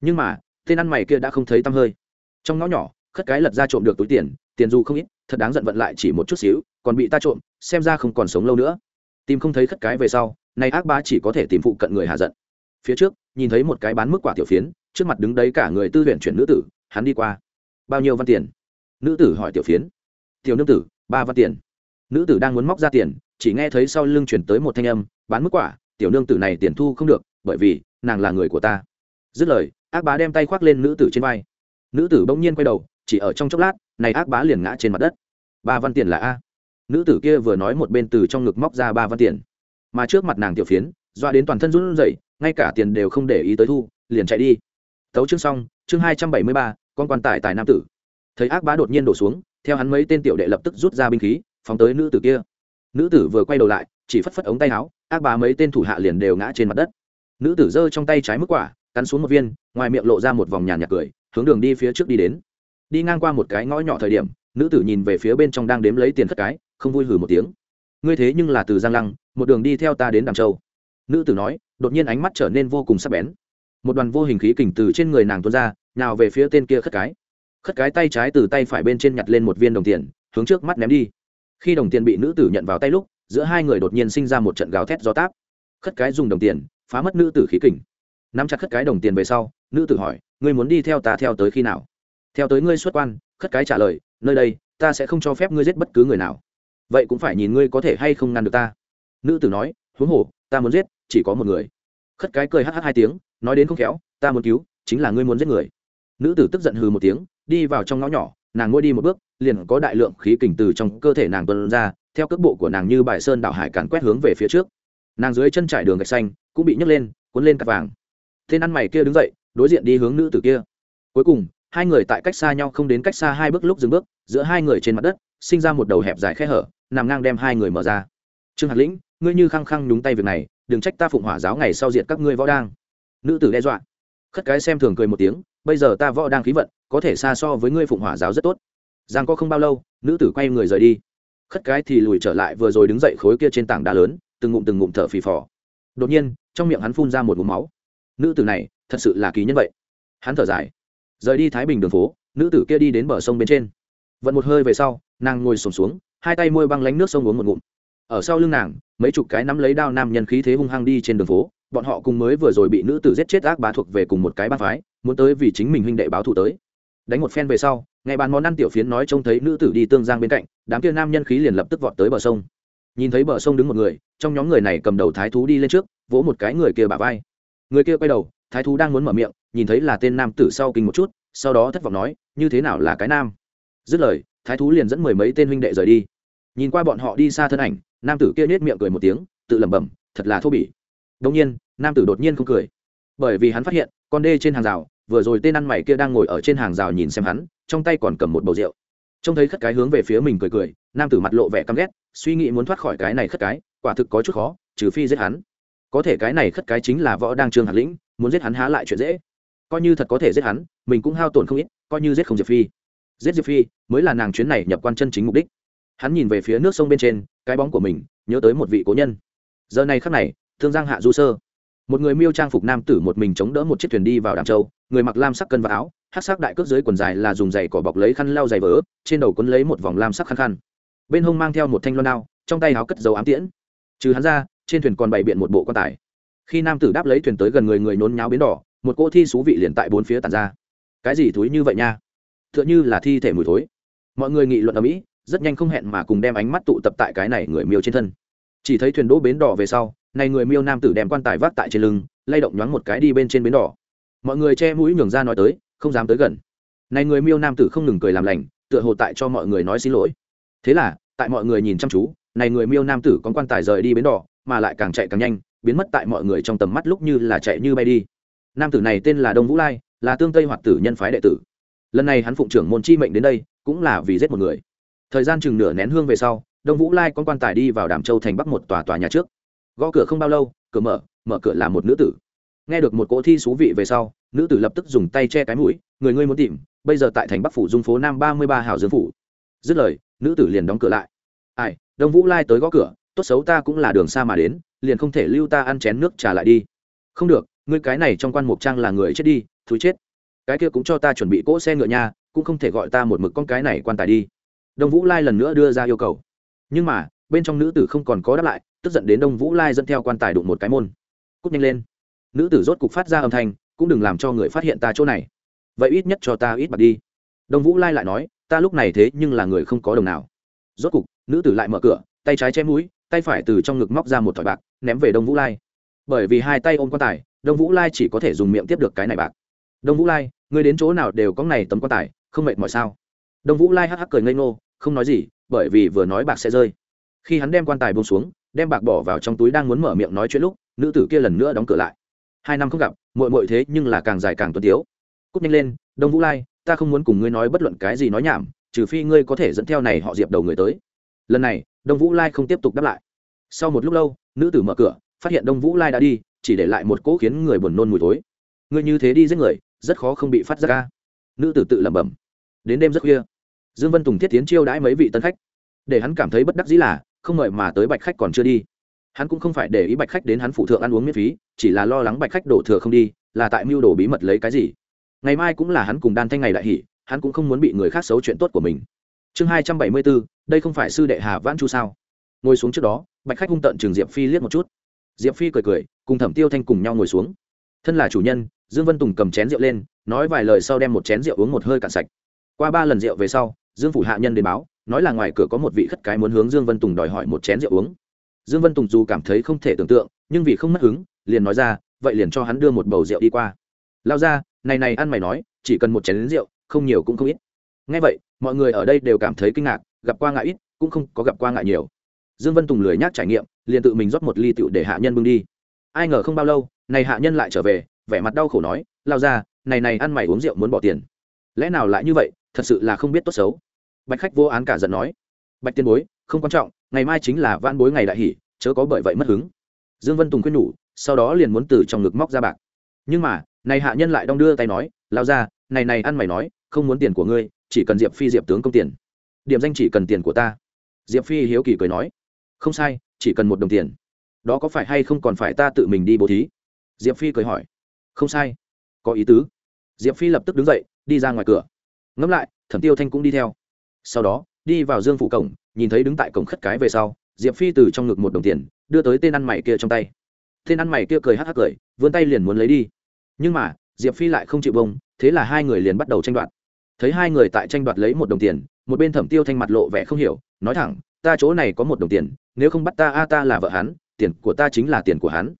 Nhưng mà, tên ăn mày kia đã không thấy tăm hơi. Trong ngõ nhỏ, khất cái lật ra trộm được túi tiền tiền dù không ít, thật đáng giận vận lại chỉ một chút xíu, còn bị ta trộm, xem ra không còn sống lâu nữa. Tìm không thấy khất cái về sau, nay ác bá chỉ có thể tìm phụ cận người hạ giận phía trước, nhìn thấy một cái bán mức quả tiểu phiến, trước mặt đứng đấy cả người tư huyện chuyển nữ tử, hắn đi qua. Bao nhiêu văn tiền? Nữ tử hỏi tiểu phiến. Tiểu nương tử, ba văn tiền. Nữ tử đang muốn móc ra tiền, chỉ nghe thấy sau lưng chuyển tới một thanh âm, bán mức quả, tiểu nương tử này tiền thu không được, bởi vì, nàng là người của ta. Dứt lời, ác bá đem tay khoác lên nữ tử trên vai. Nữ tử bỗng nhiên quay đầu, chỉ ở trong chốc lát, này ác bá liền ngã trên mặt đất. Ba văn tiền là a? Nữ tử kia vừa nói một bên từ trong ngực móc ra ba văn tiền. Mà trước mặt nàng tiểu phiến, doa đến toàn thân run rẩy ngay cả tiền đều không để ý tới thu, liền chạy đi. Tấu chương xong, chương hai trăm bảy mươi ba, con quan tài tài nam tử. Thấy ác bá đột nhiên đổ xuống, theo hắn mấy tên tiểu đệ lập tức rút ra binh khí, phóng tới nữ tử kia. Nữ tử vừa quay đầu lại, chỉ phất phất ống tay áo, ác bá mấy tên thủ hạ liền đều ngã trên mặt đất. Nữ tử giơ trong tay trái mức quả, cắn xuống một viên, ngoài miệng lộ ra một vòng nhàn nhạt cười, hướng đường đi phía trước đi đến. Đi ngang qua một cái ngõ nhỏ thời điểm, nữ tử nhìn về phía bên trong đang đếm lấy tiền thất cái, không vui hử một tiếng. Ngươi thế nhưng là từ giang lăng, một đường đi theo ta đến đàm châu nữ tử nói, đột nhiên ánh mắt trở nên vô cùng sắc bén. Một đoàn vô hình khí kình từ trên người nàng tuôn ra nào về phía tên kia khất cái. Khất cái tay trái từ tay phải bên trên nhặt lên một viên đồng tiền, hướng trước mắt ném đi. Khi đồng tiền bị nữ tử nhận vào tay lúc, giữa hai người đột nhiên sinh ra một trận gào thét gió táp. Khất cái dùng đồng tiền, phá mất nữ tử khí kình. Nắm chặt khất cái đồng tiền về sau, nữ tử hỏi, ngươi muốn đi theo ta theo tới khi nào? Theo tới ngươi xuất quan. Khất cái trả lời, nơi đây, ta sẽ không cho phép ngươi giết bất cứ người nào. Vậy cũng phải nhìn ngươi có thể hay không ngăn được ta. Nữ tử nói, huống hồ, ta muốn giết chỉ có một người. Khất cái cười hh hai tiếng, nói đến không khéo, ta muốn cứu, chính là ngươi muốn giết người. Nữ tử tức giận hừ một tiếng, đi vào trong ngõ nhỏ, nàng ngôi đi một bước, liền có đại lượng khí kình từ trong cơ thể nàng tuân ra, theo cước bộ của nàng như bài sơn đảo hải càn quét hướng về phía trước. Nàng dưới chân trải đường gạch xanh, cũng bị nhấc lên, cuốn lên cặp vàng. Tên ăn mày kia đứng dậy, đối diện đi hướng nữ tử kia. Cuối cùng, hai người tại cách xa nhau không đến cách xa hai bước lúc dừng bước, giữa hai người trên mặt đất, sinh ra một đầu hẹp dài khe hở, nằm ngang đem hai người mở ra. Trương hạt lĩnh, ngươi như khăng khăng nhúng tay việc này đừng trách ta phụng hỏa giáo ngày sau diệt các ngươi võ đang. Nữ tử đe dọa. Khất cái xem thường cười một tiếng, bây giờ ta võ đang khí vận, có thể xa so với ngươi phụng hỏa giáo rất tốt. Giang có không bao lâu, nữ tử quay người rời đi. Khất cái thì lùi trở lại vừa rồi đứng dậy khối kia trên tảng đá lớn, từng ngụm từng ngụm thở phì phò. Đột nhiên, trong miệng hắn phun ra một ngụm máu. Nữ tử này, thật sự là kỳ nhân vậy. Hắn thở dài. Rời đi thái bình đường phố, nữ tử kia đi đến bờ sông bên trên. Vận một hơi về sau, nàng ngồi sổm xuống, hai tay môi băng lánh nước sông uống một ngụm ở sau lưng nàng, mấy chục cái nắm lấy đao nam nhân khí thế hung hăng đi trên đường phố, bọn họ cùng mới vừa rồi bị nữ tử giết chết ác bá thuộc về cùng một cái bát phái, muốn tới vì chính mình huynh đệ báo thù tới. Đánh một phen về sau ngày bàn món ăn tiểu phiến nói trông thấy nữ tử đi tương giang bên cạnh, đám kia nam nhân khí liền lập tức vọt tới bờ sông. Nhìn thấy bờ sông đứng một người, trong nhóm người này cầm đầu thái thú đi lên trước, vỗ một cái người kia bả vai. Người kia quay đầu, thái thú đang muốn mở miệng, nhìn thấy là tên nam tử sau kinh một chút, sau đó thất vọng nói, như thế nào là cái nam? Dứt lời, thái thú liền dẫn mười mấy tên huynh đệ rời đi. Nhìn qua bọn họ đi xa thân ảnh nam tử kia nết miệng cười một tiếng, tự lẩm bẩm, thật là thô bỉ. Đông nhiên, nam tử đột nhiên không cười. Bởi vì hắn phát hiện, con đê trên hàng rào, vừa rồi tên ăn mày kia đang ngồi ở trên hàng rào nhìn xem hắn, trong tay còn cầm một bầu rượu. Trông thấy khất cái hướng về phía mình cười cười, nam tử mặt lộ vẻ căm ghét, suy nghĩ muốn thoát khỏi cái này khất cái, quả thực có chút khó, trừ phi giết hắn. Có thể cái này khất cái chính là võ đang trương hạt lĩnh, muốn giết hắn há lại chuyện dễ. Coi như thật có thể giết hắn, mình cũng hao tổn không ít, coi như giết không diệp phi. Giết diệp phi mới là nàng chuyến này nhập quan chân chính mục đích. Hắn nhìn về phía nước sông bên trên cái bóng của mình, nhớ tới một vị cố nhân. Giờ này khắc này, thương giang hạ du sơ. Một người miêu trang phục nam tử một mình chống đỡ một chiếc thuyền đi vào đàm châu, người mặc lam sắc cân và áo, hát sắc đại cước dưới quần dài là dùng giày cỏ bọc lấy khăn lau giày vỡ trên đầu quấn lấy một vòng lam sắc khăn khăn. Bên hông mang theo một thanh loan đao, trong tay áo cất dấu ám tiễn. Trừ hắn ra, trên thuyền còn bày biện một bộ quan tài. Khi nam tử đáp lấy thuyền tới gần người người nôn nháo biến đỏ, một cô thi xú vị liền tại bốn phía tàn ra. Cái gì thúi như vậy nha? T h ư ợ n h ư là thi thể mùi thối. Mọi người nghị luận ở mỹ rất nhanh không hẹn mà cùng đem ánh mắt tụ tập tại cái này người miêu trên thân. Chỉ thấy thuyền đỗ bến đỏ về sau, này người miêu nam tử đem quan tài vác tại trên lưng, lay động nhoáng một cái đi bên trên bến đỏ. Mọi người che mũi nhường ra nói tới, không dám tới gần. Này người miêu nam tử không ngừng cười làm lành, tựa hồ tại cho mọi người nói xin lỗi. Thế là, tại mọi người nhìn chăm chú, này người miêu nam tử có quan tài rời đi bến đỏ, mà lại càng chạy càng nhanh, biến mất tại mọi người trong tầm mắt lúc như là chạy như bay đi. Nam tử này tên là đông vũ lai, là tương tây hoạt tử nhân phái đệ tử. Lần này hắn phụng trưởng môn chi mệnh đến đây, cũng là vì giết một người thời gian chừng nửa nén hương về sau, đông vũ lai con quan tài đi vào đàm châu thành bắc một tòa tòa nhà trước. Gõ cửa không bao lâu, cửa mở mở cửa là một nữ tử. Nghe được một cỗ thi xú vị về sau, nữ tử lập tức dùng tay che cái mũi, người ngươi muốn tìm, bây giờ tại thành bắc phủ dung phố nam ba mươi ba hào dương phủ. Dứt lời, nữ tử liền đóng cửa lại. Ai, đông vũ lai tới gõ cửa, tốt xấu ta cũng là đường xa mà đến, liền không thể lưu ta ăn chén nước trả lại đi. Không được, ngươi cái này trong quan mục trang là người chết đi thú chết. Cái kia cũng cho ta chuẩn bị cỗ xe ngựa nha, cũng không thể gọi ta một mực con cái này quan tài đi đông vũ lai lần nữa đưa ra yêu cầu. Nhưng mà, bên trong nữ tử không còn có đáp lại, tức giận đến đông vũ lai dẫn theo quan tài đụng một cái môn. Cúc nhanh lên. Nữ tử rốt cục phát ra âm thanh, cũng đừng làm cho người phát hiện ta chỗ này. Vậy ít nhất cho ta ít bạc đi. Đông vũ lai lại nói, ta lúc này thế nhưng là người không có đồng nào. Rốt cục, nữ tử lại mở cửa, tay trái che mũi, tay phải từ trong ngực móc ra một thỏi bạc, ném về đông vũ lai. Bởi vì hai tay ôm quan tài, đông vũ lai chỉ có thể dùng miệng tiếp được cái này bạc. Đông vũ lai người đến chỗ nào đều có này tấm quan tài, không mệt mỏi sao? Đông vũ lai hắc hắc cười ngây ngô, không nói gì, bởi vì vừa nói bạc sẽ rơi. Khi hắn đem quan tài bông xuống, đem bạc bỏ vào trong túi đang muốn mở miệng nói chuyện lúc, nữ tử kia lần nữa đóng cửa lại. Hai năm không gặp mội mội thế nhưng là càng dài càng tuân tiếu. Cúp nhanh lên, đông vũ lai, ta không muốn cùng ngươi nói bất luận cái gì nói nhảm, trừ phi ngươi có thể dẫn theo này họ diệp đầu người tới. Lần này, đông vũ lai không tiếp tục đáp lại. Sau một lúc lâu, nữ tử mở cửa, phát hiện đông vũ lai đã đi, chỉ để lại một cỗ khiến người buồn nôn mùi thối. Ngươi như thế đi giết người, rất khó không bị phát ra ca nữ tử tự lẩm bẩm. Đến đêm rất khuya dương vân tùng thiết tiến chiêu đãi mấy vị tân khách. Để hắn cảm thấy bất đắc dĩ là, không mời mà tới bạch khách còn chưa đi. Hắn cũng không phải để ý bạch khách đến hắn phụ thượng ăn uống miễn phí, chỉ là lo lắng bạch khách đổ thừa không đi, là tại mưu đồ bí mật lấy cái gì. Ngày mai cũng là hắn cùng đan thanh ngày đại hỷ, hắn cũng không muốn bị người khác xấu chuyện tốt của mình. Chương hai trăm bảy mươi bốn, đây không phải sư đệ hà vãn chu sao? Ngồi xuống trước đó, bạch khách hung tận trường diệp phi liếc một chút. Diệp phi cười cười, cùng thẩm tiêu thanh cùng nhau ngồi xuống. Thân là chủ nhân, dương vân tùng cầm chén rượu lên, nói vài lời sau đem một chén rượu uống một hơi cạn sạch. Qua ba lần rượu về sau dương phủ hạ nhân đến báo, nói là ngoài cửa có một vị khất cái muốn hướng dương vân tùng đòi hỏi một chén rượu uống. Dương vân tùng dù cảm thấy không thể tưởng tượng, nhưng vì không mất hứng, liền nói ra, vậy liền cho hắn đưa một bầu rượu đi qua. Lao ra, này này ăn mày nói, chỉ cần một chén rượu, không nhiều cũng không ít. Ngay vậy, mọi người ở đây đều cảm thấy kinh ngạc, gặp qua ngại ít, cũng không có gặp qua ngại nhiều. Dương vân tùng lười nhác trải nghiệm, liền tự mình rót một ly rượu để hạ nhân bưng đi. Ai ngờ không bao lâu, này hạ nhân lại trở về, vẻ mặt đau khổ nói, lao ra, này này ăn mày uống rượu muốn bỏ tiền. Lẽ nào lại như vậy, thật sự là không biết tốt xấu bạch khách vô án cả giận nói. Bạch tiên bối, không quan trọng, ngày mai chính là van bối ngày đại hỷ, chớ có bởi vậy mất hứng. Dương vân tùng khuyên nhủ, sau đó liền muốn từ trong ngực móc ra bạc. Nhưng mà, này hạ nhân lại đong đưa tay nói lao ra này này ăn mày nói, không muốn tiền của ngươi, chỉ cần diệp phi diệp tướng công tiền. Điểm danh chỉ cần tiền của ta. Diệp phi hiếu kỳ cười nói, không sai, chỉ cần một đồng tiền. Đó có phải hay không còn phải ta tự mình đi bố thí? Diệp phi cười hỏi, không sai. Có ý tứ. Diệp phi lập tức đứng dậy, đi ra ngoài cửa. Ngẫm lại, thẩm tiêu thanh cũng đi theo sau đó, đi vào dương phủ cổng, nhìn thấy đứng tại cổng khất cái về sau, diệp phi từ trong ngực một đồng tiền, đưa tới tên ăn mày kia trong tay. Tên ăn mày kia cười hắc hắc cười, vươn tay liền muốn lấy đi. Nhưng mà, diệp phi lại không chịu bông thế là hai người liền bắt đầu tranh đoạt. Thấy hai người tại tranh đoạt lấy một đồng tiền, một bên thẩm tiêu thanh mặt lộ vẻ không hiểu, nói thẳng, ta chỗ này có một đồng tiền, nếu không bắt ta, a, ta là vợ hắn, tiền của ta chính là tiền của hắn.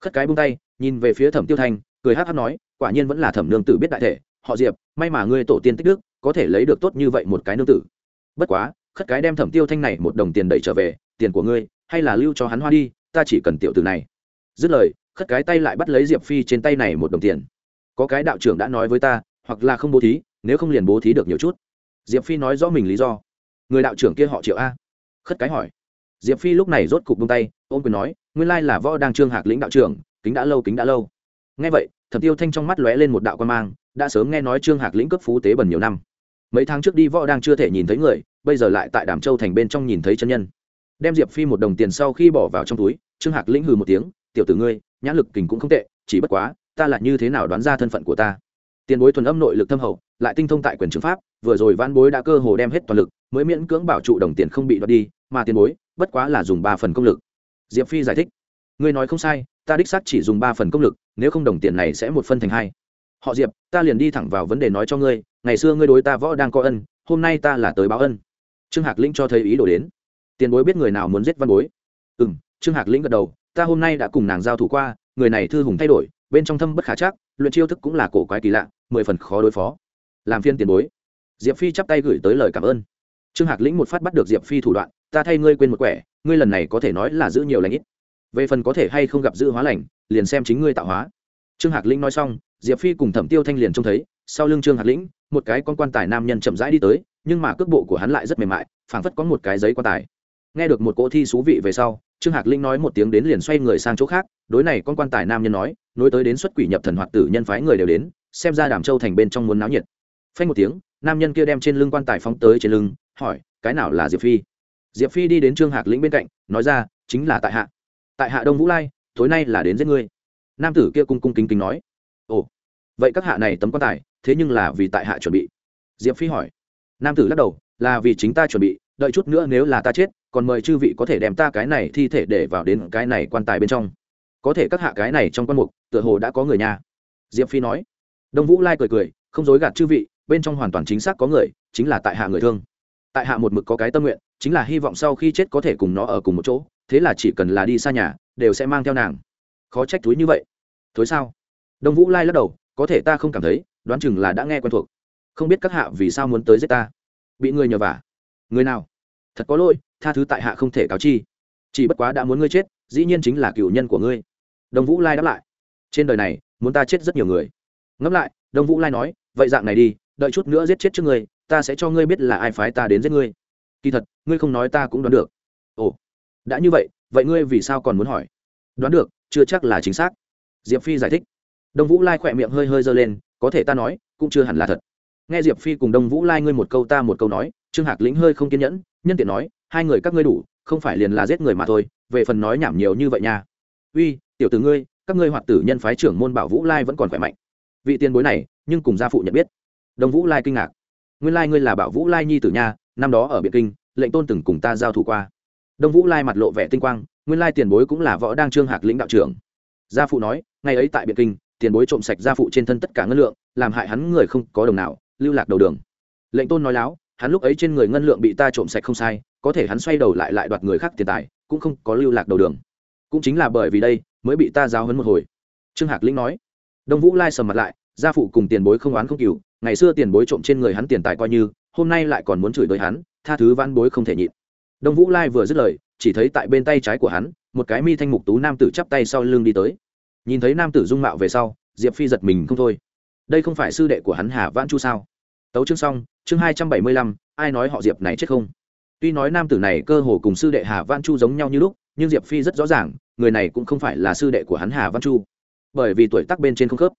Khất cái bung tay, nhìn về phía thẩm tiêu thanh, cười hát hát nói, quả nhiên vẫn là thẩm nương tử biết đại thể, họ diệp, may mà ngươi tổ tiên tích đức có thể lấy được tốt như vậy một cái nương tử. Bất quá, khất cái đem thẩm tiêu thanh này một đồng tiền đẩy trở về, tiền của ngươi, hay là lưu cho hắn hoa đi, ta chỉ cần tiểu tử này. Dứt lời, khất cái tay lại bắt lấy diệp phi trên tay này một đồng tiền. Có cái đạo trưởng đã nói với ta, hoặc là không bố thí, nếu không liền bố thí được nhiều chút. Diệp phi nói rõ mình lý do. Người đạo trưởng kia họ triệu a. Khất cái hỏi. Diệp phi lúc này rốt cục bông tay, ôm quyền nói, nguyên lai là võ đang trương hạc lĩnh đạo trưởng, kính đã lâu, kính đã lâu. Nghe vậy, thẩm tiêu thanh trong mắt lóe lên một đạo quan mang, đã sớm nghe nói trương hạc lĩnh cấp phú tế bần nhiều năm mấy tháng trước đi võ đang chưa thể nhìn thấy người, bây giờ lại tại đàm châu thành bên trong nhìn thấy chân nhân. Đem diệp phi một đồng tiền sau khi bỏ vào trong túi, trương hạc lĩnh hừ một tiếng, tiểu tử ngươi, nhãn lực kình cũng không tệ, chỉ bất quá, ta là như thế nào đoán ra thân phận của ta? Tiền bối thuần âm nội lực thâm hậu, lại tinh thông tại quyền chứng pháp, vừa rồi văn bối đã cơ hồ đem hết toàn lực, mới miễn cưỡng bảo trụ đồng tiền không bị đoạt đi, mà tiền bối, bất quá là dùng ba phần công lực. Diệp phi giải thích, ngươi nói không sai, ta đích xác chỉ dùng ba phần công lực, nếu không đồng tiền này sẽ một phân thành hai họ diệp, ta liền đi thẳng vào vấn đề nói cho ngươi, ngày xưa ngươi đối ta võ đang có ân, hôm nay ta là tới báo ân. Trương hạc lĩnh cho thấy ý đồ đến. Tiền bối biết người nào muốn giết văn bối? Ừ m trương hạc lĩnh gật đầu, ta hôm nay đã cùng nàng giao thủ qua, người này thư hùng thay đổi, bên trong thâm bất khả chắc, luyện chiêu thức cũng là cổ quái kỳ lạ, mười phần khó đối phó. Làm phiên tiền bối. Diệp phi chắp tay gửi tới lời cảm ơn. Trương hạc lĩnh một phát bắt được diệp phi thủ đoạn, ta thay ngươi quên một quẻ, ngươi lần này có thể nói là giữ nhiều lãnh ít. Về phần có thể hay không gặp giữ hóa lành, liền xem chính ngươi tạo hóa trương hạc lĩnh nói xong, diệp phi cùng thẩm tiêu thanh liền trông thấy, sau lưng trương hạc lĩnh, một cái con quan tài nam nhân chậm rãi đi tới, nhưng mà cước bộ của hắn lại rất mềm mại, phảng phất có một cái giấy quan tài. Nghe được một cỗ thi xú vị về sau, trương hạc linh nói một tiếng đến liền xoay người sang chỗ khác, đối này con quan tài nam nhân nói, nối tới đến xuất quỷ nhập thần hoạt tử nhân phái người đều đến, xem ra đàm châu thành bên trong muốn náo nhiệt. Phanh một tiếng, nam nhân kia đem trên lưng quan tài phóng tới trên lưng, hỏi, cái nào là diệp phi? Diệp phi đi đến trương hạc lĩnh bên cạnh, nói ra, chính là tại hạ. Tại hạ đông vũ lai, tối nay là đến giết ngươi nam tử kia cung cung kính kính nói, ồ, vậy các hạ này tấm quan tài, thế nhưng là vì tại hạ chuẩn bị. Diệp phi hỏi. Nam tử lắc đầu, là vì chính ta chuẩn bị, đợi chút nữa nếu là ta chết, còn mời chư vị có thể đem ta cái này thi thể để vào đến cái này quan tài bên trong. Có thể các hạ cái này trong quan mục, tựa hồ đã có người nhà. Diệp phi nói. Đông vũ lai cười cười, không dối gạt chư vị, bên trong hoàn toàn chính xác có người, chính là tại hạ người thương. Tại hạ một mực có cái tâm nguyện, chính là hy vọng sau khi chết có thể cùng nó ở cùng một chỗ, thế là chỉ cần là đi xa nhà, đều sẽ mang theo nàng khó trách túi như vậy. Thối sao? Đông vũ lai lắc đầu, có thể ta không cảm thấy, đoán chừng là đã nghe quen thuộc. Không biết các hạ vì sao muốn tới giết ta. Bị người nhờ vả. Người nào? Thật có lỗi, tha thứ tại hạ không thể cáo chi. Chỉ bất quá đã muốn ngươi chết, dĩ nhiên chính là cựu nhân của ngươi. Đông vũ lai đáp lại. Trên đời này, muốn ta chết rất nhiều người. Ngẫm lại, đông vũ lai nói, vậy dạng này đi, đợi chút nữa giết chết trước ngươi, ta sẽ cho ngươi biết là ai phái ta đến giết ngươi. Kỳ thật, ngươi không nói ta cũng đoán được. Ồ, đã như vậy vậy ngươi vì sao còn muốn hỏi? Đoán được chưa chắc là chính xác. Diệp phi giải thích. Đông vũ lai khỏe miệng hơi hơi giơ lên, có thể ta nói, cũng chưa hẳn là thật. Nghe diệp phi cùng đông vũ lai ngươi một câu ta một câu nói, trương hạc lĩnh hơi không kiên nhẫn, nhân tiện nói, hai người các ngươi đủ, không phải liền là giết người mà thôi, về phần nói nhảm nhiều như vậy nha. Uy, tiểu tử ngươi, các ngươi hoạt tử nhân phái trưởng môn bảo vũ lai vẫn còn khỏe mạnh. Vị tiền bối này, nhưng cùng gia phụ nhận biết. Đông vũ lai kinh ngạc. Nguyên lai ngươi là bảo vũ lai nhi tử nha, năm đó ở biệt kinh, lệnh tôn từng cùng ta giao thủ qua. Đông vũ lai mặt lộ vẻ tinh quang nguyên lai tiền bối cũng là võ đang trương hạc lĩnh đạo trưởng. Gia phụ nói, ngày ấy tại biệt kinh, tiền bối trộm sạch gia phụ trên thân tất cả ngân lượng, làm hại hắn người không có đồng nào, lưu lạc đầu đường. Lệnh tôn nói láo, hắn lúc ấy trên người ngân lượng bị ta trộm sạch không sai, có thể hắn xoay đầu lại lại đoạt người khác tiền tài, cũng không có lưu lạc đầu đường. Cũng chính là bởi vì đây, mới bị ta giáo hấn một hồi. Trương hạc lĩnh nói, đông vũ lai sầm mặt lại, gia phụ cùng tiền bối không oán không cừu, ngày xưa tiền bối trộm trên người hắn tiền tài coi như, hôm nay lại còn muốn chửi đời hắn, tha thứ văn bối không thể nhịn. Đông vũ lai vừa dứt lời chỉ thấy tại bên tay trái của hắn, một cái mi thanh mục tú nam tử chắp tay sau lưng đi tới. Nhìn thấy nam tử dung mạo về sau, diệp phi giật mình không thôi. Đây không phải sư đệ của hắn hà vãn chu sao? Tấu chương xong, chương hai trăm bảy mươi lăm, ai nói họ diệp này chết không? Tuy nói nam tử này cơ hồ cùng sư đệ hà văn chu giống nhau như lúc, nhưng diệp phi rất rõ ràng, người này cũng không phải là sư đệ của hắn hà văn chu. Bởi vì tuổi tác bên trên không khớp.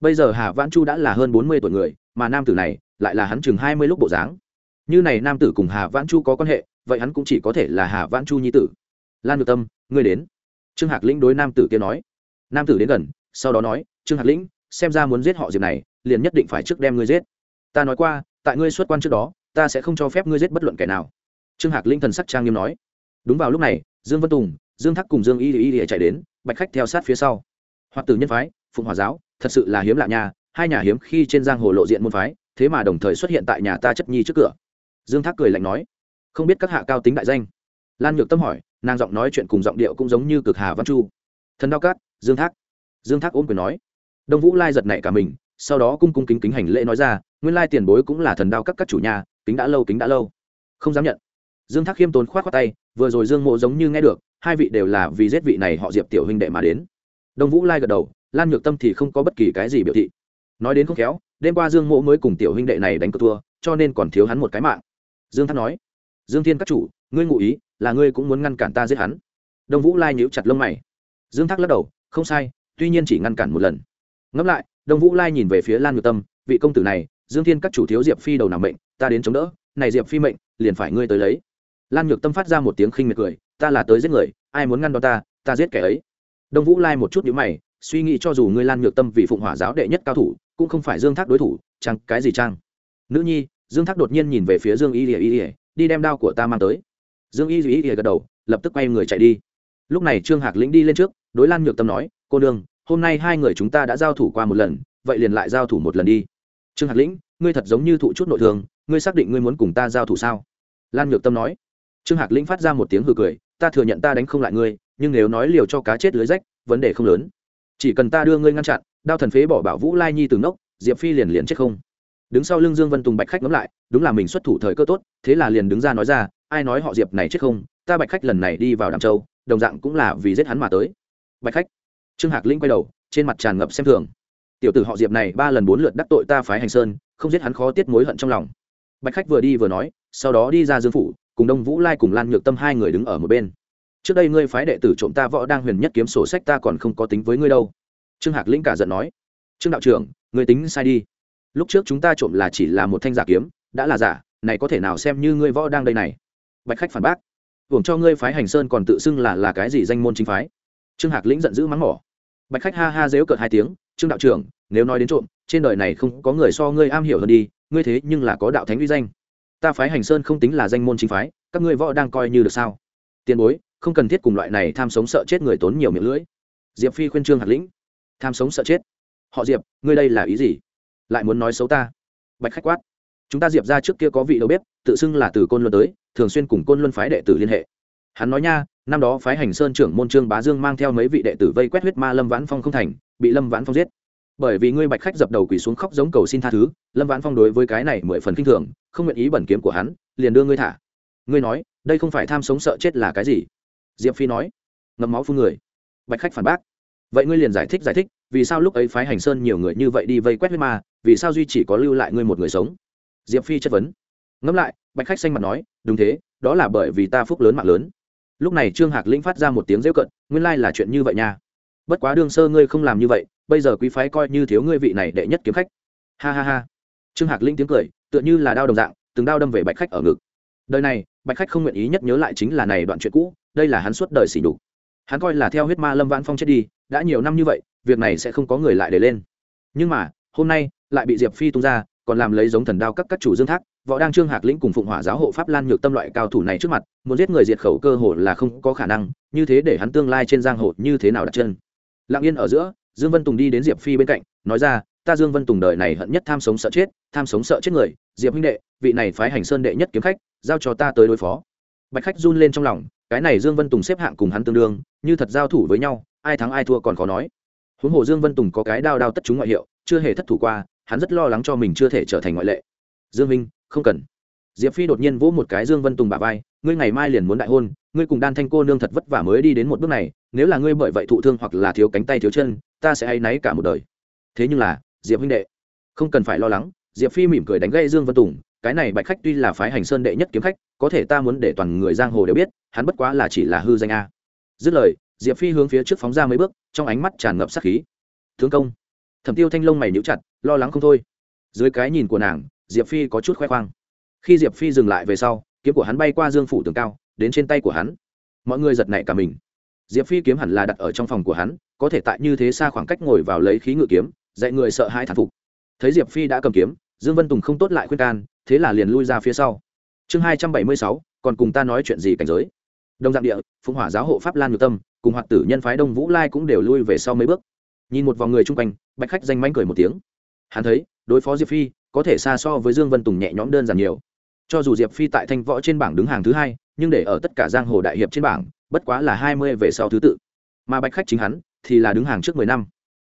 Bây giờ hà văn chu đã là hơn bốn mươi tuổi người, mà nam tử này lại là hắn chừng hai mươi lúc bộ dáng. Như này nam tử cùng hà văn chu có quan hệ vậy hắn cũng chỉ có thể là hà văn chu nhi tử. Lan ngược tâm, ngươi đến. Trương hạc lĩnh đối nam tử kia nói. Nam tử đến gần, sau đó nói, trương hạc lĩnh, xem ra muốn giết họ diệp này, liền nhất định phải trước đem ngươi giết. Ta nói qua, tại ngươi xuất quan trước đó, ta sẽ không cho phép ngươi giết bất luận kẻ nào. Trương hạc linh thần sắc trang nghiêm nói. Đúng vào lúc này, dương vân tùng, dương thắc cùng dương y y y chạy đến, bạch khách theo sát phía sau. Hoặc tử nhân phái, phụng hòa giáo, thật sự là hiếm lạ nhà hai nhà hiếm khi trên giang hồ lộ diện môn phái, thế mà đồng thời xuất hiện tại nhà ta chất nhi trước cửa. Dương thác cười lạnh nói không biết các hạ cao tính đại danh. Lan nhược tâm hỏi, nàng giọng nói chuyện cùng giọng điệu cũng giống như cực hà văn chu. Thần đao cát, dương thác. Dương thác ôm quyền nói. Đông vũ lai giật nảy cả mình, sau đó cung cung kính kính hành lễ nói ra, nguyên lai tiền bối cũng là thần đao các các chủ nhà, kính đã lâu, kính đã lâu. Không dám nhận. Dương thác khiêm tốn k h o á t khoác tay, vừa rồi dương mộ giống như nghe được, hai vị đều là vì giết vị này họ diệp tiểu huynh đệ mà đến. Đông vũ lai gật đầu, lan nhược tâm thì không có bất kỳ cái gì biểu thị. Nói đến không khéo, đêm qua dương mộ mới cùng tiểu huynh đệ này đánh cờ thua, cho nên còn thiếu hắn một cái mạng. Dương thác nói dương thiên các chủ, ngươi ngụ ý là ngươi cũng muốn ngăn cản ta giết hắn? Đông vũ lai nhíu chặt lông mày. Dương thác lắc đầu, không sai, tuy nhiên chỉ ngăn cản một lần. Ngẫm lại, đông vũ lai nhìn về phía lan nhược tâm, vị công tử này, dương thiên các chủ thiếu diệp phi đầu nào mệnh, ta đến chống đỡ, này diệp phi mệnh, liền phải ngươi tới lấy. Lan nhược tâm phát ra một tiếng khinh miệt cười, ta là tới giết người, ai muốn ngăn đo ta ta giết kẻ ấy. Đông vũ lai một chút nhíu mày, suy nghĩ cho dù ngươi lan nhược tâm vì phụng hỏa giáo đệ nhất cao thủ, cũng không phải dương thác đối thủ, chăng, cái gì chăng? Nữ nhi, dương thác đột nhiên nhìn về phía dương y ỉa y ỉa đi đem đao của ta mang tới. Dương y y ý gật đầu, lập tức quay người chạy đi. Lúc này trương hạc lĩnh đi lên trước, đối lan nhược tâm nói, cô nương, hôm nay hai người chúng ta đã giao thủ qua một lần, vậy liền lại giao thủ một lần đi. Trương hạc lĩnh, ngươi thật giống như thụ chút nội thương, ngươi xác định ngươi muốn cùng ta giao thủ sao? Lan nhược tâm nói. Trương hạc lĩnh phát ra một tiếng hừ cười, ta thừa nhận ta đánh không lại ngươi, nhưng nếu nói liều cho cá chết lưới rách, vấn đề không lớn. Chỉ cần ta đưa ngươi ngăn chặn, đao thần phế bỏ bảo vũ lai nhi từ ngốc diệp phi liền liền chết không đứng sau lưng dương vân tùng bạch khách ngẫm lại, đúng là mình xuất thủ thời cơ tốt, thế là liền đứng ra nói ra, ai nói họ diệp này chết không? Ta bạch khách lần này đi vào đàm châu, đồng dạng cũng là vì giết hắn mà tới. Bạch khách. Trương hạc linh quay đầu, trên mặt tràn ngập xem thường. Tiểu tử họ diệp này ba lần bốn lượt đắc tội ta phái hành sơn, không giết hắn khó tiết mối hận trong lòng. Bạch khách vừa đi vừa nói, sau đó đi ra dương phủ, cùng đông vũ lai cùng lan nhược tâm hai người đứng ở một bên. Trước đây ngươi phái đệ tử trộm ta võ đang huyền nhất kiếm sổ sách ta còn không có tính với ngươi đâu. Trương hạc Linh cả giận nói, trương đạo trưởng, ngươi tính sai đi lúc trước chúng ta trộm là chỉ là một thanh giả kiếm, đã là giả, này có thể nào xem như ngươi võ đang đây này? Bạch khách phản bác. Hưởng cho ngươi phái hành sơn còn tự xưng là là cái gì danh môn chính phái? Trương hạc lĩnh giận dữ mắng mỏ. Bạch khách ha ha dếu cợt hai tiếng, trương đạo trưởng, nếu nói đến trộm, trên đời này không có người so ngươi am hiểu hơn đi, ngươi thế nhưng là có đạo thánh uy danh. Ta phái hành sơn không tính là danh môn chính phái, các ngươi võ đang coi như được sao? Tiền bối, không cần thiết cùng loại này tham sống sợ chết người tốn nhiều miệng lưỡi. Diệp phi khuyên trương hạt lĩnh. Tham sống sợ chết? Họ diệp, ngươi đây là ý gì? Lại muốn nói xấu ta. Bạch khách quát. Chúng ta diệp ra trước kia có vị đầu bếp, tự xưng là từ côn luân tới, thường xuyên cùng côn luân phái đệ tử liên hệ. Hắn nói nha, năm đó phái hành sơn trưởng môn trương bá dương mang theo mấy vị đệ tử vây quét huyết ma lâm vãn phong không thành, bị lâm vãn phong giết. Bởi vì ngươi bạch khách dập đầu quỳ xuống khóc giống cầu xin tha thứ, lâm vãn phong đối với cái này mười phần k i n h thường, không nguyện ý bẩn kiếm của hắn, liền đưa ngươi thả. Ngươi nói, đây không phải tham sống sợ chết là cái gì? Diệp phi nói. Ngầm máu phun người. Bạch khách phản bác. Vậy ngươi liền giải thích giải thích vì sao lúc ấy phái hành sơn nhiều người như vậy đi vây quét huyết ma, vì sao duy chỉ có lưu lại ngươi một người sống? Diệp phi chất vấn. Ngẫm lại, bạch khách xanh mặt nói, đúng thế, đó là bởi vì ta phúc lớn mạng lớn. Lúc này trương hạc lĩnh phát ra một tiếng rêu cận nguyên lai là chuyện như vậy nha. Bất quá đương sơ ngươi không làm như vậy, bây giờ quý phái coi như thiếu ngươi vị này đệ nhất kiếm khách. Ha ha ha. Trương hạc lĩnh tiếng cười, tựa như là đao đồng dạng, từng đao đâm về bạch khách ở ngực. Đời này, bạch khách không nguyện ý nhất nhớ lại chính là này đoạn chuyện cũ, đây là hắn suốt đời xỉ đục hắn coi là theo huyết ma lâm vãn phong chết đi, đã nhiều năm như vậy, việc này sẽ không có người lại để lên. Nhưng mà, hôm nay, lại bị diệp phi tung ra, còn làm lấy giống thần đao các các chủ dương thác, võ đang trương hạc lĩnh cùng phụng hỏa giáo hộ pháp lan nhược tâm loại cao thủ này trước mặt, muốn giết người diệt khẩu cơ hồ là không có khả năng, như thế để hắn tương lai trên giang hồ như thế nào đặt chân. Lặng yên ở giữa, dương vân tùng đi đến diệp phi bên cạnh, nói ra, ta dương vân tùng đời này hận nhất tham sống sợ chết, tham sống sợ chết người, diệp huynh đệ, vị này phái hành sơn đệ nhất kiếm khách, giao cho ta tới đối phó bạch khách run lên trong lòng, cái này dương vân tùng xếp hạng cùng hắn tương đương, như thật giao thủ với nhau, ai thắng ai thua còn khó nói. Huống hồ dương vân tùng có cái đao đao tất chúng ngoại hiệu, chưa hề thất thủ qua, hắn rất lo lắng cho mình chưa thể trở thành ngoại lệ. Dương minh, không cần. Diệp phi đột nhiên vỗ một cái dương vân tùng bà vai, ngươi ngày mai liền muốn đại hôn, ngươi cùng đan thanh cô nương thật vất vả mới đi đến một bước này, nếu là ngươi bởi vậy thụ thương hoặc là thiếu cánh tay thiếu chân, ta sẽ hay náy cả một đời. Thế nhưng là, diệp huynh đệ, không cần phải lo lắng, diệp phi mỉm cười đánh gây dương vân tùng cái này bạch khách tuy là phái hành sơn đệ nhất kiếm khách, có thể ta muốn để toàn người giang hồ đều biết, hắn bất quá là chỉ là hư danh a. Dứt lời, diệp phi hướng phía trước phóng ra mấy bước, trong ánh mắt tràn ngập sát khí. Thương công. Thẩm tiêu thanh lông mày níu chặt, lo lắng không thôi. Dưới cái nhìn của nàng, diệp phi có chút khoe khoang. Khi diệp phi dừng lại về sau, kiếm của hắn bay qua dương phủ tường cao, đến trên tay của hắn. Mọi người giật nảy cả mình. Diệp phi kiếm hẳn là đặt ở trong phòng của hắn, có thể tại như thế xa khoảng cách ngồi vào lấy khí ngự kiếm, dạy người sợ hãi thản phục. Thấy diệp phi đã cầm kiếm, dương vân tùng không tốt lại khuyên can thế là liền lui ra phía sau. Chương hai trăm bảy mươi sáu, còn cùng ta nói chuyện gì cảnh giới? Đông dạng địa, phụng hỏa giáo hộ pháp lan nhược tâm, cùng hoạt tử nhân phái đông vũ lai cũng đều lui về sau mấy bước. Nhìn một vòng người chung quanh, bạch khách danh manh cười một tiếng. Hắn thấy, đối phó diệp phi, có thể xa so với dương vân tùng nhẹ nhõm đơn giản nhiều. Cho dù diệp phi tại thanh võ trên bảng đứng hàng thứ hai, nhưng để ở tất cả giang hồ đại hiệp trên bảng, bất quá là hai mươi về sau thứ tự. Mà bạch khách chính hắn, thì là đứng hàng trước mười năm.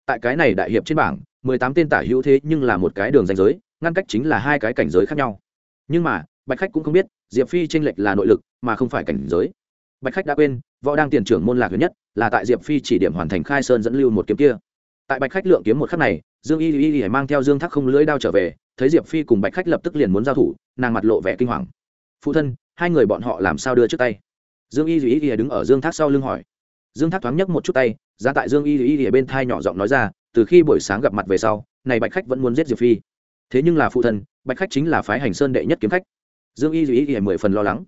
Tại cái này đại hiệp trên bảng, mười tám tên tả hữu thế nhưng là một cái đường danh giới ngăn cách chính là hai cái cảnh giới khác nhau. Nhưng mà, bạch khách cũng không biết, diệp phi tranh lệch là nội lực, mà không phải cảnh giới. Bạch khách đã quên, võ đang tiền trưởng môn lạc thứ nhất, là tại diệp phi chỉ điểm hoàn thành khai sơn dẫn lưu một kiếm kia. Tại bạch khách lượng kiếm một khắc này, dương y y y mang theo dương thác không lưỡi đao trở về, thấy diệp phi cùng bạch khách lập tức liền muốn giao thủ, nàng mặt lộ vẻ kinh hoàng. Phụ thân, hai người bọn họ làm sao đưa trước tay? Dương y y y đứng ở dương thác sau lưng hỏi. Dương thác thoáng nhấc một chút tay ra tại dương y y y bên thai nhỏ giọng nói ra, từ khi buổi sáng gặp mặt về sau, này bạch khách vẫn muốn giết diệp phi thế nhưng là phụ thân, bạch khách chính là phái hành sơn đệ nhất kiếm khách. Dương y ý thì mười phần lo lắng.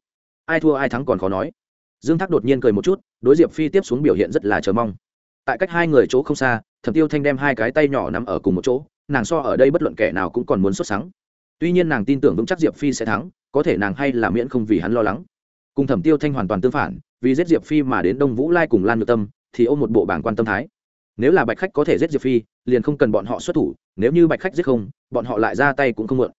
Ai thua ai thắng còn khó nói. Dương thác đột nhiên cười một chút, đối diệp phi tiếp xuống biểu hiện rất là chờ mong. Tại cách hai người chỗ không xa, thẩm tiêu thanh đem hai cái tay nhỏ nắm ở cùng một chỗ, nàng so ở đây bất luận kẻ nào cũng còn muốn xuất sáng tuy nhiên nàng tin tưởng vững chắc diệp phi sẽ thắng, có thể nàng hay là miễn không vì hắn lo lắng. Cùng thẩm tiêu thanh hoàn toàn tương phản, vì giết diệp phi mà đến đông vũ lai cùng lan nội tâm, thì ôm một bộ bảng quan tâm thái nếu là bạch khách có thể giết diệp phi, liền không cần bọn họ xuất thủ, nếu như bạch khách giết không, bọn họ lại ra tay cũng không mượn.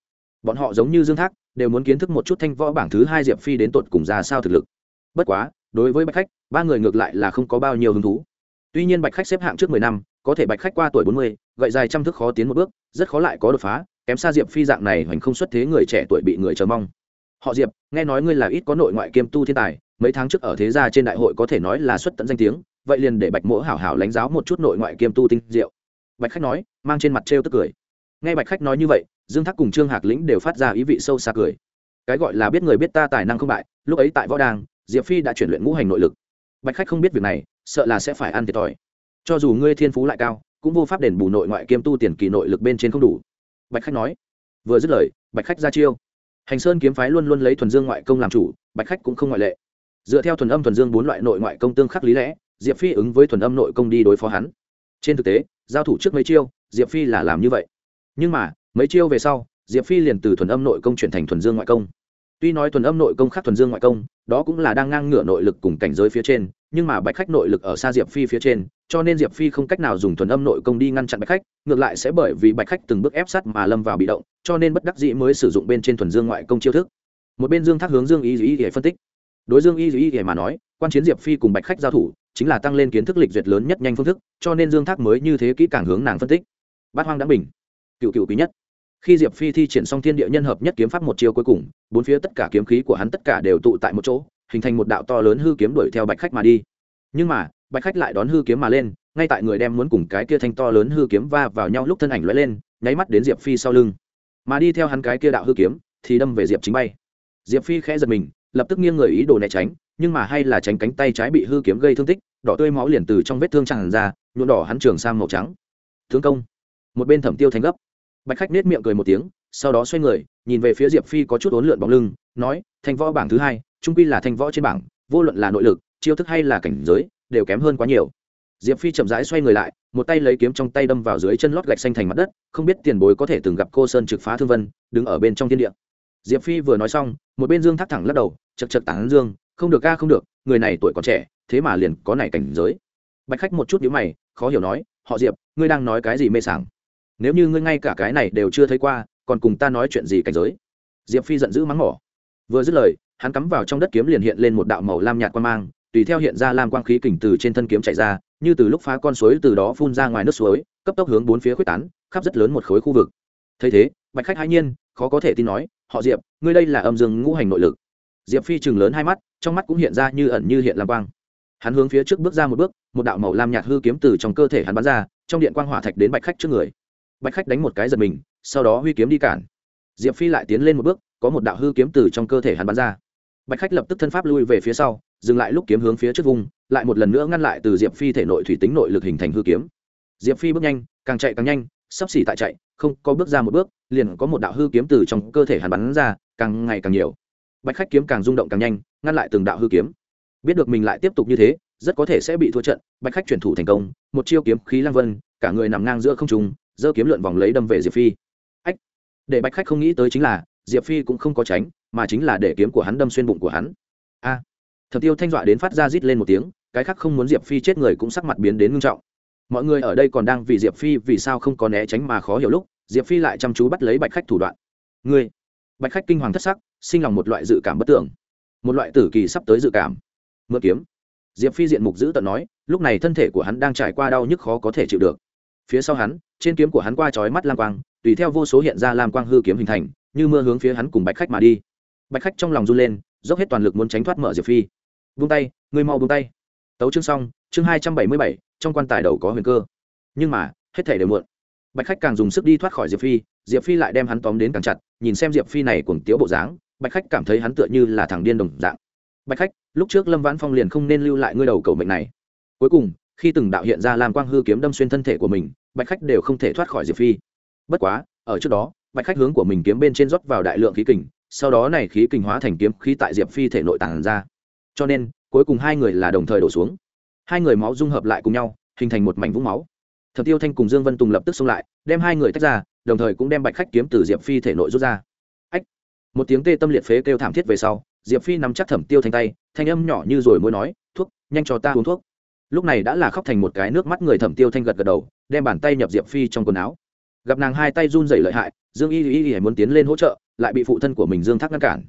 Bọn họ giống như dương thác, đều muốn kiến thức một chút thanh võ bảng thứ hai diệp phi đến tột cùng ra sao thực lực. Bất quá, đối với bạch khách, ba người ngược lại là không có bao nhiêu hứng thú. Tuy nhiên bạch khách xếp hạng trước mười năm, có thể bạch khách qua tuổi bốn mươi, gậy dài trăm thước khó tiến một bước, rất khó lại có đột phá, kém xa diệp phi dạng này hoành không xuất thế người trẻ tuổi bị người chờ mong. Họ diệp, nghe nói ngươi là ít có nội ngoại kiêm tu thiên tài mấy tháng trước ở thế gia trên đại hội có thể nói là xuất tận danh tiếng, vậy liền để bạch mỗ hảo hảo lãnh giáo một chút nội ngoại kiêm tu tinh diệu. Bạch khách nói, mang trên mặt trêu tức cười. Nghe bạch khách nói như vậy, dương thác cùng trương hạc lĩnh đều phát ra ý vị sâu xa cười. Cái gọi là biết người biết ta tài năng không bại, lúc ấy tại võ đàng, diệp phi đã chuyển luyện ngũ hành nội lực. Bạch khách không biết việc này, sợ là sẽ phải ăn thiệt thòi. Cho dù ngươi thiên phú lại cao, cũng vô pháp đền bù nội ngoại kiêm tu tiền kỳ nội lực bên trên không đủ. Bạch khách nói, vừa dứt lời, bạch khách ra chiêu. Hành sơn kiếm phái luôn luôn lấy thuần dương ngoại công làm chủ, bạch khách cũng không ngoại lệ dựa theo thuần âm thuần dương bốn loại nội ngoại công tương khắc lý lẽ, diệp phi ứng với thuần âm nội công đi đối phó hắn. Trên thực tế, giao thủ trước mấy chiêu, diệp phi là làm như vậy. Nhưng mà, mấy chiêu về sau, diệp phi liền từ thuần âm nội công chuyển thành thuần dương ngoại công. Tuy nói thuần âm nội công khác thuần dương ngoại công, đó cũng là đang ngang ngửa nội lực cùng cảnh giới phía trên, nhưng mà bạch khách nội lực ở xa diệp phi phía trên, cho nên diệp phi không cách nào dùng thuần âm nội công đi ngăn chặn bạch khách, ngược lại sẽ bởi vì bạch khách từng bước ép sát mà lâm vào bị động, cho nên bất đắc dĩ mới sử dụng bên trên thuần dương ngoại công chiêu thức. Một bên dương thác hướng dương ý ý để phân tích đối dương y y mà nói, quan chiến diệp phi cùng bạch khách giao thủ, chính là tăng lên kiến thức lịch duyệt lớn nhất nhanh phương thức, cho nên dương thác mới như thế kỹ càng hướng nàng phân tích. Bát hoang đã bình. Cựu cựu quý nhất. Khi diệp phi thi triển xong thiên địa nhân hợp nhất kiếm pháp một chiều cuối cùng, bốn phía tất cả kiếm khí của hắn tất cả đều tụ tại một chỗ, hình thành một đạo to lớn hư kiếm đuổi theo bạch khách mà đi. Nhưng mà, bạch khách lại đón hư kiếm mà lên, ngay tại người đem muốn cùng cái kia thanh to lớn hư kiếm va vào nhau lúc thân ảnh lóe lên, nháy mắt đến diệp phi sau lưng. Mà đi theo hắn cái kia đạo hư kiếm, thì đâm về diệp chính bay. Diệp phi khẽ giật mình lập tức nghiêng người ý đồ né tránh, nhưng mà hay là tránh cánh tay trái bị hư kiếm gây thương tích, đỏ tươi máu liền từ trong vết thương tràn ra, nhuộm đỏ hắn trường sang màu trắng. Thương công. Một bên thẩm tiêu thành gấp. Bạch khách nết miệng cười một tiếng, sau đó xoay người, nhìn về phía diệp phi có chút ốn lượn bóng lưng, nói, thanh võ bảng thứ hai, trung quy là thanh võ trên bảng, vô luận là nội lực, chiêu thức hay là cảnh giới, đều kém hơn quá nhiều. Diệp phi chậm rãi xoay người lại, một tay lấy kiếm trong tay đâm vào dưới chân lót gạch xanh thành mặt đất, không biết tiền bối có thể từng gặp cô sơn trực phá thương vân, đứng ở bên trong thiên địa diệp phi vừa nói xong, một bên dương thác thẳng lắc đầu, chật chật tảng dương, không được ca không được, người này tuổi còn trẻ, thế mà liền có này cảnh giới. Bạch khách một chút nhíu mày, khó hiểu nói, họ diệp, ngươi đang nói cái gì mê sảng? Nếu như ngươi ngay cả cái này đều chưa thấy qua, còn cùng ta nói chuyện gì cảnh giới? Diệp phi giận dữ mắng mỏ. Vừa dứt lời, hắn cắm vào trong đất kiếm liền hiện lên một đạo màu lam nhạt quan mang, tùy theo hiện ra lam quang khí kình từ trên thân kiếm chạy ra, như từ lúc phá con suối từ đó phun ra ngoài nước suối, cấp tốc hướng bốn phía quyết tán, khắp rất lớn một khối khu vực. Thấy thế, bạch khách hãi nhiên, khó có thể tin nói họ diệp, ngươi đây là âm dương ngũ hành nội lực. Diệp phi chừng lớn hai mắt, trong mắt cũng hiện ra như ẩn như hiện lam quang. Hắn hướng phía trước bước ra một bước, một đạo màu lam nhạt hư kiếm từ trong cơ thể hắn bắn ra, trong điện quang hỏa thạch đến bạch khách trước người. Bạch khách đánh một cái giật mình, sau đó huy kiếm đi cản. Diệp phi lại tiến lên một bước, có một đạo hư kiếm từ trong cơ thể hắn bắn ra. Bạch khách lập tức thân pháp lui về phía sau, dừng lại lúc kiếm hướng phía trước vùng, lại một lần nữa ngăn lại từ diệp phi thể nội thủy tính nội lực hình thành hư kiếm. Diệp phi bước nhanh, càng chạy càng nhanh, sắp xỉ tại chạy không có bước ra một bước liền có một đạo hư kiếm từ trong cơ thể hắn bắn ra càng ngày càng nhiều. Bạch khách kiếm càng rung động càng nhanh ngăn lại từng đạo hư kiếm. Biết được mình lại tiếp tục như thế rất có thể sẽ bị thua trận bạch khách chuyển thủ thành công một chiêu kiếm khí lang vân cả người nằm ngang giữa không trung giơ kiếm lượn vòng lấy đâm về diệp phi. Ách! Để bạch khách không nghĩ tới chính là diệp phi cũng không có tránh mà chính là để kiếm của hắn đâm xuyên bụng của hắn. A! À, thập tiêu thanh dọa đến phát ra rít lên một tiếng cái khác không muốn diệp phi chết người cũng sắc mặt biến đến ngưng trọng mọi người ở đây còn đang vì diệp phi vì sao không có né tránh mà khó hiểu lúc, diệp phi lại chăm chú bắt lấy bạch khách thủ đoạn. Ngươi. Bạch khách kinh hoàng thất sắc, sinh lòng một loại dự cảm bất tưởng một loại tử kỳ sắp tới dự cảm. Mượn kiếm. Diệp phi diện mục giữ tận nói, lúc này thân thể của hắn đang trải qua đau nhức khó có thể chịu được. Phía sau hắn, trên kiếm của hắn qua trói mắt lam quang, tùy theo vô số hiện ra lam quang hư kiếm hình thành, như mưa hướng phía hắn cùng bạch khách mà đi. Bạch khách trong lòng run lên, dốc hết toàn lực muốn tránh thoát mở diệp phi. Vung tay người mau vung tay tấu chương xong, chương hai trăm bảy mươi bảy, trong quan tài đầu có huyền cơ. Nhưng mà, hết thể đều muộn. Bạch khách càng dùng sức đi thoát khỏi diệp phi diệp phi lại đem hắn tóm đến càng chặt, nhìn xem diệp phi này cuồng tiếu bộ dáng, bạch khách cảm thấy hắn tựa như là thằng điên đồng dạng. Bạch khách, lúc trước lâm vãn phong liền không nên lưu lại ngươi đầu cầu mệnh này. Cuối cùng, khi từng đạo hiện ra làm quang hư kiếm đâm xuyên thân thể của mình, bạch khách đều không thể thoát khỏi diệp phi. Bất quá, ở trước đó, bạch khách hướng của mình kiếm bên trên rót vào đại lượng khí kình, sau đó này khí kình hóa thành kiếm khí tại diệp phi thể nội tàn ra. Cho nên cuối cùng hai người là đồng thời đổ xuống. Hai người máu dung hợp lại cùng nhau, hình thành một mảnh vũng máu. Thập tiêu thanh cùng dương vân tùng lập tức xông lại, đem hai người tách ra, đồng thời cũng đem bạch khách kiếm từ diệp phi thể nội rút ra. Ách! Một tiếng tê tâm liệt phế kêu thảm thiết về sau, diệp phi nắm chắc thẩm tiêu thanh tay, thanh âm nhỏ như rồi mới nói, thuốc, nhanh cho ta uống thuốc. Lúc này đã là khóc thành một cái nước mắt người thẩm tiêu thanh gật gật đầu, đem bàn tay nhập diệp phi trong quần áo. Gặp nàng hai tay run rẩy lợi hại, dương y y y muốn tiến lên hỗ trợ, lại bị phụ thân của mình dương thác ngăn cản.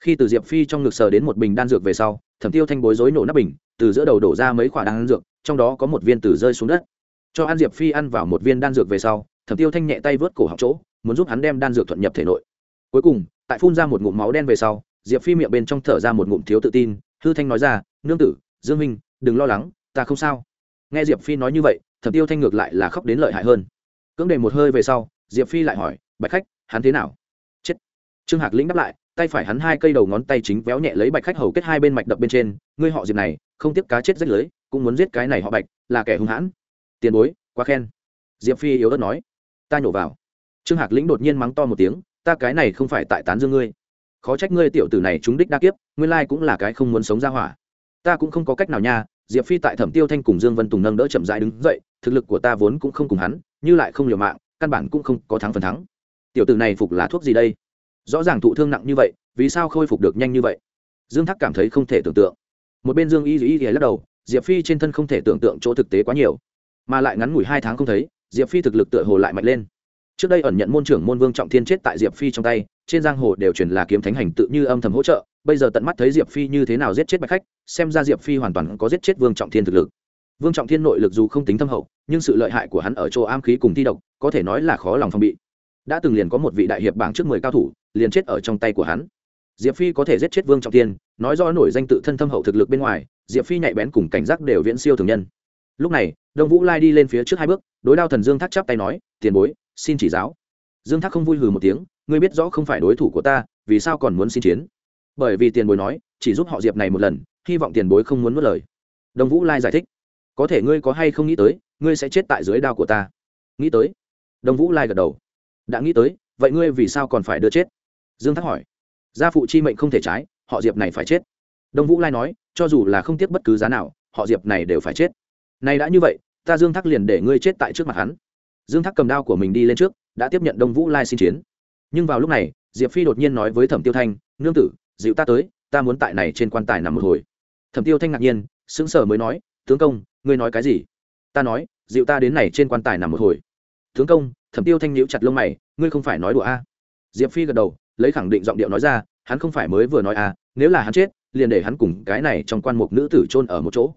Khi từ diệp phi trong ngực sờ đến một bình đan dược về sau thẩm tiêu thanh bối rối nổ nắp bình, từ giữa đầu đổ ra mấy khoả đan dược, trong đó có một viên từ rơi xuống đất. Cho an diệp phi ăn vào một viên đan dược về sau, thẩm tiêu thanh nhẹ tay vớt cổ học chỗ, muốn giúp hắn đem đan dược thuận nhập thể nội. Cuối cùng, tại phun ra một ngụm máu đen về sau, diệp phi miệng bên trong thở ra một ngụm thiếu tự tin, hư thanh nói ra, nương tử, dương minh đừng lo lắng, ta không sao. Nghe diệp phi nói như vậy, thẩm tiêu thanh ngược lại là khóc đến lợi hại hơn. Cưỡng đề một hơi về sau, diệp phi lại hỏi, bạch khách, hắn thế nào? Chết. Trương hạc lĩnh đáp lại tay phải hắn hai cây đầu ngón tay chính véo nhẹ lấy bạch khách hầu kết hai bên mạch đập bên trên, ngươi họ diệp này, không tiếp cá chết rách lưới, cũng muốn giết cái này họ bạch, là kẻ hung hãn. Tiền bối, quá khen. Diệp phi yếu ớt nói. Ta nhổ vào. Trương hạc lĩnh đột nhiên mắng to một tiếng, ta cái này không phải tại tán dương ngươi. Khó trách ngươi tiểu tử này chúng đích đa kiếp ngươi lai cũng là cái không muốn sống ra hỏa. Ta cũng không có cách nào nha, diệp phi tại thẩm tiêu thanh cùng dương vân tùng nâng đỡ chậm dãi đứng dậy, thực lực của ta vốn cũng không cùng hắn, như lại không liều mạng, căn bản cũng không có thắng phần thắng. Tiểu tử này phục là thuốc gì đây? Rõ ràng thụ thương nặng như vậy, vì sao khôi phục được nhanh như vậy? Dương thác cảm thấy không thể tưởng tượng. Một bên dương y y thì lắc đầu, diệp phi trên thân không thể tưởng tượng chỗ thực tế quá nhiều, mà lại ngắn ngủi hai tháng không thấy, diệp phi thực lực tựa hồ lại mạnh lên. Trước đây ẩn nhận môn trưởng môn vương trọng thiên chết tại diệp phi trong tay, trên giang hồ đều truyền là kiếm thánh hành tự như âm thầm hỗ trợ, bây giờ tận mắt thấy diệp phi như thế nào giết chết bạch khách, xem ra diệp phi hoàn toàn có giết chết vương trọng thiên thực lực. Vương trọng thiên nội lực dù không tính thâm hậu, nhưng sự lợi hại của hắn ở chỗ am khí cùng thi độc, có thể nói là khó lòng phong bị. Đã từng liền có một vị đại hiệp bảng trước mười cao thủ liền chết ở trong tay của hắn. Diệp phi có thể giết chết vương trọng thiên, nói do nổi danh tự thân thâm hậu thực lực bên ngoài, diệp phi nhạy bén cùng cảnh giác đều viễn siêu thường nhân. Lúc này, đông vũ lai đi lên phía trước hai bước, đối đao thần dương thác chắp tay nói, tiền bối, xin chỉ giáo. Dương thác không vui hừ một tiếng, ngươi biết rõ không phải đối thủ của ta, vì sao còn muốn xin chiến? Bởi vì tiền bối nói, chỉ giúp họ diệp này một lần, hy vọng tiền bối không muốn mất lời. Đông vũ lai giải thích, có thể ngươi có hay không nghĩ tới, ngươi sẽ chết tại dưới đao của ta? Nghĩ tới? Đông vũ lai gật đầu, đã nghĩ tới, vậy ngươi vì sao còn phải đưa chết? Dương thác hỏi. Gia phụ chi mệnh không thể trái, họ diệp này phải chết. Đông vũ lai nói, cho dù là không tiếc bất cứ giá nào, họ diệp này đều phải chết. Này đã như vậy, ta dương thác liền để ngươi chết tại trước mặt hắn. Dương thác cầm đao của mình đi lên trước, đã tiếp nhận đông vũ lai xin chiến. Nhưng vào lúc này, diệp phi đột nhiên nói với thẩm tiêu thanh, nương tử, dịu ta tới, ta muốn tại này trên quan tài nằm một hồi. Thẩm tiêu thanh ngạc nhiên, sững sờ mới nói, tướng công, ngươi nói cái gì? Ta nói, dịu ta đến này trên quan tài nằm một hồi. Tướng công, thẩm tiêu thanh nhíu chặt lông mày, ngươi không phải nói đùa a? À. diệp phi gật đầu lấy khẳng định giọng điệu nói ra hắn không phải mới vừa nói à, nếu là hắn chết liền để hắn cùng cái này trong quan mục nữ tử chôn ở một chỗ.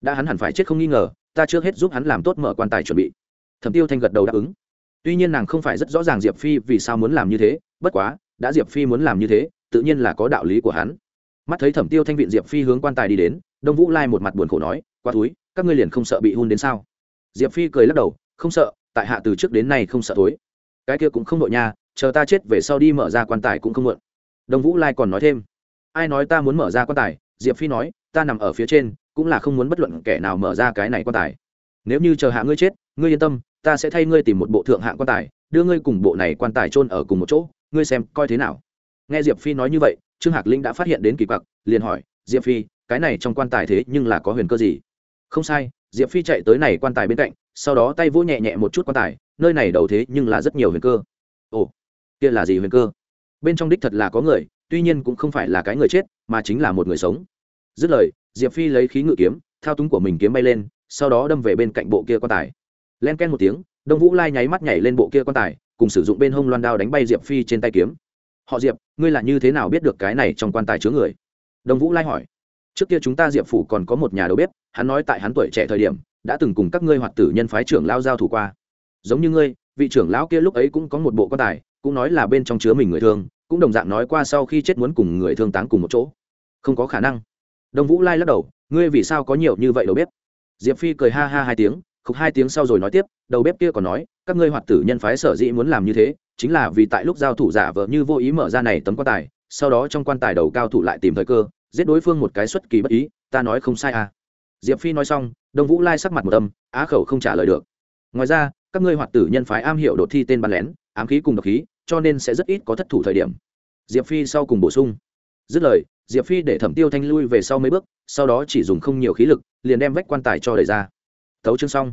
Đã hắn hẳn phải chết không nghi ngờ ta trước hết giúp hắn làm tốt mở quan tài chuẩn bị. Thẩm tiêu thanh gật đầu đáp ứng. Tuy nhiên nàng không phải rất rõ ràng diệp phi vì sao muốn làm như thế bất quá đã diệp phi muốn làm như thế tự nhiên là có đạo lý của hắn. Mắt thấy thẩm tiêu thanh viện diệp phi hướng quan tài đi đến đông vũ lai một mặt buồn khổ nói qua túi các ngươi liền không sợ bị hôn đến sao? Diệp phi cười lắc đầu không sợ tại hạ từ trước đến nay không sợ tối cái kia cũng không nội nha chờ ta chết về sau đi mở ra quan tài cũng không mượn. đồng vũ lai còn nói thêm, ai nói ta muốn mở ra quan tài? Diệp phi nói, ta nằm ở phía trên, cũng là không muốn bất luận kẻ nào mở ra cái này quan tài. Nếu như chờ hạ ngươi chết, ngươi yên tâm, ta sẽ thay ngươi tìm một bộ thượng hạng quan tài, đưa ngươi cùng bộ này quan tài chôn ở cùng một chỗ, ngươi xem coi thế nào. Nghe diệp phi nói như vậy, trương hạc linh đã phát hiện đến kỳ quặc, liền hỏi, diệp phi, cái này trong quan tài thế nhưng là có huyền cơ gì? Không sai. Diệp phi chạy tới này quan tài bên cạnh, sau đó tay vỗ nhẹ nhẹ một chút quan tài, nơi này đầu thế nhưng là rất nhiều huyền cơ. Ồ kia là gì huyền cơ? Bên trong đích thật là có người, tuy nhiên cũng không phải là cái người chết, mà chính là một người sống. Dứt lời, diệp phi lấy khí ngự kiếm, thao túng của mình kiếm bay lên, sau đó đâm về bên cạnh bộ kia quan tài. Len ken một tiếng, đông vũ lai nháy mắt nhảy lên bộ kia quan tài, cùng sử dụng bên hông loan đao đánh bay diệp phi trên tay kiếm. Họ diệp, ngươi là như thế nào biết được cái này trong quan tài chứa người? Đông vũ lai hỏi. Trước kia chúng ta diệp phủ còn có một nhà đầu bếp, hắn nói tại hắn tuổi trẻ thời điểm, đã từng cùng các ngươi hoạt tử nhân phái trưởng lao giao thủ qua. Giống như ngươi, vị trưởng lão kia lúc ấy cũng có một bộ quan tài cũng nói là bên trong chứa mình người thương, cũng đồng dạng nói qua sau khi chết muốn cùng người thương táng cùng một chỗ. Không có khả năng. Đông vũ lai lắc đầu, ngươi vì sao có nhiều như vậy đầu bếp? Diệp phi cười ha ha hai tiếng, khục hai tiếng sau rồi nói tiếp, đầu bếp kia còn nói, các ngươi hoạt tử nhân phái sở dĩ muốn làm như thế, chính là vì tại lúc giao thủ giả vờ như vô ý mở ra này tấm quan tài, sau đó trong quan tài đầu cao thủ lại tìm thời cơ, giết đối phương một cái xuất kỳ bất ý, ta nói không sai à. Diệp phi nói xong, đông vũ lai sắc mặt một âm, á khẩu không trả lời được. Ngoài ra các ngươi hoạt tử nhân phái am hiểu đột thi tên bắn lén, ám khí cùng độc khí, cho nên sẽ rất ít có thất thủ thời điểm. Diệp phi sau cùng bổ sung. Dứt lời, diệp phi để thẩm tiêu thanh lui về sau mấy bước, sau đó chỉ dùng không nhiều khí lực, liền đem vách quan tài cho đẩy ra. Tấu chương xong.